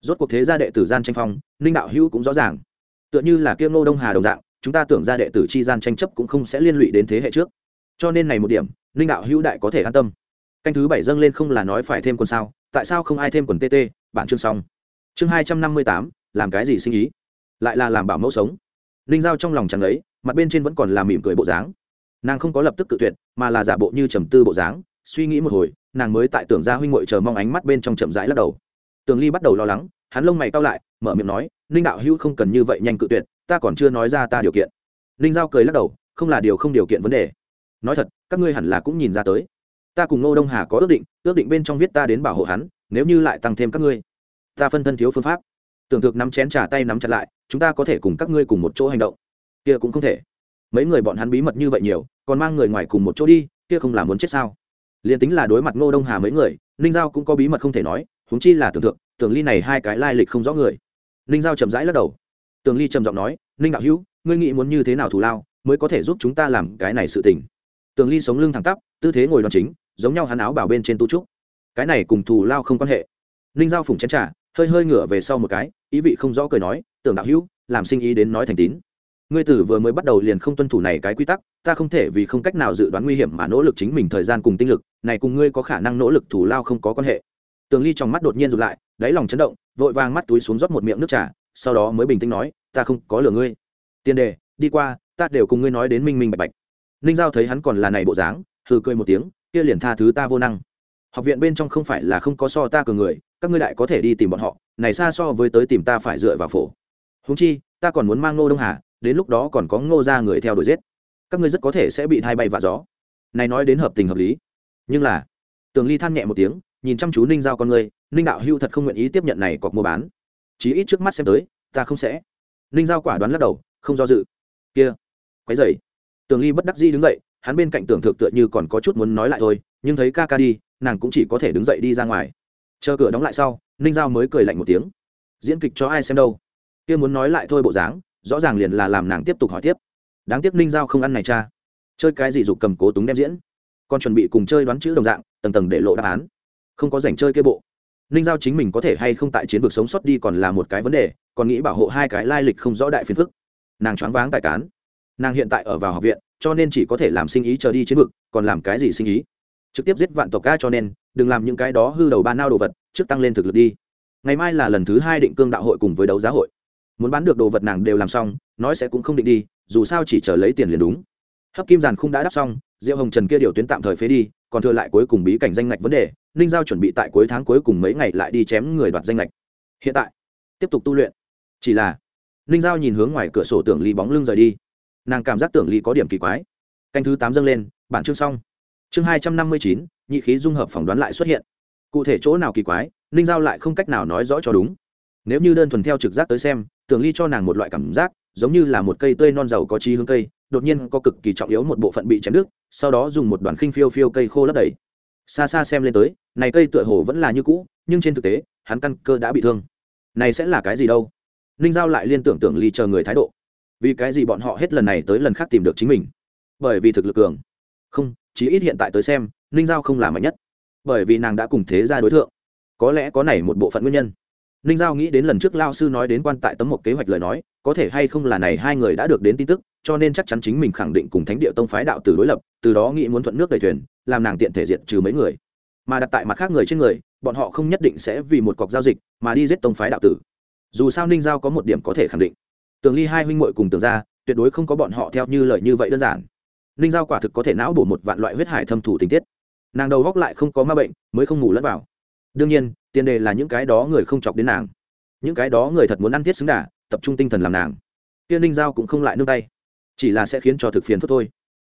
Rốt cuộc thế gia đệ tử gian tranh phong, ninh đạo hữu cũng rõ ràng. Tựa như là kiêm ngô đông hà đồng dạng, chúng ta tưởng ra đệ tử chi gian tranh chấp cũng không sẽ liên lụy đến thế hệ trước. Cho nên này một điểm, ninh đạo hữu đại có thể an tâm. Canh thứ bảy dâng lên không là nói phải thêm quần sao, tại sao không ai thêm quần tt bản chương xong. Chương hai trăm năm mươi tám, làm cái gì sinh ý? Lại là làm bảo mẫu sống ninh giao trong lòng chẳng ấy, mặt bên trên vẫn còn là mỉm cười bộ dáng. Nàng không có lập tức cự tuyệt, mà là giả bộ như trầm tư bộ dáng, suy nghĩ một hồi, nàng mới tại tưởng ra huynh ngội chờ mong ánh mắt bên trong chậm rãi lắc đầu. Tường ly bắt đầu lo lắng, hắn lông mày cao lại, mở miệng nói ninh đạo hữu không cần như vậy nhanh cự tuyệt, ta còn chưa nói ra ta điều kiện. Ninh giao cười lắc đầu, không là điều không điều kiện vấn đề. Nói thật, các ngươi hẳn là cũng nhìn ra tới. Ta cùng ngô đông hà có ước định ước định bên trong viết ta đến bảo hộ hắn, nếu như lại tăng thêm các ngươi, ta phân thân thiếu phương pháp tưởng thực nắm chén trà tay nắm chặt lại, chúng ta có thể cùng các ngươi cùng một chỗ hành động. Kia cũng không thể. Mấy người bọn hắn bí mật như vậy nhiều, còn mang người ngoài cùng một chỗ đi, kia không là muốn chết sao? Liền tính là đối mặt ngô đông hà mấy người, ninh giao cũng có bí mật không thể nói húng chi là tưởng tượng tưởng ly này hai cái lai lịch không rõ người. Ninh giao chậm rãi lắc đầu. Tưởng ly trầm giọng nói, ninh đạo hữu, ngươi nghĩ muốn như thế nào thù lao, mới có thể giúp chúng ta làm cái này sự tình? Tưởng ly sống lưng thẳng tắp, tư thế ngồi đòn chính, giống nhau hắn áo bảo bên trên tu trúc. Cái này cùng thù lao không quan hệ. Ninh giao phủng chén trà hơi hơi ngửa về sau một cái, ý vị không rõ cười nói, tưởng đạo hữu, làm sinh ý đến nói thành tín. Ngươi tử vừa mới bắt đầu liền không tuân thủ này cái quy tắc, ta không thể vì không cách nào dự đoán nguy hiểm mà nỗ lực chính mình thời gian cùng tinh lực, này cùng ngươi có khả năng nỗ lực thủ lao không có quan hệ. Tường ly trong mắt đột nhiên rụt lại, đáy lòng chấn động, vội vàng mắt túi xuống rót một miệng nước trà, sau đó mới bình tĩnh nói, ta không có lừa ngươi. Tiền đề, đi qua, ta đều cùng ngươi nói đến minh minh bạch bạch. Ninh giao thấy hắn còn là này bộ dáng, hừ cười một tiếng, kia liền tha thứ ta vô năng. Học viện bên trong không phải là không có so ta cường người các ngươi đại có thể đi tìm bọn họ, này xa so với tới tìm ta phải dựa vào phổ. Húng chi, ta còn muốn mang ngô đông hà, đến lúc đó còn có ngô ra người theo đuổi giết. Các ngươi rất có thể sẽ bị thay bay vạ gió. Này nói đến hợp tình hợp lý. Nhưng là, tường ly than nhẹ một tiếng, nhìn chăm chú ninh giao con người ninh đạo hưu thật không nguyện ý tiếp nhận này cọc mua bán. Chí ít trước mắt xem tới, ta không sẽ. Ninh giao quả đoán lắc đầu, không do dự. Kia quái dày tường ly bất đắc dĩ đứng dậy, hắn bên cạnh tưởng thực tựa như còn có chút muốn nói lại thôi, nhưng thấy ca ca đi, nàng cũng chỉ có thể đứng dậy đi ra ngoài chờ cửa đóng lại sau, ninh giao mới cười lạnh một tiếng. Diễn kịch cho ai xem đâu? Kia muốn nói lại thôi bộ dáng, rõ ràng liền là làm nàng tiếp tục hỏi tiếp. Đáng tiếc ninh giao không ăn này cha. Chơi cái gì dục cầm cố túng đem diễn. Còn chuẩn bị cùng chơi đoán chữ đồng dạng, tầng tầng để lộ đáp án. Không có dành chơi kia bộ. Ninh giao chính mình có thể hay không tại chiến vực sống sót đi còn là một cái vấn đề, còn nghĩ bảo hộ hai cái lai lịch không rõ đại phiền phức. Nàng choáng váng tại cán. Nàng hiện tại ở vào học viện, cho nên chỉ có thể làm sinh ý chờ đi chiến vực, còn làm cái gì sinh ý? Trực tiếp giết vạn tộc ca cho nên, đừng làm những cái đó hư đầu ba nao đồ vật, trước tăng lên thực lực đi. Ngày mai là lần thứ hai định cương đạo hội cùng với đấu giá hội. Muốn bán được đồ vật nàng đều làm xong, nói sẽ cũng không định đi, dù sao chỉ chờ lấy tiền liền đúng. Hấp kim giàn không đã đắp xong, diệu hồng trần kia điều tuyến tạm thời phế đi, còn thừa lại cuối cùng bí cảnh danh ngạch vấn đề, ninh giao chuẩn bị tại cuối tháng cuối cùng mấy ngày lại đi chém người đoạt danh ngạch. Hiện tại, tiếp tục tu luyện. Chỉ là, ninh giao nhìn hướng ngoài cửa sổ tưởng ly bóng lưng rời đi. Nàng cảm giác tưởng ly có điểm kỳ quái. Canh thứ tám dâng lên, bản chương xong chương hai trăm năm mươi chín, nhị khí dung hợp phỏng đoán lại xuất hiện. Cụ thể chỗ nào kỳ quái, ninh giao lại không cách nào nói rõ cho đúng. Nếu như đơn thuần theo trực giác tới xem, tưởng ly cho nàng một loại cảm giác, giống như là một cây tươi non dầu có trí hướng cây, đột nhiên có cực kỳ trọng yếu một bộ phận bị chém đứt, sau đó dùng một đoàn khinh phiêu phiêu cây khô lấp đầy. Xa xa xem lên tới, này cây tựa hồ vẫn là như cũ, nhưng trên thực tế, hắn căn cơ đã bị thương. Này sẽ là cái gì đâu? Ninh giao lại liên tưởng tưởng ly chờ người thái độ. Vì cái gì bọn họ hết lần này tới lần khác tìm được chính mình? Bởi vì thực lực cường. Không chí ít hiện tại tới xem, ninh giao không là mạnh nhất, bởi vì nàng đã cùng thế ra đối tượng có lẽ có này một bộ phận nguyên nhân. Ninh giao nghĩ đến lần trước lao sư nói đến quan tại tấm một kế hoạch lời nói, có thể hay không là này hai người đã được đến tin tức, cho nên chắc chắn chính mình khẳng định cùng thánh địa tông phái đạo từ đối lập, từ đó nghĩ muốn thuận nước đầy thuyền, làm nàng tiện thể diện trừ mấy người. Mà đặt tại mặt khác người trên người, bọn họ không nhất định sẽ vì một cọc giao dịch mà đi giết tông phái đạo tử. Dù sao ninh giao có một điểm có thể khẳng định. Tường ly hai huynh muội cùng tường ra tuyệt đối không có bọn họ theo như lời như vậy đơn giản ninh giao quả thực có thể não bổ một vạn loại huyết hải thâm thủ tình tiết. Nàng đầu góc lại không có ma bệnh, mới không ngủ lẫn vào. Đương nhiên, tiền đề là những cái đó người không chọc đến nàng. Những cái đó người thật muốn ăn thiết xứng đà, tập trung tinh thần làm nàng. Kia ninh giao cũng không lại nương tay. Chỉ là sẽ khiến cho thực phiền phức thôi.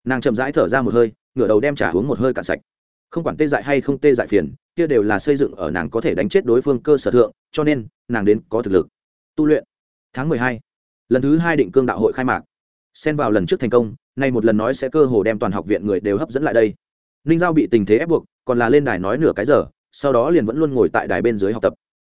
Nàng chậm rãi thở ra một hơi, ngửa đầu đem trả uống một hơi cạn sạch. Không quản tê dại hay không tê dại phiền, kia đều là xây dựng ở nàng có thể đánh chết đối phương cơ sở thượng, cho nên nàng đến có thực lực. Tu luyện. Tháng mười hai. Lần thứ hai định cương đạo hội khai mạc xen vào lần trước thành công, nay một lần nói sẽ cơ hồ đem toàn học viện người đều hấp dẫn lại đây. Ninh giao bị tình thế ép buộc, còn là lên đài nói nửa cái giờ, sau đó liền vẫn luôn ngồi tại đài bên dưới học tập.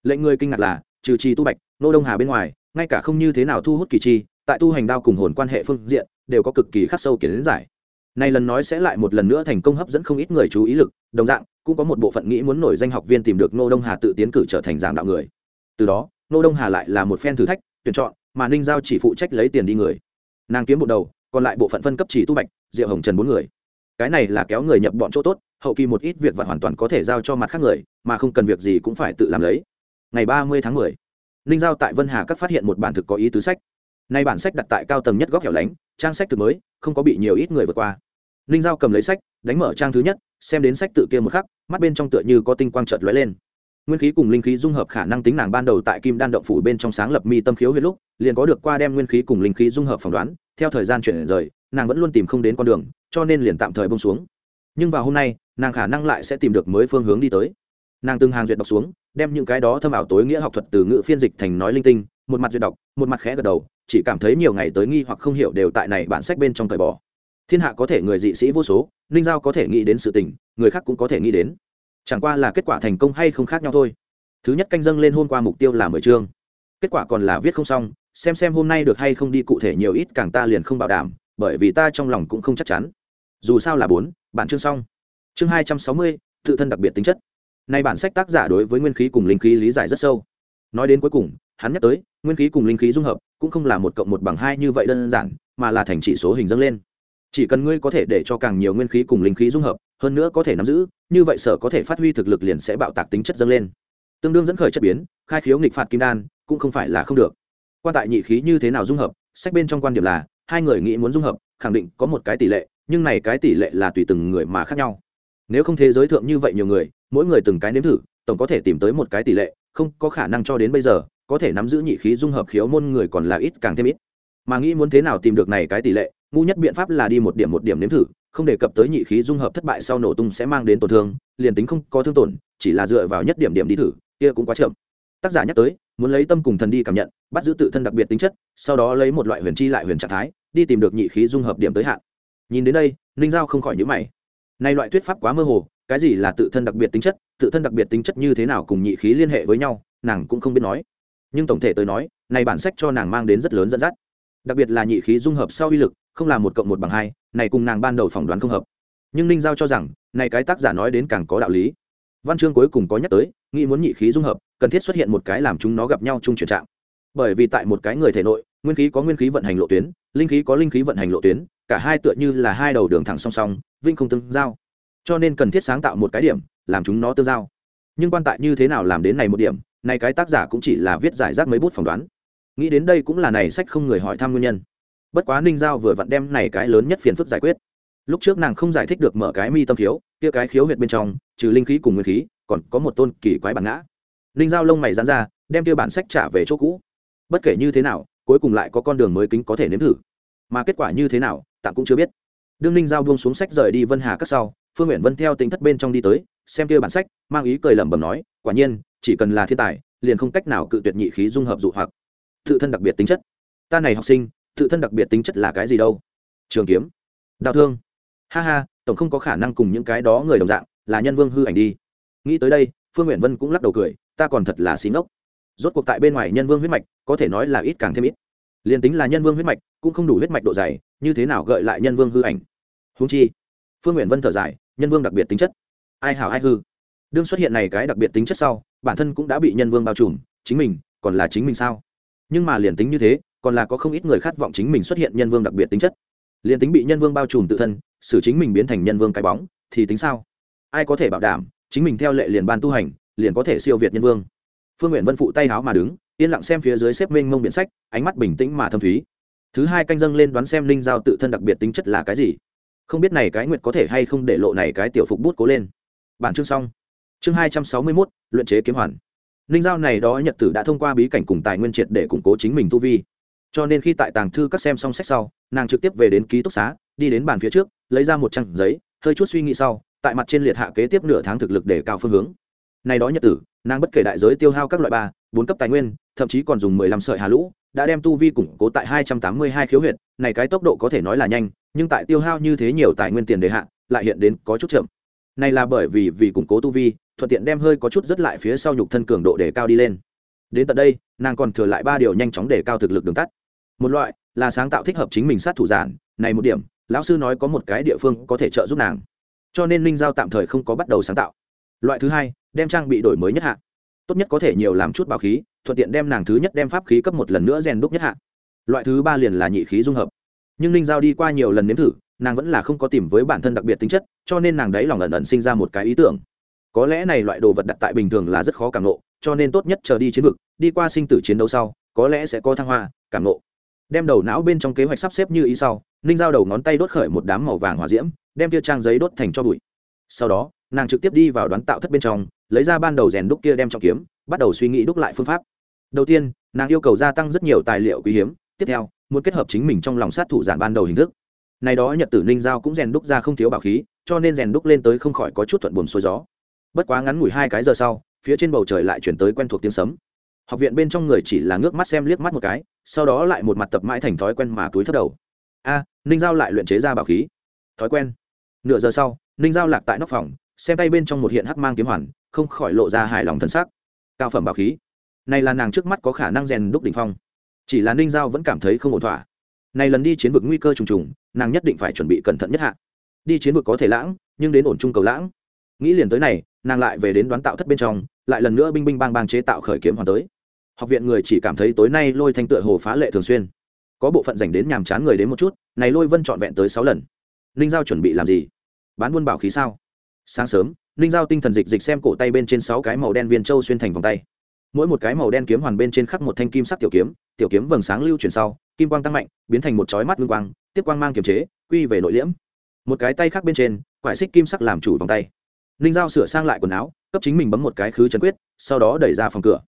Lệnh người kinh ngạc là, trừ chi tu bạch, nô đông hà bên ngoài, ngay cả không như thế nào thu hút kỳ chi, tại tu hành đao cùng hồn quan hệ phương diện, đều có cực kỳ khắc sâu kiến giải. Này lần nói sẽ lại một lần nữa thành công hấp dẫn không ít người chú ý lực, đồng dạng, cũng có một bộ phận nghĩ muốn nổi danh học viên tìm được nô đông hà tự tiến cử trở thành giảng đạo người. Từ đó, nô đông hà lại là một phen thử thách, tuyển chọn, mà ninh giao chỉ phụ trách lấy tiền đi người nàng kiếm bộ đầu, còn lại bộ phận phân cấp chỉ tu bạch, diệu hồng trần bốn người. Cái này là kéo người nhập bọn chỗ tốt, hậu kỳ một ít việc vặt hoàn toàn có thể giao cho mặt khác người, mà không cần việc gì cũng phải tự làm lấy. Ngày ba mươi tháng mười, ninh giao tại vân hà các phát hiện một bản thực có ý tứ sách. Nay bản sách đặt tại cao tầng nhất góc hẻo lánh, trang sách thực mới, không có bị nhiều ít người vượt qua. Ninh giao cầm lấy sách, đánh mở trang thứ nhất, xem đến sách tự kia một khắc, mắt bên trong tựa như có tinh quang trợt lóe lên nguyên khí cùng linh khí dung hợp khả năng tính nàng ban đầu tại kim đan động phủ bên trong sáng lập mi tâm khiếu huyết lúc, liền có được qua đem nguyên khí cùng linh khí dung hợp phỏng đoán, theo thời gian chuyển rời, nàng vẫn luôn tìm không đến con đường, cho nên liền tạm thời bông xuống. Nhưng vào hôm nay, nàng khả năng lại sẽ tìm được mới phương hướng đi tới. Nàng từng hàng duyệt đọc xuống, đem những cái đó thâm ảo tối nghĩa học thuật từ ngữ phiên dịch thành nói linh tinh, một mặt duyệt đọc, một mặt khẽ gật đầu, chỉ cảm thấy nhiều ngày tới nghi hoặc không hiểu đều tại này bản sách bên trong thời bỏ. Thiên hạ có thể người dị sĩ vô số, ninh giao có thể nghĩ đến sự tình, người khác cũng có thể nghĩ đến chẳng qua là kết quả thành công hay không khác nhau thôi. Thứ nhất canh dâng lên hôm qua mục tiêu là mười chương. Kết quả còn là viết không xong, xem xem hôm nay được hay không đi cụ thể nhiều ít càng ta liền không bảo đảm, bởi vì ta trong lòng cũng không chắc chắn. Dù sao là bốn, bản chương xong. Chương hai trăm sáu mươi, tự thân đặc biệt tính chất. Nay bản sách tác giả đối với nguyên khí cùng linh khí lý giải rất sâu. Nói đến cuối cùng, hắn nhắc tới, nguyên khí cùng linh khí dung hợp cũng không là một cộng một bằng hai như vậy đơn giản, mà là thành chỉ số hình dâng lên. Chỉ cần ngươi có thể để cho càng nhiều nguyên khí cùng linh khí dung hợp, hơn nữa có thể nắm giữ như vậy sở có thể phát huy thực lực liền sẽ bạo tạc tính chất dâng lên. Tương đương dẫn khởi chất biến, khai khiếu nghịch phạt kim đan, cũng không phải là không được. Quan tại nhị khí như thế nào dung hợp, sách bên trong quan điểm là, hai người nghĩ muốn dung hợp, khẳng định có một cái tỷ lệ, nhưng này cái tỷ lệ là tùy từng người mà khác nhau. Nếu không thế giới thượng như vậy nhiều người, mỗi người từng cái nếm thử, tổng có thể tìm tới một cái tỷ lệ, không có khả năng cho đến bây giờ, có thể nắm giữ nhị khí dung hợp khiếu môn người còn là ít càng thêm ít. Mà nghĩ muốn thế nào tìm được này cái tỷ lệ, ngu nhất biện pháp là đi một điểm một điểm nếm thử không đề cập tới nhị khí dung hợp thất bại sau nổ tung sẽ mang đến tổn thương, liền tính không có thương tổn, chỉ là dựa vào nhất điểm điểm đi thử, kia cũng quá chậm. Tác giả nhắc tới, muốn lấy tâm cùng thần đi cảm nhận, bắt giữ tự thân đặc biệt tính chất, sau đó lấy một loại huyền chi lại huyền trạng thái, đi tìm được nhị khí dung hợp điểm tới hạn. Nhìn đến đây, ninh giao không khỏi nhữ mày. Nay loại thuyết pháp quá mơ hồ, cái gì là tự thân đặc biệt tính chất, tự thân đặc biệt tính chất như thế nào cùng nhị khí liên hệ với nhau, nàng cũng không biết nói. Nhưng tổng thể tới nói, này bản sách cho nàng mang đến rất lớn dẫn dắt đặc biệt là nhị khí dung hợp sau uy lực, không là một cộng một bằng hai, này cùng nàng ban đầu phỏng đoán không hợp. Nhưng ninh giao cho rằng, này cái tác giả nói đến càng có đạo lý. Văn chương cuối cùng có nhắc tới, nghĩ muốn nhị khí dung hợp, cần thiết xuất hiện một cái làm chúng nó gặp nhau chung chuyển trạng. Bởi vì tại một cái người thể nội, nguyên khí có nguyên khí vận hành lộ tuyến, linh khí có linh khí vận hành lộ tuyến, cả hai tựa như là hai đầu đường thẳng song song, vinh không tương giao. Cho nên cần thiết sáng tạo một cái điểm, làm chúng nó tương giao. Nhưng quan tại như thế nào làm đến này một điểm, này cái tác giả cũng chỉ là viết giải rác mấy bút phỏng đoán nghĩ đến đây cũng là này sách không người hỏi thăm nguyên nhân. Bất quá ninh giao vừa vặn đem này cái lớn nhất phiền phức giải quyết. Lúc trước nàng không giải thích được mở cái mi tâm khiếu, kia cái khiếu huyệt bên trong, trừ linh khí cùng nguyên khí, còn có một tôn kỳ quái bản ngã. Ninh giao lông mày dán ra, đem kia bản sách trả về chỗ cũ. Bất kể như thế nào, cuối cùng lại có con đường mới kính có thể nếm thử. Mà kết quả như thế nào, tạm cũng chưa biết. Đương ninh giao buông xuống sách rời đi vân hà các sau, phương nguyện vân theo tính thất bên trong đi tới, xem kia bản sách, mang ý cười lẩm bẩm nói, quả nhiên, chỉ cần là thiên tài, liền không cách nào cự tuyệt nhị khí dung hợp dụ hoặc tự thân đặc biệt tính chất. Ta này học sinh, tự thân đặc biệt tính chất là cái gì đâu? Trường kiếm. Đau thương. Ha ha, tổng không có khả năng cùng những cái đó người đồng dạng, là nhân vương hư ảnh đi. Nghĩ tới đây, phương nguyện vân cũng lắc đầu cười, ta còn thật là xí ngốc. Rốt cuộc tại bên ngoài nhân vương huyết mạch, có thể nói là ít càng thêm ít. Liền tính là nhân vương huyết mạch, cũng không đủ huyết mạch độ dày, như thế nào gợi lại nhân vương hư ảnh? Húng chi, phương nguyện vân thở dài, nhân vương đặc biệt tính chất. Ai hảo ai hư. Đương xuất hiện này cái đặc biệt tính chất sau, bản thân cũng đã bị nhân vương bao trùm, chính mình còn là chính mình sao? Nhưng mà liền tính như thế, còn là có không ít người khát vọng chính mình xuất hiện nhân vương đặc biệt tính chất. Liền tính bị nhân vương bao trùm tự thân, xử chính mình biến thành nhân vương cái bóng, thì tính sao? Ai có thể bảo đảm, chính mình theo lệ liền ban tu hành, liền có thể siêu việt nhân vương? Phương nguyện vân phụ tay háo mà đứng, yên lặng xem phía dưới xếp mênh mông biển sách, ánh mắt bình tĩnh mà thâm thúy. Thứ hai canh dâng lên đoán xem linh giao tự thân đặc biệt tính chất là cái gì? Không biết này cái nguyệt có thể hay không để lộ này cái tiểu phục bút cố lên. Bản chương xong. Chương hai trăm sáu mươi mốt, luyện chế kiếm hoàn ninh giao này đó nhật tử đã thông qua bí cảnh cùng tài nguyên triệt để củng cố chính mình tu vi. Cho nên khi tại tàng thư các xem xong sách sau, nàng trực tiếp về đến ký túc xá, đi đến bàn phía trước, lấy ra một trang giấy, hơi chút suy nghĩ sau, tại mặt trên liệt hạ kế tiếp nửa tháng thực lực để cao phương hướng. Này đó nhật tử, nàng bất kể đại giới tiêu hao các loại ba, bốn cấp tài nguyên, thậm chí còn dùng mười lăm sợi hà lũ, đã đem tu vi củng cố tại hai trăm tám mươi hai khiếu huyệt, này cái tốc độ có thể nói là nhanh, nhưng tại tiêu hao như thế nhiều tài nguyên tiền đề hạ, lại hiện đến có chút chậm này là bởi vì vì củng cố tu vi, thuận tiện đem hơi có chút rất lại phía sau nhục thân cường độ để cao đi lên. Đến tận đây, nàng còn thừa lại ba điều nhanh chóng để cao thực lực đường tắt. Một loại là sáng tạo thích hợp chính mình sát thủ giản, này một điểm, lão sư nói có một cái địa phương có thể trợ giúp nàng. Cho nên ninh giao tạm thời không có bắt đầu sáng tạo. Loại thứ hai, đem trang bị đổi mới nhất hạ. Tốt nhất có thể nhiều làm chút bảo khí, thuận tiện đem nàng thứ nhất đem pháp khí cấp một lần nữa rèn đúc nhất hạ. Loại thứ ba liền là nhị khí dung hợp. Nhưng ninh giao đi qua nhiều lần nếm thử nàng vẫn là không có tìm với bản thân đặc biệt tính chất, cho nên nàng đấy lòng ẩn ẩn sinh ra một cái ý tưởng. Có lẽ này loại đồ vật đặt tại bình thường là rất khó cảm nộ cho nên tốt nhất chờ đi chiến vực, đi qua sinh tử chiến đấu sau, có lẽ sẽ có thăng hoa, cảm nộ đem đầu não bên trong kế hoạch sắp xếp như ý sau, ninh giao đầu ngón tay đốt khởi một đám màu vàng hòa diễm, đem kia trang giấy đốt thành cho bụi. Sau đó, nàng trực tiếp đi vào đoán tạo thất bên trong, lấy ra ban đầu rèn đúc kia đem trong kiếm, bắt đầu suy nghĩ đúc lại phương pháp. Đầu tiên, nàng yêu cầu gia tăng rất nhiều tài liệu quý hiếm, tiếp theo, muốn kết hợp chính mình trong lòng sát thủ giản ban đầu hình thức này đó nhật tử ninh giao cũng rèn đúc ra không thiếu bảo khí, cho nên rèn đúc lên tới không khỏi có chút thuận buồn xuôi gió. Bất quá ngắn ngủi hai cái giờ sau, phía trên bầu trời lại chuyển tới quen thuộc tiếng sấm. Học viện bên trong người chỉ là ngước mắt xem liếc mắt một cái, sau đó lại một mặt tập mãi thành thói quen mà túi thấp đầu. A, ninh giao lại luyện chế ra bảo khí. Thói quen. Nửa giờ sau, ninh giao lạc tại nóc phòng, xem tay bên trong một hiện hắc mang kiếm hoàn, không khỏi lộ ra hài lòng thân xác cao phẩm bảo khí. Này là nàng trước mắt có khả năng rèn đúc đỉnh phong. Chỉ là ninh giao vẫn cảm thấy không ổn thỏa này lần đi chiến vực nguy cơ trùng trùng, nàng nhất định phải chuẩn bị cẩn thận nhất hạ. Đi chiến vực có thể lãng, nhưng đến ổn trung cầu lãng. Nghĩ liền tới này, nàng lại về đến đoán tạo thất bên trong, lại lần nữa binh binh bang bang chế tạo khởi kiếm hoàn tới. Học viện người chỉ cảm thấy tối nay lôi thanh tựa hồ phá lệ thường xuyên. Có bộ phận dành đến nhàm chán người đến một chút, này lôi vân trọn vẹn tới sáu lần. Ninh giao chuẩn bị làm gì? Bán buôn bảo khí sao? Sáng sớm, ninh giao tinh thần dịch dịch xem cổ tay bên trên sáu cái màu đen viên châu xuyên thành vòng tay. Mỗi một cái màu đen kiếm hoàn bên trên khắc một thanh kim sắc tiểu kiếm tiểu kiếm vầng sáng lưu chuyển sau kim quang tăng mạnh, biến thành một chói mắt ngưng quang, tiếp quang mang kiềm chế, quy về nội liễm. Một cái tay khác bên trên, quải xích kim sắc làm chủ vòng tay. Ninh giao sửa sang lại quần áo, cấp chính mình bấm một cái khứ chân quyết, sau đó đẩy ra phòng cửa.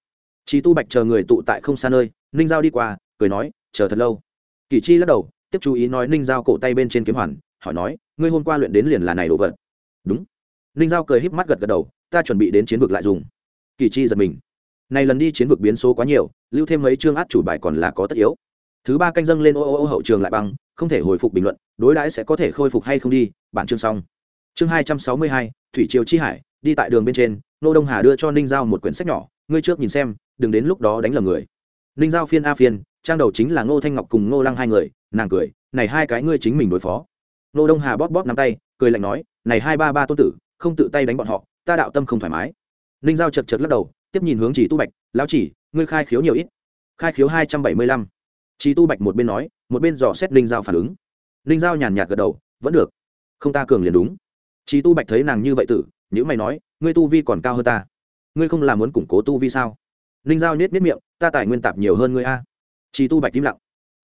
Chị tu bạch chờ người tụ tại không xa nơi, ninh giao đi qua, cười nói, chờ thật lâu. Kỳ chi lắc đầu, tiếp chú ý nói ninh giao cổ tay bên trên kiếm hoàn, hỏi nói, ngươi hôm qua luyện đến liền là này đồ vật? Đúng. Ninh giao cười híp mắt gật gật đầu, ta chuẩn bị đến chiến vực lại dùng. Kỳ chi giật mình. Này lần đi chiến vực biến số quá nhiều, lưu thêm mấy chương át chủ bài còn là có tất yếu thứ ba canh dâng lên ô ô ô hậu trường lại băng, không thể hồi phục bình luận, đối đãi sẽ có thể khôi phục hay không đi, bản chương xong. Chương hai trăm sáu mươi hai, thủy triều chi hải, đi tại đường bên trên, nô đông hà đưa cho ninh giao một quyển sách nhỏ, ngươi trước nhìn xem, đừng đến lúc đó đánh lầm người. Ninh giao phiên a phiên, trang đầu chính là ngô thanh ngọc cùng ngô lăng hai người, nàng cười, này hai cái ngươi chính mình đối phó. Nô đông hà bóp bóp nắm tay, cười lạnh nói, này hai ba ba tôn tử, không tự tay đánh bọn họ, ta đạo tâm không thoải mái. Ninh giao chật chật lắc đầu, tiếp nhìn hướng chỉ tu bạch, lão chỉ, ngươi khai khiếu nhiều ít. Khai khiếu hai trăm bảy mươi lăm chỉ tu bạch một bên nói, một bên dò xét ninh giao phản ứng. Ninh giao nhàn nhạt gật đầu, vẫn được. Không ta cường liền đúng. Chỉ tu bạch thấy nàng như vậy tử nhữ mày nói, ngươi tu vi còn cao hơn ta. Ngươi không làm muốn củng cố tu vi sao? Ninh giao nhét nhếch miệng, ta tài nguyên tạp nhiều hơn ngươi a. Chi tu bạch im lặng.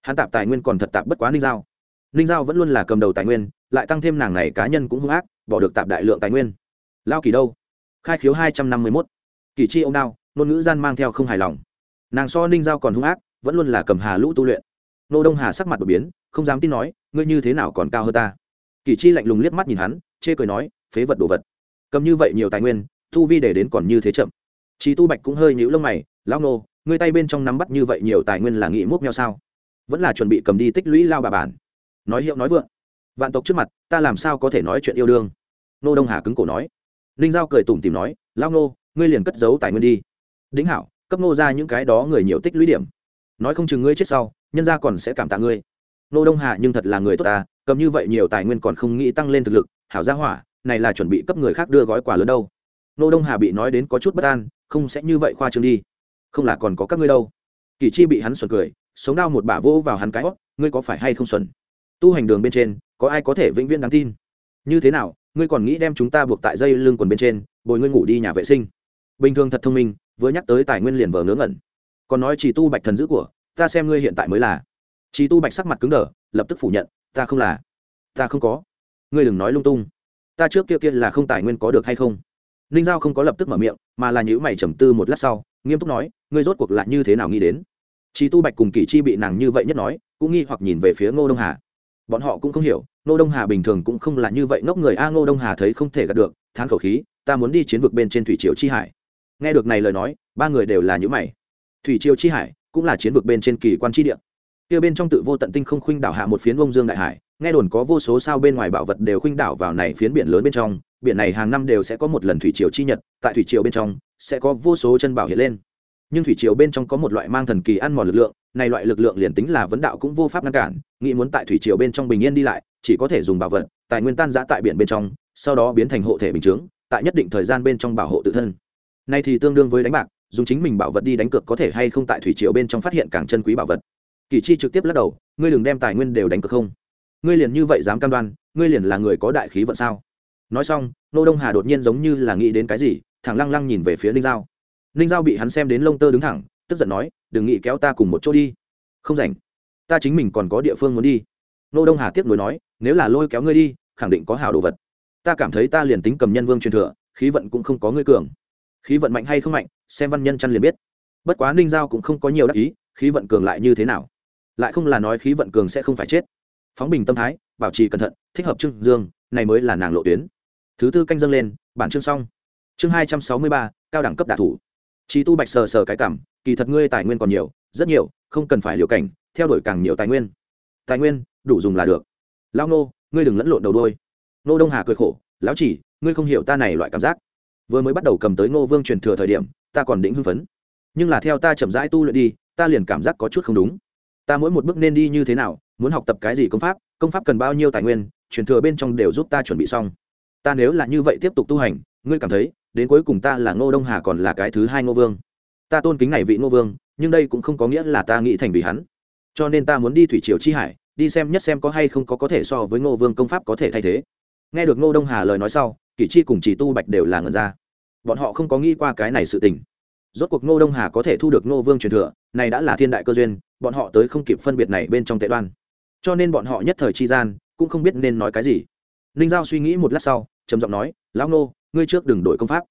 Hắn tạp tài nguyên còn thật tạp bất quá ninh giao. Ninh giao vẫn luôn là cầm đầu tài nguyên, lại tăng thêm nàng này cá nhân cũng hung ác, bỏ được tạp đại lượng tài nguyên. Lao kỳ đâu? Khai khiếu hai trăm năm mươi mốt. Kỳ chi ông đao, ngôn ngữ gian mang theo không hài lòng. Nàng so ninh giao còn hung ác vẫn luôn là cầm hà lũ tu luyện nô đông hà sắc mặt đột biến không dám tin nói ngươi như thế nào còn cao hơn ta kỳ chi lạnh lùng liếc mắt nhìn hắn chê cười nói phế vật đồ vật cầm như vậy nhiều tài nguyên thu vi để đến còn như thế chậm Chí Tu Bạch cũng hơi nhíu lông mày, "Lão nô, ngươi tay bên trong nắm bắt như vậy nhiều tài nguyên là nghĩ múc nhau sao? Vẫn là chuẩn bị cầm đi tích lũy lao bà bản." Nói hiệu nói vượng. Vạn tộc trước mặt, ta làm sao có thể nói chuyện yêu đương? Nô Đông Hà cứng cổ nói. ninh Giao cười tủm tỉm nói, "Lão nô, ngươi liền cất giấu tài nguyên đi. Đính hảo, cấp nô ra những cái đó người nhiều tích lũy điểm. Nói không chừng ngươi chết sau, nhân gia còn sẽ cảm tạ ngươi." Nô Đông Hà nhưng thật là người tốt ta, cầm như vậy nhiều tài nguyên còn không nghĩ tăng lên thực lực, hảo gia hỏa, này là chuẩn bị cấp người khác đưa gói quà lớn đâu. Nô Đông Hà bị nói đến có chút bất an, không sẽ như vậy khoa trương đi. Không là còn có các ngươi đâu. Kỳ chi bị hắn xuẩn cười sống đau một bả vỗ vào hắn cái hót ngươi có phải hay không xuẩn? Tu hành đường bên trên có ai có thể vĩnh viễn đáng tin? Như thế nào ngươi còn nghĩ đem chúng ta buộc tại dây lưng quần bên trên bồi ngươi ngủ đi nhà vệ sinh? Bình thường thật thông minh vừa nhắc tới tài nguyên liền vờ ngớ ngẩn còn nói chỉ tu bạch thần dữ của, ta xem ngươi hiện tại mới là. Chỉ tu bạch sắc mặt cứng đờ, lập tức phủ nhận, ta không là. Ta không có. Ngươi đừng nói lung tung. Ta trước kia kia là không tài nguyên có được hay không? Ninh giao không có lập tức mở miệng, mà là nhữ mày trầm tư một lát sau, nghiêm túc nói, ngươi rốt cuộc lại như thế nào nghĩ đến? Chỉ tu bạch cùng kỳ chi bị nàng như vậy nhất nói, cũng nghi hoặc nhìn về phía ngô đông hà. Bọn họ cũng không hiểu, ngô đông hà bình thường cũng không là như vậy ngốc người. A, ngô đông hà thấy không thể gạt được, thán khẩu khí, ta muốn đi chiến vực bên trên thủy triều chi hải. Nghe được này lời nói, ba người đều là những mày thủy triều chi hải, cũng là chiến vực bên trên kỳ quan chi địa. Kia bên trong tự vô tận tinh không khuynh đảo hạ một phiến bông dương đại hải, nghe đồn có vô số sao bên ngoài bảo vật đều khuynh đảo vào này phiến biển lớn bên trong, biển này hàng năm đều sẽ có một lần thủy triều chi nhật, tại thủy triều bên trong, sẽ có vô số chân bảo hiện lên. Nhưng thủy triều bên trong có một loại mang thần kỳ ăn mòn lực lượng, này loại lực lượng liền tính là vấn đạo cũng vô pháp ngăn cản, nghĩ muốn tại thủy triều bên trong bình yên đi lại, chỉ có thể dùng bảo vật, tài nguyên tan giã tại biển bên trong, sau đó biến thành hộ thể bình chướng, tại nhất định thời gian bên trong bảo hộ tự thân. Nay thì tương đương với đánh bạc dùng chính mình bảo vật đi đánh cược có thể hay không tại thủy triều bên trong phát hiện càng chân quý bảo vật. Kỳ chi trực tiếp lắc đầu, ngươi đừng đem tài nguyên đều đánh cược không? Ngươi liền như vậy dám cam đoan, ngươi liền là người có đại khí vận sao? Nói xong, nô đông hà đột nhiên giống như là nghĩ đến cái gì, thẳng lăng lăng nhìn về phía ninh giao. Ninh giao bị hắn xem đến lông tơ đứng thẳng, tức giận nói, đừng nghĩ kéo ta cùng một chỗ đi. Không rảnh. Ta chính mình còn có địa phương muốn đi. Nô đông hà tiếp nối nói, nếu là lôi kéo ngươi đi, khẳng định có hào đồ vật. Ta cảm thấy ta liền tính cầm nhân vương truyền thừa, khí vận cũng không có ngươi cường khí vận mạnh hay không mạnh, xem văn nhân chăn liền biết. Bất quá ninh giao cũng không có nhiều đắc ý, khí vận cường lại như thế nào? Lại không là nói khí vận cường sẽ không phải chết. Phóng bình tâm thái, bảo trì cẩn thận, thích hợp trương dương, này mới là nàng lộ tuyến. Thứ tư canh dâng lên, bản chương xong. Chương hai trăm sáu mươi ba, cao đẳng cấp đạ thủ. Trí tu bạch sờ sờ cái cảm, kỳ thật ngươi tài nguyên còn nhiều, rất nhiều, không cần phải liều cảnh, theo đuổi càng nhiều tài nguyên. Tài nguyên, đủ dùng là được. Lao nô, ngươi đừng lẫn lộn đầu đôi. Nô đông hà cười khổ, lão chỉ, ngươi không hiểu ta này loại cảm giác vừa mới bắt đầu cầm tới ngô vương truyền thừa thời điểm, ta còn định hưng phấn. Nhưng là theo ta chậm rãi tu luyện đi, ta liền cảm giác có chút không đúng. Ta mỗi một bước nên đi như thế nào, muốn học tập cái gì công pháp công pháp cần bao nhiêu tài nguyên, truyền thừa bên trong đều giúp ta chuẩn bị xong. Ta nếu là như vậy tiếp tục tu hành, ngươi cảm thấy, đến cuối cùng ta là ngô đông hà còn là cái thứ hai ngô vương. Ta tôn kính này vị ngô vương, nhưng đây cũng không có nghĩa là ta nghĩ thành vì hắn. Cho nên ta muốn đi thủy triều chi hải, đi xem nhất xem có hay không có có thể so với ngô vương công pháp có thể thay thế. Nghe được ngô đông hà lời nói sau kỷ chi cùng chỉ tu bạch đều là ngần ra. Bọn họ không có nghĩ qua cái này sự tình. Rốt cuộc ngô đông hà có thể thu được ngô vương truyền thừa này đã là thiên đại cơ duyên bọn họ tới không kịp phân biệt này bên trong tệ đoan. Cho nên bọn họ nhất thời chi gian cũng không biết nên nói cái gì. Ninh giao suy nghĩ một lát sau trầm giọng nói lão Ngô, ngươi trước đừng đổi công pháp.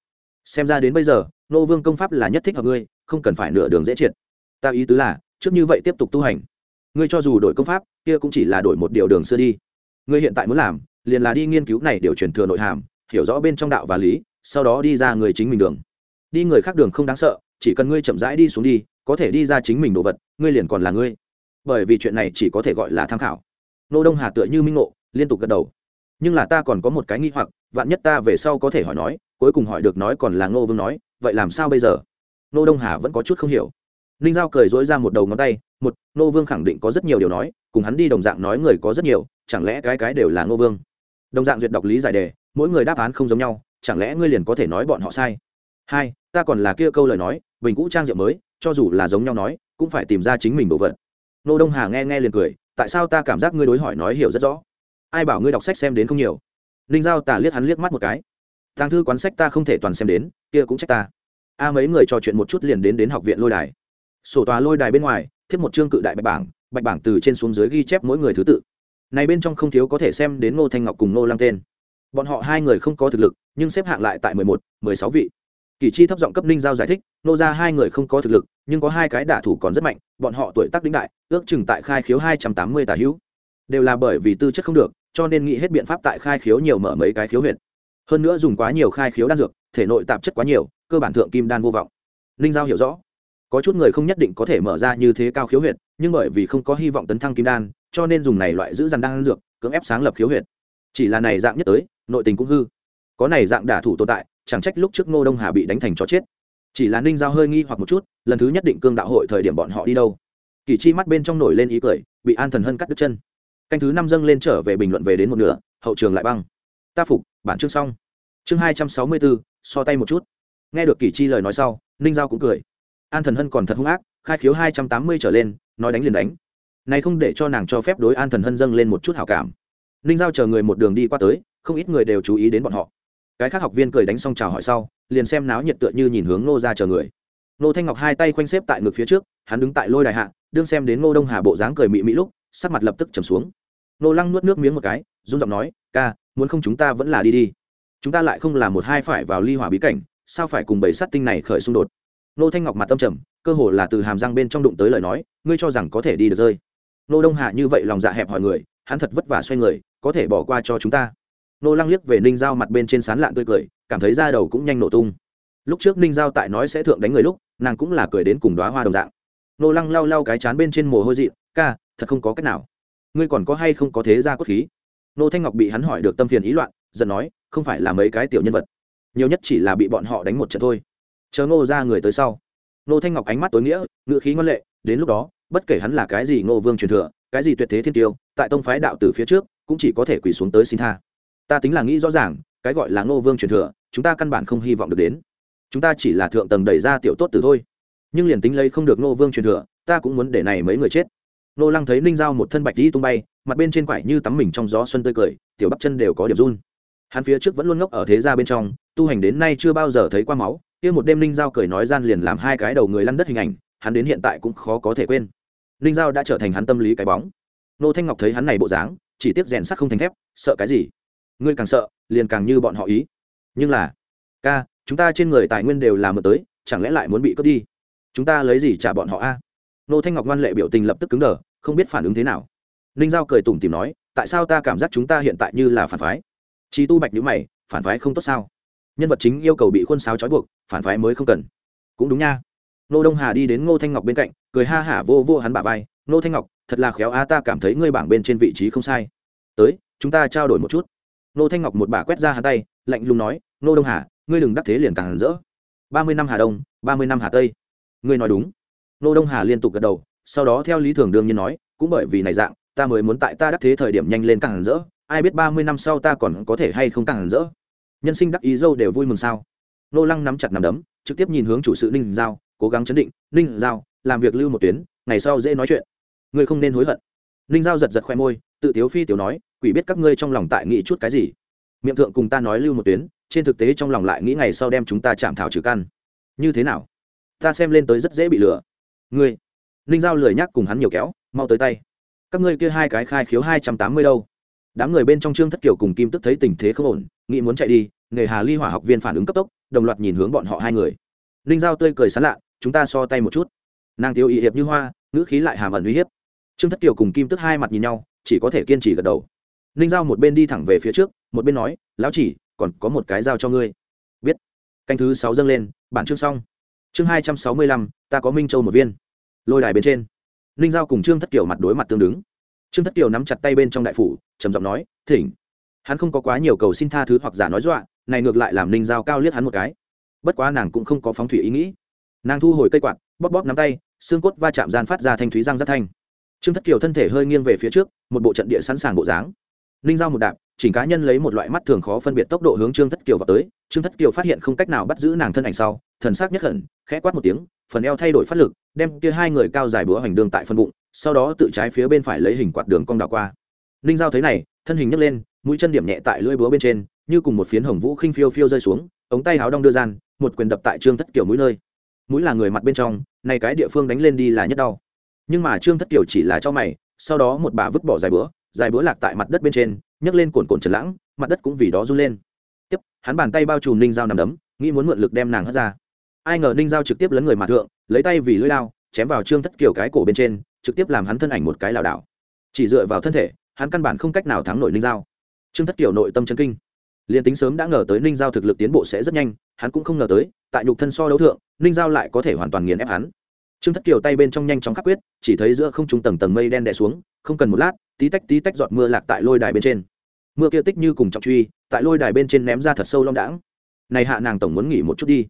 Xem ra đến bây giờ Ngô vương công pháp là nhất thích hợp ngươi không cần phải nửa đường dễ triệt. Ta ý tứ là trước như vậy tiếp tục tu hành. Ngươi cho dù đổi công pháp kia cũng chỉ là đổi một điều đường xưa đi. Ngươi hiện tại muốn làm liền là đi nghiên cứu này điều truyền thừa nội hàm hiểu rõ bên trong đạo và lý, sau đó đi ra người chính mình đường. Đi người khác đường không đáng sợ, chỉ cần ngươi chậm rãi đi xuống đi, có thể đi ra chính mình đồ vật, ngươi liền còn là ngươi. Bởi vì chuyện này chỉ có thể gọi là tham khảo. Nô đông hà tựa như minh ngộ, liên tục gật đầu. Nhưng là ta còn có một cái nghi hoặc, vạn nhất ta về sau có thể hỏi nói, cuối cùng hỏi được nói còn là ngô vương nói, vậy làm sao bây giờ? Nô đông hà vẫn có chút không hiểu. Ninh giao cười dối ra một đầu ngón tay, một nô vương khẳng định có rất nhiều điều nói, cùng hắn đi đồng dạng nói người có rất nhiều, chẳng lẽ cái cái đều là ngô vương? Đồng dạng duyệt đọc lý giải đề mỗi người đáp án không giống nhau, chẳng lẽ ngươi liền có thể nói bọn họ sai? Hai, ta còn là kia câu lời nói, bình cũ trang diệu mới, cho dù là giống nhau nói, cũng phải tìm ra chính mình đồ vật. Nô đông hà nghe nghe liền cười, tại sao ta cảm giác ngươi đối hỏi nói hiểu rất rõ? Ai bảo ngươi đọc sách xem đến không nhiều? Ninh giao tả liếc hắn liếc mắt một cái. Tàng thư quán sách ta không thể toàn xem đến, kia cũng trách ta. A mấy người trò chuyện một chút liền đến đến học viện lôi đài. Sổ tòa lôi đài bên ngoài, thiết một chương cự đại bạch bảng bạch bảng từ trên xuống dưới ghi chép mỗi người thứ tự. Này bên trong không thiếu có thể xem đến ngô thanh ngọc cùng ngô lăng tên bọn họ hai người không có thực lực, nhưng xếp hạng lại tại mười một, mười sáu vị. Kỳ chi thấp giọng cấp ninh giao giải thích, nô ra hai người không có thực lực, nhưng có hai cái đả thủ còn rất mạnh, bọn họ tuổi tác đĩnh đại, ước chừng tại khai khiếu hai trăm tám mươi tà hữu. Đều là bởi vì tư chất không được, cho nên nghĩ hết biện pháp tại khai khiếu nhiều mở mấy cái khiếu huyện hơn nữa dùng quá nhiều khai khiếu đan dược, thể nội tạp chất quá nhiều, cơ bản thượng kim đan vô vọng. Ninh giao hiểu rõ. Có chút người không nhất định có thể mở ra như thế cao khiếu huyệt, nhưng bởi vì không có hy vọng tấn thăng kim đan, cho nên dùng này loại giữ dằn đan dược, cưỡng ép sáng lập khiếu huyệt chỉ là này dạng nhất tới, nội tình cũng hư. Có này dạng đả thủ tồn tại, chẳng trách lúc trước ngô đông hà bị đánh thành chó chết. Chỉ là ninh giao hơi nghi hoặc một chút, lần thứ nhất định cương đạo hội thời điểm bọn họ đi đâu. Kỳ chi mắt bên trong nổi lên ý cười, bị an thần hân cắt đứt chân. Canh thứ năm dâng lên trở về bình luận về đến một nửa, hậu trường lại băng. Ta phục, bản chương xong. Chương hai trăm sáu mươi bốn so tay một chút. Nghe được kỳ chi lời nói sau, ninh giao cũng cười. An thần hân còn thật hung ác, khai khiếu hai trăm tám mươi trở lên, nói đánh liền đánh. Này không để cho nàng cho phép đối an thần hân dâng lên một chút hảo cảm ninh giao chờ người một đường đi qua tới, không ít người đều chú ý đến bọn họ. Cái khác học viên cười đánh xong chào hỏi sau, liền xem náo nhiệt tựa như nhìn hướng nô ra chờ người. Nô thanh ngọc hai tay khoanh xếp tại ngực phía trước, hắn đứng tại lôi đài hạ, đương xem đến ngô đông hà bộ dáng cười mị mị lúc, sắc mặt lập tức trầm xuống. Nô lăng nuốt nước miếng một cái, run giọng nói, ca, muốn không chúng ta vẫn là đi đi. Chúng ta lại không làm một hai phải vào ly hỏa bí cảnh, sao phải cùng bầy sát tinh này khởi xung đột? Nô thanh ngọc mặt tâm trầm, cơ hồ là từ hàm răng bên trong đụng tới lời nói, ngươi cho rằng có thể đi được rơi? Nô đông hà như vậy lòng dạ hẹp hỏi người hắn thật vất vả xoay người, có thể bỏ qua cho chúng ta. Nô lăng liếc về ninh giao mặt bên trên sán lạn tươi cười, cảm thấy da đầu cũng nhanh nổ tung. Lúc trước ninh giao tại nói sẽ thượng đánh người lúc, nàng cũng là cười đến cùng đoá hoa đồng dạng. Nô lăng lau lau cái chán bên trên mồ hôi dị ca, thật không có cách nào. Ngươi còn có hay không có thế ra cốt khí? Nô thanh ngọc bị hắn hỏi được tâm phiền ý loạn, giận nói, không phải là mấy cái tiểu nhân vật. Nhiều nhất chỉ là bị bọn họ đánh một trận thôi. Chờ ngô ra người tới sau. Nô thanh ngọc ánh mắt tối nghĩa ngựa khí ngân lệ, đến lúc đó bất kể hắn là cái gì ngô vương truyền thừa, cái gì tuyệt thế thiên tiêu, tại tông phái đạo từ phía trước, cũng chỉ có thể quỳ xuống tới xin tha. Ta tính là nghĩ rõ ràng, cái gọi là ngô vương truyền thừa, chúng ta căn bản không hy vọng được đến. Chúng ta chỉ là thượng tầng đẩy ra tiểu tốt từ thôi. Nhưng liền tính lấy không được ngô vương truyền thừa, ta cũng muốn để này mấy người chết. Nô lăng thấy ninh giao một thân bạch đi tung bay, mặt bên trên quải như tắm mình trong gió xuân tươi cười, tiểu bắp chân đều có điểm run. Hắn phía trước vẫn luôn ngốc ở thế gia bên trong, tu hành đến nay chưa bao giờ thấy qua máu, kia một đêm ninh giao cười nói gian liền làm hai cái đầu người lăn đất hình ảnh, hắn đến hiện tại cũng khó có thể quên ninh giao đã trở thành hắn tâm lý cái bóng. Nô thanh ngọc thấy hắn này bộ dáng, chỉ tiếc rèn sắt không thành thép, sợ cái gì? Ngươi càng sợ, liền càng như bọn họ ý. Nhưng là, ca, chúng ta trên người tài nguyên đều là mượn tới, chẳng lẽ lại muốn bị cướp đi? Chúng ta lấy gì trả bọn họ a? Nô thanh ngọc ngoan lệ biểu tình lập tức cứng đờ, không biết phản ứng thế nào. Ninh giao cười tủm tìm nói, tại sao ta cảm giác chúng ta hiện tại như là phản phái? Chi tu bạch nhữ mày, phản phái không tốt sao? Nhân vật chính yêu cầu bị khuôn sáo trói buộc, phản phái mới không cần. Cũng đúng nha nô đông hà đi đến ngô thanh ngọc bên cạnh, cười ha hả vô vô hắn bả vai, nô thanh ngọc, thật là khéo a, ta cảm thấy ngươi bảng bên trên vị trí không sai. Tới, chúng ta trao đổi một chút. Nô thanh ngọc một bà quét ra hắn tay, lạnh lùng nói, nô đông hà, ngươi đừng đắc thế liền càng rỡ. Ba mươi năm hà đông, ba mươi năm hà tây. Ngươi nói đúng. Nô đông hà liên tục gật đầu, sau đó theo lý thường đương nhiên nói, cũng bởi vì này dạng, ta mới muốn tại ta đắc thế thời điểm nhanh lên càng rỡ. Ai biết ba mươi năm sau ta còn có thể hay không càng rỡ? Nhân sinh đắc ý dâu đều vui mừng sao? Nô lăng nắm chặt nằm đấm, trực tiếp nhìn hướng chủ sự ninh giao cố gắng chấn định, ninh giao, làm việc lưu một tuyến, ngày sau dễ nói chuyện. Ngươi không nên hối hận. Ninh giao giật giật khoe môi, tự tiếu phi tiểu nói, quỷ biết các ngươi trong lòng tại nghĩ chút cái gì. Miệng thượng cùng ta nói lưu một tuyến, trên thực tế trong lòng lại nghĩ ngày sau đem chúng ta chạm thảo trừ căn. Như thế nào? Ta xem lên tới rất dễ bị lừa. Ngươi. Ninh giao lười nhắc cùng hắn nhiều kéo, mau tới tay. Các ngươi kia hai cái khai khiếu hai trăm tám mươi đâu? Đám người bên trong trương thất kiều cùng kim tức thấy tình thế không ổn, nghĩ muốn chạy đi, nghề hà ly hỏa học viên phản ứng cấp tốc, đồng loạt nhìn hướng bọn họ hai người. Ninh giao tươi cười sán lạ chúng ta so tay một chút. Nàng tiêu ý hiệp như hoa, ngữ khí lại hàm ẩn uy hiếp. Trương thất kiều cùng kim tức hai mặt nhìn nhau, chỉ có thể kiên trì gật đầu. Ninh giao một bên đi thẳng về phía trước, một bên nói, lão chỉ, còn có một cái giao cho ngươi. Biết. Canh thứ sáu dâng lên, bản chương xong. Chương hai trăm sáu mươi lăm, ta có minh châu một viên. Lôi đài bên trên. Ninh giao cùng trương thất kiều mặt đối mặt tương đứng. Trương thất kiều nắm chặt tay bên trong đại phủ, trầm giọng nói, thỉnh. Hắn không có quá nhiều cầu xin tha thứ hoặc giả nói dọa, này ngược lại làm ninh giao cao liếc hắn một cái. Bất quá nàng cũng không có phóng thủy ý nghĩ nàng thu hồi cây quạt, bóp bóp nắm tay, xương cốt va chạm gian phát ra thanh thúy răng rất thanh. Trương thất kiều thân thể hơi nghiêng về phía trước, một bộ trận địa sẵn sàng bộ dáng. Ninh giao một đạp, chỉnh cá nhân lấy một loại mắt thường khó phân biệt tốc độ hướng trương thất kiều vào tới. Trương thất kiều phát hiện không cách nào bắt giữ nàng thân ảnh sau, thần sắc nhất hận, khẽ quát một tiếng, phần eo thay đổi phát lực, đem kia hai người cao dài búa hoành đường tại phân bụng, sau đó tự trái phía bên phải lấy hình quạt đường cong đảo qua. Ninh giao thấy này, thân hình nhấc lên, mũi chân điểm nhẹ tại lưỡi búa bên trên, như cùng một phiến hồng vũ khinh phiêu phiêu rơi xuống, ống tay háo đong đưa gian, một quyền đập tại trương thất kiều mũi nơi mũi là người mặt bên trong này cái địa phương đánh lên đi là nhất đau. Nhưng mà trương thất kiều chỉ là cho mày, sau đó một bà vứt bỏ dài bữa dài bữa lạc tại mặt đất bên trên, nhấc lên cồn cồn trần lãng, mặt đất cũng vì đó run lên. Tiếp, hắn bàn tay bao trùm ninh dao nằm đấm, nghĩ muốn mượn lực đem nàng hất ra. Ai ngờ ninh dao trực tiếp lấn người mà thượng, lấy tay vì lưỡi lao, chém vào trương thất kiều cái cổ bên trên, trực tiếp làm hắn thân ảnh một cái lảo đảo. Chỉ dựa vào thân thể, hắn căn bản không cách nào thắng nổi ninh dao trương thất kiều nội tâm chân kinh. Liền tính sớm đã ngờ tới ninh giao thực lực tiến bộ sẽ rất nhanh hắn cũng không ngờ tới, tại nhục thân so đấu thượng, ninh giao lại có thể hoàn toàn nghiền ép hắn. Trương thất kiều tay bên trong nhanh chóng khắc quyết, chỉ thấy giữa không trung tầng tầng mây đen đè xuống, không cần một lát, tí tách tí tách giọt mưa lạc tại lôi đài bên trên. Mưa kia tích như cùng trọng truy, tại lôi đài bên trên ném ra thật sâu long đãng. Này hạ nàng tổng muốn nghỉ một chút đi.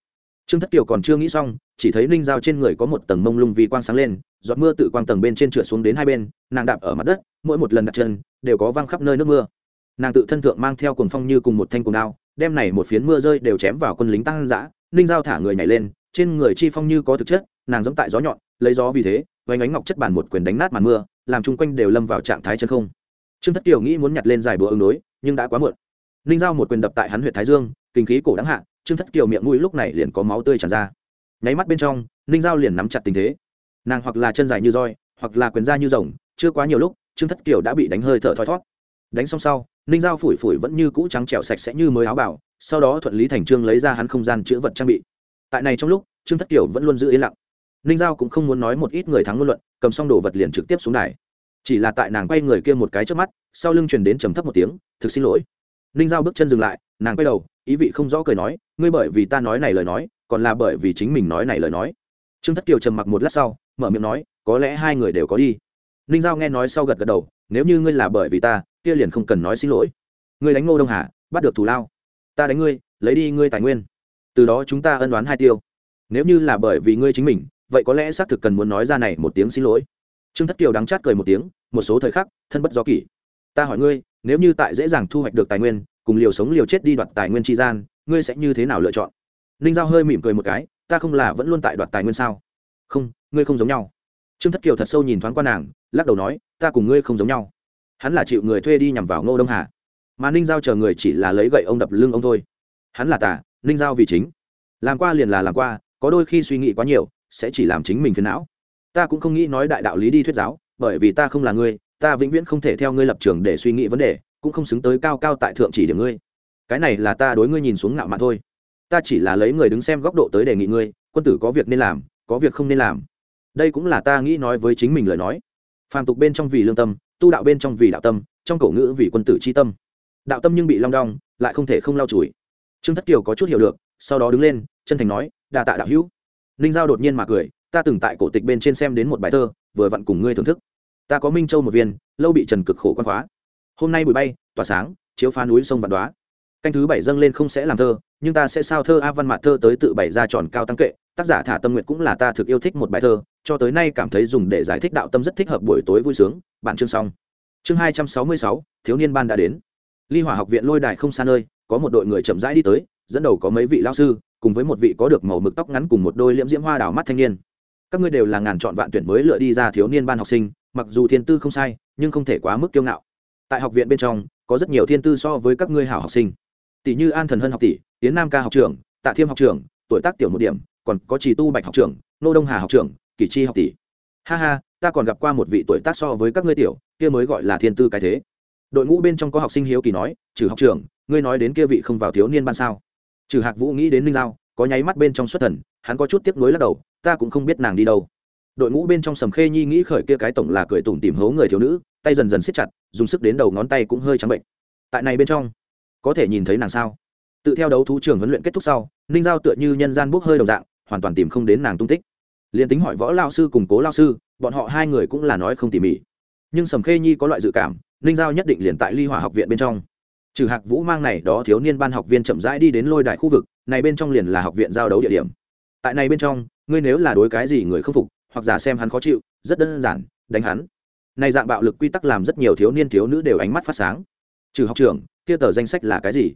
Trương thất kiều còn chưa nghĩ xong, chỉ thấy ninh giao trên người có một tầng mông lung vì quang sáng lên, giọt mưa tự quang tầng bên trên trượt xuống đến hai bên, nàng đạp ở mặt đất, mỗi một lần đặt chân, đều có văng khắp nơi nước mưa. Nàng tự thân thượng mang theo cuồng phong như cùng một thanh cuồng đao đem này một phiến mưa rơi đều chém vào quân lính tăng dã ninh giao thả người nhảy lên, trên người chi phong như có thực chất, nàng giống tại gió nhọn, lấy gió vì thế vánh ánh ngọc chất bản một quyền đánh nát màn mưa, làm chung quanh đều lâm vào trạng thái chân không. Trương thất kiều nghĩ muốn nhặt lên giải búa ứng đối, nhưng đã quá muộn. Ninh giao một quyền đập tại hắn huyện thái dương, kinh khí cổ đáng hạ, trương thất kiều miệng mũi lúc này liền có máu tươi tràn ra. Nháy mắt bên trong, ninh giao liền nắm chặt tình thế. Nàng hoặc là chân dài như roi, hoặc là quyền da như rồng, chưa quá nhiều lúc, trương thất kiều đã bị đánh hơi thở thoi thót đánh xong sau ninh giao phủi phủi vẫn như cũ trắng trẻo sạch sẽ như mới áo bảo sau đó thuận lý thành trương lấy ra hắn không gian chữ vật trang bị. Tại này trong lúc, trương thất kiều vẫn luôn giữ yên lặng. Ninh giao cũng không muốn nói một ít người thắng ngôn luận, cầm xong đồ vật liền trực tiếp xuống đài. Chỉ là tại nàng quay người kia một cái trước mắt, sau lưng truyền đến trầm thấp một tiếng, thực xin lỗi. Ninh giao bước chân dừng lại, nàng quay đầu, ý vị không rõ cười nói, ngươi bởi vì ta nói này lời nói, còn là bởi vì chính mình nói này lời nói. Trương thất kiều trầm mặc một lát sau, mở miệng nói, có lẽ hai người đều có đi. Ninh giao nghe nói sau gật gật đầu, nếu như ngươi là bởi vì ta kia liền không cần nói xin lỗi. Ngươi đánh ngô đông hà, bắt được thù lao. Ta đánh ngươi, lấy đi ngươi tài nguyên. Từ đó chúng ta ân đoán hai tiêu. Nếu như là bởi vì ngươi chính mình, vậy có lẽ xác thực cần muốn nói ra này một tiếng xin lỗi. Trương thất kiều đắng chát cười một tiếng, một số thời khắc, thân bất do kỷ. Ta hỏi ngươi, nếu như tại dễ dàng thu hoạch được tài nguyên, cùng liều sống liều chết đi đoạt tài nguyên tri gian, ngươi sẽ như thế nào lựa chọn? Ninh giao hơi mỉm cười một cái, ta không là vẫn luôn tại đoạt tài nguyên sao? Không, ngươi không giống nhau. Trương thất kiều thật sâu nhìn thoáng qua nàng, lắc đầu nói, ta cùng ngươi không giống nhau hắn là chịu người thuê đi nhằm vào ngô đông hà. Mà ninh giao chờ người chỉ là lấy gậy ông đập lưng ông thôi. Hắn là tà, ninh giao vì chính. Làm qua liền là làm qua, có đôi khi suy nghĩ quá nhiều, sẽ chỉ làm chính mình phiền não. Ta cũng không nghĩ nói đại đạo lý đi thuyết giáo, bởi vì ta không là ngươi, ta vĩnh viễn không thể theo ngươi lập trường để suy nghĩ vấn đề, cũng không xứng tới cao cao tại thượng chỉ điểm ngươi. Cái này là ta đối ngươi nhìn xuống ngạo mạn thôi. Ta chỉ là lấy người đứng xem góc độ tới đề nghị ngươi, quân tử có việc nên làm, có việc không nên làm. Đây cũng là ta nghĩ nói với chính mình lời nói. Phàm tục bên trong vì lương tâm tu đạo bên trong vì đạo tâm, trong cổ ngữ vì quân tử c h i tâm. Đạo tâm nhưng bị long đong, lại không thể không lau chùi. Trương thất kiều có chút hiểu được, sau đó đứng lên, chân thành nói đà tạ đạo hữu. Ninh giao đột nhiên mà cười, ta từng tại cổ tịch bên trên xem đến một bài thơ, vừa vặn cùng ngươi thưởng thức. Ta có minh châu một viên, lâu bị trần cực khổ quan khóa. Hôm nay bụi bay, tỏa sáng, chiếu phá núi sông vạn đoá. Canh thứ bảy dâng lên không sẽ làm thơ, nhưng ta sẽ sao thơ a văn mạt thơ tới tự bảy ra tròn cao tăng kệ tác giả thả tâm nguyện cũng là ta thực yêu thích một bài thơ, cho tới nay cảm thấy dùng để giải thích đạo tâm rất thích hợp buổi tối vui sướng. Bạn chương xong. Chương hai trăm sáu mươi sáu, thiếu niên ban đã đến. Ly hỏa học viện lôi đài không xa nơi, có một đội người chậm rãi đi tới, dẫn đầu có mấy vị lao sư, cùng với một vị có được màu mực tóc ngắn cùng một đôi liễm diễm hoa đào mắt thanh niên. Các ngươi đều là ngàn chọn vạn tuyển mới lựa đi ra thiếu niên ban học sinh, mặc dù thiên tư không sai, nhưng không thể quá mức kiêu ngạo. Tại học viện bên trong, có rất nhiều thiên tư so với các ngươi hảo học sinh. Tỷ như an thần hân học tỷ tiến nam ca học trưởng, tạ thiêm học trưởng, tuổi tác tiểu một điểm còn có trì tu bạch học trưởng, nô đông hà học trưởng kỳ chi học tỷ. Ha ha, ta còn gặp qua một vị tuổi tác so với các ngươi tiểu, kia mới gọi là thiên tư cái thế. Đội ngũ bên trong có học sinh hiếu kỳ nói, trừ học trưởng, ngươi nói đến kia vị không vào thiếu niên ban sao? Trừ hạc vũ nghĩ đến ninh giao, có nháy mắt bên trong xuất thần, hắn có chút tiếc nuối lắc đầu, ta cũng không biết nàng đi đâu. Đội ngũ bên trong sầm khê nhi nghĩ khởi kia cái tổng là cười tủm tìm hố người thiếu nữ, tay dần dần siết chặt, dùng sức đến đầu ngón tay cũng hơi trắng bệnh. Tại này bên trong, có thể nhìn thấy nàng sao? Tự theo đấu thú trường huấn luyện kết thúc sau, ninh giao tựa như nhân gian bốc hơi đồng dạng hoàn toàn tìm không đến nàng tung tích. Liền tính hỏi võ lao sư cùng cố lao sư, bọn họ hai người cũng là nói không tỉ mỉ. Nhưng sầm khê nhi có loại dự cảm, ninh giao nhất định liền tại ly hỏa học viện bên trong. Trừ hạc vũ mang này đó thiếu niên ban học viên chậm rãi đi đến lôi đài khu vực, này bên trong liền là học viện giao đấu địa điểm. Tại này bên trong, ngươi nếu là đối cái gì người không phục, hoặc giả xem hắn khó chịu, rất đơn giản, đánh hắn. Này dạng bạo lực quy tắc làm rất nhiều thiếu niên thiếu nữ đều ánh mắt phát sáng. Trừ học trưởng, kia tờ danh sách là cái gì?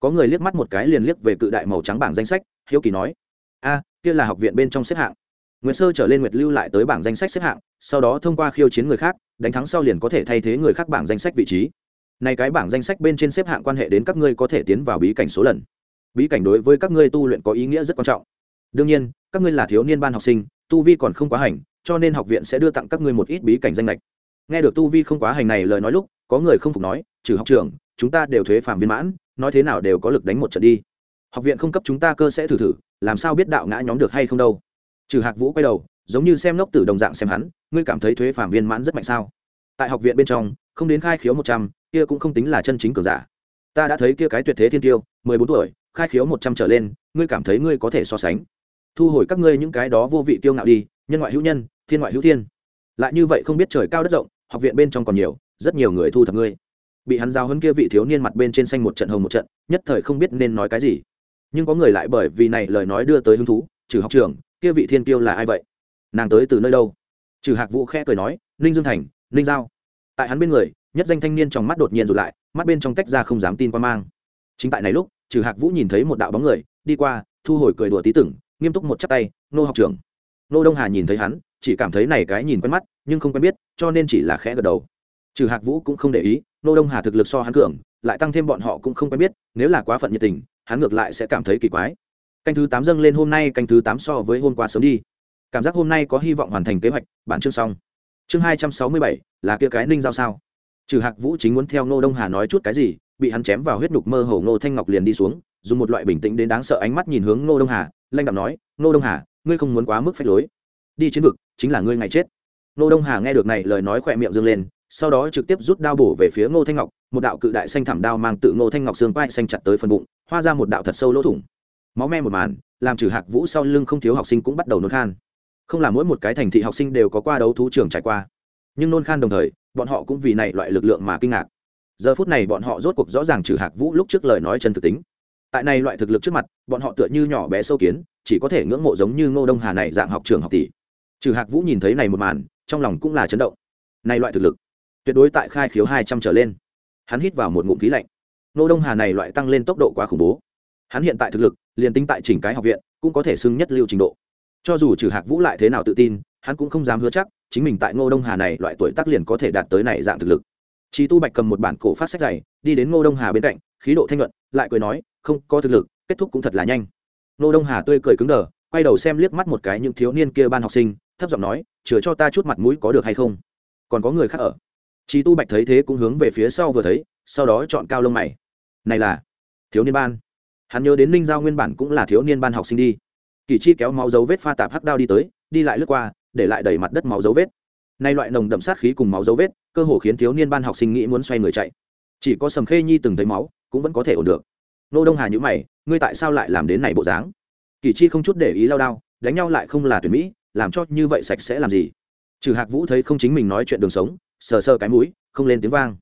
Có người liếc mắt một cái liền liếc về cự đại màu trắng bảng danh sách, hiếu kỳ nói. A kia là học viện bên trong xếp hạng. Nguyệt sơ trở lên nguyệt lưu lại tới bảng danh sách xếp hạng, sau đó thông qua khiêu chiến người khác, đánh thắng sau liền có thể thay thế người khác bảng danh sách vị trí. Này cái bảng danh sách bên trên xếp hạng quan hệ đến các ngươi có thể tiến vào bí cảnh số lần. Bí cảnh đối với các ngươi tu luyện có ý nghĩa rất quan trọng. Đương nhiên, các ngươi là thiếu niên ban học sinh, tu vi còn không quá hành, cho nên học viện sẽ đưa tặng các ngươi một ít bí cảnh danh lệch. Nghe được tu vi không quá hành này lời nói lúc, có người không phục nói, trừ học trưởng chúng ta đều thuế phạm viên mãn, nói thế nào đều có lực đánh một trận đi. Học viện không cấp chúng ta cơ sẽ thử thử làm sao biết đạo ngã nhóm được hay không đâu? Trừ hạc vũ quay đầu, giống như xem lốc tử đồng dạng xem hắn, ngươi cảm thấy thuế phạm viên mãn rất mạnh sao? Tại học viện bên trong, không đến khai khiếu một trăm, kia cũng không tính là chân chính cường giả. Ta đã thấy kia cái tuyệt thế thiên tiêu, mười bốn tuổi, khai khiếu một trăm trở lên, ngươi cảm thấy ngươi có thể so sánh. Thu hồi các ngươi những cái đó vô vị tiêu ngạo đi, nhân ngoại hữu nhân, thiên ngoại hữu thiên. Lại như vậy không biết trời cao đất rộng, học viện bên trong còn nhiều, rất nhiều người thu thập ngươi. Bị hắn giao hơn kia vị thiếu niên mặt bên trên xanh một trận hồng một trận, nhất thời không biết nên nói cái gì nhưng có người lại bởi vì này lời nói đưa tới hứng thú, trừ học trường, kia vị thiên kiêu là ai vậy? Nàng tới từ nơi đâu? Trừ hạc vũ khẽ cười nói, ninh dương thành, ninh giao. Tại hắn bên người, nhất danh thanh niên trong mắt đột nhiên rụt lại, mắt bên trong tách ra không dám tin qua mang. Chính tại này lúc, trừ hạc vũ nhìn thấy một đạo bóng người, đi qua, thu hồi cười đùa tí tưởng nghiêm túc một chắp tay, nô học trưởng. Nô đông hà nhìn thấy hắn, chỉ cảm thấy này cái nhìn quen mắt, nhưng không quen biết, cho nên chỉ là khẽ gật đầu. Trừ hạc vũ cũng không để ý, nô đông hà thực lực so hắn cường, lại tăng thêm bọn họ cũng không quen biết, nếu là quá phận nhiệt tình hắn ngược lại sẽ cảm thấy kỳ quái. Canh thứ tám dâng lên hôm nay, canh thứ tám so với hôm qua sớm đi. Cảm giác hôm nay có hy vọng hoàn thành kế hoạch, bản chương xong. Chương hai trăm sáu mươi bảy, là kia cái ninh giao sao? Trừ hạc vũ chính muốn theo nô đông hà nói chút cái gì, bị hắn chém vào huyết nhục mơ hồ ngô thanh ngọc liền đi xuống, dùng một loại bình tĩnh đến đáng sợ ánh mắt nhìn hướng nô đông hà lanh đạm nói nô đông hà, ngươi không muốn quá mức phách lối. Đi chiến vực, chính là ngươi ngày chết. Nô đông hà nghe được này lời nói khỏe miệng dâng lên sau đó trực tiếp rút đao bổ về phía ngô thanh ngọc, một đạo cự đại xanh thảm đao mang tự ngô thanh ngọc xương vai xanh chặt tới phần bụng, hoa ra một đạo thật sâu lỗ thủng. Máu me một màn, làm trừ hạc vũ sau lưng không thiếu học sinh cũng bắt đầu nôn khan. Không là mỗi một cái thành thị học sinh đều có qua đấu thú trường trải qua. Nhưng nôn khan đồng thời, bọn họ cũng vì này loại lực lượng mà kinh ngạc. Giờ phút này bọn họ rốt cuộc rõ ràng trừ hạc vũ lúc trước lời nói chân thực tính. Tại này loại thực lực trước mặt, bọn họ tựa như nhỏ bé sâu kiến, chỉ có thể ngưỡng mộ giống như ngô đông hà này dạng học trường học tỷ. Trừ hạc vũ nhìn thấy này một màn, trong lòng cũng là chấn động. Này loại thực lực tuyệt đối tại khai khiếu hai trăm trở lên hắn hít vào một ngụm khí lạnh ngô đông hà này loại tăng lên tốc độ quá khủng bố hắn hiện tại thực lực liền tính tại chỉnh cái học viện cũng có thể xưng nhất lưu trình độ cho dù trừ hạc vũ lại thế nào tự tin hắn cũng không dám hứa chắc chính mình tại ngô đông hà này loại tuổi tác liền có thể đạt tới này dạng thực lực Chí Tu Bạch cầm một bản cổ phát sách dày, đi đến Ngô Đông Hà bên cạnh, khí độ thanh nhuận, lại cười nói, "Không, có thực lực, kết thúc cũng thật là nhanh." Ngô Đông Hà tươi cười cứng đờ, quay đầu xem liếc mắt một cái những thiếu niên kia ban học sinh, thấp giọng nói, "Chừa cho ta chút mặt mũi có được hay không? Còn có người khác ở." Chí Tu Bạch thấy thế cũng hướng về phía sau vừa thấy, sau đó chọn cao lông mày. "Này là thiếu niên ban." Hắn nhớ đến Ninh Giao nguyên bản cũng là thiếu niên ban học sinh đi. Kỳ Chi kéo máu dấu vết pha tạp hắc đao đi tới, đi lại lướt qua, để lại đầy mặt đất máu dấu vết nay loại nồng đậm sát khí cùng máu dấu vết cơ hồ khiến thiếu niên ban học sinh nghĩ muốn xoay người chạy chỉ có sầm khê nhi từng thấy máu cũng vẫn có thể ổn được nô đông hà nhíu mày ngươi tại sao lại làm đến này bộ dáng kỳ chi không chút để ý lao đao đánh nhau lại không là tuyển mỹ làm cho như vậy sạch sẽ làm gì trừ hạc vũ thấy không chính mình nói chuyện đường sống sờ sờ cái mũi không lên tiếng vang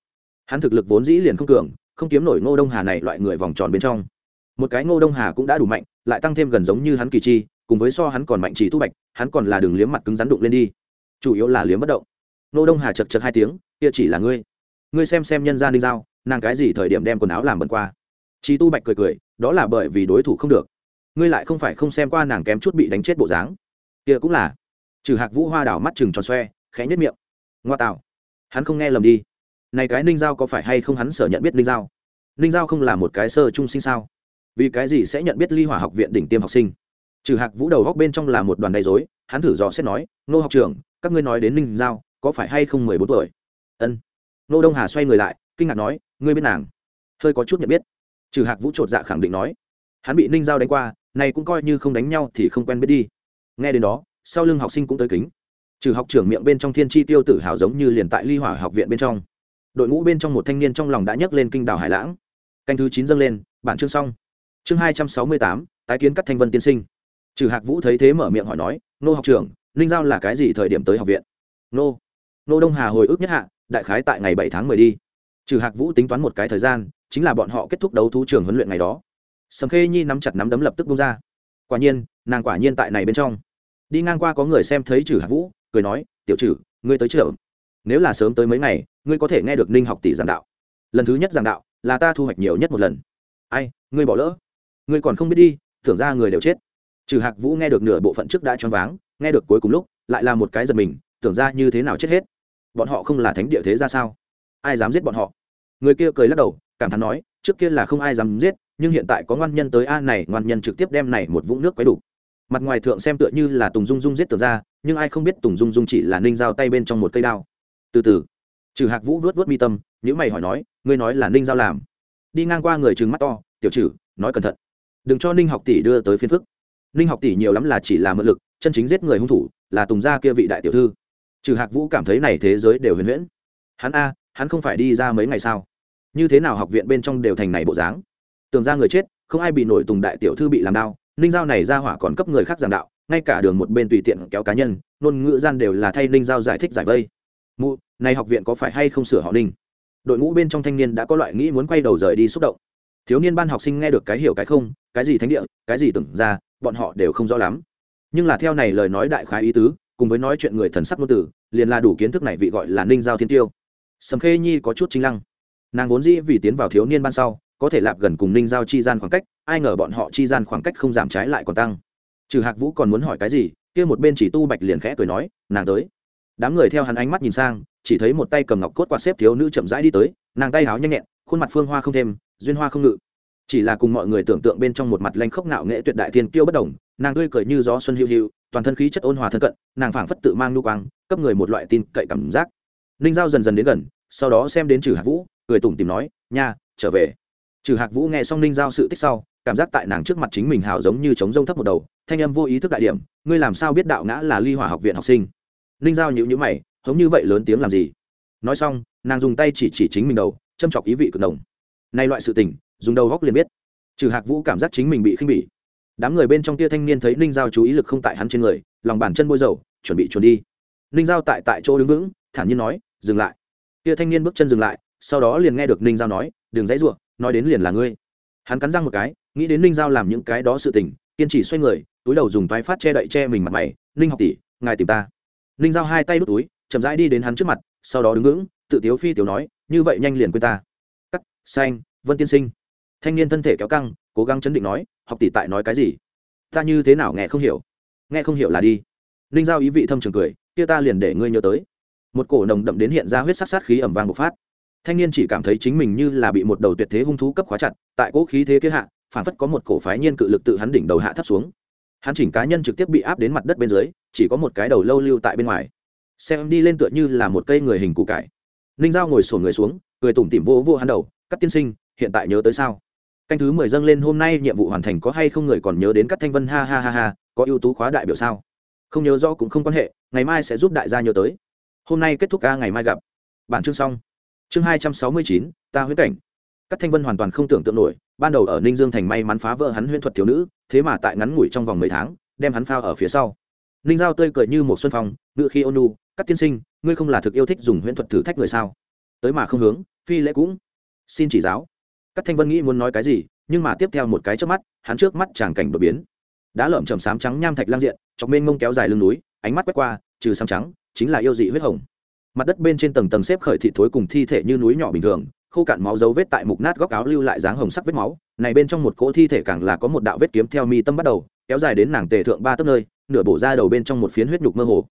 hắn thực lực vốn dĩ liền không cường không kiếm nổi ngô đông hà này loại người vòng tròn bên trong một cái ngô đông hà cũng đã đủ mạnh lại tăng thêm gần giống như hắn kỳ chi cùng với so hắn còn mạnh chỉ Tu bạch hắn còn là đường liếm mặt cứng rắn đụng lên đi chủ yếu là liếm bất động Ngô đông hà chật chật hai tiếng kia chỉ là ngươi ngươi xem xem nhân gia ninh giao nàng cái gì thời điểm đem quần áo làm bẩn qua Chí Tu Bạch cười cười, đó là bởi vì đối thủ không được. Ngươi lại không phải không xem qua nàng kém chút bị đánh chết bộ dáng. Kia cũng là. Trừ Hạc Vũ Hoa đảo mắt trừng tròn xoe, khẽ nhếch miệng. Ngoa tạo. Hắn không nghe lầm đi. Này cái Ninh Giao có phải hay không hắn sở nhận biết Ninh Giao? Ninh Giao không là một cái sơ trung sinh sao? Vì cái gì sẽ nhận biết Ly Hỏa học viện đỉnh tiêm học sinh? Trừ Hạc Vũ đầu góc bên trong là một đoàn đầy rối, hắn thử dò xét nói, "Nô học trưởng, các ngươi nói đến ninh giao có phải hay không mười bốn tuổi ân nô đông hà xoay người lại kinh ngạc nói ngươi biết nàng hơi có chút nhận biết trừ hạc vũ trột dạ khẳng định nói hắn bị ninh giao đánh qua này cũng coi như không đánh nhau thì không quen biết đi nghe đến đó sau lưng học sinh cũng tới kính trừ học trưởng miệng bên trong thiên tri tiêu tử hào giống như liền tại ly hỏa học viện bên trong. Đội ngũ bên trong một thanh niên trong lòng đã nhấc lên kinh đảo hải lãng. Canh thứ chín dâng lên, bản chương xong. Chương hai trăm sáu mươi tám, tái kiến các thanh vân tiên sinh. Trừ hạc vũ thấy thế mở miệng hỏi nói, nô học trưởng ninh giao là cái gì thời điểm tới học viện? Nô nô đông hà hồi ức nhất hạ, đại khái tại ngày bảy tháng mười đi. Trừ hạc vũ tính toán một cái thời gian, chính là bọn họ kết thúc đấu thú trường huấn luyện ngày đó. Sầm khê nhi nắm chặt nắm đấm lập tức bung ra. Quả nhiên, nàng quả nhiên tại này bên trong. Đi ngang qua có người xem thấy trừ hạc vũ cười nói, tiểu trừ, ngươi tới trường nếu là sớm tới mấy ngày, ngươi có thể nghe được ninh học tỷ giảng đạo. Lần thứ nhất giảng đạo là ta thu hoạch nhiều nhất một lần. Ai, ngươi bỏ lỡ. Ngươi còn không biết đi, tưởng ra người đều chết. Trừ hạc vũ nghe được nửa bộ phận trước đã choáng váng, nghe được cuối cùng lúc, lại là một cái giật mình, tưởng ra như thế nào chết hết. Bọn họ không là thánh địa thế ra sao? Ai dám giết bọn họ? Người kia cười lắc đầu, cảm thán nói, trước kia là không ai dám giết, nhưng hiện tại có ngoan nhân tới a này, ngoan nhân trực tiếp đem này một vũng nước quấy đủ mặt ngoài thượng xem tựa như là tùng dung dung giết tường ra, nhưng ai không biết tùng dung dung chỉ là ninh dao tay bên trong một cây đao. Từ từ. Trừ hạc vũ vớt vớt mi tâm nhữ mày hỏi nói, ngươi nói là ninh giao làm? Đi ngang qua người trừng mắt to, tiểu trừ, nói cẩn thận. Đừng cho ninh học tỷ đưa tới phiên phức. Ninh học tỷ nhiều lắm là chỉ là mượn lực, chân chính giết người hung thủ, là tùng gia kia vị đại tiểu thư. Trừ hạc vũ cảm thấy này thế giới đều huyền huyễn. Hắn a, hắn không phải đi ra mấy ngày sao? Như thế nào học viện bên trong đều thành này bộ dáng? Tường ra người chết, không ai bị nổi tùng đại tiểu thư bị làm đau ninh giao này ra hỏa còn cấp người khác giảng đạo, ngay cả đường một bên tùy tiện kéo cá nhân, ngôn ngữ gian đều là thay ninh giao giải thích giải vây. Mụ, này học viện có phải hay không sửa họ ninh? Đội ngũ bên trong thanh niên đã có loại nghĩ muốn quay đầu rời đi xúc động. Thiếu niên ban học sinh nghe được cái hiểu cái không, cái gì thánh địa, cái gì tưởng ra, bọn họ đều không rõ lắm. Nhưng là theo này lời nói đại khái ý tứ, cùng với nói chuyện người thần sắc ngôn tử liền là đủ kiến thức này vị gọi là ninh giao thiên tiêu. Sầm khê nhi có chút chính lăng. Nàng vốn dĩ vì tiến vào thiếu niên ban sau có thể lạp gần cùng ninh giao chi gian khoảng cách, ai ngờ bọn họ chi gian khoảng cách không giảm trái lại còn tăng. Trừ hạc vũ còn muốn hỏi cái gì, kia một bên chỉ tu bạch liền khẽ cười nói, nàng tới. Đám người theo hắn ánh mắt nhìn sang, chỉ thấy một tay cầm ngọc cốt quạt xếp thiếu nữ chậm rãi đi tới, nàng tay háo nhanh nhẹn, khuôn mặt phương hoa không thêm, duyên hoa không ngự. Chỉ là cùng mọi người tưởng tượng bên trong một mặt lanh khốc ngạo nghệ tuyệt đại thiên kiêu bất đồng, nàng tươi cười như gió xuân hữu hữu toàn thân khí chất ôn hòa thân cận, nàng phảng phất tự mang nu quang, cấp người một loại tin cậy cảm giác. Ninh giao dần dần đến gần, sau đó xem đến trừ hạc vũ, cười tủm tìm nói, nha, trở về trừ hạc vũ nghe xong ninh giao sự tích sau, cảm giác tại nàng trước mặt chính mình hào giống như trống rông thấp một đầu, thanh âm vô ý thức đại điểm, ngươi làm sao biết đạo ngã là ly hỏa học viện học sinh? Ninh giao nhịu nhữ mày, hống như vậy lớn tiếng làm gì? Nói xong, nàng dùng tay chỉ chỉ chính mình đầu, châm chọc ý vị cực đồng nay loại sự tình, dùng đầu góc liền biết. Trừ hạc vũ cảm giác chính mình bị khinh bỉ. Đám người bên trong tia thanh niên thấy ninh giao chú ý lực không tại hắn trên người, lòng bàn chân bôi dầu, chuẩn bị chuồn đi. Ninh giao tại tại chỗ đứng vững, thản nhiên nói, dừng lại. Tia thanh niên bước chân dừng lại, sau đó liền nghe được ninh giao nói, đừng dãy ruộng nói đến liền là ngươi. Hắn cắn răng một cái, nghĩ đến ninh giao làm những cái đó sự tình, kiên trì xoay người, túi đầu dùng toái phát che đậy che mình mặt mày, ninh học tỷ, ngài tìm ta. Ninh giao hai tay đút túi, chậm rãi đi đến hắn trước mặt, sau đó đứng vững, tự tiếu phi tiểu nói, như vậy nhanh liền quên ta. Cắt, xanh, vân tiên sinh. Thanh niên thân thể kéo căng, cố gắng chấn định nói, học tỷ tại nói cái gì? Ta như thế nào nghe không hiểu? Nghe không hiểu là đi. Ninh giao ý vị thâm trường cười, kia ta liền để ngươi nhớ tới. Một cổ nồng đậm đến hiện ra huyết sát sát khí ẩm vang bộc phát thanh niên chỉ cảm thấy chính mình như là bị một đầu tuyệt thế hung thú cấp khóa chặt, tại cỗ khí thế kế hạ, phản phất có một cổ phái nhiên cự lực tự hắn đỉnh đầu hạ thấp xuống. Hắn chỉnh cá nhân trực tiếp bị áp đến mặt đất bên dưới, chỉ có một cái đầu lâu lưu tại bên ngoài. Xem đi lên tựa như là một cây người hình cụ cải. Ninh giao ngồi sổn người xuống, cười tủm tỉm vô vô hắn đầu, cắt tiên sinh, hiện tại nhớ tới sao? Canh thứ mười dâng lên hôm nay nhiệm vụ hoàn thành có hay không người còn nhớ đến các thanh vân ha ha ha ha, có ưu tú khóa đại biểu sao? Không nhớ rõ cũng không quan hệ, ngày mai sẽ giúp đại gia nhớ tới. Hôm nay kết thúc ca ngày mai gặp. Bản chương xong chương hai trăm sáu mươi chín, ta huyết cảnh. Các thanh vân hoàn toàn không tưởng tượng nổi, ban đầu ở ninh dương thành may mắn phá vỡ hắn huyễn thuật thiếu nữ, thế mà tại ngắn ngủi trong vòng mấy tháng, đem hắn phao ở phía sau. Ninh giao tươi cười như một xuân phong, ngự khi ônu các tiên sinh, ngươi không là thực yêu thích dùng huyễn thuật thử thách người sao? Tới mà không hướng, phi lễ cũng. Xin chỉ giáo. Các thanh vân nghĩ muốn nói cái gì, nhưng mà tiếp theo một cái trước mắt, hắn trước mắt tràng cảnh đột biến. Đã lợm chầm sám trắng nham thạch lang diện, chọc bên mông kéo dài lưng núi, ánh mắt quét qua, trừ sám trắng, chính là yêu dị huyết hồng mặt đất bên trên tầng tầng xếp khởi thị thối cùng thi thể như núi nhỏ bình thường, khô cạn máu dấu vết tại mục nát góc áo lưu lại dáng hồng sắc vết máu. Này bên trong một cỗ thi thể càng là có một đạo vết kiếm theo mi tâm bắt đầu, kéo dài đến nàng tề thượng ba tấc nơi, nửa bổ ra đầu bên trong một phiến huyết nhục mơ hồ.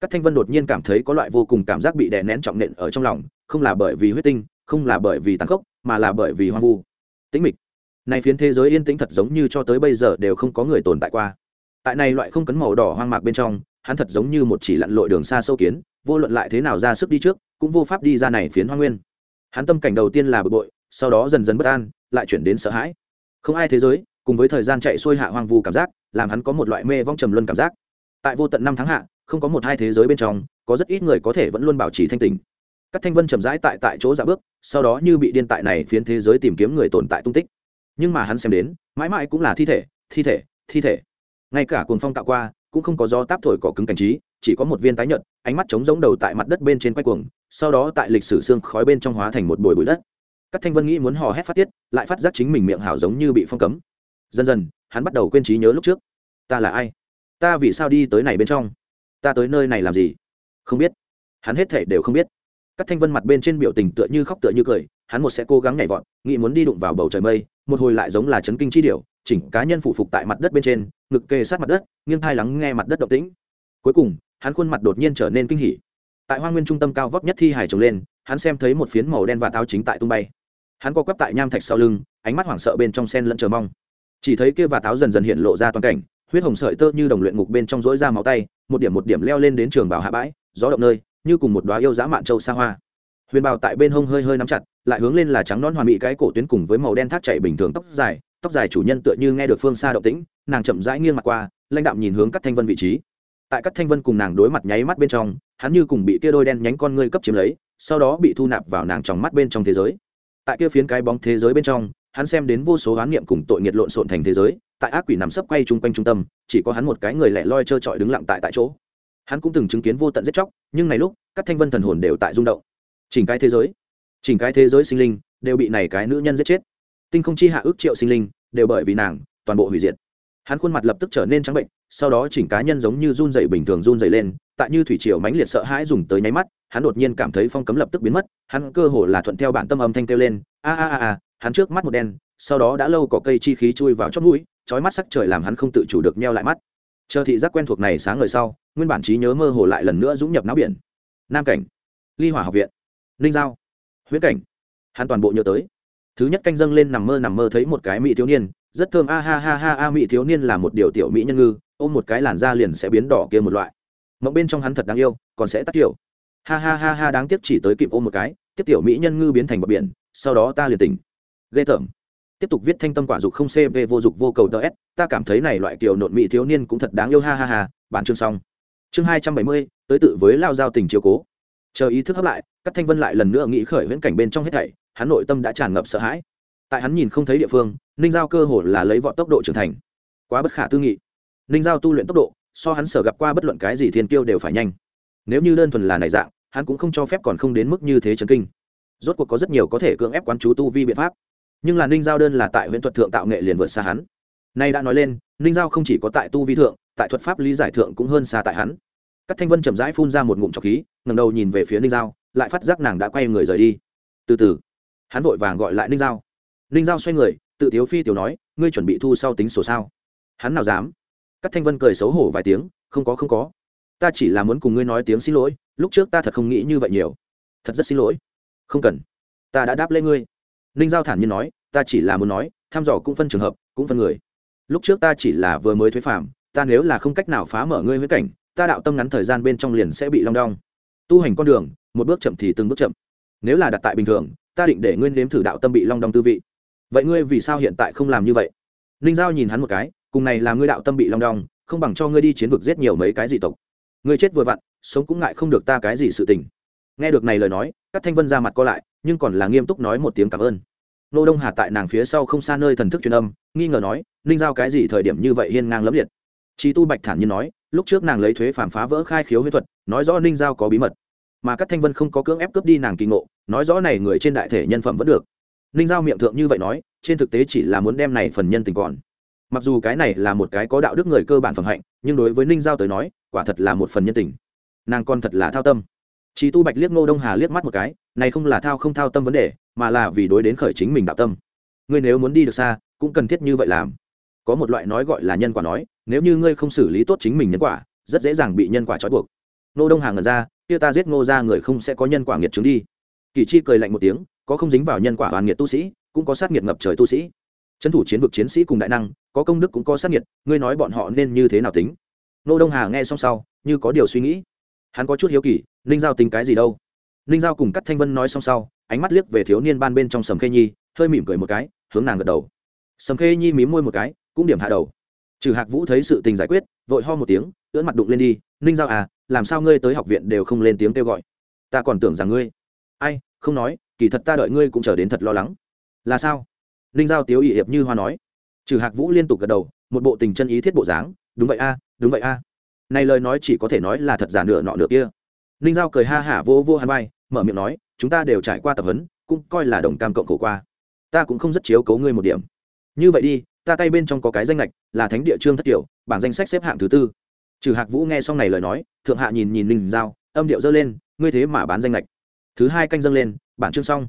Các thanh vân đột nhiên cảm thấy có loại vô cùng cảm giác bị đè nén trọng nện ở trong lòng, không là bởi vì huyết tinh, không là bởi vì tàn khốc, mà là bởi vì hoang vu. Tĩnh mịch. Này phiến thế giới yên tĩnh thật giống như cho tới bây giờ đều không có người tồn tại qua. Tại này loại không cấn màu đỏ hoang mạc bên trong, hắn thật giống như một chỉ lặn lội đường xa sâu kiến vô luận lại thế nào ra sức đi trước, cũng vô pháp đi ra này phiến hoang nguyên. Hắn tâm cảnh đầu tiên là bực bội, sau đó dần dần bất an, lại chuyển đến sợ hãi. Không ai thế giới, cùng với thời gian chạy xuôi hạ hoang vu cảm giác, làm hắn có một loại mê vong trầm luân cảm giác. Tại vô tận năm tháng hạ, không có một hai thế giới bên trong, có rất ít người có thể vẫn luôn bảo trì thanh tình các thanh vân trầm rãi tại tại chỗ dạ bước, sau đó như bị điên tại này phiến thế giới tìm kiếm người tồn tại tung tích. Nhưng mà hắn xem đến, mãi mãi cũng là thi thể thi thể thi thể. Ngay cả cuồng phong tạo qua, cũng không có gió táp thổi cỏ cứng cảnh trí chỉ có một viên tái nhợt ánh mắt trống giống đầu tại mặt đất bên trên quay cuồng sau đó tại lịch sử xương khói bên trong hóa thành một bồi bụi đất. Các thanh vân nghĩ muốn hò hét phát tiết lại phát giác chính mình miệng hảo giống như bị phong cấm. Dần dần hắn bắt đầu quên trí nhớ lúc trước. Ta là ai? Ta vì sao đi tới này bên trong? Ta tới nơi này làm gì? Không biết. Hắn hết thể đều không biết. Các thanh vân mặt bên trên biểu tình tựa như khóc tựa như cười hắn một sẽ cố gắng nhảy vọt nghĩ muốn đi đụng vào bầu trời mây một hồi lại giống là chấn kinh chi điểu, chỉnh cá nhân phụ phục tại mặt đất bên trên ngực kề sát mặt đất nghiêng thai lắng nghe mặt đất động tĩnh. Cuối cùng hắn khuôn mặt đột nhiên trở nên kinh hỉ. Tại hoa nguyên trung tâm cao vóc nhất thi hải trồng lên, hắn xem thấy một phiến màu đen và táo chính tại tung bay. Hắn co quắp tại nham thạch sau lưng, ánh mắt hoảng sợ bên trong sen lẫn chờ mong. Chỉ thấy kia và táo dần dần hiện lộ ra toàn cảnh, huyết hồng sợi tơ như đồng luyện ngục bên trong rỗi ra máu tay, một điểm một điểm leo lên đến trường bảo hạ bãi, gió động nơi, như cùng một đoá yêu dã mạn châu xa hoa. Huyền bào tại bên hông hơi hơi nắm chặt, lại hướng lên là trắng nón hoàn mỹ cái cổ tuyến cùng với màu đen thác chạy bình thường tóc dài tóc dài chủ nhân tựa như nghe được phương xa động tĩnh, nàng chậm rãi nghiêng mặt qua, lãnh đạm nhìn hướng các thanh vân vị trí tại các thanh vân cùng nàng đối mặt nháy mắt bên trong, hắn như cùng bị tia đôi đen nhánh con ngươi cấp chiếm lấy, sau đó bị thu nạp vào nàng trong mắt bên trong thế giới. Tại kia phiến cái bóng thế giới bên trong, hắn xem đến vô số oán niệm cùng tội nghiệt lộn xộn thành thế giới, tại ác quỷ nằm sấp quay chung quanh trung tâm, chỉ có hắn một cái người lẻ loi trơ trọi đứng lặng tại tại chỗ. Hắn cũng từng chứng kiến vô tận giết chóc, nhưng này lúc, các thanh vân thần hồn đều tại rung động. Chỉnh cái thế giới, chỉnh cái thế giới sinh linh, đều bị này cái nữ nhân giết chết. Tinh không chi hạ ước triệu sinh linh, đều bởi vì nàng, toàn bộ hủy diệt hắn khuôn mặt lập tức trở nên trắng bệnh, sau đó chỉnh cá nhân giống như run dày bình thường run dày lên, tại như thủy triều mãnh liệt sợ hãi dùng tới nháy mắt, hắn đột nhiên cảm thấy phong cấm lập tức biến mất, hắn cơ hồ là thuận theo bản tâm âm thanh kêu lên, a a a a, hắn trước mắt một đen, sau đó đã lâu có cây chi khí chui vào chót mũi trói mắt sắc trời làm hắn không tự chủ được meo lại mắt. Chờ thị giác quen thuộc này sáng ngời sau, nguyên bản trí nhớ mơ hồ lại lần nữa dũng nhập não biển. Nam cảnh, ly hỏa học viện, ninh giao, huyễn cảnh, hắn toàn bộ nhớ tới. Thứ nhất canh dâng lên nằm mơ nằm mơ thấy một cái mỹ thiếu niên rất thơm, a ha ha ha, a mỹ thiếu niên là một điều tiểu mỹ nhân ngư, ôm một cái làn da liền sẽ biến đỏ kia một loại. Mộng bên trong hắn thật đáng yêu, còn sẽ tắt kiểu. Ha ha ha ha, đáng tiếc chỉ tới kịp ôm một cái, tiếp tiểu mỹ nhân ngư biến thành bờ biển, sau đó ta liền tỉnh. Ghê tởm. Tiếp tục viết thanh tâm quả dục không cv vô dục vô cầu ts ta cảm thấy này loại kiểu nộn mỹ thiếu niên cũng thật đáng yêu, ha ha ha, bản chương xong. Chương hai trăm bảy mươi, tới tự với lao giao tình chiếu cố. Chờ ý thức hấp lại các thanh vân lại lần nữa nghĩ khởi viễn cảnh bên trong hết thảy, hắn nội tâm đã tràn ngập sợ hãi tại hắn nhìn không thấy địa phương, ninh giao cơ hồ là lấy vọt tốc độ trưởng thành. Quá bất khả tư nghị. Ninh giao tu luyện tốc độ, so hắn sở gặp qua bất luận cái gì thiên kiêu đều phải nhanh. Nếu như đơn thuần là này dạng, hắn cũng không cho phép còn không đến mức như thế chấn kinh. Rốt cuộc có rất nhiều có thể cưỡng ép quán chú tu vi biện pháp. Nhưng là ninh giao đơn là tại huyện thuật thượng tạo nghệ liền vượt xa hắn. Nay đã nói lên, ninh giao không chỉ có tại tu vi thượng, tại thuật pháp lý giải thượng cũng hơn xa tại hắn. Các thanh vân chậm rãi phun ra một ngụm trọc khí ngầm đầu nhìn về phía ninh giao, lại phát giác nàng đã quay người rời đi. Từ từ, hắn vội vàng gọi lại ninh giao ninh giao xoay người, tự tiếu phi tiểu nói, ngươi chuẩn bị thu sau tính sổ sao? Hắn nào dám? Các thanh vân cười xấu hổ vài tiếng, không có không có. Ta chỉ là muốn cùng ngươi nói tiếng xin lỗi, lúc trước ta thật không nghĩ như vậy nhiều. Thật rất xin lỗi. Không cần. Ta đã đáp lễ ngươi. Ninh giao thản nhiên nói, ta chỉ là muốn nói, thăm dò cũng phân trường hợp, cũng phân người. Lúc trước ta chỉ là vừa mới thuế phạm ta nếu là không cách nào phá mở ngươi với cảnh, ta đạo tâm ngắn thời gian bên trong liền sẽ bị long đong. Tu hành con đường, một bước chậm thì từng bước chậm. Nếu là đặt tại bình thường, ta định để ngươi nếm thử đạo tâm bị long đong tư vị vậy ngươi vì sao hiện tại không làm như vậy? Ninh giao nhìn hắn một cái, cùng này là ngươi đạo tâm bị long đong, không bằng cho ngươi đi chiến vực giết nhiều mấy cái dị tộc. Ngươi chết vừa vặn, sống cũng ngại không được ta cái gì sự tình. Nghe được này lời nói các thanh vân ra mặt co lại, nhưng còn là nghiêm túc nói một tiếng cảm ơn. Nô đông hà tại nàng phía sau không xa nơi thần thức truyền âm, nghi ngờ nói, ninh giao cái gì thời điểm như vậy hiên ngang lẫm liệt? Chí tu bạch thản nhiên nói, lúc trước nàng lấy thuế phản phá vỡ khai khiếu huyết thuật, nói rõ ninh giao có bí mật. Mà các thanh vân không có cưỡng ép cướp đi nàng kỳ ngộ, nói rõ này người trên đại thể nhân phẩm vẫn được ninh giao miệng thượng như vậy nói, trên thực tế chỉ là muốn đem này phần nhân tình còn. Mặc dù cái này là một cái có đạo đức người cơ bản phẩm hạnh, nhưng đối với ninh giao tới nói, quả thật là một phần nhân tình. Nàng con thật là thao tâm. Chí tu bạch liếc ngô đông hà liếc mắt một cái, này không là thao không thao tâm vấn đề, mà là vì đối đến khởi chính mình đạo tâm. Ngươi nếu muốn đi được xa, cũng cần thiết như vậy làm. Có một loại nói gọi là nhân quả nói, nếu như ngươi không xử lý tốt chính mình nhân quả, rất dễ dàng bị nhân quả trói buộc. Ngô đông Hà ngần ra, kia ta giết ngô ra người không sẽ có nhân quả nghiệt chứng đi. Kỳ chi cười lạnh một tiếng có không dính vào nhân quả hoàn nghiệt tu sĩ, cũng có sát nghiệt ngập trời tu sĩ. Trấn thủ chiến vực chiến sĩ cùng đại năng, có công đức cũng có sát nghiệt, ngươi nói bọn họ nên như thế nào tính? Nô đông hà nghe xong sau, như có điều suy nghĩ. Hắn có chút hiếu kỳ, ninh giao tính cái gì đâu? Ninh giao cùng cắt thanh vân nói xong sau, ánh mắt liếc về thiếu niên ban bên trong sầm khê nhi, hơi mỉm cười một cái, hướng nàng gật đầu. Sầm khê nhi mím môi một cái, cũng điểm hạ đầu. Trừ hạc vũ thấy sự tình giải quyết, vội ho một tiếng, ưỡn mặt đụng lên đi, ninh giao à làm sao ngươi tới học viện đều không lên tiếng kêu gọi? Ta còn tưởng rằng ngươi. Ai không nói, kỳ thật ta đợi ngươi cũng chờ đến thật lo lắng. Là sao? Ninh giao tiếu ỵ hiệp như hoa nói. Trừ hạc vũ liên tục gật đầu, một bộ tình chân ý thiết bộ dáng, đúng vậy a, đúng vậy a. Này lời nói chỉ có thể nói là thật giả nửa nọ nửa kia. Ninh giao cười ha hả vô vô hàn vai, mở miệng nói, chúng ta đều trải qua tập huấn, cũng coi là đồng cam cộng khổ qua. Ta cũng không rất chiếu cấu ngươi một điểm. Như vậy đi, ta tay bên trong có cái danh lệch là thánh địa trương thất tiểu bảng danh sách xếp hạng thứ tư. Trừ hạc vũ nghe xong này lời nói, thượng hạ nhìn nhìn ninh giao, âm điệu dơ lên, ngươi thế mà bán danh lệch thứ hai canh dâng lên bản chương xong.